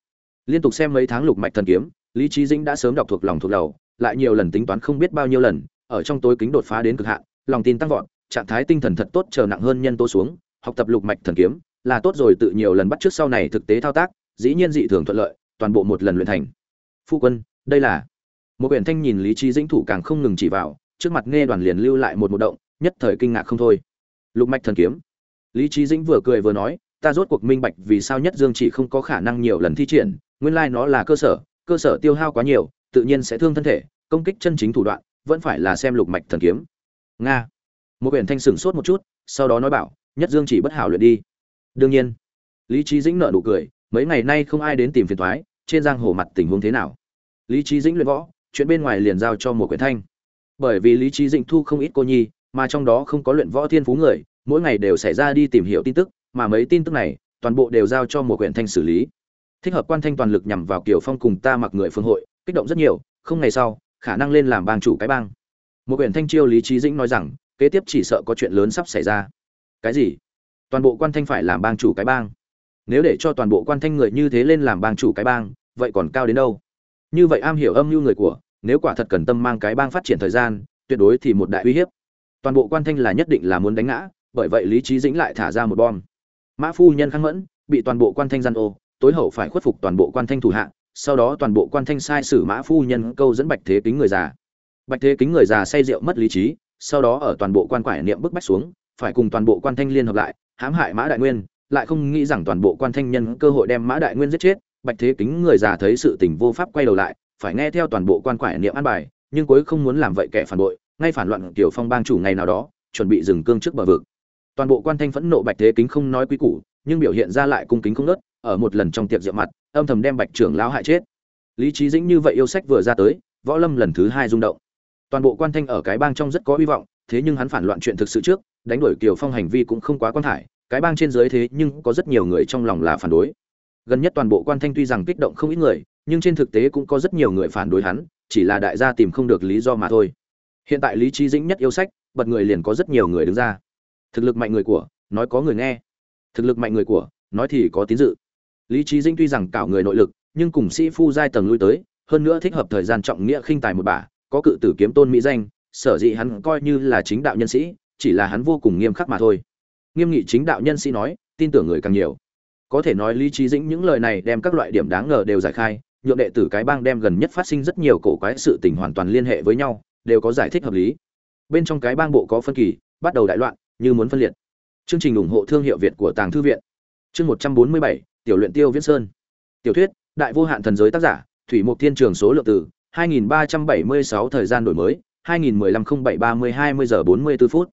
Liên tục xem mấy tháng lục mạch thần kiếm, lý trí dĩnh đã sớm đọc thuộc lòng thuộc đầu, lại nhiều lần tính toán không biết bao nhiêu lần ở trong tối kính đột phá đến cực hạn, lòng tin tăng vọt, trạng thái tinh thần thật tốt chờ nặng hơn nhân tố xuống, học tập lục mạch thần kiếm, là tốt rồi tự nhiều lần bắt trước sau này thực tế thao tác, dĩ nhiên dị thường thuận lợi, toàn bộ một lần luyện thành. Phu quân, đây là một quyển thanh nhìn lý trí dĩnh thủ càng không ngừng chỉ vào, trước mặt nghe đoàn liền lưu lại một một động, nhất thời kinh ngạc không thôi. Lục mạch thần kiếm. Lý trí dĩnh vừa cười vừa nói, ta rốt cuộc minh bạch vì sao nhất dương chỉ không có khả năng nhiều lần thi triển, nguyên lai nó là cơ sở cơ sở tiêu hao quá nhiều, tự nhiên sẽ thương thân thể, công kích chân chính thủ đoạn vẫn phải là xem lục mạch thần kiếm. Nga. Một quyển thanh sửng sốt một chút, sau đó nói bảo, nhất dương chỉ bất hảo luyện đi. Đương nhiên. Lý trí dĩnh nợ nụ cười, mấy ngày nay không ai đến tìm phiền thoái trên giang hồ mặt tình huống thế nào? Lý trí dĩnh luyện võ, chuyện bên ngoài liền giao cho một quyển thanh. Bởi vì lý trí dĩnh thu không ít cô nhi, mà trong đó không có luyện võ thiên phú người, mỗi ngày đều xảy ra đi tìm hiểu tin tức, mà mấy tin tức này, toàn bộ đều giao cho một quyển thanh xử lý. Thích hợp quan thanh toàn lực nhằm vào kiểu phong cùng ta mặc người phương hội, kích động rất nhiều, không ngày sau khả năng lên làm bang chủ cái bang. Một quyển thanh chiêu lý trí dĩnh nói rằng, kế tiếp chỉ sợ có chuyện lớn sắp xảy ra. Cái gì? Toàn bộ quan thanh phải làm bang chủ cái bang. Nếu để cho toàn bộ quan thanh người như thế lên làm bang chủ cái bang, vậy còn cao đến đâu? Như vậy am hiểu âm mưu người của, nếu quả thật cần tâm mang cái bang phát triển thời gian, tuyệt đối thì một đại uy hiếp. Toàn bộ quan thanh là nhất định là muốn đánh ngã, bởi vậy lý trí dĩnh lại thả ra một bom. Mã phu nhân khang mẫn, bị toàn bộ quan thanh gian ô, tối hậu phải khuất phục toàn bộ quan thanh thủ hạ sau đó toàn bộ quan thanh sai sử mã phu nhân câu dẫn bạch thế kính người già. Bạch thế kính người già say rượu mất lý trí, sau đó ở toàn bộ quan quải niệm bức bách xuống, phải cùng toàn bộ quan thanh liên hợp lại, hãm hại mã đại nguyên, lại không nghĩ rằng toàn bộ quan thanh nhân cơ hội đem mã đại nguyên giết chết, bạch thế kính người già thấy sự tình vô pháp quay đầu lại, phải nghe theo toàn bộ quan quải niệm an bài, nhưng cuối không muốn làm vậy kẻ phản bội, ngay phản loạn tiểu phong bang chủ ngày nào đó, chuẩn bị dừng cương trước bờ vực. Toàn bộ quan thanh phẫn nộ bạch thế kính không nói quý củ, nhưng biểu hiện ra lại cung kính không nớt ở một lần trong tiệc rượu mặt, âm thầm đem bạch trưởng lão hại chết. Lý trí dĩnh như vậy yêu sách vừa ra tới, võ lâm lần thứ hai rung động. Toàn bộ quan thanh ở cái bang trong rất có hy vọng, thế nhưng hắn phản loạn chuyện thực sự trước, đánh đuổi kiều phong hành vi cũng không quá quan thải cái bang trên dưới thế nhưng có rất nhiều người trong lòng là phản đối. Gần nhất toàn bộ quan thanh tuy rằng kích động không ít người, nhưng trên thực tế cũng có rất nhiều người phản đối hắn, chỉ là đại gia tìm không được lý do mà thôi. Hiện tại lý trí dĩnh nhất yêu sách, bật người liền có rất nhiều người đứng ra. Thực lực mạnh người của, nói có người nghe. Thực lực mạnh người của, nói thì có tín dự lý trí dĩnh tuy rằng cảo người nội lực, nhưng cùng sĩ phu giai tầng lui tới, hơn nữa thích hợp thời gian trọng nghĩa khinh tài một bà, có cự tử kiếm tôn mỹ danh, sở dĩ hắn coi như là chính đạo nhân sĩ, chỉ là hắn vô cùng nghiêm khắc mà thôi. Nghiêm nghị chính đạo nhân sĩ nói, tin tưởng người càng nhiều. Có thể nói lý trí dĩnh những lời này đem các loại điểm đáng ngờ đều giải khai, nhượng đệ tử cái bang đem gần nhất phát sinh rất nhiều cổ quái sự tình hoàn toàn liên hệ với nhau, đều có giải thích hợp lý. Bên trong cái bang bộ có phân kỳ, bắt đầu đại loạn, như muốn phân liệt. Chương trình ủng hộ thương hiệu việt của tàng thư viện. Chương một trăm bốn mươi bảy tiểu luyện tiêu viễn sơn. Tiểu thuyết, đại vô hạn thần giới tác giả, thủy mục thiên trường số lượng từ 2376 thời gian đổi mới 2015 07 30 20 giờ 44 phút.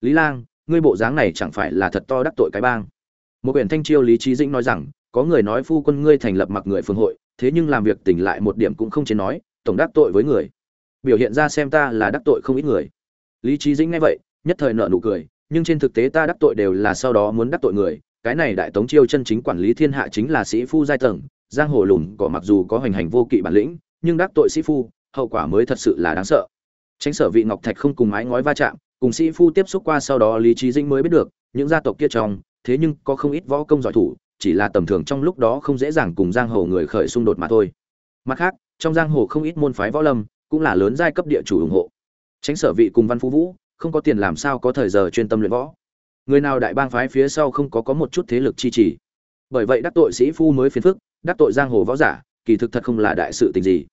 Lý lang, ngươi bộ dáng này chẳng phải là thật to đắc tội cái bang. Một quyển thanh chiêu lý trí dĩnh nói rằng, có người nói phu quân ngươi thành lập mặc người phương hội, thế nhưng làm việc tỉnh lại một điểm cũng không chế nói, tổng đắc tội với người. Biểu hiện ra xem ta là đắc tội không ít người. Lý trí dĩnh nghe vậy, nhất thời nợ nụ cười, nhưng trên thực tế ta đắc tội đều là sau đó muốn đắc tội người cái này đại tống chiêu chân chính quản lý thiên hạ chính là sĩ phu giai tầng, giang hồ lùn cỏ mặc dù có hoành hành vô kỵ bản lĩnh, nhưng đắc tội sĩ phu, hậu quả mới thật sự là đáng sợ. Tránh sở vị ngọc thạch không cùng mái ngói va chạm, cùng sĩ phu tiếp xúc qua sau đó lý trí dĩnh mới biết được, những gia tộc kia trong, thế nhưng có không ít võ công giỏi thủ, chỉ là tầm thường trong lúc đó không dễ dàng cùng giang hồ người khởi xung đột mà thôi. Mặt khác, trong giang hồ không ít môn phái võ lâm, cũng là lớn giai cấp địa chủ ủng hộ. Tránh sở vị cùng văn phú vũ, không có tiền làm sao có thời giờ chuyên tâm luyện võ người nào đại bang phái phía sau không có có một chút thế lực chi trì bởi vậy đắc tội sĩ phu mới phiền phức, đắc tội giang hồ võ giả, kỳ thực thật không là đại sự tình gì.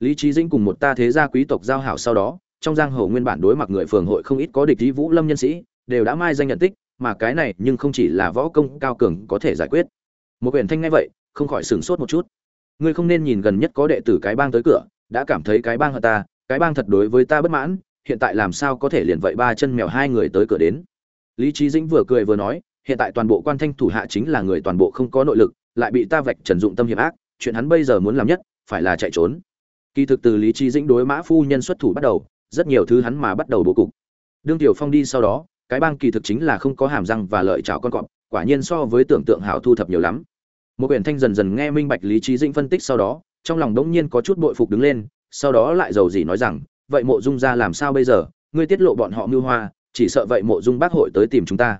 Lý trí dĩnh cùng một ta thế gia quý tộc giao hảo sau đó, trong giang hồ nguyên bản đối mặt người phường hội không ít có địch ý vũ lâm nhân sĩ, đều đã mai danh nhận tích, mà cái này nhưng không chỉ là võ công cao cường có thể giải quyết. Một quyển thanh ngay vậy, không khỏi sửng sốt một chút. Ngươi không nên nhìn gần nhất có đệ tử cái bang tới cửa, đã cảm thấy cái bang hận ta, cái bang thật đối với ta bất mãn, hiện tại làm sao có thể liền vậy ba chân mèo hai người tới cửa đến? Lý trí dĩnh vừa cười vừa nói, hiện tại toàn bộ quan thanh thủ hạ chính là người toàn bộ không có nội lực, lại bị ta vạch trần dụng tâm hiểm ác, chuyện hắn bây giờ muốn làm nhất, phải là chạy trốn. Kỳ thực từ lý trí dĩnh đối mã phu nhân xuất thủ bắt đầu, rất nhiều thứ hắn mà bắt đầu bố cục. Đương tiểu phong đi sau đó, cái bang kỳ thực chính là không có hàm răng và lợi chảo con cọp, quả nhiên so với tưởng tượng hảo thu thập nhiều lắm. Một quyển thanh dần dần nghe minh bạch lý trí dĩnh phân tích sau đó, trong lòng đống nhiên có chút bội phục đứng lên, sau đó lại giàu gì nói rằng, vậy mộ dung ra làm sao bây giờ? Ngươi tiết lộ bọn họ mưu hoa chỉ sợ vậy mộ dung bác hội tới tìm chúng ta.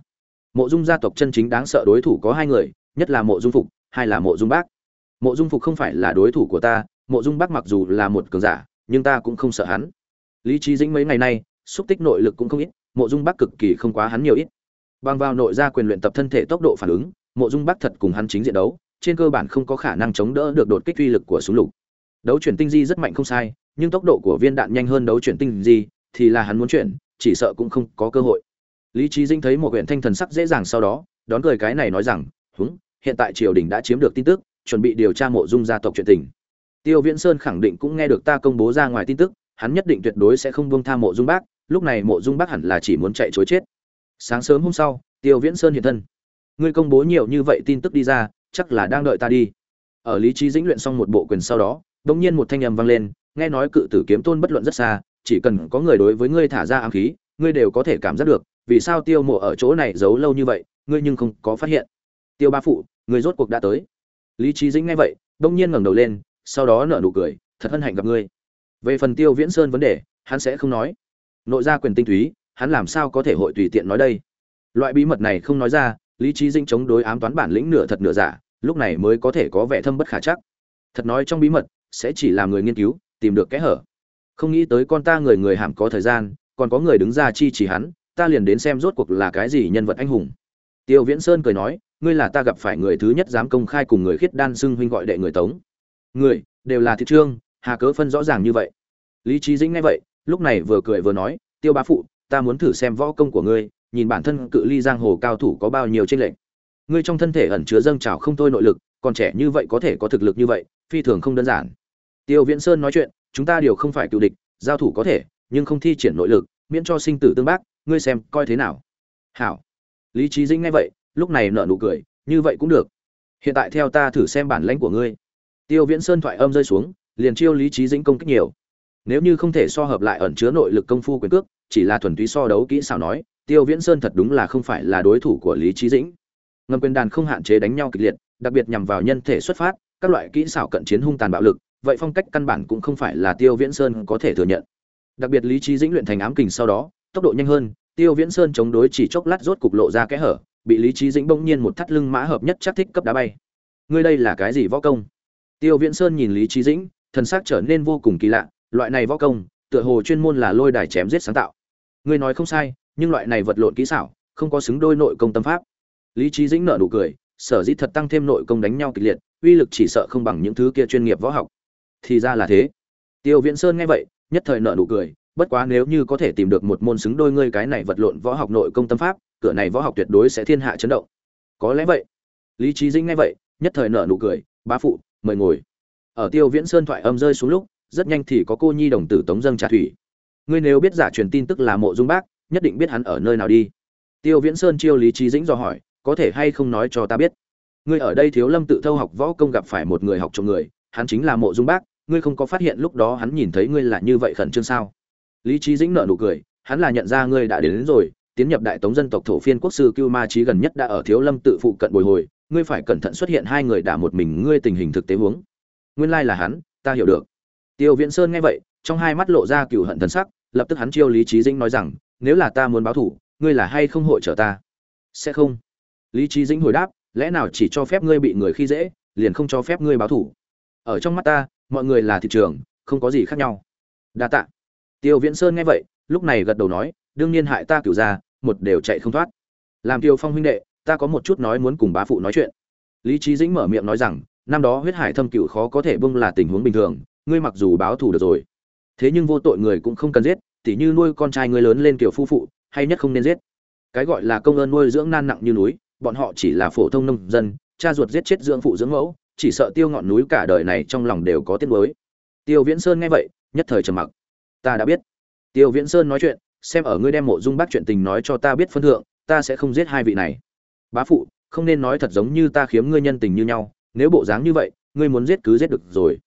Mộ dung gia tộc chân chính đáng sợ đối thủ có hai người, nhất là mộ dung phục, hai là mộ dung bác. Mộ dung phục không phải là đối thủ của ta, mộ dung bác mặc dù là một cường giả, nhưng ta cũng không sợ hắn. Lý trí dĩnh mấy ngày nay, xúc tích nội lực cũng không ít, mộ dung bác cực kỳ không quá hắn nhiều ít. Bằng vào nội gia quyền luyện tập thân thể tốc độ phản ứng, mộ dung bác thật cùng hắn chính diện đấu, trên cơ bản không có khả năng chống đỡ được đột kích uy lực của súng lục. Đấu chuyển tinh di rất mạnh không sai, nhưng tốc độ của viên đạn nhanh hơn đấu chuyển tinh di, thì là hắn muốn chuyển chỉ sợ cũng không có cơ hội. Lý trí dinh thấy một huyện thanh thần sắc dễ dàng sau đó, đón cười cái này nói rằng, húng, hiện tại triều đình đã chiếm được tin tức, chuẩn bị điều tra mộ dung gia tộc chuyện tình. Tiêu viễn sơn khẳng định cũng nghe được ta công bố ra ngoài tin tức, hắn nhất định tuyệt đối sẽ không buông tha mộ dung bác, lúc này mộ dung bác hẳn là chỉ muốn chạy chối chết. Sáng sớm hôm sau, tiêu viễn sơn hiện thân. Ngươi công bố nhiều như vậy tin tức đi ra, chắc là đang đợi ta đi. Ở lý trí dĩnh luyện xong một bộ quyền sau đó, đột nhiên một thanh âm vang lên, nghe nói cự tử kiếm tôn bất luận rất xa chỉ cần có người đối với ngươi thả ra ám khí, ngươi đều có thể cảm giác được, vì sao tiêu mộ ở chỗ này giấu lâu như vậy, ngươi nhưng không có phát hiện. Tiêu ba phụ, ngươi rốt cuộc đã tới. Lý trí dĩnh nghe vậy, đông nhiên ngẩng đầu lên, sau đó nở nụ cười, thật hân hạnh gặp ngươi. Về phần tiêu viễn sơn vấn đề, hắn sẽ không nói. Nội gia quyền tinh túy, hắn làm sao có thể hội tùy tiện nói đây? Loại bí mật này không nói ra, lý trí dĩnh chống đối ám toán bản lĩnh nửa thật nửa giả, lúc này mới có thể có vẻ thâm bất khả chắc. Thật nói trong bí mật, sẽ chỉ làm người nghiên cứu, tìm được kẽ hở không nghĩ tới con ta người người hàm có thời gian, còn có người đứng ra chi chỉ hắn, ta liền đến xem rốt cuộc là cái gì nhân vật anh hùng. Tiêu viễn sơn cười nói, ngươi là ta gặp phải người thứ nhất dám công khai cùng người khiết đan xưng huynh gọi đệ người tống. Người, đều là thị trương, hà cớ phân rõ ràng như vậy. Lý trí dĩnh nghe vậy, lúc này vừa cười vừa nói, tiêu bá phụ, ta muốn thử xem võ công của ngươi, nhìn bản thân cự ly giang hồ cao thủ có bao nhiêu tranh lệch. Ngươi trong thân thể ẩn chứa dâng trào không thôi nội lực, còn trẻ như vậy có thể có thực lực như vậy, phi thường không đơn giản. Tiêu viễn sơn nói chuyện chúng ta đều không phải cựu địch, giao thủ có thể, nhưng không thi triển nội lực, miễn cho sinh tử tương bác, ngươi xem coi thế nào. Hảo. Lý trí dĩnh nghe vậy, lúc này nở nụ cười, như vậy cũng được. Hiện tại theo ta thử xem bản lãnh của ngươi. Tiêu viễn sơn thoại âm rơi xuống, liền chiêu lý trí dĩnh công kích nhiều. Nếu như không thể so hợp lại ẩn chứa nội lực công phu quyền cước, chỉ là thuần túy so đấu kỹ xảo nói, tiêu viễn sơn thật đúng là không phải là đối thủ của lý trí dĩnh. Ngầm quyền đàn không hạn chế đánh nhau kịch liệt, đặc biệt nhằm vào nhân thể xuất phát, các loại kỹ xảo cận chiến hung tàn bạo lực vậy phong cách căn bản cũng không phải là tiêu viễn sơn có thể thừa nhận. Đặc biệt lý trí dĩnh luyện thành ám kình sau đó, tốc độ nhanh hơn, tiêu viễn sơn chống đối chỉ chốc lát rốt cục lộ ra kẽ hở, bị lý trí dĩnh bỗng nhiên một thắt lưng mã hợp nhất chắc thích cấp đá bay. Ngươi đây là cái gì võ công? Tiêu viễn sơn nhìn lý trí dĩnh, thần sắc trở nên vô cùng kỳ lạ, loại này võ công, tựa hồ chuyên môn là lôi đài chém giết sáng tạo. Ngươi nói không sai, nhưng loại này vật lộn kỹ xảo, không có xứng đôi nội công tâm pháp. Lý trí dĩnh nở nụ cười, sở dĩ thật tăng thêm nội công đánh nhau kịch liệt, uy lực chỉ sợ không bằng những thứ kia chuyên nghiệp võ học thì ra là thế. Tiêu viễn sơn nghe vậy, nhất thời nở nụ cười, bất quá nếu như có thể tìm được một môn xứng đôi ngươi cái này vật lộn võ học nội công tâm pháp, cửa này võ học tuyệt đối sẽ thiên hạ chấn động. Có lẽ vậy. Lý trí dĩnh nghe vậy, nhất thời nở nụ cười, bá phụ, mời ngồi. Ở tiêu viễn sơn thoại âm rơi xuống lúc, rất nhanh thì có cô nhi đồng tử tống dâng trà thủy. Ngươi nếu biết giả truyền tin tức là mộ dung bác, nhất định biết hắn ở nơi nào đi. Tiêu viễn sơn chiêu lý trí dĩnh dò hỏi, có thể hay không nói cho ta biết? Ngươi ở đây thiếu lâm tự thâu học võ công gặp phải một người học trộm người, hắn chính là mộ dung bác ngươi không có phát hiện lúc đó hắn nhìn thấy ngươi là như vậy khẩn trương sao? Lý trí dĩnh nợ nụ cười hắn là nhận ra ngươi đã đến, đến rồi tiến nhập đại tống dân tộc thổ phiên quốc sư cưu ma trí gần nhất đã ở thiếu lâm tự phụ cận bồi hồi ngươi phải cẩn thận xuất hiện hai người đả một mình ngươi tình hình thực tế huống. Nguyên lai là hắn ta hiểu được. Tiêu viễn sơn nghe vậy trong hai mắt lộ ra cựu hận thần sắc lập tức hắn chiêu lý trí dĩnh nói rằng nếu là ta muốn báo thủ ngươi là hay không hội trợ ta? Sẽ không. Lý trí dĩnh hồi đáp lẽ nào chỉ cho phép ngươi bị người khi dễ liền không cho phép ngươi báo thủ? Ở trong mắt ta mọi người là thị trường, không có gì khác nhau. Đa tạ. Tiêu viễn sơn nghe vậy, lúc này gật đầu nói, đương nhiên hại ta cửu ra một đều chạy không thoát. Làm tiêu phong huynh đệ, ta có một chút nói muốn cùng bá phụ nói chuyện. Lý trí dĩnh mở miệng nói rằng, năm đó huyết hải thâm cửu khó có thể bung là tình huống bình thường, ngươi mặc dù báo thù được rồi, thế nhưng vô tội người cũng không cần giết, tỉ như nuôi con trai ngươi lớn lên kiểu phu phụ, hay nhất không nên giết. Cái gọi là công ơn nuôi dưỡng nan nặng như núi, bọn họ chỉ là phổ thông nông dân, cha ruột giết chết dưỡng phụ dưỡng mẫu chỉ sợ tiêu ngọn núi cả đời này trong lòng đều có tiếc nuối. Tiêu viễn sơn nghe vậy, nhất thời trầm mặc. Ta đã biết. Tiêu viễn sơn nói chuyện, xem ở ngươi đem mộ dung bác chuyện tình nói cho ta biết phân thượng, ta sẽ không giết hai vị này. Bá phụ, không nên nói thật giống như ta khiếm ngươi nhân tình như nhau, nếu bộ dáng như vậy, ngươi muốn giết cứ giết được rồi.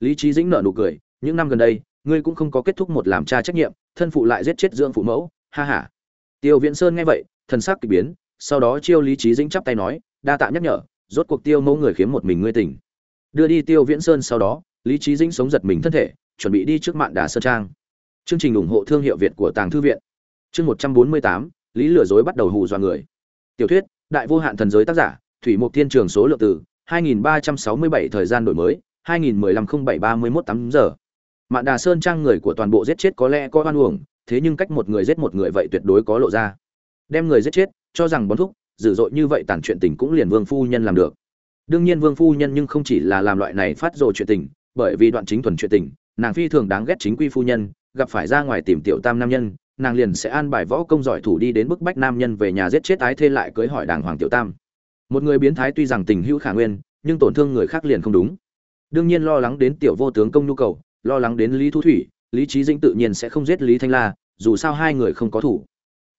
Lý trí dĩnh nợ nụ cười, những năm gần đây, ngươi cũng không có kết thúc một làm cha trách nhiệm, thân phụ lại giết chết dưỡng phụ mẫu, ha ha. Tiêu viễn sơn nghe vậy, thần sắc kỳ biến, sau đó chiêu lý trí dĩnh chắp tay nói, đa tạ nhắc nhở rốt cuộc tiêu mẫu người khiếm một mình ngươi tỉnh. Đưa đi tiêu viễn sơn sau đó, lý trí dĩnh sống giật mình thân thể, chuẩn bị đi trước mạn đà sơn trang. Chương trình ủng hộ thương hiệu việt của tàng thư viện. Chương một trăm bốn mươi tám, lý lừa dối bắt đầu hù dọa người. Tiểu thuyết, đại vô hạn thần giới tác giả, thủy mục thiên trường số lượng từ 2367 thời gian đổi mới 2015 07 31 8 giờ. Mạn đà sơn trang người của toàn bộ giết chết có lẽ có oan uổng, thế nhưng cách một người giết một người vậy tuyệt đối có lộ ra. Đem người giết chết, cho rằng bón thúc dữ dội như vậy tàn chuyện tình cũng liền vương phu nhân làm được. Đương nhiên vương phu nhân nhưng không chỉ là làm loại này phát rồ chuyện tình, bởi vì đoạn chính thuần chuyện tình, nàng phi thường đáng ghét chính quy phu nhân, gặp phải ra ngoài tìm tiểu tam nam nhân, nàng liền sẽ an bài võ công giỏi thủ đi đến bức bách nam nhân về nhà giết chết ái thê lại cưới hỏi đàng hoàng tiểu tam. Một người biến thái tuy rằng tình hữu khả nguyên, nhưng tổn thương người khác liền không đúng. Đương nhiên lo lắng đến tiểu vô tướng công nhu cầu, lo lắng đến lý thu thủy, lý trí dĩnh tự nhiên sẽ không giết lý thanh la, dù sao hai người không có thủ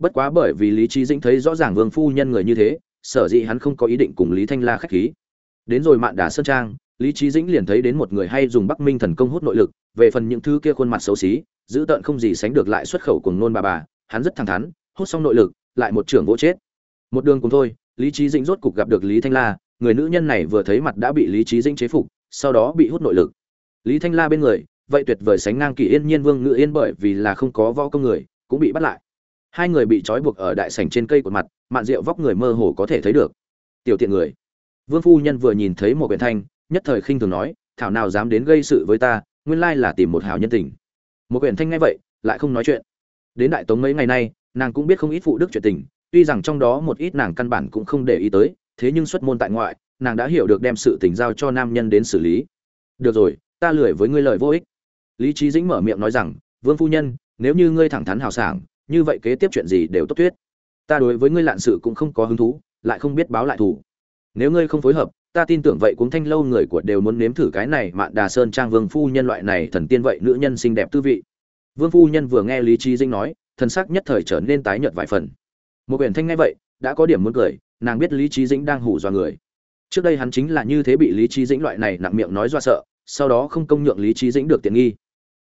bất quá bởi vì lý trí dĩnh thấy rõ ràng vương phu nhân người như thế, sở dĩ hắn không có ý định cùng lý thanh la khách khí. Đến rồi mạn đà sơn trang, lý trí dĩnh liền thấy đến một người hay dùng bắc minh thần công hút nội lực, về phần những thứ kia khuôn mặt xấu xí, giữ tợn không gì sánh được lại xuất khẩu cùng nôn bà bà, hắn rất thẳng thắn, hút xong nội lực, lại một trưởng vỗ chết. Một đường cùng thôi, lý trí dĩnh rốt cục gặp được lý thanh la, người nữ nhân này vừa thấy mặt đã bị lý trí dĩnh chế phục, sau đó bị hút nội lực. Lý thanh la bên người, vậy tuyệt vời sánh ngang kỳ yên nhiên vương ngự yên bởi vì là không có võ công người, cũng bị bắt lại hai người bị trói buộc ở đại sảnh trên cây của mặt, mạn rượu vóc người mơ hồ có thể thấy được. Tiểu tiện người. Vương phu nhân vừa nhìn thấy một quyển thanh, nhất thời khinh thường nói, thảo nào dám đến gây sự với ta, nguyên lai là tìm một hảo nhân tình. Một quyển thanh nghe vậy, lại không nói chuyện. Đến đại tống mấy ngày nay, nàng cũng biết không ít phụ đức chuyện tình, tuy rằng trong đó một ít nàng căn bản cũng không để ý tới, thế nhưng xuất môn tại ngoại, nàng đã hiểu được đem sự tình giao cho nam nhân đến xử lý. Được rồi, ta lười với ngươi lời vô ích. Lý trí dĩnh mở miệng nói rằng, vương phu nhân, nếu như ngươi thẳng thắn hào sảng như vậy kế tiếp chuyện gì đều tốt thuyết. Ta đối với ngươi lạn sự cũng không có hứng thú, lại không biết báo lại thủ. Nếu ngươi không phối hợp, ta tin tưởng vậy cũng thanh lâu người của đều muốn nếm thử cái này mạn đà sơn trang vương phu nhân loại này thần tiên vậy nữ nhân xinh đẹp tư vị. Vương phu nhân vừa nghe lý trí dinh nói, thần sắc nhất thời trở nên tái nhợt vài phần. Một quyển thanh nghe vậy, đã có điểm muốn cười, nàng biết lý trí dĩnh đang hủ dọa người. Trước đây hắn chính là như thế bị lý trí dĩnh loại này nặng miệng nói dọa sợ, sau đó không công nhượng lý trí dĩnh được tiện nghi.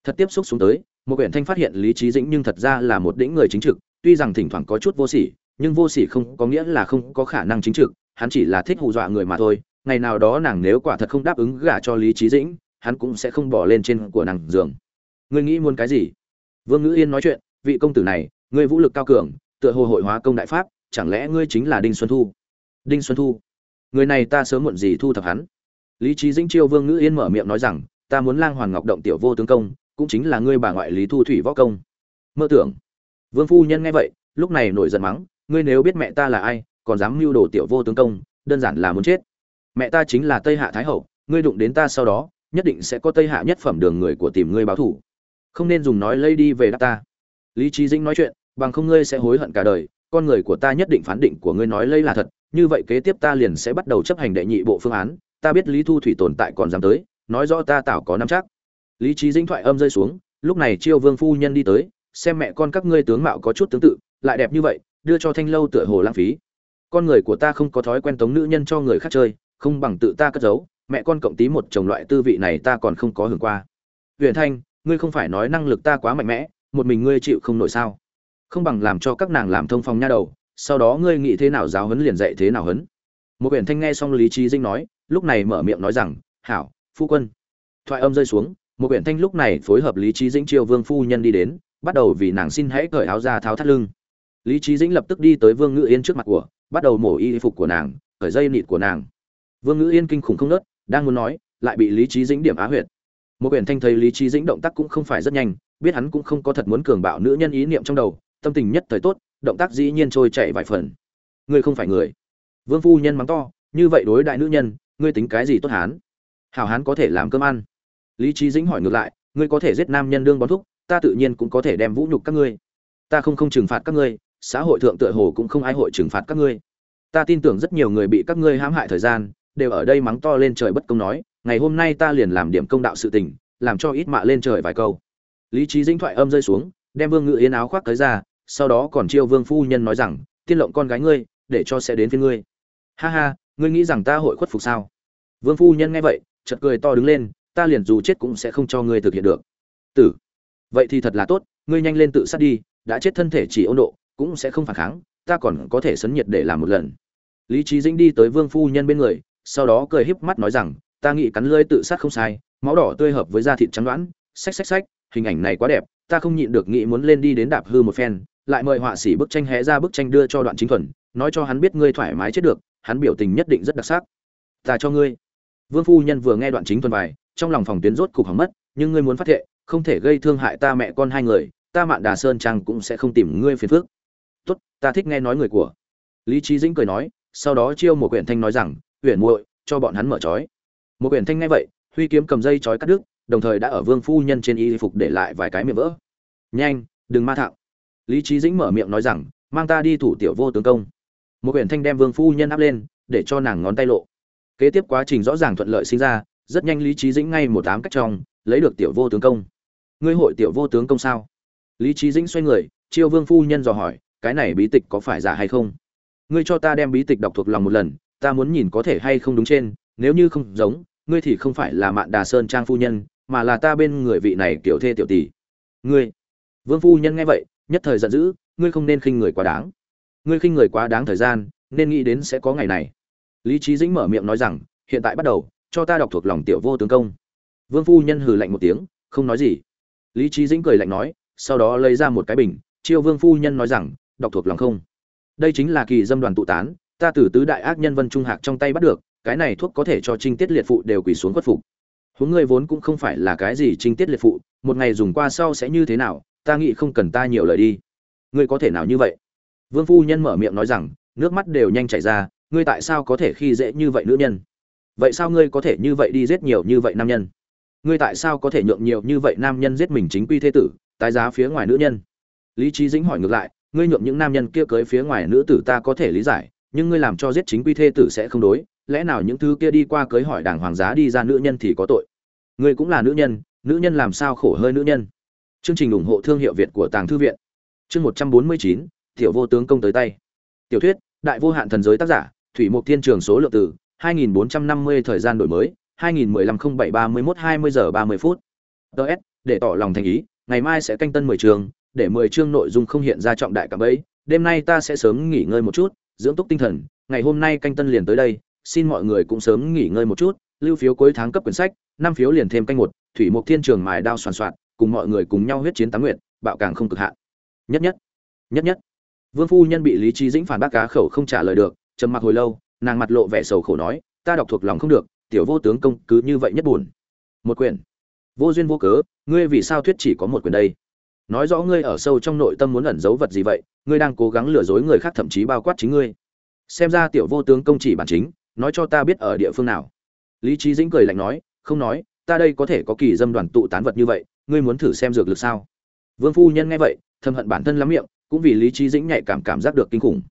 Thật tiếp xúc xuống tới một quyển thanh phát hiện lý trí dĩnh nhưng thật ra là một đĩnh người chính trực, tuy rằng thỉnh thoảng có chút vô sỉ, nhưng vô sỉ không có nghĩa là không có khả năng chính trực, hắn chỉ là thích hù dọa người mà thôi, ngày nào đó nàng nếu quả thật không đáp ứng gả cho lý trí dĩnh, hắn cũng sẽ không bỏ lên trên của nàng giường. Ngươi nghĩ muốn cái gì? Vương ngữ yên nói chuyện, vị công tử này, ngươi vũ lực cao cường, tựa hồ hội hóa công đại pháp, chẳng lẽ ngươi chính là đinh xuân thu? Đinh xuân thu? Người này ta sớm muộn gì thu thập hắn? Lý trí dĩnh chiêu vương ngữ yên mở miệng nói rằng, ta muốn lang hoàn ngọc động tiểu vô tướng công cũng chính là ngươi bà ngoại lý thu thủy võ công. Mơ tưởng. Vương phu nhân nghe vậy, lúc này nổi giận mắng, ngươi nếu biết mẹ ta là ai, còn dám mưu đồ tiểu vô tướng công, đơn giản là muốn chết. Mẹ ta chính là tây hạ thái hậu, ngươi đụng đến ta sau đó, nhất định sẽ có tây hạ nhất phẩm đường người của tìm ngươi báo thủ không nên dùng nói lây đi về đáp ta. Lý trí dĩnh nói chuyện, bằng không ngươi sẽ hối hận cả đời, con người của ta nhất định phán định của ngươi nói lây là thật, như vậy kế tiếp ta liền sẽ bắt đầu chấp hành đệ nhị bộ phương án, ta biết lý thu thủy tồn tại còn dám tới, nói rõ ta tảo có nắm chắc lý trí dĩnh thoại âm rơi xuống, lúc này chiêu vương phu nhân đi tới, xem mẹ con các ngươi tướng mạo có chút tương tự, lại đẹp như vậy, đưa cho thanh lâu tựa hồ lãng phí. Con người của ta không có thói quen tống nữ nhân cho người khác chơi, không bằng tự ta cất giấu, mẹ con cộng tí một chồng loại tư vị này ta còn không có hưởng qua. Huyền thanh, ngươi không phải nói năng lực ta quá mạnh mẽ, một mình ngươi chịu không nổi sao? Không bằng làm cho các nàng làm thông phòng nha đầu, sau đó ngươi nghĩ thế nào giáo huấn liền dạy thế nào huấn. Một huyền thanh nghe xong lý trí dinh nói, lúc này mở miệng nói rằng, hảo, phu quân. Thoại âm rơi xuống một huyền thanh lúc này phối hợp lý trí dĩnh triều vương phu nhân đi đến, bắt đầu vì nàng xin hãy cởi áo ra tháo thắt lưng. Lý trí dĩnh lập tức đi tới vương ngự yên trước mặt của, bắt đầu mổ y phục của nàng, cởi dây nịt của nàng. Vương ngự yên kinh khủng không nớt, đang muốn nói, lại bị lý trí dĩnh điểm á huyệt. Một quyển thanh thấy lý trí dĩnh động tác cũng không phải rất nhanh, biết hắn cũng không có thật muốn cường bạo nữ nhân ý niệm trong đầu, tâm tình nhất thời tốt, động tác dĩ nhiên trôi chạy vài phần. Ngươi không phải người. Vương phu nhân mắng to, như vậy đối đại nữ nhân, ngươi tính cái gì tốt hán? Hảo hán có thể làm cơm ăn lý trí dĩnh hỏi ngược lại, ngươi có thể giết nam nhân đương bón thúc, ta tự nhiên cũng có thể đem vũ nhục các ngươi. Ta không không trừng phạt các ngươi, xã hội thượng tựa hồ cũng không ai hội trừng phạt các ngươi. Ta tin tưởng rất nhiều người bị các ngươi hãm hại thời gian, đều ở đây mắng to lên trời bất công nói, ngày hôm nay ta liền làm điểm công đạo sự tình, làm cho ít mạ lên trời vài câu. Lý trí dĩnh thoại âm rơi xuống, đem vương ngự yên áo khoác tới ra, sau đó còn chiêu vương phu nhân nói rằng, tiên lộng con gái ngươi, để cho sẽ đến với ngươi. Ha ha, ngươi nghĩ rằng ta hội khuất phục sao? Vương phu nhân nghe vậy, chợt cười to đứng lên ta liền dù chết cũng sẽ không cho ngươi thực hiện được. Tử, vậy thì thật là tốt, ngươi nhanh lên tự sát đi, đã chết thân thể chỉ ôn độ, cũng sẽ không phản kháng, ta còn có thể sấn nhiệt để làm một lần. Lý trí dĩnh đi tới vương phu nhân bên người, sau đó cười híp mắt nói rằng, ta nghĩ cắn lưỡi tự sát không sai, máu đỏ tươi hợp với da thịt trắng đoán, xách xách xách, hình ảnh này quá đẹp, ta không nhịn được nghĩ muốn lên đi đến đạp hư một phen, lại mời họa sĩ bức tranh hé ra bức tranh đưa cho đoạn chính thuần, nói cho hắn biết ngươi thoải mái chết được, hắn biểu tình nhất định rất đặc sắc. Ta cho ngươi vương phu nhân vừa nghe đoạn chính thuần bài, trong lòng phòng tuyến rốt cục hỏng mất nhưng ngươi muốn phát thệ không thể gây thương hại ta mẹ con hai người ta mạn đà sơn trang cũng sẽ không tìm ngươi phiền phức. Tốt ta thích nghe nói người của. Lý trí dĩnh cười nói sau đó chiêu một quyển thanh nói rằng huyện muội cho bọn hắn mở trói. Một quyển thanh nghe vậy huy kiếm cầm dây trói cắt đứt đồng thời đã ở vương phu nhân trên y phục để lại vài cái miệng vỡ. Nhanh đừng ma thạo. Lý trí dĩnh mở miệng nói rằng mang ta đi thủ tiểu vô tướng công. Một quyển thanh đem vương phu nhân áp lên để cho nàng ngón tay lộ kế tiếp quá trình rõ ràng thuận lợi sinh ra, rất nhanh lý trí dĩnh ngay một tám cách trong, lấy được tiểu vô tướng công. Ngươi hội tiểu vô tướng công sao? Lý trí dĩnh xoay người, chiêu vương phu nhân dò hỏi, cái này bí tịch có phải giả hay không? Ngươi cho ta đem bí tịch đọc thuộc lòng một lần, ta muốn nhìn có thể hay không đúng trên, nếu như không giống, ngươi thì không phải là mạn đà sơn trang phu nhân, mà là ta bên người vị này kiểu thê tiểu tỷ. Ngươi. Vương phu nhân nghe vậy, nhất thời giận dữ, ngươi không nên khinh người quá đáng. Ngươi khinh người quá đáng thời gian, nên nghĩ đến sẽ có ngày này lý trí dĩnh mở miệng nói rằng, hiện tại bắt đầu, cho ta đọc thuộc lòng tiểu vô tướng công. Vương phu nhân hừ lạnh một tiếng, không nói gì. Lý trí dĩnh cười lạnh nói, sau đó lấy ra một cái bình, chiêu vương phu nhân nói rằng, đọc thuộc lòng không. Đây chính là kỳ dâm đoàn tụ tán, ta từ tứ đại ác nhân vân trung hạc trong tay bắt được, cái này thuốc có thể cho trinh tiết liệt phụ đều quỳ xuống khuất phục. Huống ngươi vốn cũng không phải là cái gì trinh tiết liệt phụ, một ngày dùng qua sau sẽ như thế nào, ta nghĩ không cần ta nhiều lời đi. Ngươi có thể nào như vậy? Vương phu nhân mở miệng nói rằng, nước mắt đều nhanh chảy ra ngươi tại sao có thể khi dễ như vậy nữ nhân? Vậy sao ngươi có thể như vậy đi giết nhiều như vậy nam nhân? Ngươi tại sao có thể nhượng nhiều như vậy nam nhân giết mình chính quy thế tử, tái giá phía ngoài nữ nhân? Lý trí dĩnh hỏi ngược lại, ngươi nhượng những nam nhân kia cưới phía ngoài nữ tử ta có thể lý giải, nhưng ngươi làm cho giết chính quy thê tử sẽ không đối, lẽ nào những thứ kia đi qua cưới hỏi đảng hoàng giá đi ra nữ nhân thì có tội? Ngươi cũng là nữ nhân nữ nhân làm sao khổ hơi nữ nhân? Chương trình ủng hộ thương hiệu việt của tàng thư viện. Chương một trăm bốn mươi chín, tiểu vô tướng công tới tay. Tiểu thuyết, đại vô hạn thần giới tác giả thủy mục thiên trường số lượng từ 2450 thời gian đổi mới 2015 07 31 20 giờ 30 phút. Ts để tỏ lòng thành ý, ngày mai sẽ canh tân 10 trường, để 10 chương nội dung không hiện ra trọng đại cả bấy đêm nay ta sẽ sớm nghỉ ngơi một chút, dưỡng túc tinh thần, ngày hôm nay canh tân liền tới đây, xin mọi người cũng sớm nghỉ ngơi một chút, lưu phiếu cuối tháng cấp quyển sách, năm phiếu liền thêm canh một, thủy mục thiên trường mài đao soàn soạn, cùng mọi người cùng nhau huyết chiến tám nguyện bạo càng không cực hạn. Nhất nhất nhất nhất. Vương phu nhân bị lý trí dĩnh phản bác cá khẩu không trả lời được trầm mặc hồi lâu, nàng mặt lộ vẻ sầu khổ nói, ta đọc thuộc lòng không được, tiểu vô tướng công cứ như vậy nhất buồn. Một quyển. Vô duyên vô cớ, ngươi vì sao thuyết chỉ có một quyển đây? Nói rõ ngươi ở sâu trong nội tâm muốn ẩn giấu vật gì vậy, ngươi đang cố gắng lừa dối người khác thậm chí bao quát chính ngươi. Xem ra tiểu vô tướng công chỉ bản chính, nói cho ta biết ở địa phương nào. Lý trí dĩnh cười lạnh nói, không nói, ta đây có thể có kỳ dâm đoàn tụ tán vật như vậy, ngươi muốn thử xem dược lực sao? Vương phu nhân nghe vậy, thầm hận bản thân lắm miệng, cũng vì lý trí dĩnh nhạy cảm cảm giác được kinh khủng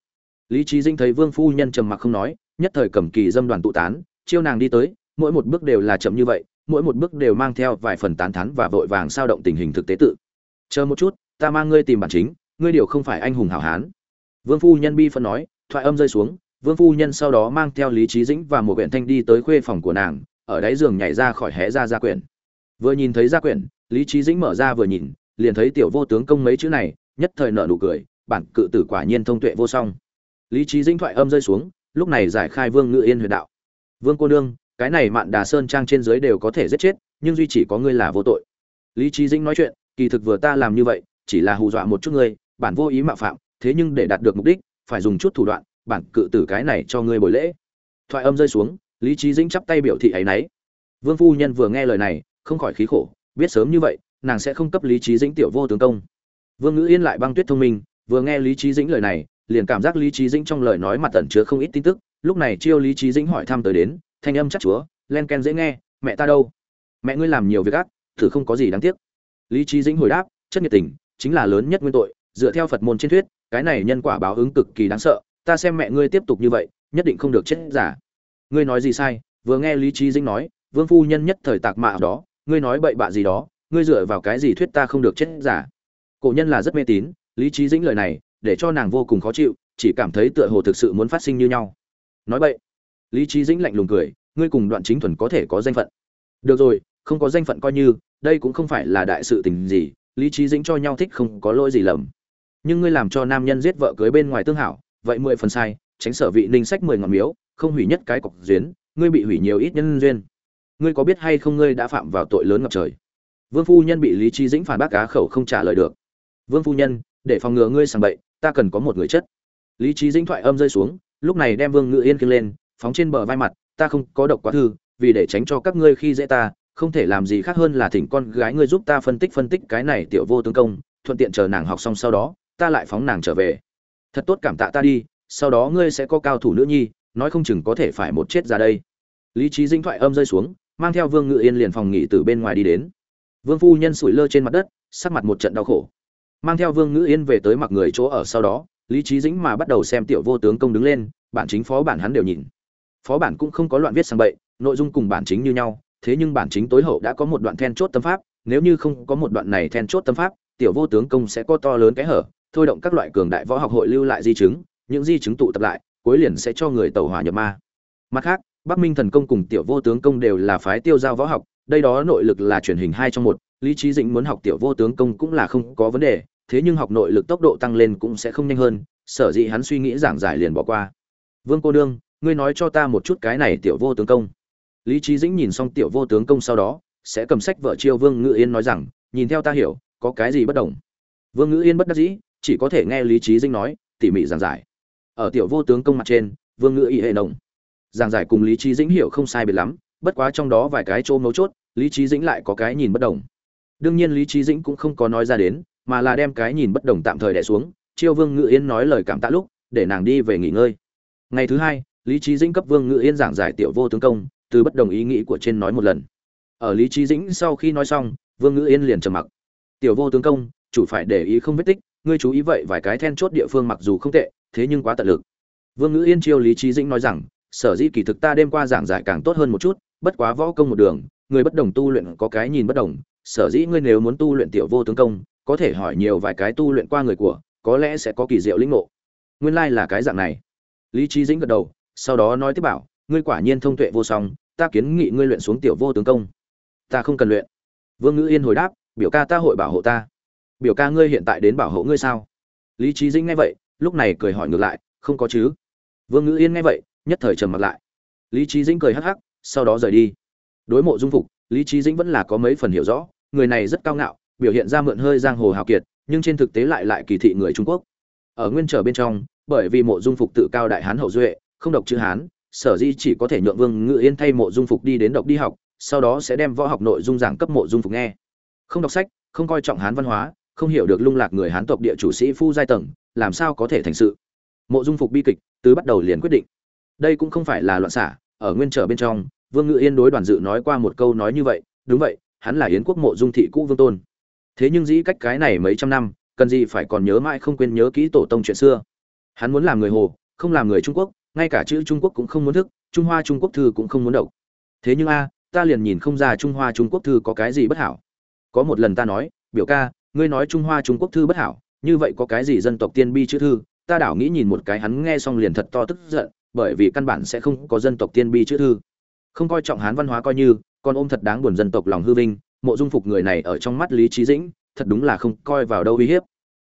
lý trí dĩnh thấy vương phu nhân trầm mặc không nói, nhất thời cầm kỳ dâm đoàn tụ tán, chiêu nàng đi tới, mỗi một bước đều là chậm như vậy, mỗi một bước đều mang theo vài phần tán thán và vội vàng sao động tình hình thực tế tự. Chờ một chút, ta mang ngươi tìm bản chính, ngươi điều không phải anh hùng hảo hán. Vương phu nhân bi phân nói, thoại âm rơi xuống, vương phu nhân sau đó mang theo lý trí dĩnh và một quyển thanh đi tới khuê phòng của nàng, ở đáy giường nhảy ra khỏi hé ra gia quyển. Vừa nhìn thấy gia quyển, lý trí dĩnh mở ra vừa nhìn, liền thấy tiểu vô tướng công mấy chữ này, nhất thời nợ nụ cười, bản cự tử quả nhiên thông tuệ vô song lý trí dĩnh thoại âm rơi xuống, lúc này giải khai vương ngự yên huyền đạo. Vương cô nương, cái này mạn đà sơn trang trên dưới đều có thể giết chết, nhưng duy chỉ có ngươi là vô tội. Lý trí dĩnh nói chuyện, kỳ thực vừa ta làm như vậy, chỉ là hù dọa một chút ngươi, bản vô ý mạo phạm, thế nhưng để đạt được mục đích, phải dùng chút thủ đoạn, bản cự tử cái này cho ngươi bồi lễ. Thoại âm rơi xuống, lý trí dĩnh chắp tay biểu thị ấy nấy. Vương phu nhân vừa nghe lời này, không khỏi khí khổ, biết sớm như vậy, nàng sẽ không cấp lý trí dĩnh tiểu vô tướng công. Vương ngữ yên lại băng tuyết thông minh, vừa nghe lý trí dĩnh lời này liền cảm giác lý trí dĩnh trong lời nói mặt tẩn chứa không ít tin tức. Lúc này chiêu lý trí dĩnh hỏi thăm tới đến, thanh âm chắc chúa, len ken dễ nghe, mẹ ta đâu? Mẹ ngươi làm nhiều việc ác, thử không có gì đáng tiếc. Lý trí dĩnh hồi đáp, chất nhiệt tình, chính là lớn nhất nguyên tội, dựa theo phật môn trên thuyết, cái này nhân quả báo ứng cực kỳ đáng sợ, ta xem mẹ ngươi tiếp tục như vậy, nhất định không được chết giả. Ngươi nói gì sai? Vừa nghe lý trí dĩnh nói, vương phu nhân nhất thời tạc mạ đó, ngươi nói bậy bạ gì đó, ngươi dựa vào cái gì thuyết ta không được chết giả? Cổ nhân là rất mê tín, lý trí dĩnh lời này để cho nàng vô cùng khó chịu, chỉ cảm thấy tựa hồ thực sự muốn phát sinh như nhau. Nói bậy. Lý trí dĩnh lạnh lùng cười, ngươi cùng đoạn chính thuần có thể có danh phận. Được rồi, không có danh phận coi như, đây cũng không phải là đại sự tình gì, lý trí dĩnh cho nhau thích không có lỗi gì lầm. Nhưng ngươi làm cho nam nhân giết vợ cưới bên ngoài tương hảo, vậy mười phần sai, tránh sở vị ninh sách mười ngọn miếu, không hủy nhất cái cọc duyến ngươi bị hủy nhiều ít nhân duyên. Ngươi có biết hay không ngươi đã phạm vào tội lớn ngập trời? Vương phu nhân bị lý trí dĩnh phản bác cá khẩu không trả lời được. Vương phu nhân, để phòng ngừa ngươi sàng bậy ta cần có một người chất lý trí dĩnh thoại âm rơi xuống, lúc này đem vương ngự yên kiêng lên, phóng trên bờ vai mặt, ta không có độc quá thư, vì để tránh cho các ngươi khi dễ ta, không thể làm gì khác hơn là thỉnh con gái ngươi giúp ta phân tích phân tích cái này tiểu vô tướng công, thuận tiện chờ nàng học xong sau đó, ta lại phóng nàng trở về. Thật tốt cảm tạ ta đi, sau đó ngươi sẽ có cao thủ nữ nhi, nói không chừng có thể phải một chết ra đây. Lý trí dinh thoại âm rơi xuống, mang theo vương ngự yên liền phòng nghỉ từ bên ngoài đi đến. Vương phu nhân sủi lơ trên mặt đất, sắc mặt một trận đau khổ mang theo vương ngữ yên về tới mặc người chỗ ở sau đó, lý trí dĩnh mà bắt đầu xem tiểu vô tướng công đứng lên, bản chính phó bản hắn đều nhìn. Phó bản cũng không có loạn viết sang bậy, nội dung cùng bản chính như nhau, thế nhưng bản chính tối hậu đã có một đoạn then chốt tâm pháp, nếu như không có một đoạn này then chốt tâm pháp, tiểu vô tướng công sẽ có to lớn cái hở, thôi động các loại cường đại võ học hội lưu lại di chứng, những di chứng tụ tập lại, cuối liền sẽ cho người tẩu hỏa nhập ma. Mặt khác, bắc minh thần công cùng tiểu vô tướng công đều là phái tiêu giao võ học, đây đó nội lực là truyền hình hai trong một, lý trí dĩnh muốn học tiểu vô tướng công cũng là không có vấn đề thế nhưng học nội lực tốc độ tăng lên cũng sẽ không nhanh hơn, sở dĩ hắn suy nghĩ giảng giải liền bỏ qua. Vương cô đương ngươi nói cho ta một chút cái này tiểu vô tướng công. Lý trí dĩnh nhìn xong tiểu vô tướng công sau đó, sẽ cầm sách vợ chiêu vương ngự yên nói rằng, nhìn theo ta hiểu, có cái gì bất đồng? Vương ngự yên bất đắc dĩ, chỉ có thể nghe lý trí dĩnh nói, tỉ mỉ giảng giải. Ở tiểu vô tướng công mặt trên, vương ngự y hệ nồng. Giảng giải cùng lý trí dĩnh hiểu không sai biệt lắm, bất quá trong đó vài cái chỗ mấu chốt, lý trí dĩnh lại có cái nhìn bất đồng. Đương nhiên lý trí dĩnh cũng không có nói ra đến mà là đem cái nhìn bất đồng tạm thời đè xuống, chiêu vương ngự yên nói lời cảm tạ lúc, để nàng đi về nghỉ ngơi. Ngày thứ hai, lý trí dĩnh cấp vương ngự yên giảng giải tiểu vô tướng công, từ bất đồng ý nghĩ của trên nói một lần. Ở lý trí dĩnh sau khi nói xong, vương ngự yên liền trầm mặc. Tiểu vô tướng công, chủ phải để ý không vết tích, ngươi chú ý vậy vài cái then chốt địa phương mặc dù không tệ, thế nhưng quá tận lực. Vương ngự yên chiêu lý trí dĩnh nói rằng, sở dĩ kỳ thực ta đêm qua giảng giải càng tốt hơn một chút, bất quá võ công một đường, người bất đồng tu luyện có cái nhìn bất đồng, sở dĩ ngươi nếu muốn tu luyện tiểu vô tướng công có thể hỏi nhiều vài cái tu luyện qua người của, có lẽ sẽ có kỳ diệu lĩnh ngộ. Nguyên lai là cái dạng này. Lý trí dĩnh gật đầu, sau đó nói tiếp bảo, ngươi quả nhiên thông tuệ vô song, ta kiến nghị ngươi luyện xuống tiểu vô tướng công. Ta không cần luyện. Vương ngữ yên hồi đáp, biểu ca ta hội bảo hộ ta. Biểu ca ngươi hiện tại đến bảo hộ ngươi sao? Lý trí dĩnh nghe vậy, lúc này cười hỏi ngược lại, không có chứ. Vương ngữ yên nghe vậy, nhất thời trầm mặt lại. Lý trí dĩnh cười hắc hắc, sau đó rời đi. Đối mộ dung phục, lý trí dĩnh vẫn là có mấy phần hiểu rõ, người này rất cao ngạo biểu hiện ra mượn hơi giang hồ hào kiệt, nhưng trên thực tế lại lại kỳ thị người trung quốc. Ở nguyên trở bên trong, bởi vì mộ dung phục tự cao đại hán hậu duệ, không độc chữ hán, sở di chỉ có thể nhượng vương ngự yên thay mộ dung phục đi đến độc đi học, sau đó sẽ đem võ học nội dung giảng cấp mộ dung phục nghe. Không đọc sách, không coi trọng hán văn hóa, không hiểu được lung lạc người hán tộc địa chủ sĩ phu giai tầng, làm sao có thể thành sự? Mộ dung phục bi kịch từ bắt đầu liền quyết định. Đây cũng không phải là loạn xả, ở nguyên trở bên trong, vương ngự yên đối đoàn dự nói qua một câu nói như vậy, đúng vậy, hắn là yến quốc mộ dung thị cũ vương tôn thế nhưng dĩ cách cái này mấy trăm năm, cần gì phải còn nhớ mãi không quên nhớ kỹ tổ tông chuyện xưa. Hắn muốn làm người hồ, không làm người trung quốc, ngay cả chữ trung quốc cũng không muốn thức, trung hoa trung quốc thư cũng không muốn đọc. Thế nhưng a, ta liền nhìn không ra trung hoa trung quốc thư có cái gì bất hảo. Có một lần ta nói, biểu ca, ngươi nói trung hoa trung quốc thư bất hảo, như vậy có cái gì dân tộc tiên bi chữ thư? Ta đảo nghĩ nhìn một cái hắn nghe xong liền thật to tức giận, bởi vì căn bản sẽ không có dân tộc tiên bi chữ thư. Không coi trọng hán văn hóa coi như, còn ôm thật đáng buồn dân tộc lòng hư vinh mộ dung phục người này ở trong mắt lý trí dĩnh, thật đúng là không coi vào đâu uy hiếp.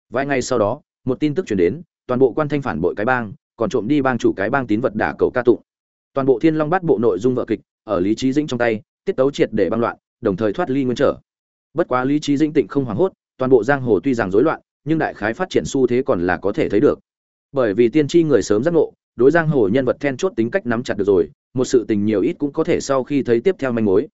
Vài ngày sau đó, một tin tức chuyển đến, toàn bộ quan thanh phản bội cái bang, còn trộm đi bang chủ cái bang tín vật đả cầu ca tụng. Toàn bộ thiên long bát bộ nội dung vợ kịch, ở lý trí dĩnh trong tay, tiết tấu triệt để băng loạn, đồng thời thoát ly nguyên trở. Bất quá lý trí dĩnh tịnh không hoảng hốt, toàn bộ giang hồ tuy rằng rối loạn, nhưng đại khái phát triển xu thế còn là có thể thấy được. Bởi vì tiên tri người sớm giác ngộ, đối giang hồ nhân vật then chốt tính cách nắm chặt được rồi, một sự tình nhiều ít cũng có thể sau khi thấy tiếp theo manh mối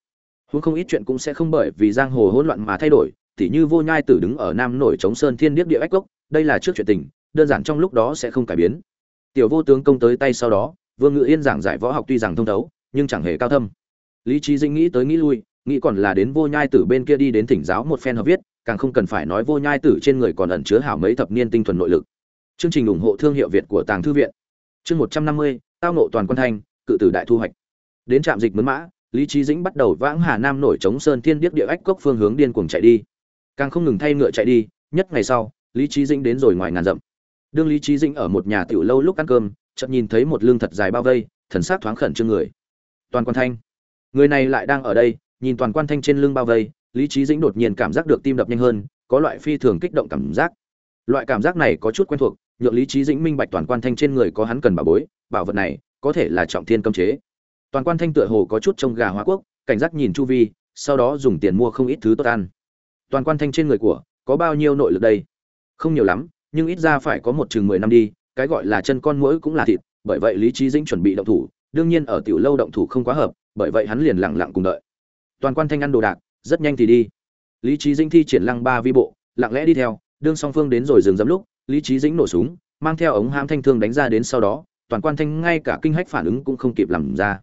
huống không ít chuyện cũng sẽ không bởi vì giang hồ hỗn loạn mà thay đổi, tỉ như vô nhai tử đứng ở nam nổi chống sơn thiên điếc địa ách gốc, đây là trước chuyện tình, đơn giản trong lúc đó sẽ không cải biến. Tiểu vô tướng công tới tay sau đó, vương ngự yên giảng giải võ học tuy rằng thông thấu, nhưng chẳng hề cao thâm. Lý trí dĩnh nghĩ tới nghĩ lui, nghĩ còn là đến vô nhai tử bên kia đi đến thỉnh giáo một phen hợp viết, càng không cần phải nói vô nhai tử trên người còn ẩn chứa hảo mấy thập niên tinh thuần nội lực. Chương trình ủng hộ thương hiệu việt của tàng thư viện. Chương một trăm năm mươi, tao nộ toàn quân thanh, cự tử đại thu hoạch. Đến trạm dịch mướn mã lý trí dĩnh bắt đầu vãng hà nam nổi chống sơn thiên điếc địa ách cốc phương hướng điên cuồng chạy đi. Càng không ngừng thay ngựa chạy đi, nhất ngày sau, lý trí dĩnh đến rồi ngoài ngàn dặm. Đương lý trí dĩnh ở một nhà tiểu lâu lúc ăn cơm, chợt nhìn thấy một lương thật dài bao vây, thần sắc thoáng khẩn trương người. Toàn quan thanh. Người này lại đang ở đây, nhìn toàn quan thanh trên lưng bao vây, lý trí dĩnh đột nhiên cảm giác được tim đập nhanh hơn, có loại phi thường kích động cảm giác. Loại cảm giác này có chút quen thuộc, nhượng lý trí dĩnh minh bạch toàn quan thanh trên người có hắn cần bảo bối, bảo vật này có thể là trọng thiên cấm chế toàn quan thanh tựa hồ có chút trông gà hóa quốc, cảnh giác nhìn chu vi, sau đó dùng tiền mua không ít thứ tốt ăn. Toàn quan thanh trên người của, có bao nhiêu nội lực đây? Không nhiều lắm, nhưng ít ra phải có một chừng mười năm đi, cái gọi là chân con mũi cũng là thịt, bởi vậy lý trí dĩnh chuẩn bị động thủ, đương nhiên ở tiểu lâu động thủ không quá hợp, bởi vậy hắn liền lặng lặng cùng đợi. Toàn quan thanh ăn đồ đạc, rất nhanh thì đi. Lý trí dĩnh thi triển lăng ba vi bộ, lặng lẽ đi theo, đương song phương đến rồi dừng dẫm lúc, lý trí dĩnh nổ súng, mang theo ống hãm thanh thương đánh ra đến sau đó, toàn quan thanh ngay cả kinh hách phản ứng cũng không kịp làm ra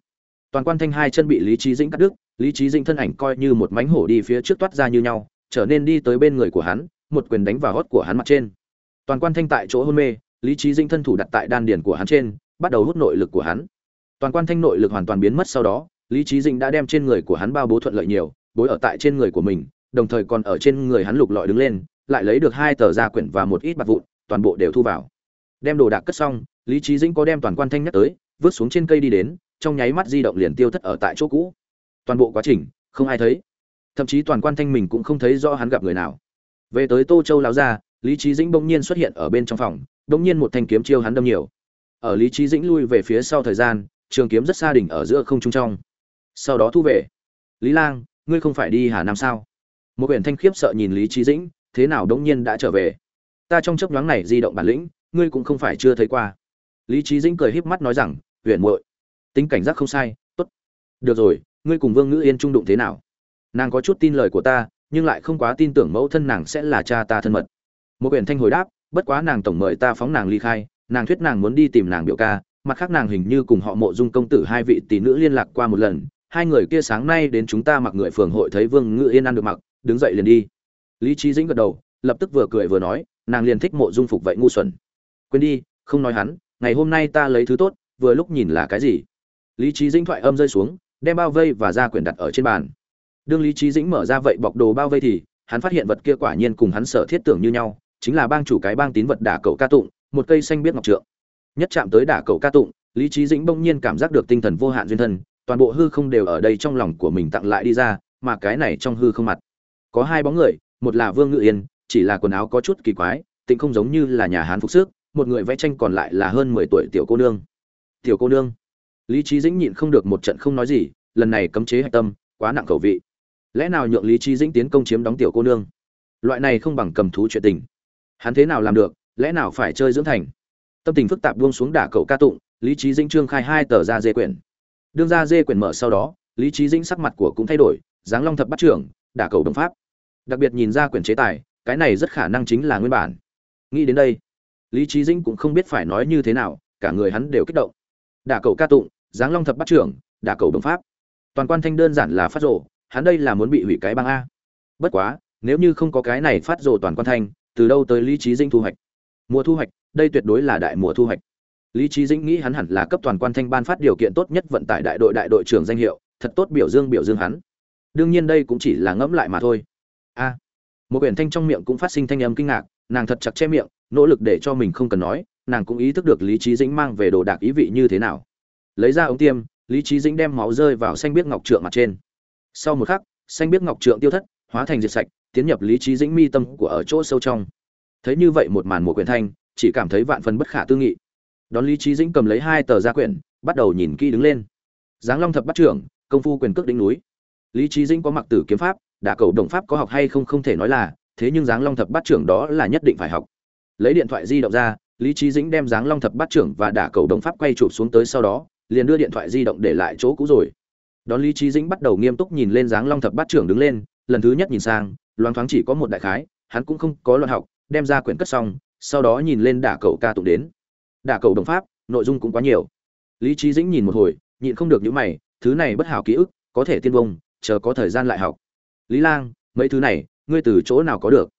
toàn quan thanh hai chân bị lý trí dĩnh cắt đứt, lý trí dĩnh thân ảnh coi như một mánh hổ đi phía trước toát ra như nhau, trở nên đi tới bên người của hắn, một quyền đánh vào hót của hắn mặt trên. Toàn quan thanh tại chỗ hôn mê, lý trí dĩnh thân thủ đặt tại đan điền của hắn trên, bắt đầu hút nội lực của hắn. Toàn quan thanh nội lực hoàn toàn biến mất sau đó, lý trí dĩnh đã đem trên người của hắn bao bố thuận lợi nhiều, bối ở tại trên người của mình, đồng thời còn ở trên người hắn lục lọi đứng lên, lại lấy được hai tờ gia quyển và một ít bạc vụn, toàn bộ đều thu vào. Đem đồ đạc cất xong, lý trí dĩnh có đem toàn quan thanh nhắc tới, vứt xuống trên cây đi đến trong nháy mắt di động liền tiêu thất ở tại chỗ cũ. Toàn bộ quá trình, không ai thấy. Thậm chí toàn quan thanh mình cũng không thấy rõ hắn gặp người nào. Về tới tô châu lão ra lý trí dĩnh bỗng nhiên xuất hiện ở bên trong phòng, bỗng nhiên một thanh kiếm chiêu hắn đâm nhiều. Ở lý trí dĩnh lui về phía sau thời gian, trường kiếm rất xa đỉnh ở giữa không trung trong. Sau đó thu về. Lý lang, ngươi không phải đi hà nam sao? Một quyển thanh khiếp sợ nhìn lý trí dĩnh, thế nào đống nhiên đã trở về? Ta trong chấp nhoáng này di động bản lĩnh, ngươi cũng không phải chưa thấy qua. Lý trí dĩnh cười híp mắt nói rằng, huyền muội tính cảnh giác không sai, tốt. Được rồi, ngươi cùng vương ngữ yên trung đụng thế nào? Nàng có chút tin lời của ta, nhưng lại không quá tin tưởng mẫu thân nàng sẽ là cha ta thân mật. Một quyển thanh hồi đáp, bất quá nàng tổng mời ta phóng nàng ly khai, nàng thuyết nàng muốn đi tìm nàng biểu ca, mặt khác nàng hình như cùng họ mộ dung công tử hai vị tỷ nữ liên lạc qua một lần, hai người kia sáng nay đến chúng ta mặc người phường hội thấy vương ngữ yên ăn được mặc, đứng dậy liền đi. Lý trí dĩnh gật đầu, lập tức vừa cười vừa nói, nàng liền thích mộ dung phục vậy ngu xuẩn. Quên đi, không nói hắn, ngày hôm nay ta lấy thứ tốt, vừa lúc nhìn là cái gì? Lý trí dĩnh thoại âm rơi xuống, đem bao vây và ra quyển đặt ở trên bàn. Đương lý trí dĩnh mở ra vậy bọc đồ bao vây thì, hắn phát hiện vật kia quả nhiên cùng hắn sở thiết tưởng như nhau, chính là bang chủ cái bang tín vật đả cầu ca tụng, một cây xanh biết ngọc trượng. Nhất chạm tới đả cầu ca tụng, lý trí dĩnh bỗng nhiên cảm giác được tinh thần vô hạn duyên thân, toàn bộ hư không đều ở đây trong lòng của mình tặng lại đi ra, mà cái này trong hư không mặt, có hai bóng người, một là vương ngự yên, chỉ là quần áo có chút kỳ quái, tịnh không giống như là nhà hán phục sức, một người vẽ tranh còn lại là hơn mười tuổi tiểu cô nương. Tiểu cô nương lý trí dĩnh nhịn không được một trận không nói gì, lần này cấm chế hạch tâm, quá nặng khẩu vị. Lẽ nào nhượng lý trí dĩnh tiến công chiếm đóng tiểu cô nương? Loại này không bằng cầm thú chuyện tình. Hắn thế nào làm được, lẽ nào phải chơi dưỡng thành? Tâm tình phức tạp buông xuống đả cậu ca tụng, lý trí dĩnh trương khai hai tờ ra dê quyển. Đương ra dê quyển mở sau đó, lý trí dĩnh sắc mặt của cũng thay đổi, dáng long thập bắt trưởng, đả cầu đồng pháp. Đặc biệt nhìn ra quyển chế tài, cái này rất khả năng chính là nguyên bản. Nghĩ đến đây, lý trí dĩnh cũng không biết phải nói như thế nào, cả người hắn đều kích động đả cầu ca tụng, giáng long thập bắt trưởng, đả cầu đồng pháp. Toàn quan thanh đơn giản là phát rộ hắn đây là muốn bị hủy cái băng a. Bất quá, nếu như không có cái này phát rộ toàn quan thanh, từ đâu tới lý trí dinh thu hoạch? Mùa thu hoạch, đây tuyệt đối là đại mùa thu hoạch. Lý trí dĩnh nghĩ hắn hẳn là cấp toàn quan thanh ban phát điều kiện tốt nhất vận tải đại đội đại đội trưởng danh hiệu, thật tốt biểu dương biểu dương hắn. Đương nhiên đây cũng chỉ là ngẫm lại mà thôi. A. Một quyển thanh trong miệng cũng phát sinh thanh âm kinh ngạc, nàng thật chặt che miệng, nỗ lực để cho mình không cần nói nàng cũng ý thức được lý trí dĩnh mang về đồ đạc ý vị như thế nào. Lấy ra ống tiêm, lý trí dĩnh đem máu rơi vào xanh biếc ngọc trượng mặt trên. Sau một khắc, xanh biếc ngọc trượng tiêu thất, hóa thành diệt sạch, tiến nhập lý trí dĩnh mi tâm của ở chỗ sâu trong. Thấy như vậy một màn mùa quyển thanh, chỉ cảm thấy vạn phần bất khả tư nghị. Đón lý trí dĩnh cầm lấy hai tờ gia quyển, bắt đầu nhìn kỹ đứng lên. Giáng long thập bắt trưởng, công phu quyền cước đỉnh núi. Lý trí dĩnh có mặc tử kiếm pháp, đả cầu đồng pháp có học hay không không thể nói là, thế nhưng giáng long thập bát trưởng đó là nhất định phải học. Lấy điện thoại di động ra lý trí dĩnh đem giáng long thập bát trưởng và đả cầu đồng pháp quay chụp xuống tới sau đó, liền đưa điện thoại di động để lại chỗ cũ rồi. Đón lý trí dĩnh bắt đầu nghiêm túc nhìn lên giáng long thập bát trưởng đứng lên, lần thứ nhất nhìn sang, loáng thoáng chỉ có một đại khái, hắn cũng không có luận học, đem ra quyển cất xong, sau đó nhìn lên đả cầu ca tụng đến. Đả cầu đồng pháp, nội dung cũng quá nhiều. Lý trí dĩnh nhìn một hồi, nhịn không được những mày, thứ này bất hảo ký ức, có thể tiên bông, chờ có thời gian lại học. Lý lang, mấy thứ này, ngươi từ chỗ nào có được?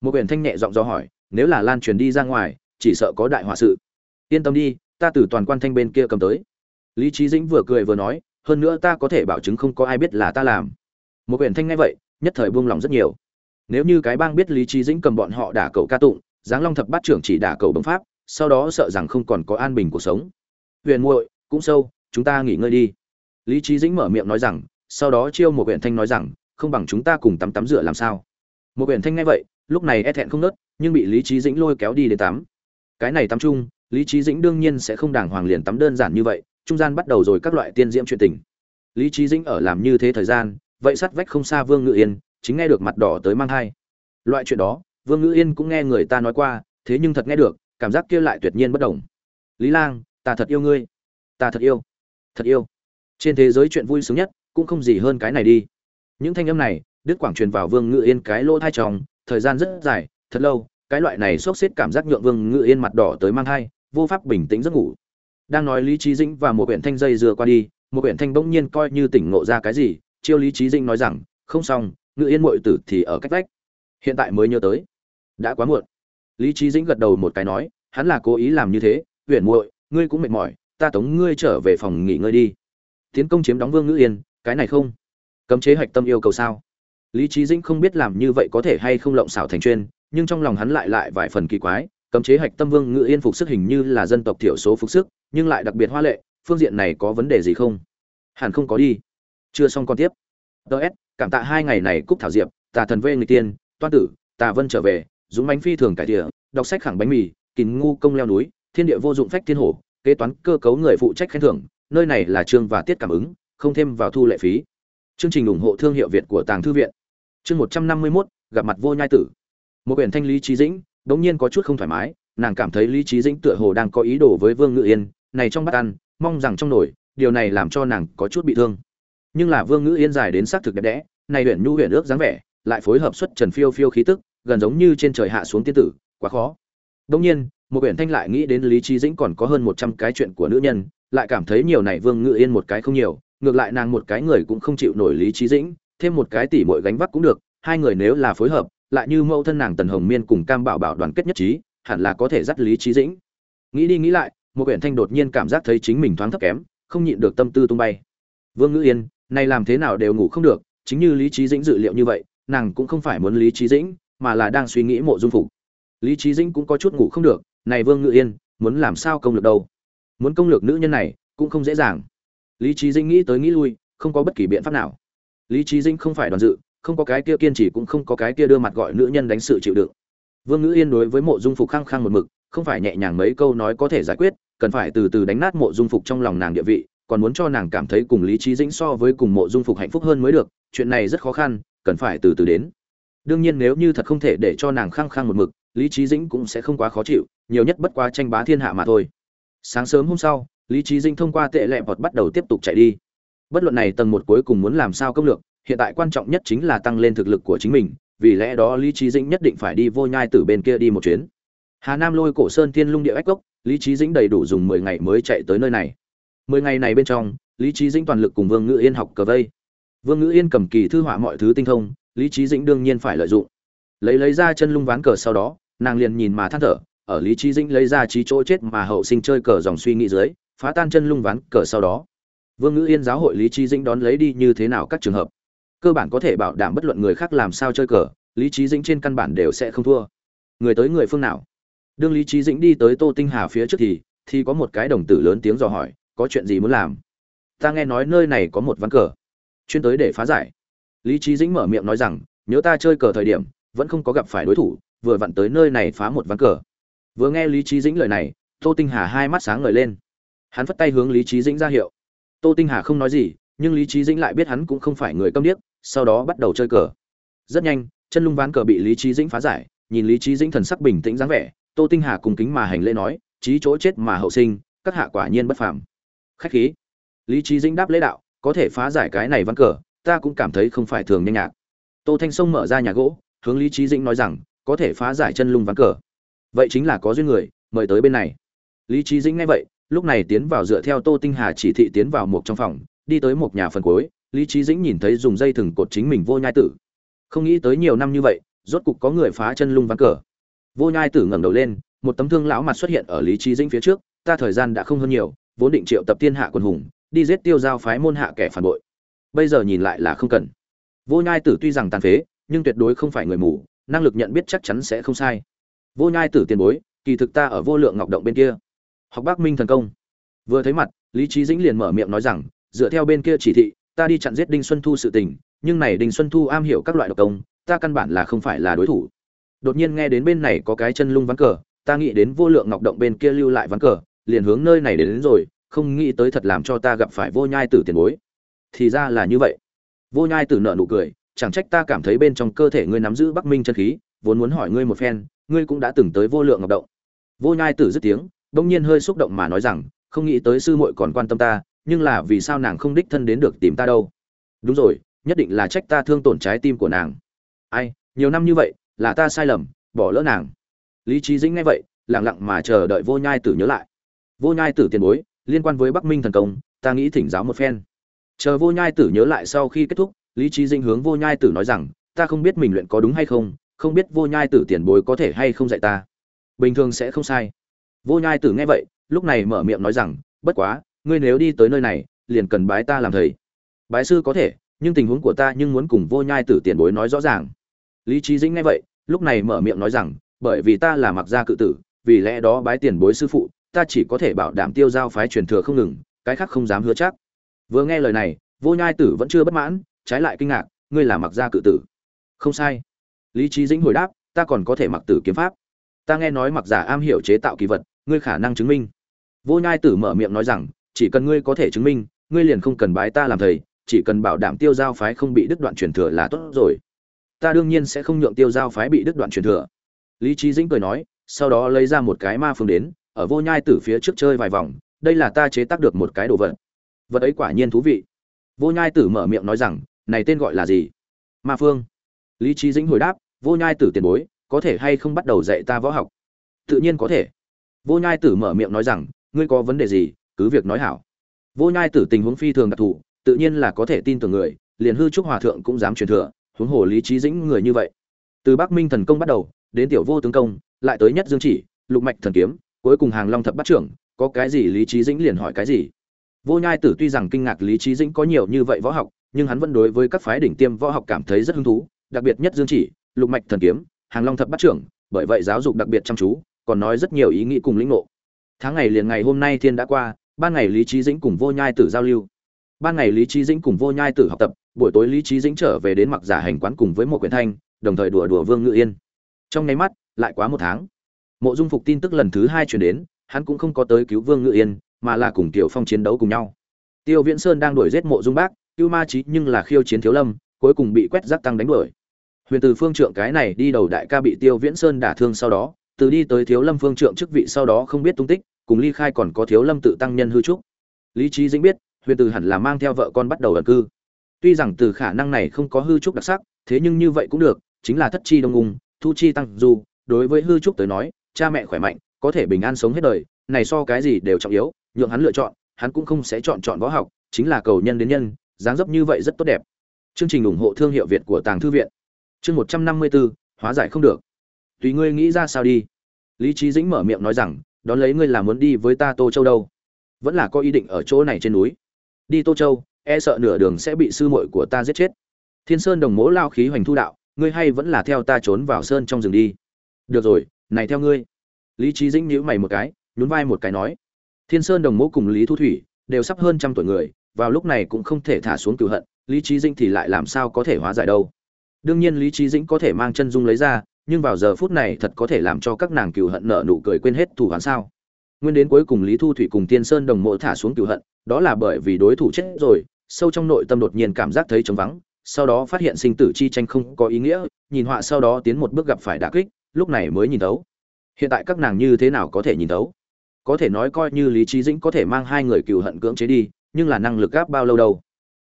Một quyển thanh nhẹ giọng do hỏi, nếu là lan truyền đi ra ngoài chỉ sợ có đại họa sự. Yên tâm đi, ta từ toàn quan thanh bên kia cầm tới. Lý trí dĩnh vừa cười vừa nói, hơn nữa ta có thể bảo chứng không có ai biết là ta làm. Một quyển thanh ngay vậy, nhất thời buông lòng rất nhiều. Nếu như cái bang biết lý trí dĩnh cầm bọn họ đả cầu ca tụng, giáng long thập bát trưởng chỉ đả cầu bấm pháp, sau đó sợ rằng không còn có an bình cuộc sống. Huyền muội, cũng sâu, chúng ta nghỉ ngơi đi. Lý trí dĩnh mở miệng nói rằng, sau đó chiêu một quyển thanh nói rằng, không bằng chúng ta cùng tắm tắm rửa làm sao. Một quyển thanh nghe vậy, lúc này e thẹn không nớt, nhưng bị lý trí dĩnh lôi kéo đi đến tắm cái này tắm chung, lý trí dĩnh đương nhiên sẽ không đàng hoàng liền tắm đơn giản như vậy, trung gian bắt đầu rồi các loại tiên diễm chuyện tình. Lý trí dĩnh ở làm như thế thời gian, vậy sát vách không xa vương ngự yên, chính nghe được mặt đỏ tới mang thai. Loại chuyện đó, vương ngự yên cũng nghe người ta nói qua, thế nhưng thật nghe được, cảm giác kia lại tuyệt nhiên bất đồng. Lý lang, ta thật yêu ngươi. Ta thật yêu. Thật yêu. Trên thế giới chuyện vui sướng nhất, cũng không gì hơn cái này đi. Những thanh âm này đức quảng truyền vào vương ngự yên cái lỗ thai tròng, thời gian rất dài, thật lâu cái loại này sốc xếp cảm giác nhượng vương ngự yên mặt đỏ tới mang thai, vô pháp bình tĩnh giấc ngủ. Đang nói lý trí dĩnh và một huyện thanh dây dừa qua đi một huyện thanh bỗng nhiên coi như tỉnh ngộ ra cái gì, chiêu lý trí dĩnh nói rằng, không xong, ngự yên mội tử thì ở cách vách. Hiện tại mới nhớ tới. Đã quá muộn. Lý trí dĩnh gật đầu một cái nói, hắn là cố ý làm như thế huyện muội, ngươi cũng mệt mỏi, ta tống ngươi trở về phòng nghỉ ngơi đi. Tiến công chiếm đóng vương ngữ yên, cái này không. Cấm chế hạch tâm yêu cầu sao? Lý trí dĩnh không biết làm như vậy có thể hay không lộng xảo thành chuyên nhưng trong lòng hắn lại lại vài phần kỳ quái, cấm chế hạch tâm vương ngự yên phục sức hình như là dân tộc thiểu số phục sức, nhưng lại đặc biệt hoa lệ, phương diện này có vấn đề gì không? Hẳn không có đi. Chưa xong còn tiếp. Ts cảm tạ hai ngày này cúc thảo diệp, tà thần vê người tiên, toan tử, tà vân trở về, dũng bánh phi thường cải tỉa đọc sách khẳng bánh mì kín ngu công leo núi, thiên địa vô dụng phách thiên hổ, kế toán cơ cấu người phụ trách khen thưởng, nơi này là chương và tiết cảm ứng, không thêm vào thu lệ phí. Chương trình ủng hộ thương hiệu việt của tàng thư viện. Chương một trăm năm mươi mốt, gặp mặt vô nhai tử một quyển thanh lý trí dĩnh, đống nhiên có chút không thoải mái, nàng cảm thấy lý trí dĩnh tựa hồ đang có ý đồ với vương ngự yên, này trong bát ăn, mong rằng trong nổi điều này làm cho nàng có chút bị thương. Nhưng là vương ngự yên dài đến xác thực đẹp đẽ, này huyện nhu huyện ước dáng vẻ, lại phối hợp xuất trần phiêu phiêu khí tức, gần giống như trên trời hạ xuống tiên tử, quá khó. Đông nhiên, một huyện thanh lại nghĩ đến lý trí dĩnh còn có hơn một trăm cái chuyện của nữ nhân, lại cảm thấy nhiều này vương ngự yên một cái không nhiều, ngược lại nàng một cái người cũng không chịu nổi lý trí dĩnh, thêm một cái tỉ mội gánh vác cũng được, hai người nếu là phối hợp lại như mẫu thân nàng tần hồng miên cùng cam bảo bảo đoàn kết nhất trí, hẳn là có thể dắt lý trí dĩnh. Nghĩ đi nghĩ lại, một quyển thanh đột nhiên cảm giác thấy chính mình thoáng thấp kém, không nhịn được tâm tư tung bay. Vương ngữ yên nay làm thế nào đều ngủ không được, chính như lý trí dĩnh dự liệu như vậy, nàng cũng không phải muốn lý trí dĩnh, mà là đang suy nghĩ mộ dung phục. Lý trí dĩnh cũng có chút ngủ không được, này vương ngữ yên, muốn làm sao công lược đâu? Muốn công lược nữ nhân này, cũng không dễ dàng. Lý trí dĩnh nghĩ tới nghĩ lui, không có bất kỳ biện pháp nào. Lý trí dĩnh không phải đoàn dự không có cái kia kiên trì cũng không có cái kia đưa mặt gọi nữ nhân đánh sự chịu đựng. Vương ngữ yên đối với mộ dung phục khăng khăng một mực, không phải nhẹ nhàng mấy câu nói có thể giải quyết, cần phải từ từ đánh nát mộ dung phục trong lòng nàng địa vị, còn muốn cho nàng cảm thấy cùng lý trí dĩnh so với cùng mộ dung phục hạnh phúc hơn mới được, chuyện này rất khó khăn, cần phải từ từ đến. Đương nhiên nếu như thật không thể để cho nàng khăng khăng một mực, lý trí dĩnh cũng sẽ không quá khó chịu, nhiều nhất bất quá tranh bá thiên hạ mà thôi. Sáng sớm hôm sau, lý trí dĩnh thông qua tệ lẹ vọt bắt đầu tiếp tục chạy đi. Bất luận này tầng một cuối cùng muốn làm sao công lược hiện tại quan trọng nhất chính là tăng lên thực lực của chính mình, vì lẽ đó lý trí dĩnh nhất định phải đi vô nhai từ bên kia đi một chuyến. Hà nam lôi cổ sơn thiên lung địa ách cốc, lý trí dĩnh đầy đủ dùng mười ngày mới chạy tới nơi này. Mười ngày này bên trong, lý trí dĩnh toàn lực cùng vương ngữ yên học cờ vây. Vương ngữ yên cầm kỳ thư họa mọi thứ tinh thông, lý trí dĩnh đương nhiên phải lợi dụng. Lấy lấy ra chân lung ván cờ sau đó, nàng liền nhìn mà than thở, ở lý trí dĩnh lấy ra trí chỗ chết mà hậu sinh chơi cờ dòng suy nghĩ dưới, phá tan chân lung ván cờ sau đó. Vương ngữ yên giáo hội lý trí dĩnh đón lấy đi như thế nào các trường hợp cơ bản có thể bảo đảm bất luận người khác làm sao chơi cờ, lý trí dĩnh trên căn bản đều sẽ không thua. Người tới người phương nào? Đương lý trí dĩnh đi tới tô tinh hà phía trước thì thì có một cái đồng tử lớn tiếng dò hỏi, có chuyện gì muốn làm? Ta nghe nói nơi này có một ván cờ. Chuyên tới để phá giải. Lý trí dĩnh mở miệng nói rằng, nhớ ta chơi cờ thời điểm, vẫn không có gặp phải đối thủ, vừa vặn tới nơi này phá một ván cờ. Vừa nghe lý trí dĩnh lời này, tô tinh hà hai mắt sáng ngời lên. Hắn phất tay hướng lý trí dĩnh ra hiệu. Tô tinh hà không nói gì, nhưng lý trí dĩnh lại biết hắn cũng không phải người câm điếc sau đó bắt đầu chơi cờ. Rất nhanh, chân lung ván cờ bị lý trí dĩnh phá giải, nhìn lý trí dĩnh thần sắc bình tĩnh dáng vẻ, tô tinh hà cùng kính mà hành lễ nói trí chỗ chết mà hậu sinh, các hạ quả nhiên bất phàm. Khách khí. Lý trí dĩnh đáp lễ đạo, có thể phá giải cái này ván cờ, ta cũng cảm thấy không phải thường nhanh nhạc. Tô thanh sông mở ra nhà gỗ, hướng lý trí dĩnh nói rằng, có thể phá giải chân lung ván cờ. Vậy chính là có duyên người, mời tới bên này. Lý trí dĩnh nghe vậy, lúc này tiến vào dựa theo tô tinh hà chỉ thị tiến vào một trong phòng, đi tới một nhà phần cuối lý trí dĩnh nhìn thấy dùng dây thừng cột chính mình vô nhai tử. Không nghĩ tới nhiều năm như vậy, rốt cục có người phá chân lung ván cờ. Vô nhai tử ngẩng đầu lên, một tấm thương lão mặt xuất hiện ở lý trí dĩnh phía trước, ta thời gian đã không hơn nhiều, vốn định triệu tập thiên hạ quân hùng, đi giết tiêu giao phái môn hạ kẻ phản bội. Bây giờ nhìn lại là không cần. Vô nhai tử tuy rằng tàn phế, nhưng tuyệt đối không phải người mù, năng lực nhận biết chắc chắn sẽ không sai. Vô nhai tử tiền bối, kỳ thực ta ở vô lượng ngọc động bên kia. Học bác minh thần công. Vừa thấy mặt, lý trí dĩnh liền mở miệng nói rằng, dựa theo bên kia chỉ thị ta đi chặn giết đinh xuân thu sự tình nhưng này đinh xuân thu am hiểu các loại độc công ta căn bản là không phải là đối thủ. Đột nhiên nghe đến bên này có cái chân lung ván cờ ta nghĩ đến vô lượng ngọc động bên kia lưu lại ván cờ liền hướng nơi này đến, đến rồi không nghĩ tới thật làm cho ta gặp phải vô nhai tử tiền bối. Thì ra là như vậy. Vô nhai tử nợ nụ cười chẳng trách ta cảm thấy bên trong cơ thể ngươi nắm giữ bắc minh chân khí vốn muốn hỏi ngươi một phen ngươi cũng đã từng tới vô lượng ngọc động. Vô nhai tử dứt tiếng đông nhiên hơi xúc động mà nói rằng không nghĩ tới sư muội còn quan tâm ta nhưng là vì sao nàng không đích thân đến được tìm ta đâu? Đúng rồi, nhất định là trách ta thương tổn trái tim của nàng. Ai, nhiều năm như vậy, là ta sai lầm, bỏ lỡ nàng. Lý trí dĩnh nghe vậy, lặng lặng mà chờ đợi vô nhai tử nhớ lại. Vô nhai tử tiền bối, liên quan với bắc minh thần công, ta nghĩ thỉnh giáo một phen. Chờ vô nhai tử nhớ lại sau khi kết thúc, lý trí dĩnh hướng vô nhai tử nói rằng, ta không biết mình luyện có đúng hay không không biết vô nhai tử tiền bối có thể hay không dạy ta. Bình thường sẽ không sai. Vô nhai tử nghe vậy, lúc này mở miệng nói rằng, bất quá ngươi nếu đi tới nơi này, liền cần bái ta làm thầy. Bái sư có thể, nhưng tình huống của ta nhưng muốn cùng vô nhai tử tiền bối nói rõ ràng. Lý trí dĩnh nghe vậy, lúc này mở miệng nói rằng, bởi vì ta là mặc gia cự tử, vì lẽ đó bái tiền bối sư phụ, ta chỉ có thể bảo đảm tiêu giao phái truyền thừa không ngừng, cái khác không dám hứa chắc. Vừa nghe lời này, vô nhai tử vẫn chưa bất mãn, trái lại kinh ngạc, ngươi là mặc gia cự tử. Không sai. Lý trí dĩnh hồi đáp, ta còn có thể mặc tử kiếm pháp. Ta nghe nói mặc giả am hiểu chế tạo kỳ vật, ngươi khả năng chứng minh. Vô nhai tử mở miệng nói rằng chỉ cần ngươi có thể chứng minh, ngươi liền không cần bái ta làm thầy, chỉ cần bảo đảm tiêu giao phái không bị đứt đoạn truyền thừa là tốt rồi. Ta đương nhiên sẽ không nhượng tiêu giao phái bị đứt đoạn truyền thừa. Lý trí dĩnh cười nói, sau đó lấy ra một cái ma phương đến, ở vô nhai tử phía trước chơi vài vòng, đây là ta chế tác được một cái đồ vật. Vật ấy quả nhiên thú vị. Vô nhai tử mở miệng nói rằng, này tên gọi là gì? Ma phương. Lý trí dĩnh hồi đáp, vô nhai tử tiền bối, có thể hay không bắt đầu dạy ta võ học? Tự nhiên có thể. Vô nhai tử mở miệng nói rằng, ngươi có vấn đề gì cứ việc nói hảo. Vô nhai tử tình huống phi thường đặc thù, tự nhiên là có thể tin tưởng người, liền hư trúc hòa thượng cũng dám truyền thừa, huống hồ lý trí dĩnh người như vậy. Từ bắc minh thần công bắt đầu, đến tiểu vô tướng công, lại tới nhất dương chỉ, lục mạch thần kiếm, cuối cùng hàng long thập bắt trưởng, có cái gì lý trí dĩnh liền hỏi cái gì. Vô nhai tử tuy rằng kinh ngạc lý trí dĩnh có nhiều như vậy võ học, nhưng hắn vẫn đối với các phái đỉnh tiêm võ học cảm thấy rất hứng thú, đặc biệt nhất dương chỉ, lục mạch thần kiếm, hàng long thập bắt trưởng, bởi vậy giáo dục đặc biệt chăm chú, còn nói rất nhiều ý nghĩ cùng lĩnh ngộ. Tháng ngày liền ngày hôm nay thiên đã qua ban ngày lý trí dĩnh cùng vô nhai tử giao lưu. Ban ngày lý trí dĩnh cùng vô nhai tử học tập, buổi tối lý trí dĩnh trở về đến mặc giả hành quán cùng với một quyển thanh, đồng thời đùa đùa vương ngự yên. Trong nháy mắt, lại quá một tháng. Mộ dung phục tin tức lần thứ hai chuyển đến, hắn cũng không có tới cứu vương ngự yên, mà là cùng tiểu phong chiến đấu cùng nhau. Tiêu viễn sơn đang đuổi giết mộ dung bác cứu ma trí nhưng là khiêu chiến thiếu lâm, cuối cùng bị quét rác tăng đánh đuổi. Huyền từ phương trượng cái này đi đầu đại ca bị tiêu viễn sơn đả thương sau đó, từ đi tới thiếu lâm phương trượng chức vị sau đó không biết tung tích cùng ly khai còn có thiếu lâm tự tăng nhân hư trúc. Lý trí dĩnh biết, huyền từ hẳn là mang theo vợ con bắt đầu ẩn cư. Tuy rằng từ khả năng này không có hư trúc đặc sắc, thế nhưng như vậy cũng được, chính là thất chi đông ung, thu chi tăng du. Đối với hư trúc tới nói, cha mẹ khỏe mạnh, có thể bình an sống hết đời, này so cái gì đều trọng yếu, nhượng hắn lựa chọn, hắn cũng không sẽ chọn chọn võ học, chính là cầu nhân đến nhân, dáng dấp như vậy rất tốt đẹp. Chương trình ủng hộ thương hiệu việt của tàng thư viện. Chương một trăm năm mươi bốn hóa giải không được. Tùy ngươi nghĩ ra sao đi. Lý trí dĩnh mở miệng nói rằng đón lấy ngươi là muốn đi với ta tô châu đâu. Vẫn là có ý định ở chỗ này trên núi. Đi tô châu e sợ nửa đường sẽ bị sư muội của ta giết chết. Thiên sơn đồng mỗ lao khí hoành thu đạo, ngươi hay vẫn là theo ta trốn vào sơn trong rừng đi. Được rồi, này theo ngươi. Lý trí dĩnh nhíu mày một cái, nhún vai một cái nói. Thiên sơn đồng mỗ cùng lý thu thủy đều sắp hơn trăm tuổi người, vào lúc này cũng không thể thả xuống cửu hận, lý trí dĩnh thì lại làm sao có thể hóa giải đâu. Đương nhiên lý trí dĩnh có thể mang chân dung lấy ra nhưng vào giờ phút này thật có thể làm cho các nàng cựu hận nợ nụ cười quên hết thủ hắn sao? Nguyên đến cuối cùng lý thu thủy cùng tiên sơn đồng mộ thả xuống cựu hận, đó là bởi vì đối thủ chết rồi, sâu trong nội tâm đột nhiên cảm giác thấy trống vắng, sau đó phát hiện sinh tử chi tranh không có ý nghĩa, nhìn họa sau đó tiến một bước gặp phải đả kích, lúc này mới nhìn thấu. Hiện tại các nàng như thế nào có thể nhìn thấu? Có thể nói coi như lý trí dĩnh có thể mang hai người cựu hận cưỡng chế đi, nhưng là năng lực gáp bao lâu đâu?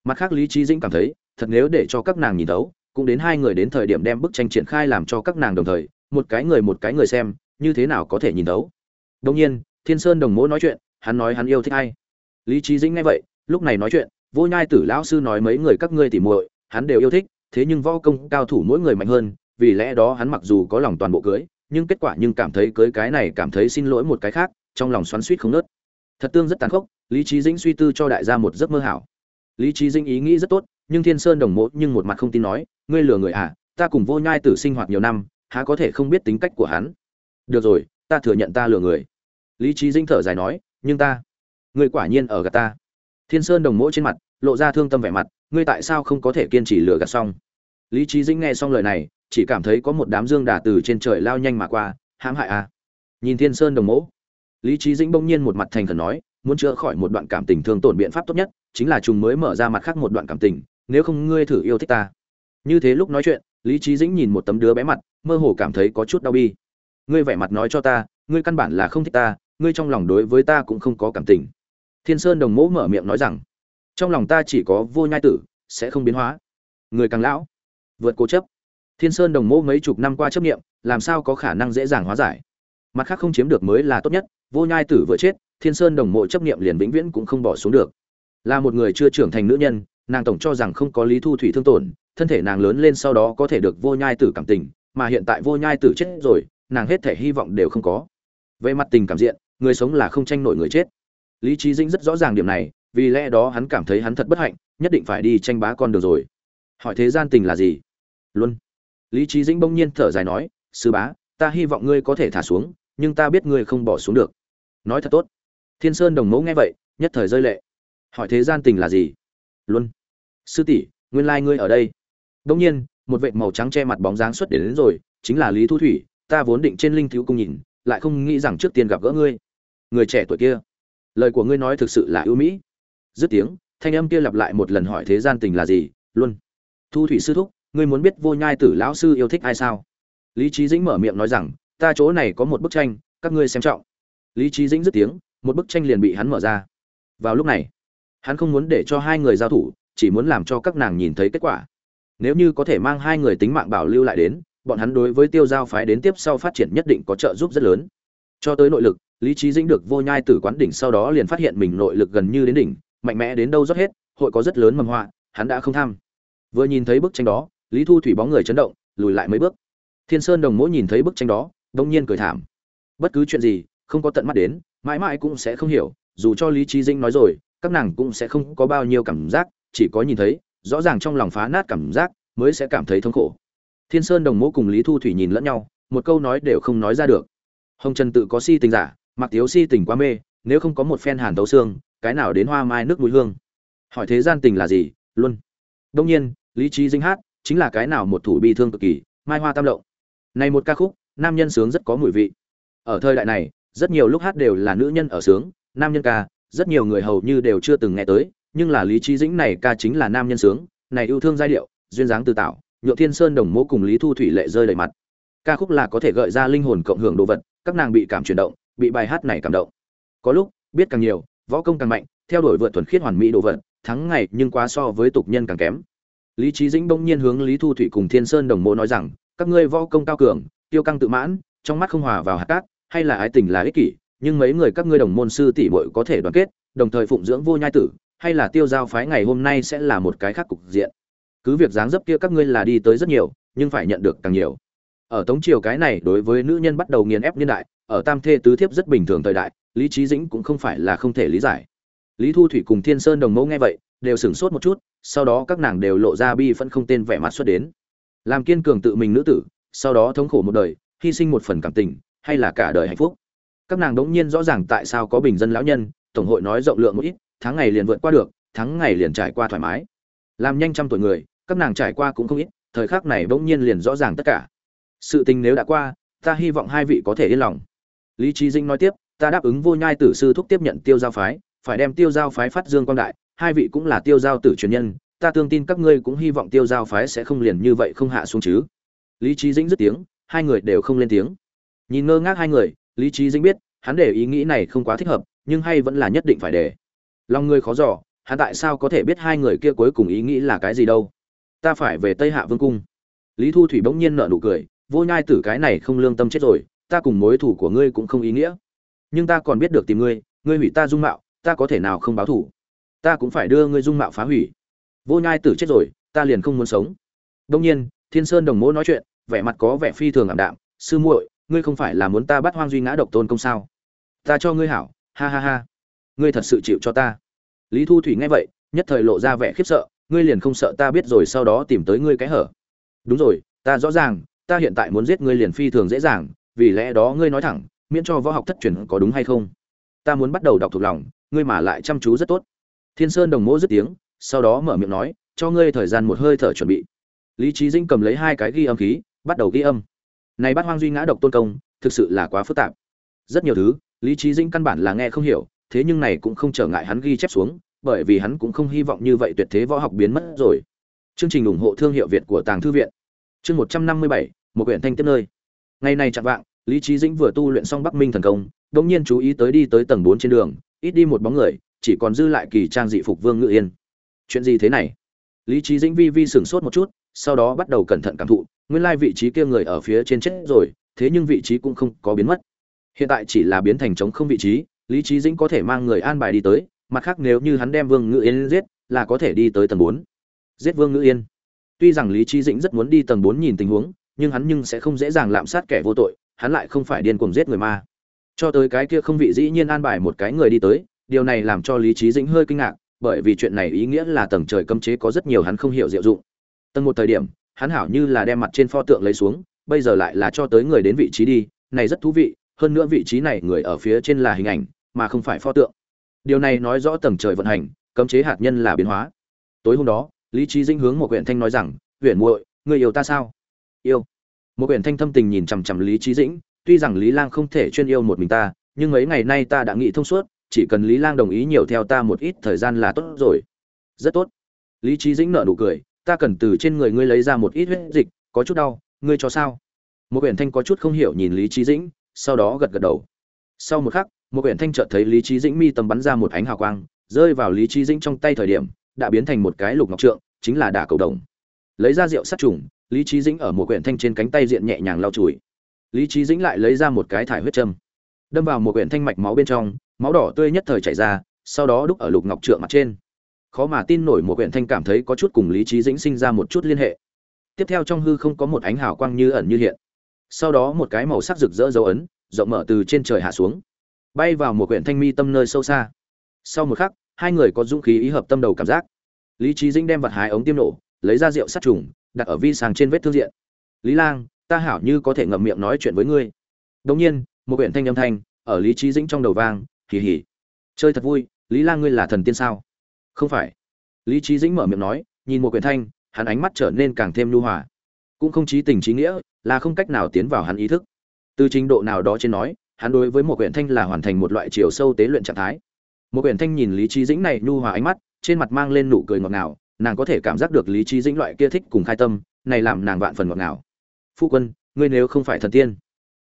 Mặt khác lý trí dĩnh cảm thấy, thật nếu để cho các nàng nhìn thấu cũng đến hai người đến thời điểm đem bức tranh triển khai làm cho các nàng đồng thời, một cái người một cái người xem, như thế nào có thể nhìn thấu. Đông nhiên, thiên sơn đồng mỗ nói chuyện, hắn nói hắn yêu thích ai. Lý trí dĩnh nghe vậy, lúc này nói chuyện, vô nhai tử lão sư nói mấy người các ngươi tỉ muội, hắn đều yêu thích, thế nhưng võ công cao thủ mỗi người mạnh hơn, vì lẽ đó hắn mặc dù có lòng toàn bộ cưới, nhưng kết quả nhưng cảm thấy cưới cái này cảm thấy xin lỗi một cái khác, trong lòng xoắn suýt không nớt. Thật tương rất tàn khốc, lý trí dĩnh suy tư cho đại gia một giấc mơ hảo. Lý trí dĩnh ý nghĩ rất tốt nhưng thiên sơn đồng mộ nhưng một mặt không tin nói, ngươi lừa người à ta cùng vô nhai tử sinh hoạt nhiều năm, há có thể không biết tính cách của hắn? Được rồi, ta thừa nhận ta lừa người. Lý trí dĩnh thở dài nói, nhưng ta ngươi quả nhiên ở gạt ta. Thiên sơn đồng mộ trên mặt, lộ ra thương tâm vẻ mặt, ngươi tại sao không có thể kiên trì lừa gạt xong? Lý trí dĩnh nghe xong lời này, chỉ cảm thấy có một đám dương đà từ trên trời lao nhanh mà qua, hãm hại à? Nhìn thiên sơn đồng mộ, lý trí dĩnh bỗng nhiên một mặt thành khẩn nói, muốn chữa khỏi một đoạn cảm tình thương tổn biện pháp tốt nhất, chính là chúng mới mở ra mặt khác một đoạn cảm tình nếu không ngươi thử yêu thích ta. Như thế lúc nói chuyện, lý trí dĩnh nhìn một tấm đứa bé mặt, mơ hồ cảm thấy có chút đau bi. Ngươi vẻ mặt nói cho ta, ngươi căn bản là không thích ta, ngươi trong lòng đối với ta cũng không có cảm tình. Thiên sơn đồng mỗ mở miệng nói rằng, trong lòng ta chỉ có vô nhai tử, sẽ không biến hóa. Người càng lão, vượt cố chấp. Thiên sơn đồng mỗ mấy chục năm qua chấp nghiệm làm sao có khả năng dễ dàng hóa giải? Mặt khác không chiếm được mới là tốt nhất, vô nhai tử vừa chết, thiên sơn đồng mộ chấp nghiệm liền vĩnh viễn cũng không bỏ xuống được. Là một người chưa trưởng thành nữ nhân nàng tổng cho rằng không có lý thu thủy thương tổn, thân thể nàng lớn lên sau đó có thể được vô nhai tử cảm tình, mà hiện tại vô nhai tử chết rồi, nàng hết thể hy vọng đều không có. Về mặt tình cảm diện, người sống là không tranh nổi người chết. Lý trí dĩnh rất rõ ràng điểm này, vì lẽ đó hắn cảm thấy hắn thật bất hạnh, nhất định phải đi tranh bá con đường rồi. Hỏi thế gian tình là gì? Luôn lý trí dĩnh bỗng nhiên thở dài nói, sư bá, ta hy vọng ngươi có thể thả xuống, nhưng ta biết ngươi không bỏ xuống được. Nói thật tốt. Thiên sơn đồng mẫu nghe vậy, nhất thời rơi lệ. Hỏi thế gian tình là gì? Luôn sư tỷ nguyên lai ngươi ở đây. Đông nhiên một vệt màu trắng che mặt bóng dáng xuất đến, đến rồi chính là lý thu thủy ta vốn định trên linh thiếu cung nhìn lại không nghĩ rằng trước tiên gặp gỡ ngươi. Người trẻ tuổi kia. Lời của ngươi nói thực sự là ưu mỹ. Dứt tiếng thanh âm kia lặp lại một lần hỏi thế gian tình là gì luôn. Thu thủy sư thúc ngươi muốn biết vô nhai tử lão sư yêu thích ai sao? Lý trí dĩnh mở miệng nói rằng ta chỗ này có một bức tranh các ngươi xem trọng. Lý trí dĩnh dứt tiếng một bức tranh liền bị hắn mở ra. Vào lúc này hắn không muốn để cho hai người giao thủ chỉ muốn làm cho các nàng nhìn thấy kết quả. Nếu như có thể mang hai người tính mạng bảo lưu lại đến, bọn hắn đối với tiêu giao phái đến tiếp sau phát triển nhất định có trợ giúp rất lớn. Cho tới nội lực, lý trí dĩnh được vô nhai tử quán đỉnh sau đó liền phát hiện mình nội lực gần như đến đỉnh, mạnh mẽ đến đâu rót hết, hội có rất lớn mầm họa, hắn đã không tham. Vừa nhìn thấy bức tranh đó, lý thu thủy bóng người chấn động, lùi lại mấy bước. Thiên sơn đồng mỗi nhìn thấy bức tranh đó, đông nhiên cười thảm. Bất cứ chuyện gì, không có tận mắt đến, mãi mãi cũng sẽ không hiểu, dù cho lý trí dĩnh nói rồi, các nàng cũng sẽ không có bao nhiêu cảm giác chỉ có nhìn thấy, rõ ràng trong lòng phá nát cảm giác, mới sẽ cảm thấy thống khổ. Thiên sơn đồng mẫu cùng lý thu thủy nhìn lẫn nhau, một câu nói đều không nói ra được. Hồng trần tự có si tình giả mặc tiếu si tình quá mê, nếu không có một phen hàn tấu xương, cái nào đến hoa mai nước mũi hương. Hỏi thế gian tình là gì, luôn. Đông nhiên, lý trí dinh hát, chính là cái nào một thủ bi thương cực kỳ, mai hoa tam lộng. Này một ca khúc, nam nhân sướng rất có mùi vị. Ở thời đại này, rất nhiều lúc hát đều là nữ nhân ở sướng, nam nhân ca, rất nhiều người hầu như đều chưa từng nghe tới nhưng là lý trí dĩnh này ca chính là nam nhân sướng, này yêu thương giai điệu, duyên dáng từ tạo nhựa thiên sơn đồng mỗ cùng lý thu thủy lệ rơi đầy mặt. Ca khúc là có thể gợi ra linh hồn cộng hưởng đồ vật, các nàng bị cảm chuyển động, bị bài hát này cảm động. Có lúc, biết càng nhiều, võ công càng mạnh, theo đuổi vượt thuần khiết hoàn mỹ đồ vật, thắng ngày nhưng quá so với tục nhân càng kém. Lý trí dĩnh bỗng nhiên hướng lý thu thủy cùng thiên sơn đồng mộ nói rằng, các ngươi võ công cao cường, tiêu căng tự mãn, trong mắt không hòa vào hạt cát, hay là ái tình là ích kỷ, nhưng mấy người các ngươi đồng môn sư tỷ muội có thể đoàn kết, đồng thời phụng dưỡng vô nhai tử hay là tiêu giao phái ngày hôm nay sẽ là một cái khác cục diện? Cứ việc dáng dấp kia các ngươi là đi tới rất nhiều, nhưng phải nhận được càng nhiều. Ở tống triều cái này đối với nữ nhân bắt đầu nghiền ép niên đại, ở tam thê tứ thiếp rất bình thường thời đại, lý trí dĩnh cũng không phải là không thể lý giải. Lý thu thủy cùng thiên sơn đồng mẫu nghe vậy, đều sửng sốt một chút, sau đó các nàng đều lộ ra bi phân không tên vẻ mặt xuất đến. Làm kiên cường tự mình nữ tử, sau đó thống khổ một đời, hy sinh một phần cảm tình, hay là cả đời hạnh phúc. Các nàng đống nhiên rõ ràng tại sao có bình dân lão nhân, tổng hội nói rộng lượng một ít tháng ngày liền vượt qua được, tháng ngày liền trải qua thoải mái. Làm nhanh trăm tuổi người, các nàng trải qua cũng không ít, thời khắc này bỗng nhiên liền rõ ràng tất cả. Sự tình nếu đã qua, ta hy vọng hai vị có thể yên lòng. Lý trí dinh nói tiếp, ta đáp ứng vô nhai tử sư thúc tiếp nhận tiêu giao phái, phải đem tiêu giao phái phát dương quang đại, hai vị cũng là tiêu giao tử truyền nhân, ta tương tin các ngươi cũng hy vọng tiêu giao phái sẽ không liền như vậy không hạ xuống chứ. Lý trí dĩnh dứt tiếng, hai người đều không lên tiếng. Nhìn ngơ ngác hai người, lý trí dĩnh biết, hắn để ý nghĩ này không quá thích hợp, nhưng hay vẫn là nhất định phải để lòng người khó dò, hắn tại sao có thể biết hai người kia cuối cùng ý nghĩ là cái gì đâu? Ta phải về tây hạ vương cung. Lý thu thủy bỗng nhiên nở nụ cười, vô nhai tử cái này không lương tâm chết rồi, ta cùng mối thủ của ngươi cũng không ý nghĩa. Nhưng ta còn biết được tìm ngươi ngươi hủy ta dung mạo, ta có thể nào không báo thủ? Ta cũng phải đưa ngươi dung mạo phá hủy. Vô nhai tử chết rồi, ta liền không muốn sống. Đông nhiên, thiên sơn đồng mỗ nói chuyện, vẻ mặt có vẻ phi thường ảm đạm. Sư muội, ngươi không phải là muốn ta bắt hoang duy ngã độc tôn công sao? Ta cho ngươi hảo, ha ha ha. Ngươi thật sự chịu cho ta lý thu thủy nghe vậy, nhất thời lộ ra vẻ khiếp sợ, ngươi liền không sợ ta biết rồi sau đó tìm tới ngươi cái hở? Đúng rồi, ta rõ ràng, ta hiện tại muốn giết ngươi liền phi thường dễ dàng, vì lẽ đó ngươi nói thẳng, miễn cho võ học thất truyền có đúng hay không? Ta muốn bắt đầu đọc thuộc lòng, ngươi mà lại chăm chú rất tốt. Thiên sơn đồng mỗ dứt tiếng, sau đó mở miệng nói, cho ngươi thời gian một hơi thở chuẩn bị. Lý trí dinh cầm lấy hai cái ghi âm khí, bắt đầu ghi âm. Này bắt hoang duy ngã độc tôn công, thực sự là quá phức tạp. Rất nhiều thứ, lý trí dinh căn bản là nghe không hiểu thế nhưng này cũng không trở ngại hắn ghi chép xuống, bởi vì hắn cũng không hy vọng như vậy tuyệt thế võ học biến mất rồi. Chương trình ủng hộ thương hiệu việt của tàng thư viện. Chương một trăm năm mươi bảy, một quyển thanh tiếp nơi. Ngày này chẳng vạng, lý Chí dĩnh vừa tu luyện xong bắc minh thần công, đột nhiên chú ý tới đi tới tầng bốn trên đường, ít đi một bóng người, chỉ còn dư lại kỳ trang dị phục vương ngự yên. Chuyện gì thế này? Lý Chí dĩnh vi vi sửng sốt một chút, sau đó bắt đầu cẩn thận cảm thụ, nguyên lai vị trí kia người ở phía trên chết rồi, thế nhưng vị trí cũng không có biến mất. Hiện tại chỉ là biến thành trống không vị trí lý trí dĩnh có thể mang người an bài đi tới, mặt khác nếu như hắn đem vương ngự yên giết, là có thể đi tới tầng bốn. Giết vương ngự yên. Tuy rằng lý trí dĩnh rất muốn đi tầng bốn nhìn tình huống, nhưng hắn nhưng sẽ không dễ dàng lạm sát kẻ vô tội, hắn lại không phải điên cuồng giết người ma. Cho tới cái kia không vị dĩ nhiên an bài một cái người đi tới, điều này làm cho lý trí dĩnh hơi kinh ngạc, bởi vì chuyện này ý nghĩa là tầng trời cấm chế có rất nhiều hắn không hiểu diệu dụng. Tầng một thời điểm, hắn hảo như là đem mặt trên pho tượng lấy xuống, bây giờ lại là cho tới người đến vị trí đi, này rất thú vị, hơn nữa vị trí này người ở phía trên là hình ảnh mà không phải pho tượng. Điều này nói rõ tầng trời vận hành, cấm chế hạt nhân là biến hóa. Tối hôm đó, lý trí dĩnh hướng một huyện thanh nói rằng huyện muội người yêu ta sao? Yêu. Một huyện thanh thâm tình nhìn chằm chằm lý trí dĩnh, tuy rằng lý lang không thể chuyên yêu một mình ta, nhưng mấy ngày nay ta đã nghĩ thông suốt, chỉ cần lý lang đồng ý nhiều theo ta một ít thời gian là tốt rồi. Rất tốt. Lý trí dĩnh nở nụ cười, ta cần từ trên người ngươi lấy ra một ít huyết dịch, có chút đau, ngươi cho sao? Một quyển thanh có chút không hiểu nhìn lý trí dĩnh, sau đó gật gật đầu. Sau một khắc một quyển thanh chợt thấy lý trí dĩnh mi tâm bắn ra một ánh hào quang, rơi vào lý trí dĩnh trong tay thời điểm, đã biến thành một cái lục ngọc trượng, chính là đả cầu đồng. Lấy ra rượu sát trùng, lý trí dĩnh ở một quyển thanh trên cánh tay diện nhẹ nhàng lau chùi. Lý trí dĩnh lại lấy ra một cái thải huyết châm, đâm vào một quyển thanh mạch máu bên trong, máu đỏ tươi nhất thời chảy ra, sau đó đúc ở lục ngọc trượng mặt trên. Khó mà tin nổi một quyển thanh cảm thấy có chút cùng lý trí dĩnh sinh ra một chút liên hệ. Tiếp theo trong hư không có một ánh hào quang như ẩn như hiện. Sau đó một cái màu sắc rực rỡ dấu ấn, rộng mở từ trên trời hạ xuống bay vào một quyển thanh mi tâm nơi sâu xa. Sau một khắc, hai người có dũng khí ý hợp tâm đầu cảm giác. Lý trí dĩnh đem vật hái ống tiêm nổ, lấy ra rượu sát trùng, đặt ở vi sàng trên vết thương diện. Lý lang, ta hảo như có thể ngậm miệng nói chuyện với ngươi. Đống nhiên, một quyển thanh âm thanh ở lý trí dĩnh trong đầu vang, hì hì, chơi thật vui, lý lang ngươi là thần tiên sao? Không phải. Lý trí dĩnh mở miệng nói, nhìn một quyển thanh, hắn ánh mắt trở nên càng thêm lưu hòa. Cũng không trí tình trí nghĩa, là không cách nào tiến vào hắn ý thức. Từ trình độ nào đó trên nói hắn đối với một quyển thanh là hoàn thành một loại chiều sâu tế luyện trạng thái. Một quyển thanh nhìn lý trí dĩnh này nhu hòa ánh mắt, trên mặt mang lên nụ cười ngọt ngào, nàng có thể cảm giác được lý trí dĩnh loại kia thích cùng khai tâm, này làm nàng vạn phần ngọt ngào. Phu quân, ngươi nếu không phải thần tiên,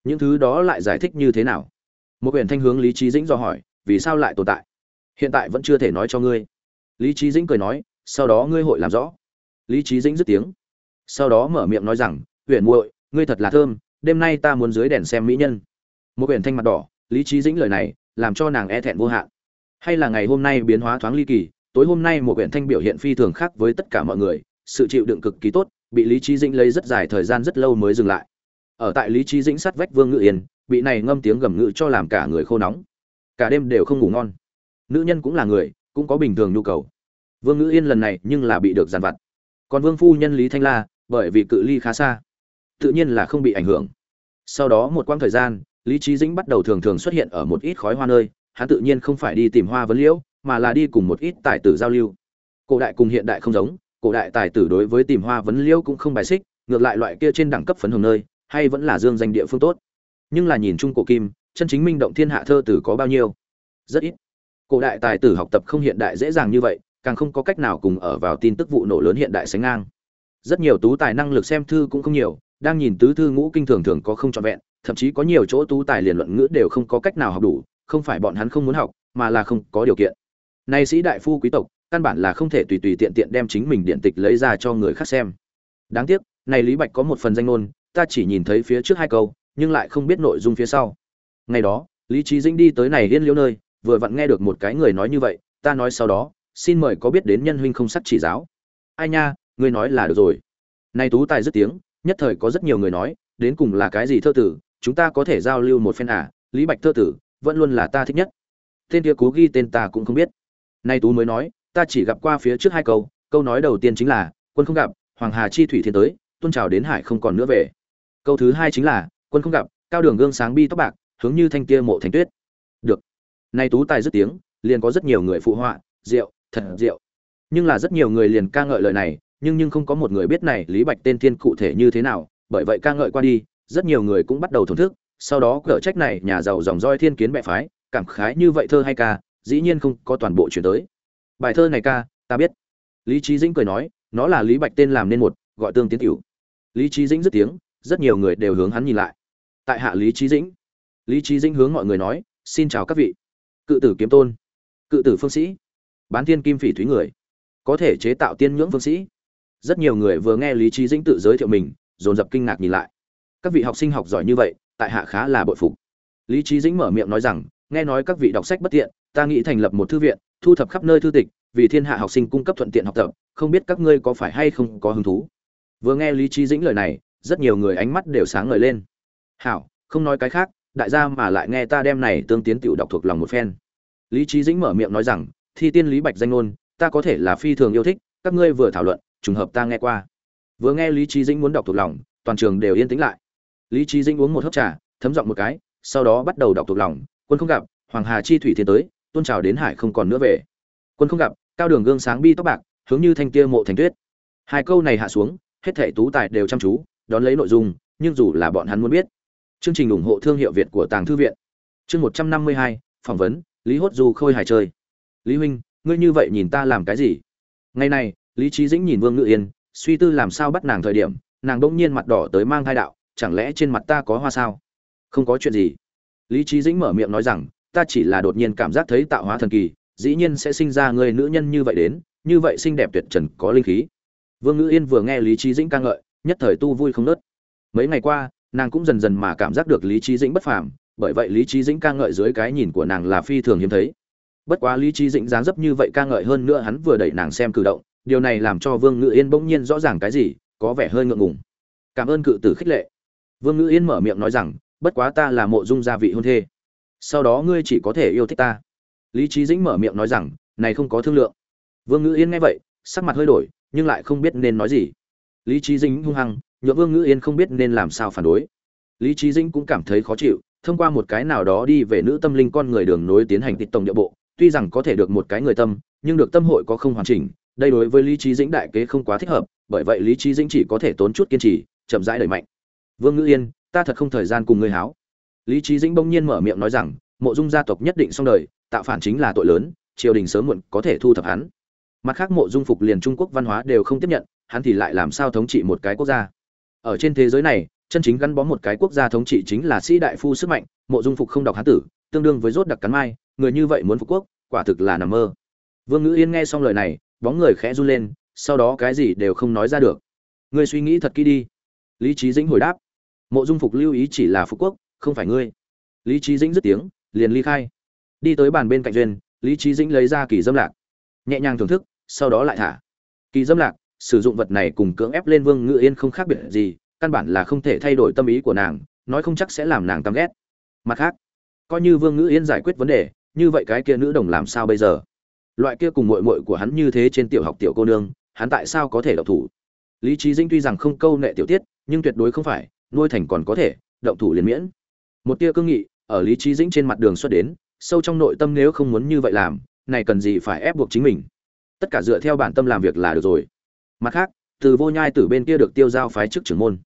những thứ đó lại giải thích như thế nào? Một quyển thanh hướng lý trí dĩnh do hỏi, vì sao lại tồn tại? Hiện tại vẫn chưa thể nói cho ngươi. Lý trí dĩnh cười nói, sau đó ngươi hội làm rõ. Lý trí dĩnh dứt tiếng. Sau đó mở miệng nói rằng huyện muội, ngươi thật là thơm, đêm nay ta muốn dưới đèn xem mỹ nhân một quyển thanh mặt đỏ, lý trí dĩnh lời này, làm cho nàng e thẹn vô hạn. Hay là ngày hôm nay biến hóa thoáng ly kỳ, tối hôm nay một quyển thanh biểu hiện phi thường khác với tất cả mọi người, sự chịu đựng cực kỳ tốt, bị lý trí dĩnh lấy rất dài thời gian rất lâu mới dừng lại. Ở tại lý trí dĩnh sát vách vương ngự yên bị này ngâm tiếng gầm ngự cho làm cả người khô nóng. Cả đêm đều không ngủ ngon. Nữ nhân cũng là người, cũng có bình thường nhu cầu. Vương ngự yên lần này nhưng là bị được giàn vặt. Còn vương phu nhân lý thanh la, bởi vì cự ly khá xa, tự nhiên là không bị ảnh hưởng. Sau đó một quãng thời gian lý trí dĩnh bắt đầu thường thường xuất hiện ở một ít khói hoa nơi, hắn tự nhiên không phải đi tìm hoa vấn liễu, mà là đi cùng một ít tài tử giao lưu. Cổ đại cùng hiện đại không giống, cổ đại tài tử đối với tìm hoa vấn liễu cũng không bài xích, ngược lại loại kia trên đẳng cấp phấn hồng nơi, hay vẫn là dương danh địa phương tốt. Nhưng là nhìn chung cổ kim, chân chính minh động thiên hạ thơ tử có bao nhiêu? Rất ít. Cổ đại tài tử học tập không hiện đại dễ dàng như vậy, càng không có cách nào cùng ở vào tin tức vụ nổ lớn hiện đại sánh ngang. Rất nhiều tú tài năng lực xem thư cũng không nhiều, đang nhìn tứ thư ngũ kinh thường thường có không trọn vẹn thậm chí có nhiều chỗ tú tài liền luận ngữ đều không có cách nào học đủ, không phải bọn hắn không muốn học, mà là không có điều kiện. Nay sĩ đại phu quý tộc, căn bản là không thể tùy tùy tiện tiện đem chính mình điện tịch lấy ra cho người khác xem. Đáng tiếc, này lý bạch có một phần danh ngôn, ta chỉ nhìn thấy phía trước hai câu, nhưng lại không biết nội dung phía sau. Ngày đó, lý trí dĩnh đi tới này liên liễu nơi, vừa vặn nghe được một cái người nói như vậy, ta nói sau đó, xin mời có biết đến nhân huynh không sắc chỉ giáo. Ai nha ngươi nói là được rồi. Nay tú tài dứt tiếng, nhất thời có rất nhiều người nói, đến cùng là cái gì thơ tử chúng ta có thể giao lưu một phen à lý bạch thơ tử, vẫn luôn là ta thích nhất. Tên kia cố ghi tên ta cũng không biết. Nay tú mới nói, ta chỉ gặp qua phía trước hai câu câu nói đầu tiên chính là, quân không gặp, hoàng hà chi thủy thiên tới tôn trào đến hải không còn nữa về. Câu thứ hai chính là, quân không gặp, cao đường gương sáng bi tóc bạc, hướng như thanh kia mộ thành tuyết. Được. Nay tú tài dứt tiếng, liền có rất nhiều người phụ họa, rượu, thật rượu. Nhưng là rất nhiều người liền ca ngợi lời này, nhưng nhưng không có một người biết này lý bạch tên thiên cụ thể như thế nào, bởi vậy ca ngợi qua đi rất nhiều người cũng bắt đầu thổn thức, sau đó cở trách này nhà giàu dòng roi thiên kiến bệ phái, cảm khái như vậy thơ hay ca, dĩ nhiên không có toàn bộ chuyển tới. Bài thơ này ca, ta biết. Lý trí dĩnh cười nói, nó là lý bạch tên làm nên một, gọi tương tiến cửu. lý trí dĩnh dứt tiếng, rất nhiều người đều hướng hắn nhìn lại. Tại hạ lý trí dĩnh. Lý trí dĩnh hướng mọi người nói, xin chào các vị. Cự tử kiếm tôn. Cự tử phương sĩ. Bán thiên kim phỉ thúy người. Có thể chế tạo tiên nhưỡng phương sĩ. Rất nhiều người vừa nghe lý trí dĩnh tự giới thiệu mình, dồn dập kinh ngạc nhìn lại các vị học sinh học giỏi như vậy, tại hạ khá là bội phục. Lý trí dĩnh mở miệng nói rằng, nghe nói các vị đọc sách bất tiện, ta nghĩ thành lập một thư viện, thu thập khắp nơi thư tịch, vì thiên hạ học sinh cung cấp thuận tiện học tập, không biết các ngươi có phải hay không có hứng thú? Vừa nghe lý trí dĩnh lời này, rất nhiều người ánh mắt đều sáng ngời lên. Hảo, không nói cái khác, đại gia mà lại nghe ta đem này tương tiến tiểu đọc thuộc lòng một phen. Lý trí dĩnh mở miệng nói rằng, thi tiên lý bạch danh ngôn, ta có thể là phi thường yêu thích, các ngươi vừa thảo luận, trùng hợp ta nghe qua. Vừa nghe lý trí dĩnh muốn đọc thuộc lòng, toàn trường đều yên tĩnh lại lý trí dĩnh uống một hớp trà, thấm giọng một cái, sau đó bắt đầu đọc thuộc lòng, quân không gặp, hoàng hà chi thủy thiên tới, tôn trào đến hải không còn nữa về. Quân không gặp, cao đường gương sáng bi tóc bạc, hướng như thanh kia mộ thành tuyết. Hai câu này hạ xuống, hết thảy tú tài đều chăm chú, đón lấy nội dung, nhưng dù là bọn hắn muốn biết, chương trình ủng hộ thương hiệu việt của tàng thư viện. Chương một trăm năm mươi hai, phỏng vấn, lý hốt du khôi hài chơi. Lý huynh, ngươi như vậy nhìn ta làm cái gì? Ngày này, lý trí dĩnh nhìn vương ngự yên, suy tư làm sao bắt nàng thời điểm, nàng đ ỗ n g nhiên mặt đỏ tới mang thai đạo chẳng lẽ trên mặt ta có hoa sao? Không có chuyện gì. Lý trí dĩnh mở miệng nói rằng, ta chỉ là đột nhiên cảm giác thấy tạo hóa thần kỳ, dĩ nhiên sẽ sinh ra người nữ nhân như vậy đến, như vậy xinh đẹp tuyệt trần, có linh khí. Vương ngữ yên vừa nghe lý trí dĩnh ca ngợi, nhất thời tu vui không nớt. Mấy ngày qua, nàng cũng dần dần mà cảm giác được lý trí dĩnh bất phàm, bởi vậy lý trí dĩnh ca ngợi dưới cái nhìn của nàng là phi thường hiếm thấy. Bất quá lý trí dĩnh dáng dấp như vậy ca ngợi hơn nữa hắn vừa đẩy nàng xem cử động, điều này làm cho vương ngự yên bỗng nhiên rõ ràng cái gì, có vẻ hơi ngượng ngùng. Cảm ơn cự tử khích lệ vương Ngữ yên mở miệng nói rằng, bất quá ta là mộ dung gia vị hôn thê. Sau đó ngươi chỉ có thể yêu thích ta. Lý trí dĩnh mở miệng nói rằng, này không có thương lượng. Vương Ngữ yên nghe vậy, sắc mặt hơi đổi, nhưng lại không biết nên nói gì. Lý trí dĩnh hung hăng nhựa vương Ngữ yên không biết nên làm sao phản đối. Lý trí dĩnh cũng cảm thấy khó chịu, thông qua một cái nào đó đi về nữ tâm linh con người đường nối tiến hành tịch tổng địa bộ, tuy rằng có thể được một cái người tâm, nhưng được tâm hội có không hoàn chỉnh, đây đối với lý trí dĩnh đại kế không quá thích hợp, bởi vậy lý trí dĩnh chỉ có thể tốn chút kiên trì, chậm rãi đẩy mạnh vương ngữ yên, ta thật không thời gian cùng ngươi háo. Lý trí dĩnh bỗng nhiên mở miệng nói rằng, mộ dung gia tộc nhất định xong đời, tạo phản chính là tội lớn, triều đình sớm muộn có thể thu thập hắn. Mặt khác mộ dung phục liền trung quốc văn hóa đều không tiếp nhận, hắn thì lại làm sao thống trị một cái quốc gia. Ở trên thế giới này, chân chính gắn bó một cái quốc gia thống trị chính là sĩ đại phu sức mạnh, mộ dung phục không đọc hán tử, tương đương với rốt đặc cắn mai, người như vậy muốn phục quốc, quả thực là nằm mơ. Vương ngữ yên nghe xong lời này, bóng người khẽ run lên, sau đó cái gì đều không nói ra được. Ngươi suy nghĩ thật kỹ đi. Lý trí dĩnh hồi đáp mộ dung phục lưu ý chỉ là phục quốc, không phải ngươi. Lý trí dĩnh dứt tiếng, liền ly khai. Đi tới bàn bên cạnh duyên, lý trí dĩnh lấy ra kỳ dâm lạc. Nhẹ nhàng thưởng thức, sau đó lại thả. Kỳ dâm lạc, sử dụng vật này cùng cưỡng ép lên vương ngự yên không khác biệt gì, căn bản là không thể thay đổi tâm ý của nàng, nói không chắc sẽ làm nàng căm ghét. Mặt khác, coi như vương ngữ yên giải quyết vấn đề, như vậy cái kia nữ đồng làm sao bây giờ? Loại kia cùng mội mội của hắn như thế trên tiểu học tiểu cô nương, hắn tại sao có thể động thủ? Lý trí dinh tuy rằng không câu nệ tiểu tiết, nhưng tuyệt đối không phải nuôi thành còn có thể, động thủ liền miễn. Một tia cương nghị ở lý trí dĩnh trên mặt đường xuất đến, sâu trong nội tâm nếu không muốn như vậy làm, này cần gì phải ép buộc chính mình. Tất cả dựa theo bản tâm làm việc là được rồi. Mặt khác, từ vô nhai từ bên kia được tiêu giao phái chức trưởng môn.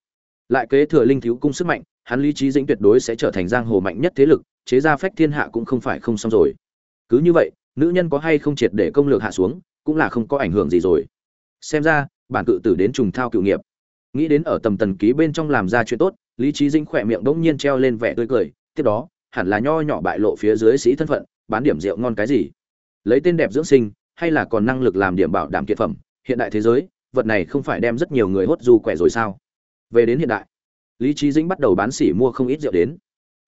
Lại kế thừa linh thiếu cung sức mạnh, hắn lý trí dĩnh tuyệt đối sẽ trở thành giang hồ mạnh nhất thế lực, chế ra phách thiên hạ cũng không phải không xong rồi. Cứ như vậy, nữ nhân có hay không triệt để công lược hạ xuống, cũng là không có ảnh hưởng gì rồi. Xem ra, bản cự tử đến trùng thao cựu nghiệp nghĩ đến ở tầm tần ký bên trong làm ra chuyện tốt, lý trí dĩnh khỏe miệng bỗng nhiên treo lên vẻ tươi cười, tiếp đó, hẳn là nho nhỏ bại lộ phía dưới sĩ thân phận, bán điểm rượu ngon cái gì. Lấy tên đẹp dưỡng sinh, hay là còn năng lực làm điểm bảo đảm kiệt phẩm, hiện đại thế giới, vật này không phải đem rất nhiều người hốt du quẻ rồi sao? Về đến hiện đại, lý trí dĩnh bắt đầu bán xỉ mua không ít rượu đến.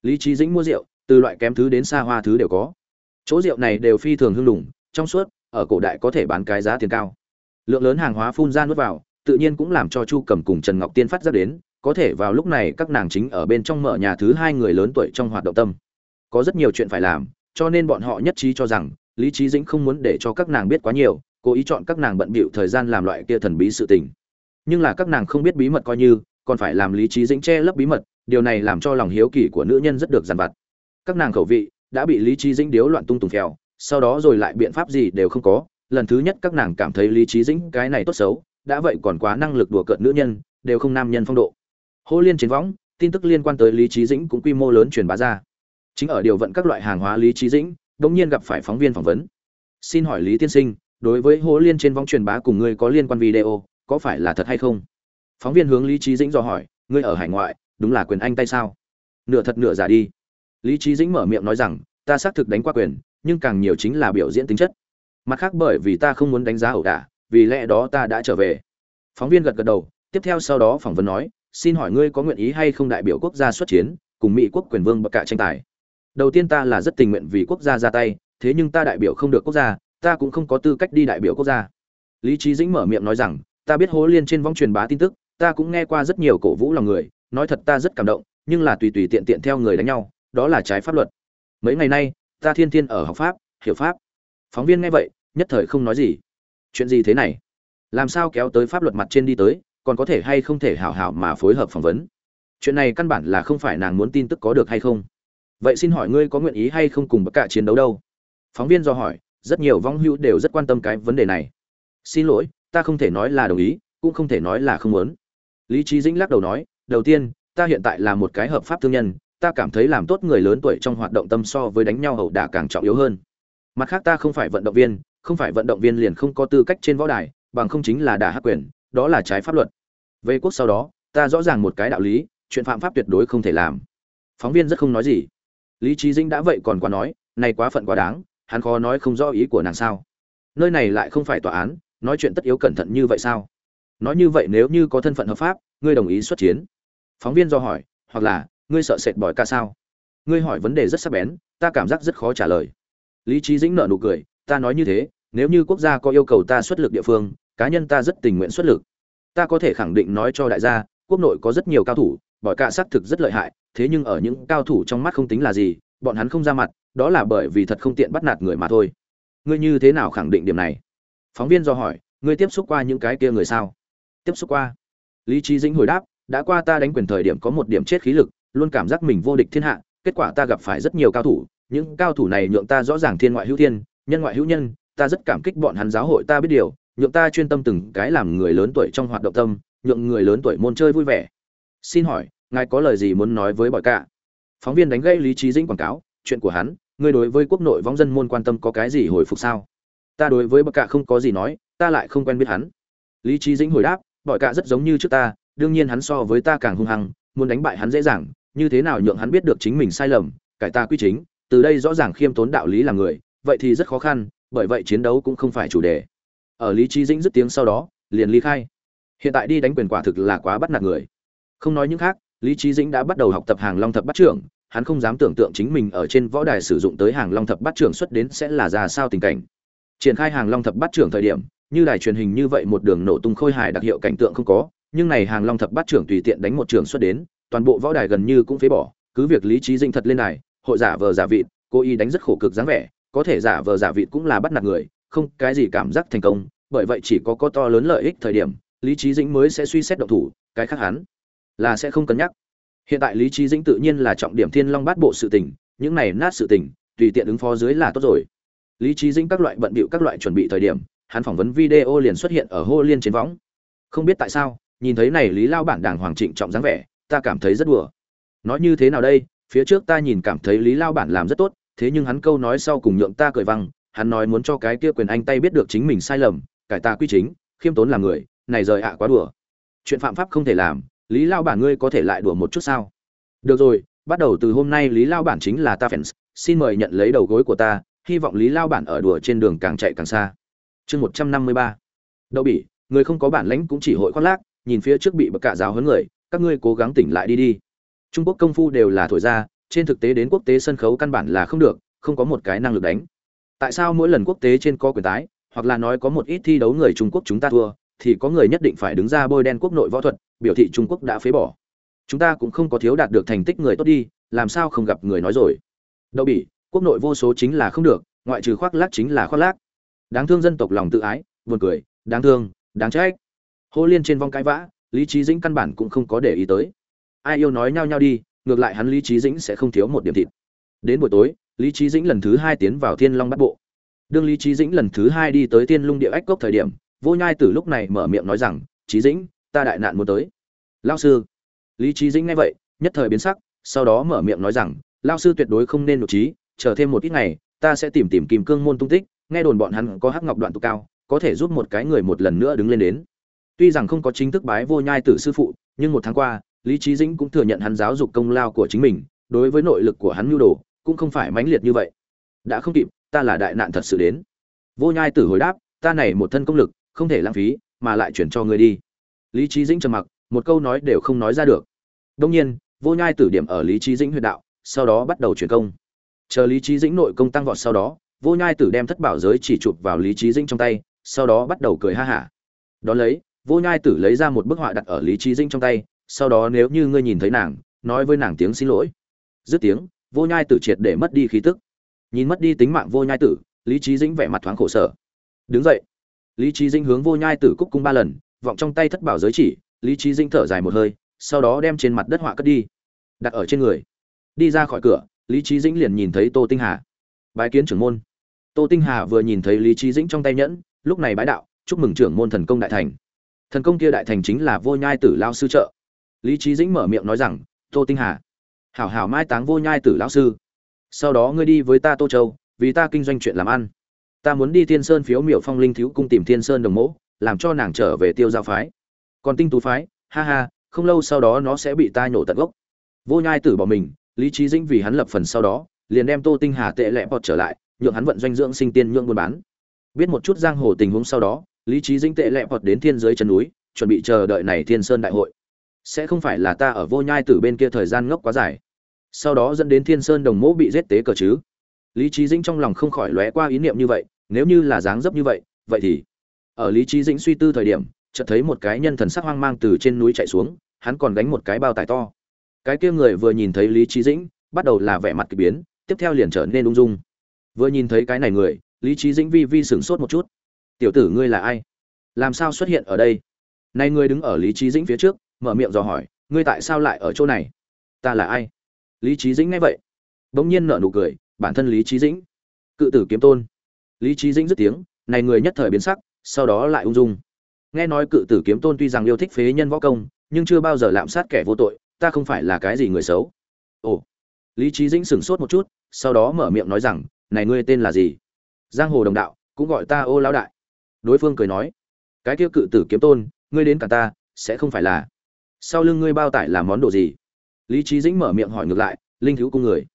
Lý trí dĩnh mua rượu, từ loại kém thứ đến xa hoa thứ đều có. Chỗ rượu này đều phi thường hưng lùng trong suốt, ở cổ đại có thể bán cái giá tiền cao. Lượng lớn hàng hóa phun ra nuốt vào tự nhiên cũng làm cho chu cầm cùng trần ngọc tiên phát ra đến, có thể vào lúc này các nàng chính ở bên trong mở nhà thứ hai người lớn tuổi trong hoạt động tâm. Có rất nhiều chuyện phải làm, cho nên bọn họ nhất trí cho rằng, lý trí dĩnh không muốn để cho các nàng biết quá nhiều, cố ý chọn các nàng bận bịu thời gian làm loại kia thần bí sự tình. Nhưng là các nàng không biết bí mật coi như, còn phải làm lý trí dĩnh che lấp bí mật, điều này làm cho lòng hiếu kỳ của nữ nhân rất được dằn vặt. Các nàng khẩu vị đã bị lý trí dĩnh điếu loạn tung tùng phèo, sau đó rồi lại biện pháp gì đều không có, lần thứ nhất các nàng cảm thấy lý trí dĩnh cái này tốt xấu đã vậy còn quá năng lực đùa cợt nữ nhân, đều không nam nhân phong độ. Hô liên chiến võng, tin tức liên quan tới lý trí dĩnh cũng quy mô lớn truyền bá ra. Chính ở điều vận các loại hàng hóa lý trí dĩnh, đống nhiên gặp phải phóng viên phỏng vấn. Xin hỏi lý tiên sinh, đối với hố liên trên võng truyền bá cùng ngươi có liên quan video, có phải là thật hay không? Phóng viên hướng lý trí dĩnh dò hỏi, ngươi ở hải ngoại, đúng là quyền anh tay sao? Nửa thật nửa giả đi. Lý trí dĩnh mở miệng nói rằng, ta xác thực đánh qua quyền, nhưng càng nhiều chính là biểu diễn tính chất. Mặt khác bởi vì ta không muốn đánh giá ẩu đả vì lẽ đó ta đã trở về. Phóng viên gật gật đầu, tiếp theo sau đó phỏng vấn nói, xin hỏi ngươi có nguyện ý hay không đại biểu quốc gia xuất chiến, cùng mỹ quốc quyền vương bậc cả tranh tài? Đầu tiên ta là rất tình nguyện vì quốc gia ra tay, thế nhưng ta đại biểu không được quốc gia, ta cũng không có tư cách đi đại biểu quốc gia. Lý trí dĩnh mở miệng nói rằng, ta biết hố liên trên vong truyền bá tin tức, ta cũng nghe qua rất nhiều cổ vũ lòng người, nói thật ta rất cảm động, nhưng là tùy tùy tiện tiện theo người đánh nhau, đó là trái pháp luật. Mấy ngày nay, ta thiên thiên ở học pháp, hiểu pháp. Phóng viên nghe vậy, nhất thời không nói gì chuyện gì thế này? Làm sao kéo tới pháp luật mặt trên đi tới, còn có thể hay không thể hảo hảo mà phối hợp phỏng vấn? Chuyện này căn bản là không phải nàng muốn tin tức có được hay không. Vậy xin hỏi ngươi có nguyện ý hay không cùng bất cả chiến đấu đâu? Phóng viên do hỏi, rất nhiều vong hữu đều rất quan tâm cái vấn đề này. Xin lỗi, ta không thể nói là đồng ý, cũng không thể nói là không muốn. Lý trí dĩnh lắc đầu nói, đầu tiên, ta hiện tại là một cái hợp pháp thương nhân, ta cảm thấy làm tốt người lớn tuổi trong hoạt động tâm so với đánh nhau hậu đả càng trọng yếu hơn. Mặt khác ta không phải vận động viên không phải vận động viên liền không có tư cách trên võ đài, bằng không chính là đả hắc quyền, đó là trái pháp luật. Về quốc sau đó, ta rõ ràng một cái đạo lý, chuyện phạm pháp tuyệt đối không thể làm. Phóng viên rất không nói gì. Lý trí dĩnh đã vậy còn quá nói, này quá phận quá đáng, hắn khó nói không rõ ý của nàng sao? Nơi này lại không phải tòa án, nói chuyện tất yếu cẩn thận như vậy sao? Nói như vậy nếu như có thân phận hợp pháp, ngươi đồng ý xuất chiến. Phóng viên do hỏi, hoặc là, ngươi sợ sệt bỏi ca sao? Ngươi hỏi vấn đề rất sắc bén, ta cảm giác rất khó trả lời. Lý trí dĩnh nợ nụ cười ta nói như thế, nếu như quốc gia có yêu cầu ta xuất lực địa phương, cá nhân ta rất tình nguyện xuất lực. Ta có thể khẳng định nói cho đại gia, quốc nội có rất nhiều cao thủ, bỏi cả xác thực rất lợi hại, thế nhưng ở những cao thủ trong mắt không tính là gì, bọn hắn không ra mặt, đó là bởi vì thật không tiện bắt nạt người mà thôi. Ngươi như thế nào khẳng định điểm này? Phóng viên do hỏi, ngươi tiếp xúc qua những cái kia người sao? Tiếp xúc qua. Lý trí dĩnh hồi đáp, đã qua ta đánh quyền thời điểm có một điểm chết khí lực, luôn cảm giác mình vô địch thiên hạ, kết quả ta gặp phải rất nhiều cao thủ, những cao thủ này nhượng ta rõ ràng thiên ngoại hữu thiên nhân ngoại hữu nhân, ta rất cảm kích bọn hắn giáo hội ta biết điều, nhượng ta chuyên tâm từng cái làm người lớn tuổi trong hoạt động tâm, nhượng người lớn tuổi môn chơi vui vẻ. Xin hỏi, ngài có lời gì muốn nói với bỏi cả? Phóng viên đánh gây lý trí dĩnh quảng cáo, chuyện của hắn, ngươi đối với quốc nội vong dân môn quan tâm có cái gì hồi phục sao? Ta đối với bậc cả không có gì nói, ta lại không quen biết hắn. Lý trí dĩnh hồi đáp, bỏi cả rất giống như trước ta, đương nhiên hắn so với ta càng hung hăng, muốn đánh bại hắn dễ dàng, như thế nào nhượng hắn biết được chính mình sai lầm, cải ta quy chính, từ đây rõ ràng khiêm tốn đạo lý là người vậy thì rất khó khăn, bởi vậy chiến đấu cũng không phải chủ đề. Ở lý trí dĩnh dứt tiếng sau đó, liền ly khai. Hiện tại đi đánh quyền quả thực là quá bắt nạt người. Không nói những khác, lý trí dĩnh đã bắt đầu học tập hàng long thập bắt trưởng, hắn không dám tưởng tượng chính mình ở trên võ đài sử dụng tới hàng long thập bắt trưởng xuất đến sẽ là ra sao tình cảnh. Triển khai hàng long thập bắt trưởng thời điểm, như đài truyền hình như vậy một đường nổ tung khôi hài đặc hiệu cảnh tượng không có, nhưng này hàng long thập bắt trưởng tùy tiện đánh một trường xuất đến, toàn bộ võ đài gần như cũng phế bỏ, cứ việc lý trí dinh thật lên đài, hội giả vờ giả vịt cô y đánh rất khổ cực dáng vẻ có thể giả vờ giả vịt cũng là bắt nạt người, không cái gì cảm giác thành công, bởi vậy chỉ có có to lớn lợi ích thời điểm, lý trí dĩnh mới sẽ suy xét động thủ, cái khác hắn là sẽ không cân nhắc. Hiện tại lý trí dĩnh tự nhiên là trọng điểm thiên long bát bộ sự tình, những này nát sự tình, tùy tiện ứng phó dưới là tốt rồi. Lý trí dĩnh các loại bận bịu các loại chuẩn bị thời điểm, hắn phỏng vấn video liền xuất hiện ở hô liên trên võng. Không biết tại sao, nhìn thấy này lý lao bản đảng hoàng trịnh trọng dáng vẻ, ta cảm thấy rất đùa. Nói như thế nào đây, phía trước ta nhìn cảm thấy lý lao bản làm rất tốt thế nhưng hắn câu nói sau cùng nhượng ta cười văng, hắn nói muốn cho cái kia quyền anh tay biết được chính mình sai lầm, cải ta quy chính, khiêm tốn là người, này rời ạ à quá đùa. Chuyện phạm pháp không thể làm, lý lao bản ngươi có thể lại đùa một chút sao? Được rồi, bắt đầu từ hôm nay lý lao bản chính là ta fans, xin mời nhận lấy đầu gối của ta, hy vọng lý lao bản ở đùa trên đường càng chạy càng xa. Chương một trăm năm mươi ba. Đậu bỉ, người không có bản lãnh cũng chỉ hội khoác lác, nhìn phía trước bị bậc cả giáo huấn người, các ngươi cố gắng tỉnh lại đi đi. Trung quốc công phu đều là thổi ra trên thực tế đến quốc tế sân khấu căn bản là không được, không có một cái năng lực đánh. Tại sao mỗi lần quốc tế trên có quyền tái, hoặc là nói có một ít thi đấu người trung quốc chúng ta thua, thì có người nhất định phải đứng ra bôi đen quốc nội võ thuật, biểu thị trung quốc đã phế bỏ. Chúng ta cũng không có thiếu đạt được thành tích người tốt đi, làm sao không gặp người nói rồi? Đậu bỉ, quốc nội vô số chính là không được, ngoại trừ khoác lác chính là khoác lác. Đáng thương dân tộc lòng tự ái, buồn cười, đáng thương, đáng trách. Hô liên trên vong cái vã, lý trí dĩnh căn bản cũng không có để ý tới. Ai yêu nói nhau nhau đi ngược lại hắn lý trí dĩnh sẽ không thiếu một điểm thịt. Đến buổi tối, lý trí dĩnh lần thứ hai tiến vào thiên long bắt bộ. Đương lý trí dĩnh lần thứ hai đi tới tiên lung địa ách cốc thời điểm, vô nhai Tử lúc này mở miệng nói rằng trí dĩnh, ta đại nạn muốn tới. Lao sư. Lý trí dĩnh nghe vậy, nhất thời biến sắc, sau đó mở miệng nói rằng lao sư tuyệt đối không nên nộp trí chờ thêm một ít ngày, ta sẽ tìm tìm kìm cương môn tung tích, nghe đồn bọn hắn có hắc ngọc đoạn tụ cao, có thể giúp một cái người một lần nữa đứng lên đến. Tuy rằng không có chính thức bái vô nhai tử sư phụ, nhưng một tháng qua lý trí dĩnh cũng thừa nhận hắn giáo dục công lao của chính mình, đối với nội lực của hắn nhu đồ, cũng không phải mãnh liệt như vậy. Đã không kịp, ta là đại nạn thật sự đến. Vô nhai tử hồi đáp, ta này một thân công lực, không thể lãng phí, mà lại chuyển cho ngươi đi. Lý trí dĩnh trầm mặc, một câu nói đều không nói ra được. Đông nhiên, vô nhai tử điểm ở lý trí dĩnh huyệt đạo, sau đó bắt đầu chuyển công. Chờ lý trí dĩnh nội công tăng vọt sau đó, vô nhai tử đem thất bảo giới chỉ chụp vào lý trí dĩnh trong tay, sau đó bắt đầu cười ha hả. Đón lấy, vô nhai tử lấy ra một bức họa đặt ở lý trí dĩnh trong tay sau đó nếu như ngươi nhìn thấy nàng, nói với nàng tiếng xin lỗi. Dứt tiếng, vô nhai tử triệt để mất đi khí tức. Nhìn mất đi tính mạng vô nhai tử, lý trí dĩnh vẻ mặt thoáng khổ sở. Đứng dậy. Lý trí dĩnh hướng vô nhai tử cúc cung ba lần, vọng trong tay thất bảo giới chỉ, lý trí dĩnh thở dài một hơi, sau đó đem trên mặt đất họa cất đi. Đặt ở trên người. Đi ra khỏi cửa, lý trí dĩnh liền nhìn thấy tô tinh hà. Bái kiến trưởng môn. Tô tinh hà vừa nhìn thấy lý trí dĩnh trong tay nhẫn, lúc này bái đạo, chúc mừng trưởng môn thần công đại thành. Thần công kia đại thành chính là vô nhai tử lao sư trợ lý trí dĩnh mở miệng nói rằng, tô tinh hà, hảo hảo mai táng vô nhai tử lão sư. Sau đó ngươi đi với ta tô châu, vì ta kinh doanh chuyện làm ăn. Ta muốn đi thiên sơn phiếu miểu phong linh thiếu cung tìm thiên sơn đồng mẫu làm cho nàng trở về tiêu giao phái. Còn tinh tú phái, ha ha, không lâu sau đó nó sẽ bị ta nhổ tận gốc. Vô nhai tử bỏ mình, lý trí dĩnh vì hắn lập phần sau đó, liền đem tô tinh hà tệ lẹ bọt trở lại, nhượng hắn vận doanh dưỡng sinh tiên nhượng buôn bán. Biết một chút giang hồ tình huống sau đó, lý trí dĩnh tệ lẹ bọt đến thiên giới chân núi, chuẩn bị chờ đợi này thiên sơn đại hội sẽ không phải là ta ở vô nhai tử bên kia thời gian ngốc quá dài. Sau đó dẫn đến thiên sơn đồng mỗ bị giết tế cờ chứ? Lý trí dĩnh trong lòng không khỏi lóe qua ý niệm như vậy, nếu như là dáng dấp như vậy vậy thì? Ở lý trí dĩnh suy tư thời điểm, chợt thấy một cái nhân thần sắc hoang mang từ trên núi chạy xuống, hắn còn gánh một cái bao tải to. Cái kia người vừa nhìn thấy lý trí dĩnh, bắt đầu là vẻ mặt kỳ biến, tiếp theo liền trở nên ung dung. Vừa nhìn thấy cái này người, lý trí dĩnh vi vi sửng sốt một chút. Tiểu tử ngươi là ai? Làm sao xuất hiện ở đây? Nay ngươi đứng ở lý trí dĩnh phía trước mở miệng dò hỏi, ngươi tại sao lại ở chỗ này? Ta là ai? Lý trí dĩnh nghe vậy, bỗng nhiên nở nụ cười, bản thân lý trí dĩnh, cự tử kiếm tôn. Lý trí dĩnh dứt tiếng, này người nhất thời biến sắc, sau đó lại ung dung. Nghe nói cự tử kiếm tôn tuy rằng yêu thích phế nhân võ công, nhưng chưa bao giờ lạm sát kẻ vô tội, ta không phải là cái gì người xấu. Ồ. Lý trí dĩnh sửng sốt một chút, sau đó mở miệng nói rằng, này ngươi tên là gì? Giang hồ đồng đạo, cũng gọi ta ô lão đại. Đối phương cười nói, cái kia cự tử kiếm tôn, ngươi đến cả ta, sẽ không phải là sau lưng ngươi bao tải là món đồ gì? Lý trí dĩnh mở miệng hỏi ngược lại, linh thiếu cung người.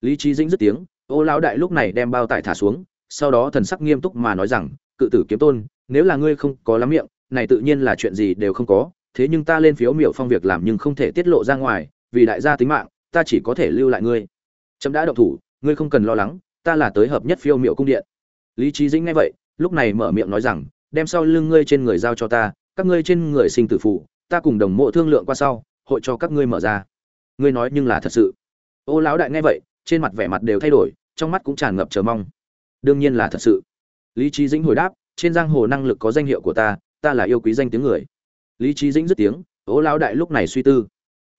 Lý trí dĩnh dứt tiếng, ô lão đại lúc này đem bao tải thả xuống, sau đó thần sắc nghiêm túc mà nói rằng, cự tử kiếm tôn, nếu là ngươi không có lắm miệng, này tự nhiên là chuyện gì đều không có, thế nhưng ta lên phiếu miểu phong việc làm nhưng không thể tiết lộ ra ngoài, vì đại gia tính mạng, ta chỉ có thể lưu lại ngươi. Trẫm đã động thủ, ngươi không cần lo lắng, ta là tới hợp nhất phiêu miểu cung điện. Lý trí dĩnh nghe vậy, lúc này mở miệng nói rằng, đem sau lưng ngươi trên người giao cho ta, các ngươi trên người sinh tử phụ ta cùng đồng mộ thương lượng qua sau, hội cho các ngươi mở ra. Ngươi nói nhưng là thật sự. Ô lão đại nghe vậy, trên mặt vẻ mặt đều thay đổi, trong mắt cũng tràn ngập chờ mong. Đương nhiên là thật sự. Lý trí dĩnh hồi đáp, trên giang hồ năng lực có danh hiệu của ta ta là yêu quý danh tiếng người. Lý trí dĩnh dứt tiếng, ô lão đại lúc này suy tư.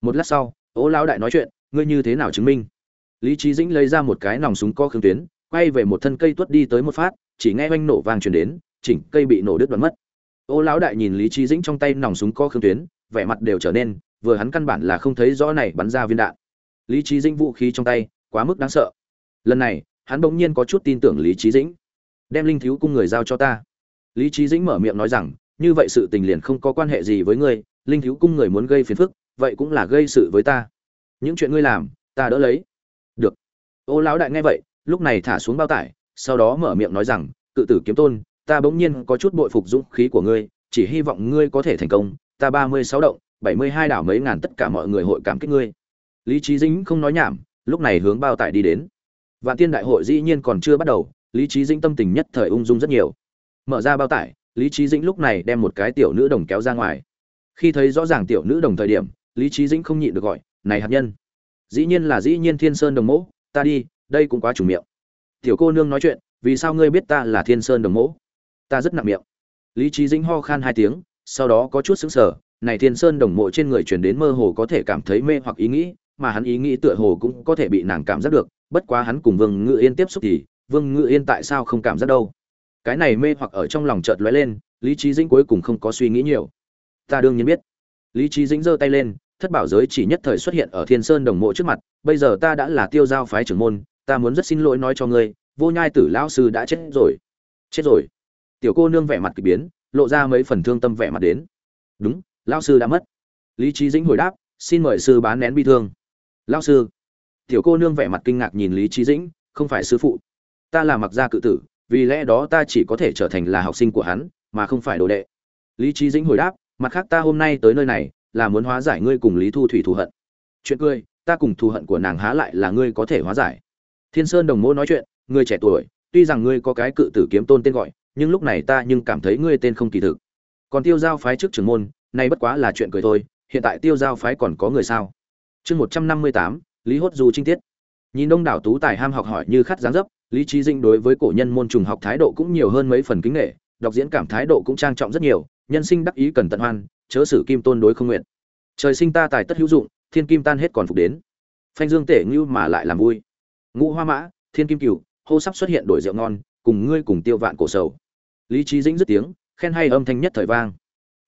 Một lát sau, ô lão đại nói chuyện, ngươi như thế nào chứng minh? Lý trí dĩnh lấy ra một cái nòng súng co khương tuyến, quay về một thân cây tuất đi tới một phát, chỉ nghe oanh nổ vang truyền đến, chỉnh cây bị nổ đứt đoạn mất ô lão đại nhìn lý trí dĩnh trong tay nòng súng có khương tuyến, vẻ mặt đều trở nên, vừa hắn căn bản là không thấy rõ này bắn ra viên đạn. Lý trí dĩnh vũ khí trong tay, quá mức đáng sợ. Lần này, hắn bỗng nhiên có chút tin tưởng lý trí dĩnh. Đem linh thiếu cung người giao cho ta. Lý trí dĩnh mở miệng nói rằng, như vậy sự tình liền không có quan hệ gì với ngươi, linh thiếu cung người muốn gây phiền phức, vậy cũng là gây sự với ta. Những chuyện ngươi làm, ta đỡ lấy. Được. Ô lão đại nghe vậy, lúc này thả xuống bao tải, sau đó mở miệng nói rằng, cự tử kiếm tôn ta bỗng nhiên có chút bội phục dũng khí của ngươi, chỉ hy vọng ngươi có thể thành công. Ta ba mươi sáu động, bảy mươi hai đảo mấy ngàn tất cả mọi người hội cảm kích ngươi. Lý Chí dĩnh không nói nhảm, lúc này hướng bao tải đi đến. Vạn tiên đại hội dĩ nhiên còn chưa bắt đầu, lý Chí dĩnh tâm tình nhất thời ung dung rất nhiều. Mở ra bao tải, lý Chí dĩnh lúc này đem một cái tiểu nữ đồng kéo ra ngoài. Khi thấy rõ ràng tiểu nữ đồng thời điểm, lý Chí dĩnh không nhịn được gọi, này hạt nhân, dĩ nhiên là dĩ nhiên thiên sơn đồng mẫu ta đi, đây cũng quá chủ miệng. Tiểu cô nương nói chuyện, vì sao ngươi biết ta là thiên sơn đồng mẫu ta rất nặng miệng. Lý trí dĩnh ho khan hai tiếng, sau đó có chút sững sờ, này thiên sơn đồng mộ trên người truyền đến mơ hồ có thể cảm thấy mê hoặc ý nghĩ, mà hắn ý nghĩ tựa hồ cũng có thể bị nàng cảm giác được, bất quá hắn cùng vương ngự yên tiếp xúc thì, vương ngự yên tại sao không cảm giác đâu? Cái này mê hoặc ở trong lòng chợt lóe lên, lý trí dĩnh cuối cùng không có suy nghĩ nhiều. Ta đương nhiên biết. Lý trí dĩnh giơ tay lên, thất bảo giới chỉ nhất thời xuất hiện ở thiên sơn đồng mộ trước mặt, bây giờ ta đã là tiêu giao phái trưởng môn, ta muốn rất xin lỗi nói cho ngươi, vô nhai tử lão sư đã chết rồi. Chết rồi tiểu cô nương vẻ mặt kỳ biến, lộ ra mấy phần thương tâm vẻ mặt đến. Đúng, lão sư đã mất. Lý trí dĩnh hồi đáp, xin mời sư bán nén bi thương. Lão sư? Tiểu cô nương vẻ mặt kinh ngạc nhìn lý trí dĩnh, không phải sư phụ. Ta là mặc gia cự tử, vì lẽ đó ta chỉ có thể trở thành là học sinh của hắn, mà không phải đồ đệ. Lý trí dĩnh hồi đáp, mặt khác ta hôm nay tới nơi này, là muốn hóa giải ngươi cùng lý thu thủy thù hận. Chuyện cười, ta cùng thù hận của nàng há lại là ngươi có thể hóa giải. Thiên sơn đồng mô nói chuyện, ngươi trẻ tuổi, tuy rằng ngươi có cái cự tử kiếm tôn tên gọi nhưng lúc này ta nhưng cảm thấy ngươi tên không kỳ thực. Còn tiêu giao phái trước trưởng môn, nay bất quá là chuyện cười thôi, hiện tại tiêu giao phái còn có người sao? Chương một trăm năm mươi tám, lý hốt du trinh tiết. Nhìn đông đảo tú tài ham học hỏi như khát dáng dấp, lý trí dinh đối với cổ nhân môn trùng học thái độ cũng nhiều hơn mấy phần kính nghệ đọc diễn cảm thái độ cũng trang trọng rất nhiều, nhân sinh đắc ý cần tận hoan, chớ sử kim tôn đối không nguyện. Trời sinh ta tài tất hữu dụng, thiên kim tan hết còn phục đến. Phanh dương tể ngưu mà lại làm vui. Ngũ hoa mã, thiên kim cửu, hô sắp xuất hiện đổi rượu ngon, cùng ngươi cùng tiêu vạn cổ sầu lý trí dĩnh dứt tiếng, khen hay âm thanh nhất thời vang.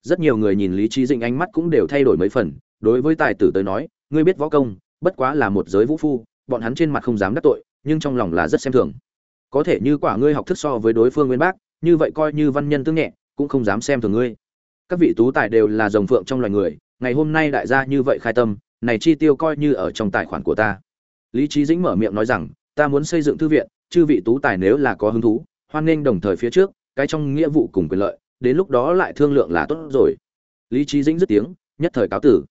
Rất nhiều người nhìn lý trí dĩnh ánh mắt cũng đều thay đổi mấy phần, đối với tài tử tới nói, ngươi biết võ công, bất quá là một giới vũ phu, bọn hắn trên mặt không dám đắc tội, nhưng trong lòng là rất xem thường. Có thể như quả ngươi học thức so với đối phương nguyên bác, như vậy coi như văn nhân tương nhẹ, cũng không dám xem thường ngươi. Các vị tú tài đều là rồng phượng trong loài người, ngày hôm nay đại gia như vậy khai tâm, này chi tiêu coi như ở trong tài khoản của ta. Lý trí dĩnh mở miệng nói rằng, ta muốn xây dựng thư viện, chư vị tú tài nếu là có hứng thú, hoan nghênh đồng thời phía trước cái trong nghĩa vụ cùng quyền lợi, đến lúc đó lại thương lượng là tốt rồi. Lý trí dĩnh dứt tiếng, nhất thời cáo tử.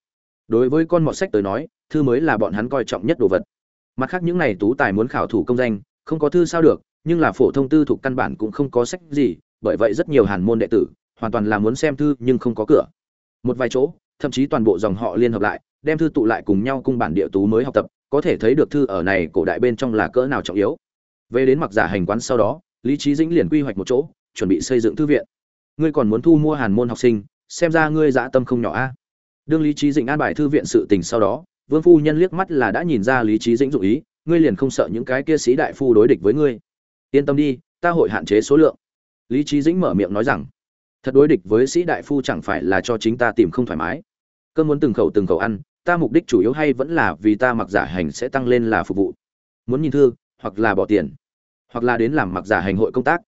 Đối với con mọt sách tới nói, thư mới là bọn hắn coi trọng nhất đồ vật. Mặt khác những này tú tài muốn khảo thủ công danh, không có thư sao được, nhưng là phổ thông tư thuộc căn bản cũng không có sách gì, bởi vậy rất nhiều hàn môn đệ tử, hoàn toàn là muốn xem thư nhưng không có cửa. Một vài chỗ, thậm chí toàn bộ dòng họ liên hợp lại, đem thư tụ lại cùng nhau cung bản địa tú mới học tập, có thể thấy được thư ở này cổ đại bên trong là cỡ nào trọng yếu. Về đến mặc giả hành quán sau đó, lý trí dĩnh liền quy hoạch một chỗ chuẩn bị xây dựng thư viện. Ngươi còn muốn thu mua hàn môn học sinh, xem ra ngươi dã tâm không nhỏ a. Đương lý trí dĩnh an bài thư viện sự tình sau đó, vương phu nhân liếc mắt là đã nhìn ra lý trí dĩnh dụ ý, ngươi liền không sợ những cái kia sĩ đại phu đối địch với ngươi. Yên tâm đi, ta hội hạn chế số lượng. Lý trí dĩnh mở miệng nói rằng, thật đối địch với sĩ đại phu chẳng phải là cho chính ta tìm không thoải mái. Cơ muốn từng khẩu từng khẩu ăn, ta mục đích chủ yếu hay vẫn là vì ta mặc giả hành sẽ tăng lên là phục vụ. Muốn nhìn thư, hoặc là bỏ tiền, hoặc là đến làm mặc giả hành hội công tác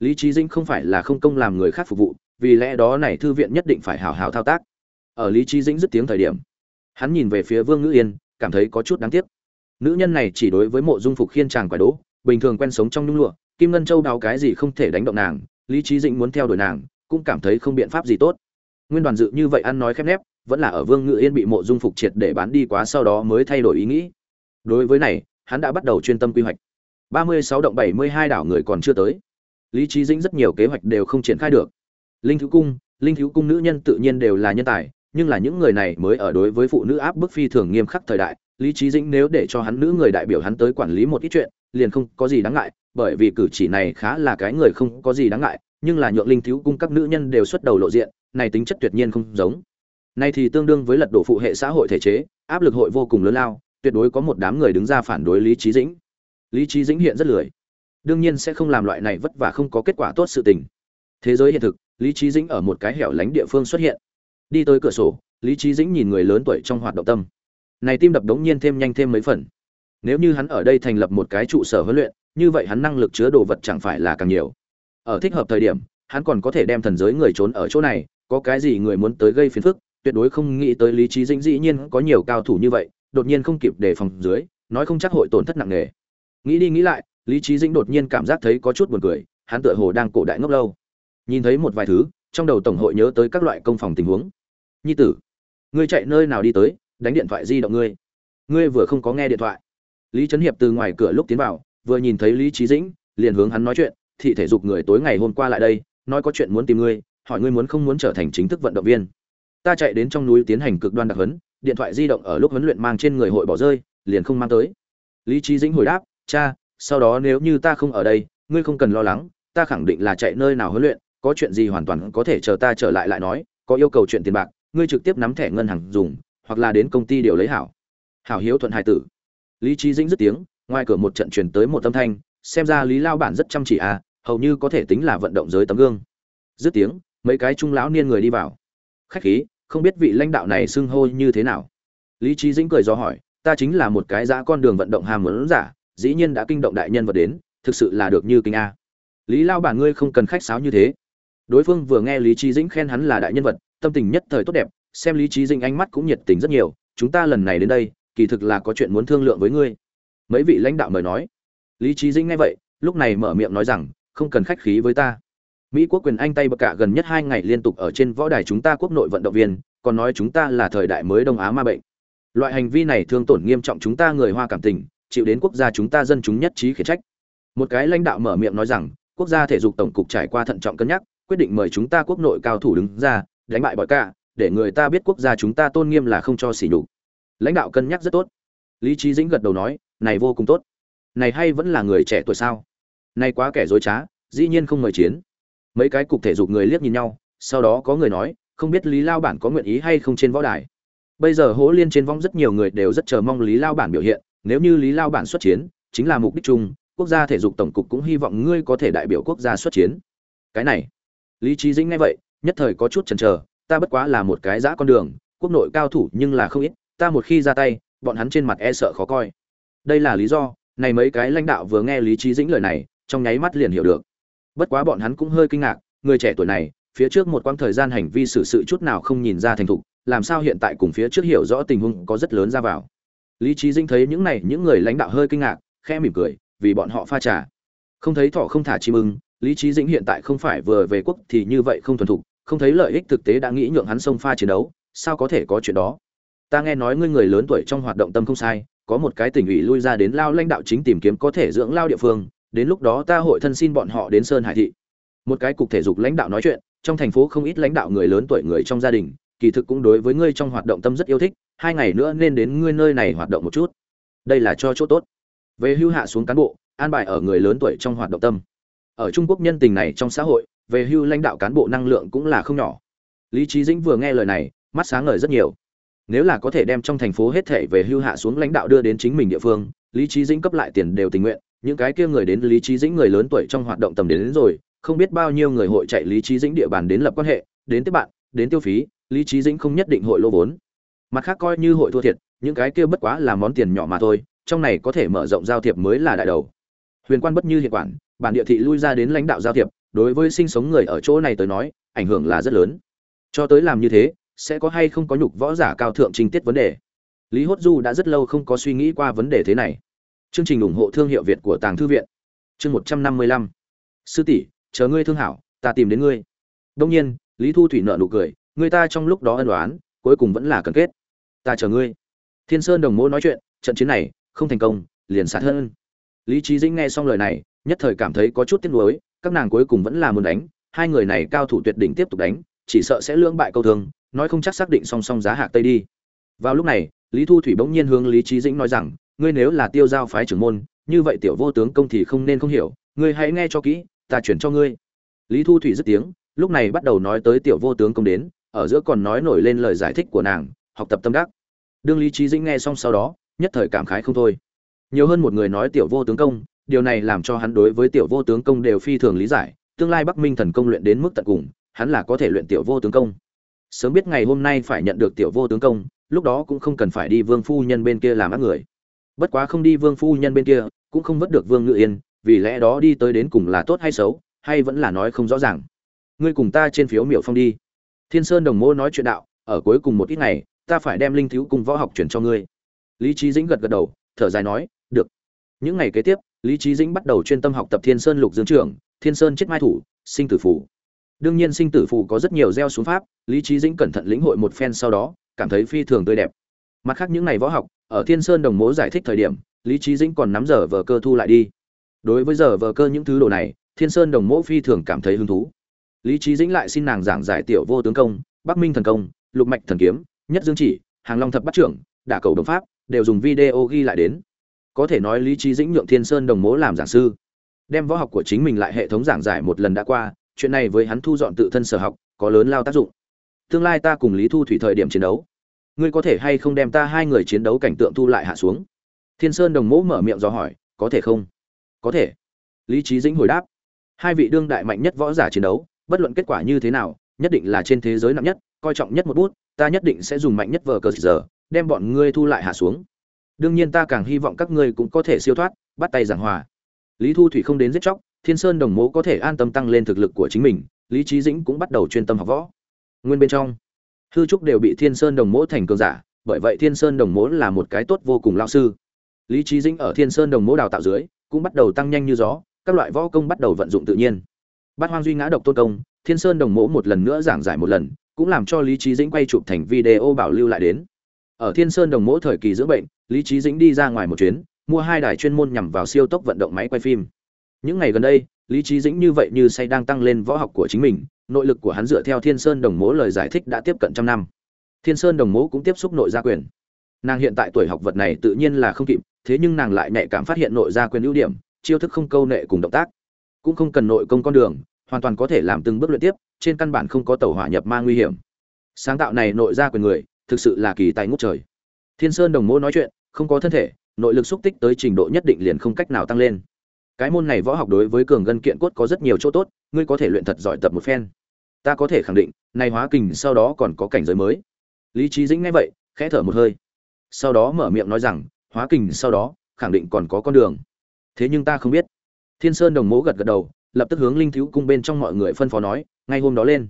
lý trí dĩnh không phải là không công làm người khác phục vụ, vì lẽ đó này thư viện nhất định phải hào hào thao tác. Ở lý trí dĩnh dứt tiếng thời điểm, hắn nhìn về phía vương ngữ yên, cảm thấy có chút đáng tiếc. Nữ nhân này chỉ đối với mộ dung phục khiên chàng quái đố, bình thường quen sống trong nhung lụa, kim ngân châu đào cái gì không thể đánh động nàng, lý trí dĩnh muốn theo đuổi nàng, cũng cảm thấy không biện pháp gì tốt. Nguyên đoàn dự như vậy ăn nói khép nép, vẫn là ở vương ngự yên bị mộ dung phục triệt để bán đi quá sau đó mới thay đổi ý nghĩ. Đối với này, hắn đã bắt đầu chuyên tâm quy hoạch. Ba mươi sáu động bảy mươi hai đảo người còn chưa tới lý trí dĩnh rất nhiều kế hoạch đều không triển khai được. Linh thiếu cung, linh thiếu cung nữ nhân tự nhiên đều là nhân tài, nhưng là những người này mới ở đối với phụ nữ áp bức phi thường nghiêm khắc thời đại. Lý trí dĩnh nếu để cho hắn nữ người đại biểu hắn tới quản lý một ít chuyện, liền không có gì đáng ngại, bởi vì cử chỉ này khá là cái người không có gì đáng ngại, nhưng là nhượng linh thiếu cung các nữ nhân đều xuất đầu lộ diện, này tính chất tuyệt nhiên không giống. Này thì tương đương với lật đổ phụ hệ xã hội thể chế, áp lực hội vô cùng lớn lao, tuyệt đối có một đám người đứng ra phản đối lý trí dĩnh. Lý trí dĩnh hiện rất lười đương nhiên sẽ không làm loại này vất vả không có kết quả tốt sự tình. Thế giới hiện thực, lý trí dĩnh ở một cái hẻo lánh địa phương xuất hiện. Đi tới cửa sổ, lý trí dĩnh nhìn người lớn tuổi trong hoạt động tâm. Này tim đập đống nhiên thêm nhanh thêm mấy phần. Nếu như hắn ở đây thành lập một cái trụ sở huấn luyện, như vậy hắn năng lực chứa đồ vật chẳng phải là càng nhiều. Ở thích hợp thời điểm, hắn còn có thể đem thần giới người trốn ở chỗ này, có cái gì người muốn tới gây phiền phức, tuyệt đối không nghĩ tới lý trí dĩnh dĩ nhiên có nhiều cao thủ như vậy, đột nhiên không kịp đề phòng dưới, nói không chắc hội tổn thất nặng nề. Nghĩ đi nghĩ lại lý trí dĩnh đột nhiên cảm giác thấy có chút buồn cười, hắn tựa hồ đang cổ đại ngốc lâu. Nhìn thấy một vài thứ, trong đầu tổng hội nhớ tới các loại công phòng tình huống. Nhi tử, ngươi chạy nơi nào đi tới, đánh điện thoại di động ngươi. Ngươi vừa không có nghe điện thoại. Lý trấn hiệp từ ngoài cửa lúc tiến vào, vừa nhìn thấy lý trí dĩnh, liền hướng hắn nói chuyện, thị thể dục người tối ngày hôm qua lại đây, nói có chuyện muốn tìm ngươi, hỏi ngươi muốn không muốn trở thành chính thức vận động viên. Ta chạy đến trong núi tiến hành cực đoan đặc huấn, điện thoại di động ở lúc huấn luyện mang trên người hội bỏ rơi, liền không mang tới. Lý trí dĩnh hồi đáp, cha sau đó nếu như ta không ở đây, ngươi không cần lo lắng, ta khẳng định là chạy nơi nào huấn luyện, có chuyện gì hoàn toàn có thể chờ ta trở lại lại nói, có yêu cầu chuyện tiền bạc, ngươi trực tiếp nắm thẻ ngân hàng dùng, hoặc là đến công ty điều lấy hảo. Hảo hiếu thuận hải tử. Lý trí dĩnh dứt tiếng, ngoài cửa một trận truyền tới một âm thanh, xem ra lý lao bản rất chăm chỉ à hầu như có thể tính là vận động giới tấm gương. Dứt tiếng, mấy cái trung lão niên người đi vào. Khách khí, không biết vị lãnh đạo này xưng hô như thế nào. Lý trí dĩnh cười do hỏi, ta chính là một cái dã con đường vận động hàm muốn giả dĩ nhiên đã kinh động đại nhân vật đến, thực sự là được như kinh a. Lý lao bản ngươi không cần khách sáo như thế. Đối phương vừa nghe lý trí dĩnh khen hắn là đại nhân vật, tâm tình nhất thời tốt đẹp, xem lý trí dĩnh ánh mắt cũng nhiệt tình rất nhiều, chúng ta lần này đến đây, kỳ thực là có chuyện muốn thương lượng với ngươi. Mấy vị lãnh đạo mời nói. Lý trí dĩnh nghe vậy, lúc này mở miệng nói rằng, không cần khách khí với ta. Mỹ quốc quyền anh tay bậc cả gần nhất hai ngày liên tục ở trên võ đài chúng ta quốc nội vận động viên, còn nói chúng ta là thời đại mới đông á ma bệnh. Loại hành vi này thương tổn nghiêm trọng chúng ta người hoa cảm tình chịu đến quốc gia chúng ta dân chúng nhất trí khiển trách. Một cái lãnh đạo mở miệng nói rằng, quốc gia thể dục tổng cục trải qua thận trọng cân nhắc, quyết định mời chúng ta quốc nội cao thủ đứng ra, đánh bại bọi cả để người ta biết quốc gia chúng ta tôn nghiêm là không cho xỉ nhục. Lãnh đạo cân nhắc rất tốt. Lý trí dĩnh gật đầu nói, này vô cùng tốt. Này hay vẫn là người trẻ tuổi sao? Này quá kẻ dối trá, dĩ nhiên không mời chiến. Mấy cái cục thể dục người liếc nhìn nhau, sau đó có người nói, không biết lý lao bản có nguyện ý hay không trên võ đài. Bây giờ hố liên trên vong rất nhiều người đều rất chờ mong lý lao bản biểu hiện nếu như lý lao bản xuất chiến, chính là mục đích chung, quốc gia thể dục tổng cục cũng hy vọng ngươi có thể đại biểu quốc gia xuất chiến. Cái này, lý trí dĩnh nghe vậy, nhất thời có chút chần chờ, ta bất quá là một cái giã con đường, quốc nội cao thủ nhưng là không ít, ta một khi ra tay, bọn hắn trên mặt e sợ khó coi. Đây là lý do, này mấy cái lãnh đạo vừa nghe lý trí dĩnh lời này, trong nháy mắt liền hiểu được. Bất quá bọn hắn cũng hơi kinh ngạc, người trẻ tuổi này, phía trước một quãng thời gian hành vi xử sự chút nào không nhìn ra thành thục, làm sao hiện tại cùng phía trước hiểu rõ tình huống có rất lớn ra vào lý trí dinh thấy những này, những người lãnh đạo hơi kinh ngạc, khẽ mỉm cười, vì bọn họ pha trà. Không thấy thọ không thả chim ưng, lý trí dĩnh hiện tại không phải vừa về quốc thì như vậy không thuần thục, không thấy lợi ích thực tế đã nghĩ nhượng hắn xông pha chiến đấu, sao có thể có chuyện đó? Ta nghe nói ngươi người lớn tuổi trong hoạt động tâm không sai, có một cái tỉnh ủy lui ra đến lao lãnh đạo chính tìm kiếm có thể dưỡng lao địa phương, đến lúc đó ta hội thân xin bọn họ đến sơn hải thị. Một cái cục thể dục lãnh đạo nói chuyện, trong thành phố không ít lãnh đạo người lớn tuổi người trong gia đình kỳ thực cũng đối với ngươi trong hoạt động tâm rất yêu thích hai ngày nữa nên đến ngươi nơi này hoạt động một chút. Đây là cho chỗ tốt. Về hưu hạ xuống cán bộ an bài ở người lớn tuổi trong hoạt động tâm. Ở trung quốc nhân tình này trong xã hội về hưu lãnh đạo cán bộ năng lượng cũng là không nhỏ. Lý trí dĩnh vừa nghe lời này mắt sáng ngời rất nhiều. Nếu là có thể đem trong thành phố hết thể về hưu hạ xuống lãnh đạo đưa đến chính mình địa phương lý trí dĩnh cấp lại tiền đều tình nguyện. Những cái kia người đến lý trí dĩnh người lớn tuổi trong hoạt động tầm đến, đến rồi không biết bao nhiêu người hội chạy lý trí dĩnh địa bàn đến lập quan hệ đến tiếp bạn đến tiêu phí, lý trí dĩnh không nhất định hội lô vốn. Mặt khác coi như hội thua thiệt, những cái kia bất quá là món tiền nhỏ mà thôi, trong này có thể mở rộng giao thiệp mới là đại đầu. Huyền quan bất như hiện quản, bản địa thị lui ra đến lãnh đạo giao thiệp, đối với sinh sống người ở chỗ này tới nói, ảnh hưởng là rất lớn. Cho tới làm như thế, sẽ có hay không có nhục võ giả cao thượng trình tiết vấn đề? Lý hốt du đã rất lâu không có suy nghĩ qua vấn đề thế này. Chương trình ủng hộ thương hiệu việt của tàng thư viện. Chương một trăm năm mươi lăm. Sư tỷ, chờ ngươi thương hảo, ta tìm đến ngươi. Đông nhiên lý thu thủy nợ nụ cười, người ta trong lúc đó ân đoán cuối cùng vẫn là cần kết. Ta chờ ngươi. Thiên sơn đồng mô nói chuyện, trận chiến này không thành công, liền sát hơn lý trí dĩnh nghe xong lời này, nhất thời cảm thấy có chút tiếc nuối, các nàng cuối cùng vẫn là muốn đánh, hai người này cao thủ tuyệt đỉnh tiếp tục đánh, chỉ sợ sẽ lưỡng bại câu thương, nói không chắc xác định song song giá hạc tây đi. Vào lúc này, lý thu thủy bỗng nhiên hướng lý trí dĩnh nói rằng, ngươi nếu là tiêu giao phái trưởng môn, như vậy tiểu vô tướng công thì không nên không hiểu, ngươi hãy nghe cho kỹ, ta chuyển cho ngươi. Lý thu thủy dứt tiếng lúc này bắt đầu nói tới tiểu vô tướng công đến, ở giữa còn nói nổi lên lời giải thích của nàng, học tập tâm đắc. Đương lý trí dĩnh nghe xong sau đó, nhất thời cảm khái không thôi. Nhiều hơn một người nói tiểu vô tướng công, điều này làm cho hắn đối với tiểu vô tướng công đều phi thường lý giải, tương lai bắc minh thần công luyện đến mức tận cùng, hắn là có thể luyện tiểu vô tướng công. Sớm biết ngày hôm nay phải nhận được tiểu vô tướng công, lúc đó cũng không cần phải đi vương phu nhân bên kia làm ác người. Bất quá không đi vương phu nhân bên kia, cũng không vớt được vương ngự yên, vì lẽ đó đi tới đến cùng là tốt hay xấu, hay vẫn là nói không rõ ràng ngươi cùng ta trên phiếu miểu phong đi. Thiên sơn đồng mô nói chuyện đạo, ở cuối cùng một ít ngày, ta phải đem linh thiếu cùng võ học chuyển cho ngươi. Lý trí dĩnh gật gật đầu, thở dài nói, được. Những ngày kế tiếp, lý trí dĩnh bắt đầu chuyên tâm học tập thiên sơn lục dương trưởng thiên sơn chết mai thủ, sinh tử phủ đương nhiên sinh tử phủ có rất nhiều gieo xuống pháp, lý trí dĩnh cẩn thận lĩnh hội một phen sau đó, cảm thấy phi thường tươi đẹp. Mặt khác những ngày võ học, ở thiên sơn đồng mố giải thích thời điểm, lý trí dĩnh còn nắm giờ vờ cơ thu lại đi. Đối với giờ vờ cơ những thứ đồ này, thiên sơn đồng mỗ phi thường cảm thấy hứng thú lý trí dĩnh lại xin nàng giảng giải tiểu vô tướng công, bắc minh thần công, lục mạch thần kiếm, nhất dương chỉ, hàng long thập bắt trưởng, đả cầu đồng pháp, đều dùng video ghi lại đến. Có thể nói lý trí dĩnh nhượng thiên sơn đồng mố làm giảng sư. Đem võ học của chính mình lại hệ thống giảng giải một lần đã qua, chuyện này với hắn thu dọn tự thân sở học, có lớn lao tác dụng. Tương lai ta cùng lý thu thủy thời điểm chiến đấu. Ngươi có thể hay không đem ta hai người chiến đấu cảnh tượng thu lại hạ xuống? Thiên sơn đồng mỗ mở miệng do hỏi, có thể không? Có thể. Lý trí dĩnh hồi đáp, hai vị đương đại mạnh nhất võ giả chiến đấu bất luận kết quả như thế nào, nhất định là trên thế giới nặng nhất, coi trọng nhất một bút, ta nhất định sẽ dùng mạnh nhất vờ cờ giờ, đem bọn ngươi thu lại hạ xuống. Đương nhiên ta càng hy vọng các ngươi cũng có thể siêu thoát, bắt tay giảng hòa. Lý thu thủy không đến giết chóc, thiên sơn đồng mố có thể an tâm tăng lên thực lực của chính mình, lý trí dĩnh cũng bắt đầu chuyên tâm học võ. Nguyên bên trong, hư trúc đều bị thiên sơn đồng mỗ thành cường giả, bởi vậy thiên sơn đồng mỗ là một cái tốt vô cùng lao sư. Lý trí dĩnh ở thiên sơn đồng mỗ đào tạo dưới, cũng bắt đầu tăng nhanh như gió, các loại võ công bắt đầu vận dụng tự nhiên bát hoang duy ngã độc tôn công, thiên sơn đồng mỗ một lần nữa giảng giải một lần, cũng làm cho lý trí dĩnh quay chụp thành video bảo lưu lại đến. Ở thiên sơn đồng mỗ thời kỳ dưỡng bệnh, lý trí dĩnh đi ra ngoài một chuyến, mua hai đài chuyên môn nhằm vào siêu tốc vận động máy quay phim. Những ngày gần đây, lý trí dĩnh như vậy như say đang tăng lên võ học của chính mình, nội lực của hắn dựa theo thiên sơn đồng mỗ lời giải thích đã tiếp cận trăm năm. Thiên sơn đồng mỗ cũng tiếp xúc nội gia quyền. Nàng hiện tại tuổi học vật này tự nhiên là không kịp, thế nhưng nàng lại nhạy cảm phát hiện nội gia quyền ưu điểm, chiêu thức không câu nệ cùng động tác. Cũng không cần nội công con đường hoàn toàn có thể làm từng bước luyện tiếp, trên căn bản không có tàu hỏa nhập ma nguy hiểm. Sáng tạo này nội gia quyền người, thực sự là kỳ tài ngút trời. Thiên sơn đồng mô nói chuyện, không có thân thể, nội lực xúc tích tới trình độ nhất định liền không cách nào tăng lên. Cái môn này võ học đối với cường gân kiện cốt có rất nhiều chỗ tốt, ngươi có thể luyện thật giỏi tập một phen. Ta có thể khẳng định này hóa kình sau đó còn có cảnh giới mới. Lý trí dĩnh nghe vậy, khẽ thở một hơi. Sau đó mở miệng nói rằng, hóa kình sau đó, khẳng định còn có con đường. Thế nhưng ta không biết. Thiên sơn đồng mố gật gật đầu lập tức hướng linh thiếu cung bên trong mọi người phân phó nói, ngay hôm đó lên.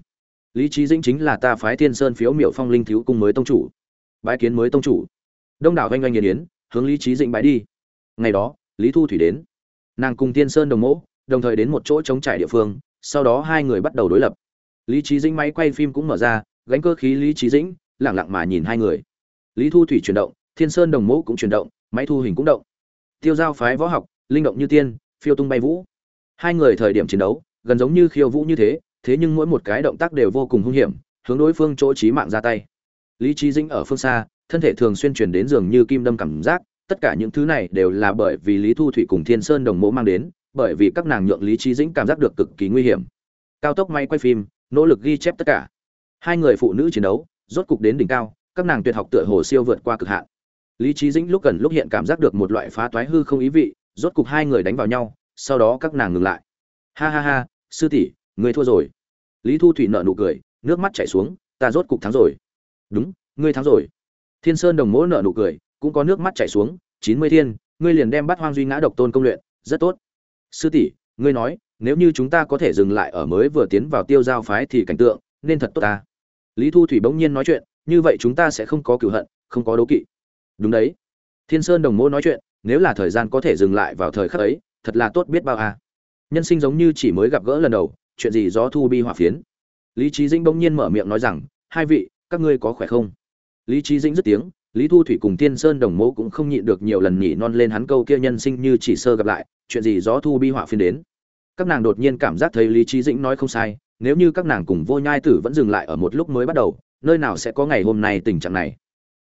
Lý trí dĩnh chính là ta phái thiên sơn phiếu miểu phong linh thiếu cung mới tông chủ. Bái kiến mới tông chủ. Đông đảo oanh oanh nghiền yến hướng lý trí dĩnh bái đi. Ngày đó, lý thu thủy đến. Nàng cùng thiên sơn đồng mẫu đồng thời đến một chỗ chống trải địa phương, sau đó hai người bắt đầu đối lập. Lý trí dĩnh máy quay phim cũng mở ra, gánh cơ khí lý trí dĩnh lẳng lặng mà nhìn hai người. Lý thu thủy chuyển động, thiên sơn đồng mẫu cũng chuyển động, máy thu hình cũng động. Tiêu giao phái võ học, linh động như tiên, phiêu tung bay vũ hai người thời điểm chiến đấu, gần giống như khiêu vũ như thế thế nhưng mỗi một cái động tác đều vô cùng hung hiểm, hướng đối phương chỗ trí mạng ra tay. Lý trí dĩnh ở phương xa, thân thể thường xuyên chuyển đến giường như kim đâm cảm giác, tất cả những thứ này đều là bởi vì lý thu thủy cùng thiên sơn đồng mẫu mang đến, bởi vì các nàng nhượng lý trí dĩnh cảm giác được cực kỳ nguy hiểm. Cao tốc may quay phim, nỗ lực ghi chép tất cả. Hai người phụ nữ chiến đấu, rốt cục đến đỉnh cao, các nàng tuyệt học tựa hồ siêu vượt qua cực hạn. Lý trí dĩnh lúc gần lúc hiện cảm giác được một loại phá toái hư không ý vị, rốt cục hai người đánh vào nhau sau đó các nàng ngừng lại. Ha ha ha, sư tỷ, ngươi thua rồi. Lý thu thủy nợ nụ cười, nước mắt chảy xuống, ta rốt cục thắng rồi. Đúng, ngươi thắng rồi. Thiên sơn đồng mỗ nợ nụ cười, cũng có nước mắt chảy xuống, chín mươi thiên, ngươi liền đem bắt hoang duy ngã độc tôn công luyện, rất tốt. Sư tỷ, ngươi nói, nếu như chúng ta có thể dừng lại ở mới vừa tiến vào tiêu giao phái thì cảnh tượng nên thật tốt ta. Lý thu thủy bỗng nhiên nói chuyện, như vậy chúng ta sẽ không có cửu hận, không có đố kỵ. Đúng đấy. Thiên sơn đồng mô nói chuyện, nếu là thời gian có thể dừng lại vào thời khắc ấy thật là tốt biết bao à. nhân sinh giống như chỉ mới gặp gỡ lần đầu, chuyện gì gió thu bi hỏa phiến. Lý trí dĩnh bỗng nhiên mở miệng nói rằng, hai vị, các ngươi có khỏe không? Lý trí dĩnh dứt tiếng, lý thu thủy cùng tiên sơn đồng mẫu cũng không nhịn được nhiều lần nhỉ non lên hắn câu kia nhân sinh như chỉ sơ gặp lại, chuyện gì gió thu bi hỏa phiên đến. Các nàng đột nhiên cảm giác thấy lý trí dĩnh nói không sai, nếu như các nàng cùng vô nhai tử vẫn dừng lại ở một lúc mới bắt đầu, nơi nào sẽ có ngày hôm nay tình trạng này.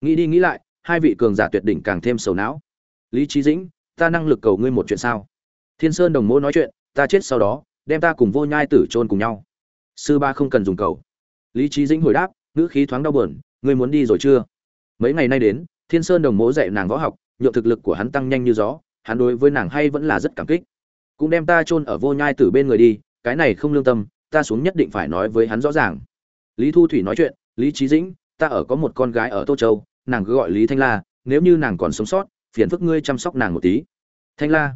Nghĩ đi nghĩ lại, hai vị cường giả tuyệt đỉnh càng thêm sầu não. Lý trí dĩnh, ta năng lực cầu ngươi một chuyện sao? Thiên sơn đồng mỗ nói chuyện, ta chết sau đó, đem ta cùng vô nhai tử chôn cùng nhau. Sư ba không cần dùng cầu. Lý trí dĩnh hồi đáp, ngữ khí thoáng đau buồn, ngươi muốn đi rồi chưa? Mấy ngày nay đến, thiên sơn đồng mỗ dạy nàng võ học, nhượng thực lực của hắn tăng nhanh như gió, hắn đối với nàng hay vẫn là rất cảm kích. Cũng đem ta chôn ở vô nhai Tử bên người đi, cái này không lương tâm, ta xuống nhất định phải nói với hắn rõ ràng. Lý thu thủy nói chuyện, lý trí dĩnh, ta ở có một con gái ở tô châu, nàng cứ gọi lý thanh la, nếu như nàng còn sống sót, phiền phức ngươi chăm sóc nàng một tí. Thanh la?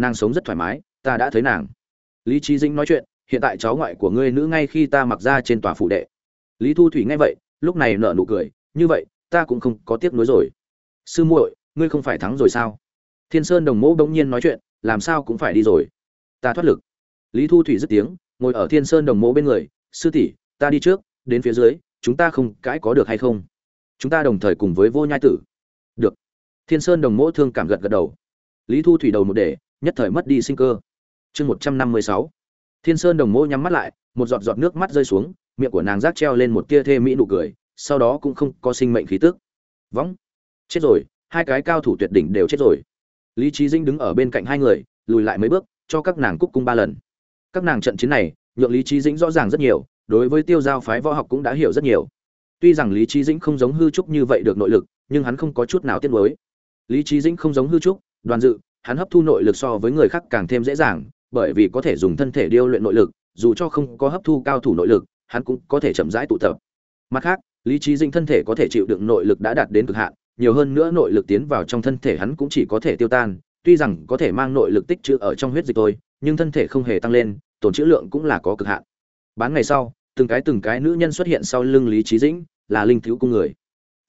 Nàng sống rất thoải mái, ta đã thấy nàng. Lý trí dĩnh nói chuyện, hiện tại cháu ngoại của ngươi nữ ngay khi ta mặc ra trên tòa phụ đệ. Lý thu thủy nghe vậy, lúc này nở nụ cười, như vậy, ta cũng không có tiếc nuối rồi. Sư muội, ngươi không phải thắng rồi sao? Thiên sơn đồng mẫu bỗng nhiên nói chuyện, làm sao cũng phải đi rồi. Ta thoát lực. Lý thu thủy dứt tiếng, ngồi ở thiên sơn đồng mẫu bên người, sư tỷ, ta đi trước, đến phía dưới, chúng ta không cãi có được hay không? Chúng ta đồng thời cùng với vô nhai tử. Được. Thiên sơn đồng mẫu thương cảm gật gật đầu. Lý thu thủy đầu một để nhất thời mất đi sinh cơ. Chương một trăm năm mươi sáu. Thiên sơn đồng Mô nhắm mắt lại, một giọt giọt nước mắt rơi xuống, miệng của nàng rác treo lên một tia thê mỹ nụ cười, sau đó cũng không có sinh mệnh khí tức. Võng. Chết rồi, hai cái cao thủ tuyệt đỉnh đều chết rồi. Lý trí dĩnh đứng ở bên cạnh hai người, lùi lại mấy bước, cho các nàng cúc cung ba lần. Các nàng trận chiến này, nhượng lý trí dĩnh rõ ràng rất nhiều, đối với tiêu giao phái võ học cũng đã hiểu rất nhiều. Tuy rằng lý trí dĩnh không giống hư trúc như vậy được nội lực, nhưng hắn không có chút nào tiếc nuối. Lý trí dĩnh không giống hư trúc, đoàn dự hắn hấp thu nội lực so với người khác càng thêm dễ dàng, bởi vì có thể dùng thân thể điêu luyện nội lực, dù cho không có hấp thu cao thủ nội lực, hắn cũng có thể chậm rãi tụ tập. Mặt khác, lý trí dĩnh thân thể có thể chịu đựng nội lực đã đạt đến cực hạn, nhiều hơn nữa nội lực tiến vào trong thân thể hắn cũng chỉ có thể tiêu tan, tuy rằng có thể mang nội lực tích trữ ở trong huyết dịch thôi, nhưng thân thể không hề tăng lên, tổn trữ lượng cũng là có cực hạn. Bán ngày sau, từng cái từng cái nữ nhân xuất hiện sau lưng lý trí dĩnh, là linh thiếu cung người.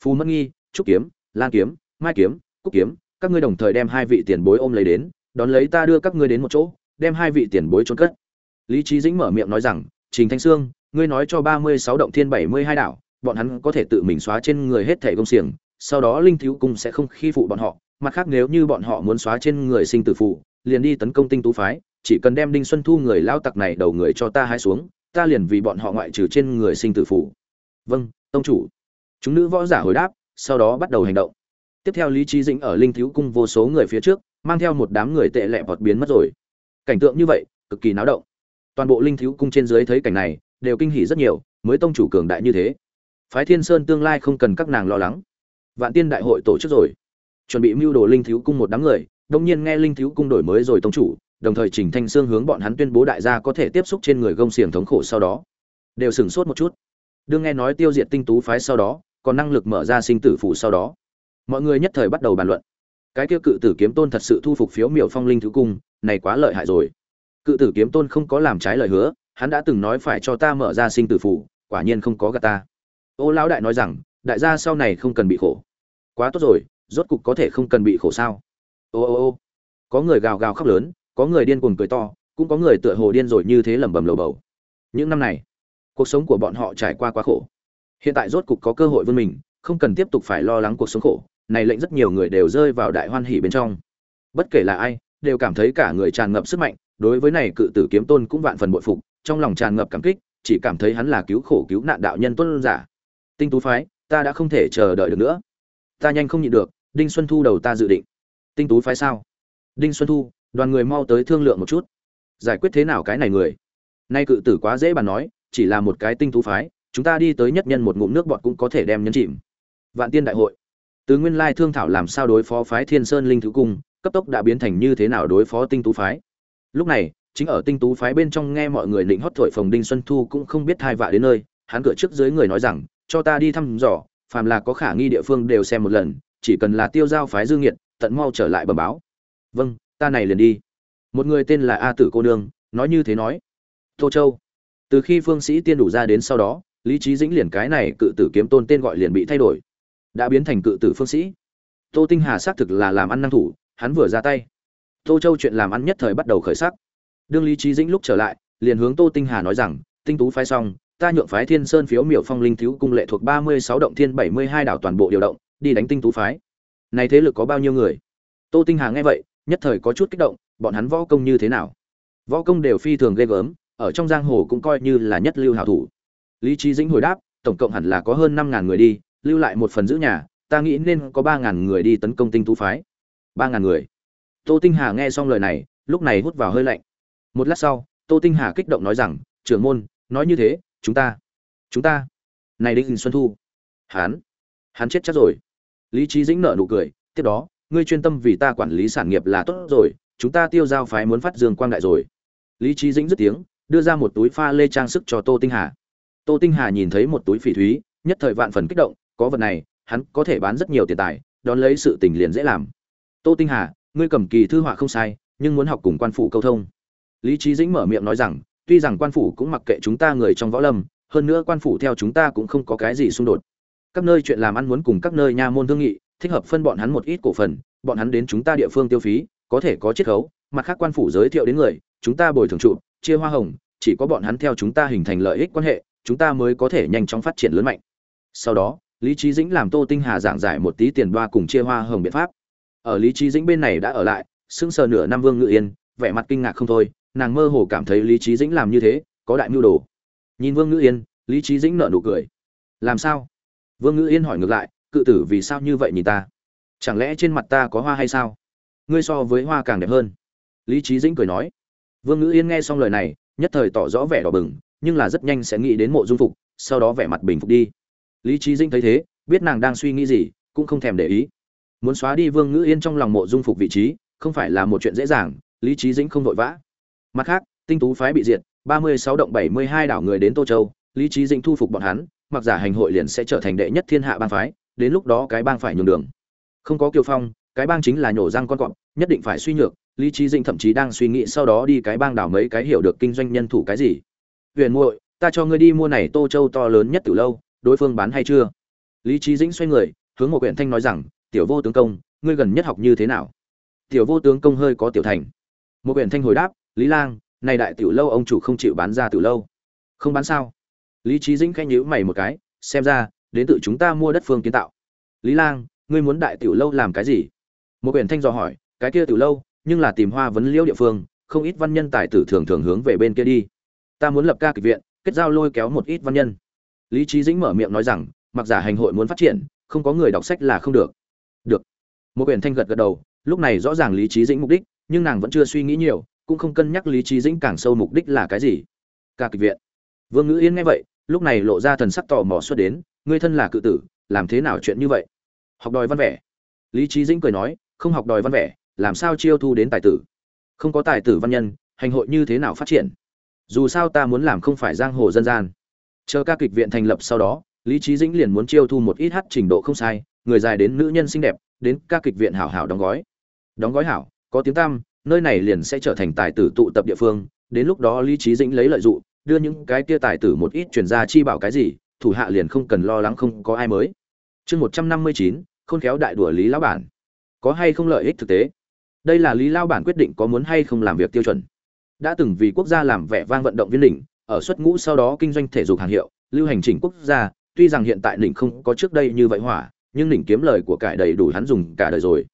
Phù mất nghi, trúc kiếm, lan kiếm, mai kiếm, cúc kiếm các ngươi đồng thời đem hai vị tiền bối ôm lấy đến, đón lấy ta đưa các ngươi đến một chỗ, đem hai vị tiền bối trốn cất. Lý trí dĩnh mở miệng nói rằng, trình thanh sương, ngươi nói cho ba mươi sáu động thiên bảy mươi hai đảo, bọn hắn có thể tự mình xóa trên người hết thẻ công xiềng, sau đó linh thiếu cung sẽ không khi phụ bọn họ. Mặt khác nếu như bọn họ muốn xóa trên người sinh tử phụ, liền đi tấn công tinh tú phái, chỉ cần đem đinh xuân thu người lao tặc này đầu người cho ta hai xuống, ta liền vì bọn họ ngoại trừ trên người sinh tử phụ. Vâng tông chủ. Chúng nữ võ giả hồi đáp, sau đó bắt đầu hành động tiếp theo lý trí dĩnh ở linh thiếu cung vô số người phía trước, mang theo một đám người tệ lẹ vọt biến mất rồi. Cảnh tượng như vậy, cực kỳ náo động. Toàn bộ linh thiếu cung trên dưới thấy cảnh này, đều kinh hỉ rất nhiều, mới tông chủ cường đại như thế. Phái thiên sơn tương lai không cần các nàng lo lắng. Vạn tiên đại hội tổ chức rồi. Chuẩn bị mưu đồ linh thiếu cung một đám người, đông nhiên nghe linh thiếu cung đổi mới rồi tông chủ, đồng thời trình thanh sương hướng bọn hắn tuyên bố đại gia có thể tiếp xúc trên người gông xiềng thống khổ sau đó. Đều sửng sốt một chút. Đương nghe nói tiêu diệt tinh tú phái sau đó, còn năng lực mở ra sinh tử phủ sau đó mọi người nhất thời bắt đầu bàn luận. Cái kia cự tử kiếm tôn thật sự thu phục phiếu miểu phong linh thứ cung, này quá lợi hại rồi. Cự tử kiếm tôn không có làm trái lời hứa, hắn đã từng nói phải cho ta mở ra sinh tử phủ, quả nhiên không có gạt ta. Ô lão đại nói rằng, đại gia sau này không cần bị khổ. Quá tốt rồi, rốt cục có thể không cần bị khổ sao? Ô ô ô. Có người gào gào khóc lớn, có người điên cuồng cười to, cũng có người tựa hồ điên rồi như thế lẩm bẩm lầu bầu. Những năm này, cuộc sống của bọn họ trải qua quá khổ. Hiện tại rốt cục có cơ hội vươn mình, không cần tiếp tục phải lo lắng cuộc sống khổ này lệnh rất nhiều người đều rơi vào đại hoan hỉ bên trong. Bất kể là ai, đều cảm thấy cả người tràn ngập sức mạnh, đối với này cự tử kiếm tôn cũng vạn phần bội phục, trong lòng tràn ngập cảm kích, chỉ cảm thấy hắn là cứu khổ cứu nạn đạo nhân tôn giả. Tinh tú phái, ta đã không thể chờ đợi được nữa. Ta nhanh không nhịn được, đinh xuân thu đầu ta dự định. Tinh tú phái sao? Đinh xuân thu, đoàn người mau tới thương lượng một chút. Giải quyết thế nào cái này người? Nay cự tử quá dễ bàn nói, chỉ là một cái tinh tú phái, chúng ta đi tới nhất nhân một ngụm nước bọt cũng có thể đem nhấn chìm. Vạn tiên đại hội từ nguyên lai thương thảo làm sao đối phó phái thiên sơn linh thứ cung, cấp tốc đã biến thành như thế nào đối phó tinh tú phái? Lúc này, chính ở tinh tú phái bên trong nghe mọi người định hót thổi phồng đinh xuân thu cũng không biết thai vạ đến nơi, hắn cửa trước dưới người nói rằng, cho ta đi thăm dò, phàm là có khả nghi địa phương đều xem một lần, chỉ cần là tiêu giao phái dương nghiệt, tận mau trở lại bờ báo. Vâng ta này liền đi. Một người tên là a tử cô nương, nói như thế nói. Tô châu. Từ khi phương sĩ tiên đủ ra đến sau đó, lý trí dĩnh liền cái này cự tử kiếm tôn tên gọi liền bị thay đổi đã biến thành cự tử phương sĩ. Tô tinh hà xác thực là làm ăn năng thủ, hắn vừa ra tay. Tô châu chuyện làm ăn nhất thời bắt đầu khởi sắc. Đương lý trí dĩnh lúc trở lại, liền hướng tô tinh hà nói rằng, tinh tú phái xong, ta nhượng phái thiên sơn phiếu miểu phong linh thiếu cung lệ thuộc ba mươi sáu động thiên bảy mươi hai đảo toàn bộ điều động, đi đánh tinh tú phái. Này thế lực có bao nhiêu người? Tô tinh hà nghe vậy, nhất thời có chút kích động, bọn hắn võ công như thế nào? Võ công đều phi thường ghê gớm, ở trong giang hồ cũng coi như là nhất lưu hảo thủ. Lý trí dĩnh hồi đáp, tổng cộng hẳn là có hơn năm ngàn người đi lưu lại một phần giữ nhà, ta nghĩ nên có ba ngàn người đi tấn công tinh tú phái. Ba ngàn người. Tô tinh hà nghe xong lời này, lúc này hút vào hơi lạnh. Một lát sau, tô tinh hà kích động nói rằng, trưởng môn, nói như thế, chúng ta chúng ta, này đinh xuân thu, hắn hắn chết chắc rồi. Lý trí dĩnh nợ nụ cười, tiếp đó, ngươi chuyên tâm vì ta quản lý sản nghiệp là tốt rồi, chúng ta tiêu giao phái muốn phát dương quang đại rồi. Lý trí dĩnh dứt tiếng, đưa ra một túi pha lê trang sức cho tô tinh hà. Tô tinh hà nhìn thấy một túi phỉ thúy, nhất thời vạn phần kích động có vật này, hắn có thể bán rất nhiều tiền tài, đón lấy sự tình liền dễ làm. Tô tinh hà, ngươi cầm kỳ thư họa không sai, nhưng muốn học cùng quan phủ câu thông. Lý trí dĩnh mở miệng nói rằng, tuy rằng quan phủ cũng mặc kệ chúng ta người trong võ lâm, hơn nữa quan phủ theo chúng ta cũng không có cái gì xung đột. Các nơi chuyện làm ăn muốn cùng các nơi nha môn thương nghị, thích hợp phân bọn hắn một ít cổ phần, bọn hắn đến chúng ta địa phương tiêu phí, có thể có chiết khấu, mặt khác quan phủ giới thiệu đến người, chúng ta bồi thường trụ, chia hoa hồng, chỉ có bọn hắn theo chúng ta hình thành lợi ích quan hệ, chúng ta mới có thể nhanh chóng phát triển lớn mạnh. Sau đó lý trí dĩnh làm tô tinh hà giảng giải một tí tiền đoa cùng chia hoa hồng biện pháp. Ở lý trí dĩnh bên này đã ở lại, sững sờ nửa năm vương ngự yên, vẻ mặt kinh ngạc không thôi, nàng mơ hồ cảm thấy lý trí dĩnh làm như thế, có đại mưu đồ. Nhìn vương ngự yên, lý trí dĩnh nở nụ cười. Làm sao? Vương ngự yên hỏi ngược lại, cự tử vì sao như vậy nhìn ta? Chẳng lẽ trên mặt ta có hoa hay sao? Ngươi so với hoa càng đẹp hơn. Lý trí dĩnh cười nói. Vương ngự yên nghe xong lời này, nhất thời tỏ rõ vẻ đỏ bừng, nhưng là rất nhanh sẽ nghĩ đến mộ dung phục, sau đó vẻ mặt bình phục đi lý trí dĩnh thấy thế, biết nàng đang suy nghĩ gì, cũng không thèm để ý. Muốn xóa đi vương ngữ yên trong lòng mộ dung phục vị trí, không phải là một chuyện dễ dàng, lý trí dĩnh không vội vã. Mặt khác, tinh tú phái bị diệt, ba mươi sáu động bảy mươi hai đảo người đến tô châu, lý trí dĩnh thu phục bọn hắn, mặc giả hành hội liền sẽ trở thành đệ nhất thiên hạ bang phái, đến lúc đó cái bang phải nhường đường. Không có kiều phong, cái bang chính là nhổ răng con cọp, nhất định phải suy nhược, lý trí dĩnh thậm chí đang suy nghĩ sau đó đi cái bang đảo mấy cái hiểu được kinh doanh nhân thủ cái gì. Huyền muội, ta cho ngươi đi mua này tô châu to lớn nhất từ lâu đối phương bán hay chưa? Lý trí dĩnh xoay người, hướng một huyện thanh nói rằng, tiểu vô tướng công, ngươi gần nhất học như thế nào? Tiểu vô tướng công hơi có tiểu thành. Một huyện thanh hồi đáp, lý lang, này đại tiểu lâu ông chủ không chịu bán ra tiểu lâu. Không bán sao? Lý trí dĩnh khanh nhíu mày một cái, xem ra, đến tự chúng ta mua đất phương kiến tạo. Lý lang, ngươi muốn đại tiểu lâu làm cái gì? Một huyện thanh dò hỏi, cái kia tiểu lâu, nhưng là tìm hoa vấn liễu địa phương, không ít văn nhân tài tử thường thường hướng về bên kia đi. Ta muốn lập ca kịch viện, kết giao lôi kéo một ít văn nhân lý trí dĩnh mở miệng nói rằng, mặc giả hành hội muốn phát triển, không có người đọc sách là không được. Được. Một quyển thanh gật gật đầu, lúc này rõ ràng lý trí dĩnh mục đích, nhưng nàng vẫn chưa suy nghĩ nhiều, cũng không cân nhắc lý trí dĩnh càng sâu mục đích là cái gì. Ca kịch viện. Vương ngữ yên nghe vậy, lúc này lộ ra thần sắc tò mò xuất đến, ngươi thân là cự tử, làm thế nào chuyện như vậy? Học đòi văn vẻ. Lý trí dĩnh cười nói, không học đòi văn vẻ, làm sao chiêu thu đến tài tử? Không có tài tử văn nhân, hành hội như thế nào phát triển? Dù sao ta muốn làm không phải giang hồ dân gian chờ ca kịch viện thành lập sau đó, lý trí dĩnh liền muốn chiêu thu một ít hát trình độ không sai, người dài đến nữ nhân xinh đẹp, đến ca kịch viện hảo hảo đóng gói. Đóng gói hảo, có tiếng tam nơi này liền sẽ trở thành tài tử tụ tập địa phương, đến lúc đó lý trí dĩnh lấy lợi dụng, đưa những cái kia tài tử một ít chuyển ra chi bảo cái gì, thủ hạ liền không cần lo lắng không có ai mới. Chương một trăm năm mươi chín, khôn khéo đại đùa lý lão bản. Có hay không lợi ích thực tế? Đây là lý lao bản quyết định có muốn hay không làm việc tiêu chuẩn. Đã từng vì quốc gia làm vẻ vang vận động viên đỉnh ở xuất ngũ sau đó kinh doanh thể dục hàng hiệu, lưu hành trình quốc gia, tuy rằng hiện tại đỉnh không có trước đây như vậy hỏa, nhưng đỉnh kiếm lời của cải đầy đủ hắn dùng cả đời rồi.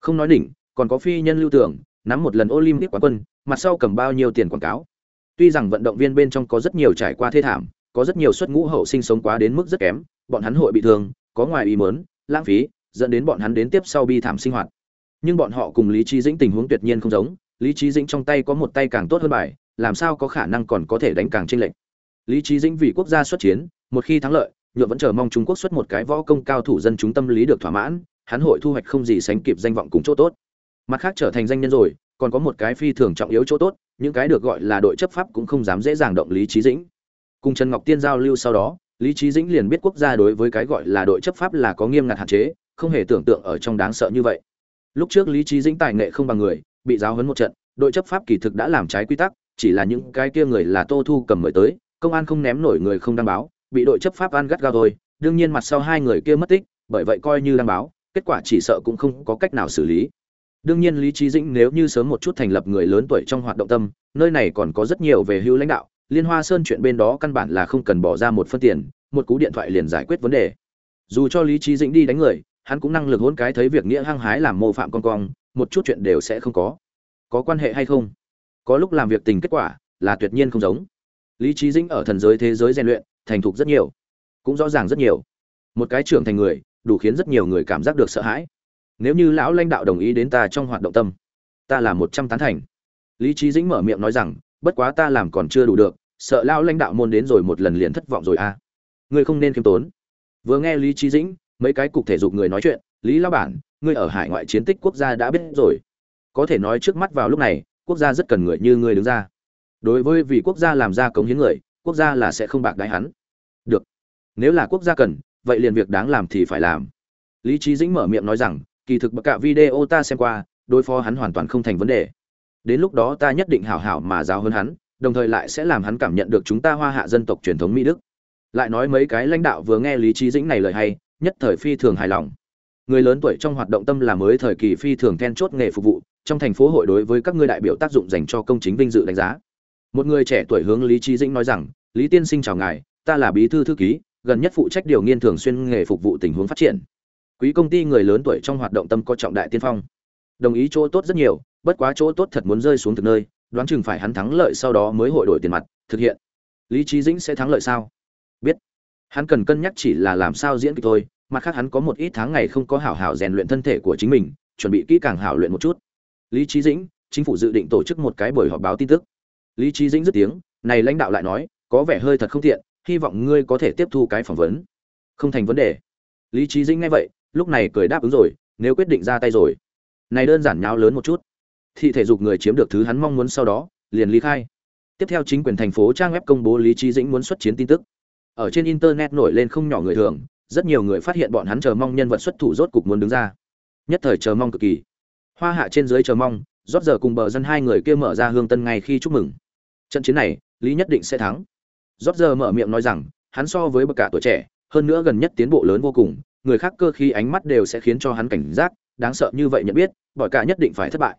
Không nói đỉnh, còn có phi nhân lưu tưởng, nắm một lần olympic quán quân, mặt sau cầm bao nhiêu tiền quảng cáo. Tuy rằng vận động viên bên trong có rất nhiều trải qua thê thảm, có rất nhiều xuất ngũ hậu sinh sống quá đến mức rất kém, bọn hắn hội bị thương, có ngoài ý mớn lãng phí, dẫn đến bọn hắn đến tiếp sau bi thảm sinh hoạt. Nhưng bọn họ cùng lý trí dĩnh tình huống tuyệt nhiên không giống, lý trí dĩnh trong tay có một tay càng tốt hơn bài làm sao có khả năng còn có thể đánh càng tranh lệch. Lý trí dĩnh vì quốc gia xuất chiến, một khi thắng lợi nhựa vẫn chờ mong trung quốc xuất một cái võ công cao thủ dân chúng tâm lý được thỏa mãn, hắn hội thu hoạch không gì sánh kịp danh vọng cùng chỗ tốt. Mặt khác trở thành danh nhân rồi, còn có một cái phi thường trọng yếu chỗ tốt, những cái được gọi là đội chấp pháp cũng không dám dễ dàng động lý trí dĩnh. Cùng trần ngọc tiên giao lưu sau đó, lý trí dĩnh liền biết quốc gia đối với cái gọi là đội chấp pháp là có nghiêm ngặt hạn chế, không hề tưởng tượng ở trong đáng sợ như vậy. Lúc trước lý trí dĩnh tài nghệ không bằng người, bị giáo huấn một trận, đội chấp pháp kỳ thực đã làm trái quy tắc chỉ là những cái kia người là tô thu cầm mời tới, công an không ném nổi người không đăng báo, bị đội chấp pháp ăn gắt gao thôi, đương nhiên mặt sau hai người kia mất tích, bởi vậy coi như đăng báo, kết quả chỉ sợ cũng không có cách nào xử lý. Đương nhiên lý trí dĩnh nếu như sớm một chút thành lập người lớn tuổi trong hoạt động tâm, nơi này còn có rất nhiều về hưu lãnh đạo, liên hoa sơn chuyện bên đó căn bản là không cần bỏ ra một phân tiền, một cú điện thoại liền giải quyết vấn đề. Dù cho lý trí dĩnh đi đánh người, hắn cũng năng lực hôn cái thấy việc nghĩa hăng hái làm mô phạm con cong, một chút chuyện đều sẽ không có. Có quan hệ hay không? Có lúc làm việc tình kết quả là tuyệt nhiên không giống. Lý trí dĩnh ở thần giới thế giới rèn luyện, thành thục rất nhiều, cũng rõ ràng rất nhiều. Một cái trưởng thành người, đủ khiến rất nhiều người cảm giác được sợ hãi. Nếu như lão lãnh đạo đồng ý đến ta trong hoạt động tâm, ta là một trăm tán thành. Lý trí dĩnh mở miệng nói rằng, bất quá ta làm còn chưa đủ được, sợ lão lãnh đạo môn đến rồi một lần liền thất vọng rồi à. Ngươi không nên khiêm tốn. Vừa nghe lý trí dĩnh, mấy cái cục thể dục người nói chuyện, lý lao bản, ngươi ở hải ngoại chiến tích quốc gia đã biết rồi. Có thể nói trước mắt vào lúc này quốc gia rất cần người như ngươi đứng ra. Đối với vì quốc gia làm ra cống hiến người, quốc gia là sẽ không bạc đái hắn. Được. Nếu là quốc gia cần, vậy liền việc đáng làm thì phải làm. Lý trí dĩnh mở miệng nói rằng, kỳ thực bậc cả video ta xem qua, đối phó hắn hoàn toàn không thành vấn đề. Đến lúc đó ta nhất định hảo hảo mà giáo hơn hắn, đồng thời lại sẽ làm hắn cảm nhận được chúng ta hoa hạ dân tộc truyền thống mỹ đức. Lại nói mấy cái lãnh đạo vừa nghe lý trí dĩnh này lời hay, nhất thời phi thường hài lòng. Người lớn tuổi trong hoạt động tâm là mới thời kỳ phi thường then chốt nghề phục vụ trong thành phố hội đối với các ngươi đại biểu tác dụng dành cho công chính vinh dự đánh giá. Một người trẻ tuổi hướng lý trí dĩnh nói rằng, lý tiên sinh chào ngài, ta là bí thư thư ký, gần nhất phụ trách điều nghiên thường xuyên nghề phục vụ tình huống phát triển. Quý công ty người lớn tuổi trong hoạt động tâm có trọng đại tiên phong. Đồng ý chỗ tốt rất nhiều, bất quá chỗ tốt thật muốn rơi xuống từ nơi, đoán chừng phải hắn thắng lợi sau đó mới hội đổi tiền mặt, thực hiện. Lý trí dĩnh sẽ thắng lợi sao? Biết. Hắn cần cân nhắc chỉ là làm sao diễn kịch thôi, mặt khác hắn có một ít tháng ngày không có hảo hảo rèn luyện thân thể của chính mình, chuẩn bị kỹ càng hảo luyện một chút lý trí dĩnh, chính phủ dự định tổ chức một cái buổi họp báo tin tức. Lý trí dĩnh dứt tiếng, này lãnh đạo lại nói, có vẻ hơi thật không tiện, hy vọng ngươi có thể tiếp thu cái phỏng vấn. Không thành vấn đề. Lý trí dĩnh nghe vậy, lúc này cười đáp ứng rồi, nếu quyết định ra tay rồi. Này đơn giản nháo lớn một chút. Thị thể dục người chiếm được thứ hắn mong muốn sau đó, liền ly khai. Tiếp theo chính quyền thành phố trang web công bố lý trí dĩnh muốn xuất chiến tin tức. Ở trên internet nổi lên không nhỏ người thường, rất nhiều người phát hiện bọn hắn chờ mong nhân vật xuất thủ rốt cục muốn đứng ra. Nhất thời chờ mong cực kỳ hoa hạ trên dưới chờ mong, rót giờ cùng bờ dân hai người kia mở ra hương tân ngay khi chúc mừng. Trận chiến này, lý nhất định sẽ thắng. Rót giờ mở miệng nói rằng, hắn so với bậc cả tuổi trẻ, hơn nữa gần nhất tiến bộ lớn vô cùng, người khác cơ khi ánh mắt đều sẽ khiến cho hắn cảnh giác, đáng sợ như vậy nhận biết, bỏi cả nhất định phải thất bại.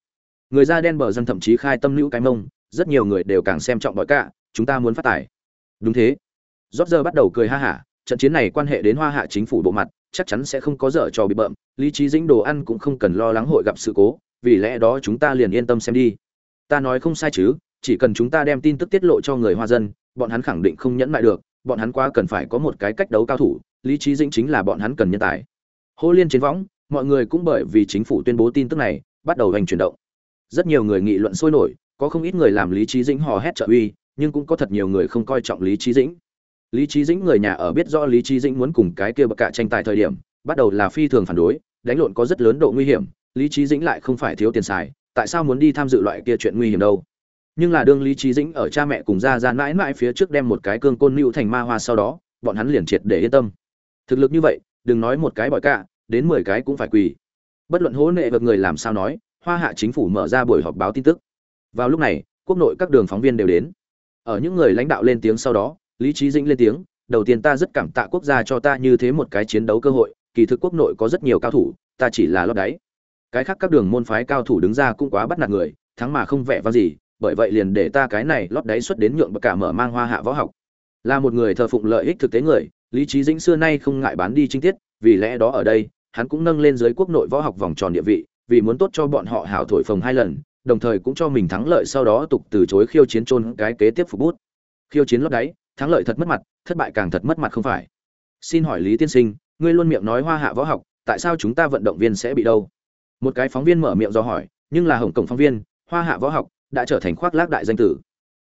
Người da đen bờ dân thậm chí khai tâm lưu cái mông, rất nhiều người đều càng xem trọng bỏi cả, chúng ta muốn phát tài. Đúng thế. Rót giờ bắt đầu cười ha hả, trận chiến này quan hệ đến hoa hạ chính phủ bộ mặt chắc chắn sẽ không có dở trò bị bợm, lý trí dĩnh đồ ăn cũng không cần lo lắng hội gặp sự cố, vì lẽ đó chúng ta liền yên tâm xem đi. Ta nói không sai chứ, chỉ cần chúng ta đem tin tức tiết lộ cho người hoa dân, bọn hắn khẳng định không nhẫn lại được, bọn hắn quá cần phải có một cái cách đấu cao thủ, lý trí dĩnh chính là bọn hắn cần nhân tài. Hô liên chiến võng, mọi người cũng bởi vì chính phủ tuyên bố tin tức này, bắt đầu hành chuyển động. Rất nhiều người nghị luận sôi nổi, có không ít người làm lý trí dĩnh hò hét trợ uy, nhưng cũng có thật nhiều người không coi trọng lý trí dĩnh lý trí dĩnh người nhà ở biết rõ lý trí dĩnh muốn cùng cái kia bậc cả tranh tài thời điểm, bắt đầu là phi thường phản đối, đánh lộn có rất lớn độ nguy hiểm, lý trí dĩnh lại không phải thiếu tiền xài, tại sao muốn đi tham dự loại kia chuyện nguy hiểm đâu? Nhưng là đương lý trí dĩnh ở cha mẹ cùng ra ra mãi mãi phía trước đem một cái cương côn mưu thành ma hoa sau đó, bọn hắn liền triệt để yên tâm. Thực lực như vậy, đừng nói một cái bọi cả đến mười cái cũng phải quỳ. Bất luận hố nệ vật người làm sao nói, hoa hạ chính phủ mở ra buổi họp báo tin tức. Vào lúc này, quốc nội các đường phóng viên đều đến. Ở những người lãnh đạo lên tiếng sau đó lý trí dĩnh lên tiếng, đầu tiên ta rất cảm tạ quốc gia cho ta như thế một cái chiến đấu cơ hội, kỳ thực quốc nội có rất nhiều cao thủ, ta chỉ là lót đáy. Cái khác các đường môn phái cao thủ đứng ra cũng quá bắt nạt người, thắng mà không vẻ vang gì, bởi vậy liền để ta cái này lót đáy xuất đến nhượng bậc cả mở mang hoa hạ võ học. Là một người thờ phụng lợi ích thực tế người, lý trí dĩnh xưa nay không ngại bán đi chính tiết, vì lẽ đó ở đây, hắn cũng nâng lên dưới quốc nội võ học vòng tròn địa vị, vì muốn tốt cho bọn họ hảo thổi phồng hai lần, đồng thời cũng cho mình thắng lợi sau đó tục từ chối khiêu chiến trôn cái kế tiếp phục bút. Khiêu chiến lót đáy thắng lợi thật mất mặt, thất bại càng thật mất mặt không phải. Xin hỏi lý tiên sinh, ngươi luôn miệng nói hoa hạ võ học, tại sao chúng ta vận động viên sẽ bị đâu? Một cái phóng viên mở miệng do hỏi, nhưng là hồng cổng phóng viên, hoa hạ võ học đã trở thành khoác lác đại danh tử.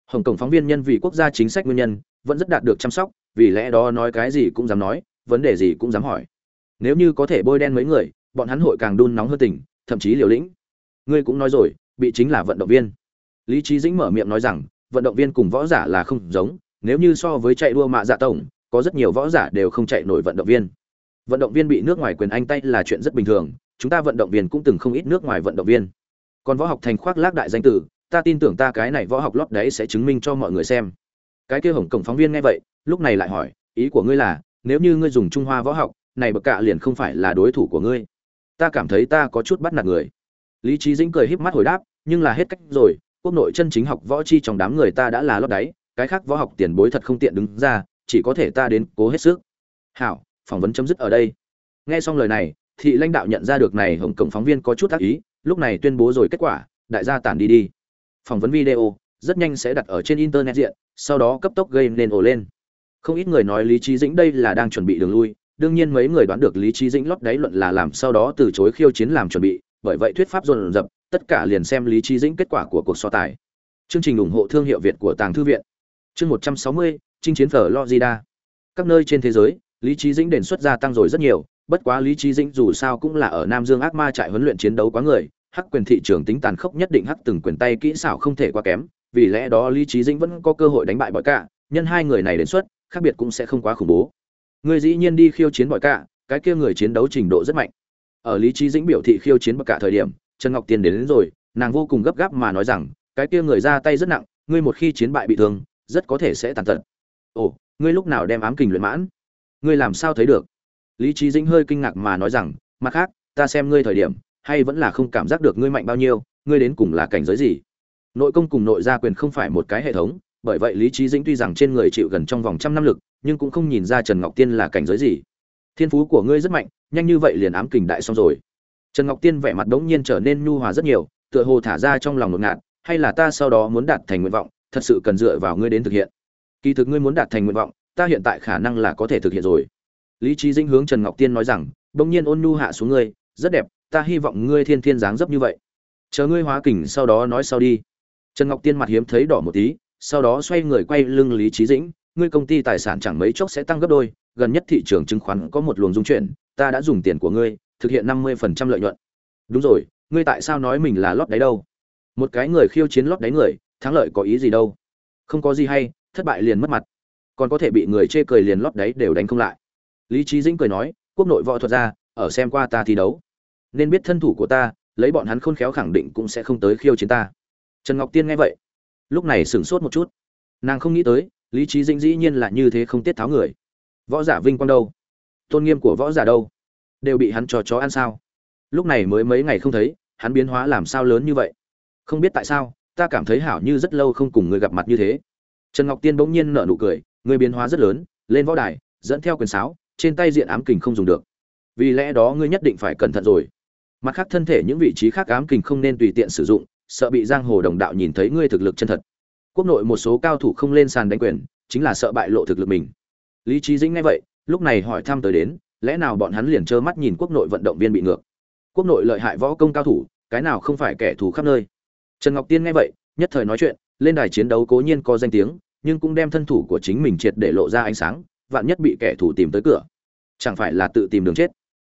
Hồng cổng phóng viên nhân vì quốc gia chính sách nguyên nhân, vẫn rất đạt được chăm sóc, vì lẽ đó nói cái gì cũng dám nói, vấn đề gì cũng dám hỏi. Nếu như có thể bôi đen mấy người, bọn hắn hội càng đun nóng hơn tình thậm chí liều lĩnh. Ngươi cũng nói rồi, bị chính là vận động viên. Lý trí dĩnh mở miệng nói rằng, vận động viên cùng võ giả là không giống nếu như so với chạy đua mạ dạ tổng, có rất nhiều võ giả đều không chạy nổi vận động viên. Vận động viên bị nước ngoài quyền anh tay là chuyện rất bình thường, chúng ta vận động viên cũng từng không ít nước ngoài vận động viên. Còn võ học thành khoác lác đại danh tử, ta tin tưởng ta cái này võ học lót đấy sẽ chứng minh cho mọi người xem. Cái kia hồng cổng phóng viên nghe vậy, lúc này lại hỏi, ý của ngươi là, nếu như ngươi dùng trung hoa võ học, này bậc cạ liền không phải là đối thủ của ngươi. Ta cảm thấy ta có chút bắt nạt người. Lý trí dĩnh cười híp mắt hồi đáp, nhưng là hết cách rồi, quốc nội chân chính học võ chi trong đám người ta đã là lót đáy cái khác võ học tiền bối thật không tiện đứng ra, chỉ có thể ta đến cố hết sức. Hảo, phỏng vấn chấm dứt ở đây. Nghe xong lời này, thị lãnh đạo nhận ra được này hồng cổng phóng viên có chút ác ý, lúc này tuyên bố rồi kết quả, đại gia tản đi đi. Phỏng vấn video, rất nhanh sẽ đặt ở trên internet diện, sau đó cấp tốc gây nên ổ lên. Không ít người nói lý trí dĩnh đây là đang chuẩn bị đường lui, đương nhiên mấy người đoán được lý trí dĩnh lót đáy luận là làm sau đó từ chối khiêu chiến làm chuẩn bị, bởi vậy thuyết pháp dồn dập, tất cả liền xem lý trí dĩnh kết quả của cuộc so tài. Chương trình ủng hộ thương hiệu việt của tàng thư viện chương một trăm sáu mươi chinh chiến phở logida các nơi trên thế giới lý trí dĩnh đền xuất gia tăng rồi rất nhiều bất quá lý trí dĩnh dù sao cũng là ở nam dương ác ma trại huấn luyện chiến đấu quá người hắc quyền thị trường tính tàn khốc nhất định hắc từng quyền tay kỹ xảo không thể quá kém vì lẽ đó lý trí dĩnh vẫn có cơ hội đánh bại bỏi cả nhân hai người này đến xuất khác biệt cũng sẽ không quá khủng bố. Người dĩ nhiên đi khiêu chiến bỏi cả cái kia người chiến đấu trình độ rất mạnh. Ở lý trí dĩnh biểu thị khiêu chiến bậc cả thời điểm trần ngọc tiên đến, đến rồi nàng vô cùng gấp gáp mà nói rằng cái kia người ra tay rất nặng ngươi một khi chiến bại bị thương rất có thể sẽ tàn tật. Ồ, ngươi lúc nào đem ám kình luyện mãn? Ngươi làm sao thấy được? Lý trí dĩnh hơi kinh ngạc mà nói rằng, mặt khác, ta xem ngươi thời điểm, hay vẫn là không cảm giác được ngươi mạnh bao nhiêu, ngươi đến cùng là cảnh giới gì? Nội công cùng nội gia quyền không phải một cái hệ thống, bởi vậy lý trí dĩnh tuy rằng trên người chịu gần trong vòng trăm năm lực, nhưng cũng không nhìn ra trần ngọc tiên là cảnh giới gì. Thiên phú của ngươi rất mạnh, nhanh như vậy liền ám kình đại xong rồi. Trần ngọc tiên vẻ mặt đống nhiên trở nên nhu hòa rất nhiều, tựa hồ thả ra trong lòng ngột ngạt, hay là ta sau đó muốn đạt thành nguyện vọng thật sự cần dựa vào ngươi đến thực hiện. Kỳ thực ngươi muốn đạt thành nguyện vọng, ta hiện tại khả năng là có thể thực hiện rồi. Lý trí dĩnh hướng trần ngọc tiên nói rằng, bỗng nhiên ôn nhu hạ xuống ngươi, rất đẹp, ta hy vọng ngươi thiên thiên dáng dấp như vậy. Chờ ngươi hóa kình sau đó nói sau đi. Trần ngọc tiên mặt hiếm thấy đỏ một tí, sau đó xoay người quay lưng lý trí dĩnh, ngươi công ty tài sản chẳng mấy chốc sẽ tăng gấp đôi, gần nhất thị trường chứng khoán có một luồng dung chuyển, ta đã dùng tiền của ngươi, thực hiện năm mươi phần trăm lợi nhuận. Đúng rồi, ngươi tại sao nói mình là lót đáy đâu? Một cái người khiêu chiến lót đáy người thắng lợi có ý gì đâu. Không có gì hay, thất bại liền mất mặt. Còn có thể bị người chê cười liền lót đáy đều đánh không lại. Lý trí dĩnh cười nói, quốc nội võ thuật ra, ở xem qua ta thi đấu. Nên biết thân thủ của ta, lấy bọn hắn khôn khéo khẳng định cũng sẽ không tới khiêu chiến ta. Trần ngọc tiên nghe vậy, lúc này sửng sốt một chút. Nàng không nghĩ tới, lý trí dĩnh dĩ nhiên là như thế không tiết tháo người. Võ giả vinh quang đâu? Tôn nghiêm của võ giả đâu? Đều bị hắn trò chó ăn sao? Lúc này mới mấy ngày không thấy, hắn biến hóa làm sao lớn như vậy? Không biết tại sao ta cảm thấy hảo như rất lâu không cùng người gặp mặt như thế. Trần ngọc tiên bỗng nhiên nở nụ cười người biến hóa rất lớn, lên võ đài, dẫn theo quyền sáo, trên tay diện ám kình không dùng được. Vì lẽ đó ngươi nhất định phải cẩn thận rồi. Mặt khác thân thể những vị trí khác ám kình không nên tùy tiện sử dụng, sợ bị giang hồ đồng đạo nhìn thấy ngươi thực lực chân thật. Quốc nội một số cao thủ không lên sàn đánh quyền, chính là sợ bại lộ thực lực mình. Lý trí dĩnh nghe vậy, lúc này hỏi thăm tới đến, lẽ nào bọn hắn liền trơ mắt nhìn quốc nội vận động viên bị ngược? Quốc nội lợi hại võ công cao thủ, cái nào không phải kẻ thù khắp nơi? Trần ngọc tiên nghe vậy, nhất thời nói chuyện, lên đài chiến đấu cố nhiên có danh tiếng, nhưng cũng đem thân thủ của chính mình triệt để lộ ra ánh sáng, vạn nhất bị kẻ thù tìm tới cửa. Chẳng phải là tự tìm đường chết.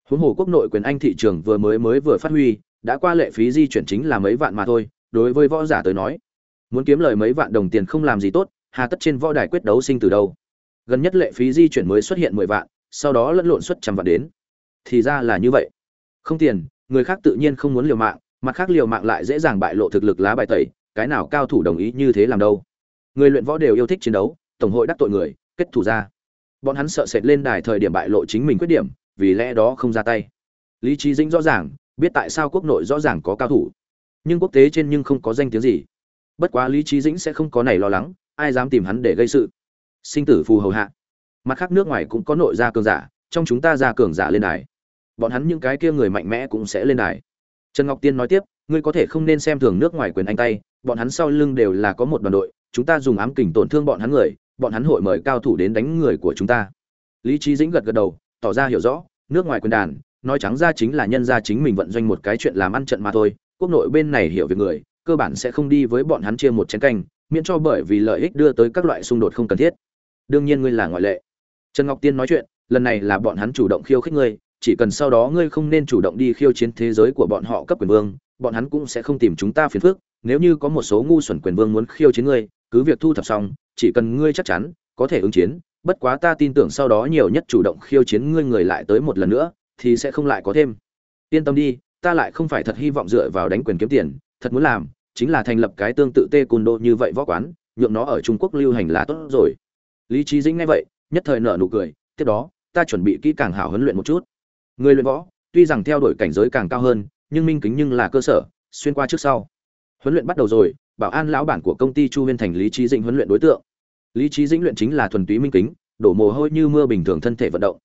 Huống hồ quốc nội quyền anh thị trường vừa mới mới vừa phát huy, đã qua lệ phí di chuyển chính là mấy vạn mà thôi, đối với võ giả tới nói, muốn kiếm lời mấy vạn đồng tiền không làm gì tốt, hà tất trên võ đài quyết đấu sinh từ đâu. Gần nhất lệ phí di chuyển mới xuất hiện mười vạn, sau đó lẫn lộn xuất trăm vạn đến. Thì ra là như vậy. Không tiền, người khác tự nhiên không muốn liều mạng mặt khác liều mạng lại dễ dàng bại lộ thực lực lá bài tẩy, cái nào cao thủ đồng ý như thế làm đâu? Người luyện võ đều yêu thích chiến đấu, tổng hội đắc tội người, kết thủ ra. Bọn hắn sợ sệt lên đài thời điểm bại lộ chính mình khuyết điểm, vì lẽ đó không ra tay. Lý trí dĩnh rõ ràng, biết tại sao quốc nội rõ ràng có cao thủ. Nhưng quốc tế trên nhưng không có danh tiếng gì. Bất quá lý trí dĩnh sẽ không có này lo lắng, ai dám tìm hắn để gây sự. Sinh tử phù hầu hạ. Mặt khác nước ngoài cũng có nội gia cường giả, trong chúng ta ra cường giả lên đài. Bọn hắn những cái kia người mạnh mẽ cũng sẽ lên đài trần ngọc tiên nói tiếp, ngươi có thể không nên xem thường nước ngoài quyền anh tay, bọn hắn sau lưng đều là có một đoàn đội, chúng ta dùng ám kình tổn thương bọn hắn người, bọn hắn hội mời cao thủ đến đánh người của chúng ta. Lý Chí dĩnh gật gật đầu, tỏ ra hiểu rõ, nước ngoài quyền đàn, nói trắng ra chính là nhân ra chính mình vận doanh một cái chuyện làm ăn trận mà thôi, quốc nội bên này hiểu việc người, cơ bản sẽ không đi với bọn hắn chia một chén canh, miễn cho bởi vì lợi ích đưa tới các loại xung đột không cần thiết. Đương nhiên ngươi là ngoại lệ. Trần ngọc tiên nói chuyện, lần này là bọn hắn chủ động khiêu khích ngươi chỉ cần sau đó ngươi không nên chủ động đi khiêu chiến thế giới của bọn họ cấp quyền vương, bọn hắn cũng sẽ không tìm chúng ta phiền phức. Nếu như có một số ngu xuẩn quyền vương muốn khiêu chiến ngươi, cứ việc thu thập xong, chỉ cần ngươi chắc chắn, có thể ứng chiến. Bất quá ta tin tưởng sau đó nhiều nhất chủ động khiêu chiến ngươi người lại tới một lần nữa, thì sẽ không lại có thêm. Yên tâm đi, ta lại không phải thật hy vọng dựa vào đánh quyền kiếm tiền, thật muốn làm, chính là thành lập cái tương tự tê cùn đô như vậy võ quán, nhượng nó ở trung quốc lưu hành là tốt rồi. Lý trí dĩnh nghe vậy, nhất thời nở nụ cười, tiếp đó, ta chuẩn bị kỹ càng hảo huấn luyện một chút người luyện võ, tuy rằng theo đuổi cảnh giới càng cao hơn, nhưng minh kính nhưng là cơ sở, xuyên qua trước sau. Huấn luyện bắt đầu rồi, bảo an lão bản của công ty chu huyên thành lý trí dĩnh huấn luyện đối tượng. Lý trí dĩnh luyện chính là thuần túy minh kính, đổ mồ hôi như mưa bình thường thân thể vận động.